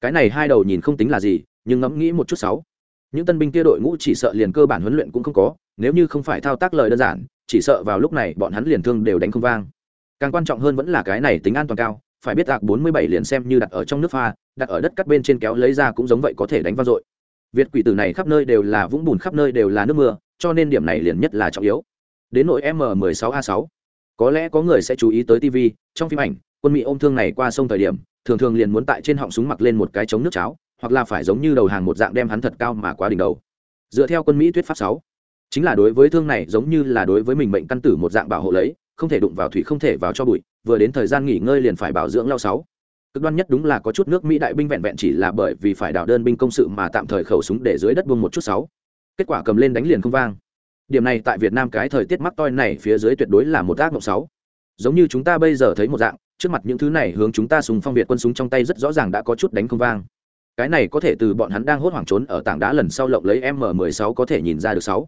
Cái này hai đầu nhìn không tính là gì, nhưng ngẫm nghĩ một chút sáu. Những tân binh kia đội ngũ chỉ sợ liền cơ bản huấn luyện cũng không có, nếu như không phải thao tác lời đơn giản, chỉ sợ vào lúc này bọn hắn liền thương đều đánh không vang càng quan trọng hơn vẫn là cái này tính an toàn cao, phải biết ạc bốn mươi bảy liền xem như đặt ở trong nước pha, đặt ở đất cắt bên trên kéo lấy ra cũng giống vậy có thể đánh vang dội. Việt quỷ tử này khắp nơi đều là vũng bùn, khắp nơi đều là nước mưa, cho nên điểm này liền nhất là trọng yếu. Đến nội m 16 a 6 có lẽ có người sẽ chú ý tới tv trong phim ảnh, quân mỹ ôm thương này qua sông thời điểm, thường thường liền muốn tại trên họng súng mặc lên một cái chống nước cháo, hoặc là phải giống như đầu hàng một dạng đem hắn thật cao mà quá đỉnh đầu. Dựa theo quân mỹ thuyết pháp sáu, chính là đối với thương này giống như là đối với mình mệnh căn tử một dạng bảo hộ lấy không thể đụng vào thủy không thể vào cho bụi, vừa đến thời gian nghỉ ngơi liền phải bảo dưỡng lao sáu. Cực đoan nhất đúng là có chút nước mỹ đại binh vẹn vẹn chỉ là bởi vì phải đảo đơn binh công sự mà tạm thời khẩu súng để dưới đất buông một chút sáu. Kết quả cầm lên đánh liền không vang. Điểm này tại việt nam cái thời tiết mắc toi này phía dưới tuyệt đối là một ác mộng sáu. Giống như chúng ta bây giờ thấy một dạng, trước mặt những thứ này hướng chúng ta súng phong việt quân súng trong tay rất rõ ràng đã có chút đánh không vang. Cái này có thể từ bọn hắn đang hốt hoảng trốn ở tảng đá lần sau lộng lấy m 16 có thể nhìn ra được sáu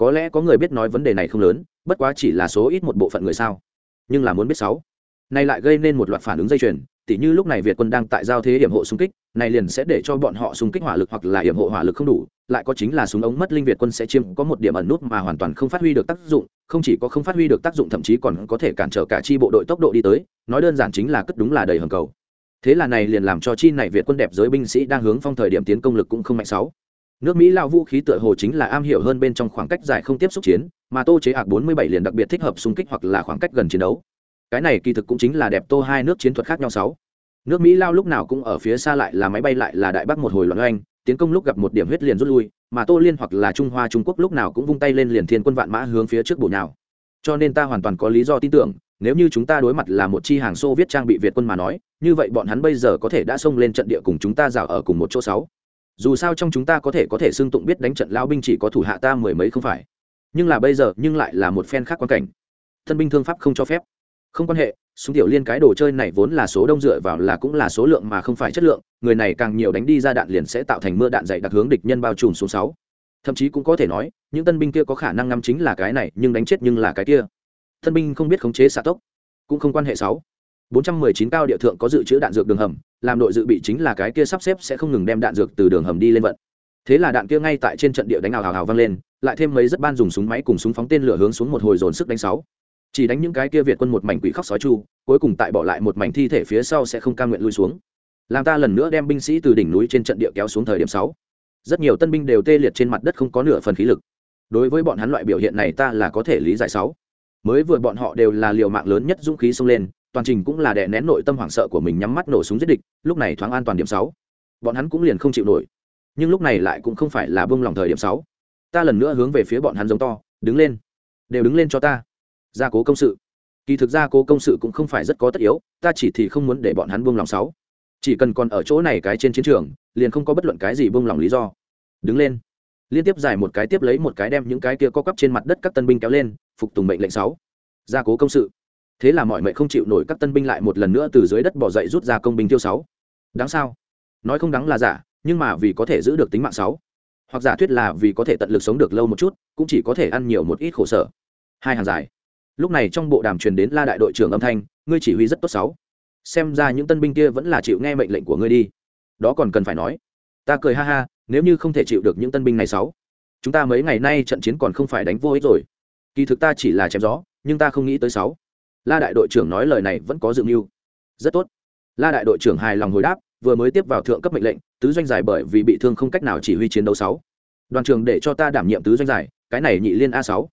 có lẽ có người biết nói vấn đề này không lớn, bất quá chỉ là số ít một bộ phận người sao. Nhưng là muốn biết sáu. Nay lại gây nên một loạt phản ứng dây chuyền, tỉ như lúc này việt quân đang tại giao thế hiểm hộ xung kích, này liền sẽ để cho bọn họ xung kích hỏa lực hoặc là hiểm hộ hỏa lực không đủ, lại có chính là súng ống mất linh việt quân sẽ chiếm có một điểm ẩn nút mà hoàn toàn không phát huy được tác dụng, không chỉ có không phát huy được tác dụng thậm chí còn có thể cản trở cả chi bộ đội tốc độ đi tới, nói đơn giản chính là cất đúng là đầy hầm cầu. Thế là này liền làm cho chi này việt quân đẹp giới binh sĩ đang hướng phong thời điểm tiến công lực cũng không mạnh sáu nước mỹ lao vũ khí tựa hồ chính là am hiểu hơn bên trong khoảng cách dài không tiếp xúc chiến, mà tô chế ạc 47 liền đặc biệt thích hợp xung kích hoặc là khoảng cách gần chiến đấu. Cái này kỳ thực cũng chính là đẹp tô hai nước chiến thuật khác nhau sáu. Nước mỹ lao lúc nào cũng ở phía xa lại là máy bay lại là đại bắc một hồi loạn oanh, tiến công lúc gặp một điểm huyết liền rút lui, mà tô liên hoặc là trung hoa trung quốc lúc nào cũng vung tay lên liền thiên quân vạn mã hướng phía trước bổ nhào. Cho nên ta hoàn toàn có lý do tin tưởng, nếu như chúng ta đối mặt là một chi hàng xô viết trang bị việt quân mà nói, như vậy bọn hắn bây giờ có thể đã xông lên trận địa cùng chúng ta rào ở cùng một chỗ sáu dù sao trong chúng ta có thể có thể xưng tụng biết đánh trận lão binh chỉ có thủ hạ ta mười mấy không phải. Nhưng là bây giờ, nhưng lại là một phen khác quan cảnh. Thân binh thương pháp không cho phép. Không quan hệ, súng tiểu liên cái đồ chơi này vốn là số đông dựa vào là cũng là số lượng mà không phải chất lượng, người này càng nhiều đánh đi ra đạn liền sẽ tạo thành mưa đạn dày đặc hướng địch nhân bao trùm xuống sáu. Thậm chí cũng có thể nói, những tân binh kia có khả năng ngắm chính là cái này, nhưng đánh chết nhưng là cái kia. Tân binh không biết khống chế xạ tốc, cũng không quan hệ sáu. 419 cao địa thượng có dự trữ đạn dược đường hầm làm đội dự bị chính là cái kia sắp xếp sẽ không ngừng đem đạn dược từ đường hầm đi lên vận. Thế là đạn kia ngay tại trên trận địa đánh ảo hào hào vang lên, lại thêm mấy rất ban dùng súng máy cùng súng phóng tên lửa hướng xuống một hồi dồn sức đánh sáu. Chỉ đánh những cái kia việt quân một mảnh quỷ khóc sói chu, cuối cùng tại bỏ lại một mảnh thi thể phía sau sẽ không ca nguyện lui xuống. Làm ta lần nữa đem binh sĩ từ đỉnh núi trên trận địa kéo xuống thời điểm sáu. Rất nhiều tân binh đều tê liệt trên mặt đất không có nửa phần khí lực. Đối với bọn hắn loại biểu hiện này ta là có thể lý giải sáu. Mới vừa bọn họ đều là liều mạng lớn nhất dũng khí xông lên toàn trình cũng là đè nén nội tâm hoảng sợ của mình nhắm mắt nổ súng giết địch, lúc này thoáng an toàn điểm sáu. Bọn hắn cũng liền không chịu nổi. Nhưng lúc này lại cũng không phải là bông lòng thời điểm sáu. Ta lần nữa hướng về phía bọn hắn giống to, đứng lên. Đều đứng lên cho ta. Gia cố công sự. Kỳ thực gia cố công sự cũng không phải rất có tất yếu, ta chỉ thì không muốn để bọn hắn buông lòng sáu. Chỉ cần còn ở chỗ này cái trên chiến trường, liền không có bất luận cái gì buông lòng lý do. Đứng lên. Liên tiếp giải một cái tiếp lấy một cái đem những cái kia co cắp trên mặt đất các tân binh kéo lên, phục tùng mệnh lệnh sáu. Gia cố công sự thế là mọi mệnh không chịu nổi các tân binh lại một lần nữa từ dưới đất bỏ dậy rút ra công binh tiêu sáu. Đáng sao? Nói không đáng là giả, nhưng mà vì có thể giữ được tính mạng sáu. Hoặc giả thuyết là vì có thể tận lực sống được lâu một chút, cũng chỉ có thể ăn nhiều một ít khổ sở. Hai hàng dài. Lúc này trong bộ đàm truyền đến la đại đội trưởng âm thanh, ngươi chỉ huy rất tốt sáu. Xem ra những tân binh kia vẫn là chịu nghe mệnh lệnh của ngươi đi. Đó còn cần phải nói. Ta cười ha ha, nếu như không thể chịu được những tân binh này sáu, chúng ta mấy ngày nay trận chiến còn không phải đánh vô ích rồi. Kỳ thực ta chỉ là chém gió, nhưng ta không nghĩ tới sáu la đại đội trưởng nói lời này vẫn có dự mưu. Rất tốt. La đại đội trưởng hài lòng hồi đáp, vừa mới tiếp vào thượng cấp mệnh lệnh, tứ doanh giải bởi vì bị thương không cách nào chỉ huy chiến đấu sáu. Đoàn trưởng để cho ta đảm nhiệm tứ doanh giải, cái này nhị liên a sáu.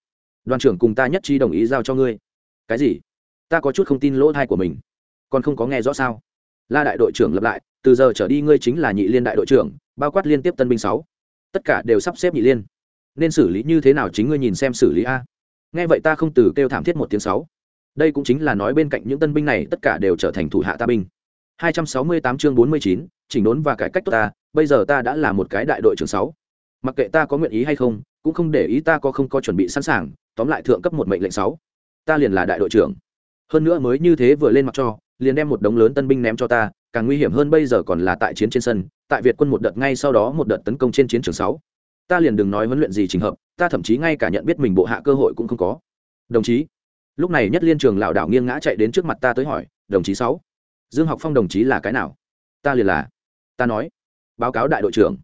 Đoàn trưởng cùng ta nhất trí đồng ý giao cho ngươi. Cái gì? Ta có chút không tin lỗ thai của mình. Còn không có nghe rõ sao? La đại đội trưởng lập lại, từ giờ trở đi ngươi chính là nhị liên đại đội trưởng, bao quát liên tiếp tân binh sáu. Tất cả đều sắp xếp nhị liên. Nên xử lý như thế nào chính ngươi nhìn xem xử lý a. Nghe vậy ta không từ kêu thảm thiết một tiếng sáu đây cũng chính là nói bên cạnh những tân binh này tất cả đều trở thành thủ hạ ta binh. 268 chương 49, chỉnh đốn và cải cách tốt ta bây giờ ta đã là một cái đại đội trưởng sáu. Mặc kệ ta có nguyện ý hay không cũng không để ý ta có không có chuẩn bị sẵn sàng tóm lại thượng cấp một mệnh lệnh sáu. Ta liền là đại đội trưởng. Hơn nữa mới như thế vừa lên mặc cho liền đem một đống lớn tân binh ném cho ta càng nguy hiểm hơn bây giờ còn là tại chiến trên sân tại việt quân một đợt ngay sau đó một đợt tấn công trên chiến trường sáu. Ta liền đừng nói huấn luyện gì trình hợp ta thậm chí ngay cả nhận biết mình bộ hạ cơ hội cũng không có. Đồng chí lúc này nhất liên trường lảo đảo nghiêng ngã chạy đến trước mặt ta tới hỏi, đồng chí sáu, dương học phong đồng chí là cái nào? Ta liền là. Ta nói, báo cáo đại đội trưởng.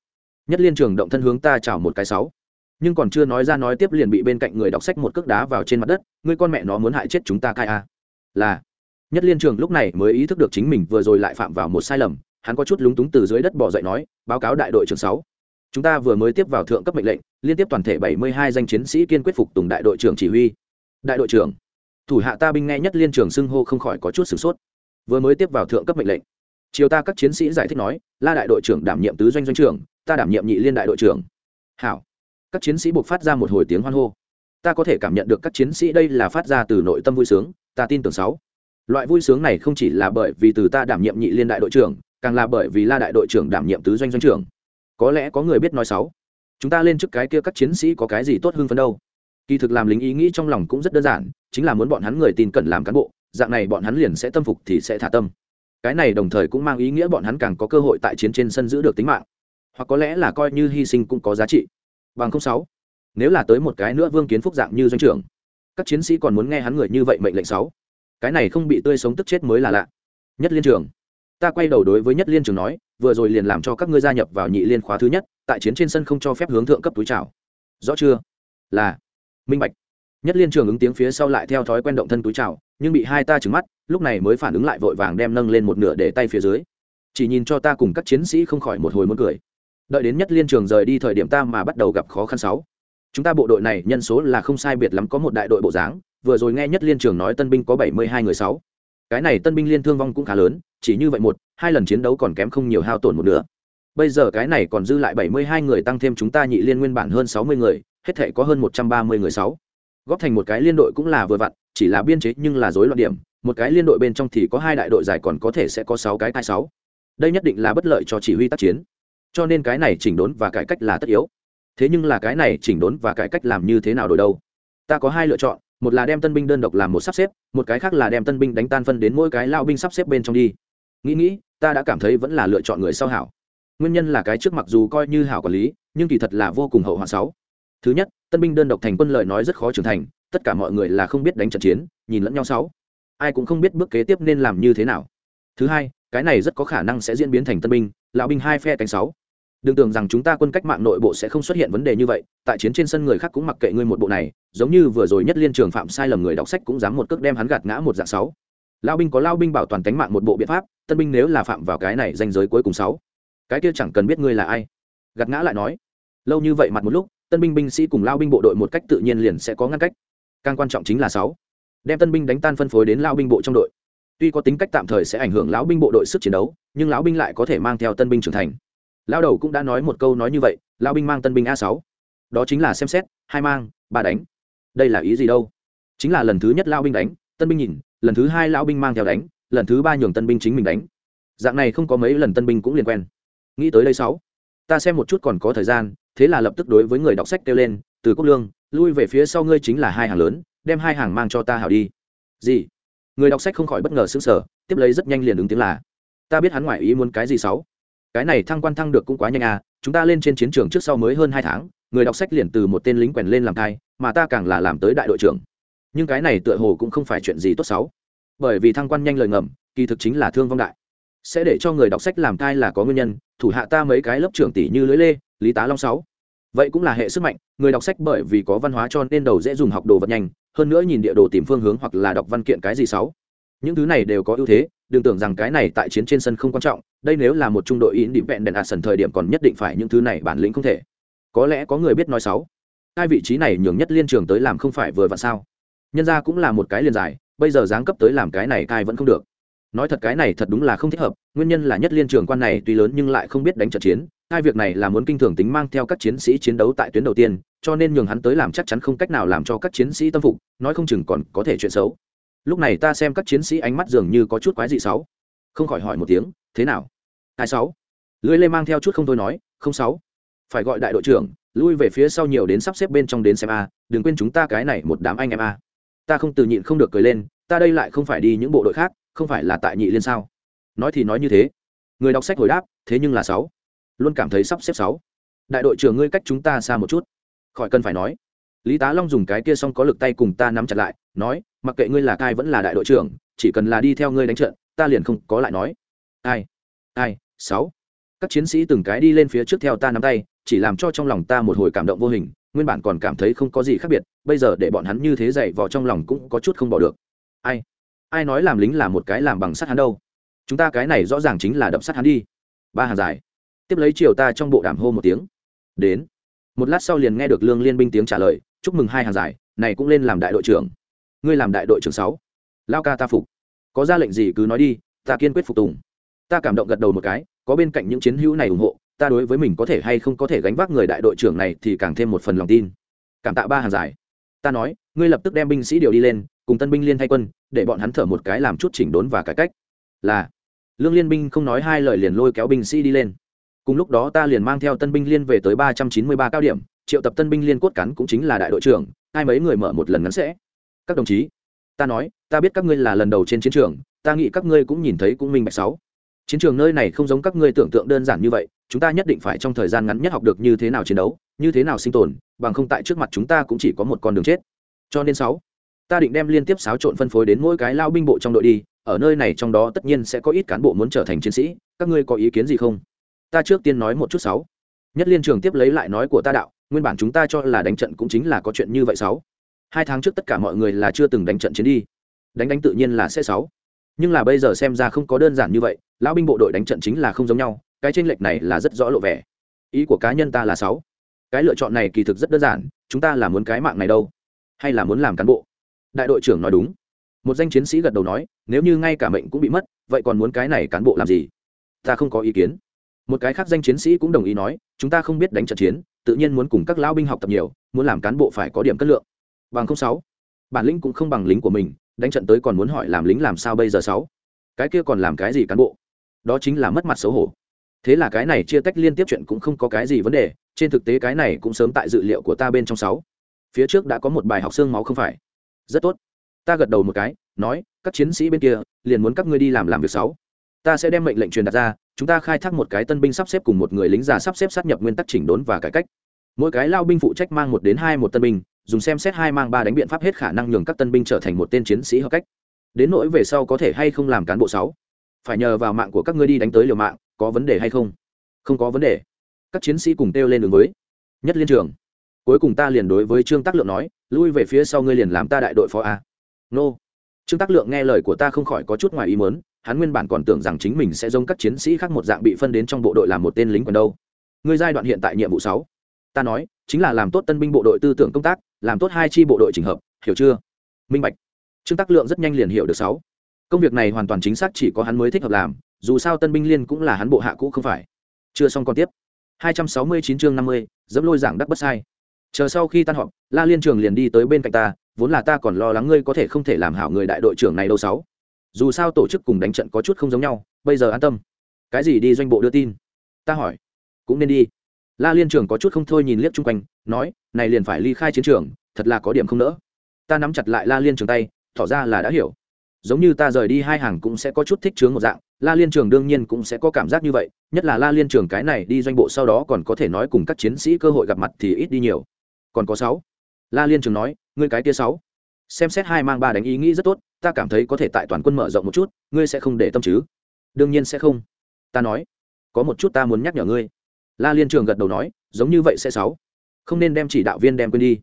Nhất liên trường động thân hướng ta chào một cái sáu. Nhưng còn chưa nói ra nói tiếp liền bị bên cạnh người đọc sách một cước đá vào trên mặt đất, ngươi con mẹ nó muốn hại chết chúng ta cai a à? là. Nhất liên trường lúc này mới ý thức được chính mình vừa rồi lại phạm vào một sai lầm, hắn có chút lúng túng từ dưới đất bỏ dậy nói, báo cáo đại đội trưởng sáu. Chúng ta vừa mới tiếp vào thượng cấp mệnh lệnh, liên tiếp toàn thể bảy mươi hai danh chiến sĩ kiên quyết phục tùng đại đội trưởng chỉ huy. Đại đội trưởng thủ hạ ta binh nghe nhất liên trường xưng hô không khỏi có chút sửng sốt. Vừa mới tiếp vào thượng cấp mệnh lệnh, chiều ta các chiến sĩ giải thích nói, la đại đội trưởng đảm nhiệm tứ doanh doanh trưởng, ta đảm nhiệm nhị liên đại đội trưởng. Hảo. Các chiến sĩ buộc phát ra một hồi tiếng hoan hô. Ta có thể cảm nhận được các chiến sĩ đây là phát ra từ nội tâm vui sướng, ta tin tưởng sáu. Loại vui sướng này không chỉ là bởi vì từ ta đảm nhiệm nhị liên đại đội trưởng, càng là bởi vì la đại đội trưởng đảm nhiệm tứ doanh doanh trưởng. Có lẽ có người biết nói sáu. Chúng ta lên trước cái kia các chiến sĩ có cái gì tốt hơn phần đâu? Kỳ thực làm lính ý nghĩ trong lòng cũng rất đơn giản, chính là muốn bọn hắn người tin cẩn làm cán bộ, dạng này bọn hắn liền sẽ tâm phục thì sẽ thả tâm. Cái này đồng thời cũng mang ý nghĩa bọn hắn càng có cơ hội tại chiến trên sân giữ được tính mạng. Hoặc có lẽ là coi như hy sinh cũng có giá trị. Bằng không sáu, nếu là tới một cái nữa vương kiến phúc dạng như doanh trưởng, các chiến sĩ còn muốn nghe hắn người như vậy mệnh lệnh sáu. Cái này không bị tươi sống tức chết mới là lạ. Nhất liên trường, ta quay đầu đối với nhất liên trường nói, vừa rồi liền làm cho các ngươi gia nhập vào nhị liên khóa thứ nhất, tại chiến trên sân không cho phép hướng thượng cấp túi trào rõ chưa? Là minh bạch. Nhất liên trường ứng tiếng phía sau lại theo thói quen động thân túi trào nhưng bị hai ta trứng mắt, lúc này mới phản ứng lại vội vàng đem nâng lên một nửa để tay phía dưới. Chỉ nhìn cho ta cùng các chiến sĩ không khỏi một hồi muốn cười. Đợi đến nhất liên trường rời đi thời điểm ta mà bắt đầu gặp khó khăn sáu. Chúng ta bộ đội này nhân số là không sai biệt lắm có một đại đội bộ dáng, vừa rồi nghe nhất liên trường nói tân binh có bảy mươi hai người sáu. Cái này tân binh liên thương vong cũng khá lớn, chỉ như vậy một, hai lần chiến đấu còn kém không nhiều hao tổn một nửa. bây giờ cái này còn dư lại bảy mươi hai người tăng thêm chúng ta nhị liên nguyên bản hơn sáu mươi người hết thể có hơn một trăm ba mươi người sáu. Góp thành một cái liên đội cũng là vừa vặn, chỉ là biên chế nhưng là rối loạn điểm, một cái liên đội bên trong thì có hai đại đội giải còn có thể sẽ có sáu cái tai sáu. Đây nhất định là bất lợi cho chỉ huy tác chiến. Cho nên cái này chỉnh đốn và cải cách là tất yếu. Thế nhưng là cái này chỉnh đốn và cải cách làm như thế nào đổi đâu? Ta có hai lựa chọn, một là đem tân binh đơn độc làm một sắp xếp, một cái khác là đem tân binh đánh tan phân đến mỗi cái lao binh sắp xếp bên trong đi. Nghĩ nghĩ, ta đã cảm thấy vẫn là lựa chọn người sau hảo. Nguyên nhân là cái trước mặc dù coi như hảo quản lý, nhưng kỳ thật là vô cùng hậu hoạn sáu thứ nhất, tân binh đơn độc thành quân lợi nói rất khó trưởng thành, tất cả mọi người là không biết đánh trận chiến, nhìn lẫn nhau sáu. Ai cũng không biết bước kế tiếp nên làm như thế nào. Thứ hai, cái này rất có khả năng sẽ diễn biến thành tân binh, lão binh hai phe cánh sáu. Đừng tưởng rằng chúng ta quân cách mạng nội bộ sẽ không xuất hiện vấn đề như vậy, tại chiến trên sân người khác cũng mặc kệ ngươi một bộ này, giống như vừa rồi nhất liên trường phạm sai lầm người đọc sách cũng dám một cước đem hắn gạt ngã một dạng sáu. Lao binh có lao binh bảo toàn tánh mạng một bộ biện pháp, tân binh nếu là phạm vào cái này danh giới cuối cùng sáu. Cái kia chẳng cần biết ngươi là ai. Gạt ngã lại nói. Lâu như vậy mặt một lúc tân binh binh sĩ cùng lao binh bộ đội một cách tự nhiên liền sẽ có ngăn cách. Càng quan trọng chính là sáu, đem tân binh đánh tan phân phối đến lao binh bộ trong đội. Tuy có tính cách tạm thời sẽ ảnh hưởng lão binh bộ đội sức chiến đấu, nhưng lão binh lại có thể mang theo tân binh trưởng thành. Lao đầu cũng đã nói một câu nói như vậy lao binh mang tân binh a sáu. Đó chính là xem xét, hai mang, ba đánh. Đây là ý gì đâu? Chính là lần thứ nhất lao binh đánh, tân binh nhìn, lần thứ hai lao binh mang theo đánh, lần thứ ba nhường tân binh chính mình đánh. Dạng này không có mấy lần tân binh cũng liền quen. Nghĩ tới đây sáu, ta xem một chút còn có thời gian thế là lập tức đối với người đọc sách kêu lên, từ quốc lương, lui về phía sau ngươi chính là hai hàng lớn, đem hai hàng mang cho ta hảo đi. Gì? Người đọc sách không khỏi bất ngờ sững sờ, tiếp lấy rất nhanh liền ứng tiếng là, ta biết hắn ngoại ý muốn cái gì sáu? Cái này thăng quan thăng được cũng quá nhanh à chúng ta lên trên chiến trường trước sau mới hơn hai tháng, người đọc sách liền từ một tên lính quèn lên làm thai, mà ta càng là làm tới đại đội trưởng. Nhưng cái này tựa hồ cũng không phải chuyện gì tốt xấu bởi vì thăng quan nhanh lời ngầm, kỳ thực chính là thương vong đại. Sẽ để cho người đọc sách làm thai là có nguyên nhân, thủ hạ ta mấy cái lớp trưởng tỷ như lưới lê lý tá long sáu. Vậy cũng là hệ sức mạnh, người đọc sách bởi vì có văn hóa cho nên đầu dễ dùng học đồ vật nhanh, hơn nữa nhìn địa đồ tìm phương hướng hoặc là đọc văn kiện cái gì sáu. Những thứ này đều có ưu thế, đừng tưởng rằng cái này tại chiến trên sân không quan trọng, đây nếu là một trung đội in định vẹn đèn ạt sần thời điểm còn nhất định phải những thứ này bản lĩnh không thể. Có lẽ có người biết nói sáu. Hai vị trí này nhường nhất liên trường tới làm không phải vừa vặn sao. Nhân ra cũng là một cái liền dài, bây giờ giáng cấp tới làm cái này cai vẫn không được. Nói thật cái này thật đúng là không thích hợp, nguyên nhân là nhất liên trường quan này tuy lớn nhưng lại không biết đánh trận chiến hai việc này là muốn kinh thường tính mang theo các chiến sĩ chiến đấu tại tuyến đầu tiên, cho nên nhường hắn tới làm chắc chắn không cách nào làm cho các chiến sĩ tâm phục, nói không chừng còn có thể chuyện xấu. Lúc này ta xem các chiến sĩ ánh mắt dường như có chút quái dị sáu. Không khỏi hỏi một tiếng, thế nào? Hai sáu. Lưới lê mang theo chút không thôi nói, không sáu. Phải gọi đại đội trưởng, lui về phía sau nhiều đến sắp xếp bên trong đến xem a, đừng quên chúng ta cái này một đám anh em a. Ta không từ nhịn không được cười lên, ta đây lại không phải đi những bộ đội khác, không phải là tại nhị liên sao? Nói thì nói như thế. Người đọc sách hồi đáp, thế nhưng là sáu luôn cảm thấy sắp xếp sáu. Đại đội trưởng ngươi cách chúng ta xa một chút. Khỏi cần phải nói. Lý tá long dùng cái kia xong có lực tay cùng ta nắm chặt lại, nói, mặc kệ ngươi là cai vẫn là đại đội trưởng, chỉ cần là đi theo ngươi đánh trận, ta liền không có lại nói. Ai? Ai? Sáu. Các chiến sĩ từng cái đi lên phía trước theo ta nắm tay, chỉ làm cho trong lòng ta một hồi cảm động vô hình, nguyên bản còn cảm thấy không có gì khác biệt, bây giờ để bọn hắn như thế dậy vào trong lòng cũng có chút không bỏ được. Ai? Ai nói làm lính là một cái làm bằng sắt hắn đâu? Chúng ta cái này rõ ràng chính là đập sắt hắn đi. Ba hàng dài tiếp lấy chiều ta trong bộ đàm hô một tiếng. Đến. Một lát sau liền nghe được lương liên binh tiếng trả lời, chúc mừng hai hàng giải, này cũng lên làm đại đội trưởng. Ngươi làm đại đội trưởng sáu. Lao ca ta phục. Có ra lệnh gì cứ nói đi, ta kiên quyết phục tùng. Ta cảm động gật đầu một cái, có bên cạnh những chiến hữu này ủng hộ, ta đối với mình có thể hay không có thể gánh vác người đại đội trưởng này thì càng thêm một phần lòng tin. Cảm tạ ba hàng giải. Ta nói, ngươi lập tức đem binh sĩ điều đi lên, cùng tân binh liên thay quân, để bọn hắn thở một cái làm chút chỉnh đốn và cải cách. Là. Lương liên binh không nói hai lời liền lôi kéo binh sĩ đi lên cùng lúc đó ta liền mang theo tân binh liên về tới ba trăm chín mươi ba cao điểm, triệu tập tân binh liên cốt cắn cũng chính là đại đội trưởng, hai mấy người mở một lần ngắn sẽ. Các đồng chí, ta nói, ta biết các ngươi là lần đầu trên chiến trường, ta nghĩ các ngươi cũng nhìn thấy cũng minh bạch sáu. Chiến trường nơi này không giống các ngươi tưởng tượng đơn giản như vậy, chúng ta nhất định phải trong thời gian ngắn nhất học được như thế nào chiến đấu, như thế nào sinh tồn, bằng không tại trước mặt chúng ta cũng chỉ có một con đường chết. Cho nên sáu, ta định đem liên tiếp xáo trộn phân phối đến mỗi cái lao binh bộ trong đội đi, ở nơi này trong đó tất nhiên sẽ có ít cán bộ muốn trở thành chiến sĩ, các ngươi có ý kiến gì không? Ta trước tiên nói một chút sáu. Nhất liên trường tiếp lấy lại nói của ta đạo, nguyên bản chúng ta cho là đánh trận cũng chính là có chuyện như vậy sáu. Hai tháng trước tất cả mọi người là chưa từng đánh trận chiến đi. Đánh đánh tự nhiên là sẽ sáu. Nhưng là bây giờ xem ra không có đơn giản như vậy, lão binh bộ đội đánh trận chính là không giống nhau, cái tranh lệch này là rất rõ lộ vẻ. Ý của cá nhân ta là sáu. Cái lựa chọn này kỳ thực rất đơn giản, chúng ta là muốn cái mạng này đâu, hay là muốn làm cán bộ? Đại đội trưởng nói đúng. Một danh chiến sĩ gật đầu nói, nếu như ngay cả mệnh cũng bị mất, vậy còn muốn cái này cán bộ làm gì? Ta không có ý kiến một cái khác danh chiến sĩ cũng đồng ý nói, chúng ta không biết đánh trận chiến, tự nhiên muốn cùng các lão binh học tập nhiều, muốn làm cán bộ phải có điểm cân lượng. Bằng không sáu, bản lĩnh cũng không bằng lính của mình, đánh trận tới còn muốn hỏi làm lính làm sao bây giờ sáu? Cái kia còn làm cái gì cán bộ? Đó chính là mất mặt xấu hổ. Thế là cái này chia tách liên tiếp chuyện cũng không có cái gì vấn đề, trên thực tế cái này cũng sớm tại dự liệu của ta bên trong sáu. Phía trước đã có một bài học xương máu không phải. Rất tốt. Ta gật đầu một cái, nói, các chiến sĩ bên kia, liền muốn các ngươi đi làm làm việc sáu ta sẽ đem mệnh lệnh truyền đặt ra, chúng ta khai thác một cái tân binh sắp xếp cùng một người lính già sắp xếp sát nhập nguyên tắc chỉnh đốn và cải cách. Mỗi cái lao binh phụ trách mang một đến hai một tân binh, dùng xem xét hai mang ba đánh biện pháp hết khả năng nhường các tân binh trở thành một tên chiến sĩ hợp cách. Đến nỗi về sau có thể hay không làm cán bộ sáu, phải nhờ vào mạng của các ngươi đi đánh tới liều mạng, có vấn đề hay không? Không có vấn đề. Các chiến sĩ cùng kêu lên đường với nhất liên trường. Cuối cùng ta liền đối với trương tác lượng nói, lui về phía sau ngươi liền làm ta đại đội phó a. Nô. Trương tác lượng nghe lời của ta không khỏi có chút ngoài ý mớn hắn nguyên bản còn tưởng rằng chính mình sẽ giống các chiến sĩ khác một dạng bị phân đến trong bộ đội làm một tên lính còn đâu. Ngươi giai đoạn hiện tại nhiệm vụ sáu. Ta nói chính là làm tốt tân binh bộ đội tư tưởng công tác làm tốt hai chi bộ đội trình hợp hiểu chưa? Minh bạch. Trương tác lượng rất nhanh liền hiểu được sáu. Công việc này hoàn toàn chính xác chỉ có hắn mới thích hợp làm dù sao tân binh liên cũng là hắn bộ hạ cũ không phải. Chưa xong còn tiếp. 269 chương 50, dẫm lôi giảng đắc bất sai. Chờ sau khi tan họp la liên trường liền đi tới bên cạnh ta vốn là ta còn lo lắng ngươi có thể không thể làm hảo người đại đội trưởng này đâu sáu dù sao tổ chức cùng đánh trận có chút không giống nhau, bây giờ an tâm. Cái gì đi doanh bộ đưa tin? Ta hỏi. Cũng nên đi. La liên trường có chút không thôi nhìn liếc chung quanh, nói, này liền phải ly khai chiến trường, thật là có điểm không nỡ. Ta nắm chặt lại la liên trường tay, tỏ ra là đã hiểu. Giống như ta rời đi hai hàng cũng sẽ có chút thích chướng một dạng, la liên trường đương nhiên cũng sẽ có cảm giác như vậy, nhất là la liên trường cái này đi doanh bộ sau đó còn có thể nói cùng các chiến sĩ cơ hội gặp mặt thì ít đi nhiều. Còn có sáu. La liên trường nói, ngươi cái kia sáu xem xét hai mang ba đánh ý nghĩ rất tốt, ta cảm thấy có thể tại toàn quân mở rộng một chút, ngươi sẽ không để tâm chứ? Đương nhiên sẽ không. Ta nói, có một chút ta muốn nhắc nhở ngươi. La liên trường gật đầu nói, giống như vậy sẽ sáu. Không nên đem chỉ đạo viên đem quên đi.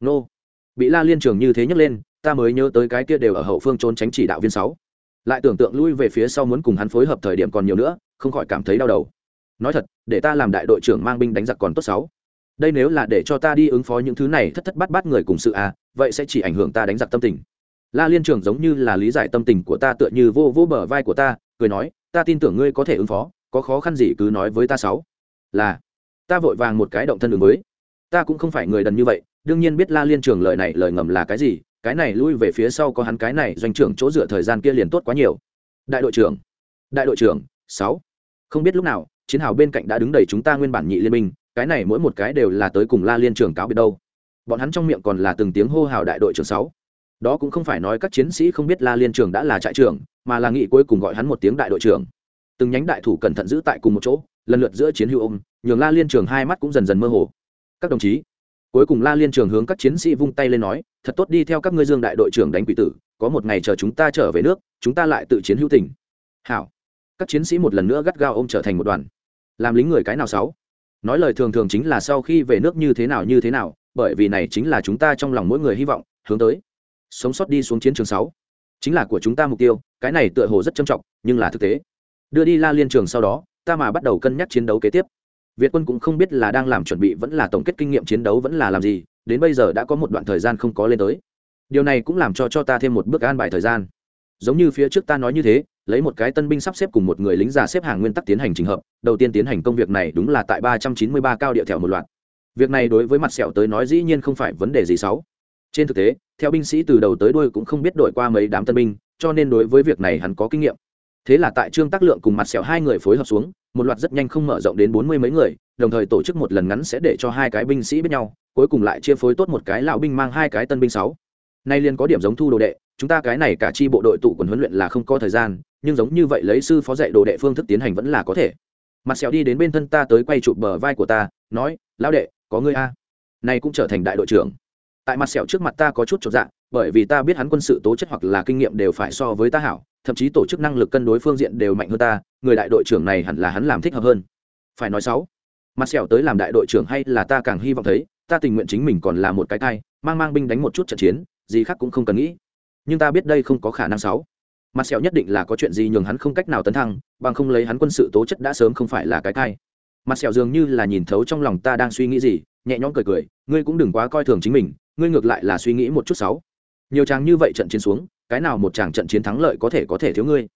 Nô. Bị la liên trường như thế nhấc lên, ta mới nhớ tới cái kia đều ở hậu phương trốn tránh chỉ đạo viên sáu. Lại tưởng tượng lui về phía sau muốn cùng hắn phối hợp thời điểm còn nhiều nữa, không khỏi cảm thấy đau đầu. Nói thật, để ta làm đại đội trưởng mang binh đánh giặc còn tốt sáu. Đây nếu là để cho ta đi ứng phó những thứ này thất thất bát bát người cùng sự à vậy sẽ chỉ ảnh hưởng ta đánh giặc tâm tình. La liên trường giống như là lý giải tâm tình của ta tựa như vô vô bờ vai của ta, cười nói, ta tin tưởng ngươi có thể ứng phó, có khó khăn gì cứ nói với ta sáu. Là, ta vội vàng một cái động thân ứng mới ta cũng không phải người đần như vậy, đương nhiên biết la liên trường lời này lời ngầm là cái gì, cái này lui về phía sau có hắn cái này doanh trưởng chỗ dựa thời gian kia liền tốt quá nhiều. Đại đội trưởng, đại đội trưởng, sáu. Không biết lúc nào, chiến hào bên cạnh đã đứng đầy chúng ta nguyên bản nhị liên minh, cái này mỗi một cái đều là tới cùng la liên trường cáo biệt đâu bọn hắn trong miệng còn là từng tiếng hô hào đại đội trưởng sáu. Đó cũng không phải nói các chiến sĩ không biết la liên trường đã là trại trưởng, mà là nghị cuối cùng gọi hắn một tiếng đại đội trưởng. Từng nhánh đại thủ cẩn thận giữ tại cùng một chỗ, lần lượt giữa chiến hữu ôm nhường la liên trường hai mắt cũng dần dần mơ hồ. Các đồng chí, cuối cùng la liên trường hướng các chiến sĩ vung tay lên nói, thật tốt đi theo các ngươi dương đại đội trưởng đánh quỷ tử, có một ngày chờ chúng ta trở về nước, chúng ta lại tự chiến hữu tình. Hảo. Các chiến sĩ một lần nữa gắt gao ôm trở thành một đoàn. Làm lính người cái nào sáu? Nói lời thường thường chính là sau khi về nước như thế nào như thế nào bởi vì này chính là chúng ta trong lòng mỗi người hy vọng, hướng tới. Sống sót đi xuống chiến trường sáu. Chính là của chúng ta mục tiêu, cái này tựa hồ rất trầm trọng, nhưng là thực tế. Đưa đi la liên trường sau đó, ta mà bắt đầu cân nhắc chiến đấu kế tiếp. Việt quân cũng không biết là đang làm chuẩn bị vẫn là tổng kết kinh nghiệm chiến đấu vẫn là làm gì, đến bây giờ đã có một đoạn thời gian không có lên tới. Điều này cũng làm cho cho ta thêm một bước an bài thời gian. Giống như phía trước ta nói như thế, lấy một cái tân binh sắp xếp cùng một người lính già xếp hàng nguyên tắc tiến hành trình hợp, đầu tiên tiến hành công việc này đúng là tại ba trăm chín mươi ba cao địa thẻo một loạt việc này đối với mặt sẹo tới nói dĩ nhiên không phải vấn đề gì xấu. Trên thực tế, theo binh sĩ từ đầu tới đuôi cũng không biết đổi qua mấy đám tân binh, cho nên đối với việc này hắn có kinh nghiệm. Thế là tại trương tác lượng cùng mặt sẹo hai người phối hợp xuống, một loạt rất nhanh không mở rộng đến bốn mươi mấy người, đồng thời tổ chức một lần ngắn sẽ để cho hai cái binh sĩ biết nhau, cuối cùng lại chia phối tốt một cái lão binh mang hai cái tân binh sáu. Nay liền có điểm giống thu đồ đệ, chúng ta cái này cả chi bộ đội tụ quần huấn luyện là không có thời gian, nhưng giống như vậy lấy sư phó dạy đồ đệ phương thức tiến hành vẫn là có thể. Mặt sẹo đi đến bên thân ta tới quay chụp bờ vai của ta, nói, lão đệ có ngươi a. Này cũng trở thành đại đội trưởng. Tại mặt sẹo trước mặt ta có chút chột dạ bởi vì ta biết hắn quân sự tố chất hoặc là kinh nghiệm đều phải so với ta hảo, thậm chí tổ chức năng lực cân đối phương diện đều mạnh hơn ta, người đại đội trưởng này hẳn là hắn làm thích hợp hơn. Phải nói sáu, mặt sẹo tới làm đại đội trưởng hay là ta càng hy vọng thấy, ta tình nguyện chính mình còn là một cái thai, mang mang binh đánh một chút trận chiến, gì khác cũng không cần nghĩ. Nhưng ta biết đây không có khả năng sáu. Mặt sẹo nhất định là có chuyện gì nhường hắn không cách nào tấn thăng, bằng không lấy hắn quân sự tố chất đã sớm không phải là cái thai mặt sẹo dường như là nhìn thấu trong lòng ta đang suy nghĩ gì, nhẹ nhõm cười cười, ngươi cũng đừng quá coi thường chính mình, ngươi ngược lại là suy nghĩ một chút sáu nhiều chàng như vậy trận chiến xuống, cái nào một chàng trận chiến thắng lợi có thể có thể thiếu ngươi?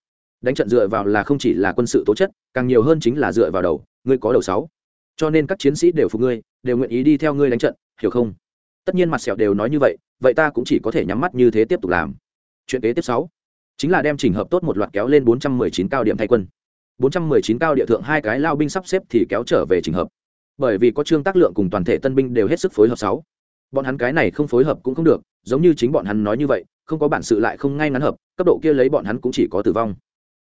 Đánh trận dựa vào là không chỉ là quân sự tố chất, càng nhiều hơn chính là dựa vào đầu, ngươi có đầu sáu. Cho nên các chiến sĩ đều phục ngươi, đều nguyện ý đi theo ngươi đánh trận, hiểu không? Tất nhiên mặt sẹo đều nói như vậy vậy ta cũng chỉ có thể nhắm mắt như thế tiếp tục làm. Chuyện kế tiếp sáu. Chính là đem chỉnh hợp tốt một loạt kéo lên 419 cao điểm thay quân. 419 cao địa thượng hai cái lao binh sắp xếp thì kéo trở về chỉnh hợp. Bởi vì có trương tác lượng cùng toàn thể tân binh đều hết sức phối hợp sáu. Bọn hắn cái này không phối hợp cũng không được, giống như chính bọn hắn nói như vậy, không có bản sự lại không ngay ngắn hợp, cấp độ kia lấy bọn hắn cũng chỉ có tử vong.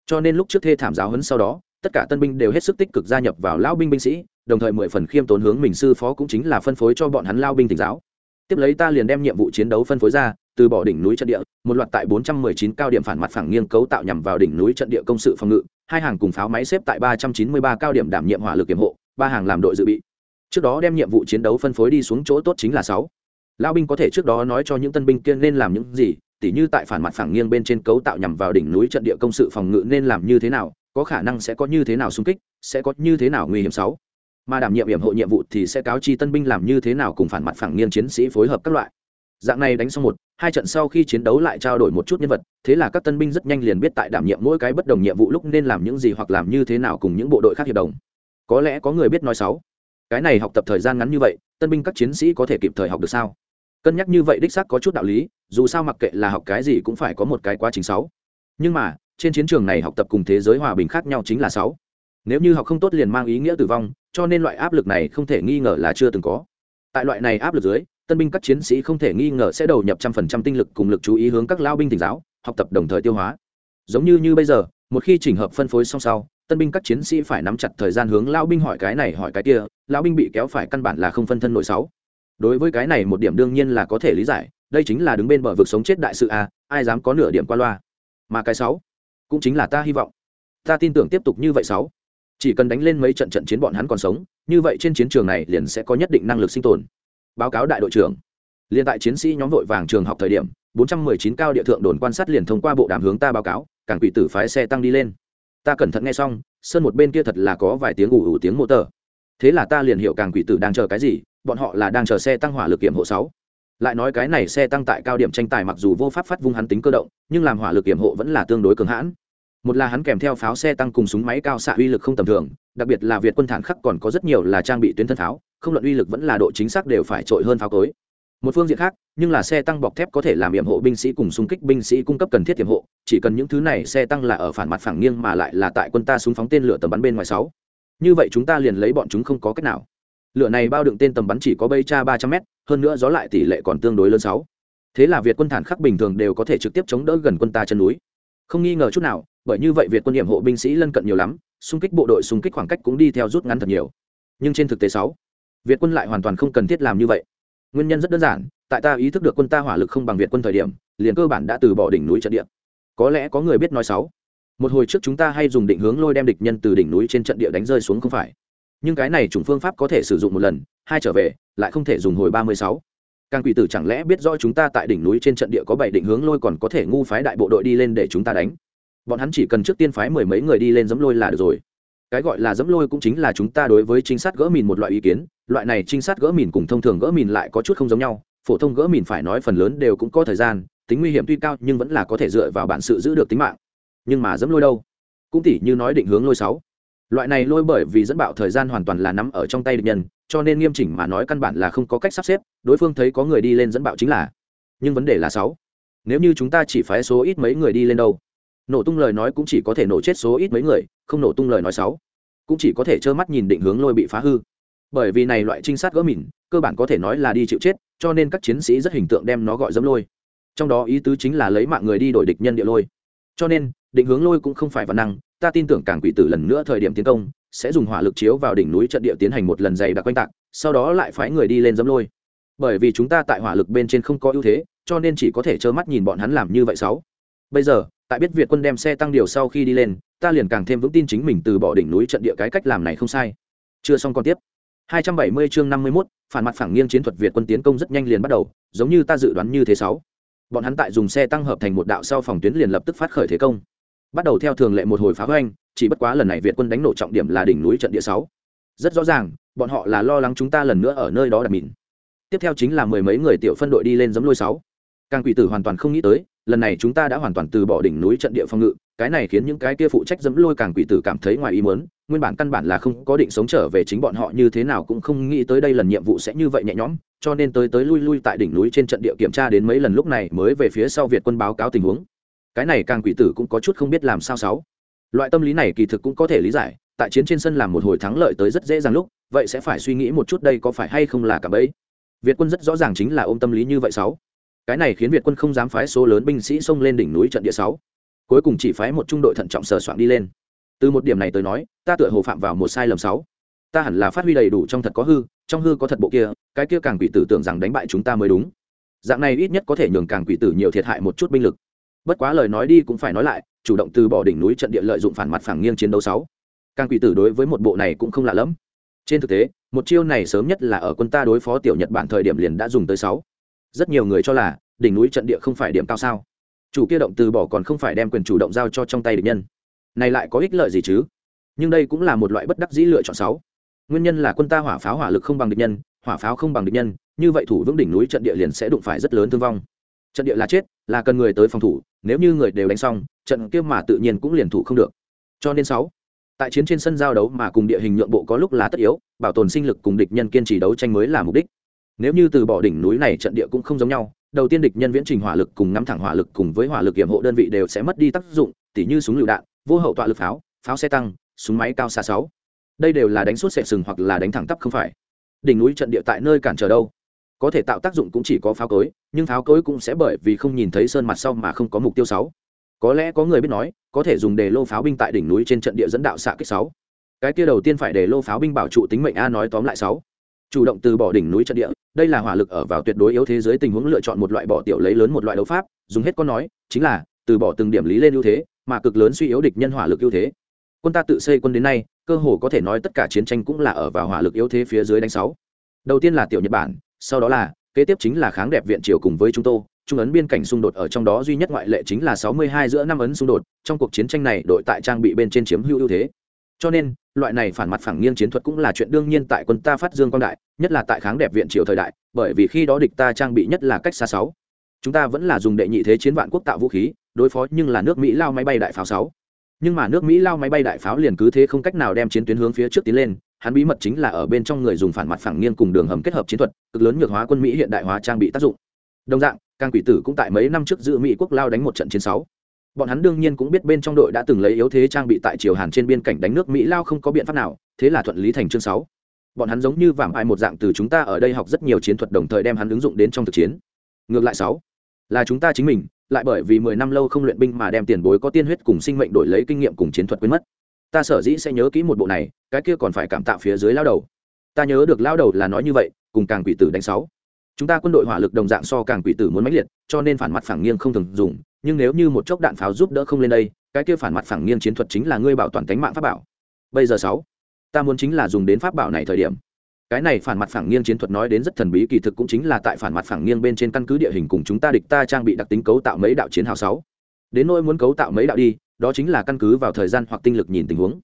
Cho nên lúc trước thê thảm giáo huấn sau đó, tất cả tân binh đều hết sức tích cực gia nhập vào lão binh binh sĩ, đồng thời mười phần khiêm tốn hướng mình sư phó cũng chính là phân phối cho bọn hắn lao binh tỉnh giáo. Tiếp lấy ta liền đem nhiệm vụ chiến đấu phân phối ra, từ bỏ đỉnh núi trận địa, một loạt tại 419 cao điểm phản mặt phẳng nghiêng cấu tạo nhằm vào đỉnh núi trận địa công sự phòng ngự hai hàng cùng pháo máy xếp tại 393 cao điểm đảm nhiệm hỏa lực kiểm hộ, ba hàng làm đội dự bị. Trước đó đem nhiệm vụ chiến đấu phân phối đi xuống chỗ tốt chính là sáu. Lão binh có thể trước đó nói cho những tân binh kia nên làm những gì, tỉ như tại phản mặt phẳng nghiêng bên trên cấu tạo nhằm vào đỉnh núi trận địa công sự phòng ngự nên làm như thế nào, có khả năng sẽ có như thế nào xung kích, sẽ có như thế nào nguy hiểm sáu. Mà đảm nhiệm hiểm hộ nhiệm vụ thì sẽ cáo chi tân binh làm như thế nào cùng phản mặt phẳng nghiêng chiến sĩ phối hợp các loại. Dạng này đánh xong một hai trận sau khi chiến đấu lại trao đổi một chút nhân vật, thế là các tân binh rất nhanh liền biết tại đảm nhiệm mỗi cái bất đồng nhiệm vụ lúc nên làm những gì hoặc làm như thế nào cùng những bộ đội khác hiệp đồng. Có lẽ có người biết nói sáu cái này học tập thời gian ngắn như vậy, tân binh các chiến sĩ có thể kịp thời học được sao? Cân nhắc như vậy đích xác có chút đạo lý, dù sao mặc kệ là học cái gì cũng phải có một cái quá trình sáu nhưng mà, trên chiến trường này học tập cùng thế giới hòa bình khác nhau chính là sáu nếu như học không tốt liền mang ý nghĩa tử vong, cho nên loại áp lực này không thể nghi ngờ là chưa từng có. Tại loại này áp lực dưới tân binh các chiến sĩ không thể nghi ngờ sẽ đầu nhập trăm phần trăm tinh lực cùng lực chú ý hướng các lao binh tỉnh giáo, học tập đồng thời tiêu hóa. Giống như như bây giờ, một khi chỉnh hợp phân phối xong sau, tân binh các chiến sĩ phải nắm chặt thời gian hướng lao binh hỏi cái này hỏi cái kia lao binh bị kéo phải căn bản là không phân thân nội sáu. Đối với cái này một điểm đương nhiên là có thể lý giải, đây chính là đứng bên bờ vực sống chết đại sự a ai dám có nửa điểm qua loa. Mà cái sáu, cũng chính là ta hy vọng. Ta tin tưởng tiếp tục như vậy sáu. Chỉ cần đánh lên mấy trận trận chiến bọn hắn còn sống, như vậy trên chiến trường này liền sẽ có nhất định năng lực sinh tồn báo cáo đại đội trưởng. Liên tại chiến sĩ nhóm vội vàng trường học thời điểm 419 cao địa thượng đồn quan sát liền thông qua bộ đàm hướng ta báo cáo càng quỷ tử phái xe tăng đi lên. Ta cẩn thận nghe xong, sơn một bên kia thật là có vài tiếng ủ ủ tiếng mô tờ. Thế là ta liền hiểu càng quỷ tử đang chờ cái gì, bọn họ là đang chờ xe tăng hỏa lực kiểm hộ sáu. Lại nói cái này xe tăng tại cao điểm tranh tài mặc dù vô pháp phát vung hắn tính cơ động, nhưng làm hỏa lực kiểm hộ vẫn là tương đối cường hãn. Một là hắn kèm theo pháo xe tăng cùng súng máy cao xạ uy lực không tầm thường, đặc biệt là việt quân thản khắc còn có rất nhiều là trang bị tuyến thân pháo không luận uy lực vẫn là độ chính xác đều phải trội hơn pháo cối. Một phương diện khác, nhưng là xe tăng bọc thép có thể làm nhiệm hộ binh sĩ cùng xung kích binh sĩ cung cấp cần thiết tiềm hộ, chỉ cần những thứ này xe tăng là ở phản mặt phẳng nghiêng mà lại là tại quân ta súng phóng tên lửa tầm bắn bên ngoài sáu. Như vậy chúng ta liền lấy bọn chúng không có cách nào. Lửa này bao đựng tên tầm bắn chỉ có bây cha ba trăm m hơn nữa gió lại tỷ lệ còn tương đối lớn sáu. Thế là việt quân thản khắc bình thường đều có thể trực tiếp chống đỡ gần quân ta chân núi. Không nghi ngờ chút nào, bởi như vậy việt quân nhiệm hộ binh sĩ lân cận nhiều lắm, xung kích bộ đội xung kích khoảng cách cũng đi theo rút ngắn thật nhiều. Nhưng trên thực tế sáu việt quân lại hoàn toàn không cần thiết làm như vậy. Nguyên nhân rất đơn giản, tại ta ý thức được quân ta hỏa lực không bằng việt quân thời điểm, liền cơ bản đã từ bỏ đỉnh núi trận địa. Có lẽ có người biết nói sáu một hồi trước chúng ta hay dùng định hướng lôi đem địch nhân từ đỉnh núi trên trận địa đánh rơi xuống không phải? Nhưng cái này chủng phương pháp có thể sử dụng một lần, hai trở về, lại không thể dùng hồi ba mươi sáu. Càng quỷ tử chẳng lẽ biết rõ chúng ta tại đỉnh núi trên trận địa có bảy định hướng lôi còn có thể ngu phái đại bộ đội đi lên để chúng ta đánh? Bọn hắn chỉ cần trước tiên phái mười mấy người đi lên dẫm lôi là được rồi. Cái gọi là dẫm lôi cũng chính là chúng ta đối với chính sát gỡ mìn một loại ý kiến loại này trinh sát gỡ mìn cùng thông thường gỡ mìn lại có chút không giống nhau, phổ thông gỡ mìn phải nói phần lớn đều cũng có thời gian, tính nguy hiểm tuy cao nhưng vẫn là có thể dựa vào bản sự giữ được tính mạng. Nhưng mà dẫm lôi đâu? Cũng tỉ như nói định hướng lôi sáu. Loại này lôi bởi vì dẫn bạo thời gian hoàn toàn là nắm ở trong tay địch nhân, cho nên nghiêm chỉnh mà nói căn bản là không có cách sắp xếp, đối phương thấy có người đi lên dẫn bạo chính là. Nhưng vấn đề là sáu. Nếu như chúng ta chỉ phái số ít mấy người đi lên đâu? Nổ tung lời nói cũng chỉ có thể nổ chết số ít mấy người, không nổ tung lời nói sáu. Cũng chỉ có thể trơ mắt nhìn định hướng lôi bị phá hư bởi vì này loại trinh sát gỡ mìn, cơ bản có thể nói là đi chịu chết, cho nên các chiến sĩ rất hình tượng đem nó gọi dẫm lôi. Trong đó ý tứ chính là lấy mạng người đi đổi địch nhân địa lôi. Cho nên, định hướng lôi cũng không phải văn năng, ta tin tưởng càng quỷ tử lần nữa thời điểm tiến công, sẽ dùng hỏa lực chiếu vào đỉnh núi trận địa tiến hành một lần dày đặc quanh tạc, sau đó lại phái người đi lên dẫm lôi. Bởi vì chúng ta tại hỏa lực bên trên không có ưu thế, cho nên chỉ có thể trơ mắt nhìn bọn hắn làm như vậy sáu. Bây giờ, tại biết việt quân đem xe tăng điều sau khi đi lên, ta liền càng thêm vững tin chính mình từ bỏ đỉnh núi trận địa cái cách làm này không sai. Chưa xong còn tiếp. 270 chương 51, phản mặt phẳng nghiêng chiến thuật việt quân tiến công rất nhanh liền bắt đầu giống như ta dự đoán như thế sáu. Bọn hắn tại dùng xe tăng hợp thành một đạo sau phòng tuyến liền lập tức phát khởi thế công. Bắt đầu theo thường lệ một hồi phá hoành chỉ bất quá lần này việt quân đánh nổ trọng điểm là đỉnh núi trận địa sáu. Rất rõ ràng bọn họ là lo lắng chúng ta lần nữa ở nơi đó đặt mìn. Tiếp theo chính là mười mấy người tiểu phân đội đi lên giẫm lôi sáu. Càng quỷ tử hoàn toàn không nghĩ tới lần này chúng ta đã hoàn toàn từ bỏ đỉnh núi trận địa phòng ngự cái này khiến những cái kia phụ trách dẫm lôi càng quỷ tử cảm thấy ngoài ý muốn nguyên bản căn bản là không có định sống trở về chính bọn họ như thế nào cũng không nghĩ tới đây lần nhiệm vụ sẽ như vậy nhẹ nhõm, cho nên tới tới lui lui tại đỉnh núi trên trận địa kiểm tra đến mấy lần lúc này mới về phía sau việt quân báo cáo tình huống. Cái này càng quỷ tử cũng có chút không biết làm sao sáu. Loại tâm lý này kỳ thực cũng có thể lý giải, tại chiến trên sân làm một hồi thắng lợi tới rất dễ dàng lúc, vậy sẽ phải suy nghĩ một chút đây có phải hay không là cả bấy việt quân rất rõ ràng chính là ôm tâm lý như vậy sáu. Cái này khiến việt quân không dám phái số lớn binh sĩ xông lên đỉnh núi trận địa sáu. Cuối cùng chỉ phái một trung đội thận trọng sờ soạn đi lên từ một điểm này tới nói, ta tựa hồ phạm vào một sai lầm sáu. Ta hẳn là phát huy đầy đủ trong thật có hư, trong hư có thật bộ kia, cái kia càng quỷ tử tưởng rằng đánh bại chúng ta mới đúng. Dạng này ít nhất có thể nhường càng quỷ tử nhiều thiệt hại một chút binh lực. Bất quá lời nói đi cũng phải nói lại, chủ động từ bỏ đỉnh núi trận địa lợi dụng phản mặt phẳng nghiêng chiến đấu sáu. Càng quỷ tử đối với một bộ này cũng không lạ lẫm. Trên thực tế, một chiêu này sớm nhất là ở quân ta đối phó tiểu nhật bản thời điểm liền đã dùng tới sáu. Rất nhiều người cho là, đỉnh núi trận địa không phải điểm cao sao. Chủ kia động từ bỏ còn không phải đem quyền chủ động giao cho trong tay địch nhân này lại có ích lợi gì chứ? Nhưng đây cũng là một loại bất đắc dĩ lựa chọn sáu. Nguyên nhân là quân ta hỏa pháo hỏa lực không bằng địch nhân, hỏa pháo không bằng địch nhân, như vậy thủ vững đỉnh núi trận địa liền sẽ đụng phải rất lớn thương vong. Trận địa là chết, là cần người tới phòng thủ, nếu như người đều đánh xong, trận kia mà tự nhiên cũng liền thủ không được. Cho nên sáu, tại chiến trên sân giao đấu mà cùng địa hình nhượng bộ có lúc là tất yếu, bảo tồn sinh lực cùng địch nhân kiên trì đấu tranh mới là mục đích. Nếu như từ bỏ đỉnh núi này trận địa cũng không giống nhau, đầu tiên địch nhân viễn trình hỏa lực cùng ngắm thẳng hỏa lực cùng với hỏa lực kiểm hộ đơn vị đều sẽ mất đi tác dụng, tỉ như súng lựu đạn vô hậu tọa lực pháo pháo xe tăng, súng máy cao xa sáu. Đây đều là đánh suốt sệ sừng hoặc là đánh thẳng tắp không phải. Đỉnh núi trận địa tại nơi cản trở đâu? Có thể tạo tác dụng cũng chỉ có pháo cối, nhưng pháo cối cũng sẽ bởi vì không nhìn thấy sơn mặt sau mà không có mục tiêu sáu. Có lẽ có người biết nói, có thể dùng để lô pháo binh tại đỉnh núi trên trận địa dẫn đạo xạ kích sáu. Cái kia đầu tiên phải để lô pháo binh bảo trụ tính mệnh a nói tóm lại sáu. Chủ động từ bỏ đỉnh núi trận địa, đây là hỏa lực ở vào tuyệt đối yếu thế giới tình huống lựa chọn một loại bỏ tiểu lấy lớn một loại đấu pháp, dùng hết con nói, chính là từ bỏ từng điểm lý lên ưu thế mà cực lớn suy yếu địch nhân hỏa lực ưu thế. Quân ta tự xây quân đến nay, cơ hồ có thể nói tất cả chiến tranh cũng là ở vào hỏa lực yếu thế phía dưới đánh sáu. Đầu tiên là tiểu nhật bản, sau đó là, kế tiếp chính là kháng đẹp viện triều cùng với chúng tôi trung ấn biên cảnh xung đột ở trong đó duy nhất ngoại lệ chính là 62 giữa năm ấn xung đột, trong cuộc chiến tranh này đội tại trang bị bên trên chiếm hữu ưu thế. Cho nên, loại này phản mặt phẳng nghiêng chiến thuật cũng là chuyện đương nhiên tại quân ta phát dương quang đại, nhất là tại kháng đẹp viện triều thời đại, bởi vì khi đó địch ta trang bị nhất là cách xa sáu. Chúng ta vẫn là dùng đệ nhị thế chiến vạn quốc tạo vũ khí đối phó nhưng là nước mỹ lao máy bay đại pháo sáu. Nhưng mà nước mỹ lao máy bay đại pháo liền cứ thế không cách nào đem chiến tuyến hướng phía trước tiến lên, hắn bí mật chính là ở bên trong người dùng phản mặt phẳng nghiêng cùng đường hầm kết hợp chiến thuật, cực lớn nhược hóa quân mỹ hiện đại hóa trang bị tác dụng. Đồng dạng càng quỷ tử cũng tại mấy năm trước dự mỹ quốc lao đánh một trận chiến sáu. Bọn hắn đương nhiên cũng biết bên trong đội đã từng lấy yếu thế trang bị tại triều hàn trên biên cảnh đánh nước mỹ lao không có biện pháp nào, thế là thuận lý thành chương sáu. Bọn hắn giống như vảm ai một dạng từ chúng ta ở đây học rất nhiều chiến thuật đồng thời đem hắn ứng dụng đến trong thực chiến. Ngược lại sáu, là chúng ta chính mình lại bởi vì mười năm lâu không luyện binh mà đem tiền bối có tiên huyết cùng sinh mệnh đổi lấy kinh nghiệm cùng chiến thuật quên mất. Ta sở dĩ sẽ nhớ kỹ một bộ này, cái kia còn phải cảm tạ phía dưới lao đầu. Ta nhớ được lao đầu là nói như vậy, cùng càng quỷ tử đánh sáu. Chúng ta quân đội hỏa lực đồng dạng so càng quỷ tử muốn mãnh liệt, cho nên phản mặt phẳng nghiêng không thường dùng, nhưng nếu như một chốc đạn pháo giúp đỡ không lên đây, cái kia phản mặt phẳng nghiêng chiến thuật chính là ngươi bảo toàn tính mạng pháp bảo. Bây giờ sáu, ta muốn chính là dùng đến pháp bảo này thời điểm cái này phản mặt phẳng nghiêng chiến thuật nói đến rất thần bí, kỳ thực cũng chính là tại phản mặt phẳng nghiêng bên trên căn cứ địa hình cùng chúng ta địch ta trang bị đặc tính cấu tạo mấy đạo chiến hào sáu. Đến nỗi muốn cấu tạo mấy đạo đi, đó chính là căn cứ vào thời gian hoặc tinh lực nhìn tình huống.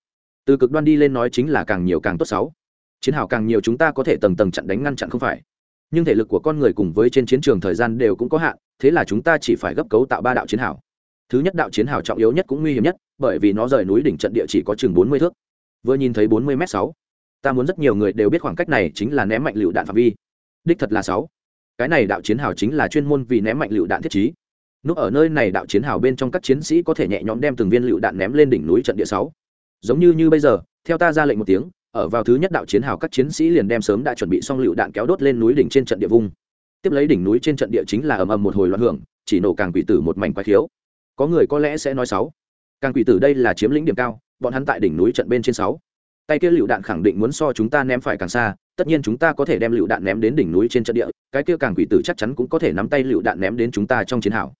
Từ cực đoan đi lên nói chính là càng nhiều càng tốt sáu. Chiến hào càng nhiều chúng ta có thể tầng tầng chặn đánh ngăn chặn không phải. Nhưng thể lực của con người cùng với trên chiến trường thời gian đều cũng có hạn, thế là chúng ta chỉ phải gấp cấu tạo ba đạo chiến hào. Thứ nhất đạo chiến hào trọng yếu nhất cũng nguy hiểm nhất, bởi vì nó rời núi đỉnh trận địa chỉ có chừng bốn mươi thước. Vừa nhìn thấy bốn mươi m sáu ta muốn rất nhiều người đều biết khoảng cách này chính là ném mạnh lựu đạn phạm vi. Đích thật là sáu. Cái này đạo chiến hào chính là chuyên môn vì ném mạnh lựu đạn thiết trí. Núp ở nơi này đạo chiến hào bên trong các chiến sĩ có thể nhẹ nhõm đem từng viên lựu đạn ném lên đỉnh núi trận địa sáu. Giống như như bây giờ, theo ta ra lệnh một tiếng, ở vào thứ nhất đạo chiến hào các chiến sĩ liền đem sớm đã chuẩn bị xong lựu đạn kéo đốt lên núi đỉnh trên trận địa vung. Tiếp lấy đỉnh núi trên trận địa chính là ầm ầm một hồi loạn hưởng, chỉ nổ càng quỷ tử một mảnh quái khiếu. Có người có lẽ sẽ nói sáu. Càng quỷ tử đây là chiếm lĩnh điểm cao, bọn hắn tại đỉnh núi trận bên trên sáu tay kia lựu đạn khẳng định muốn so chúng ta ném phải càng xa, tất nhiên chúng ta có thể đem lựu đạn ném đến đỉnh núi trên trận địa, cái kia càng quỷ tử chắc chắn cũng có thể nắm tay lựu đạn ném đến chúng ta trong chiến hào.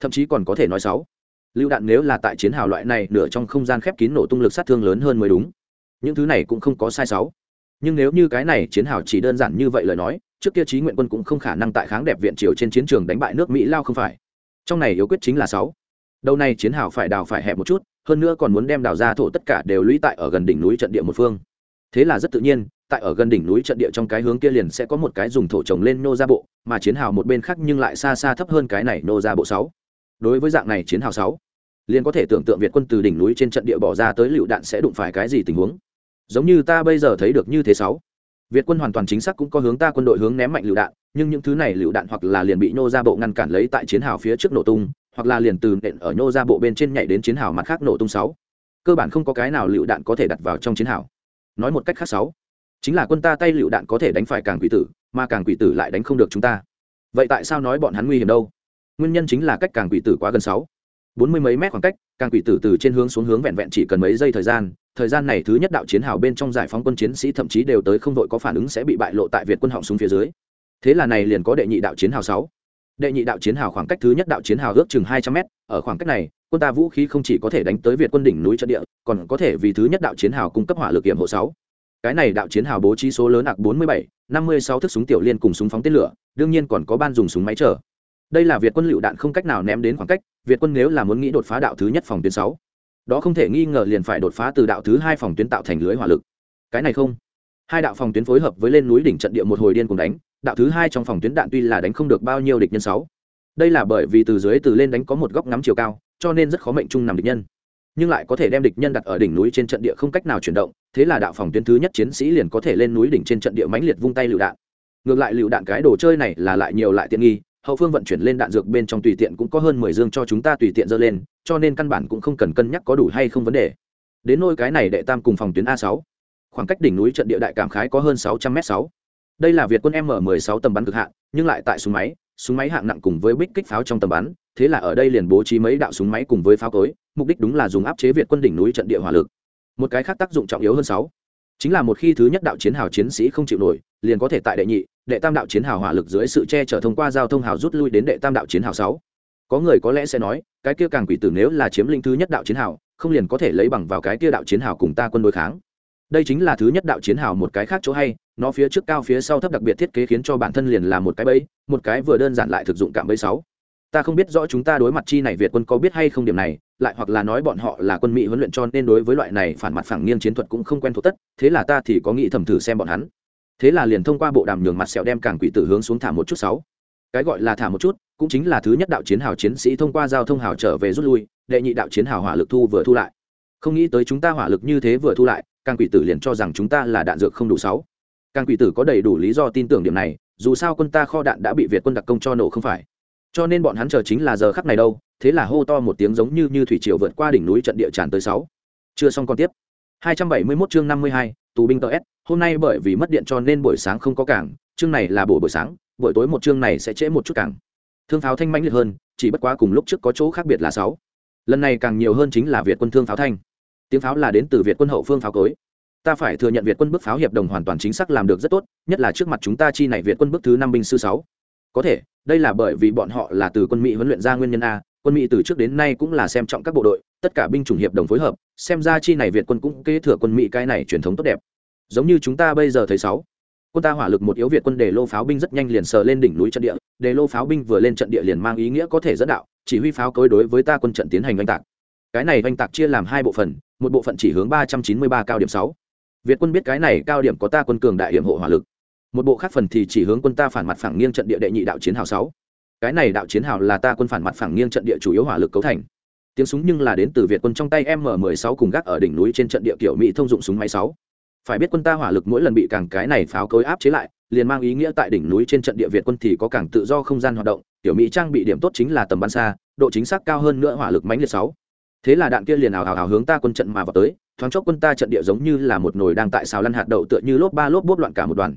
Thậm chí còn có thể nói sáu, lựu đạn nếu là tại chiến hào loại này, nửa trong không gian khép kín nổ tung lực sát thương lớn hơn mới đúng. Những thứ này cũng không có sai sáu. Nhưng nếu như cái này chiến hào chỉ đơn giản như vậy lời nói, trước kia trí nguyện quân cũng không khả năng tại kháng đẹp viện triều trên chiến trường đánh bại nước mỹ lao không phải. Trong này yếu quyết chính là sáu. Đầu này chiến hào phải đào phải hẹp một chút hơn nữa còn muốn đem đào ra thổ tất cả đều lũy tại ở gần đỉnh núi trận địa một phương. Thế là rất tự nhiên, tại ở gần đỉnh núi trận địa trong cái hướng kia liền sẽ có một cái dùng thổ trồng lên nô ra bộ, mà chiến hào một bên khác nhưng lại xa xa thấp hơn cái này nô ra bộ sáu. Đối với dạng này chiến hào sáu, liền có thể tưởng tượng việt quân từ đỉnh núi trên trận địa bỏ ra tới lựu đạn sẽ đụng phải cái gì tình huống. Giống như ta bây giờ thấy được như thế sáu. Việt quân hoàn toàn chính xác cũng có hướng ta quân đội hướng ném mạnh lựu đạn, nhưng những thứ này lựu đạn hoặc là liền bị nô ra bộ ngăn cản lấy tại chiến hào phía trước nổ tung hoặc là liền từ nện ở nhô ra bộ bên trên nhảy đến chiến hào mặt khác nổ tung sáu. Cơ bản không có cái nào lựu đạn có thể đặt vào trong chiến hào. Nói một cách khác sáu. Chính là quân ta tay lựu đạn có thể đánh phải càng quỷ tử, mà càng quỷ tử lại đánh không được chúng ta. Vậy tại sao nói bọn hắn nguy hiểm đâu? Nguyên nhân chính là cách càng quỷ tử quá gần sáu. Bốn mươi mấy mét khoảng cách, càng quỷ tử từ trên hướng xuống hướng vẹn vẹn chỉ cần mấy giây thời gian thời gian này thứ nhất đạo chiến hào bên trong giải phóng quân chiến sĩ thậm chí đều tới không đội có phản ứng sẽ bị bại lộ tại việt quân họng xuống phía dưới. Thế là này liền có đệ nhị đạo chiến hào sáu đệ nhị đạo chiến hào khoảng cách thứ nhất đạo chiến hào ước chừng hai trăm mét, ở khoảng cách này, quân ta vũ khí không chỉ có thể đánh tới việt quân đỉnh núi trận địa, còn có thể vì thứ nhất đạo chiến hào cung cấp hỏa lực kiểm hộ sáu. Cái này đạo chiến hào bố trí số lớn ạc bốn mươi bảy, năm mươi sáu thức súng tiểu liên cùng súng phóng tên lửa, đương nhiên còn có ban dùng súng máy chở đây là việt quân lựu đạn không cách nào ném đến khoảng cách, việt quân nếu là muốn nghĩ đột phá đạo thứ nhất phòng tuyến sáu, đó không thể nghi ngờ liền phải đột phá từ đạo thứ hai phòng tuyến tạo thành lưới hỏa lực. Cái này không. Hai đạo phòng tuyến phối hợp với lên núi đỉnh trận địa một hồi điên cùng đánh đạo thứ hai trong phòng tuyến đạn tuy là đánh không được bao nhiêu địch nhân sáu. Đây là bởi vì từ dưới từ lên đánh có một góc ngắm chiều cao, cho nên rất khó mệnh trung nằm địch nhân. Nhưng lại có thể đem địch nhân đặt ở đỉnh núi trên trận địa không cách nào chuyển động, thế là đạo phòng tuyến thứ nhất chiến sĩ liền có thể lên núi đỉnh trên trận địa mãnh liệt vung tay lựu đạn. Ngược lại lựu đạn cái đồ chơi này là lại nhiều lại tiện nghi, hậu phương vận chuyển lên đạn dược bên trong tùy tiện cũng có hơn mười dương cho chúng ta tùy tiện dơ lên, cho nên căn bản cũng không cần cân nhắc có đủ hay không vấn đề. Đến nôi cái này đệ tam cùng phòng tuyến a sáu. Khoảng cách đỉnh núi trận địa đại cảm khái có hơn sáu trăm m sáu đây là việt quân m 16 tầm bắn cực hạn, nhưng lại tại súng máy súng máy hạng nặng cùng với bích kích pháo trong tầm bắn, thế là ở đây liền bố trí mấy đạo súng máy cùng với pháo cối, mục đích đúng là dùng áp chế việt quân đỉnh núi trận địa hỏa lực. Một cái khác tác dụng trọng yếu hơn sáu, chính là một khi thứ nhất đạo chiến hào chiến sĩ không chịu nổi, liền có thể tại đệ nhị, đệ tam đạo chiến hào hỏa lực dưới sự che chở thông qua giao thông hào rút lui đến đệ tam đạo chiến hào sáu. Có người có lẽ sẽ nói, cái kia càng quỷ tử nếu là chiếm lĩnh thứ nhất đạo chiến hào, không liền có thể lấy bằng vào cái kia đạo chiến hào cùng ta quân đối kháng đây chính là thứ nhất đạo chiến hào một cái khác chỗ hay, nó phía trước cao phía sau thấp đặc biệt thiết kế khiến cho bản thân liền là một cái bẫy, một cái vừa đơn giản lại thực dụng cảm bẫy sáu. Ta không biết rõ chúng ta đối mặt chi này việt quân có biết hay không điểm này, lại hoặc là nói bọn họ là quân mỹ huấn luyện cho nên đối với loại này phản mặt phẳng nghiêng chiến thuật cũng không quen thuộc tất, thế là ta thì có nghĩ thầm thử xem bọn hắn. Thế là liền thông qua bộ đàm nhường mặt sẹo đem càng quỷ tử hướng xuống thả một chút sáu. Cái gọi là thả một chút, cũng chính là thứ nhất đạo chiến hào chiến sĩ thông qua giao thông hào trở về rút lui, đệ nhị đạo chiến hào hỏa lực thu vừa thu lại. Không nghĩ tới chúng ta hỏa lực như thế vừa thu lại càng quỷ tử liền cho rằng chúng ta là đạn dược không đủ sáu. Càng quỷ tử có đầy đủ lý do tin tưởng điểm này dù sao quân ta kho đạn đã bị việt quân đặc công cho nổ không phải. Cho nên bọn hắn chờ chính là giờ khắc này đâu thế là hô to một tiếng giống như như thủy triều vượt qua đỉnh núi trận địa tràn tới sáu. Chưa xong còn tiếp. 271 chương 52, tù binh tờ s hôm nay bởi vì mất điện cho nên buổi sáng không có cảng chương này là buổi buổi sáng buổi tối một chương này sẽ trễ một chút cảng. Thương pháo thanh mãnh liệt hơn chỉ bất quá cùng lúc trước có chỗ khác biệt là sáu. Lần này càng nhiều hơn chính là việt quân thương pháo thanh tiếng pháo là đến từ việt quân hậu phương pháo cối. Ta phải thừa nhận việt quân bức pháo hiệp đồng hoàn toàn chính xác làm được rất tốt, nhất là trước mặt chúng ta chi này việt quân bước thứ năm binh sư sáu. Có thể, đây là bởi vì bọn họ là từ quân mỹ huấn luyện ra nguyên nhân a, quân mỹ từ trước đến nay cũng là xem trọng các bộ đội, tất cả binh chủng hiệp đồng phối hợp, xem ra chi này việt quân cũng kế thừa quân mỹ cái này truyền thống tốt đẹp. Giống như chúng ta bây giờ thấy sáu. Quân ta hỏa lực một yếu việt quân để lô pháo binh rất nhanh liền sờ lên đỉnh núi trận địa, để lô pháo binh vừa lên trận địa liền mang ý nghĩa có thể dẫn đạo, chỉ huy pháo cối đối với ta quân trận tiến hành oanh tạc. Cái này oanh tạc chia làm hai bộ phận một bộ phận chỉ hướng ba trăm chín mươi ba cao điểm sáu. Việt quân biết cái này cao điểm có ta quân cường đại hiểm hộ hỏa lực. Một bộ khác phần thì chỉ hướng quân ta phản mặt phẳng nghiêng trận địa đệ nhị đạo chiến hào sáu. Cái này đạo chiến hào là ta quân phản mặt phẳng nghiêng trận địa chủ yếu hỏa lực cấu thành. Tiếng súng nhưng là đến từ việt quân trong tay m 16 cùng gác ở đỉnh núi trên trận địa kiểu mỹ thông dụng súng máy sáu. Phải biết quân ta hỏa lực mỗi lần bị càng cái này pháo cối áp chế lại, liền mang ý nghĩa tại đỉnh núi trên trận địa việt quân thì có càng tự do không gian hoạt động tiểu mỹ trang bị điểm tốt chính là tầm bắn xa, độ chính xác cao hơn nữa hỏa lực mãnh liệt sáu thế là đạn kia liền ảo ảo ảo hướng ta quân trận mà vào tới, thoáng chốc quân ta trận địa giống như là một nồi đang tại xào lăn hạt đậu tựa như lốp ba lốp bốp loạn cả một đoàn.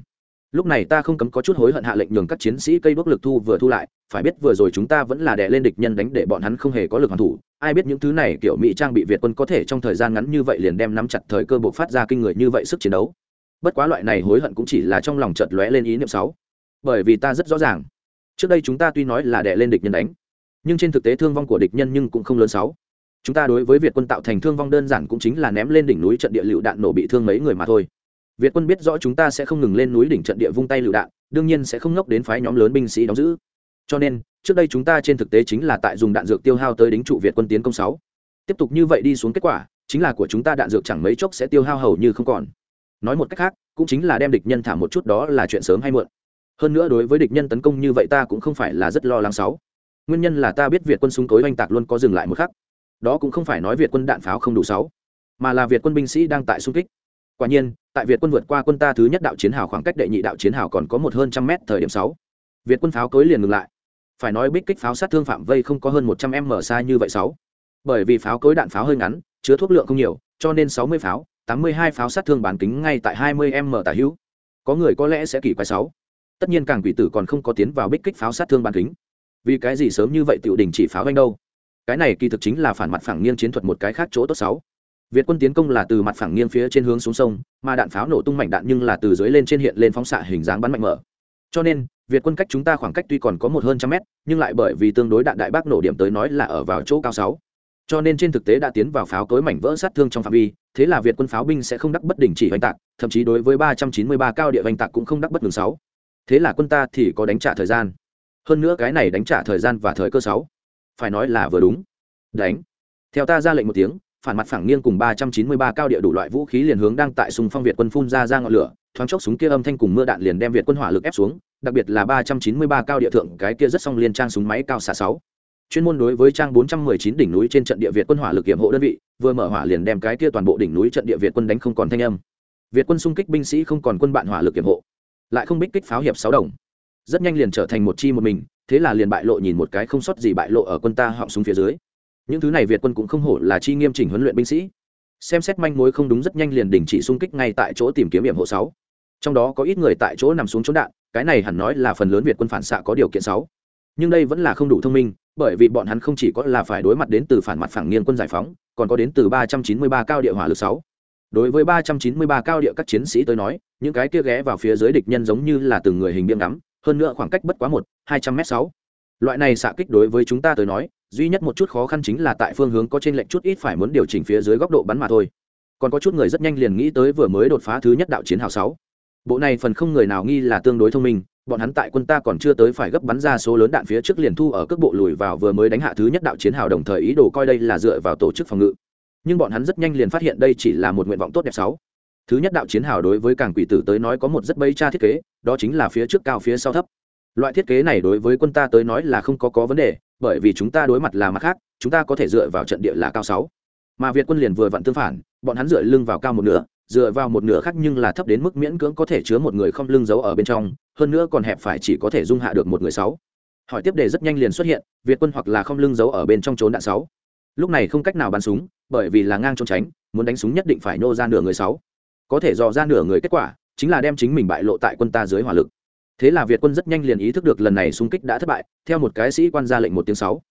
Lúc này ta không cấm có chút hối hận hạ lệnh nhường các chiến sĩ cây bước lực thu vừa thu lại, phải biết vừa rồi chúng ta vẫn là đè lên địch nhân đánh để bọn hắn không hề có lực hoàn thủ. Ai biết những thứ này kiểu mỹ trang bị việt quân có thể trong thời gian ngắn như vậy liền đem nắm chặt thời cơ buộc phát ra kinh người như vậy sức chiến đấu. Bất quá loại này hối hận cũng chỉ là trong lòng chợt lóe lên ý niệm sáu bởi vì ta rất rõ ràng, trước đây chúng ta tuy nói là đè lên địch nhân đánh, nhưng trên thực tế thương vong của địch nhân nhưng cũng không lớn sáu chúng ta đối với việt quân tạo thành thương vong đơn giản cũng chính là ném lên đỉnh núi trận địa lựu đạn nổ bị thương mấy người mà thôi. Việt quân biết rõ chúng ta sẽ không ngừng lên núi đỉnh trận địa vung tay lựu đạn, đương nhiên sẽ không ngốc đến phái nhóm lớn binh sĩ đóng giữ. Cho nên, trước đây chúng ta trên thực tế chính là tại dùng đạn dược tiêu hao tới đính trụ việt quân tiến công sáu. Tiếp tục như vậy đi xuống kết quả, chính là của chúng ta đạn dược chẳng mấy chốc sẽ tiêu hao hầu như không còn. Nói một cách khác, cũng chính là đem địch nhân thả một chút đó là chuyện sớm hay muộn. Hơn nữa đối với địch nhân tấn công như vậy ta cũng không phải là rất lo lắng sáu. Nguyên nhân là ta biết việt quân súng cối oanh tạc luôn có dừng lại một khắc đó cũng không phải nói việt quân đạn pháo không đủ sáu, mà là việt quân binh sĩ đang tại xung kích. Quả nhiên, tại việt quân vượt qua quân ta thứ nhất đạo chiến hào khoảng cách đệ nhị đạo chiến hào còn có một hơn trăm mét thời điểm sáu, việt quân pháo cối liền ngừng lại. Phải nói bích kích pháo sát thương phạm vây không có hơn một trăm m xa như vậy sáu, bởi vì pháo cối đạn pháo hơi ngắn, chứa thuốc lượng không nhiều, cho nên sáu mươi pháo, tám mươi hai pháo sát thương bán kính ngay tại hai mươi m tả hữu. Có người có lẽ sẽ kỳ quái sáu, tất nhiên càng quỷ tử còn không có tiến vào bích kích pháo sát thương bán kính. Vì cái gì sớm như vậy tiểu đình chỉ pháo anh đâu? Cái này kỳ thực chính là phản mặt phẳng nghiêng chiến thuật một cái khác chỗ tốt sáu. Việt quân tiến công là từ mặt phẳng nghiêng phía trên hướng xuống sông, mà đạn pháo nổ tung mảnh đạn nhưng là từ dưới lên trên hiện lên phóng xạ hình dáng bắn mạnh mở. Cho nên, việt quân cách chúng ta khoảng cách tuy còn có một hơn trăm mét, nhưng lại bởi vì tương đối đạn đại bác nổ điểm tới nói là ở vào chỗ cao sáu. Cho nên trên thực tế đã tiến vào pháo cối mảnh vỡ sát thương trong phạm vi, thế là việt quân pháo binh sẽ không đắc bất đình chỉ oanh tạc, thậm chí đối với ba trăm chín mươi ba cao địa oanh tạc cũng không đắc bất ngừng sáu. Thế là quân ta thì có đánh trả thời gian. Hơn nữa cái này đánh trả thời gian và thời cơ sáu phải nói là vừa đúng. Đánh. Theo ta ra lệnh một tiếng, phản mặt phẳng nghiêng cùng ba trăm chín mươi ba cao địa đủ loại vũ khí liền hướng đang tại sùng phong việt quân phun ra ra ngọn lửa, thoáng chốc súng kia âm thanh cùng mưa đạn liền đem việt quân hỏa lực ép xuống, đặc biệt là ba trăm chín mươi ba cao địa thượng, cái kia rất song liên trang súng máy cao xạ sáu. Chuyên môn đối với trang bốn trăm mười chín đỉnh núi trên trận địa việt quân hỏa lực kiểm hộ đơn vị, vừa mở hỏa liền đem cái kia toàn bộ đỉnh núi trận địa việt quân đánh không còn thanh âm. Việt quân xung kích binh sĩ không còn quân bạn hỏa lực kiểm hộ, lại không bích kích pháo hiệp sáu đồng. Rất nhanh liền trở thành một chi một mình thế là liền bại lộ nhìn một cái không sót gì bại lộ ở quân ta họng súng phía dưới. Những thứ này việt quân cũng không hổ là chi nghiêm chỉnh huấn luyện binh sĩ. Xem xét manh mối không đúng rất nhanh liền đình chỉ xung kích ngay tại chỗ tìm kiếm hiểm hộ sáu. Trong đó có ít người tại chỗ nằm xuống trốn đạn, cái này hẳn nói là phần lớn việt quân phản xạ có điều kiện sáu. Nhưng đây vẫn là không đủ thông minh, bởi vì bọn hắn không chỉ có là phải đối mặt đến từ phản mặt phản nghiêng quân giải phóng, còn có đến từ ba trăm chín mươi ba cao địa hỏa lực sáu. Đối với ba trăm chín mươi ba cao địa các chiến sĩ tới nói, những cái kia ghé vào phía dưới địch nhân giống như là từng người hình biếng ngắm hơn nữa khoảng cách bất quá một, hai trăm m sáu. Loại này xạ kích đối với chúng ta tới nói, duy nhất một chút khó khăn chính là tại phương hướng có trên lệnh chút ít phải muốn điều chỉnh phía dưới góc độ bắn mà thôi. Còn có chút người rất nhanh liền nghĩ tới vừa mới đột phá thứ nhất đạo chiến hào sáu. Bộ này phần không người nào nghi là tương đối thông minh, bọn hắn tại quân ta còn chưa tới phải gấp bắn ra số lớn đạn phía trước liền thu ở cước bộ lùi vào vừa mới đánh hạ thứ nhất đạo chiến hào đồng thời ý đồ coi đây là dựa vào tổ chức phòng ngự. Nhưng bọn hắn rất nhanh liền phát hiện đây chỉ là một nguyện vọng tốt đẹp sáu thứ nhất đạo chiến hào đối với càng quỷ tử tới nói có một rất bấy cha thiết kế, đó chính là phía trước cao phía sau thấp. Loại thiết kế này đối với quân ta tới nói là không có có vấn đề, bởi vì chúng ta đối mặt là mặt khác, chúng ta có thể dựa vào trận địa là cao sáu. Mà việt quân liền vừa vặn tương phản, bọn hắn dựa lưng vào cao một nửa, dựa vào một nửa khác nhưng là thấp đến mức miễn cưỡng có thể chứa một người không lưng giấu ở bên trong, hơn nữa còn hẹp phải chỉ có thể dung hạ được một người sáu. Hỏi tiếp đề rất nhanh liền xuất hiện, việt quân hoặc là không lưng giấu ở bên trong trốn đạn sáu. Lúc này không cách nào bắn súng, bởi vì là ngang trốn tránh, muốn đánh súng nhất định phải nô ra nửa người sáu có thể dò ra nửa người kết quả, chính là đem chính mình bại lộ tại quân ta dưới hỏa lực. Thế là việt quân rất nhanh liền ý thức được lần này xung kích đã thất bại, theo một cái sĩ quan ra lệnh một tiếng sáu.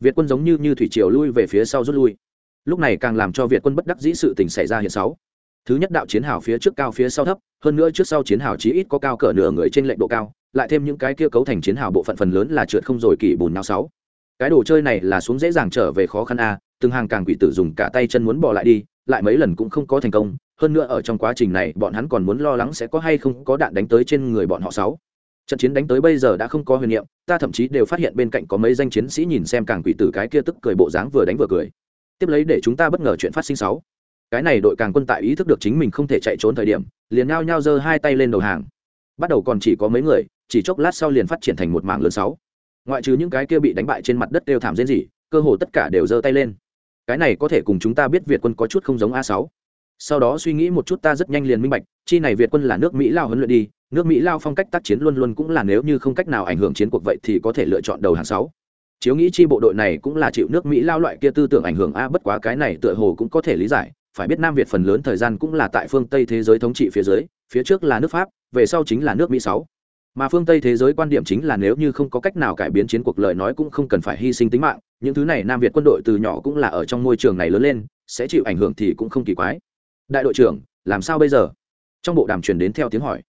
Việt quân giống như như thủy triều lui về phía sau rút lui. Lúc này càng làm cho việt quân bất đắc dĩ sự tình xảy ra hiện sáu. Thứ nhất đạo chiến hào phía trước cao phía sau thấp, hơn nữa trước sau chiến hào chí ít có cao cỡ nửa người trên lệnh độ cao, lại thêm những cái kia cấu thành chiến hào bộ phận phần lớn là trượt không rồi kỳ bùn nào sáu. Cái đồ chơi này là xuống dễ dàng trở về khó khăn a, từng hàng càng quỷ tử dùng cả tay chân muốn bỏ lại đi, lại mấy lần cũng không có thành công hơn nữa ở trong quá trình này, bọn hắn còn muốn lo lắng sẽ có hay không có đạn đánh tới trên người bọn họ sáu. Trận chiến đánh tới bây giờ đã không có huyền niệm, ta thậm chí đều phát hiện bên cạnh có mấy danh chiến sĩ nhìn xem càng quỷ tử cái kia tức cười bộ dáng vừa đánh vừa cười. Tiếp lấy để chúng ta bất ngờ chuyện phát sinh sáu. Cái này đội càng quân tại ý thức được chính mình không thể chạy trốn thời điểm, liền nhao nhao giơ hai tay lên đầu hàng. Bắt đầu còn chỉ có mấy người, chỉ chốc lát sau liền phát triển thành một mảng lớn sáu. Ngoại trừ những cái kia bị đánh bại trên mặt đất đều thảm diễn gì cơ hồ tất cả đều giơ tay lên. Cái này có thể cùng chúng ta biết việt quân có chút không giống a sáu sau đó suy nghĩ một chút ta rất nhanh liền minh bạch, chi này việt quân là nước mỹ lao huấn luyện đi, nước mỹ lao phong cách tác chiến luôn luôn cũng là nếu như không cách nào ảnh hưởng chiến cuộc vậy thì có thể lựa chọn đầu hàng sáu. Chiếu nghĩ chi bộ đội này cũng là chịu nước mỹ lao loại kia tư tưởng ảnh hưởng a, bất quá cái này tựa hồ cũng có thể lý giải, phải biết nam việt phần lớn thời gian cũng là tại phương tây thế giới thống trị phía dưới, phía trước là nước pháp, về sau chính là nước mỹ sáu. Mà phương tây thế giới quan điểm chính là nếu như không có cách nào cải biến chiến cuộc lời nói cũng không cần phải hy sinh tính mạng, những thứ này nam việt quân đội từ nhỏ cũng là ở trong môi trường này lớn lên, sẽ chịu ảnh hưởng thì cũng không kỳ quái đại đội trưởng, làm sao bây giờ? Trong bộ đàm truyền đến theo tiếng hỏi.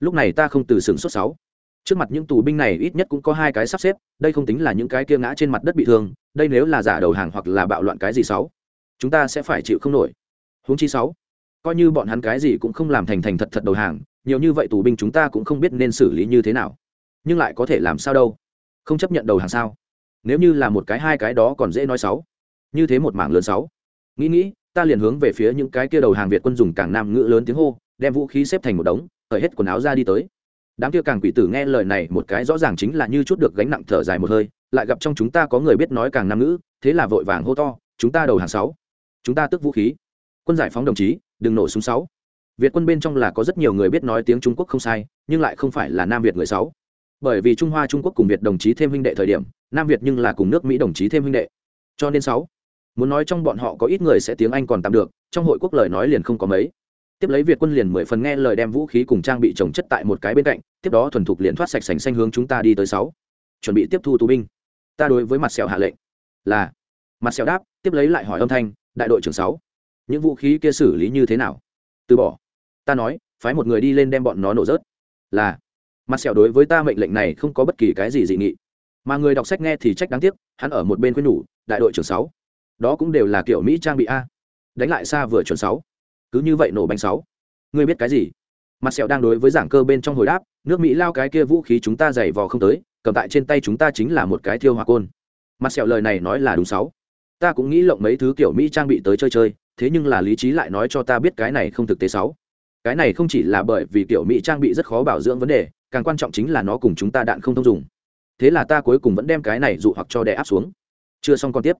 Lúc này ta không từ sừng xuất sáu. Trước mặt những tù binh này ít nhất cũng có hai cái sắp xếp, đây không tính là những cái kia ngã trên mặt đất bị thương, đây nếu là giả đầu hàng hoặc là bạo loạn cái gì sáu, chúng ta sẽ phải chịu không nổi. Huống chi sáu, coi như bọn hắn cái gì cũng không làm thành thành thật thật đầu hàng, nhiều như vậy tù binh chúng ta cũng không biết nên xử lý như thế nào. Nhưng lại có thể làm sao đâu? Không chấp nhận đầu hàng sao? Nếu như là một cái hai cái đó còn dễ nói sáu. Như thế một mảng lớn sáu. Nghĩ nghĩ ta liền hướng về phía những cái kia đầu hàng việt quân dùng càng nam ngữ lớn tiếng hô, đem vũ khí xếp thành một đống hởi hết quần áo ra đi tới. Đám kia càng quỷ tử nghe lời này một cái rõ ràng chính là như chút được gánh nặng thở dài một hơi, lại gặp trong chúng ta có người biết nói càng nam ngữ, thế là vội vàng hô to, chúng ta đầu hàng sáu, chúng ta tức vũ khí. Quân giải phóng đồng chí, đừng nổ súng sáu. Việt quân bên trong là có rất nhiều người biết nói tiếng trung quốc không sai, nhưng lại không phải là nam việt người sáu. Bởi vì trung hoa trung quốc cùng việt đồng chí thêm huynh đệ thời điểm, nam việt nhưng là cùng nước mỹ đồng chí thêm huynh đệ. Cho nên sáu muốn nói trong bọn họ có ít người sẽ tiếng anh còn tạm được, trong hội quốc lời nói liền không có mấy. Tiếp lấy việt quân liền mười phần nghe lời đem vũ khí cùng trang bị trồng chất tại một cái bên cạnh, tiếp đó thuần thục liền thoát sạch sành xanh hướng chúng ta đi tới sáu. Chuẩn bị tiếp thu tù binh. Ta đối với mặt sẹo hạ lệnh. Là. Mặt sẹo đáp, tiếp lấy lại hỏi âm thanh, đại đội trưởng sáu. Những vũ khí kia xử lý như thế nào? Từ bỏ. Ta nói, phái một người đi lên đem bọn nó nổ rớt. Là. Mặt sẹo đối với ta mệnh lệnh này không có bất kỳ cái gì dị nghị. Mà người đọc sách nghe thì trách đáng tiếc, hắn ở một bên khuyên nhủ, đại đội trưởng sáu đó cũng đều là kiểu mỹ trang bị a. Đánh lại xa vừa chuẩn sáu. Cứ như vậy nổ bánh sáu. Ngươi biết cái gì? Mặt sẹo đang đối với giảng cơ bên trong hồi đáp, nước mỹ lao cái kia vũ khí chúng ta dày vò không tới, cầm tại trên tay chúng ta chính là một cái thiêu hỏa côn. Mặt sẹo lời này nói là đúng sáu. Ta cũng nghĩ lộng mấy thứ kiểu mỹ trang bị tới chơi chơi, thế nhưng là lý trí lại nói cho ta biết cái này không thực tế sáu. Cái này không chỉ là bởi vì kiểu mỹ trang bị rất khó bảo dưỡng vấn đề, càng quan trọng chính là nó cùng chúng ta đạn không thông dùng thế là ta cuối cùng vẫn đem cái này dụ hoặc cho đè áp xuống. Chưa xong còn tiếp.